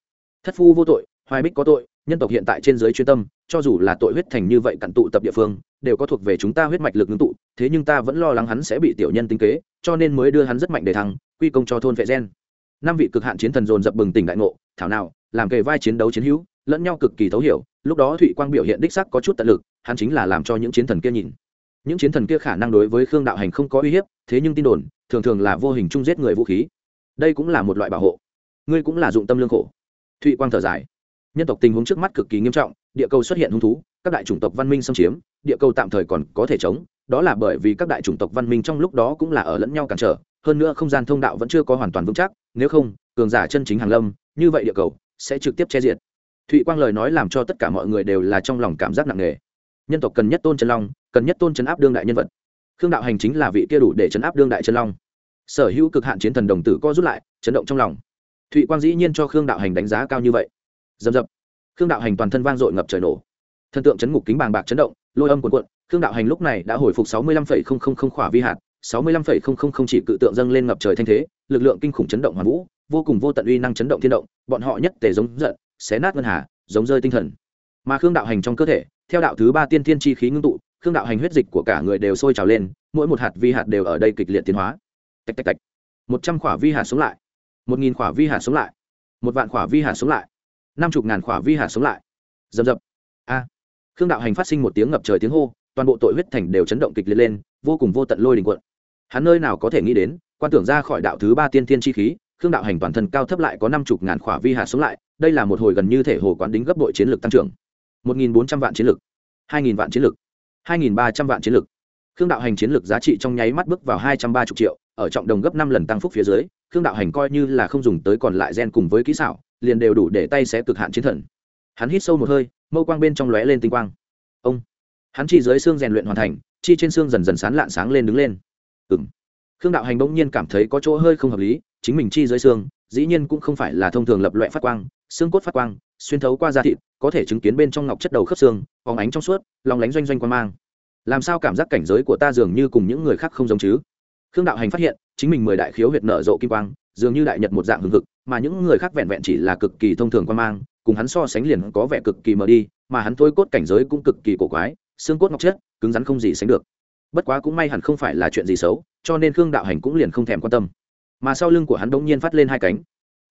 [SPEAKER 1] Thất phu vô tội, hoài bích có tội, nhân tộc hiện tại trên giới chuyên tâm, cho dù là tội huyết thành như vậy cặn tụ tập địa phương, đều có thuộc về chúng ta huyết mạch lực ngưng tụ, thế nhưng ta vẫn lo lắng hắn sẽ bị tiểu nhân tinh kế, cho nên mới đưa hắn rất mạnh để thăng, quy công cho thôn vệ gen. Năm vị cực hạn chiến thần dồn dập bừng tỉnh đại ngộ thảo nào, làm kề vai chiến đấu chiến hữu, lẫn nhau cực kỳ thấu hiểu, lúc đó thụy quang biểu hiện đích sắc có chút tận lực, hắn chính là làm cho những chiến thần kia nhìn. Những chiến thần kia khả năng đối với khương đạo hành không có uy hiếp, thế nhưng tin đồn, thường thường là vô hình chung giết người vũ khí. Đây cũng là một loại bảo hộ. Ngươi cũng là dụng tâm lương khổ. Thụy quang thở dài. Nhân tộc tình huống trước mắt cực kỳ nghiêm trọng, địa cầu xuất hiện hung thú, các đại chủng tộc văn minh xâm chiếm, địa cầu tạm thời còn có thể chống, đó là bởi vì các đại chủng tộc văn minh trong lúc đó cũng là ở lẫn nhau cản trở, hơn nữa không gian thông đạo vẫn chưa có hoàn toàn vững chắc, nếu không, cường giả chân chính hàng lâm như vậy địa cầu sẽ trực tiếp che diệt. Thụy quang lời nói làm cho tất cả mọi người đều là trong lòng cảm giác nặng nề. Nhân tộc cần nhất tôn trần long, cần nhất tôn trấn áp đương đại nhân vật. Khương đạo hành chính là vị kia đủ để trấn áp đương đại trần long. Sở hữu cực hạn chiến thần đồng tử co rút lại, chấn động trong lòng. Thụy quang dĩ nhiên cho khương đạo hành đánh giá cao như vậy. Dầm dập khương đạo hành toàn thân vang dội ngập trời nổ. Thần tượng chấn ngục kính bàng bạc chấn động, lôi âm cuộn cuộn. Khương đạo hành lúc này đã hồi phục sáu mươi lăm phẩy không không không khỏa vi hạt sáu mươi lăm phẩy không không không chỉ cự tượng dâng lên ngập trời thanh thế, lực lượng kinh khủng chấn động hoàn vũ, vô cùng vô tận uy năng chấn động thiên động, bọn họ nhất tề giống giận, xé nát ngân hà, giống rơi tinh thần. Mà khương đạo hành trong cơ thể, theo đạo thứ ba tiên thiên chi khí ngưng tụ, khương đạo hành huyết dịch của cả người đều sôi trào lên, mỗi một hạt vi hạt đều ở đây kịch liệt tiến hóa. Tạch tạch tạch. Một trăm khỏa vi hạt sống lại. Một nghìn khỏa vi hạt sống lại. Một vạn khỏa vi hạt sống lại. Năm chục ngàn khỏa vi hạt sống lại. Dầm dập a. Khương đạo hành phát sinh một tiếng ngập trời tiếng hô, toàn bộ tội huyết thành đều chấn động kịch liệt lên, vô cùng vô tận lôi đình quận hắn nơi nào có thể nghĩ đến, quan tưởng ra khỏi đạo thứ ba tiên tiên chi khí, khương đạo hành toàn thân cao thấp lại có năm chục ngàn khỏa vi hạt sống lại, đây là một hồi gần như thể hồ quán đính gấp đội chiến lược tăng trưởng. Một nghìn bốn trăm vạn chiến lược hai nghìn vạn chiến lược hai nghìn ba trăm vạn chiến lược khương đạo hành chiến lược giá trị trong nháy mắt bước vào hai trăm ba mươi triệu, ở trọng đồng gấp năm lần tăng phúc phía dưới, khương đạo hành coi như là không dùng tới còn lại gen cùng với kỹ xảo, liền đều đủ để tay sẽ cực hạn chiến thần. Hắn hít sâu một hơi, mâu quang bên trong lóe lên tinh quang. Ông, hắn chi dưới xương rèn luyện hoàn thành, chi trên xương dần dần sán lạn sáng lên đứng lên. Ừm. khương đạo hành bỗng nhiên cảm thấy có chỗ hơi không hợp lý, chính mình chi dưới xương, dĩ nhiên cũng không phải là thông thường lập loại phát quang, xương cốt phát quang, xuyên thấu qua da thịt, có thể chứng kiến bên trong ngọc chất đầu khớp xương, phóng ánh trong suốt lòng lánh doanh doanh quan mang. Làm sao cảm giác cảnh giới của ta dường như cùng những người khác không giống chứ? Khương đạo hành phát hiện, chính mình mười đại khiếu huyệt nở rộ kim quang, dường như đại nhật một dạng hừng hực, mà những người khác vẹn vẹn chỉ là cực kỳ thông thường quan mang, cùng hắn so sánh liền có vẻ cực kỳ mờ đi, mà hắn thôi cốt cảnh giới cũng cực kỳ cổ quái, xương cốt ngọc chất, cứng rắn không gì sánh được bất quá cũng may hẳn không phải là chuyện gì xấu, cho nên khương đạo hành cũng liền không thèm quan tâm. Mà sau lưng của hắn bỗng nhiên phát lên hai cánh.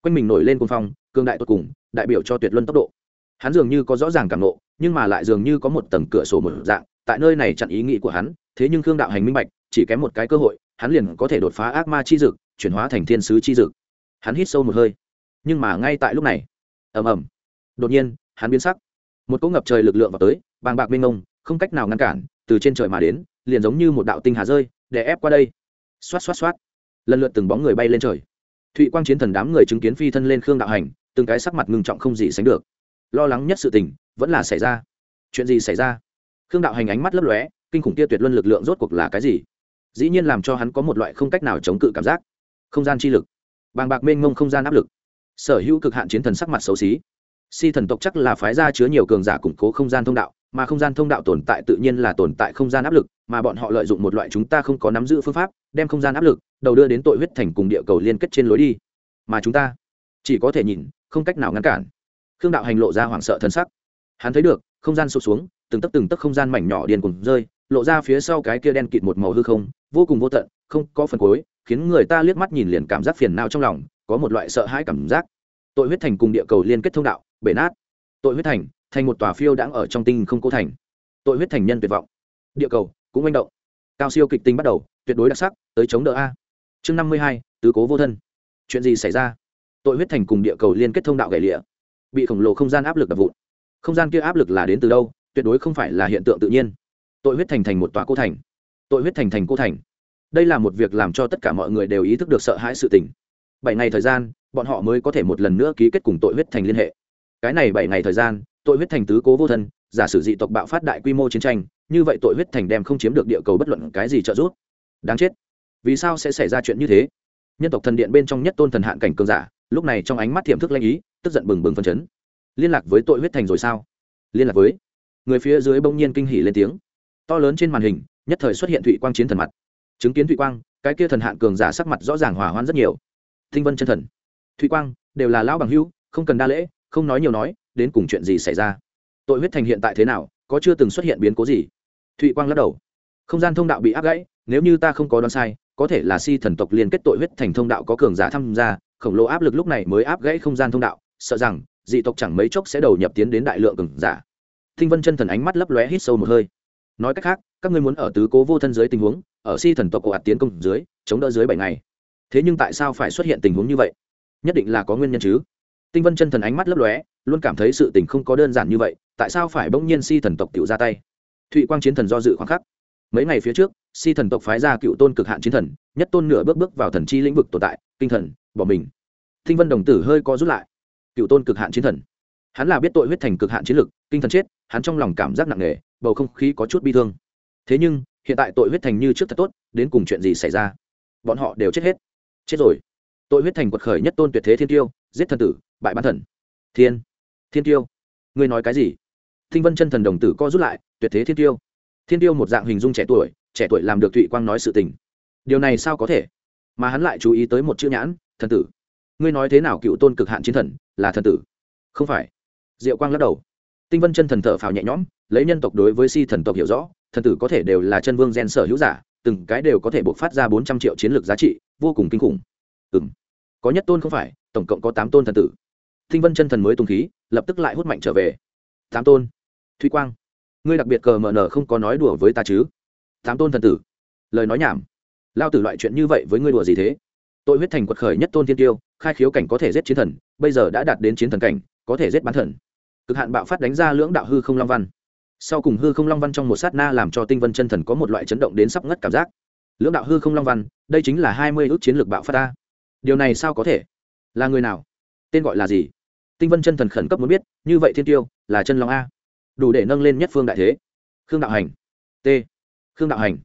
[SPEAKER 1] Quanh mình nổi lên côn phong cương đại tột cùng, đại biểu cho tuyệt luân tốc độ. Hắn dường như có rõ ràng cảm nộ nhưng mà lại dường như có một tầng cửa sổ một dạng, tại nơi này chặn ý nghĩ của hắn, thế nhưng khương đạo hành minh bạch, chỉ kém một cái cơ hội, hắn liền có thể đột phá ác ma chi dực, chuyển hóa thành thiên sứ chi dực. Hắn hít sâu một hơi. Nhưng mà ngay tại lúc này, ầm ầm, đột nhiên, hắn biến sắc. Một cỗ ngập trời lực lượng vào tới, bàng bạc minh ông không cách nào ngăn cản, từ trên trời mà đến liền giống như một đạo tinh hà rơi để ép qua đây. Xoát xoát xoát. Lần lượt từng bóng người bay lên trời. Thụy quang chiến thần đám người chứng kiến phi thân lên khương đạo hành, từng cái sắc mặt ngưng trọng không gì sánh được. Lo lắng nhất sự tình, vẫn là xảy ra. Chuyện gì xảy ra? Khương đạo hành ánh mắt lấp lóe, kinh khủng kia tuyệt luân lực lượng rốt cuộc là cái gì? Dĩ nhiên làm cho hắn có một loại không cách nào chống cự cảm giác. Không gian chi lực. Bàng bạc mênh mông không gian áp lực. Sở hữu cực hạn chiến thần sắc mặt xấu xí. Si thần tộc chắc là phái ra chứa nhiều cường giả củng cố không gian thông đạo, mà không gian thông đạo tồn tại tự nhiên là tồn tại không gian áp lực mà bọn họ lợi dụng một loại chúng ta không có nắm giữ phương pháp, đem không gian áp lực, đầu đưa đến tội huyết thành cùng địa cầu liên kết trên lối đi. Mà chúng ta chỉ có thể nhìn, không cách nào ngăn cản. Khương đạo hành lộ ra hoảng sợ thân sắc. Hắn thấy được, không gian sụt xuống, từng tấc từng tấc không gian mảnh nhỏ điền cùng rơi, lộ ra phía sau cái kia đen kịt một màu hư không, vô cùng vô tận, không có phần cuối, khiến người ta liếc mắt nhìn liền cảm giác phiền não trong lòng, có một loại sợ hãi cảm giác. Tội huyết thành cùng địa cầu liên kết thông đạo, bể nát. Tội huyết thành thành một tòa phiêu đang ở trong tinh không cố thành. Tội huyết thành nhân tuyệt vọng. Địa cầu cũng manh động. Cao siêu kịch tính bắt đầu, tuyệt đối đặc sắc, tới chống đỡ a. Chương năm mươi hai, tứ cố vô thân. Chuyện gì xảy ra? Tội huyết thành cùng địa cầu liên kết thông đạo gãy lịa. Bị khổng lồ không gian áp lực đập vụn. Không gian kia áp lực là đến từ đâu? Tuyệt đối không phải là hiện tượng tự nhiên. Tội huyết thành thành một tòa cô thành. Tội huyết thành thành cô thành. Đây là một việc làm cho tất cả mọi người đều ý thức được sợ hãi sự tình. Bảy ngày thời gian, bọn họ mới có thể một lần nữa ký kết cùng tội huyết thành liên hệ. Cái này bảy ngày thời gian, tội huyết thành tứ cố vô thân, giả sử dị tộc bạo phát đại quy mô chiến tranh như vậy tội huyết thành đem không chiếm được địa cầu bất luận cái gì trợ giúp. Đáng chết. Vì sao sẽ xảy ra chuyện như thế? Nhân tộc thần điện bên trong nhất tôn thần hạn cảnh cường giả, lúc này trong ánh mắt thiểm thức lanh ý, tức giận bừng bừng phân chấn. Liên lạc với tội huyết thành rồi sao? Liên lạc với? Người phía dưới bỗng nhiên kinh hỉ lên tiếng. To lớn trên màn hình, nhất thời xuất hiện thụy quang chiến thần mặt. Chứng kiến thụy quang, cái kia thần hạn cường giả sắc mặt rõ ràng hòa hoãn rất nhiều. Thinh vân chân thần. Thụy quang, đều là lão bằng hữu, không cần đa lễ, không nói nhiều nói, đến cùng chuyện gì xảy ra? Tội huyết thành hiện tại thế nào, có chưa từng xuất hiện biến cố gì? Thụy quang lắc đầu. Không gian thông đạo bị áp gãy, nếu như ta không có đoán sai, có thể là si thần tộc liên kết tội huyết thành thông đạo có cường giả tham gia, khổng lồ áp lực lúc này mới áp gãy không gian thông đạo, sợ rằng, dị tộc chẳng mấy chốc sẽ đầu nhập tiến đến đại lượng cường giả. Thinh vân chân thần ánh mắt lấp lóe hít sâu một hơi. Nói cách khác, các ngươi muốn ở tứ cố vô thân dưới tình huống, ở si thần tộc ồ ạt tiến công dưới, chống đỡ dưới bảy ngày. Thế nhưng tại sao phải xuất hiện tình huống như vậy? Nhất định là có nguyên nhân chứ. Tinh vân chân thần ánh mắt lấp lóe, luôn cảm thấy sự tình không có đơn giản như vậy, tại sao phải bỗng nhiên si thần tộc tự ra tay? Thụy quang chiến thần do dự khoảng khắc. Mấy ngày phía trước, si thần tộc phái ra cựu tôn cực hạn chiến thần, nhất tôn nửa bước bước vào thần chi lĩnh vực tồn tại, kinh thần, bỏ mình. Thinh vân đồng tử hơi co rút lại. Cựu tôn cực hạn chiến thần. Hắn là biết tội huyết thành cực hạn chiến lực, kinh thần chết, hắn trong lòng cảm giác nặng nề, bầu không khí có chút bi thương. Thế nhưng, hiện tại tội huyết thành như trước thật tốt, đến cùng chuyện gì xảy ra? Bọn họ đều chết hết. Chết rồi. Tội huyết thành quật khởi nhất tôn tuyệt thế thiên tiêu, giết thần tử, bại bán thần. Thiên. Thiên tiêu. Ngươi nói cái gì? Thinh vân chân thần đồng tử co rút lại, tuyệt thế thiên tiêu. Thiên tiêu một dạng hình dung trẻ tuổi trẻ tuổi làm được thụy quang nói sự tình. Điều này sao có thể? Mà hắn lại chú ý tới một chữ nhãn, thần tử. Ngươi nói thế nào cựu tôn cực hạn chiến thần, là thần tử? Không phải. Diệu quang lắc đầu. Tinh vân chân thần thở phào nhẹ nhõm, lấy nhân tộc đối với si thần tộc hiểu rõ, thần tử có thể đều là chân vương gen sở hữu giả, từng cái đều có thể bộc phát ra bốn trăm triệu chiến lược giá trị, vô cùng kinh khủng. Ừm. có nhất tôn không phải, tổng cộng có tám tôn thần tử. Tinh vân chân thần mới tung khí, lập tức lại hút mạnh trở về. Tám tôn thúy quang, ngươi đặc biệt cờ mờ nờ không có nói đùa với ta chứ? Tám tôn thần tử, lời nói nhảm. Lao tử loại chuyện như vậy với ngươi đùa gì thế? Tội huyết thành quật khởi nhất tôn thiên tiêu, khai khiếu cảnh có thể giết chiến thần, bây giờ đã đạt đến chiến thần cảnh, có thể giết bán thần. Cực hạn bạo phát đánh ra lưỡng đạo hư không long văn. Sau cùng hư không long văn trong một sát na làm cho tinh vân chân thần có một loại chấn động đến sắp ngất cảm giác. Lưỡng đạo hư không long văn, đây chính là hai mươi ước chiến lược bạo phát ta. Điều này sao có thể? Là người nào? Tên gọi là gì? Tinh vân chân thần khẩn cấp muốn biết, như vậy thiên tiêu, là chân long a đủ để nâng lên nhất phương đại thế. Khương đạo hành. T. Khương đạo hành.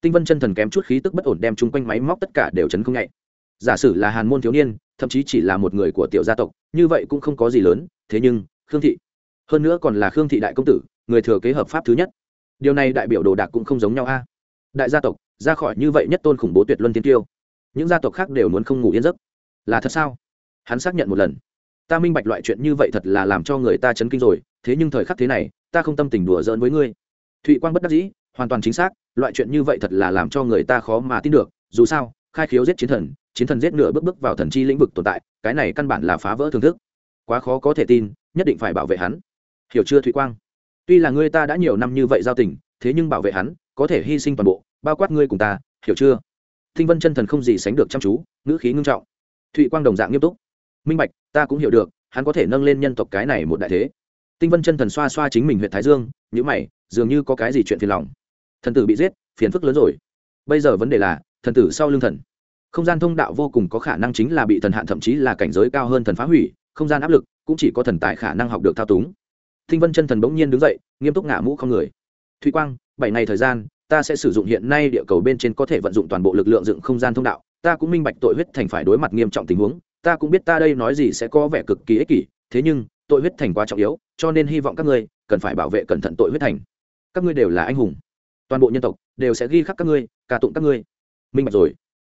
[SPEAKER 1] Tinh vân chân thần kém chút khí tức bất ổn đem chung quanh máy móc tất cả đều chấn không nhạy giả sử là hàn môn thiếu niên, thậm chí chỉ là một người của tiểu gia tộc, như vậy cũng không có gì lớn, thế nhưng, khương thị. Hơn nữa còn là khương thị đại công tử, người thừa kế hợp pháp thứ nhất. Điều này đại biểu đồ đạc cũng không giống nhau a. Đại gia tộc, ra khỏi như vậy nhất tôn khủng bố tuyệt luân tiên tiêu. Những gia tộc khác đều muốn không ngủ yên giấc. Là thật sao? Hắn xác nhận một lần. Ta minh bạch loại chuyện như vậy thật là làm cho người ta chấn kinh rồi thế nhưng thời khắc thế này, ta không tâm tình đùa giỡn với ngươi. Thụy quang bất đắc dĩ, hoàn toàn chính xác, loại chuyện như vậy thật là làm cho người ta khó mà tin được. Dù sao, khai khiếu giết chiến thần chiến thần giết nửa bước bước vào thần chi lĩnh vực tồn tại, cái này căn bản là phá vỡ thưởng thức. Quá khó có thể tin, nhất định phải bảo vệ hắn. Hiểu chưa, thụy quang? Tuy là ngươi ta đã nhiều năm như vậy giao tình, thế nhưng bảo vệ hắn, có thể hy sinh toàn bộ, bao quát ngươi cùng ta, hiểu chưa? Thinh vân chân thần không gì sánh được chăm chú, ngữ khí ngưng trọng. Thụy quang đồng dạng nghiêm túc. Minh bạch, ta cũng hiểu được, hắn có thể nâng lên nhân tộc cái này một đại thế tinh vân chân thần xoa xoa chính mình huyện thái dương nhữ mày, dường như có cái gì chuyện phiền lòng. Thần tử bị giết, phiền phức lớn rồi. Bây giờ vấn đề là, thần tử sau lưng thần. Không gian thông đạo vô cùng có khả năng chính là bị thần hạn thậm chí là cảnh giới cao hơn thần phá hủy, không gian áp lực cũng chỉ có thần tài khả năng học được thao túng. Thinh vân chân thần bỗng nhiên đứng dậy, nghiêm túc ngả mũ không người. Thụy quang, bảy ngày thời gian, ta sẽ sử dụng hiện nay địa cầu bên trên có thể vận dụng toàn bộ lực lượng dựng không gian thông đạo. Ta cũng minh bạch tội huyết thành phải đối mặt nghiêm trọng tình huống. Ta cũng biết ta đây nói gì sẽ có vẻ cực kỳ ích kỷ, thế nhưng tội huyết thành quá trọng yếu, cho nên hy vọng các ngươi cần phải bảo vệ cẩn thận tội huyết thành. Các ngươi đều là anh hùng. Toàn bộ nhân tộc đều sẽ ghi khắc các ngươi, ca tụng các ngươi. Minh bạch rồi.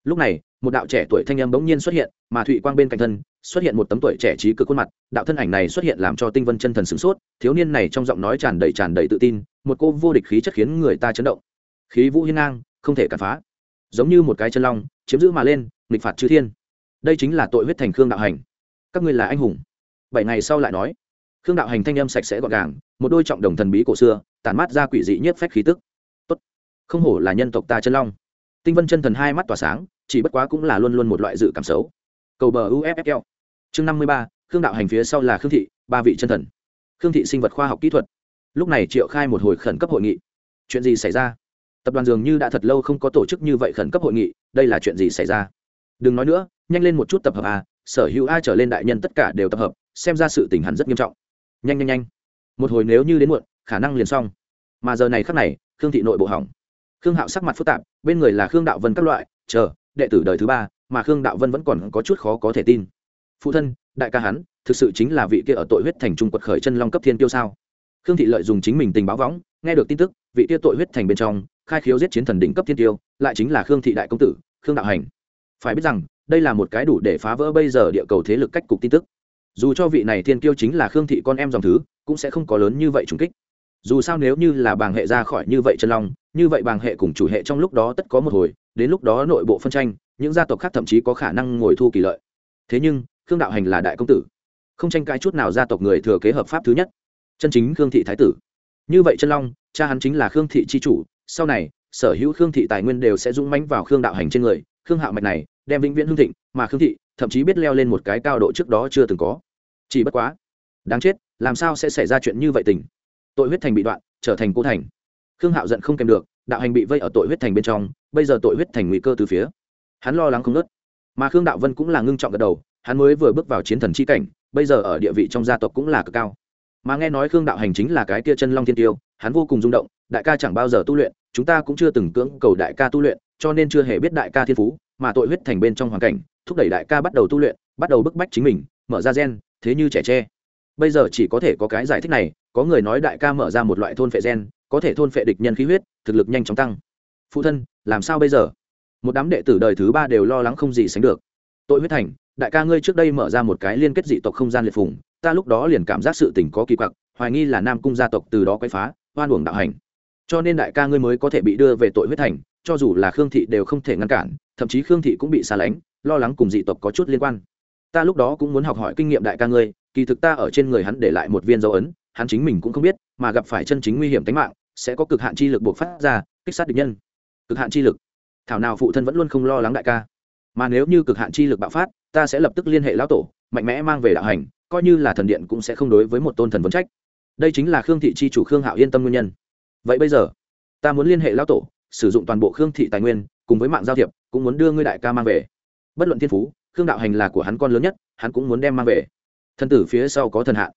[SPEAKER 1] Lúc này, một đạo trẻ tuổi thanh âm bỗng nhiên xuất hiện, mà thụy quang bên cạnh thân, xuất hiện một tấm tuổi trẻ trí cực khuôn mặt. Đạo thân ảnh này xuất hiện làm cho tinh vân chân thần sửng sốt, thiếu niên này trong giọng nói tràn đầy tràn đầy tự tin, một cô vô địch khí chất khiến người ta chấn động. Khí vũ hiên ngang, không thể cản phá. Giống như một cái chân long, chiếm giữ mà lên, nghịch phạt chư thiên. Đây chính là tội huyết thành khương đạo hành. Các ngươi là anh hùng bảy ngày sau lại nói, khương đạo hành thanh âm sạch sẽ gọn gàng, một đôi trọng đồng thần bí cổ xưa tàn mát ra quỷ dị nhất phách khí tức. Tốt. Không hổ là nhân tộc ta chân long. Tinh vân chân thần hai mắt tỏa sáng, chỉ bất quá cũng là luôn luôn một loại dự cảm xấu. Cầu bờ uffl chương năm mươi ba, khương đạo hành phía sau là khương thị, ba vị chân thần. Khương thị sinh vật khoa học kỹ thuật. Lúc này triệu khai một hồi khẩn cấp hội nghị. Chuyện gì xảy ra? Tập đoàn dường như đã thật lâu không có tổ chức như vậy khẩn cấp hội nghị, đây là chuyện gì xảy ra? Đừng nói nữa, nhanh lên một chút tập hợp à sở hữu ai trở lên đại nhân tất cả đều tập hợp, xem ra sự tình hẳn rất nghiêm trọng. Nhanh nhanh nhanh. Một hồi nếu như đến muộn, khả năng liền xong. Mà giờ này khắc này, khương thị nội bộ hỏng. Khương hạo sắc mặt phức tạp, bên người là khương đạo vân các loại, chờ, đệ tử đời thứ ba, mà khương đạo vân vẫn còn có chút khó có thể tin. Phụ thân, đại ca hắn, thực sự chính là vị kia ở tội huyết thành trung quật khởi chân long cấp thiên tiêu sao? Khương thị lợi dùng chính mình tình báo võng, nghe được tin tức, vị kia tội huyết thành bên trong, khai khiếu giết chiến thần đỉnh cấp thiên tiêu, lại chính là khương thị đại công tử, khương đạo hành. Phải biết rằng đây là một cái đủ để phá vỡ bây giờ địa cầu thế lực cách cục tin tức. Dù cho vị này thiên kiêu chính là khương thị con em dòng thứ, cũng sẽ không có lớn như vậy trùng kích. Dù sao nếu như là bàng hệ ra khỏi như vậy chân long, như vậy bàng hệ cùng chủ hệ trong lúc đó tất có một hồi, đến lúc đó nội bộ phân tranh, những gia tộc khác thậm chí có khả năng ngồi thu kỳ lợi. Thế nhưng, khương đạo hành là đại công tử. Không tranh cãi chút nào gia tộc người thừa kế hợp pháp thứ nhất. Chân chính khương thị thái tử. Như vậy chân long, cha hắn chính là khương thị c h i chủ, sau này, sở hữu khương thị tài nguyên đều sẽ dũng mánh vào khương đạo hành trên người khương hạo mạch này, đem vĩnh viễn hương thịnh, mà khương thị, thậm chí biết leo lên một cái cao độ trước đó chưa từng có. Chỉ bất quá, đáng chết, làm sao sẽ xảy ra chuyện như vậy tình? Tội huyết thành bị đoạn, trở thành cô thành. Khương hạo giận không kèm được, đạo hành bị vây ở tội huyết thành bên trong, bây giờ tội huyết thành nguy cơ từ phía. Hắn lo lắng không nớt mà khương đạo vân cũng là ngưng trọng gật đầu, hắn mới vừa bước vào chiến thần c h i cảnh, bây giờ ở địa vị trong gia tộc cũng là cực cao. Mà nghe nói khương đạo hành chính là cái tia chân long thiên tiêu, hắn vô cùng rung động, đại ca chẳng bao giờ tu luyện, chúng ta cũng chưa từng cưỡng cầu đại ca tu luyện cho nên chưa hề biết đại ca thiên phú, mà tội huyết thành bên trong hoàn cảnh, thúc đẩy đại ca bắt đầu tu luyện, bắt đầu bức bách chính mình, mở ra gen, thế như trẻ tre. Bây giờ chỉ có thể có cái giải thích này, có người nói đại ca mở ra một loại thôn phệ gen, có thể thôn phệ địch nhân khí huyết, thực lực nhanh chóng tăng. Phụ thân, làm sao bây giờ? Một đám đệ tử đời thứ ba đều lo lắng không gì sánh được. Tội huyết thành, đại ca ngươi trước đây mở ra một cái liên kết dị tộc không gian liệt phùng, ta lúc đó liền cảm giác sự tình có kỳ quặc, hoài nghi là nam cung gia tộc từ đó quay phá, oan uổng đạo hành. Cho nên đại ca ngươi mới có thể bị đưa về tội huyết thành cho dù là khương thị đều không thể ngăn cản, thậm chí khương thị cũng bị xa lánh, lo lắng cùng dị tộc có chút liên quan. Ta lúc đó cũng muốn học hỏi kinh nghiệm đại ca ngươi, kỳ thực ta ở trên người hắn để lại một viên dấu ấn, hắn chính mình cũng không biết, mà gặp phải chân chính nguy hiểm tính mạng, sẽ có cực hạn chi lực buộc phát ra, kích sát địch nhân. Cực hạn chi lực. Thảo nào phụ thân vẫn luôn không lo lắng đại ca. Mà nếu như cực hạn chi lực bạo phát, ta sẽ lập tức liên hệ lão tổ, mạnh mẽ mang về đạo hành, coi như là thần điện cũng sẽ không đối với một tôn thần vấn trách. Đây chính là khương thị chi chủ khương hạo yên tâm nguyên nhân. Vậy bây giờ, ta muốn liên hệ lão tổ sử dụng toàn bộ khương thị tài nguyên, cùng với mạng giao thiệp, cũng muốn đưa ngươi đại ca mang về. Bất luận thiên phú, khương đạo hành là của hắn con lớn nhất, hắn cũng muốn đem mang về. Thần tử phía sau có thần hạ.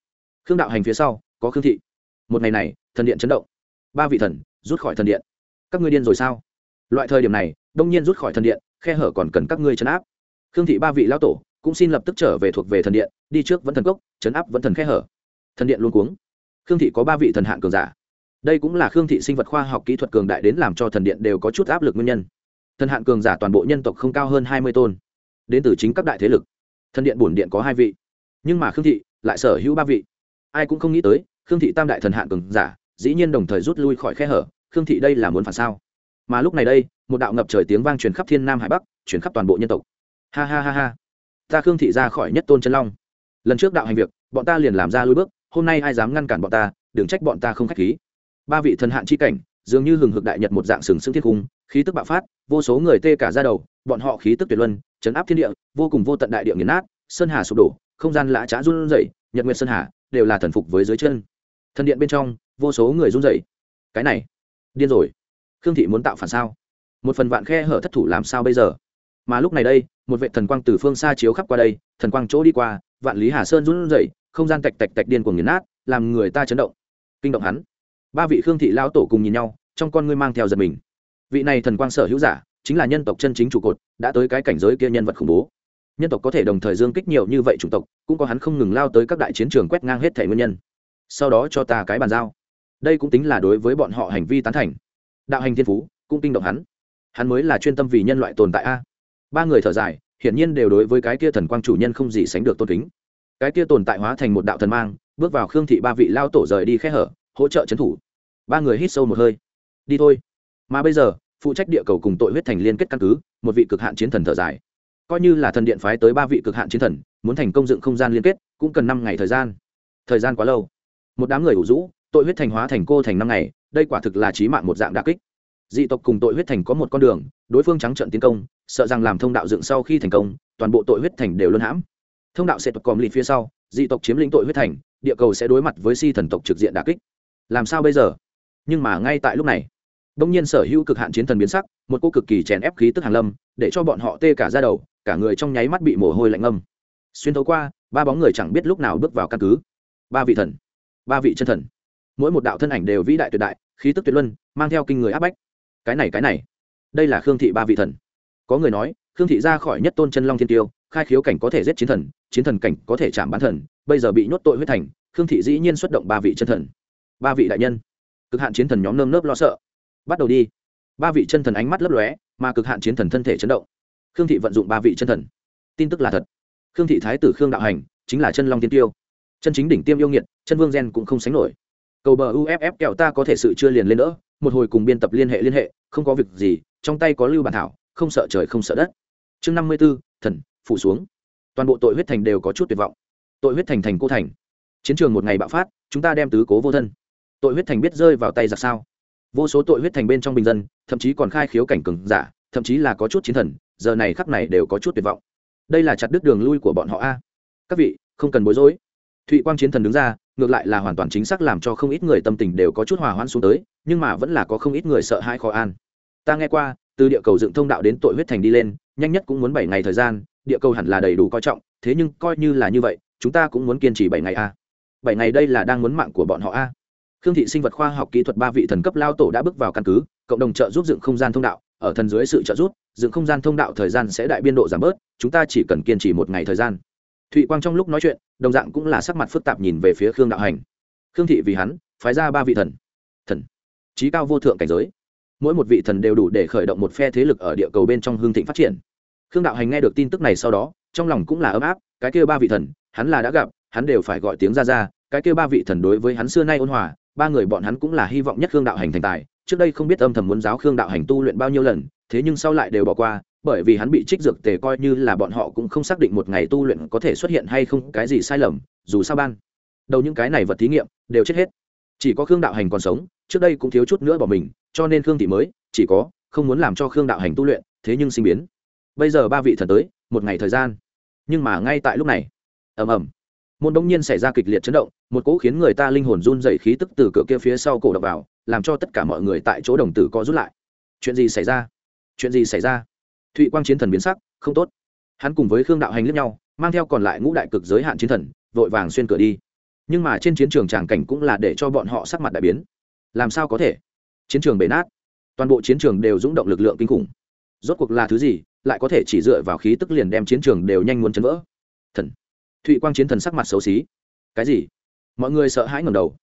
[SPEAKER 1] Khương đạo hành phía sau có khương thị. Một ngày này, thần điện chấn động. Ba vị thần, rút khỏi thần điện. Các ngươi điên rồi sao? Loại thời điểm này, đông nhiên rút khỏi thần điện, khe hở còn cần các ngươi chấn áp. Khương thị ba vị lão tổ cũng xin lập tức trở về thuộc về thần điện, đi trước vẫn thần cốc, chấn áp vẫn thần khe hở. Thần điện luôn cuống. Khương thị có ba vị thần hạng cường giả đây cũng là khương thị sinh vật khoa học kỹ thuật cường đại đến làm cho thần điện đều có chút áp lực nguyên nhân. Thần hạn cường giả toàn bộ nhân tộc không cao hơn hai mươi tôn. Đến từ chính các đại thế lực. Thần điện bổn điện có hai vị. Nhưng mà khương thị lại sở hữu ba vị. Ai cũng không nghĩ tới, khương thị tam đại thần hạn cường giả, dĩ nhiên đồng thời rút lui khỏi khe hở. Khương thị đây là muốn phản sao? Mà lúc này đây, một đạo ngập trời tiếng vang truyền khắp thiên nam hải bắc, truyền khắp toàn bộ nhân tộc. Ha ha ha ha. Ta khương thị ra khỏi nhất tôn chân long. Lần trước đạo hành việc, bọn ta liền làm ra lui bước, hôm nay ai dám ngăn cản bọn ta, đừng trách bọn ta không k h á c h khí ba vị thần hạn chi cảnh, dường như hừng hực đại nhật một dạng sừng sững thiết cung, khí tức bạo phát, vô số người tê cả ra đầu, bọn họ khí tức tuyệt luân chấn áp thiên địa, vô cùng vô tận đại địa nghiền nát, sơn hà sụp đổ, không gian lã trá run rẩy, nhật nguyệt sơn hà đều là thần phục với dưới chân. Thần điện bên trong, vô số người run rẩy. Cái này, điên rồi. Khương thị muốn tạo phản sao? Một phần vạn khe hở thất thủ làm sao bây giờ? Mà lúc này đây, một vệ thần quang từ phương xa chiếu khắp qua đây, thần quang chỗ đi qua, vạn lý hà sơn run rẩy, không gian tạch tạch tạch điên cuồng nghiền nát, làm người ta chấn động. Kinh động hắn ba vị khương thị lao tổ cùng nhìn nhau, trong con ngươi mang theo giật mình. Vị này thần quang sở hữu giả, chính là nhân tộc chân chính trụ cột, đã tới cái cảnh giới kia nhân vật khủng bố. Nhân tộc có thể đồng thời dương kích nhiều như vậy chủng tộc, cũng có hắn không ngừng lao tới các đại chiến trường quét ngang hết thể nguyên nhân. Sau đó cho ta cái bàn giao. Đây cũng tính là đối với bọn họ hành vi tán thành. Đạo hành thiên phú, cũng kinh động hắn. Hắn mới là chuyên tâm vì nhân loại tồn tại a. Ba người thở dài, hiển nhiên đều đối với cái kia thần quang chủ nhân không gì sánh được tôn kính. Cái kia tồn tại hóa thành một đạo thần mang, bước vào khương thị ba vị lao tổ rời đi khẽ hở, hỗ trợ trấn thủ ba người hít sâu một hơi. Đi thôi. Mà bây giờ, phụ trách địa cầu cùng tội huyết thành liên kết căn cứ, một vị cực hạn chiến thần thở dài. Coi như là thần điện phái tới ba vị cực hạn chiến thần, muốn thành công dựng không gian liên kết, cũng cần năm ngày thời gian. Thời gian quá lâu. Một đám người ủ rũ, tội huyết thành hóa thành cô thành năm ngày, đây quả thực là trí mạng một dạng đà kích. Dị tộc cùng tội huyết thành có một con đường, đối phương trắng trận tiến công, sợ rằng làm thông đạo dựng sau khi thành công, toàn bộ tội huyết thành đều luân hãm. Thông đạo sẽ tộc còm lì phía sau, dị tộc chiếm lĩnh tội huyết thành, địa cầu sẽ đối mặt với si thần tộc trực diện đà kích. Làm sao bây giờ? Nhưng mà ngay tại lúc này đông nhiên sở hữu cực hạn chiến thần biến sắc, một cô cực kỳ chèn ép khí tức hàn lâm, để cho bọn họ tê cả ra đầu, cả người trong nháy mắt bị mồ hôi lạnh âm xuyên thấu qua, ba bóng người chẳng biết lúc nào bước vào căn cứ. Ba vị thần, ba vị chân thần. Mỗi một đạo thân ảnh đều vĩ đại tuyệt đại, khí tức tuyệt luân, mang theo kinh người áp bách. Cái này cái này. Đây là khương thị ba vị thần. Có người nói, khương thị ra khỏi nhất tôn chân long thiên tiêu, khai khiếu cảnh có thể giết chiến thần chiến thần cảnh có thể chạm bán thần, bây giờ bị nhốt tội huyết thành, khương thị dĩ nhiên xuất động ba vị chân thần. Ba vị đại nhân cực hạn chiến thần nhóm nơm nớp lo sợ. Bắt đầu đi. Ba vị chân thần ánh mắt lấp lóe, mà cực hạn chiến thần thân thể chấn động. Khương thị vận dụng ba vị chân thần. Tin tức là thật. Khương thị thái tử khương đạo hành chính là chân long tiên tiêu. Chân chính đỉnh tiêm yêu nghiệt, chân vương gen cũng không sánh nổi. Cầu bờ uff kẹo ta có thể sự chưa liền lên nữa một hồi cùng biên tập liên hệ liên hệ, không có việc gì, trong tay có lưu bản thảo, không sợ trời không sợ đất. Chương năm mươi b ố thần, phủ xuống. Toàn bộ tội huyết thành đều có chút tuyệt vọng. Tội huyết thành thành cô thành. Chiến trường một ngày bạo phát, chúng ta đem tứ cố vô thân tội huyết thành biết rơi vào tay giặc sao? Vô số tội huyết thành bên trong bình dân, thậm chí còn khai khiếu cảnh cừng giả, thậm chí là có chút chiến thần, giờ này khắc này đều có chút tuyệt vọng. Đây là chặt đứt đường lui của bọn họ a. Các vị, không cần bối rối. Thụy quang chiến thần đứng ra, ngược lại là hoàn toàn chính xác làm cho không ít người tâm tình đều có chút hòa hoãn xuống tới, nhưng mà vẫn là có không ít người sợ hãi khó an. Ta nghe qua, từ địa cầu dựng thông đạo đến tội huyết thành đi lên, nhanh nhất cũng muốn bảy ngày thời gian, địa cầu hẳn là đầy đủ coi trọng, thế nhưng coi như là như vậy, chúng ta cũng muốn kiên trì bảy ngày a. Bảy ngày đây là đang muốn mạng của bọn họ a khương thị sinh vật khoa học kỹ thuật ba vị thần cấp lao tổ đã bước vào căn cứ, cộng đồng trợ giúp dựng không gian thông đạo, ở thần dưới sự trợ giúp, dựng không gian thông đạo thời gian sẽ đại biên độ giảm bớt, chúng ta chỉ cần kiên trì một ngày thời gian. Thụy quang trong lúc nói chuyện, đồng dạng cũng là sắc mặt phức tạp nhìn về phía khương đạo hành. Khương thị vì hắn, phái ra ba vị thần. Thần. Trí cao vô thượng cảnh giới. Mỗi một vị thần đều đủ để khởi động một phe thế lực ở địa cầu bên trong hương thịnh phát triển. Khương đạo hành nghe được tin tức này sau đó, trong lòng cũng là ấm áp, cái kia ba vị thần, hắn là đã gặp, hắn đều phải gọi tiếng ra ra, cái kia ba vị thần đối với hắn xưa nay ôn hòa ba người bọn hắn cũng là hy vọng nhất khương đạo hành thành tài, trước đây không biết âm thầm muốn giáo khương đạo hành tu luyện bao nhiêu lần, thế nhưng sau lại đều bỏ qua, bởi vì hắn bị trích dược tề coi như là bọn họ cũng không xác định một ngày tu luyện có thể xuất hiện hay không cái gì sai lầm, dù sao ban đầu những cái này vật thí nghiệm đều chết hết. Chỉ có khương đạo hành còn sống, trước đây cũng thiếu chút nữa bỏ mình, cho nên khương thị mới, chỉ có, không muốn làm cho khương đạo hành tu luyện, thế nhưng sinh biến. Bây giờ ba vị thần tới, một ngày thời gian. Nhưng mà ngay tại lúc này, ầm ầm, môn đông nhiên xảy ra kịch liệt chấn động một cỗ khiến người ta linh hồn run dày khí tức từ cửa kia phía sau cổ đập vào, làm cho tất cả mọi người tại chỗ đồng tử có rút lại. Chuyện gì xảy ra? Chuyện gì xảy ra? Thụy quang chiến thần biến sắc, không tốt. Hắn cùng với khương đạo hành lướt nhau, mang theo còn lại ngũ đại cực giới hạn chiến thần, vội vàng xuyên cửa đi. Nhưng mà trên chiến trường tràng cảnh cũng là để cho bọn họ sắc mặt đại biến. Làm sao có thể? Chiến trường bể nát. Toàn bộ chiến trường đều rúng động lực lượng kinh khủng. Rốt cuộc là thứ gì, lại có thể chỉ dựa vào khí tức liền đem chiến trường đều nhanh muốn chấn vỡ. Thần. Thụy quang chiến thần sắc mặt xấu xí. Cái gì? Mọi người sợ hãi ngầm đầu.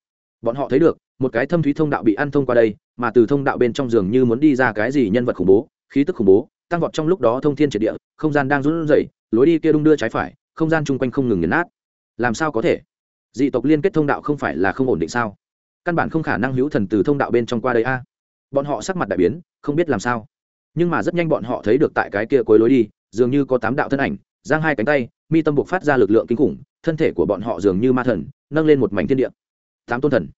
[SPEAKER 1] Bọn họ thấy được, một cái thâm thúy thông đạo bị ăn thông qua đây, mà từ thông đạo bên trong giường như muốn đi ra cái gì nhân vật khủng bố, khí tức khủng bố, tăng vọt trong lúc đó thông thiên triệt địa, không gian đang run rẩy, lối đi kia đung đưa trái phải, không gian chung quanh không ngừng nghiền nát. Làm sao có thể? Dị tộc liên kết thông đạo không phải là không ổn định sao? Căn bản không khả năng hữu thần từ thông đạo bên trong qua đây a. Bọn họ sắc mặt đại biến, không biết làm sao. Nhưng mà rất nhanh bọn họ thấy được tại cái kia cuối lối đi, dường như có tám đạo thân ảnh, giang hai cánh tay, mi tâm buộc phát ra lực lượng kinh khủng thân thể của bọn họ dường như ma thần, nâng lên một mảnh thiên địa. Tám tôn thần.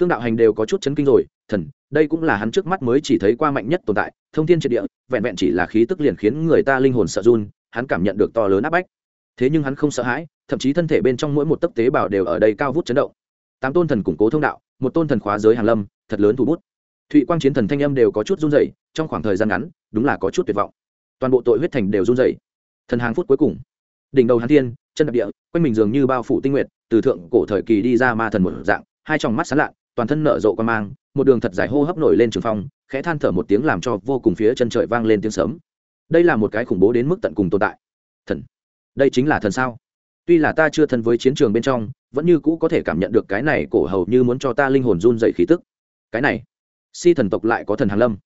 [SPEAKER 1] Khương đạo hành đều có chút chấn kinh rồi, thần, đây cũng là hắn trước mắt mới chỉ thấy qua mạnh nhất tồn tại, thông thiên triệt địa, vẹn vẹn chỉ là khí tức liền khiến người ta linh hồn sợ run, hắn cảm nhận được to lớn áp bách. Thế nhưng hắn không sợ hãi, thậm chí thân thể bên trong mỗi một tấc tế bào đều ở đây cao vút chấn động. Tám tôn thần củng cố thông đạo, một tôn thần khóa giới hàn lâm, thật lớn thủ bút. Thụy quang chiến thần thanh âm đều có chút run rẩy, trong khoảng thời gian ngắn, đúng là có chút tuyệt vọng. Toàn bộ tội huyết thành đều run rẩy. Thần hàng phút cuối cùng. Đỉnh đầu hàn thiên chân đập địa, quanh mình dường như bao phủ tinh nguyệt, từ thượng cổ thời kỳ đi ra ma thần một dạng, hai tròng mắt sáng lạ toàn thân nở rộ quan mang, một đường thật dài hô hấp nổi lên trường phong, khẽ than thở một tiếng làm cho vô cùng phía chân trời vang lên tiếng sớm đây là một cái khủng bố đến mức tận cùng tồn tại. Thần, đây chính là thần sao? Tuy là ta chưa thân với chiến trường bên trong, vẫn như cũ có thể cảm nhận được cái này cổ hầu như muốn cho ta linh hồn run dậy khí tức. Cái này, si thần tộc lại có thần hàn lâm.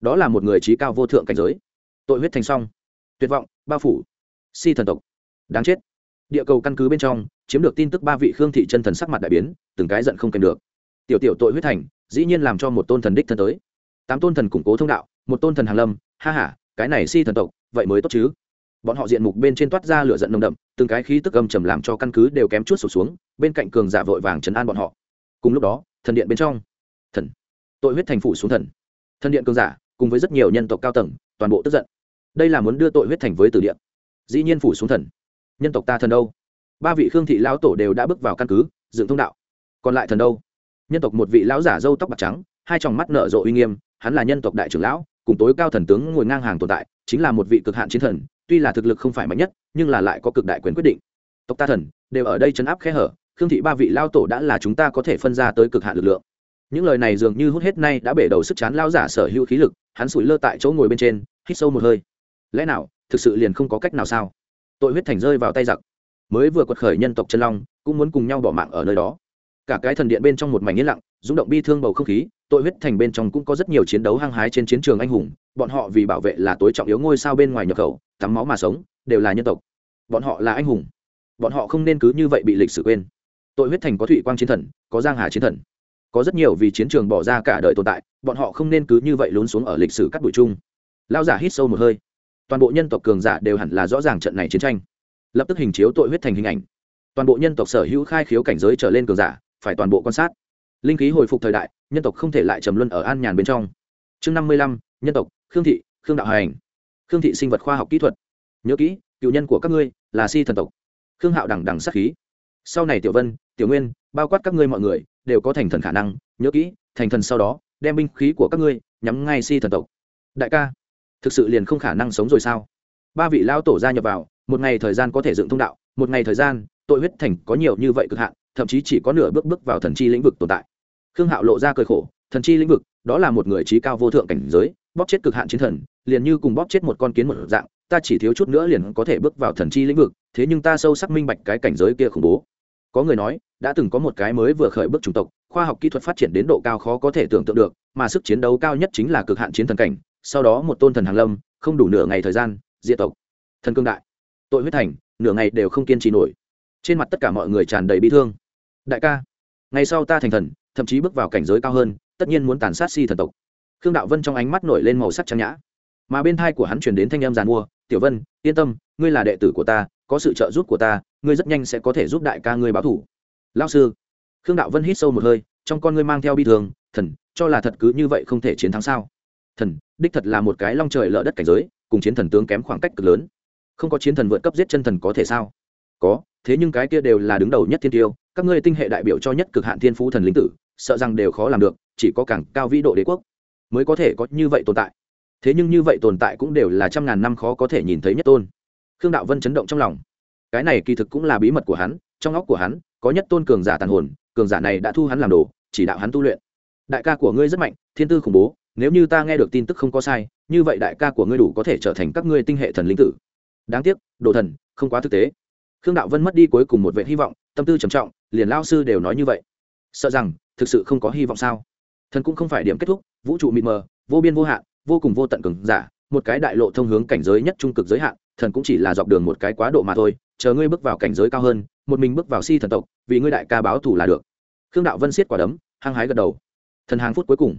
[SPEAKER 1] Đó là một người trí cao vô thượng cảnh giới. Tội huyết thành xong tuyệt vọng, bao phủ. Si thần tộc. Đáng chết địa cầu căn cứ bên trong, chiếm được tin tức ba vị khương thị chân thần sắc mặt đại biến, từng cái giận không kèm được. Tiểu tiểu tội huyết thành, dĩ nhiên làm cho một tôn thần đích thân tới. Tám tôn thần củng cố thông đạo, một tôn thần hàn lâm, ha ha, cái này si thần tộc, vậy mới tốt chứ. Bọn họ diện mục bên trên toát ra lửa giận nồng đậm, từng cái khí tức âm trầm làm cho căn cứ đều kém chút sụp xuống, bên cạnh cường giả vội vàng chấn an bọn họ. Cùng lúc đó, thần điện bên trong, thần, tội huyết thành phủ xuống thần. Thần điện cường giả, cùng với rất nhiều nhân tộc cao tầng, toàn bộ tức giận. Đây là muốn đưa tội huyết thành với từ điện dĩ nhiên phủ xuống thần nhân tộc ta thần đâu? Ba vị khương thị lão tổ đều đã bước vào căn cứ, dựng thông đạo. Còn lại thần đâu? Nhân tộc một vị lão giả râu tóc bạc trắng, hai tròng mắt nở rộ uy nghiêm, hắn là nhân tộc đại trưởng lão, cùng tối cao thần tướng ngồi ngang hàng tồn tại, chính là một vị cực hạn chiến thần, tuy là thực lực không phải mạnh nhất, nhưng là lại có cực đại quyền quyết định. Tộc ta thần, đều ở đây chấn áp khe hở, khương thị ba vị lao tổ đã là chúng ta có thể phân ra tới cực hạn lực lượng. Những lời này dường như hút hết nay đã bể đầu sức chán lao giả sở hữu khí lực, hắn sủi lơ tại chỗ ngồi bên trên, hít sâu một hơi. Lẽ nào, thực sự liền không có cách nào sao? Tội huyết thành rơi vào tay giặc. Mới vừa quật khởi nhân tộc chân long, cũng muốn cùng nhau bỏ mạng ở nơi đó. Cả cái thần điện bên trong một mảnh yên lặng, rung động bi thương bầu không khí, tội huyết thành bên trong cũng có rất nhiều chiến đấu hăng hái trên chiến trường anh hùng, bọn họ vì bảo vệ là tối trọng yếu ngôi sao bên ngoài nhập khẩu, tắm máu mà sống, đều là nhân tộc. Bọn họ là anh hùng. Bọn họ không nên cứ như vậy bị lịch sử quên. Tội huyết thành có thụy quang chiến thần, có giang hà chiến thần. Có rất nhiều vì chiến trường bỏ ra cả đời tồn tại, bọn họ không nên cứ như vậy lún xuống ở lịch sử cắt bụi chung lao giả hít sâu một hơi toàn bộ nhân tộc cường giả đều hẳn là rõ ràng trận này chiến tranh. Lập tức hình chiếu tội huyết thành hình ảnh. Toàn bộ nhân tộc sở hữu khai khiếu cảnh giới trở lên cường giả, phải toàn bộ quan sát. Linh khí hồi phục thời đại, nhân tộc không thể lại trầm luân ở an nhàn bên trong. Chương năm mươi lăm, nhân tộc, khương thị, khương đạo hành. Khương thị sinh vật khoa học kỹ thuật. Nhớ kỹ, cựu nhân của các ngươi là si thần tộc. Khương hạo đằng đằng sắc khí. Sau này tiểu vân, tiểu nguyên, bao quát các ngươi mọi người, đều có thành thần khả năng. Nhớ kỹ, thành thần sau đó, đem binh khí của các ngươi nhắm ngay si thần tộc. Đại ca thực sự liền không khả năng sống rồi sao? Ba vị lao tổ gia nhập vào, một ngày thời gian có thể dựng thông đạo, một ngày thời gian, tội huyết thành có nhiều như vậy cực hạn, thậm chí chỉ có nửa bước bước vào thần chi lĩnh vực tồn tại. Khương hạo lộ ra cơi khổ, thần chi lĩnh vực, đó là một người trí cao vô thượng cảnh giới, bóp chết cực hạn chiến thần, liền như cùng bóp chết một con kiến một dạng, ta chỉ thiếu chút nữa liền có thể bước vào thần chi lĩnh vực, thế nhưng ta sâu sắc minh bạch cái cảnh giới kia khủng bố. Có người nói, đã từng có một cái mới vừa khởi bước chủng tộc, khoa học kỹ thuật phát triển đến độ cao khó có thể tưởng tượng được, mà sức chiến đấu cao nhất chính là cực hạn chiến thần cảnh sau đó một tôn thần hàng lâm, không đủ nửa ngày thời gian, diệt tộc. Thần cương đại, tội huyết thành, nửa ngày đều không kiên trì nổi. Trên mặt tất cả mọi người tràn đầy bi thương. Đại ca, ngày sau ta thành thần, thậm chí bước vào cảnh giới cao hơn, tất nhiên muốn tàn sát si thần tộc. Khương đạo vân trong ánh mắt nổi lên màu sắc trang nhã. Mà bên thai của hắn chuyển đến thanh em giàn mua, tiểu vân, yên tâm, ngươi là đệ tử của ta, có sự trợ giúp của ta, ngươi rất nhanh sẽ có thể giúp đại ca ngươi báo thủ. Lao sư. Khương đạo vân hít sâu một hơi, trong con ngươi mang theo bi thường thần, cho là thật cứ như vậy không thể chiến thắng sao? Thần đích thật là một cái long trời lở đất cảnh giới, cùng chiến thần tướng kém khoảng cách cực lớn. Không có chiến thần vượt cấp giết chân thần có thể sao? Có, thế nhưng cái kia đều là đứng đầu nhất thiên tiêu, các ngươi tinh hệ đại biểu cho nhất cực hạn thiên phú thần linh tử, sợ rằng đều khó làm được, chỉ có càng cao vĩ độ đế quốc mới có thể có như vậy tồn tại. Thế nhưng như vậy tồn tại cũng đều là trăm ngàn năm khó có thể nhìn thấy nhất tôn. Khương đạo vân chấn động trong lòng. Cái này kỳ thực cũng là bí mật của hắn, trong óc của hắn, có nhất tôn cường giả tàn hồn, cường giả này đã thu hắn làm đồ, chỉ đạo hắn tu luyện. Đại ca của ngươi rất mạnh, thiên tư khủng bố nếu như ta nghe được tin tức không có sai, như vậy đại ca của ngươi đủ có thể trở thành các ngươi tinh hệ thần linh tử. Đáng tiếc, đồ thần, không quá thực tế. Khương đạo vân mất đi cuối cùng một vệ hy vọng, tâm tư trầm trọng, liền lao sư đều nói như vậy. Sợ rằng, thực sự không có hy vọng sao? Thần cũng không phải điểm kết thúc, vũ trụ mịt mờ, vô biên vô hạn, vô cùng vô tận cường giả, một cái đại lộ thông hướng cảnh giới nhất trung cực giới hạn, thần cũng chỉ là dọc đường một cái quá độ mà thôi, chờ ngươi bước vào cảnh giới cao hơn, một mình bước vào si thần tộc, vì ngươi đại ca báo thủ là được. Khương đạo vân siết quả đấm, hăng hái gật đầu. Thần hàng phút cuối cùng.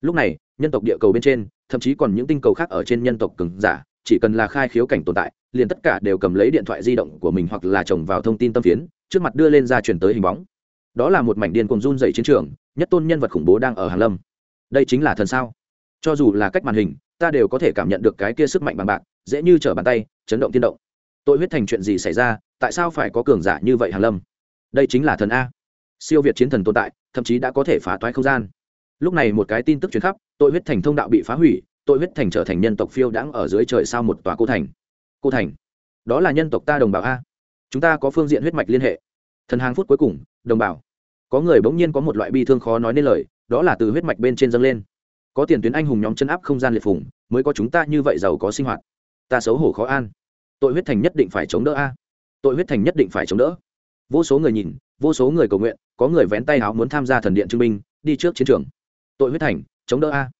[SPEAKER 1] Lúc này nhân tộc địa cầu bên trên, thậm chí còn những tinh cầu khác ở trên nhân tộc cường giả, chỉ cần là khai khiếu cảnh tồn tại, liền tất cả đều cầm lấy điện thoại di động của mình hoặc là trồng vào thông tin tâm phiến, trước mặt đưa lên ra truyền tới hình bóng. Đó là một mảnh điên cùng run dày chiến trường, nhất tôn nhân vật khủng bố đang ở hàn lâm. Đây chính là thần sao. Cho dù là cách màn hình, ta đều có thể cảm nhận được cái kia sức mạnh bằng bạc, dễ như trở bàn tay, chấn động tiên động. Tội huyết thành chuyện gì xảy ra, tại sao phải có cường giả như vậy hàn lâm? Đây chính là thần a. Siêu việt chiến thần tồn tại, thậm chí đã có thể phá toái không gian lúc này một cái tin tức truyền khắp, tội huyết thành thông đạo bị phá hủy, tội huyết thành trở thành nhân tộc phiêu đãng ở dưới trời sao một tòa cô thành. Cô thành? Đó là nhân tộc ta đồng bào a. Chúng ta có phương diện huyết mạch liên hệ. Thần hàng phút cuối cùng, đồng bào. Có người bỗng nhiên có một loại bi thương khó nói nên lời, đó là từ huyết mạch bên trên dâng lên. Có tiền tuyến anh hùng nhóm chân áp không gian liệt phủng mới có chúng ta như vậy giàu có sinh hoạt. Ta xấu hổ khó an. Tội huyết thành nhất định phải chống đỡ a. Tội huyết thành nhất định phải chống đỡ. Vô số người nhìn, vô số người cầu nguyện, có người vén tay áo muốn tham gia thần điện chứng minh đi trước chiến trường tội huyết thành, chống đỡ a.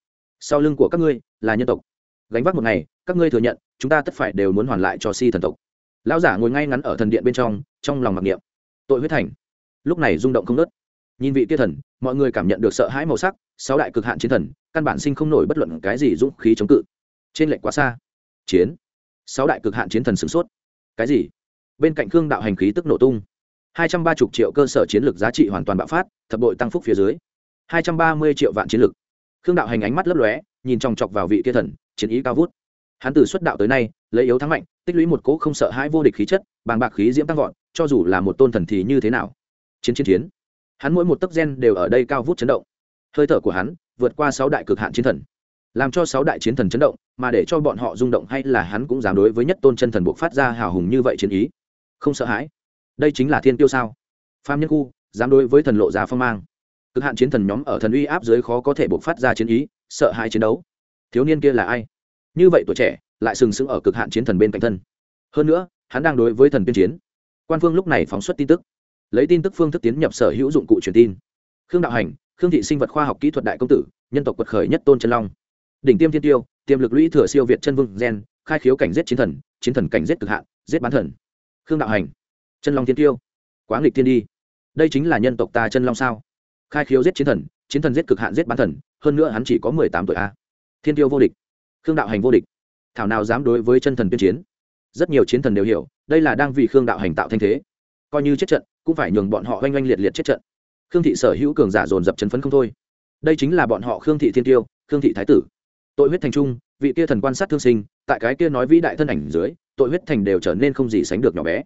[SPEAKER 1] Sau lưng của các ngươi là nhân tộc. Gánh vác một ngày, các ngươi thừa nhận, chúng ta tất phải đều muốn hoàn lại cho si thần tộc. Lão giả ngồi ngay ngắn ở thần điện bên trong trong lòng mặc niệm. Tội huyết thành. Lúc này rung động không nớt nhìn vị kia thần, mọi người cảm nhận được sợ hãi màu sắc, sáu đại cực hạn chiến thần, căn bản sinh không nổi bất luận cái gì dũng khí chống cự. Trên lệnh quá xa. Chiến. Sáu đại cực hạn chiến thần sửng sốt. Cái gì? Bên cạnh khương đạo hành khí tức nổ tung. Hai trăm ba mươi triệu cơ sở chiến lược giá trị hoàn toàn bạo phát, thập đội tăng phúc phía dưới hai trăm ba mươi triệu vạn chiến lực, khương đạo hành ánh mắt lấp lóe nhìn chòng chọc vào vị kia thần chiến ý cao vút. Hắn từ xuất đạo tới nay lấy yếu thắng mạnh tích lũy một cỗ không sợ hãi vô địch khí chất bàng bạc khí diễm tăng vọt cho dù là một tôn thần thì như thế nào? Chiến chiến chiến. Hắn mỗi một tấc gen đều ở đây cao vút chấn động. Hơi thở của hắn vượt qua sáu đại cực hạn chiến thần làm cho sáu đại chiến thần chấn động mà để cho bọn họ rung động hay là hắn cũng dám đối với nhất tôn chân thần buộc phát ra hào hùng như vậy chiến ý. Không sợ hãi. Đây chính là thiên tiêu sao? Phạm nhân khu dám đối với thần lộ già phong mang cực hạn chiến thần nhóm ở thần uy áp dưới khó có thể bộc phát ra chiến ý, sợ hãi chiến đấu. Thiếu niên kia là ai? Như vậy tuổi trẻ, lại sừng sững ở cực hạn chiến thần bên cạnh thân. Hơn nữa, hắn đang đối với thần tiên chiến. Quan phương lúc này phóng xuất tin tức. Lấy tin tức phương thức tiến nhập sở hữu dụng cụ truyền tin. Khương đạo hành, khương thị sinh vật khoa học kỹ thuật đại công tử, nhân tộc quật khởi nhất tôn chân long. Đỉnh tiêm thiên tiêu, tiềm lực lũy thừa siêu việt chân vương gen, khai khiếu cảnh giết chiến thần chiến thần cảnh giết cực hạn, giết bán thần. Khương đạo hành, chân long thiên tiêu. Quá nghịch thiên đi. Đây chính là nhân tộc ta chân long sao? Khai khiếu giết chiến thần chiến thần giết cực hạn giết bán thần, hơn nữa hắn chỉ có mười tám tuổi a. Thiên tiêu vô địch, khương đạo hành vô địch. Thảo nào dám đối với chân thần tuyên chiến? Rất nhiều chiến thần đều hiểu, đây là đang vì khương đạo hành tạo thanh thế. Coi như chết trận, cũng phải nhường bọn họ oanh oanh liệt liệt chết trận. Khương thị sở hữu cường giả dồn dập chấn phấn không thôi. Đây chính là bọn họ khương thị thiên tiêu, khương thị thái tử. Tội huyết thành trung, vị kia thần quan sát thương sinh, tại cái kia nói vĩ đại thân ảnh dưới, tội huyết thành đều trở nên không gì sánh được nhỏ bé.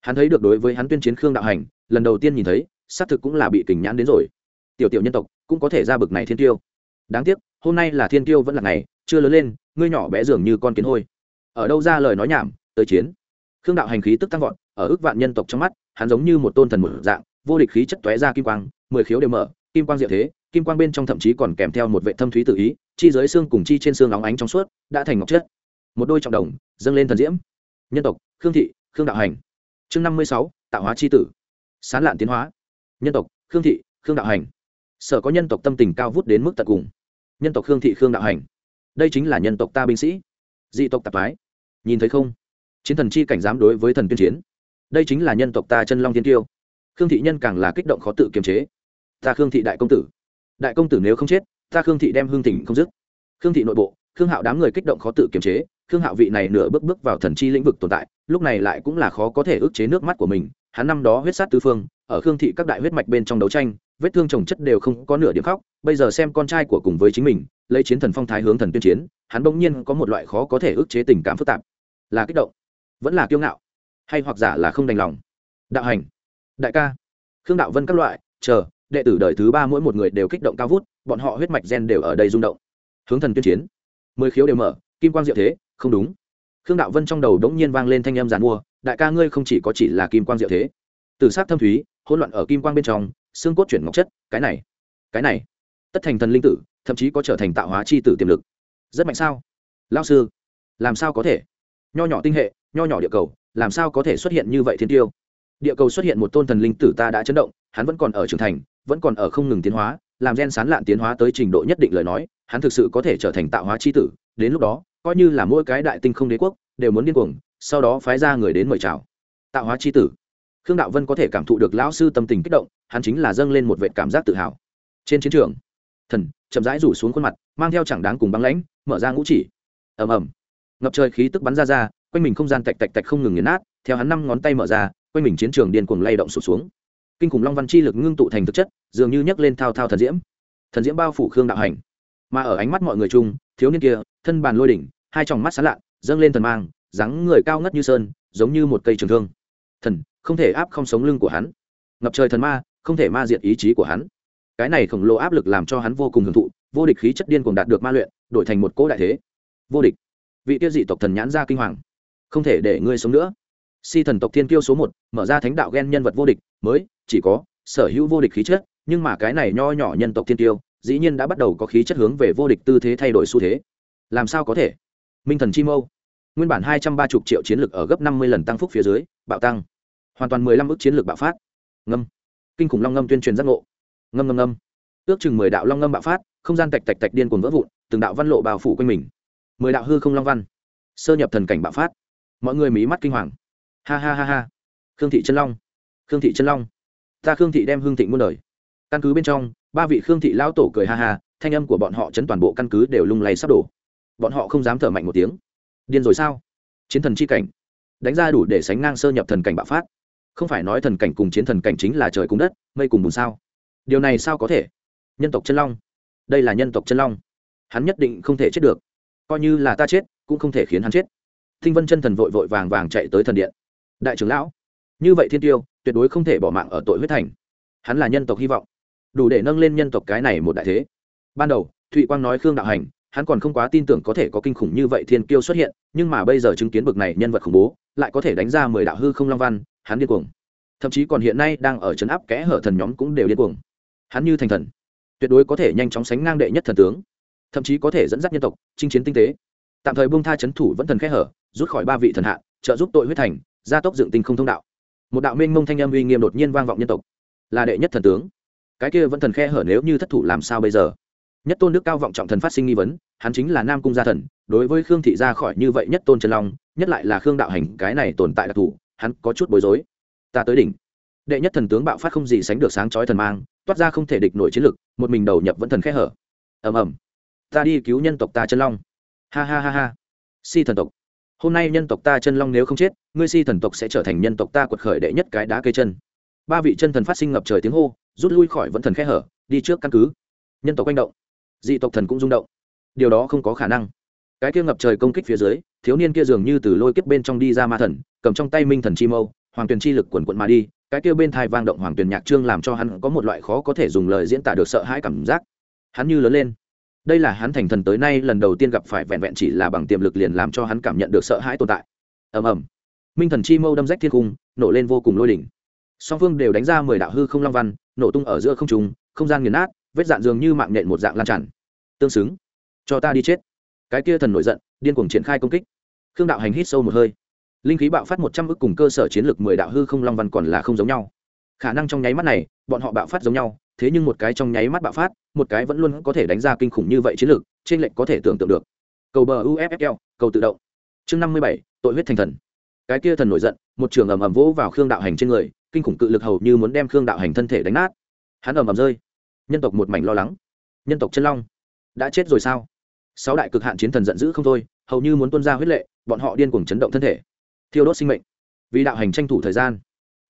[SPEAKER 1] Hắn thấy được đối với hắn tuyên chiến khương đạo hành, lần đầu tiên nhìn thấy, xác thực cũng là bị kình nhãn đến rồi tiểu tiểu nhân tộc cũng có thể ra bực này thiên tiêu. Đáng tiếc, hôm nay là thiên tiêu vẫn là ngày, chưa lớn lên, ngươi nhỏ bé dường như con kiến hôi. Ở đâu ra lời nói nhảm, tới chiến. Khương đạo hành khí tức tăng vọt, ở ước vạn nhân tộc trong mắt, hắn giống như một tôn thần một dạng, vô địch khí chất tóe ra kim quang, mười khiếu đều mở, kim quang diệu thế, kim quang bên trong thậm chí còn kèm theo một vệ thâm thúy tự ý, chi dưới xương cùng chi trên xương óng ánh trong suốt, đã thành ngọc chất. Một đôi trọng đồng, dâng lên thần diễm. Nhân tộc, khương thị, khương đạo hành. Chương năm mươi sáu, tạo hóa c h i tử. Sán lạn tiến hóa. Nhân tộc, khương thị, khương đạo hành sở có nhân tộc tâm tình cao vút đến mức tận cùng. Nhân tộc khương thị khương đạo hành. Đây chính là nhân tộc ta binh sĩ. Dị tộc tạp thái nhìn thấy không? Chiến thần chi cảnh dám đối với thần tuyên chiến. Đây chính là nhân tộc ta chân long thiên tiêu. Khương thị nhân càng là kích động khó tự kiềm chế. Ta khương thị đại công tử. Đại công tử nếu không chết, ta khương thị đem hương tỉnh không dứt. Khương thị nội bộ, khương hạo đám người kích động khó tự kiềm chế. Khương hạo vị này nửa bước bước vào thần chi lĩnh vực tồn tại, lúc này lại cũng là khó có thể ức chế nước mắt của mình. Hắn năm đó huyết sát tứ phương, ở khương thị các đại huyết mạch bên trong đấu tranh vết thương trồng chất đều không có nửa điểm khóc, bây giờ xem con trai của cùng với chính mình, lấy chiến thần phong thái hướng thần tuyên chiến, hắn bỗng nhiên có một loại khó có thể ức chế tình cảm phức tạp. Là kích động, vẫn là kiêu ngạo, hay hoặc giả là không đành lòng. Đạo hành, đại ca, khương đạo vân các loại, chờ, đệ tử đời thứ ba mỗi một người đều kích động cao vút, bọn họ huyết mạch gen đều ở đây rung động. Hướng thần tuyên chiến, mười khiếu đều mở, kim quang diệu thế, không đúng. Khương đạo vân trong đầu đống nhiên vang lên thanh âm giàn mua, đại ca ngươi không chỉ có chỉ là kim quang diệu thế. Từ sát thâm thúy, hỗn loạn ở kim quang bên trong xương cốt chuyển ngọc chất, cái này cái này. Tất thành thần linh tử, thậm chí có trở thành tạo hóa c h i tử tiềm lực. Rất mạnh sao? Lao sư, làm sao có thể? Nho nhỏ tinh hệ, nho nhỏ địa cầu, làm sao có thể xuất hiện như vậy thiên tiêu? Địa cầu xuất hiện một tôn thần linh tử ta đã chấn động, hắn vẫn còn ở trưởng thành, vẫn còn ở không ngừng tiến hóa, làm gen sán lạn tiến hóa tới trình độ nhất định lời nói, hắn thực sự có thể trở thành tạo hóa c h i tử. Đến lúc đó, coi như là mỗi cái đại tinh không đế quốc, đều muốn điên cuồng, sau đó phái ra người đến mời chào. Tạo hóa c h i tử khương đạo vân có thể cảm thụ được lão sư tâm tình kích động, hắn chính là dâng lên một vệ cảm giác tự hào. Trên chiến trường, thần chậm rãi rủ xuống khuôn mặt, mang theo chẳng đáng cùng băng lãnh, mở ra ngũ chỉ. Ầm ầm. Ngập trời khí tức bắn ra ra, quanh mình không gian tạch tạch tạch không ngừng nghiền nát, theo hắn năm ngón tay mở ra, quanh mình chiến trường điên cuồng lay động sụt xuống. Kinh khủng long văn chi lực ngưng tụ thành thực chất, dường như nhấc lên thao thao thần diễm. Thần diễm bao phủ khương đạo hành. Mà ở ánh mắt mọi người chung, thiếu niên kia, thân bàn lôi đỉnh, hai tròng mắt sán lạ, dâng lên thần mang, dáng người cao ngất như sơn, giống như một cây trường thương thần, không thể áp không sống lưng của hắn. Ngập trời thần ma, không thể ma diệt ý chí của hắn. Cái này khổng lồ áp lực làm cho hắn vô cùng hưởng thụ, vô địch khí chất điên cuồng đạt được ma luyện, đổi thành một cỗ đại thế. Vô địch. Vị tiêu dị tộc thần nhãn ra kinh hoàng. Không thể để ngươi sống nữa. Si thần tộc thiên kiêu số một, mở ra thánh đạo ghen nhân vật vô địch, mới, chỉ có, sở hữu vô địch khí chất, nhưng mà cái này nho nhỏ nhân tộc thiên kiêu, dĩ nhiên đã bắt đầu có khí chất hướng về vô địch tư thế thay đổi xu thế. Làm sao có thể? Minh thần chi mâu. Nguyên bản hai trăm ba mươi triệu chiến lược ở gấp năm mươi lần tăng phúc phía dưới, bạo tăng hoàn toàn mười lăm ước chiến lược bạo phát. Ngâm. Kinh khủng long ngâm tuyên truyền giác ngộ. Ngâm ngâm ngâm. Ước chừng mười đạo long ngâm bạo phát, không gian tạch tạch tạch điên cuồng vỡ vụn, từng đạo văn lộ bao phủ quanh mình. Mười đạo hư không long văn. Sơ nhập thần cảnh bạo phát. Mọi người mí mắt kinh hoàng. Ha ha ha ha. Khương thị chân long. Khương thị chân long. Ta khương thị đem hương thị muôn đời. Căn cứ bên trong, ba vị khương thị lão tổ cười ha ha, thanh âm của bọn họ chấn toàn bộ căn cứ đều lung lay sắp đổ. Bọn họ không dám thở mạnh một tiếng. Điên rồi sao? Chiến thần c h i cảnh. Đánh ra đủ để sánh ngang sơ nhập thần cảnh bạo phát không phải nói thần cảnh cùng chiến thần cảnh chính là trời cùng đất, mây cùng bùn sao? Điều này sao có thể? Nhân tộc chân long. Đây là nhân tộc chân long. Hắn nhất định không thể chết được. Coi như là ta chết, cũng không thể khiến hắn chết. Thinh vân chân thần vội vội vàng vàng chạy tới thần điện. Đại trưởng lão, như vậy thiên tiêu, tuyệt đối không thể bỏ mạng ở tội huyết thành. Hắn là nhân tộc hy vọng. Đủ để nâng lên nhân tộc cái này một đại thế. Ban đầu, thụy quang nói khương đạo hành, hắn còn không quá tin tưởng có thể có kinh khủng như vậy thiên kiêu xuất hiện, nhưng mà bây giờ chứng kiến bực này nhân vật khủng bố lại có thể đánh ra mười đạo hư không long văn, hắn điên cuồng. Thậm chí còn hiện nay đang ở trấn áp kẽ hở thần nhóm cũng đều điên cuồng. Hắn như thành thần, tuyệt đối có thể nhanh chóng sánh ngang đệ nhất thần tướng, thậm chí có thể dẫn dắt nhân tộc, chinh chiến tinh tế. Tạm thời bung tha c h ấ n thủ vẫn thần kẽ hở, rút khỏi ba vị thần hạ, trợ giúp tội huyết thành, gia tốc dựng tinh không thông đạo. Một đạo minh mông thanh âm uy nghiêm đột nhiên vang vọng nhân tộc. Là đệ nhất thần tướng. Cái kia vẫn thần khe hở nếu như thất thủ làm sao bây giờ? Nhất tôn đức cao vọng trọng thần phát sinh nghi vấn, hắn chính là nam cung gia thần, đối với khương thị ra khỏi như vậy nhất tôn trần long, nhất lại là khương đạo hành, cái này tồn tại đặc thù, hắn có chút bối rối. Ta tới đỉnh. Đệ nhất thần tướng bạo phát không gì sánh được sáng chói thần mang, toát ra không thể địch nổi chiến lực, một mình đầu nhập vẫn thần khẽ hở. Ầm ầm. Ta đi cứu nhân tộc ta chân long. Ha ha ha ha. Si thần tộc. Hôm nay nhân tộc ta chân long nếu không chết, ngươi si thần tộc sẽ trở thành nhân tộc ta quật khởi đệ nhất cái đá cây chân. Ba vị chân thần phát sinh ngập trời tiếng hô, rút lui khỏi vẫn thần khẽ hở, đi trước căn cứ. Nhân tộc quanh động dị tộc thần cũng rung động. Điều đó không có khả năng. Cái kia ngập trời công kích phía dưới, thiếu niên kia dường như từ lôi kiếp bên trong đi ra ma thần, cầm trong tay minh thần chi mâu, hoàng tuyền chi lực quần quận mà đi, cái kia bên thai vang động hoàng tuyền nhạc trương làm cho hắn có một loại khó có thể dùng lời diễn tả được sợ hãi cảm giác. Hắn như lớn lên. Đây là hắn thành thần tới nay lần đầu tiên gặp phải vẹn vẹn chỉ là bằng tiềm lực liền làm cho hắn cảm nhận được sợ hãi tồn tại. Ầm ầm. Minh thần chi mâu đâm rách thiên cung, nổ lên vô cùng lôi đỉnh. Song phương đều đánh ra mười đạo hư không long văn, nổ tung ở giữa không trùng không gian nghiền nát vết dạn dường như mạng nhện một dạng lan tràn. Tương xứng. Cho ta đi chết. Cái kia thần nổi giận, điên cuồng triển khai công kích. Khương đạo hành hít sâu một hơi. Linh khí bạo phát một trăm ước cùng cơ sở chiến lược mười đạo hư không long văn còn là không giống nhau. Khả năng trong nháy mắt này, bọn họ bạo phát giống nhau, thế nhưng một cái trong nháy mắt bạo phát, một cái vẫn luôn có thể đánh ra kinh khủng như vậy chiến lược, trên lệnh có thể tưởng tượng được. Cầu bờ uffl cầu tự động. Chương năm mươi bảy, tội huyết thành thần. Cái kia thần nổi giận, một trường ầm ầm vỗ vào khương đạo hành trên người, kinh khủng cự lực hầu như muốn đem khương đạo hành thân thể đánh nát. Hắn ầm ầm rơi nhân tộc một mảnh lo lắng. Nhân tộc chân long, đã chết rồi sao? Sáu đại cực hạn chiến thần giận dữ không thôi, hầu như muốn tuân ra huyết lệ, bọn họ điên cuồng chấn động thân thể. Thiêu đốt sinh mệnh. Vì đạo hành tranh thủ thời gian,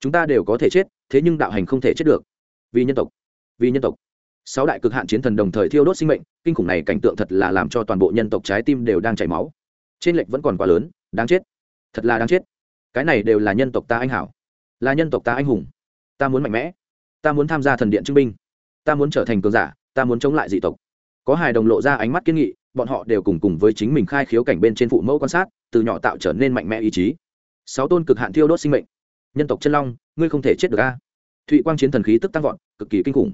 [SPEAKER 1] chúng ta đều có thể chết, thế nhưng đạo hành không thể chết được. Vì nhân tộc. Vì nhân tộc. Sáu đại cực hạn chiến thần đồng thời thiêu đốt sinh mệnh, kinh khủng này cảnh tượng thật là làm cho toàn bộ nhân tộc trái tim đều đang chảy máu. Trên lệch vẫn còn quá lớn, đáng chết. Thật là đáng chết. Cái này đều là nhân tộc ta anh hảo. Là nhân tộc ta anh hùng. Ta muốn mạnh mẽ. Ta muốn tham gia thần điện chứng minh ta muốn trở thành cường giả, ta muốn chống lại dị tộc. Có hài đồng lộ ra ánh mắt kiên nghị, bọn họ đều cùng cùng với chính mình khai khiếu cảnh bên trên phụ mẫu quan sát, từ nhỏ tạo trở nên mạnh mẽ ý chí. Sáu tôn cực hạn thiêu đốt sinh mệnh. Nhân tộc chân long, ngươi không thể chết được a. Thụy quang chiến thần khí tức tăng vọt, cực kỳ kinh khủng.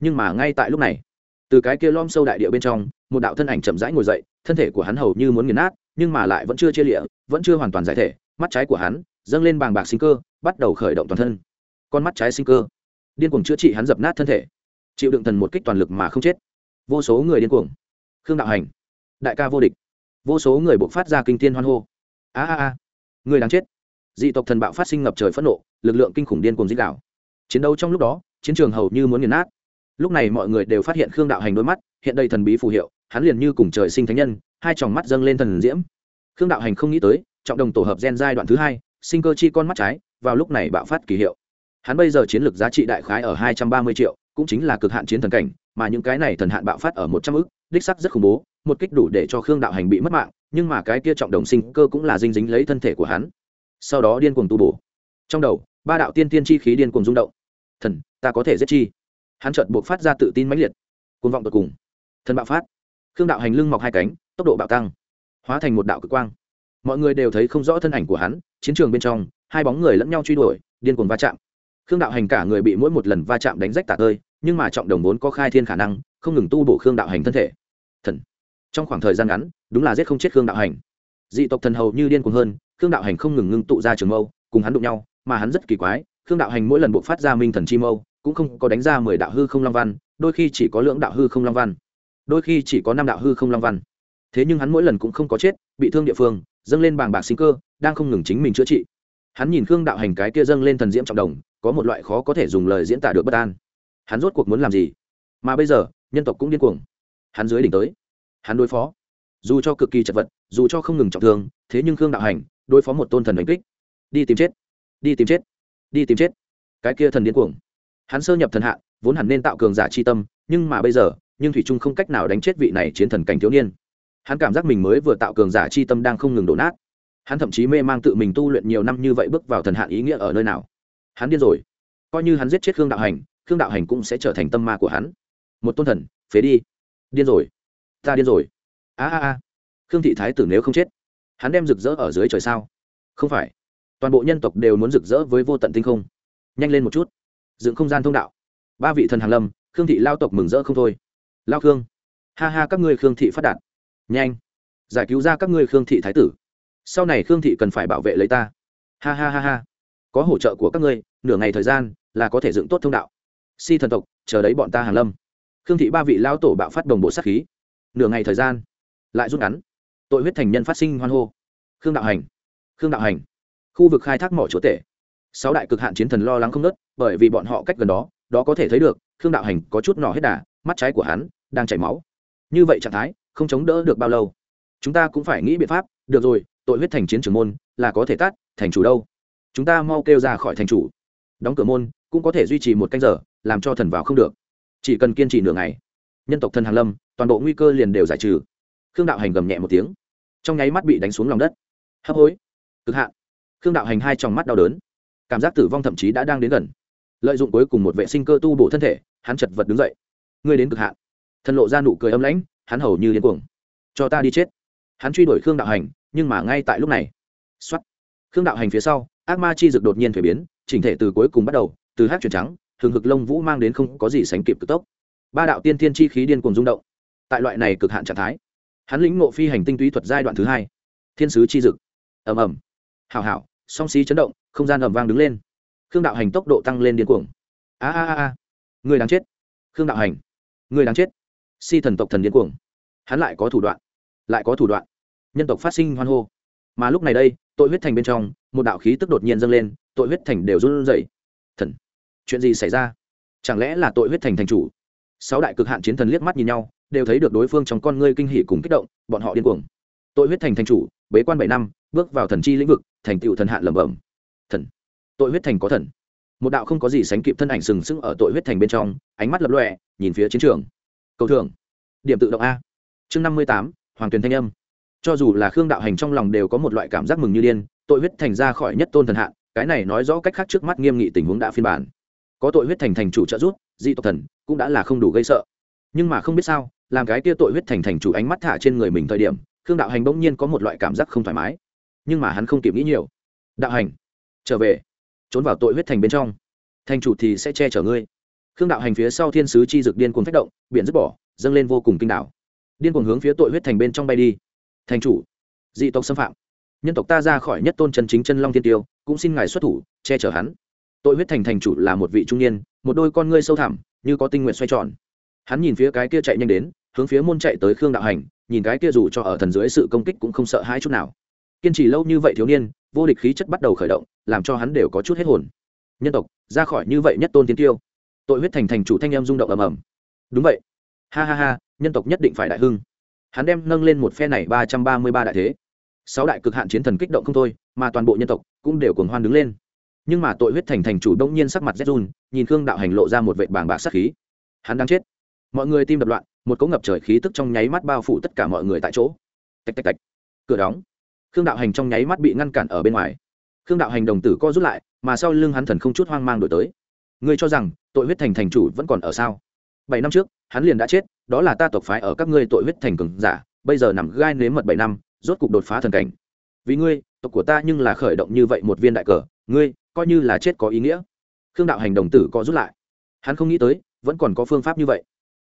[SPEAKER 1] Nhưng mà ngay tại lúc này, từ cái kia lom sâu đại địa bên trong, một đạo thân ảnh chậm rãi ngồi dậy, thân thể của hắn hầu như muốn nghiền nát, nhưng mà lại vẫn chưa chia lịa, vẫn chưa hoàn toàn giải thể. Mắt trái của hắn dâng lên bàng bạc sinh cơ, bắt đầu khởi động toàn thân. Con mắt trái sinh cơ, điên cuồng chữa trị hắn dập nát thân thể chịu đựng thần một kích toàn lực mà không chết. Vô số người điên cuồng. Khương đạo hành, đại ca vô địch. Vô số người buộc phát ra kinh thiên hoan hô. A a a, người đáng chết. Dị tộc thần bạo phát sinh ngập trời phẫn nộ, lực lượng kinh khủng điên cuồng dích đạo. Chiến đấu trong lúc đó, chiến trường hầu như muốn nghiền nát. Lúc này mọi người đều phát hiện khương đạo hành đôi mắt, hiện đây thần bí phù hiệu, hắn liền như cùng trời sinh thánh nhân, hai tròng mắt dâng lên thần diễm. Khương đạo hành không nghĩ tới, trọng đồng tổ hợp gen giai đoạn thứ hai, sinh cơ chi con mắt trái, vào lúc này bạo phát kỳ hiệu. Hắn bây giờ chiến lược giá trị đại khái ở hai trăm ba mươi triệu cũng chính là cực hạn chiến thần cảnh, mà những cái này thần hạn bạo phát ở một trăm ức, đích sắc rất khủng bố, một kích đủ để cho khương đạo hành bị mất mạng, nhưng mà cái kia trọng đồng sinh cơ cũng là dinh dính lấy thân thể của hắn. Sau đó điên cuồng tu bổ. Trong đầu, ba đạo tiên tiên chi khí điên cuồng rung động. Thần, ta có thể giết chi? Hắn chợt buộc phát ra tự tin mãnh liệt. Côn vọng tột cùng. Thần bạo phát. Khương đạo hành lưng mọc hai cánh, tốc độ bạo tăng. Hóa thành một đạo cực quang. Mọi người đều thấy không rõ thân ảnh của hắn, chiến trường bên trong, hai bóng người lẫn nhau truy đuổi, điên cuồng va chạm. Khương đạo hành cả người bị mỗi một lần va chạm đánh rách tả tơi nhưng mà trọng đồng vốn có khai thiên khả năng, không ngừng tu bổ khương đạo hành thân thể. Thần. Trong khoảng thời gian ngắn, đúng là giết không chết khương đạo hành. Dị tộc thần hầu như điên cuồng hơn, khương đạo hành không ngừng ngưng tụ ra trường mâu, cùng hắn đụng nhau, mà hắn rất kỳ quái, khương đạo hành mỗi lần buộc phát ra minh thần chi mâu, cũng không có đánh ra mười đạo hư không long văn, đôi khi chỉ có lưỡng đạo hư không long văn. Đôi khi chỉ có năm đạo hư không long văn. Thế nhưng hắn mỗi lần cũng không có chết, bị thương địa phương, dâng lên bàng bạc sinh cơ, đang không ngừng chính mình chữa trị. Hắn nhìn khương đạo hành cái kia dâng lên thần diễm trọng đồng, có một loại khó có thể dùng lời diễn tả được bất an hắn rốt cuộc muốn làm gì? Mà bây giờ, nhân tộc cũng điên cuồng. Hắn dưới đỉnh tới. Hắn đối phó. Dù cho cực kỳ chật vật, dù cho không ngừng trọng thương, thế nhưng khương đạo hành đối phó một tôn thần đánh kích. Đi tìm chết. Đi tìm chết. Đi tìm chết. Cái kia thần điên cuồng. Hắn sơ nhập thần hạ, vốn hẳn nên tạo cường giả chi tâm, nhưng mà bây giờ, nhưng thủy trung không cách nào đánh chết vị này chiến thần cảnh thiếu niên. Hắn cảm giác mình mới vừa tạo cường giả chi tâm đang không ngừng đổ nát. Hắn thậm chí mê mang tự mình tu luyện nhiều năm như vậy bước vào thần hạn ý nghĩa ở nơi nào. Hắn điên rồi. Coi như hắn giết chết khương đạo hành khương đạo hành cũng sẽ trở thành tâm ma của hắn. Một tôn thần, phế đi. Điên rồi. Ta điên rồi. A a a. Khương thị thái tử nếu không chết, hắn đem rực rỡ ở dưới trời sao? Không phải. Toàn bộ nhân tộc đều muốn rực rỡ với vô tận tinh không. Nhanh lên một chút. Dựng không gian thông đạo. Ba vị thần hàn lâm, khương thị lao tộc mừng rỡ không thôi. Lao khương. Ha ha, các ngươi khương thị phát đạt. Nhanh. Giải cứu ra các ngươi khương thị thái tử. Sau này khương thị cần phải bảo vệ lấy ta. Ha ha ha ha. Có hỗ trợ của các ngươi, nửa ngày thời gian là có thể dựng tốt thông đạo si thần tộc, chờ đấy bọn ta hàn lâm. Khương thị ba vị lao tổ bạo phát đồng bộ sát khí. Nửa ngày thời gian, lại rút ngắn. Tội huyết thành nhân phát sinh hoan hô. Khương đạo hành, khương đạo hành. Khu vực khai thác mỏ chúa tể. Sáu đại cực hạn chiến thần lo lắng không nớt bởi vì bọn họ cách gần đó đó có thể thấy được, khương đạo hành có chút nỏ hết đà, mắt trái của hắn đang chảy máu. Như vậy trạng thái, không chống đỡ được bao lâu. Chúng ta cũng phải nghĩ biện pháp, được rồi, tội huyết thành chiến trường môn là có thể tắt, thành chủ đâu. Chúng ta mau kêu ra khỏi thành chủ. Đóng cửa môn cũng có thể duy trì một canh giờ làm cho thần vào không được. Chỉ cần kiên trì nửa ngày, nhân tộc thần hàn lâm, toàn bộ nguy cơ liền đều giải trừ. Khương đạo hành gầm nhẹ một tiếng. Trong nháy mắt bị đánh xuống lòng đất. Hấp hối. Cực hạn. Khương đạo hành hai tròng mắt đau đớn. Cảm giác tử vong thậm chí đã đang đến gần. Lợi dụng cuối cùng một vệ sinh cơ tu bổ thân thể, hắn chật vật đứng dậy. Ngươi đến cực hạn. Thần lộ ra nụ cười âm lãnh, hắn hầu như điên cuồng. Cho ta đi chết. Hắn truy đuổi khương đạo hành, nhưng mà ngay tại lúc này xuất khương đạo hành phía sau, ác ma chi dực đột nhiên thuế biến, chỉnh thể từ cuối cùng bắt đầu, từ hát chuyển trắng hừng hực lông vũ mang đến không có gì sánh kịp cực tốc. Ba đạo tiên thiên chi khí điên cuồng rung động. Tại loại này cực hạn trạng thái, hắn lĩnh ngộ phi hành tinh túy thuật giai đoạn thứ hai. Thiên sứ chi dực. Ầm ầm. Hào hào song xí chấn động, không gian ầm vang đứng lên. Khương đạo hành tốc độ tăng lên điên cuồng. A a a a. Người đáng chết. Khương đạo hành. Người đáng chết. Si thần tộc thần điên cuồng. Hắn lại có thủ đoạn. Lại có thủ đoạn. Nhân tộc phát sinh hoan hô. Mà lúc này đây, tội huyết thành bên trong, một đạo khí tức đột nhiên dâng lên, tội huyết thành đều run rẩy. Thần chuyện gì xảy ra? Chẳng lẽ là tội huyết thành thành chủ? Sáu đại cực hạn chiến thần liếc mắt nhìn nhau, đều thấy được đối phương trong con ngươi kinh hỉ cùng kích động, bọn họ điên cuồng. Tội huyết thành thành chủ, bế quan bảy năm, bước vào thần chi lĩnh vực, thành tựu thần hạn lẩm bẩm. Thần. Tội huyết thành có thần. Một đạo không có gì sánh kịp thân ảnh sừng sững ở tội huyết thành bên trong, ánh mắt lập lọe nhìn phía chiến trường. Cầu thưởng. Điểm tự động a. Chương năm mươi tám, hoàng tuyền thanh âm. Cho dù là khương đạo hành trong lòng đều có một loại cảm giác mừng như điên, tội huyết thành ra khỏi nhất tôn thần hạn, cái này nói rõ cách khác trước mắt nghiêm nghị tình huống đã phiên bản có tội huyết thành thành chủ trợ giúp, dị tộc thần cũng đã là không đủ gây sợ. Nhưng mà không biết sao, làm cái kia tội huyết thành thành chủ ánh mắt thả trên người mình thời điểm, khương đạo hành bỗng nhiên có một loại cảm giác không thoải mái. Nhưng mà hắn không kịp nghĩ nhiều. Đạo hành, trở về. Trốn vào tội huyết thành bên trong. Thành chủ thì sẽ che chở ngươi. Khương đạo hành phía sau thiên sứ chi dực điên cuồng phách động, biển dứt bỏ, dâng lên vô cùng kinh đảo. Điên cuồng hướng phía tội huyết thành bên trong bay đi. Thành chủ, dị tộc xâm phạm. Nhân tộc ta ra khỏi nhất tôn chân chính chân long thiên tiêu, cũng xin ngài xuất thủ, che chở hắn tội huyết thành thành chủ là một vị trung niên, một đôi con ngươi sâu thẳm, như có tinh nguyện xoay tròn. Hắn nhìn phía cái kia chạy nhanh đến, hướng phía môn chạy tới khương đạo hành, nhìn cái kia dù cho ở thần dưới sự công kích cũng không sợ hãi chút nào. Kiên trì lâu như vậy thiếu niên, vô địch khí chất bắt đầu khởi động, làm cho hắn đều có chút hết hồn. Nhân tộc, ra khỏi như vậy nhất tôn tiến tiêu. Tội huyết thành thành chủ thanh em rung động ầm ầm. Đúng vậy. Ha ha ha, nhân tộc nhất định phải đại hưng. Hắn đem nâng lên một phe này ba trăm ba mươi ba đại thế. Sáu đại cực hạn chiến thần kích động không thôi, mà toàn bộ nhân tộc cũng đều cuồng hoan đứng lên nhưng mà tội huyết thành thành chủ đông nhiên sắc mặt rét run, nhìn khương đạo hành lộ ra một vệ bảng bạc sát khí. Hắn đang chết. Mọi người tim đập loạn, một cỗ ngập trời khí tức trong nháy mắt bao phủ tất cả mọi người tại chỗ. Tạch tạch tạch. Cửa đóng. Khương đạo hành trong nháy mắt bị ngăn cản ở bên ngoài. Khương đạo hành đồng tử co rút lại, mà sau lưng hắn thần không chút hoang mang đổi tới. Ngươi cho rằng, tội huyết thành thành chủ vẫn còn ở sao? Bảy năm trước, hắn liền đã chết, đó là ta tộc phái ở các ngươi tội huyết thành cường giả, bây giờ nằm gai nếm mật bảy năm, rốt cục đột phá thần cảnh. Vì ngươi, tộc của ta nhưng là khởi động như vậy một viên đại cờ ngươi, coi như là chết có ý nghĩa. Khương đạo hành đồng tử có rút lại. Hắn không nghĩ tới, vẫn còn có phương pháp như vậy.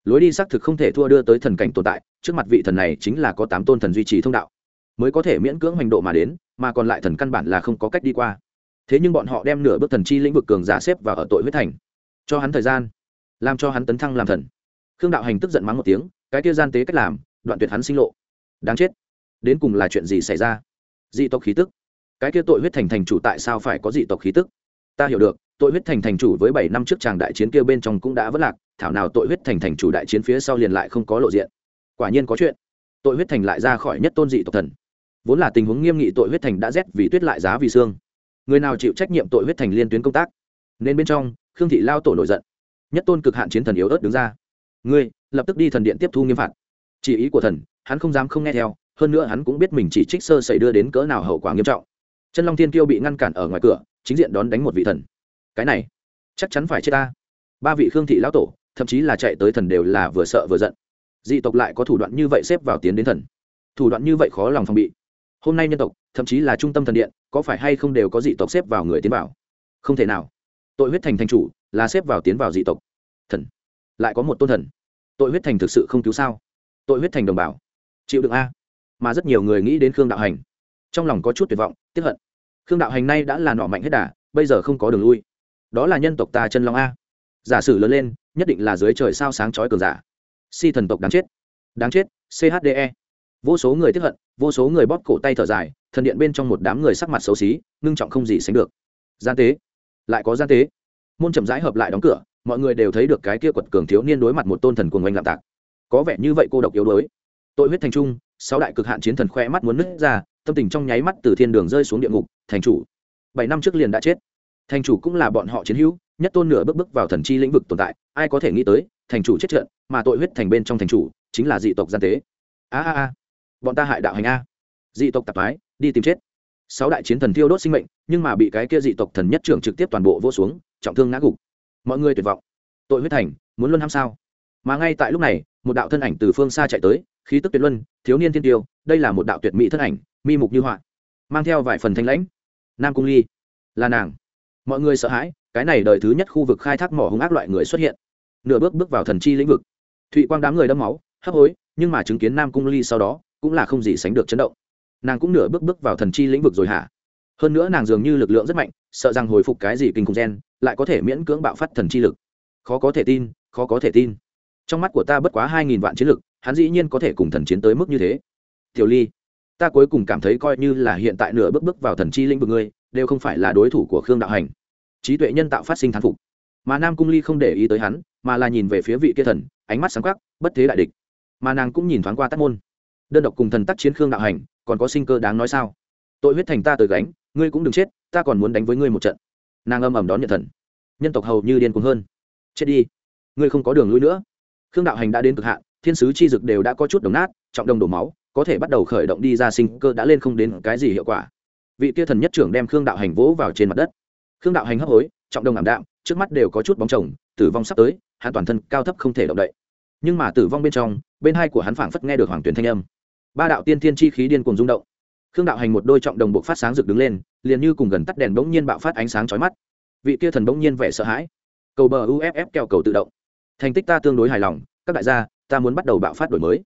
[SPEAKER 1] Lối đi xác thực không thể thua đưa tới thần cảnh tồn tại, trước mặt vị thần này chính là có tám tôn thần duy trì thông đạo. Mới có thể miễn cưỡng hành độ mà đến, mà còn lại thần căn bản là không có cách đi qua. Thế nhưng bọn họ đem nửa bước thần chi lĩnh vực cường giả xếp và ở tội huyết thành. Cho hắn thời gian, làm cho hắn tấn thăng làm thần. Khương đạo hành tức giận mắng một tiếng, cái kia gian tế cách làm, đoạn tuyệt hắn sinh lộ. Đáng chết. Đến cùng là chuyện gì xảy ra? Dị tộc khí tức cái kia tội huyết thành thành chủ tại sao phải có dị tộc khí tức? Ta hiểu được, tội huyết thành thành chủ với bảy năm trước tràng đại chiến kia bên trong cũng đã vất lạc, thảo nào tội huyết thành thành chủ đại chiến phía sau liền lại không có lộ diện. Quả nhiên có chuyện. Tội huyết thành lại ra khỏi nhất tôn dị tộc thần. Vốn là tình huống nghiêm nghị tội huyết thành đã rét vì tuyết lại giá vì xương. Người nào chịu trách nhiệm tội huyết thành liên tuyến công tác? Nên bên trong, khương thị lao tổ nổi giận. Nhất tôn cực hạn chiến thần yếu ớt đứng ra. Ngươi, lập tức đi thần điện tiếp thu nghiêm phạt. Chỉ ý của thần, hắn không dám không nghe theo, hơn nữa hắn cũng biết mình chỉ trích sơ xảy đưa đến cỡ nào hậu quả nghiêm trọng chân long thiên kiêu bị ngăn cản ở ngoài cửa, chính diện đón đánh một vị thần. Cái này, chắc chắn phải chết ta. Ba vị khương thị lão tổ, thậm chí là chạy tới thần đều là vừa sợ vừa giận. Dị tộc lại có thủ đoạn như vậy xếp vào tiến đến thần. Thủ đoạn như vậy khó lòng phòng bị. Hôm nay nhân tộc, thậm chí là trung tâm thần điện, có phải hay không đều có dị tộc xếp vào người tiến vào? Không thể nào. Tội huyết thành thành chủ, là xếp vào tiến vào dị tộc. Thần. Lại có một tôn thần. Tội huyết thành thực sự không cứu sao? Tội huyết thành đồng bào. Chịu đựng a. Mà rất nhiều người nghĩ đến khương đạo hành trong lòng có chút tuyệt vọng tiếp hận. Khương đạo hành nay đã là nọ mạnh hết đà, bây giờ không có đường lui. Đó là nhân tộc ta chân long a. Giả sử lớn lên, nhất định là dưới trời sao sáng chói cường giả. Si thần tộc đáng chết. Đáng chết chde vô số người tiếp hận, vô số người bóp cổ tay thở dài, thần điện bên trong một đám người sắc mặt xấu xí, ngưng trọng không gì sánh được. Gian tế. Lại có gian tế. Môn chậm rãi hợp lại đóng cửa, mọi người đều thấy được cái kia quật cường thiếu niên đối mặt một tôn thần cuồng oanh lạm tạc. Có vẻ như vậy cô độc yếu đuối. Tội huyết thành trung, sáu đại cực hạn chiến thần khoe mắt muốn nứt ra tâm tình trong nháy mắt từ thiên đường rơi xuống địa ngục, thành chủ. Bảy năm trước liền đã chết. Thành chủ cũng là bọn họ chiến hữu, nhất tôn nửa bước bước vào thần chi lĩnh vực tồn tại, ai có thể nghĩ tới, thành chủ chết trận, mà tội huyết thành bên trong thành chủ, chính là dị tộc gian tế. A a a, bọn ta hại đạo hành a. Dị tộc tạp ái đi tìm chết. Sáu đại chiến thần thiêu đốt sinh mệnh, nhưng mà bị cái kia dị tộc thần nhất trưởng trực tiếp toàn bộ vô xuống, trọng thương ngã gục. Mọi người tuyệt vọng. Tội huyết thành, muốn luôn ham sao? Mà ngay tại lúc này, một đạo thân ảnh từ phương xa chạy tới khí tức tuyệt luân, thiếu niên thiên tiêu, đây là một đạo tuyệt mỹ thân ảnh, mi mục như họa, mang theo vài phần thanh lãnh. Nam cung ly, là nàng. Mọi người sợ hãi, cái này đời thứ nhất khu vực khai thác mỏ hung ác loại người xuất hiện. Nửa bước bước vào thần chi lĩnh vực. Thụy quang đám người đâm máu, hấp hối, nhưng mà chứng kiến nam cung ly sau đó, cũng là không gì sánh được chấn động. Nàng cũng nửa bước bước vào thần chi lĩnh vực rồi hả? Hơn nữa nàng dường như lực lượng rất mạnh, sợ rằng hồi phục cái gì kinh khủng gen, lại có thể miễn cưỡng bạo phát thần chi lực. Khó có thể tin, khó có thể tin. Trong mắt của ta bất quá hai nghìn vạn chiến lực hắn dĩ nhiên có thể cùng thần chiến tới mức như thế. Tiểu ly, ta cuối cùng cảm thấy coi như là hiện tại nửa bước bước vào thần chi lĩnh vực ngươi, đều không phải là đối thủ của khương đạo hành. Trí tuệ nhân tạo phát sinh thán phục. Mà nam cung ly không để ý tới hắn, mà là nhìn về phía vị kia thần, ánh mắt sáng khắc bất thế đại địch. Mà nàng cũng nhìn thoáng qua tắt môn. Đơn độc cùng thần tác chiến khương đạo hành, còn có sinh cơ đáng nói sao? Tội huyết thành ta tới gánh, ngươi cũng đừng chết, ta còn muốn đánh với ngươi một trận. Nàng âm ầm đón nhận thần. Nhân tộc hầu như điên cuồng hơn. Chết đi. Ngươi không có đường lui nữa. Khương đạo hành đã đến cực hạn thiên sứ chi dực đều đã có chút đồng nát, trọng đồng đổ máu, có thể bắt đầu khởi động đi ra sinh cơ đã lên không đến cái gì hiệu quả. Vị kia thần nhất trưởng đem khương đạo hành vỗ vào trên mặt đất. Khương đạo hành hấp hối, trọng đồng ảm đạm, trước mắt đều có chút bóng chồng, tử vong sắp tới, hắn toàn thân cao thấp không thể động đậy. Nhưng mà tử vong bên trong, bên hai của hắn phảng phất nghe được hoàng tuyển thanh âm. Ba đạo tiên thiên chi khí điên cuồng rung động. Khương đạo hành một đôi trọng đồng buộc phát sáng rực đứng lên, liền như cùng gần tắt đèn bỗng nhiên bạo phát ánh sáng chói mắt. Vị kia thần bỗng nhiên vẻ sợ hãi. Cầu bờ uff kẹo cầu tự động. Thành tích ta tương đối hài lòng, các đại gia ta muốn bắt đầu bạo phát đổi mới.